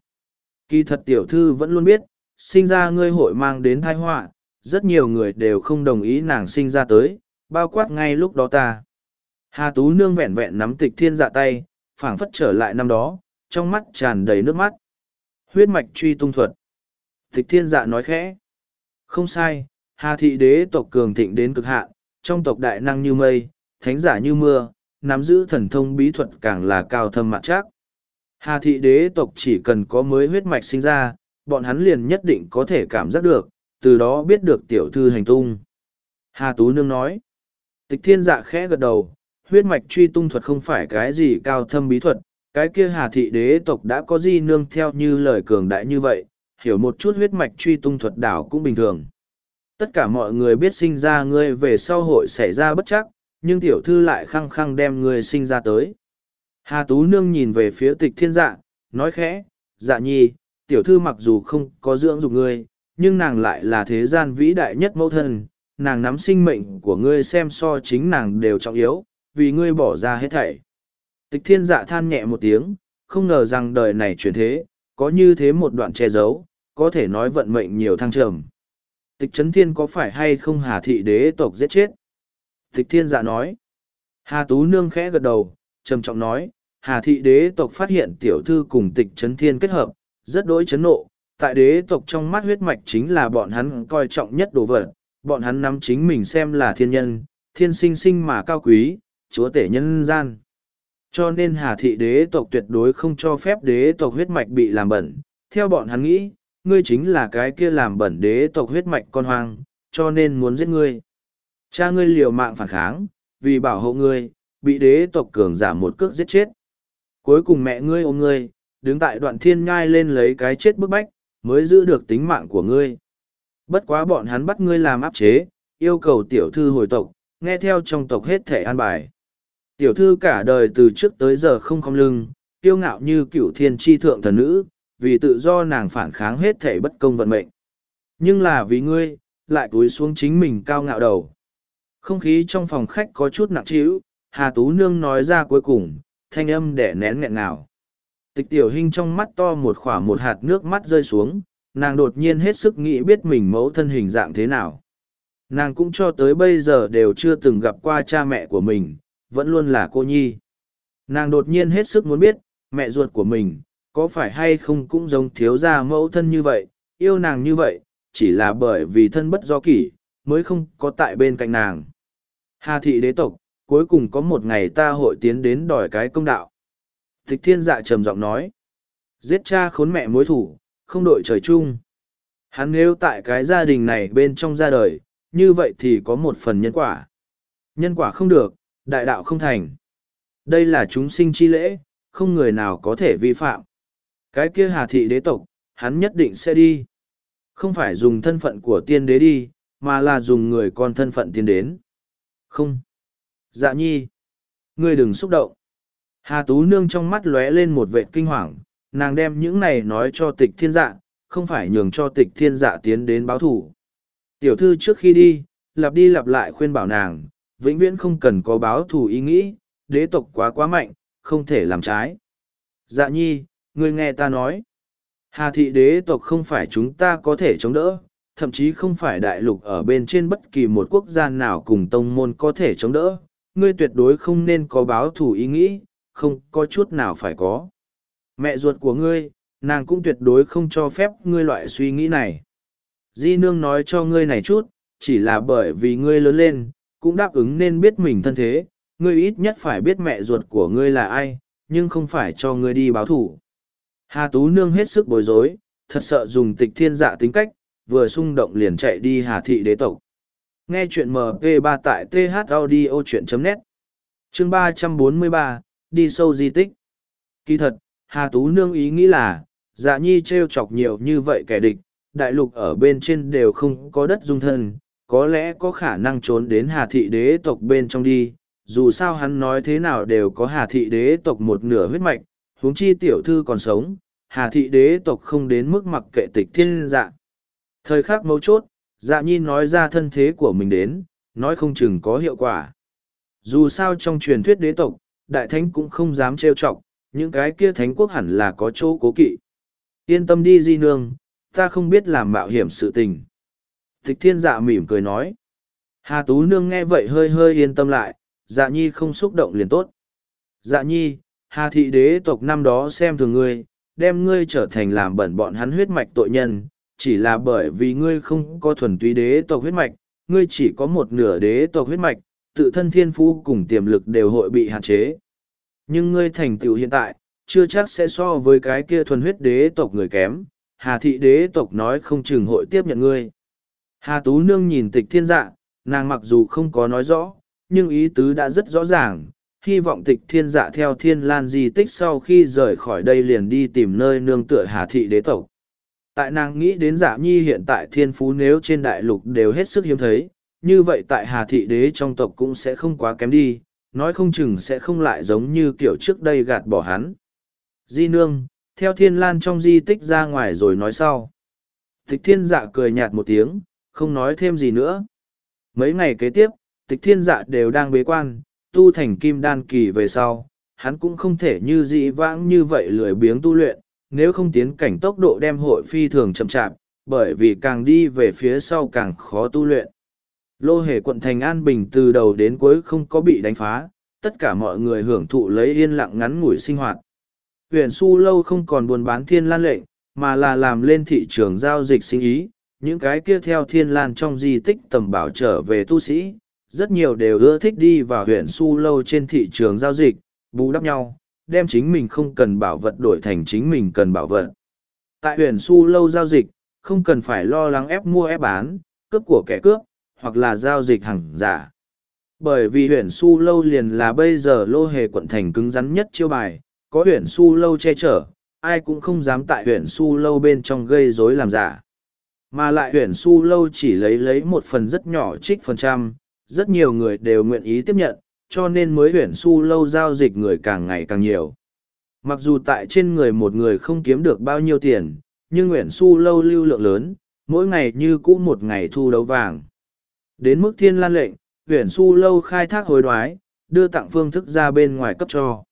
Kỳ thật tiểu thư vẫn luôn biết, sinh ra ngươi hội mang đến tai họa, rất nhiều người đều không đồng ý nàng sinh ra tới, bao quát ngay lúc đó ta. Hà Tú Nương vẹn vẹn nắm tịch thiên dạ tay, phảng phất trở lại năm đó, trong mắt tràn đầy nước mắt. Huyết mạch truy tung thuật. Tịch thiên dạ nói khẽ. Không sai, Hà thị đế tộc cường thịnh đến cực hạn, trong tộc đại năng như mây, thánh giả như mưa, nắm giữ thần thông bí thuật càng là cao thâm mặt chắc. Hà thị đế tộc chỉ cần có mới huyết mạch sinh ra, bọn hắn liền nhất định có thể cảm giác được, từ đó biết được tiểu thư hành tung. Hà Tú Nương nói, tịch thiên dạ khẽ gật đầu, huyết mạch truy tung thuật không phải cái gì cao thâm bí thuật, cái kia hà thị đế tộc đã có gì nương theo như lời cường đại như vậy, hiểu một chút huyết mạch truy tung thuật đảo cũng bình thường. Tất cả mọi người biết sinh ra ngươi về sau hội xảy ra bất chắc, nhưng tiểu thư lại khăng khăng đem ngươi sinh ra tới. Hà Tú Nương nhìn về phía tịch thiên dạ, nói khẽ, dạ nhi, tiểu thư mặc dù không có dưỡng dục ngươi, nhưng nàng lại là thế gian vĩ đại nhất mẫu thân, nàng nắm sinh mệnh của ngươi xem so chính nàng đều trọng yếu, vì ngươi bỏ ra hết thảy. Tịch thiên dạ than nhẹ một tiếng, không ngờ rằng đời này chuyển thế, có như thế một đoạn che giấu, có thể nói vận mệnh nhiều thăng trầm. Tịch chấn thiên có phải hay không hà thị đế tộc giết chết? Tịch thiên dạ nói. Hà tú nương khẽ gật đầu, trầm trọng nói, hà thị đế tộc phát hiện tiểu thư cùng tịch chấn thiên kết hợp, rất đối chấn nộ. Tại đế tộc trong mắt huyết mạch chính là bọn hắn coi trọng nhất đồ vật, bọn hắn nắm chính mình xem là thiên nhân, thiên sinh sinh mà cao quý, chúa tể nhân gian. Cho nên Hà thị đế tộc tuyệt đối không cho phép đế tộc huyết mạch bị làm bẩn. Theo bọn hắn nghĩ, ngươi chính là cái kia làm bẩn đế tộc huyết mạch con hoang, cho nên muốn giết ngươi. Cha ngươi liều mạng phản kháng, vì bảo hộ ngươi, bị đế tộc cường giả một cước giết chết. Cuối cùng mẹ ngươi ôm ngươi, đứng tại đoạn thiên nhai lên lấy cái chết bức bách, mới giữ được tính mạng của ngươi. Bất quá bọn hắn bắt ngươi làm áp chế, yêu cầu tiểu thư hồi tộc, nghe theo trong tộc hết thể an bài. Tiểu thư cả đời từ trước tới giờ không không lưng, kiêu ngạo như cựu thiên tri thượng thần nữ, vì tự do nàng phản kháng hết thể bất công vận mệnh. Nhưng là vì ngươi, lại cúi xuống chính mình cao ngạo đầu. Không khí trong phòng khách có chút nặng trĩu, Hà Tú Nương nói ra cuối cùng, thanh âm để nén nghẹn ngào. Tịch tiểu hình trong mắt to một khỏa một hạt nước mắt rơi xuống, nàng đột nhiên hết sức nghĩ biết mình mẫu thân hình dạng thế nào. Nàng cũng cho tới bây giờ đều chưa từng gặp qua cha mẹ của mình, vẫn luôn là cô nhi. Nàng đột nhiên hết sức muốn biết, mẹ ruột của mình, có phải hay không cũng giống thiếu gia mẫu thân như vậy, yêu nàng như vậy, chỉ là bởi vì thân bất do kỷ, mới không có tại bên cạnh nàng. Hà thị đế tộc, cuối cùng có một ngày ta hội tiến đến đòi cái công đạo. Tịch thiên dạ trầm giọng nói, giết cha khốn mẹ mối thủ, không đội trời chung. Hắn nếu tại cái gia đình này bên trong ra đời, như vậy thì có một phần nhân quả. Nhân quả không được, đại đạo không thành. Đây là chúng sinh chi lễ, không người nào có thể vi phạm. Cái kia hà thị đế tộc, hắn nhất định sẽ đi. Không phải dùng thân phận của tiên đế đi, mà là dùng người con thân phận tiên đến. Không. Dạ nhi. Ngươi đừng xúc động. Hà Tú Nương trong mắt lóe lên một vệ kinh hoàng, nàng đem những này nói cho tịch thiên dạ, không phải nhường cho tịch thiên dạ tiến đến báo thủ. Tiểu thư trước khi đi, lặp đi lặp lại khuyên bảo nàng, vĩnh viễn không cần có báo thù ý nghĩ, đế tộc quá quá mạnh, không thể làm trái. Dạ nhi, ngươi nghe ta nói. Hà thị đế tộc không phải chúng ta có thể chống đỡ, thậm chí không phải đại lục ở bên trên bất kỳ một quốc gia nào cùng tông môn có thể chống đỡ. Ngươi tuyệt đối không nên có báo thù ý nghĩ, không có chút nào phải có. Mẹ ruột của ngươi, nàng cũng tuyệt đối không cho phép ngươi loại suy nghĩ này. Di nương nói cho ngươi này chút, chỉ là bởi vì ngươi lớn lên, cũng đáp ứng nên biết mình thân thế, ngươi ít nhất phải biết mẹ ruột của ngươi là ai, nhưng không phải cho ngươi đi báo thủ. Hà Tú Nương hết sức bối rối, thật sợ dùng tịch thiên dạ tính cách, vừa xung động liền chạy đi Hà Thị đế tộc. Nghe chuyện MP3 tại thaudio.net Chương 343, đi sâu di tích. Kỳ thật, Hà Tú Nương ý nghĩ là, dạ nhi treo chọc nhiều như vậy kẻ địch, đại lục ở bên trên đều không có đất dung thân, có lẽ có khả năng trốn đến Hà Thị đế tộc bên trong đi, dù sao hắn nói thế nào đều có Hà Thị đế tộc một nửa huyết mạch, huống chi tiểu thư còn sống, Hà Thị đế tộc không đến mức mặc kệ tịch thiên dạ. Thời khắc mấu chốt, dạ nhi nói ra thân thế của mình đến, nói không chừng có hiệu quả. Dù sao trong truyền thuyết đế tộc, đại thánh cũng không dám trêu chọc, những cái kia thánh quốc hẳn là có chỗ cố kỵ. Yên tâm đi di nương, ta không biết làm mạo hiểm sự tình. Tịch thiên dạ mỉm cười nói. Hà Tú Nương nghe vậy hơi hơi yên tâm lại, dạ nhi không xúc động liền tốt. Dạ nhi, Hà thị đế tộc năm đó xem thường ngươi, đem ngươi trở thành làm bẩn bọn hắn huyết mạch tội nhân, chỉ là bởi vì ngươi không có thuần túy đế tộc huyết mạch, ngươi chỉ có một nửa đế tộc huyết mạch, tự thân thiên phú cùng tiềm lực đều hội bị hạn chế. Nhưng ngươi thành tựu hiện tại, chưa chắc sẽ so với cái kia thuần huyết đế tộc người kém, Hà thị đế tộc nói không chừng hội tiếp nhận ngươi. Hà Tú Nương nhìn tịch thiên dạ, nàng mặc dù không có nói rõ, nhưng ý tứ đã rất rõ ràng, hy vọng tịch thiên dạ theo thiên lan di tích sau khi rời khỏi đây liền đi tìm nơi nương tựa Hà thị đế tộc. Tại nàng nghĩ đến dạ nhi hiện tại thiên phú nếu trên đại lục đều hết sức hiếm thấy, như vậy tại Hà Thị Đế trong tộc cũng sẽ không quá kém đi, nói không chừng sẽ không lại giống như kiểu trước đây gạt bỏ hắn. Di nương, theo thiên lan trong di tích ra ngoài rồi nói sau. Tịch thiên dạ cười nhạt một tiếng, không nói thêm gì nữa. Mấy ngày kế tiếp, tịch thiên dạ đều đang bế quan, tu thành kim đan kỳ về sau, hắn cũng không thể như dị vãng như vậy lười biếng tu luyện, nếu không tiến cảnh tốc độ đem hội phi thường chậm chạp, bởi vì càng đi về phía sau càng khó tu luyện. Lô hề quận thành An Bình từ đầu đến cuối không có bị đánh phá, tất cả mọi người hưởng thụ lấy yên lặng ngắn ngủi sinh hoạt. Huyền su lâu không còn buôn bán thiên lan lệnh, mà là làm lên thị trường giao dịch sinh ý, những cái kia theo thiên lan trong di tích tầm bảo trở về tu sĩ, rất nhiều đều ưa thích đi vào huyện su lâu trên thị trường giao dịch, bù đắp nhau, đem chính mình không cần bảo vật đổi thành chính mình cần bảo vật. Tại huyện su lâu giao dịch, không cần phải lo lắng ép mua ép bán, cướp của kẻ cướp, hoặc là giao dịch hàng giả. Bởi vì huyện su lâu liền là bây giờ lô hề quận thành cứng rắn nhất chiêu bài, có huyện su lâu che chở, ai cũng không dám tại huyện su lâu bên trong gây rối làm giả. Mà lại huyện su lâu chỉ lấy lấy một phần rất nhỏ trích phần trăm, rất nhiều người đều nguyện ý tiếp nhận, cho nên mới huyện su lâu giao dịch người càng ngày càng nhiều. Mặc dù tại trên người một người không kiếm được bao nhiêu tiền, nhưng huyện su lâu lưu lượng lớn, mỗi ngày như cũ một ngày thu đấu vàng. Đến mức thiên lan lệnh, huyện su lâu khai thác hối đoái, đưa tặng phương thức ra bên ngoài cấp cho.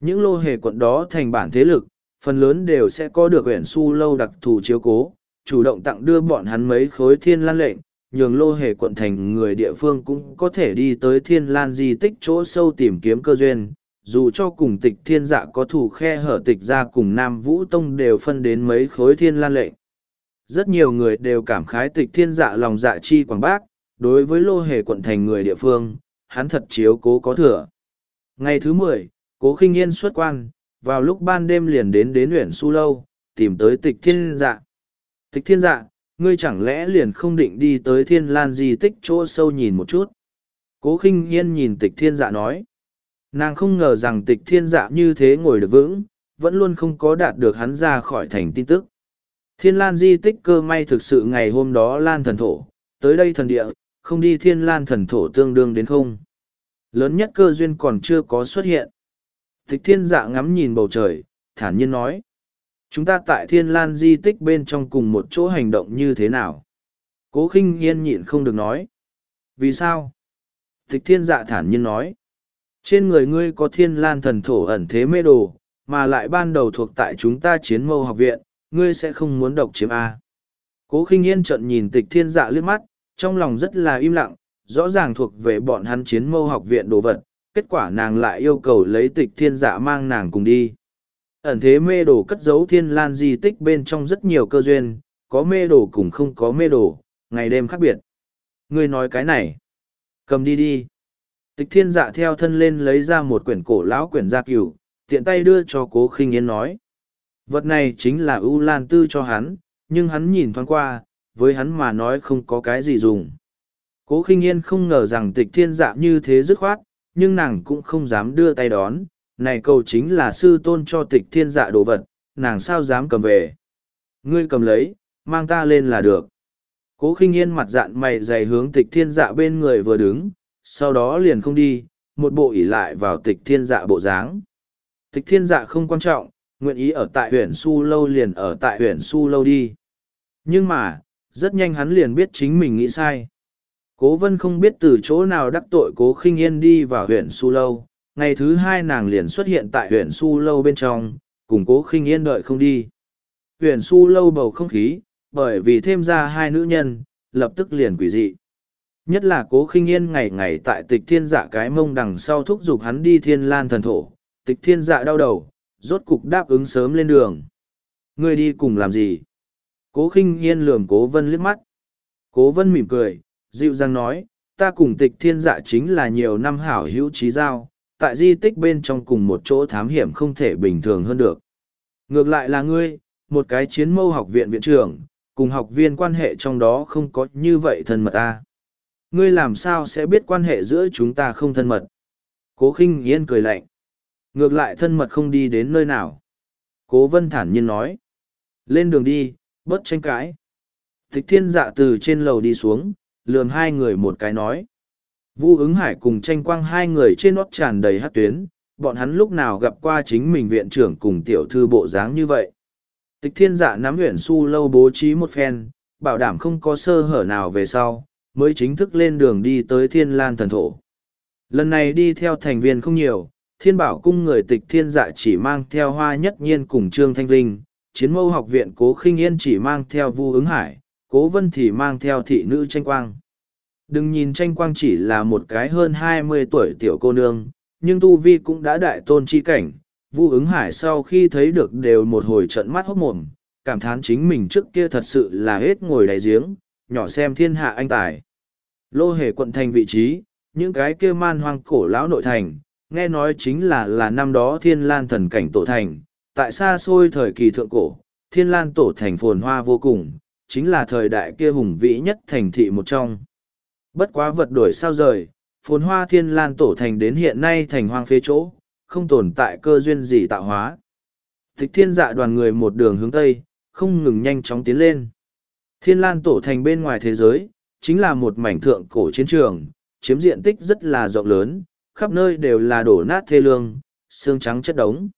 Những lô hề quận đó thành bản thế lực, phần lớn đều sẽ có được huyện su lâu đặc thù chiếu cố, chủ động tặng đưa bọn hắn mấy khối thiên lan lệnh, nhường lô hề quận thành người địa phương cũng có thể đi tới thiên lan di tích chỗ sâu tìm kiếm cơ duyên. Dù cho cùng tịch thiên dạ có thủ khe hở tịch ra cùng Nam Vũ Tông đều phân đến mấy khối thiên lan lệnh. Rất nhiều người đều cảm khái tịch thiên dạ lòng dạ chi quảng bác, đối với lô hề quận thành người địa phương, hắn thật chiếu cố có thừa. Ngày thứ mười, cố khinh yên xuất quan, vào lúc ban đêm liền đến đến huyện Su Lâu, tìm tới tịch thiên dạ. Tịch thiên dạ, ngươi chẳng lẽ liền không định đi tới thiên lan di tích chỗ sâu nhìn một chút. Cố khinh yên nhìn tịch thiên dạ nói. Nàng không ngờ rằng tịch thiên dạ như thế ngồi được vững, vẫn luôn không có đạt được hắn ra khỏi thành tin tức. Thiên lan di tích cơ may thực sự ngày hôm đó lan thần thổ, tới đây thần địa, không đi thiên lan thần thổ tương đương đến không. Lớn nhất cơ duyên còn chưa có xuất hiện. Tịch thiên dạ ngắm nhìn bầu trời, thản nhiên nói. Chúng ta tại thiên lan di tích bên trong cùng một chỗ hành động như thế nào? Cố khinh yên nhịn không được nói. Vì sao? Tịch thiên dạ thản nhiên nói. Trên người ngươi có thiên lan thần thổ ẩn thế mê đồ, mà lại ban đầu thuộc tại chúng ta chiến mâu học viện, ngươi sẽ không muốn độc chiếm A. Cố khinh yên trận nhìn tịch thiên dạ liếc mắt, trong lòng rất là im lặng, rõ ràng thuộc về bọn hắn chiến mâu học viện đồ vật, kết quả nàng lại yêu cầu lấy tịch thiên dạ mang nàng cùng đi. Ẩn thế mê đồ cất giấu thiên lan di tích bên trong rất nhiều cơ duyên, có mê đồ cùng không có mê đồ, ngày đêm khác biệt. Ngươi nói cái này, cầm đi đi. Tịch thiên dạ theo thân lên lấy ra một quyển cổ lão quyển gia cửu, tiện tay đưa cho cố khinh yên nói. Vật này chính là ưu lan tư cho hắn, nhưng hắn nhìn thoáng qua, với hắn mà nói không có cái gì dùng. Cố khinh yên không ngờ rằng tịch thiên dạ như thế dứt khoát, nhưng nàng cũng không dám đưa tay đón, này cầu chính là sư tôn cho tịch thiên dạ đồ vật, nàng sao dám cầm về. Ngươi cầm lấy, mang ta lên là được. Cố khinh yên mặt dạn mày dày hướng tịch thiên dạ bên người vừa đứng, sau đó liền không đi, một bộ ỉ lại vào tịch thiên dạ bộ dáng. Tịch thiên dạ không quan trọng, nguyện ý ở tại huyện Su Lâu liền ở tại huyện Su Lâu đi. Nhưng mà, rất nhanh hắn liền biết chính mình nghĩ sai. Cố vân không biết từ chỗ nào đắc tội cố khinh yên đi vào huyện Su Lâu. Ngày thứ hai nàng liền xuất hiện tại huyện Su Lâu bên trong, cùng cố khinh yên đợi không đi. Huyện Su Lâu bầu không khí, bởi vì thêm ra hai nữ nhân, lập tức liền quỷ dị. Nhất là cố khinh yên ngày ngày tại tịch thiên dạ cái mông đằng sau thúc giục hắn đi thiên lan thần thổ, tịch thiên dạ đau đầu, rốt cục đáp ứng sớm lên đường. Ngươi đi cùng làm gì? Cố khinh yên lườm cố vân liếc mắt. Cố vân mỉm cười, dịu dàng nói, ta cùng tịch thiên dạ chính là nhiều năm hảo hữu trí giao, tại di tích bên trong cùng một chỗ thám hiểm không thể bình thường hơn được. Ngược lại là ngươi, một cái chiến mâu học viện viện trưởng, cùng học viên quan hệ trong đó không có như vậy thân mật ta. Ngươi làm sao sẽ biết quan hệ giữa chúng ta không thân mật? Cố khinh yên cười lạnh. Ngược lại thân mật không đi đến nơi nào. Cố vân thản nhiên nói. Lên đường đi, Bớt tranh cãi. Tịch thiên dạ từ trên lầu đi xuống, lườm hai người một cái nói. Vu ứng hải cùng tranh quang hai người trên nót tràn đầy hát tuyến, bọn hắn lúc nào gặp qua chính mình viện trưởng cùng tiểu thư bộ dáng như vậy. Tịch thiên dạ nắm huyện su lâu bố trí một phen, bảo đảm không có sơ hở nào về sau, mới chính thức lên đường đi tới thiên lan thần thổ. Lần này đi theo thành viên không nhiều, thiên bảo cung người tịch thiên dạ chỉ mang theo hoa nhất nhiên cùng trương thanh linh, chiến mâu học viện cố khinh yên chỉ mang theo vu ứng hải, cố vân thì mang theo thị nữ tranh quang. Đừng nhìn tranh quang chỉ là một cái hơn hai mươi tuổi tiểu cô nương, nhưng Tu Vi cũng đã đại tôn chi cảnh. Vu ứng hải sau khi thấy được đều một hồi trận mắt hốc mồm, cảm thán chính mình trước kia thật sự là hết ngồi đáy giếng, nhỏ xem thiên hạ anh tài. Lô hề quận thành vị trí, những cái kia man hoang cổ lão nội thành, nghe nói chính là là năm đó thiên lan thần cảnh tổ thành, tại xa xôi thời kỳ thượng cổ, thiên lan tổ thành phồn hoa vô cùng, chính là thời đại kia hùng vĩ nhất thành thị một trong. Bất quá vật đổi sao rời, phồn hoa thiên lan tổ thành đến hiện nay thành hoang phế chỗ, không tồn tại cơ duyên gì tạo hóa. Tịch thiên dạ đoàn người một đường hướng Tây, không ngừng nhanh chóng tiến lên. Thiên lan tổ thành bên ngoài thế giới, chính là một mảnh thượng cổ chiến trường, chiếm diện tích rất là rộng lớn, khắp nơi đều là đổ nát thê lương, xương trắng chất đống.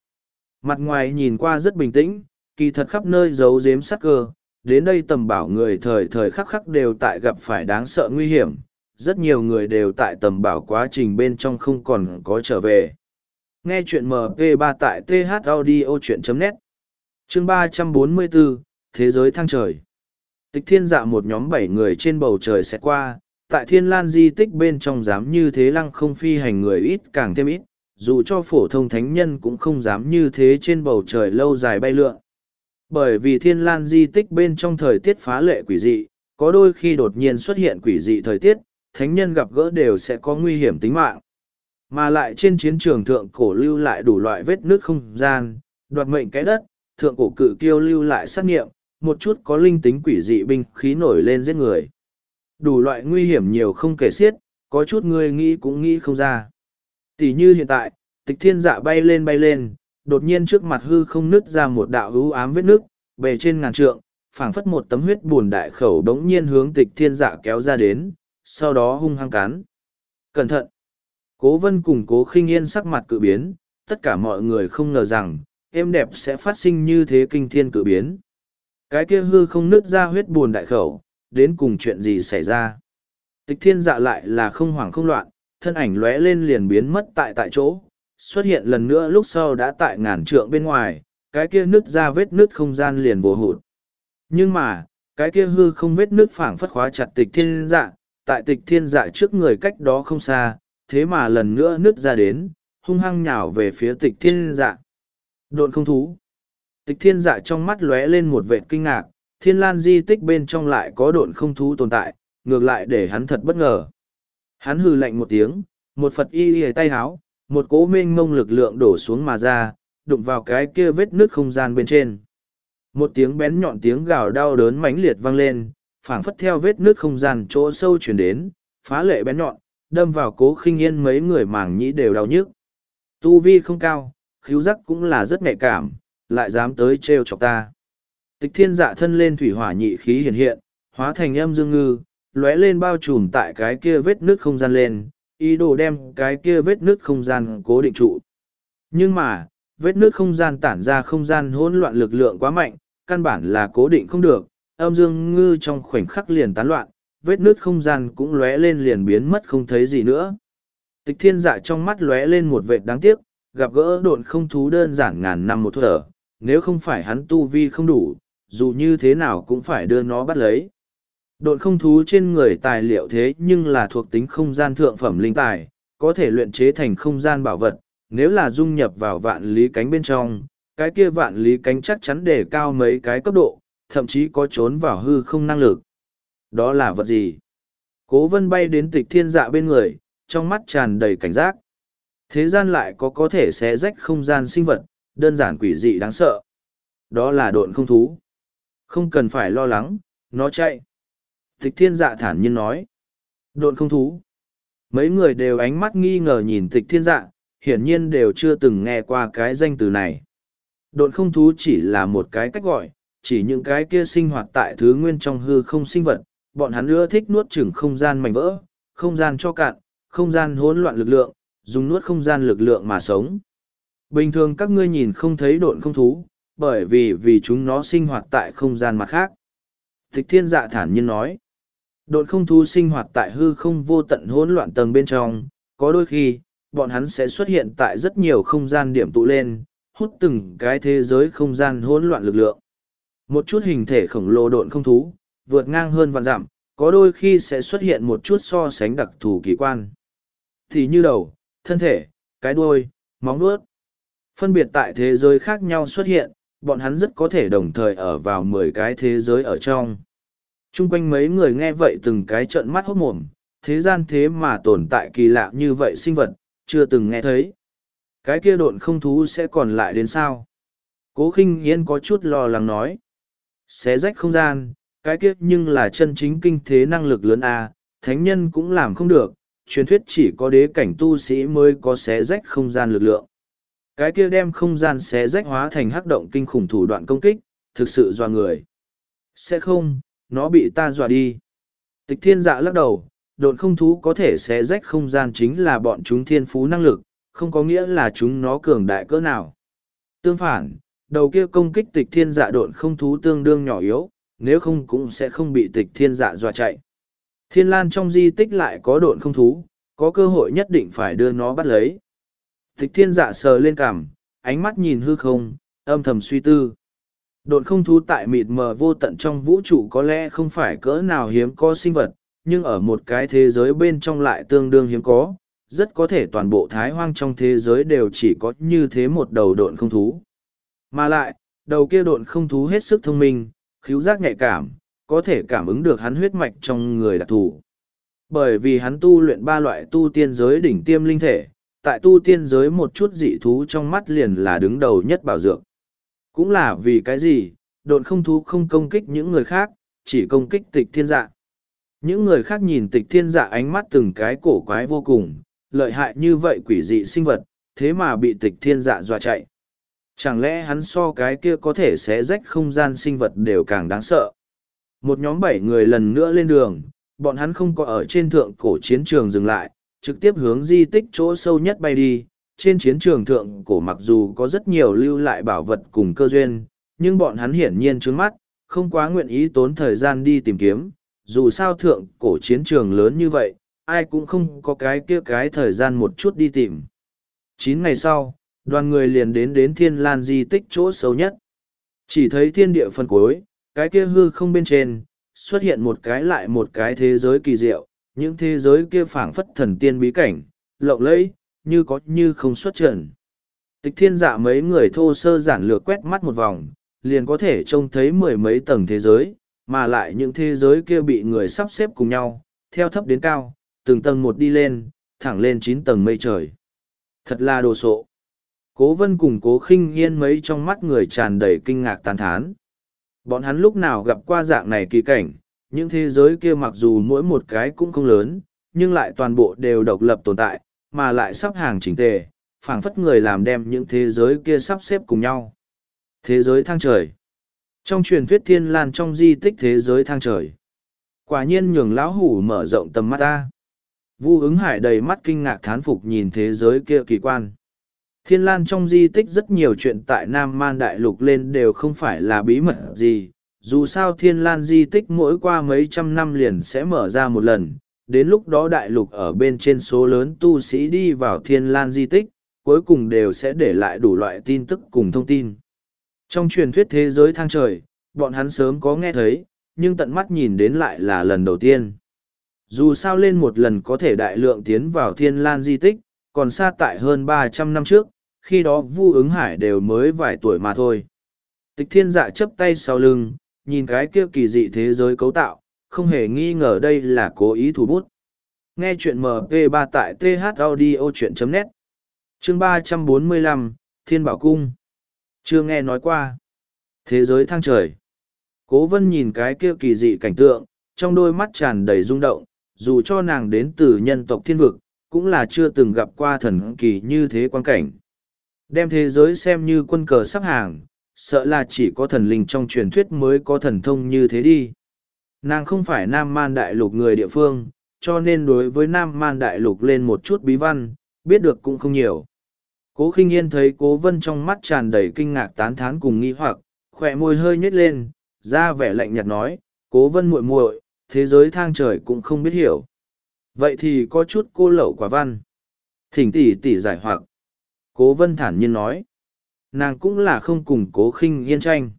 Mặt ngoài nhìn qua rất bình tĩnh, kỳ thật khắp nơi giấu giếm sắc cơ, đến đây tầm bảo người thời thời khắc khắc đều tại gặp phải đáng sợ nguy hiểm, rất nhiều người đều tại tầm bảo quá trình bên trong không còn có trở về. Nghe chuyện MP3 tại thaudio.net Chương 344, Thế giới thăng trời. Tịch thiên dạ một nhóm bảy người trên bầu trời sẽ qua, tại thiên lan di tích bên trong dám như thế lăng không phi hành người ít càng thêm ít, dù cho phổ thông thánh nhân cũng không dám như thế trên bầu trời lâu dài bay lượn. Bởi vì thiên lan di tích bên trong thời tiết phá lệ quỷ dị, có đôi khi đột nhiên xuất hiện quỷ dị thời tiết, thánh nhân gặp gỡ đều sẽ có nguy hiểm tính mạng. Mà lại trên chiến trường thượng cổ lưu lại đủ loại vết nước không gian, đoạt mệnh cái đất, thượng cổ cự kiêu lưu lại sát nghiệm, một chút có linh tính quỷ dị binh khí nổi lên giết người. Đủ loại nguy hiểm nhiều không kể xiết, có chút người nghĩ cũng nghĩ không ra. Tỷ như hiện tại, tịch thiên dạ bay lên bay lên, đột nhiên trước mặt hư không nứt ra một đạo hữu ám vết nước, bề trên ngàn trượng, phảng phất một tấm huyết buồn đại khẩu đống nhiên hướng tịch thiên dạ kéo ra đến, sau đó hung hăng cắn. Cẩn thận! Cố vân cùng cố khinh yên sắc mặt cự biến, tất cả mọi người không ngờ rằng, êm đẹp sẽ phát sinh như thế kinh thiên cự biến. Cái kia hư không nứt ra huyết buồn đại khẩu, đến cùng chuyện gì xảy ra. Tịch thiên dạ lại là không hoảng không loạn, thân ảnh lóe lên liền biến mất tại tại chỗ, xuất hiện lần nữa lúc sau đã tại ngàn trượng bên ngoài, cái kia nứt ra vết nứt không gian liền vô hụt. Nhưng mà, cái kia hư không vết nứt phảng phất khóa chặt tịch thiên dạ, tại tịch thiên dạ trước người cách đó không xa, thế mà lần nữa nứt ra đến, hung hăng nhào về phía tịch thiên dạ. Độn không thú. Tịch thiên dạ trong mắt lóe lên một vệt kinh ngạc, thiên lan di tích bên trong lại có độn không thú tồn tại, ngược lại để hắn thật bất ngờ. Hắn hừ lạnh một tiếng, một Phật y y tay háo, một cỗ mênh mông lực lượng đổ xuống mà ra, đụng vào cái kia vết nước không gian bên trên. Một tiếng bén nhọn tiếng gào đau đớn mãnh liệt vang lên, phảng phất theo vết nước không gian chỗ sâu chuyển đến, phá lệ bén nhọn, đâm vào cố khinh yên mấy người màng nhĩ đều đau nhức. Tu vi không cao, khíu giác cũng là rất nhạy cảm, lại dám tới trêu chọc ta. Tịch thiên dạ thân lên thủy hỏa nhị khí hiện hiện, hóa thành âm dương ngư, lóe lên bao trùm tại cái kia vết nước không gian lên, ý đồ đem cái kia vết nước không gian cố định trụ. Nhưng mà, vết nước không gian tản ra không gian hỗn loạn lực lượng quá mạnh, căn bản là cố định không được, âm dương ngư trong khoảnh khắc liền tán loạn, vết nước không gian cũng lóe lên liền biến mất không thấy gì nữa. Tịch thiên dạ trong mắt lóe lên một vệt đáng tiếc, gặp gỡ độn không thú đơn giản ngàn năm một thở, nếu không phải hắn tu vi không đủ, dù như thế nào cũng phải đưa nó bắt lấy. Độn không thú trên người tài liệu thế nhưng là thuộc tính không gian thượng phẩm linh tài, có thể luyện chế thành không gian bảo vật, nếu là dung nhập vào vạn lý cánh bên trong, cái kia vạn lý cánh chắc chắn để cao mấy cái cấp độ, thậm chí có trốn vào hư không năng lực. Đó là vật gì? Cố vân bay đến tịch thiên dạ bên người, trong mắt tràn đầy cảnh giác. Thế gian lại có có thể xé rách không gian sinh vật, đơn giản quỷ dị đáng sợ. Đó là độn không thú. Không cần phải lo lắng, nó chạy. Tịch thiên dạ thản nhiên nói. Độn không thú. Mấy người đều ánh mắt nghi ngờ nhìn tịch thiên dạ, hiển nhiên đều chưa từng nghe qua cái danh từ này. Độn không thú chỉ là một cái cách gọi, chỉ những cái kia sinh hoạt tại thứ nguyên trong hư không sinh vật, bọn hắn ưa thích nuốt chửng không gian mảnh vỡ, không gian cho cạn, không gian hỗn loạn lực lượng, dùng nuốt không gian lực lượng mà sống. Bình thường các ngươi nhìn không thấy độn không thú, bởi vì vì chúng nó sinh hoạt tại không gian mặt khác. Tịch thiên dạ thản nhiên nói, độn không thú sinh hoạt tại hư không vô tận hỗn loạn tầng bên trong, có đôi khi, bọn hắn sẽ xuất hiện tại rất nhiều không gian điểm tụ lên, hút từng cái thế giới không gian hỗn loạn lực lượng. Một chút hình thể khổng lồ độn không thú, vượt ngang hơn vạn dặm, có đôi khi sẽ xuất hiện một chút so sánh đặc thù kỳ quan. Thì như đầu, thân thể, cái đuôi, móng vuốt. Phân biệt tại thế giới khác nhau xuất hiện, bọn hắn rất có thể đồng thời ở vào mười cái thế giới ở trong. Trung quanh mấy người nghe vậy từng cái trợn mắt hốt mồm, thế gian thế mà tồn tại kỳ lạ như vậy sinh vật, chưa từng nghe thấy. Cái kia độn không thú sẽ còn lại đến sao? Cố khinh yên có chút lo lắng nói. Xé rách không gian, cái kia nhưng là chân chính kinh thế năng lực lớn a thánh nhân cũng làm không được, truyền thuyết chỉ có đế cảnh tu sĩ mới có xé rách không gian lực lượng. Cái kia đem không gian xé rách hóa thành hắc động kinh khủng thủ đoạn công kích, thực sự dọa người. Sẽ không, nó bị ta dọa đi. Tịch thiên dạ lắc đầu, độn không thú có thể xé rách không gian chính là bọn chúng thiên phú năng lực, không có nghĩa là chúng nó cường đại cỡ nào. Tương phản, đầu kia công kích tịch thiên dạ độn không thú tương đương nhỏ yếu, nếu không cũng sẽ không bị tịch thiên dạ dọa chạy. Thiên lan trong di tích lại có độn không thú, có cơ hội nhất định phải đưa nó bắt lấy. Tịch thiên dạ sờ lên cằm, ánh mắt nhìn hư không, âm thầm suy tư. Độn không thú tại mịt mờ vô tận trong vũ trụ có lẽ không phải cỡ nào hiếm có sinh vật, nhưng ở một cái thế giới bên trong lại tương đương hiếm có, rất có thể toàn bộ thái hoang trong thế giới đều chỉ có như thế một đầu độn không thú. Mà lại, đầu kia độn không thú hết sức thông minh, khíu giác nhạy cảm, có thể cảm ứng được hắn huyết mạch trong người đặc thù. Bởi vì hắn tu luyện ba loại tu tiên giới đỉnh tiêm linh thể, tại tu tiên giới một chút dị thú trong mắt liền là đứng đầu nhất bảo dược. Cũng là vì cái gì, độn không thú không công kích những người khác, chỉ công kích tịch thiên dạ. Những người khác nhìn tịch thiên dạ ánh mắt từng cái cổ quái vô cùng, lợi hại như vậy quỷ dị sinh vật, thế mà bị tịch thiên dạ dọa chạy. Chẳng lẽ hắn so cái kia có thể sẽ rách không gian sinh vật đều càng đáng sợ. Một nhóm bảy người lần nữa lên đường, bọn hắn không có ở trên thượng cổ chiến trường dừng lại, trực tiếp hướng di tích chỗ sâu nhất bay đi. Trên chiến trường thượng cổ mặc dù có rất nhiều lưu lại bảo vật cùng cơ duyên, nhưng bọn hắn hiển nhiên trướng mắt, không quá nguyện ý tốn thời gian đi tìm kiếm. Dù sao thượng cổ chiến trường lớn như vậy, ai cũng không có cái kia cái thời gian một chút đi tìm. Chín ngày sau, đoàn người liền đến đến thiên lan di tích chỗ xấu nhất. Chỉ thấy thiên địa phân cuối, cái kia hư không bên trên, xuất hiện một cái lại một cái thế giới kỳ diệu, những thế giới kia phảng phất thần tiên bí cảnh, lộng lẫy, như có như không xuất trần. Tịch thiên dạ mấy người thô sơ giản lược quét mắt một vòng, liền có thể trông thấy mười mấy tầng thế giới, mà lại những thế giới kia bị người sắp xếp cùng nhau, theo thấp đến cao, từng tầng một đi lên, thẳng lên chín tầng mây trời. Thật là đồ sộ. Cố vân cùng cố khinh yên mấy trong mắt người tràn đầy kinh ngạc tán thán. Bọn hắn lúc nào gặp qua dạng này kỳ cảnh, những thế giới kia mặc dù mỗi một cái cũng không lớn, nhưng lại toàn bộ đều độc lập tồn tại, mà lại sắp hàng chỉnh tề, phảng phất người làm đem những thế giới kia sắp xếp cùng nhau. Thế giới thang trời. Trong truyền thuyết thiên lan trong di tích thế giới thang trời. Quả nhiên nhường lão hủ mở rộng tầm mắt ta. Vu ứng hải đầy mắt kinh ngạc thán phục nhìn thế giới kia kỳ quan. Thiên Lan trong di tích rất nhiều chuyện tại Nam Man Đại Lục lên đều không phải là bí mật gì, dù sao Thiên Lan di tích mỗi qua mấy trăm năm liền sẽ mở ra một lần, đến lúc đó Đại Lục ở bên trên số lớn tu sĩ đi vào Thiên Lan di tích, cuối cùng đều sẽ để lại đủ loại tin tức cùng thông tin. Trong truyền thuyết thế giới thang trời, bọn hắn sớm có nghe thấy, nhưng tận mắt nhìn đến lại là lần đầu tiên. Dù sao lên một lần có thể đại lượng tiến vào Thiên Lan di tích, còn xa tại hơn ba trăm năm trước, khi đó vu ứng hải đều mới vài tuổi mà thôi tịch thiên dạ chấp tay sau lưng nhìn cái kia kỳ dị thế giới cấu tạo không hề nghi ngờ đây là cố ý thủ bút. Nghe chuyện mp 3 tại thaudio.net chương ba trăm bốn mươi lăm thiên bảo cung. Chưa nghe nói qua. Thế giới thăng trời. Cố vân nhìn cái kia kỳ dị cảnh tượng trong đôi mắt tràn đầy rung động dù cho nàng đến từ nhân tộc thiên vực cũng là chưa từng gặp qua thần kỳ như thế quan cảnh. Đem thế giới xem như quân cờ sắp hàng, sợ là chỉ có thần linh trong truyền thuyết mới có thần thông như thế đi. Nàng không phải nam man đại lục người địa phương, cho nên đối với nam man đại lục lên một chút bí văn, biết được cũng không nhiều. Cố khinh yên thấy cố vân trong mắt tràn đầy kinh ngạc tán thán cùng nghi hoặc, khỏe môi hơi nhếch lên, ra vẻ lạnh nhạt nói, cố vân muội muội, thế giới thang trời cũng không biết hiểu. Vậy thì có chút cô lậu quả văn. Thỉnh tỉ tỉ giải hoặc. Cố vân thản nhiên nói. Nàng cũng là không cùng cố khinh yên tranh.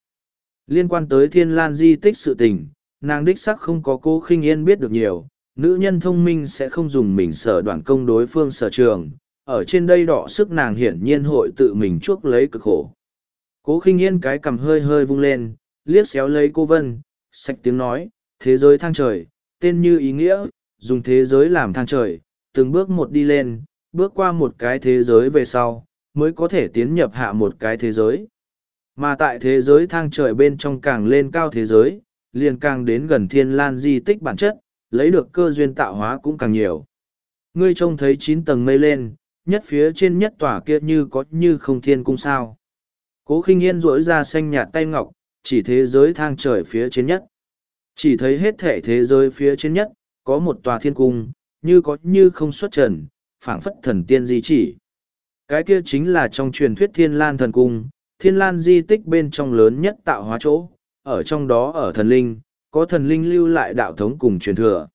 Liên quan tới thiên lan di tích sự tình, nàng đích sắc không có cố khinh yên biết được nhiều. Nữ nhân thông minh sẽ không dùng mình sở đoạn công đối phương sở trường. Ở trên đây đọ sức nàng hiển nhiên hội tự mình chuốc lấy cực khổ. Cố khinh yên cái cằm hơi hơi vung lên, liếc xéo lấy cô Vân, sạch tiếng nói, thế giới thang trời, tên như ý nghĩa, dùng thế giới làm thang trời, từng bước một đi lên, bước qua một cái thế giới về sau, mới có thể tiến nhập hạ một cái thế giới. Mà tại thế giới thang trời bên trong càng lên cao thế giới, liền càng đến gần thiên lan di tích bản chất, lấy được cơ duyên tạo hóa cũng càng nhiều. Ngươi trông thấy chín tầng mây lên, nhất phía trên nhất tòa kia như có như không thiên cung sao. Cố khinh yên rỗi ra xanh nhạt tay ngọc, chỉ thế giới thang trời phía trên nhất. Chỉ thấy hết thể thế giới phía trên nhất, có một tòa thiên cung, như có như không xuất trần, phảng phất thần tiên di chỉ. Cái kia chính là trong truyền thuyết thiên lan thần cung, thiên lan di tích bên trong lớn nhất tạo hóa chỗ, ở trong đó ở thần linh, có thần linh lưu lại đạo thống cùng truyền thừa.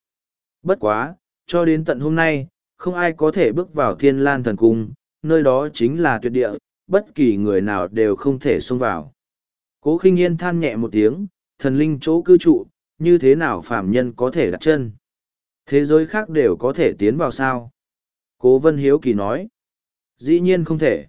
Bất quá, cho đến tận hôm nay, không ai có thể bước vào thiên lan thần cung, nơi đó chính là tuyệt địa, bất kỳ người nào đều không thể xông vào. Cố khinh yên than nhẹ một tiếng, thần linh chỗ cư trụ, như thế nào phạm nhân có thể đặt chân? Thế giới khác đều có thể tiến vào sao? Cố vân hiếu kỳ nói. Dĩ nhiên không thể.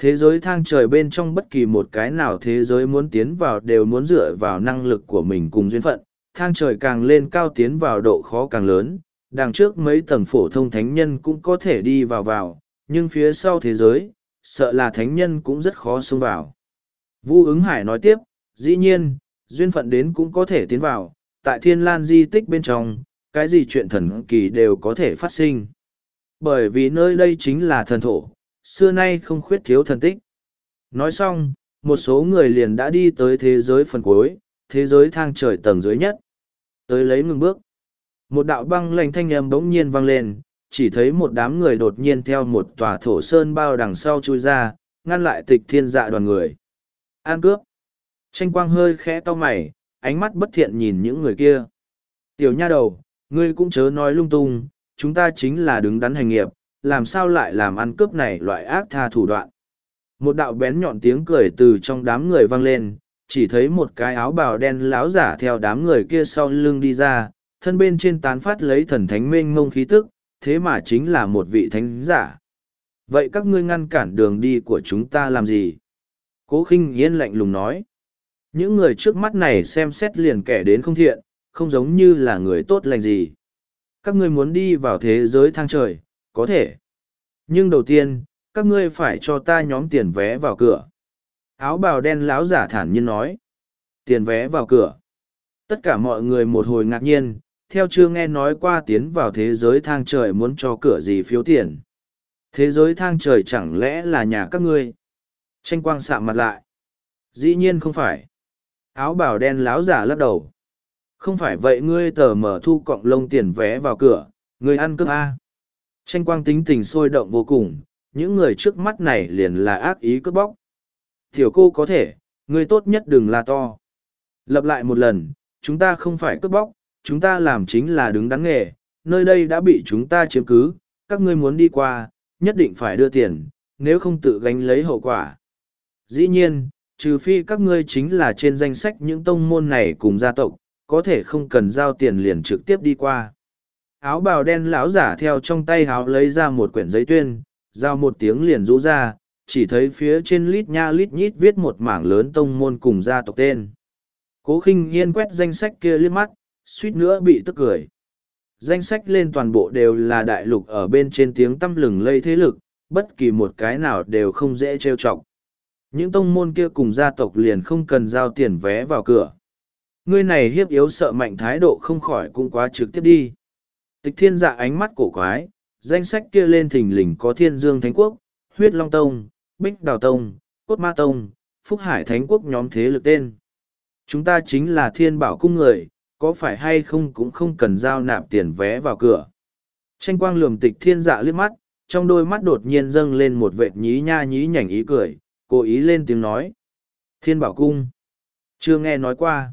Thế giới thang trời bên trong bất kỳ một cái nào thế giới muốn tiến vào đều muốn dựa vào năng lực của mình cùng duyên phận. Thang trời càng lên cao tiến vào độ khó càng lớn, đằng trước mấy tầng phổ thông thánh nhân cũng có thể đi vào vào, nhưng phía sau thế giới, sợ là thánh nhân cũng rất khó xông vào. Vu ứng hải nói tiếp, dĩ nhiên, duyên phận đến cũng có thể tiến vào, tại thiên lan di tích bên trong, cái gì chuyện thần kỳ đều có thể phát sinh. Bởi vì nơi đây chính là thần thổ, xưa nay không khuyết thiếu thần tích. Nói xong, một số người liền đã đi tới thế giới phần cuối, thế giới thang trời tầng dưới nhất. Tới lấy ngừng bước. Một đạo băng lạnh thanh âm bỗng nhiên vang lên, chỉ thấy một đám người đột nhiên theo một tòa thổ sơn bao đằng sau chui ra, ngăn lại tịch thiên dạ đoàn người. An cướp. Tranh quang hơi khẽ to mày, ánh mắt bất thiện nhìn những người kia. Tiểu nha đầu, ngươi cũng chớ nói lung tung, chúng ta chính là đứng đắn hành nghiệp, làm sao lại làm ăn cướp này loại ác tha thủ đoạn. Một đạo bén nhọn tiếng cười từ trong đám người vang lên, chỉ thấy một cái áo bào đen láo giả theo đám người kia sau lưng đi ra, thân bên trên tán phát lấy thần thánh mênh mông khí tức, thế mà chính là một vị thánh giả. Vậy các ngươi ngăn cản đường đi của chúng ta làm gì? Cố khinh yên lạnh lùng nói. Những người trước mắt này xem xét liền kẻ đến không thiện, không giống như là người tốt lành gì. Các ngươi muốn đi vào thế giới thang trời, có thể. Nhưng đầu tiên, các ngươi phải cho ta nhóm tiền vé vào cửa. Áo bào đen láo giả thản nhiên nói. Tiền vé vào cửa. Tất cả mọi người một hồi ngạc nhiên, theo chưa nghe nói qua tiến vào thế giới thang trời muốn cho cửa gì phiếu tiền. Thế giới thang trời chẳng lẽ là nhà các ngươi? Tranh quang sạm mặt lại. Dĩ nhiên không phải. Áo bào đen láo giả lắc đầu. Không phải vậy ngươi tờ mở thu cọng lông tiền vé vào cửa, ngươi ăn cướp A. À? Tranh quang tính tình sôi động vô cùng, những người trước mắt này liền là ác ý cướp bóc. Tiểu cô có thể, ngươi tốt nhất đừng là to. Lập lại một lần, chúng ta không phải cướp bóc, chúng ta làm chính là đứng đắn nghề, nơi đây đã bị chúng ta chiếm cứ, các ngươi muốn đi qua, nhất định phải đưa tiền, nếu không tự gánh lấy hậu quả. Dĩ nhiên, trừ phi các ngươi chính là trên danh sách những tông môn này cùng gia tộc, có thể không cần giao tiền liền trực tiếp đi qua. Áo bào đen lão giả theo trong tay áo lấy ra một quyển giấy tuyên, giao một tiếng liền rũ ra, chỉ thấy phía trên lít nha lít nhít viết một mảng lớn tông môn cùng gia tộc tên. Cố khinh yên quét danh sách kia liếc mắt, suýt nữa bị tức cười. Danh sách lên toàn bộ đều là đại lục ở bên trên tiếng tâm lừng lây thế lực, bất kỳ một cái nào đều không dễ trêu chọc. Những tông môn kia cùng gia tộc liền không cần giao tiền vé vào cửa. Ngươi này hiếp yếu sợ mạnh thái độ không khỏi cũng quá trực tiếp đi. Tịch thiên dạ ánh mắt cổ quái, danh sách kia lên thình lình có thiên dương thánh quốc, huyết long tông, bích đào tông, cốt ma tông, Phúc Hải Thánh Quốc nhóm thế lực tên. Chúng ta chính là thiên bảo cung người, có phải hay không cũng không cần giao nạp tiền vé vào cửa. Tranh quang lườm tịch thiên dạ liếc mắt, trong đôi mắt đột nhiên dâng lên một vệt nhí nha nhí nhảnh ý cười, cố ý lên tiếng nói. Thiên bảo cung. Chưa nghe nói qua.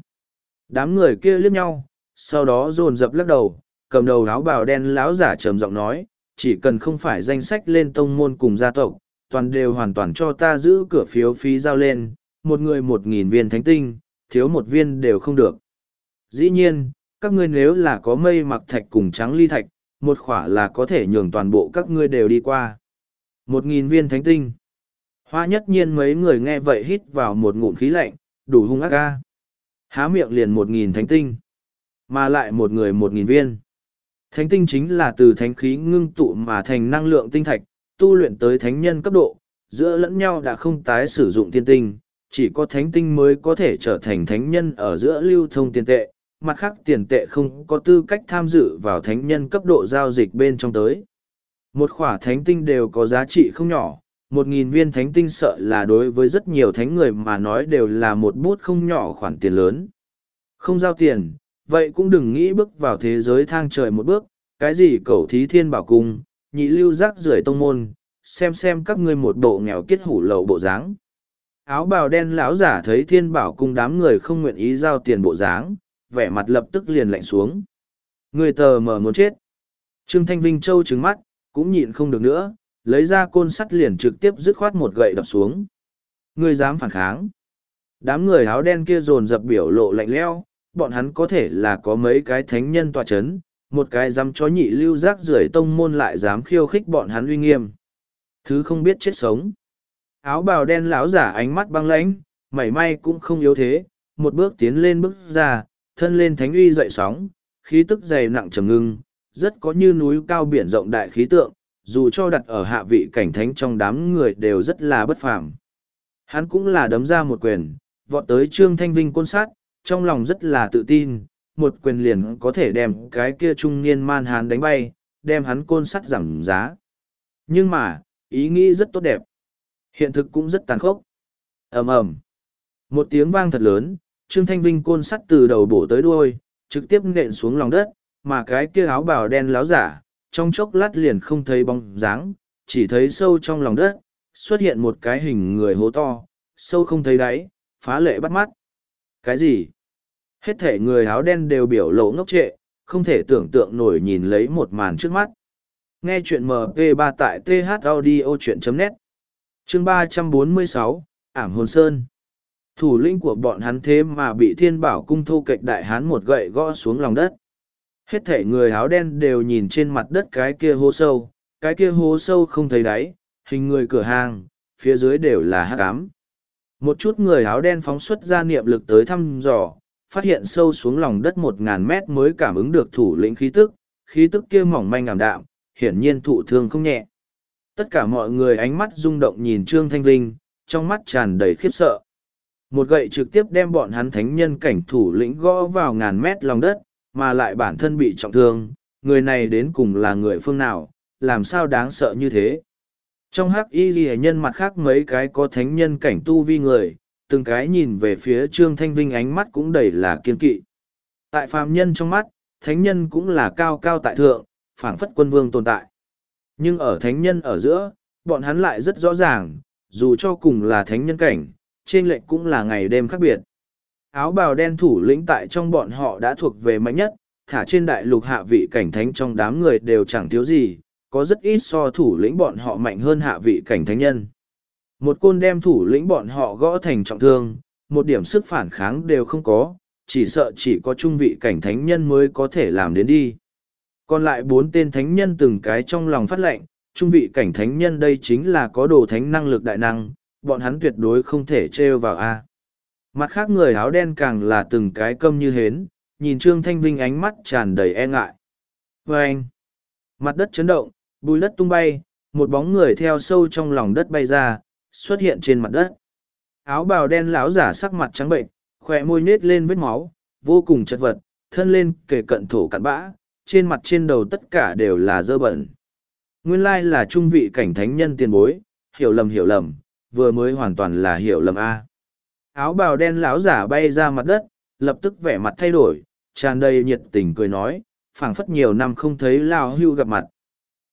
Đám người kia liếc nhau, sau đó dồn dập lắc đầu, cầm đầu áo bào đen lão giả trầm giọng nói, chỉ cần không phải danh sách lên tông môn cùng gia tộc, toàn đều hoàn toàn cho ta giữ cửa phiếu phí giao lên, một người một nghìn viên thánh tinh, thiếu một viên đều không được. Dĩ nhiên, các ngươi nếu là có mây mặc thạch cùng trắng ly thạch, một khỏa là có thể nhường toàn bộ các ngươi đều đi qua. Một nghìn viên thánh tinh. Hoa nhất nhiên mấy người nghe vậy hít vào một ngụm khí lạnh, đủ hung ác ca. Há miệng liền một nghìn thánh tinh. Mà lại một người một nghìn viên. Thánh tinh chính là từ thánh khí ngưng tụ mà thành năng lượng tinh thạch, tu luyện tới thánh nhân cấp độ, giữa lẫn nhau đã không tái sử dụng tiên tinh, chỉ có thánh tinh mới có thể trở thành thánh nhân ở giữa lưu thông tiền tệ, mặt khác tiền tệ không có tư cách tham dự vào thánh nhân cấp độ giao dịch bên trong tới. Một khỏa thánh tinh đều có giá trị không nhỏ, một nghìn viên thánh tinh sợ là đối với rất nhiều thánh người mà nói đều là một bút không nhỏ khoản tiền lớn. Không giao tiền, vậy cũng đừng nghĩ bước vào thế giới thang trời một bước, cái gì cầu thí thiên bảo cung, nhị lưu rác rưởi tông môn, xem xem các ngươi một bộ nghèo kết hủ lậu bộ dáng. Áo bào đen lão giả thấy thiên bảo cung đám người không nguyện ý giao tiền bộ dáng, vẻ mặt lập tức liền lạnh xuống. Người tờ mở muốn chết. Trương Thanh Vinh Châu trứng mắt, cũng nhịn không được nữa, lấy ra côn sắt liền trực tiếp dứt khoát một gậy đập xuống. Người dám phản kháng. Đám người áo đen kia dồn dập biểu lộ lạnh leo, bọn hắn có thể là có mấy cái thánh nhân tọa chấn, một cái dám chó nhị lưu rác rưởi tông môn lại dám khiêu khích bọn hắn uy nghiêm. Thứ không biết chết sống. Áo bào đen lão giả ánh mắt băng lãnh, mảy may cũng không yếu thế, một bước tiến lên bước ra, thân lên thánh uy dậy sóng, khí tức dày nặng trầm ngưng, rất có như núi cao biển rộng đại khí tượng, dù cho đặt ở hạ vị cảnh thánh trong đám người đều rất là bất phàm. Hắn cũng là đấm ra một quyền, vọt tới Trương Thanh Vinh côn sát, trong lòng rất là tự tin, một quyền liền có thể đem cái kia trung niên man hán đánh bay, đem hắn côn sắt giảm giá. Nhưng mà, ý nghĩ rất tốt đẹp. Hiện thực cũng rất tàn khốc. ầm ầm Một tiếng vang thật lớn, Trương Thanh Vinh côn sắt từ đầu bổ tới đuôi, trực tiếp nện xuống lòng đất, mà cái kia áo bào đen láo giả, trong chốc lát liền không thấy bóng dáng, chỉ thấy sâu trong lòng đất, xuất hiện một cái hình người hố to, sâu không thấy đáy, phá lệ bắt mắt. Cái gì? Hết thể người áo đen đều biểu lộ ngốc trệ, không thể tưởng tượng nổi nhìn lấy một màn trước mắt. Nghe chuyện MP3 tại thaudio.net Chương 346, Ảm Hồn Sơn Thủ lĩnh của bọn hắn thế mà bị thiên bảo cung thô kệch đại hán một gậy gõ xuống lòng đất. Hết thể người áo đen đều nhìn trên mặt đất cái kia hố sâu, cái kia hố sâu không thấy đáy, hình người cửa hàng, phía dưới đều là hát cám. Một chút người áo đen phóng xuất ra niệm lực tới thăm dò, phát hiện sâu xuống lòng đất một ngàn mét mới cảm ứng được thủ lĩnh khí tức, khí tức kia mỏng manh ảm đạm, hiển nhiên thụ thương không nhẹ. Tất cả mọi người ánh mắt rung động nhìn Trương Thanh linh, trong mắt tràn đầy khiếp sợ. Một gậy trực tiếp đem bọn hắn thánh nhân cảnh thủ lĩnh gõ vào ngàn mét lòng đất, mà lại bản thân bị trọng thương, người này đến cùng là người phương nào, làm sao đáng sợ như thế. Trong hắc y ghi nhân mặt khác mấy cái có thánh nhân cảnh tu vi người, từng cái nhìn về phía Trương Thanh Vinh ánh mắt cũng đầy là kiên kỵ. Tại phàm nhân trong mắt, thánh nhân cũng là cao cao tại thượng, phảng phất quân vương tồn tại. Nhưng ở thánh nhân ở giữa, bọn hắn lại rất rõ ràng, dù cho cùng là thánh nhân cảnh, trên lệnh cũng là ngày đêm khác biệt. Áo bào đen thủ lĩnh tại trong bọn họ đã thuộc về mạnh nhất, thả trên đại lục hạ vị cảnh thánh trong đám người đều chẳng thiếu gì, có rất ít so thủ lĩnh bọn họ mạnh hơn hạ vị cảnh thánh nhân. Một côn đem thủ lĩnh bọn họ gõ thành trọng thương, một điểm sức phản kháng đều không có, chỉ sợ chỉ có trung vị cảnh thánh nhân mới có thể làm đến đi. Còn lại bốn tên thánh nhân từng cái trong lòng phát lệnh, trung vị cảnh thánh nhân đây chính là có đồ thánh năng lực đại năng, bọn hắn tuyệt đối không thể trêu vào A. Mặt khác người áo đen càng là từng cái câm như hến, nhìn Trương Thanh Vinh ánh mắt tràn đầy e ngại. Và anh, mặt đất chấn động, bùi đất tung bay, một bóng người theo sâu trong lòng đất bay ra, xuất hiện trên mặt đất. Áo bào đen lão giả sắc mặt trắng bệnh, khỏe môi nết lên vết máu, vô cùng chật vật, thân lên kề cận thổ cặn bã, trên mặt trên đầu tất cả đều là dơ bẩn. Nguyên lai là trung vị cảnh thánh nhân tiền bối, hiểu lầm hiểu lầm, vừa mới hoàn toàn là hiểu lầm A. áo bào đen lão giả bay ra mặt đất lập tức vẻ mặt thay đổi tràn đầy nhiệt tình cười nói phảng phất nhiều năm không thấy lao hưu gặp mặt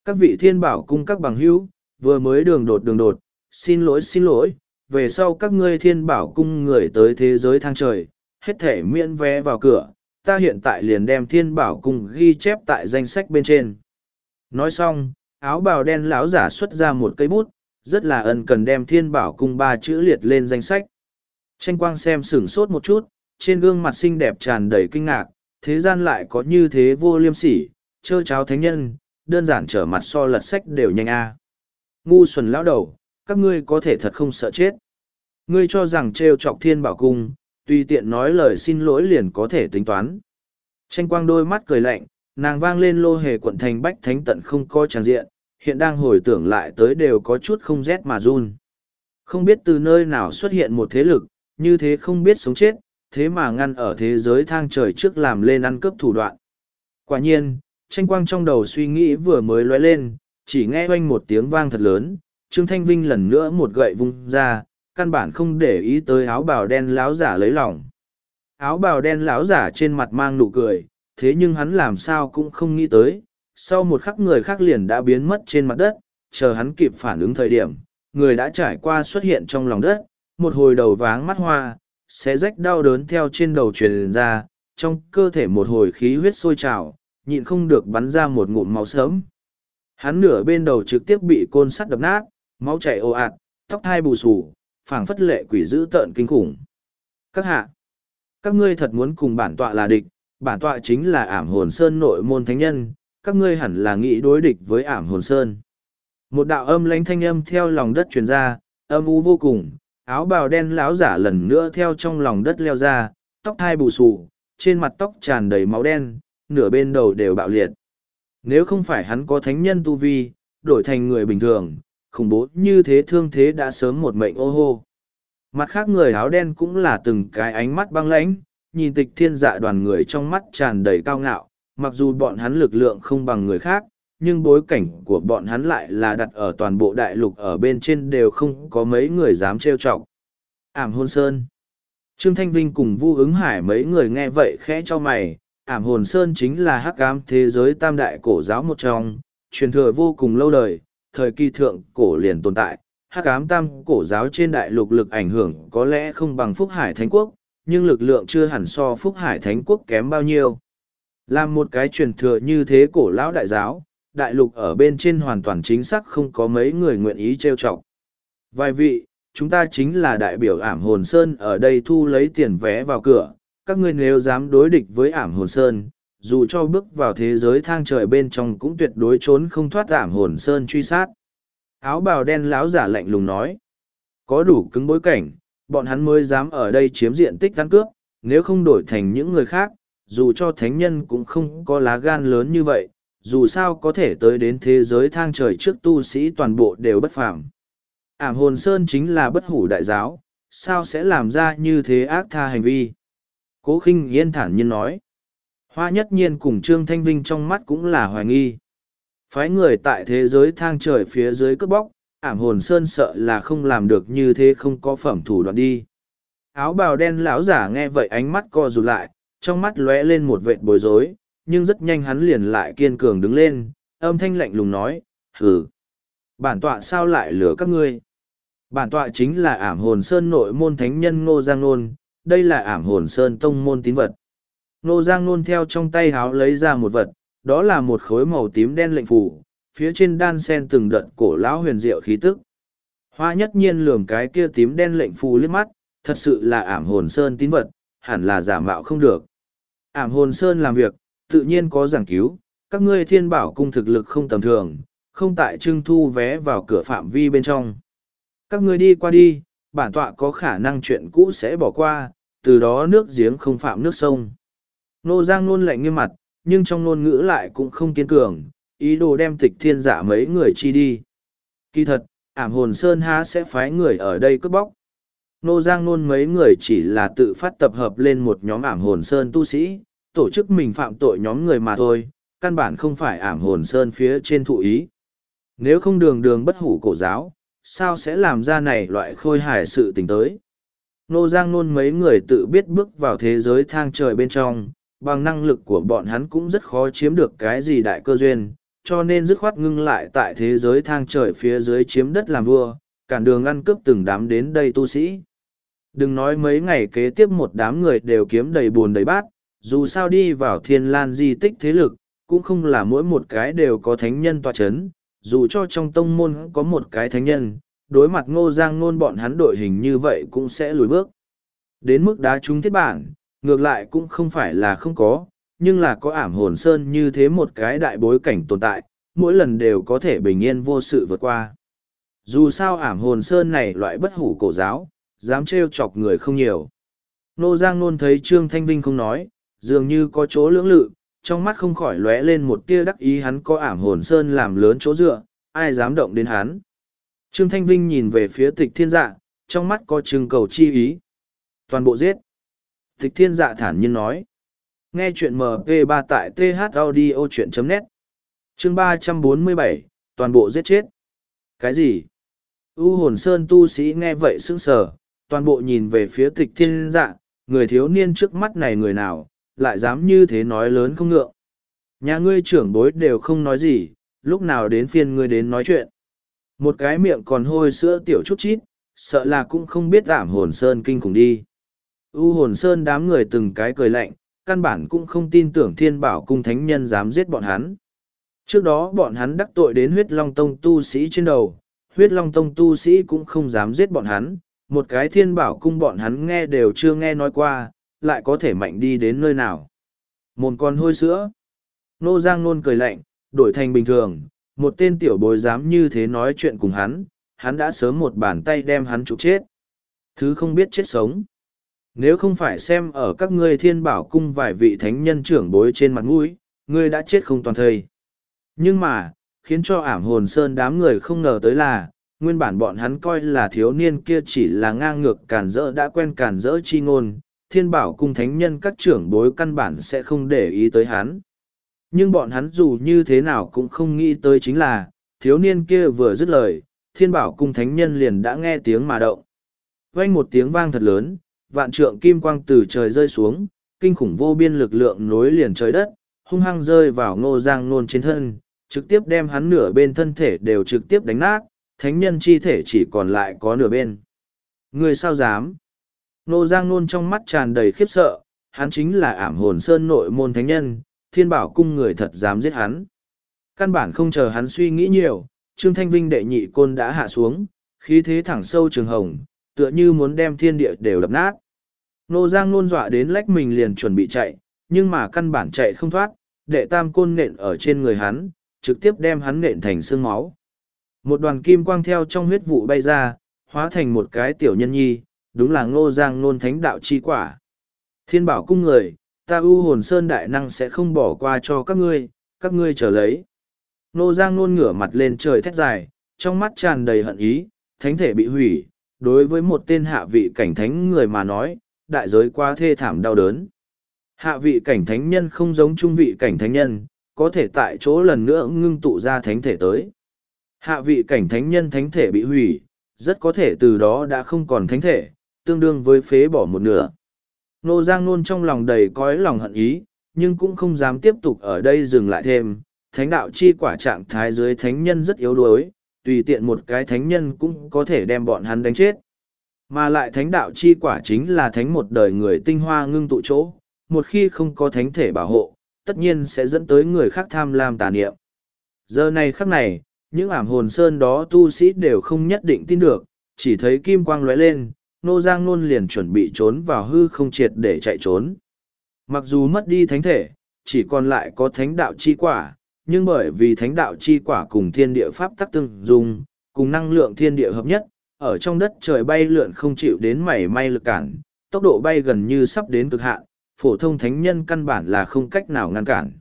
các vị thiên bảo cung các bằng hữu vừa mới đường đột đường đột xin lỗi xin lỗi, về sau các ngươi thiên bảo cung người tới thế giới thang trời, hết thể miễn vé vào cửa, ta hiện tại liền đem thiên bảo cung ghi chép tại danh sách bên trên. Nói xong, áo bào đen lão giả xuất ra một cây bút, rất là ân cần đem thiên bảo cung ba chữ liệt lên danh sách. Tranh quang xem sửng sốt một chút, trên gương mặt xinh đẹp tràn đầy kinh ngạc, thế gian lại có như thế vô liêm sỉ trơ cháo thánh nhân, đơn giản trở mặt so lật sách đều nhanh a. Ngu xuẩn lão đầu các ngươi có thể thật không sợ chết ngươi cho rằng trêu r chọc thiên bảo cung tùy tiện nói lời xin lỗi liền có thể tính toán tranh quang đôi mắt cười lạnh nàng vang lên lô hề quận thành bách thánh tận không coi tràng diện hiện đang hồi tưởng lại tới đều có chút không rét mà run. Không biết từ nơi nào xuất hiện một thế lực, như thế không biết sống chết, thế mà ngăn ở thế giới thang trời trước làm lên ăn cướp thủ đoạn. Quả nhiên, tranh quang trong đầu suy nghĩ vừa mới lóe lên, chỉ nghe oanh một tiếng vang thật lớn, Trương Thanh Vinh lần nữa một gậy vung ra, căn bản không để ý tới áo bào đen láo giả lấy lòng. Áo bào đen láo giả trên mặt mang nụ cười, thế nhưng hắn làm sao cũng không nghĩ tới, sau một khắc người khác liền đã biến mất trên mặt đất, chờ hắn kịp phản ứng thời điểm, người đã trải qua xuất hiện trong lòng đất, một hồi đầu váng mắt hoa, xé rách đau đớn theo trên đầu truyền ra, trong cơ thể một hồi khí huyết sôi trào, nhịn không được bắn ra một ngụm máu sớm. Hắn nửa bên đầu trực tiếp bị côn sắt đập nát, máu chảy ồ ạt, tóc thai bù xù, phảng phất lệ quỷ dữ tợn kinh khủng. Các hạ, các ngươi thật muốn cùng bản tọa là địch, bản tọa chính là ảm hồn sơn nội môn thánh nhân, các ngươi hẳn là nghĩ đối địch với ảm hồn sơn. Một đạo âm lãnh thanh âm theo lòng đất truyền ra, âm u vô cùng, áo bào đen láo giả lần nữa theo trong lòng đất leo ra, tóc thai bù xù, trên mặt tóc tràn đầy máu đen, nửa bên đầu đều bạo liệt. Nếu không phải hắn có thánh nhân tu vi, đổi thành người bình thường, khủng bố như thế thương thế đã sớm một mệnh ô hô. Mặt khác người áo đen cũng là từng cái ánh mắt băng lãnh, nhìn tịch thiên dạ đoàn người trong mắt tràn đầy cao ngạo, mặc dù bọn hắn lực lượng không bằng người khác, nhưng bối cảnh của bọn hắn lại là đặt ở toàn bộ đại lục ở bên trên đều không có mấy người dám trêu chọc. Ảm hôn sơn. Trương Thanh Vinh cùng Vu ứng hải mấy người nghe vậy khẽ cho mày, ảm hồn sơn chính là hắc ám thế giới tam đại cổ giáo một trong, truyền thừa vô cùng lâu đời, thời kỳ thượng cổ liền tồn tại. Hắc ám tam cổ giáo trên đại lục lực ảnh hưởng có lẽ không bằng Phúc Hải Thánh Quốc, nhưng lực lượng chưa hẳn so Phúc Hải Thánh Quốc kém bao nhiêu. Làm một cái truyền thừa như thế cổ lão đại giáo, đại lục ở bên trên hoàn toàn chính xác không có mấy người nguyện ý trêu chọc. Vài vị, chúng ta chính là đại biểu ảm hồn sơn ở đây thu lấy tiền vé vào cửa, các ngươi nếu dám đối địch với ảm hồn sơn, dù cho bước vào thế giới thang trời bên trong cũng tuyệt đối trốn không thoát ảm hồn sơn truy sát. Áo bào đen láo giả lạnh lùng nói, có đủ cứng bối cảnh, bọn hắn mới dám ở đây chiếm diện tích căn cướp, nếu không đổi thành những người khác, dù cho thánh nhân cũng không có lá gan lớn như vậy, dù sao có thể tới đến thế giới thang trời trước tu sĩ toàn bộ đều bất phàm. Ảm hồn sơn chính là bất hủ đại giáo, sao sẽ làm ra như thế ác tha hành vi? Cố khinh yên thản nhiên nói. Hoa nhất nhiên cùng Trương Thanh Vinh trong mắt cũng là hoài nghi. Phái người tại thế giới thang trời phía dưới cướp bóc, ảm hồn sơn sợ là không làm được như thế không có phẩm thủ đoạn đi. Áo bào đen lão giả nghe vậy ánh mắt co rụt lại, trong mắt lóe lên một vệt bối rối, nhưng rất nhanh hắn liền lại kiên cường đứng lên, âm thanh lạnh lùng nói, hừ, bản tọa sao lại lừa các ngươi? Bản tọa chính là ảm hồn sơn nội môn thánh nhân Ngô Giang Nôn, đây là ảm hồn sơn tông môn tín vật. Nô Giang Nôn theo trong tay háo lấy ra một vật, đó là một khối màu tím đen lệnh phủ, phía trên đan sen từng đợt cổ lão huyền diệu khí tức. Hoa nhất nhiên lường cái kia tím đen lệnh phù liếc mắt, thật sự là ảm hồn sơn tín vật, hẳn là giả mạo không được. Ảm hồn sơn làm việc, tự nhiên có giảng cứu, các ngươi thiên bảo cung thực lực không tầm thường, không tại trưng thu vé vào cửa phạm vi bên trong. Các ngươi đi qua đi, bản tọa có khả năng chuyện cũ sẽ bỏ qua, từ đó nước giếng không phạm nước sông. Nô Giang nôn lạnh nghiêm mặt, nhưng trong nôn ngữ lại cũng không kiên cường, ý đồ đem tịch thiên giả mấy người chi đi. Kỳ thật, ảm hồn sơn há sẽ phái người ở đây cướp bóc. Nô Giang nôn mấy người chỉ là tự phát tập hợp lên một nhóm ảm hồn sơn tu sĩ, tổ chức mình phạm tội nhóm người mà thôi, căn bản không phải ảm hồn sơn phía trên thụ ý. Nếu không đường đường bất hủ cổ giáo, sao sẽ làm ra này loại khôi hài sự tình tới? Nô Giang Nôn mấy người tự biết bước vào thế giới thang trời bên trong, bằng năng lực của bọn hắn cũng rất khó chiếm được cái gì đại cơ duyên, cho nên dứt khoát ngưng lại tại thế giới thang trời phía dưới chiếm đất làm vua, cản đường ăn cướp từng đám đến đây tu sĩ. Đừng nói mấy ngày kế tiếp một đám người đều kiếm đầy buồn đầy bát, dù sao đi vào thiên lan di tích thế lực, cũng không là mỗi một cái đều có thánh nhân tòa chấn, dù cho trong tông môn có một cái thánh nhân, đối mặt ngô giang ngôn bọn hắn đội hình như vậy cũng sẽ lùi bước. Đến mức đá trúng thiết bản, ngược lại cũng không phải là không có, nhưng là có ảm hồn sơn như thế một cái đại bối cảnh tồn tại, mỗi lần đều có thể bình yên vô sự vượt qua. Dù sao ảm hồn sơn này loại bất hủ cổ giáo, dám trêu chọc người không nhiều. Nô Giang Nôn thấy Trương Thanh Vinh không nói, dường như có chỗ lưỡng lự, trong mắt không khỏi lóe lên một tia đắc ý hắn có ảm hồn sơn làm lớn chỗ dựa, ai dám động đến hắn. Trương Thanh Vinh nhìn về phía tịch thiên dạ, trong mắt có trừng cầu chi ý. Toàn bộ giết. Tịch thiên dạ thản nhiên nói. Nghe chuyện MP3 tại thaudio.net. Chương 347, toàn bộ giết chết. Cái gì? U hồn sơn tu sĩ nghe vậy sững sờ, toàn bộ nhìn về phía tịch thiên dạ, người thiếu niên trước mắt này người nào, lại dám như thế nói lớn không ngượng. Nhà ngươi trưởng bối đều không nói gì, lúc nào đến phiên ngươi đến nói chuyện. Một cái miệng còn hôi sữa tiểu chút chít, sợ là cũng không biết giảm hồn sơn kinh khủng đi. U hồn sơn đám người từng cái cười lạnh, căn bản cũng không tin tưởng thiên bảo cung thánh nhân dám giết bọn hắn. Trước đó bọn hắn đắc tội đến huyết long tông tu sĩ trên đầu, huyết long tông tu sĩ cũng không dám giết bọn hắn, một cái thiên bảo cung bọn hắn nghe đều chưa nghe nói qua, lại có thể mạnh đi đến nơi nào. Mồn con hôi sữa. Nô Giang Nôn cười lạnh, đổi thành bình thường, một tên tiểu bối dám như thế nói chuyện cùng hắn, hắn đã sớm một bàn tay đem hắn trục chết. Thứ không biết chết sống. Nếu không phải xem ở các ngươi thiên bảo cung vài vị thánh nhân trưởng bối trên mặt mũi, ngươi đã chết không toàn thây. Nhưng mà, khiến cho ảm hồn sơn đám người không ngờ tới là, nguyên bản bọn hắn coi là thiếu niên kia chỉ là ngang ngược cản rỡ đã quen cản rỡ chi ngôn, thiên bảo cung thánh nhân các trưởng bối căn bản sẽ không để ý tới hắn. Nhưng bọn hắn dù như thế nào cũng không nghĩ tới chính là, thiếu niên kia vừa dứt lời, thiên bảo cung thánh nhân liền đã nghe tiếng mà động. Vang một tiếng vang thật lớn, vạn trượng kim quang từ trời rơi xuống, kinh khủng vô biên lực lượng nối liền trời đất, hung hăng rơi vào ngô giang nôn trên thân, trực tiếp đem hắn nửa bên thân thể đều trực tiếp đánh nát, thánh nhân chi thể chỉ còn lại có nửa bên. Người sao dám? Ngô giang nôn trong mắt tràn đầy khiếp sợ, hắn chính là ảm hồn sơn nội môn thánh nhân, thiên bảo cung người thật dám giết hắn. Căn bản không chờ hắn suy nghĩ nhiều, Trương Thanh Vinh đệ nhị côn đã hạ xuống, khí thế thẳng sâu trường hồng, tựa như muốn đem thiên địa đều đập nát. Nô Giang nôn dọa đến lách mình liền chuẩn bị chạy, nhưng mà căn bản chạy không thoát, đệ tam côn nện ở trên người hắn, trực tiếp đem hắn nện thành xương máu. Một đoàn kim quang theo trong huyết vụ bay ra, hóa thành một cái tiểu nhân nhi, đúng là ngô giang nôn thánh đạo chi quả. Thiên bảo cung người, ta u hồn sơn đại năng sẽ không bỏ qua cho các ngươi, các ngươi trở lấy. Ngô giang nôn ngửa mặt lên trời thét dài, trong mắt tràn đầy hận ý, thánh thể bị hủy, đối với một tên hạ vị cảnh thánh người mà nói, đại giới quá thê thảm đau đớn. Hạ vị cảnh thánh nhân không giống trung vị cảnh thánh nhân, có thể tại chỗ lần nữa ngưng tụ ra thánh thể tới. Hạ vị cảnh thánh nhân thánh thể bị hủy, rất có thể từ đó đã không còn thánh thể, tương đương với phế bỏ một nửa. Nô Giang Nôn trong lòng đầy cõi lòng hận ý, nhưng cũng không dám tiếp tục ở đây dừng lại thêm. Thánh đạo chi quả trạng thái dưới thánh nhân rất yếu đuối, tùy tiện một cái thánh nhân cũng có thể đem bọn hắn đánh chết. Mà lại thánh đạo chi quả chính là thánh một đời người tinh hoa ngưng tụ chỗ, một khi không có thánh thể bảo hộ, tất nhiên sẽ dẫn tới người khác tham lam tà niệm. Giờ này khắc này, những ảm hồn sơn đó tu sĩ đều không nhất định tin được, chỉ thấy kim quang lóe lên, nô giang nôn liền chuẩn bị trốn vào hư không triệt để chạy trốn. Mặc dù mất đi thánh thể, chỉ còn lại có thánh đạo chi quả, nhưng bởi vì thánh đạo chi quả cùng thiên địa pháp tắc tương dung, cùng năng lượng thiên địa hợp nhất, ở trong đất trời bay lượn không chịu đến mảy may lực cản, tốc độ bay gần như sắp đến cực hạn, phổ thông thánh nhân căn bản là không cách nào ngăn cản.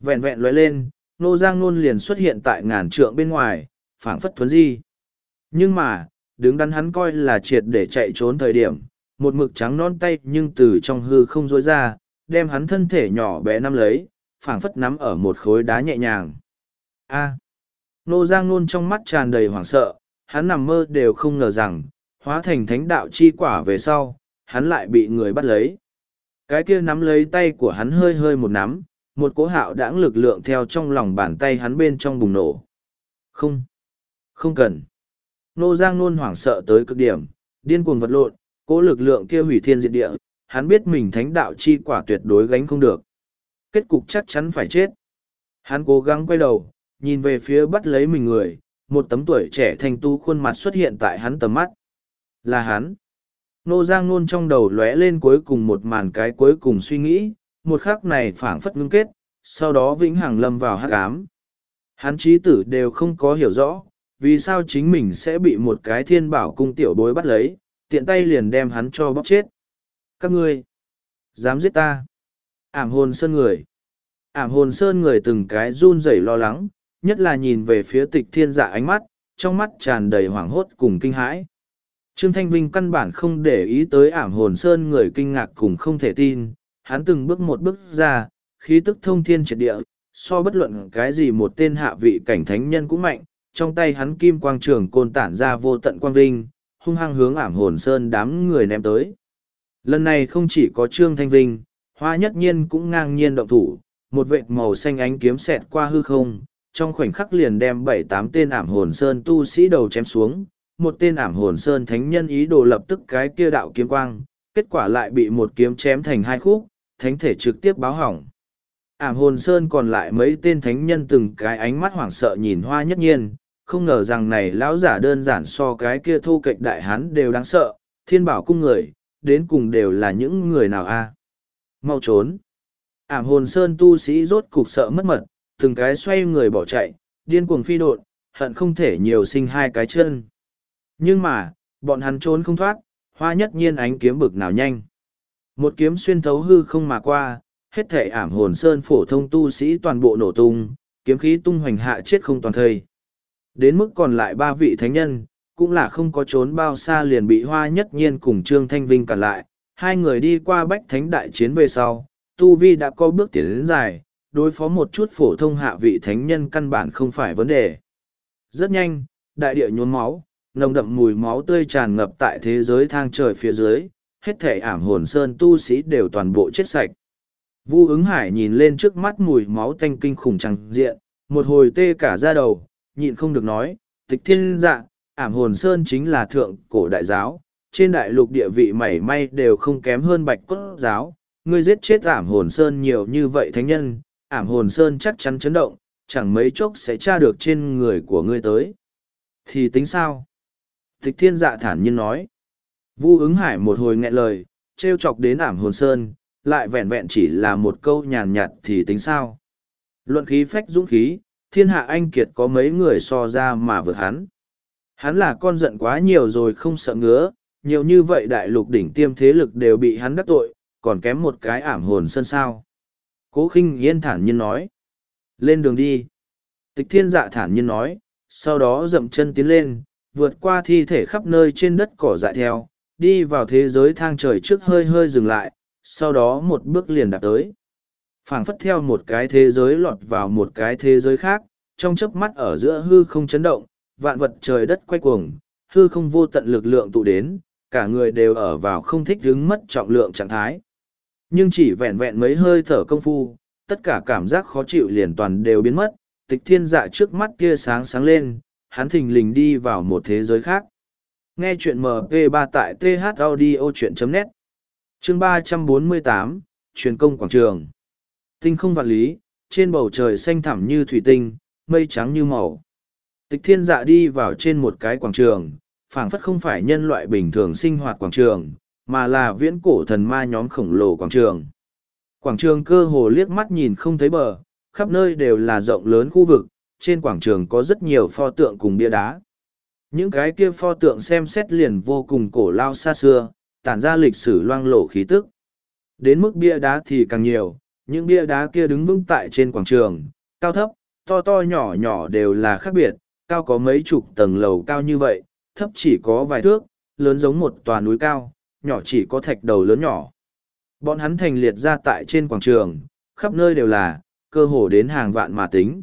Vẹn vẹn lóe lên, nô giang nôn liền xuất hiện tại ngàn trượng bên ngoài, phảng phất thuấn di. Nhưng mà, đứng đắn hắn coi là triệt để chạy trốn thời điểm, một mực trắng non tay nhưng từ trong hư không rối ra, đem hắn thân thể nhỏ bé nắm lấy, phảng phất nắm ở một khối đá nhẹ nhàng. A. Nô Giang Nôn trong mắt tràn đầy hoảng sợ, hắn nằm mơ đều không ngờ rằng, hóa thành thánh đạo chi quả về sau, hắn lại bị người bắt lấy. Cái kia nắm lấy tay của hắn hơi hơi một nắm, một cỗ hạo đãng lực lượng theo trong lòng bàn tay hắn bên trong bùng nổ. Không, không cần. Nô Giang luôn hoảng sợ tới cực điểm, điên cuồng vật lộn, cỗ lực lượng kia hủy thiên diệt địa, hắn biết mình thánh đạo chi quả tuyệt đối gánh không được. Kết cục chắc chắn phải chết. Hắn cố gắng quay đầu, nhìn về phía bắt lấy mình người, một tấm tuổi trẻ thanh tu khuôn mặt xuất hiện tại hắn tầm mắt. Là hắn. Nô Giang Nôn trong đầu lóe lên cuối cùng một màn cái cuối cùng suy nghĩ, một khắc này phảng phất ngưng kết, sau đó vĩnh hằng lâm vào hắc ám. Hắn trí tử đều không có hiểu rõ, vì sao chính mình sẽ bị một cái thiên bảo cung tiểu bối bắt lấy, tiện tay liền đem hắn cho bóc chết. Các ngươi, dám giết ta. Ảm hồn sơn người. Ảm hồn sơn người từng cái run rẩy lo lắng, nhất là nhìn về phía tịch thiên dạ ánh mắt, trong mắt tràn đầy hoảng hốt cùng kinh hãi. Trương Thanh Vinh căn bản không để ý tới ảm hồn sơn người kinh ngạc cùng không thể tin, hắn từng bước một bước ra, khí tức thông thiên triệt địa, so bất luận cái gì một tên hạ vị cảnh thánh nhân cũng mạnh, trong tay hắn kim quang trường côn tản ra vô tận quang vinh, hung hăng hướng ảm hồn sơn đám người ném tới. Lần này không chỉ có Trương Thanh Vinh, hoa nhất nhiên cũng ngang nhiên động thủ, một vệt màu xanh ánh kiếm xẹt qua hư không, trong khoảnh khắc liền đem bảy tám tên ảm hồn sơn tu sĩ đầu chém xuống, một tên ảm hồn sơn thánh nhân ý đồ lập tức cái kia đạo kiếm quang, kết quả lại bị một kiếm chém thành hai khúc, thánh thể trực tiếp báo hỏng. Ảm hồn sơn còn lại mấy tên thánh nhân từng cái ánh mắt hoảng sợ nhìn hoa nhất nhiên, không ngờ rằng này lão giả đơn giản so cái kia thô kệch đại hán đều đáng sợ, thiên bảo cung người, đến cùng đều là những người nào a à? Mau trốn! Ảm hồn sơn tu sĩ rốt cục sợ mất mật, từng cái xoay người bỏ chạy, điên cuồng phi độn, hận không thể nhiều sinh hai cái chân. Nhưng mà, bọn hắn trốn không thoát, hoa nhất nhiên ánh kiếm bực nào nhanh. Một kiếm xuyên thấu hư không mà qua, hết thể ảm hồn sơn phổ thông tu sĩ toàn bộ nổ tung, kiếm khí tung hoành hạ chết không toàn thây. Đến mức còn lại ba vị thánh nhân, cũng là không có trốn bao xa liền bị hoa nhất nhiên cùng Trương Thanh Vinh cản lại. Hai người đi qua bách thánh đại chiến về sau, Tu Vi đã có bước tiến đến dài, đối phó một chút phổ thông hạ vị thánh nhân căn bản không phải vấn đề. Rất nhanh, đại địa nhuốm máu, nồng đậm mùi máu tươi tràn ngập tại thế giới thang trời phía dưới, hết thể ảm hồn sơn tu sĩ đều toàn bộ chết sạch. Vu ứng hải nhìn lên trước mắt mùi máu tanh kinh khủng chẳng diện, một hồi tê cả da đầu, nhịn không được nói, tịch thiên dạ, ảm hồn sơn chính là thượng cổ đại giáo, trên đại lục địa vị mảy may đều không kém hơn bạch cốt giáo, ngươi giết chết ảm hồn sơn nhiều như vậy thánh nhân, ảm hồn sơn chắc chắn chấn động, chẳng mấy chốc sẽ tra được trên người của ngươi tới. Thì tính sao? Tịch thiên dạ thản nhiên nói. Vu ứng hải một hồi nghẹn lời, trêu chọc đến ảm hồn sơn, lại vẹn vẹn chỉ là một câu nhàn nhạt thì tính sao. Luận khí phách dũng khí, thiên hạ anh kiệt có mấy người so ra mà vượt hắn. Hắn là con giận quá nhiều rồi không sợ ngứa, nhiều như vậy đại lục đỉnh tiêm thế lực đều bị hắn đắc tội, còn kém một cái ảm hồn sơn sao. Cố khinh yên thản nhiên nói. Lên đường đi. Tịch thiên dạ thản nhiên nói, sau đó dậm chân tiến lên, vượt qua thi thể khắp nơi trên đất cỏ dại theo, đi vào thế giới thang trời trước hơi hơi dừng lại, sau đó một bước liền đạp tới. phảng phất theo một cái thế giới lọt vào một cái thế giới khác, trong chớp mắt ở giữa hư không chấn động, vạn vật trời đất quay cuồng, hư không vô tận lực lượng tụ đến, cả người đều ở vào không thích đứng mất trọng lượng trạng thái. Nhưng chỉ vẹn vẹn mấy hơi thở công phu, tất cả cảm giác khó chịu liền toàn đều biến mất, tịch thiên dạ trước mắt kia sáng sáng lên, hắn thình lình đi vào một thế giới khác. Nghe chuyện MP3 tại thaudio.net Chương 348, Truyền công quảng trường Tinh không vạn lý, trên bầu trời xanh thẳm như thủy tinh, mây trắng như màu. Tịch thiên dạ đi vào trên một cái quảng trường, phảng phất không phải nhân loại bình thường sinh hoạt quảng trường, mà là viễn cổ thần ma nhóm khổng lồ quảng trường. Quảng trường cơ hồ liếc mắt nhìn không thấy bờ, khắp nơi đều là rộng lớn khu vực, trên quảng trường có rất nhiều pho tượng cùng bia đá. Những cái kia pho tượng xem xét liền vô cùng cổ lao xa xưa, tản ra lịch sử loang lổ khí tức. Đến mức bia đá thì càng nhiều, những bia đá kia đứng vững tại trên quảng trường, cao thấp, to to nhỏ nhỏ đều là khác biệt, cao có mấy chục tầng lầu cao như vậy, thấp chỉ có vài thước, lớn giống một tòa núi cao, nhỏ chỉ có thạch đầu lớn nhỏ. Bọn hắn thành liệt ra tại trên quảng trường, khắp nơi đều là, cơ hồ đến hàng vạn mà tính.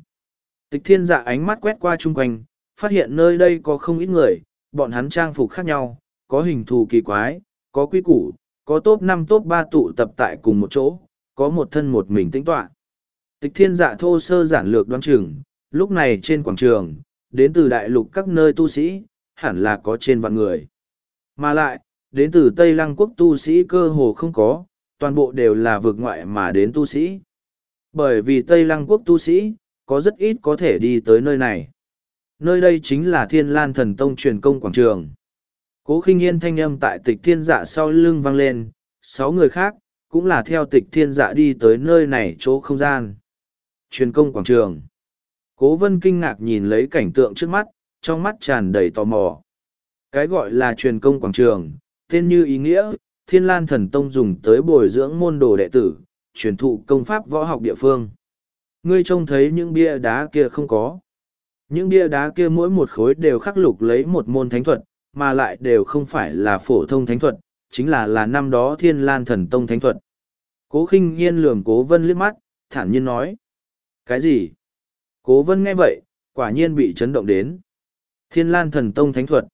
Tịch thiên dạ ánh mắt quét qua chung quanh, phát hiện nơi đây có không ít người, bọn hắn trang phục khác nhau, có hình thù kỳ quái, có quy củ, có top năm top ba tụ tập tại cùng một chỗ, có một thân một mình tĩnh tọa. Tịch thiên dạ thô sơ giản lược đoán chừng, lúc này trên quảng trường, đến từ đại lục các nơi tu sĩ, hẳn là có trên vạn người. Mà lại, đến từ Tây Lăng quốc tu sĩ cơ hồ không có, toàn bộ đều là vượt ngoại mà đến tu sĩ. Bởi vì Tây Lăng quốc tu sĩ, có rất ít có thể đi tới nơi này. Nơi đây chính là Thiên Lan Thần Tông truyền công quảng trường. Cố khinh yên thanh âm tại tịch thiên dạ sau lưng vang lên, sáu người khác, cũng là theo tịch thiên dạ đi tới nơi này chỗ không gian. Truyền công quảng trường. Cố vân kinh ngạc nhìn lấy cảnh tượng trước mắt, trong mắt tràn đầy tò mò. Cái gọi là truyền công quảng trường, tên như ý nghĩa, Thiên Lan Thần Tông dùng tới bồi dưỡng môn đồ đệ tử, truyền thụ công pháp võ học địa phương. Ngươi trông thấy những bia đá kia không có. Những bia đá kia mỗi một khối đều khắc lục lấy một môn thánh thuật, mà lại đều không phải là phổ thông thánh thuật, chính là là năm đó Thiên Lan Thần Tông thánh thuật. Cố khinh Nhiên lườm cố vân liếc mắt, thản nhiên nói. Cái gì? Cố vân nghe vậy, quả nhiên bị chấn động đến. Thiên Lan Thần Tông thánh thuật.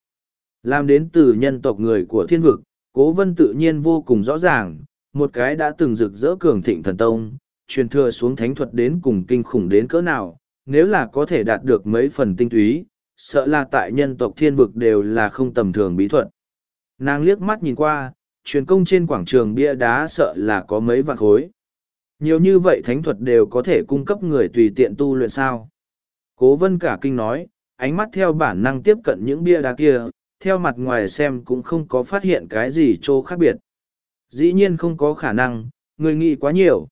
Làm đến từ nhân tộc người của thiên vực, cố vân tự nhiên vô cùng rõ ràng, một cái đã từng rực rỡ cường thịnh thần tông, truyền thừa xuống thánh thuật đến cùng kinh khủng đến cỡ nào, nếu là có thể đạt được mấy phần tinh túy, sợ là tại nhân tộc thiên vực đều là không tầm thường bí thuật. Nàng liếc mắt nhìn qua, truyền công trên quảng trường bia đá sợ là có mấy vạn khối. Nhiều như vậy thánh thuật đều có thể cung cấp người tùy tiện tu luyện sao. Cố vân cả kinh nói, ánh mắt theo bản năng tiếp cận những bia đá kia, theo mặt ngoài xem cũng không có phát hiện cái gì chỗ khác biệt. Dĩ nhiên không có khả năng, người nghĩ quá nhiều.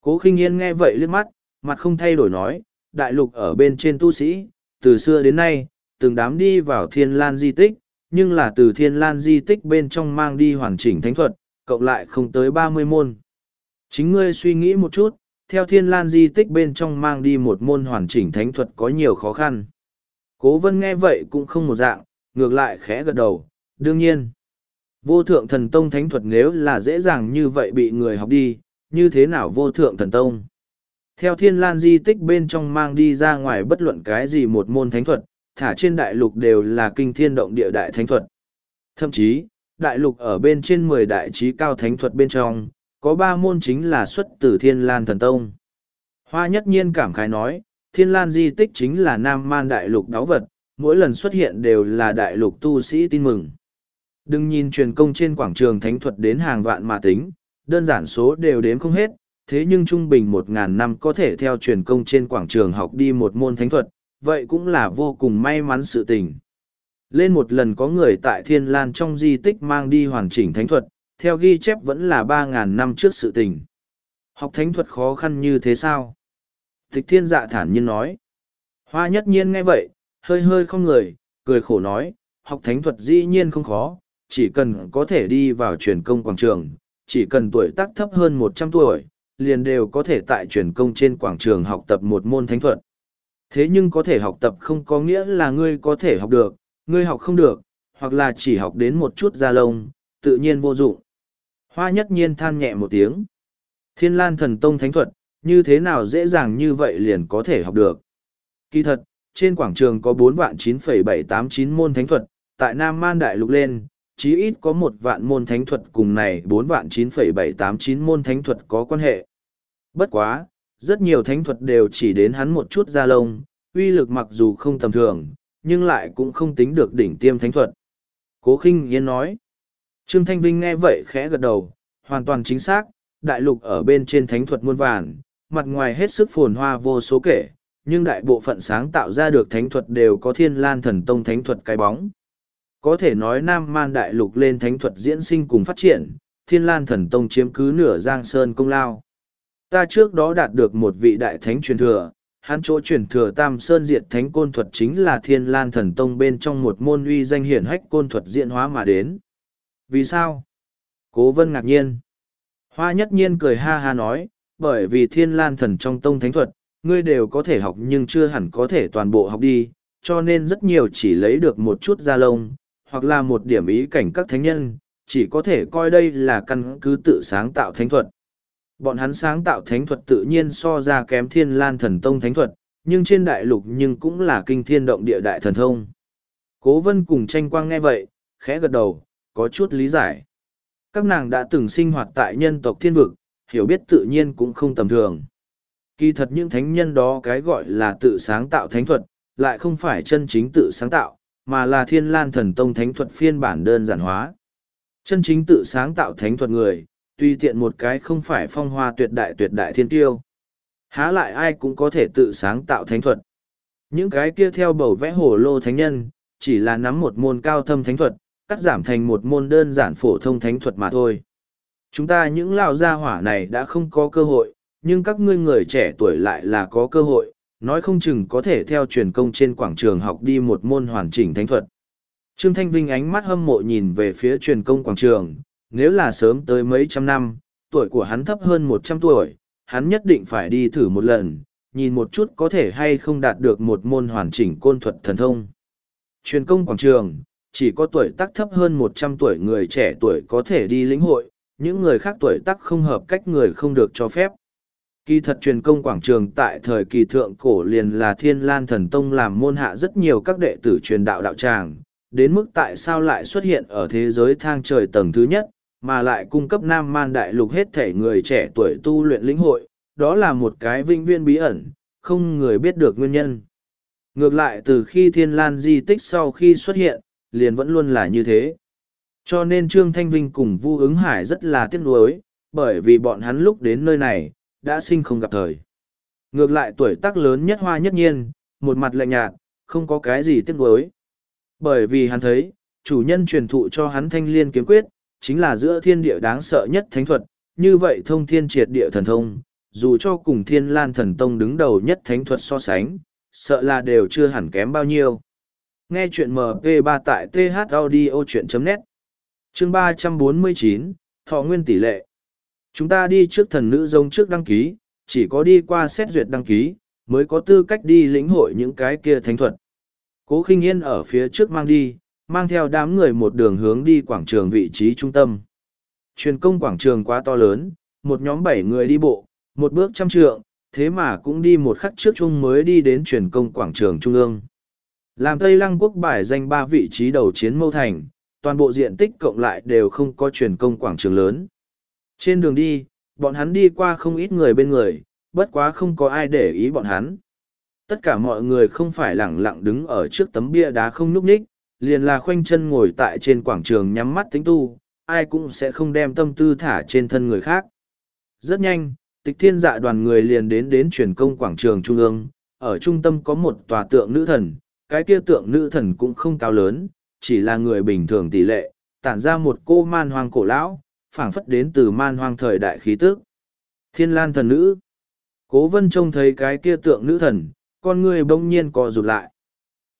Cố khinh yên nghe vậy liếc mắt, mặt không thay đổi nói, đại lục ở bên trên tu sĩ, từ xưa đến nay, từng đám đi vào thiên lan di tích, nhưng là từ thiên lan di tích bên trong mang đi hoàn chỉnh thánh thuật, cộng lại không tới ba mươi môn. Chính ngươi suy nghĩ một chút, theo thiên lan di tích bên trong mang đi một môn hoàn chỉnh thánh thuật có nhiều khó khăn. Cố vân nghe vậy cũng không một dạng, ngược lại khẽ gật đầu, đương nhiên. Vô thượng thần tông thánh thuật nếu là dễ dàng như vậy bị người học đi, như thế nào vô thượng thần tông? Theo thiên lan di tích bên trong mang đi ra ngoài bất luận cái gì một môn thánh thuật, thả trên đại lục đều là kinh thiên động địa đại thánh thuật. Thậm chí, đại lục ở bên trên mười đại trí cao thánh thuật bên trong, có ba môn chính là xuất từ thiên lan thần tông. Hoa nhất nhiên cảm khái nói, thiên lan di tích chính là nam man đại lục đáo vật, mỗi lần xuất hiện đều là đại lục tu sĩ tin mừng. Đừng nhìn truyền công trên quảng trường thánh thuật đến hàng vạn mà tính, đơn giản số đều đếm không hết, thế nhưng trung bình một ngàn năm có thể theo truyền công trên quảng trường học đi một môn thánh thuật, vậy cũng là vô cùng may mắn sự tình. Lên một lần có người tại Thiên Lan trong di tích mang đi hoàn chỉnh thánh thuật, theo ghi chép vẫn là ba ngàn năm trước sự tình. Học thánh thuật khó khăn như thế sao? Tịch thiên dạ thản nhiên nói. Hoa nhất nhiên nghe vậy, hơi hơi không người, cười khổ nói, học thánh thuật dĩ nhiên không khó, chỉ cần có thể đi vào truyền công quảng trường, chỉ cần tuổi tác thấp hơn một trăm tuổi, liền đều có thể tại truyền công trên quảng trường học tập một môn thánh thuật. Thế nhưng có thể học tập không có nghĩa là ngươi có thể học được, ngươi học không được, hoặc là chỉ học đến một chút da lông, tự nhiên vô dụng. Hoa nhất nhiên than nhẹ một tiếng. Thiên lan thần tông thánh thuật, như thế nào dễ dàng như vậy liền có thể học được. Kỳ thật, trên quảng trường có bốn vạn chín phẩy bảy tám chín môn thánh thuật, tại Nam Man Đại Lục lên, chí ít có một vạn môn thánh thuật cùng này bốn vạn chín phẩy bảy tám chín môn thánh thuật có quan hệ. Bất quá, rất nhiều thánh thuật đều chỉ đến hắn một chút da lông, uy lực mặc dù không tầm thường, nhưng lại cũng không tính được đỉnh tiêm thánh thuật. Cố khinh yên nói. Trương Thanh Vinh nghe vậy khẽ gật đầu, hoàn toàn chính xác, đại lục ở bên trên thánh thuật muôn vàn, mặt ngoài hết sức phồn hoa vô số kể, nhưng đại bộ phận sáng tạo ra được thánh thuật đều có thiên lan thần tông thánh thuật cái bóng. Có thể nói Nam Man Đại Lục lên thánh thuật diễn sinh cùng phát triển, thiên lan thần tông chiếm cứ nửa giang sơn công lao. Ta trước đó đạt được một vị đại thánh truyền thừa, hắn chỗ truyền thừa Tam Sơn Diệt Thánh Côn Thuật chính là Thiên Lan Thần Tông bên trong một môn uy danh hiển hách côn thuật diễn hóa mà đến. Vì sao? Cố Vân ngạc nhiên. Hoa nhất nhiên cười ha ha nói, bởi vì Thiên Lan Thần trong Tông Thánh Thuật, ngươi đều có thể học nhưng chưa hẳn có thể toàn bộ học đi, cho nên rất nhiều chỉ lấy được một chút da lông, hoặc là một điểm ý cảnh các thánh nhân, chỉ có thể coi đây là căn cứ tự sáng tạo thánh thuật. Bọn hắn sáng tạo thánh thuật tự nhiên so ra kém thiên lan thần tông thánh thuật, nhưng trên đại lục nhưng cũng là kinh thiên động địa đại thần thông. Cố vân cùng tranh quang nghe vậy, khẽ gật đầu, có chút lý giải. Các nàng đã từng sinh hoạt tại nhân tộc thiên vực, hiểu biết tự nhiên cũng không tầm thường. Kỳ thật những thánh nhân đó cái gọi là tự sáng tạo thánh thuật, lại không phải chân chính tự sáng tạo, mà là thiên lan thần tông thánh thuật phiên bản đơn giản hóa. Chân chính tự sáng tạo thánh thuật người, tuy tiện một cái không phải phong hoa tuyệt đại tuyệt đại thiên tiêu. Há lại ai cũng có thể tự sáng tạo thánh thuật. Những cái kia theo bầu vẽ hồ lô thánh nhân, chỉ là nắm một môn cao thâm thánh thuật, cắt giảm thành một môn đơn giản phổ thông thánh thuật mà thôi. Chúng ta những lão gia hỏa này đã không có cơ hội, nhưng các ngươi người trẻ tuổi lại là có cơ hội, nói không chừng có thể theo truyền công trên quảng trường học đi một môn hoàn chỉnh thánh thuật. Trương Thanh Vinh ánh mắt hâm mộ nhìn về phía truyền công quảng trường, nếu là sớm tới mấy trăm năm, tuổi của hắn thấp hơn một trăm tuổi, hắn nhất định phải đi thử một lần, nhìn một chút có thể hay không đạt được một môn hoàn chỉnh côn thuật thần thông. Truyền công quảng trường, chỉ có tuổi tác thấp hơn một trăm tuổi người trẻ tuổi có thể đi lĩnh hội, những người khác tuổi tác không hợp cách người không được cho phép. Kỳ thật truyền công quảng trường tại thời kỳ thượng cổ liền là thiên lan thần tông làm môn hạ rất nhiều các đệ tử truyền đạo đạo tràng, đến mức tại sao lại xuất hiện ở thế giới thang trời tầng thứ nhất, mà lại cung cấp nam man đại lục hết thể người trẻ tuổi tu luyện lĩnh hội, đó là một cái vinh viên bí ẩn, không người biết được nguyên nhân. Ngược lại từ khi thiên lan di tích sau khi xuất hiện, liền vẫn luôn là như thế. Cho nên Trương Thanh Vinh cùng Vu ứng hải rất là tiếc nuối, bởi vì bọn hắn lúc đến nơi này, đã sinh không gặp thời. Ngược lại tuổi tác lớn nhất hoa nhất nhiên, một mặt lạnh nhạt, không có cái gì tiếc nuối. Bởi vì hắn thấy, chủ nhân truyền thụ cho hắn thanh liên kiếm quyết, chính là giữa thiên địa đáng sợ nhất thánh thuật, như vậy thông thiên triệt địa thần thông, dù cho cùng thiên lan thần tông đứng đầu nhất thánh thuật so sánh, sợ là đều chưa hẳn kém bao nhiêu. Nghe chuyện MP3 tại thaudio.net Chương 349, Thọ Nguyên Tỷ Lệ Chúng ta đi trước thần nữ giống trước đăng ký, chỉ có đi qua xét duyệt đăng ký, mới có tư cách đi lĩnh hội những cái kia thánh thuật. Cố khinh yên ở phía trước mang đi, mang theo đám người một đường hướng đi quảng trường vị trí trung tâm. Truyền công quảng trường quá to lớn, một nhóm bảy người đi bộ, một bước trăm trượng, thế mà cũng đi một khắc trước chung mới đi đến truyền công quảng trường trung ương. Làm Tây Lăng quốc bài danh ba vị trí đầu chiến mâu thành, toàn bộ diện tích cộng lại đều không có truyền công quảng trường lớn. Trên đường đi, bọn hắn đi qua không ít người bên người, bất quá không có ai để ý bọn hắn. Tất cả mọi người không phải lẳng lặng đứng ở trước tấm bia đá không nhúc nhích, liền là khoanh chân ngồi tại trên quảng trường nhắm mắt tính tu, ai cũng sẽ không đem tâm tư thả trên thân người khác. Rất nhanh, tịch thiên dạ đoàn người liền đến đến truyền công quảng trường trung ương, ở trung tâm có một tòa tượng nữ thần, cái kia tượng nữ thần cũng không cao lớn, chỉ là người bình thường tỷ lệ, tản ra một cô man hoang cổ lão, phảng phất đến từ man hoang thời đại khí tức. Thiên lan thần nữ. Cố vân trông thấy cái kia tượng nữ thần, con người bỗng nhiên co rụt lại.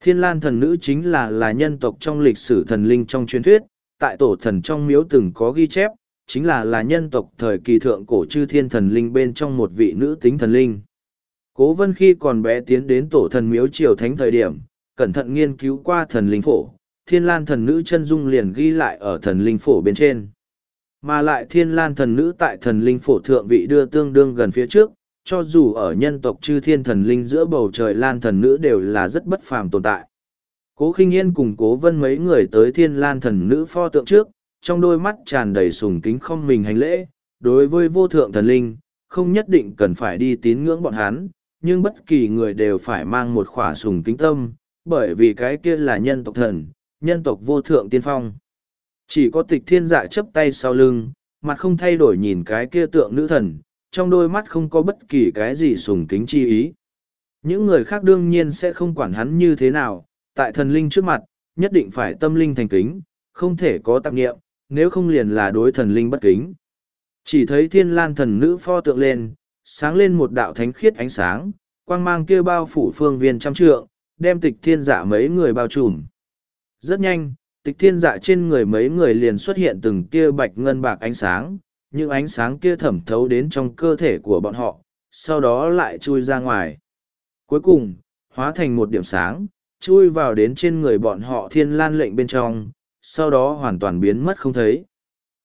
Thiên lan thần nữ chính là là nhân tộc trong lịch sử thần linh trong truyền thuyết, tại tổ thần trong miếu từng có ghi chép, chính là là nhân tộc thời kỳ thượng cổ chư thiên thần linh bên trong một vị nữ tính thần linh. Cố vân khi còn bé tiến đến tổ thần miếu triều thánh thời điểm, cẩn thận nghiên cứu qua thần linh phổ, thiên lan thần nữ chân dung liền ghi lại ở thần linh phổ bên trên. Mà lại thiên lan thần nữ tại thần linh phổ thượng vị đưa tương đương gần phía trước, cho dù ở nhân tộc chư thiên thần linh giữa bầu trời lan thần nữ đều là rất bất phàm tồn tại. Cố khinh yên cùng cố vân mấy người tới thiên lan thần nữ pho tượng trước, trong đôi mắt tràn đầy sùng kính không mình hành lễ, đối với vô thượng thần linh, không nhất định cần phải đi tín ngưỡng bọn hắn, nhưng bất kỳ người đều phải mang một khỏa sùng kính tâm, bởi vì cái kia là nhân tộc thần, nhân tộc vô thượng tiên phong. Chỉ có tịch thiên dạ chấp tay sau lưng, mặt không thay đổi nhìn cái kia tượng nữ thần, trong đôi mắt không có bất kỳ cái gì sùng kính chi ý. Những người khác đương nhiên sẽ không quản hắn như thế nào, tại thần linh trước mặt, nhất định phải tâm linh thành kính, không thể có tạp nghiệm, nếu không liền là đối thần linh bất kính. Chỉ thấy thiên lan thần nữ pho tượng lên, sáng lên một đạo thánh khiết ánh sáng, quang mang kia bao phủ phương viên trăm trượng, đem tịch thiên dạ mấy người bao trùm. Rất nhanh, tịch thiên dạ trên người mấy người liền xuất hiện từng tia bạch ngân bạc ánh sáng, những ánh sáng kia thẩm thấu đến trong cơ thể của bọn họ, sau đó lại chui ra ngoài. Cuối cùng, hóa thành một điểm sáng, chui vào đến trên người bọn họ thiên lan lệnh bên trong, sau đó hoàn toàn biến mất không thấy.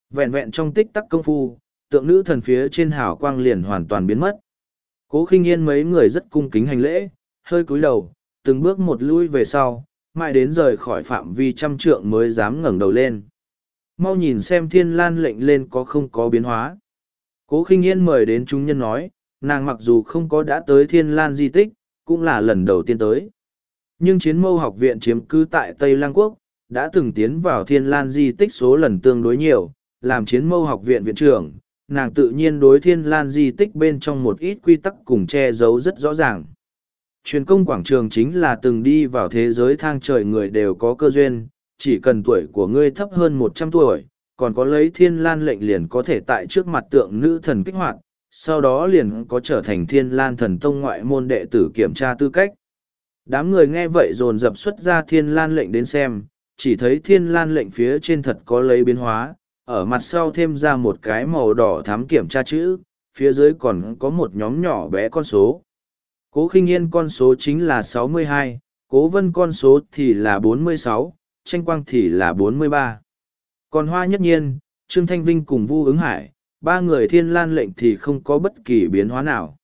Vẹn vẹn trong tích tắc công phu, tượng nữ thần phía trên hào quang liền hoàn toàn biến mất. Cố khinh yên mấy người rất cung kính hành lễ, hơi cúi đầu, từng bước một lui về sau, mãi đến rời khỏi phạm vi trăm trượng mới dám ngẩng đầu lên. mau nhìn xem thiên lan lệnh lên có không có biến hóa. Cố khinh yên mời đến chúng nhân nói, nàng mặc dù không có đã tới thiên lan di tích, cũng là lần đầu tiên tới. Nhưng chiến mâu học viện chiếm cư tại Tây Lang Quốc, đã từng tiến vào thiên lan di tích số lần tương đối nhiều, làm chiến mâu học viện viện trưởng, nàng tự nhiên đối thiên lan di tích bên trong một ít quy tắc cùng che giấu rất rõ ràng. Truyền công quảng trường chính là từng đi vào thế giới thang trời người đều có cơ duyên, chỉ cần tuổi của ngươi thấp hơn một trăm tuổi, còn có lấy thiên lan lệnh liền có thể tại trước mặt tượng nữ thần kích hoạt, sau đó liền có trở thành thiên lan thần tông ngoại môn đệ tử kiểm tra tư cách. Đám người nghe vậy dồn dập xuất ra thiên lan lệnh đến xem, chỉ thấy thiên lan lệnh phía trên thật có lấy biến hóa, ở mặt sau thêm ra một cái màu đỏ thám kiểm tra chữ, phía dưới còn có một nhóm nhỏ bé con số. Cố khinh yên con số chính là 62, cố vân con số thì là 46, tranh quang thì là 43. Còn hoa nhất nhiên, Trương Thanh Vinh cùng Vu ứng hải, ba người thiên lan lệnh thì không có bất kỳ biến hóa nào.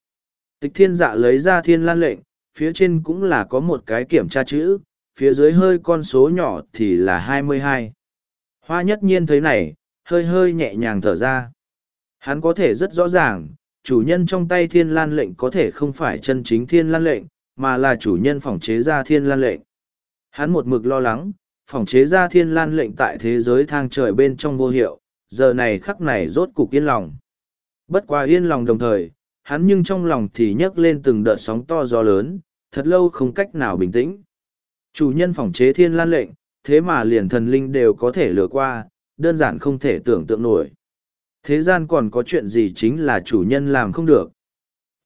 Tịch thiên dạ lấy ra thiên lan lệnh, phía trên cũng là có một cái kiểm tra chữ, phía dưới hơi con số nhỏ thì là 22. Hoa nhất nhiên thấy này, hơi hơi nhẹ nhàng thở ra. Hắn có thể rất rõ ràng, chủ nhân trong tay thiên lan lệnh có thể không phải chân chính thiên lan lệnh, mà là chủ nhân phòng chế ra thiên lan lệnh. Hắn một mực lo lắng, phòng chế ra thiên lan lệnh tại thế giới thang trời bên trong vô hiệu, giờ này khắc này rốt cục yên lòng. Bất quá yên lòng đồng thời, hắn nhưng trong lòng thì nhấc lên từng đợt sóng to gió lớn, thật lâu không cách nào bình tĩnh. Chủ nhân phòng chế thiên lan lệnh, thế mà liền thần linh đều có thể lừa qua, đơn giản không thể tưởng tượng nổi. Thế gian còn có chuyện gì chính là chủ nhân làm không được.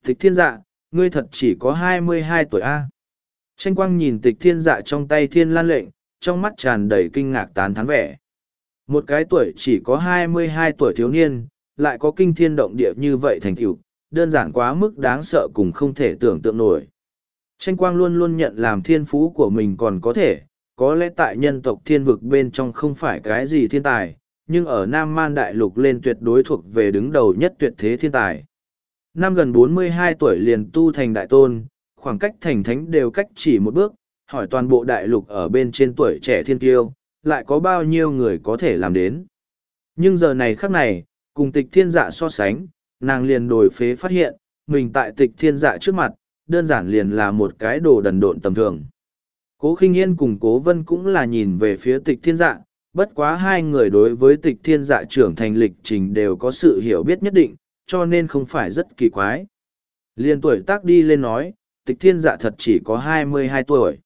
Tịch thiên dạ, ngươi thật chỉ có hai mươi hai tuổi A. Tranh quang nhìn tịch thiên dạ trong tay thiên lan lệnh, trong mắt tràn đầy kinh ngạc tán thán vẻ. Một cái tuổi chỉ có hai mươi hai tuổi thiếu niên, lại có kinh thiên động địa như vậy thành tựu, đơn giản quá mức đáng sợ cùng không thể tưởng tượng nổi. Tranh quang luôn luôn nhận làm thiên phú của mình còn có thể, có lẽ tại nhân tộc thiên vực bên trong không phải cái gì thiên tài, nhưng ở Nam Man Đại Lục lên tuyệt đối thuộc về đứng đầu nhất tuyệt thế thiên tài. Năm gần bốn mươi hai tuổi liền tu thành đại tôn, khoảng cách thành thánh đều cách chỉ một bước, hỏi toàn bộ đại lục ở bên trên tuổi trẻ thiên tiêu, lại có bao nhiêu người có thể làm đến. Nhưng giờ này khắc này, cùng tịch thiên dạ so sánh, nàng liền đổi phế phát hiện, mình tại tịch thiên dạ trước mặt, đơn giản liền là một cái đồ đần độn tầm thường. Cố khinh yên cùng cố vân cũng là nhìn về phía tịch thiên dạ, bất quá hai người đối với tịch thiên dạ trưởng thành lịch trình đều có sự hiểu biết nhất định, cho nên không phải rất kỳ quái. Liên tuổi tác đi lên nói, tịch thiên dạ thật chỉ có hai mươi hai tuổi.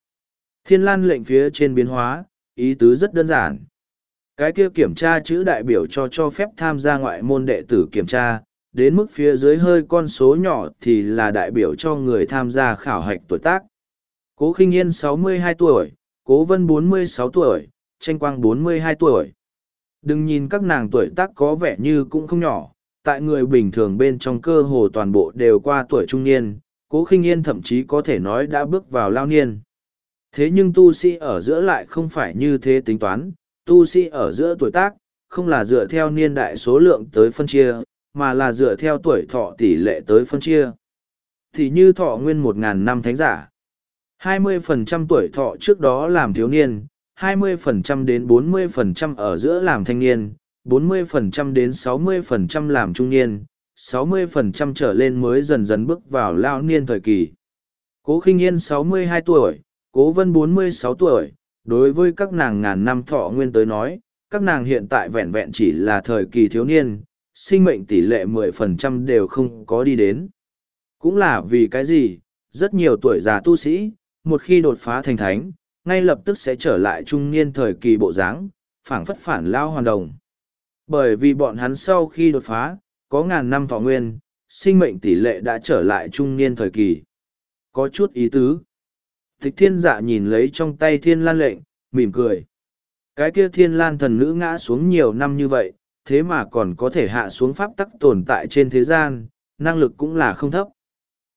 Thiên lan lệnh phía trên biến hóa, ý tứ rất đơn giản. Cái kia kiểm tra chữ đại biểu cho cho phép tham gia ngoại môn đệ tử kiểm tra, đến mức phía dưới hơi con số nhỏ thì là đại biểu cho người tham gia khảo hạch tuổi tác. Cố khinh yên 62 tuổi, cố vân 46 tuổi, tranh quang 42 tuổi. Đừng nhìn các nàng tuổi tác có vẻ như cũng không nhỏ, tại người bình thường bên trong cơ hồ toàn bộ đều qua tuổi trung niên, cố khinh yên thậm chí có thể nói đã bước vào lao niên. Thế nhưng tu sĩ ở giữa lại không phải như thế tính toán, tu sĩ ở giữa tuổi tác, không là dựa theo niên đại số lượng tới phân chia, mà là dựa theo tuổi thọ tỷ lệ tới phân chia. Thì như thọ nguyên một ngàn năm thánh giả. 20% tuổi thọ trước đó làm thiếu niên, 20% đến 40% ở giữa làm thanh niên, 40% đến 60% làm trung niên, 60% trở lên mới dần dần bước vào lao niên thời kỳ. Cố khinh yên 62 tuổi, cố vân 46 tuổi, đối với các nàng ngàn năm thọ nguyên tới nói, các nàng hiện tại vẹn vẹn chỉ là thời kỳ thiếu niên, sinh mệnh tỷ lệ 10% đều không có đi đến. Cũng là vì cái gì, rất nhiều tuổi già tu sĩ, một khi đột phá thành thánh, ngay lập tức sẽ trở lại trung niên thời kỳ bộ dáng, phảng phất phản lao hoàn đồng. Bởi vì bọn hắn sau khi đột phá, có ngàn năm thọ nguyên, sinh mệnh tỷ lệ đã trở lại trung niên thời kỳ. Có chút ý tứ. Thích thiên dạ nhìn lấy trong tay thiên lan lệnh, mỉm cười. Cái kia thiên lan thần nữ ngã xuống nhiều năm như vậy, thế mà còn có thể hạ xuống pháp tắc tồn tại trên thế gian, năng lực cũng là không thấp.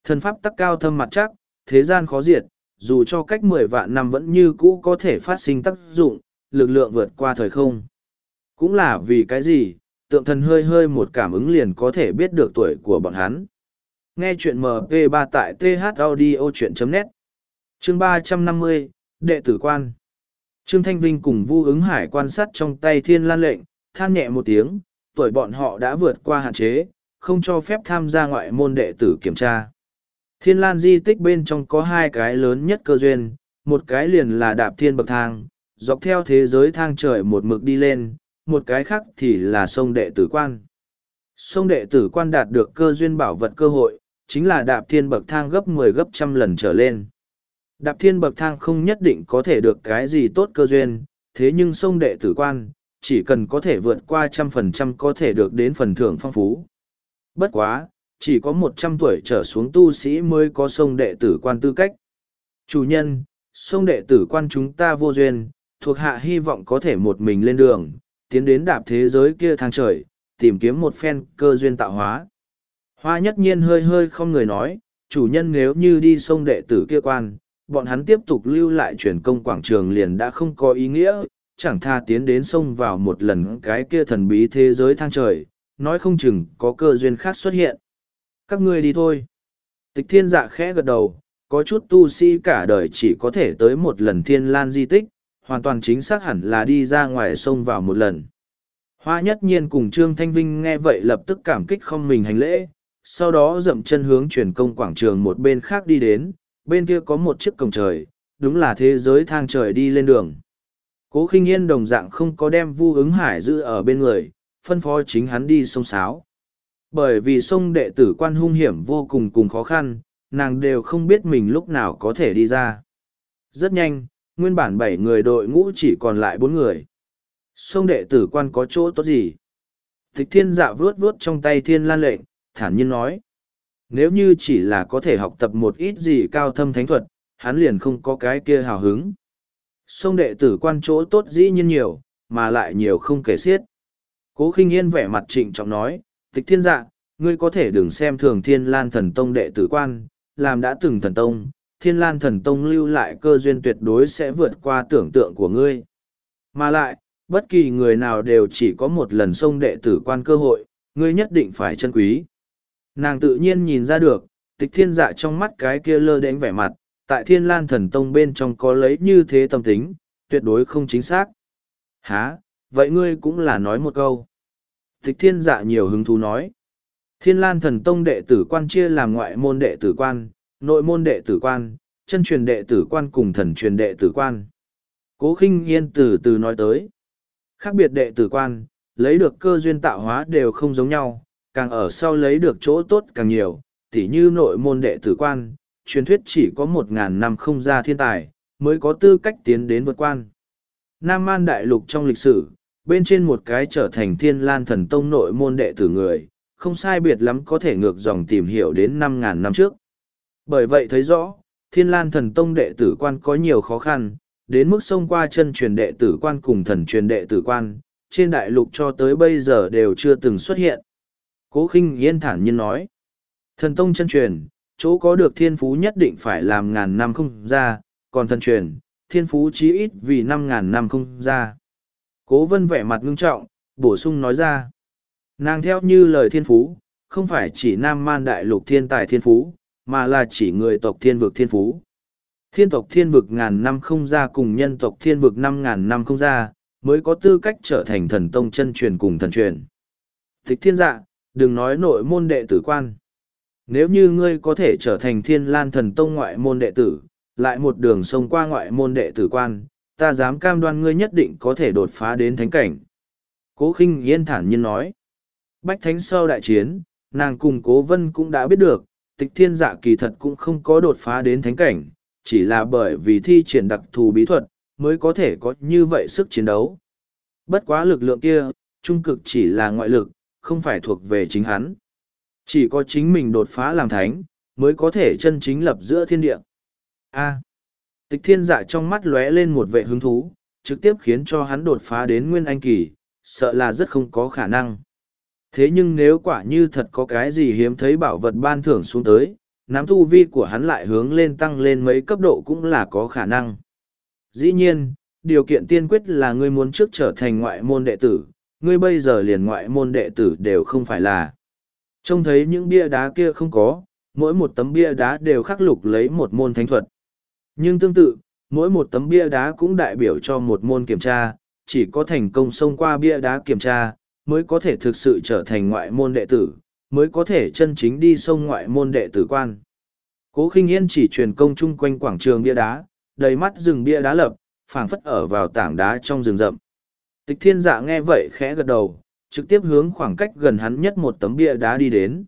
Thần pháp tắc cao thâm mặt chắc, thế gian khó diệt, dù cho cách mười vạn năm vẫn như cũ có thể phát sinh tác dụng, lực lượng vượt qua thời không. Cũng là vì cái gì, tượng thần hơi hơi một cảm ứng liền có thể biết được tuổi của bọn hắn. Nghe chuyện MP3 tại thaudio.net Chương ba trăm năm mươi Đệ tử quan Trương Thanh Vinh cùng Vu ứng hải quan sát trong tay thiên lan lệnh, than nhẹ một tiếng, tuổi bọn họ đã vượt qua hạn chế, không cho phép tham gia ngoại môn đệ tử kiểm tra. Thiên lan di tích bên trong có hai cái lớn nhất cơ duyên, một cái liền là đạp thiên bậc thang, dọc theo thế giới thang trời một mực đi lên, một cái khác thì là sông đệ tử quan. Sông đệ tử quan đạt được cơ duyên bảo vật cơ hội, chính là đạp thiên bậc thang gấp 10 gấp trăm lần trở lên. Đạp thiên bậc thang không nhất định có thể được cái gì tốt cơ duyên, thế nhưng sông đệ tử quan, chỉ cần có thể vượt qua trăm phần trăm có thể được đến phần thưởng phong phú. Bất quá, chỉ có một trăm tuổi trở xuống tu sĩ mới có sông đệ tử quan tư cách. Chủ nhân, sông đệ tử quan chúng ta vô duyên, thuộc hạ hy vọng có thể một mình lên đường, tiến đến đạp thế giới kia thang trời, tìm kiếm một phen cơ duyên tạo hóa. Hoa nhất nhiên hơi hơi không người nói, chủ nhân nếu như đi sông đệ tử kia quan, bọn hắn tiếp tục lưu lại truyền công quảng trường liền đã không có ý nghĩa, chẳng tha tiến đến sông vào một lần cái kia thần bí thế giới thang trời, nói không chừng có cơ duyên khác xuất hiện. Các ngươi đi thôi. Tịch thiên dạ khẽ gật đầu, có chút tu sĩ cả đời chỉ có thể tới một lần thiên lan di tích, hoàn toàn chính xác hẳn là đi ra ngoài sông vào một lần. Hoa nhất nhiên cùng Trương Thanh Vinh nghe vậy lập tức cảm kích không mình hành lễ, sau đó dậm chân hướng chuyển công quảng trường một bên khác đi đến, bên kia có một chiếc cổng trời, đúng là thế giới thang trời đi lên đường. Cố khinh yên đồng dạng không có đem vu ứng hải giữ ở bên người, phân phó chính hắn đi sông Sáo. Bởi vì sông đệ tử quan hung hiểm vô cùng cùng khó khăn, nàng đều không biết mình lúc nào có thể đi ra. Rất nhanh, nguyên bản bảy người đội ngũ chỉ còn lại bốn người. Sông đệ tử quan có chỗ tốt gì? Tịch thiên dạ vuốt vuốt trong tay thiên lan lệnh, thản nhiên nói. Nếu như chỉ là có thể học tập một ít gì cao thâm thánh thuật, hắn liền không có cái kia hào hứng. Sông đệ tử quan chỗ tốt dĩ nhiên nhiều, mà lại nhiều không kể xiết. Cố khinh yên vẻ mặt trịnh trọng nói, tịch thiên dạ, ngươi có thể đừng xem thường thiên lan thần tông đệ tử quan, làm đã từng thần tông, thiên lan thần tông lưu lại cơ duyên tuyệt đối sẽ vượt qua tưởng tượng của ngươi. Mà lại, bất kỳ người nào đều chỉ có một lần xông đệ tử quan cơ hội, ngươi nhất định phải chân quý. Nàng tự nhiên nhìn ra được, tịch thiên dạ trong mắt cái kia lơ đánh vẻ mặt, tại thiên lan thần tông bên trong có lấy như thế tâm tính, tuyệt đối không chính xác. Hả, vậy ngươi cũng là nói một câu. Thích thiên dạ nhiều hứng thú nói. Thiên lan thần tông đệ tử quan chia làm ngoại môn đệ tử quan, nội môn đệ tử quan, chân truyền đệ tử quan cùng thần truyền đệ tử quan. Cố khinh yên từ từ nói tới. Khác biệt đệ tử quan, lấy được cơ duyên tạo hóa đều không giống nhau, càng ở sau lấy được chỗ tốt càng nhiều, tỉ như nội môn đệ tử quan, truyền thuyết chỉ có một ngàn năm không ra thiên tài, mới có tư cách tiến đến vượt quan. Nam Man Đại Lục trong lịch sử, bên trên một cái trở thành thiên lan thần tông nội môn đệ tử người, không sai biệt lắm có thể ngược dòng tìm hiểu đến năm ngàn năm trước. Bởi vậy thấy rõ, thiên lan thần tông đệ tử quan có nhiều khó khăn, đến mức xông qua chân truyền đệ tử quan cùng thần truyền đệ tử quan, trên đại lục cho tới bây giờ đều chưa từng xuất hiện. Cố khinh yên thản nhiên nói, thần tông chân truyền, chỗ có được thiên phú nhất định phải làm ngàn năm không ra, còn thần truyền, thiên phú chí ít vì năm ngàn năm không ra. Cố vân vẻ mặt ngưng trọng, bổ sung nói ra. Nàng theo như lời thiên phú, không phải chỉ nam man đại lục thiên tài thiên phú, mà là chỉ người tộc thiên vực thiên phú. Thiên tộc thiên vực ngàn năm không ra cùng nhân tộc thiên vực năm ngàn năm không ra, mới có tư cách trở thành thần tông chân truyền cùng thần truyền. Thích thiên dạ, đừng nói nội môn đệ tử quan. Nếu như ngươi có thể trở thành thiên lan thần tông ngoại môn đệ tử, lại một đường sông qua ngoại môn đệ tử quan, ta dám cam đoan ngươi nhất định có thể đột phá đến thánh cảnh. Cố khinh yên thản nhiên nói. Bách thánh sau đại chiến, nàng cùng cố vân cũng đã biết được, tịch thiên dạ kỳ thật cũng không có đột phá đến thánh cảnh, chỉ là bởi vì thi triển đặc thù bí thuật, mới có thể có như vậy sức chiến đấu. Bất quá lực lượng kia, trung cực chỉ là ngoại lực, không phải thuộc về chính hắn. Chỉ có chính mình đột phá làm thánh, mới có thể chân chính lập giữa thiên địa. A tịch thiên dạ trong mắt lóe lên một vệ hứng thú, trực tiếp khiến cho hắn đột phá đến nguyên anh kỳ, sợ là rất không có khả năng. Thế nhưng nếu quả như thật có cái gì hiếm thấy bảo vật ban thưởng xuống tới, nắm thu vi của hắn lại hướng lên tăng lên mấy cấp độ cũng là có khả năng. Dĩ nhiên, điều kiện tiên quyết là ngươi muốn trước trở thành ngoại môn đệ tử, ngươi bây giờ liền ngoại môn đệ tử đều không phải là. Trông thấy những bia đá kia không có, mỗi một tấm bia đá đều khắc lục lấy một môn thánh thuật. Nhưng tương tự, mỗi một tấm bia đá cũng đại biểu cho một môn kiểm tra, chỉ có thành công xông qua bia đá kiểm tra, mới có thể thực sự trở thành ngoại môn đệ tử, mới có thể chân chính đi sông ngoại môn đệ tử quan. Cố khinh yên chỉ truyền công chung quanh quảng trường bia đá, đầy mắt rừng bia đá lập, phảng phất ở vào tảng đá trong rừng rậm. Tịch thiên dạ nghe vậy khẽ gật đầu, trực tiếp hướng khoảng cách gần hắn nhất một tấm bia đá đi đến.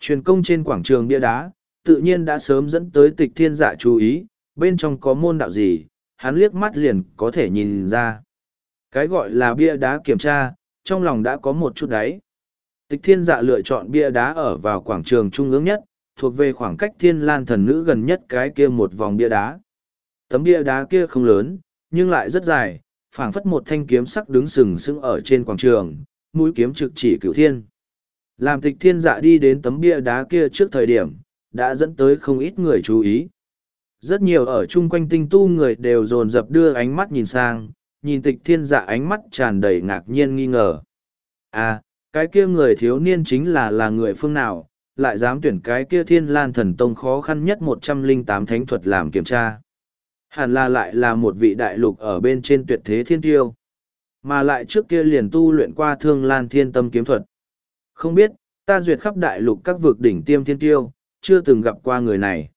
Truyền công trên quảng trường bia đá, tự nhiên đã sớm dẫn tới tịch thiên dạ chú ý, bên trong có môn đạo gì, hắn liếc mắt liền có thể nhìn ra. Cái gọi là bia đá kiểm tra, trong lòng đã có một chút đáy. Tịch thiên dạ lựa chọn bia đá ở vào quảng trường trung ương nhất, thuộc về khoảng cách thiên lan thần nữ gần nhất cái kia một vòng bia đá. Tấm bia đá kia không lớn, nhưng lại rất dài, phảng phất một thanh kiếm sắc đứng sừng sững ở trên quảng trường, mũi kiếm trực chỉ cửu thiên. Làm tịch thiên dạ đi đến tấm bia đá kia trước thời điểm, đã dẫn tới không ít người chú ý. Rất nhiều ở chung quanh tinh tu người đều dồn dập đưa ánh mắt nhìn sang, nhìn tịch thiên dạ ánh mắt tràn đầy ngạc nhiên nghi ngờ. À, cái kia người thiếu niên chính là là người phương nào, lại dám tuyển cái kia thiên lan thần tông khó khăn nhất một trăm linh tám thánh thuật làm kiểm tra. Hẳn là lại là một vị đại lục ở bên trên tuyệt thế thiên tiêu. Mà lại trước kia liền tu luyện qua thương lan thiên tâm kiếm thuật. Không biết, ta duyệt khắp đại lục các vực đỉnh tiêm thiên tiêu, chưa từng gặp qua người này.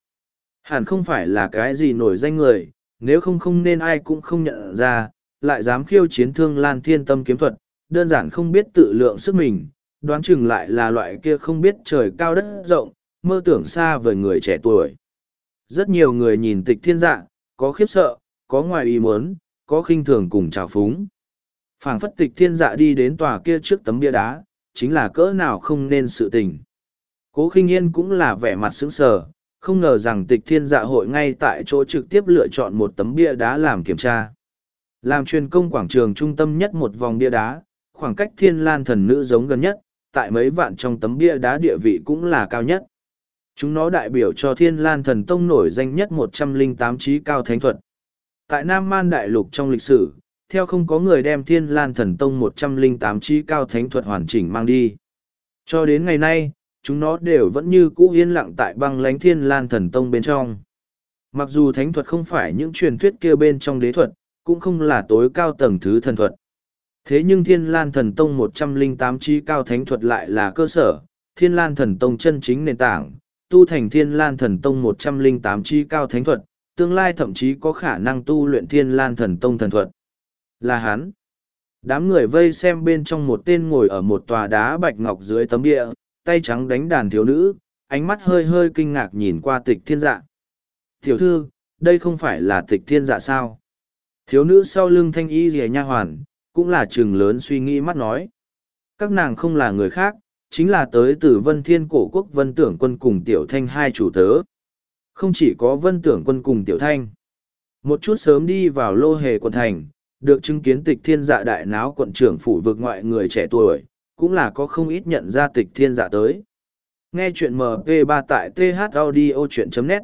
Hẳn không phải là cái gì nổi danh người, nếu không không nên ai cũng không nhận ra, lại dám khiêu chiến thương lan thiên tâm kiếm thuật, đơn giản không biết tự lượng sức mình, đoán chừng lại là loại kia không biết trời cao đất rộng, mơ tưởng xa với người trẻ tuổi. Rất nhiều người nhìn tịch thiên dạ, có khiếp sợ, có ngoài ý muốn, có khinh thường cùng trào phúng. phảng phất tịch thiên dạ đi đến tòa kia trước tấm bia đá, chính là cỡ nào không nên sự tình. Cố khinh yên cũng là vẻ mặt sững sờ, không ngờ rằng tịch thiên dạ hội ngay tại chỗ trực tiếp lựa chọn một tấm bia đá làm kiểm tra. Làm truyền công quảng trường trung tâm nhất một vòng bia đá, khoảng cách thiên lan thần nữ giống gần nhất, tại mấy vạn trong tấm bia đá địa vị cũng là cao nhất. Chúng nó đại biểu cho thiên lan thần tông nổi danh nhất một trăm linh tám trí cao thánh thuật. Tại Nam Man Đại Lục trong lịch sử, theo không có người đem thiên lan thần tông một trăm linh tám trí cao thánh thuật hoàn chỉnh mang đi. Cho đến ngày nay, chúng nó đều vẫn như cũ yên lặng tại băng lánh thiên lan thần tông bên trong. Mặc dù thánh thuật không phải những truyền thuyết kia bên trong đế thuật, cũng không là tối cao tầng thứ thần thuật. Thế nhưng Thiên Lan Thần Tông một trăm linh tám trí cao thánh thuật lại là cơ sở, Thiên Lan Thần Tông chân chính nền tảng, tu thành Thiên Lan Thần Tông một trăm linh tám trí cao thánh thuật, tương lai thậm chí có khả năng tu luyện Thiên Lan Thần Tông thần thuật. Là hắn. Đám người vây xem bên trong một tên ngồi ở một tòa đá bạch ngọc dưới tấm địa, tay trắng đánh đàn thiếu nữ, ánh mắt hơi hơi kinh ngạc nhìn qua tịch thiên dạ. Tiểu thư, đây không phải là tịch thiên dạ sao? Thiếu nữ sau lưng thanh y rìa nha hoàn, cũng là trường lớn suy nghĩ mắt nói. Các nàng không là người khác, chính là tới từ vân thiên cổ quốc vân tưởng quân cùng tiểu thanh hai chủ tớ. Không chỉ có vân tưởng quân cùng tiểu thanh. Một chút sớm đi vào lô hề quận thành, được chứng kiến tịch thiên dạ đại náo quận trưởng phủ vực ngoại người trẻ tuổi, cũng là có không ít nhận ra tịch thiên dạ tới. Nghe chuyện MP3 tại thaudio.net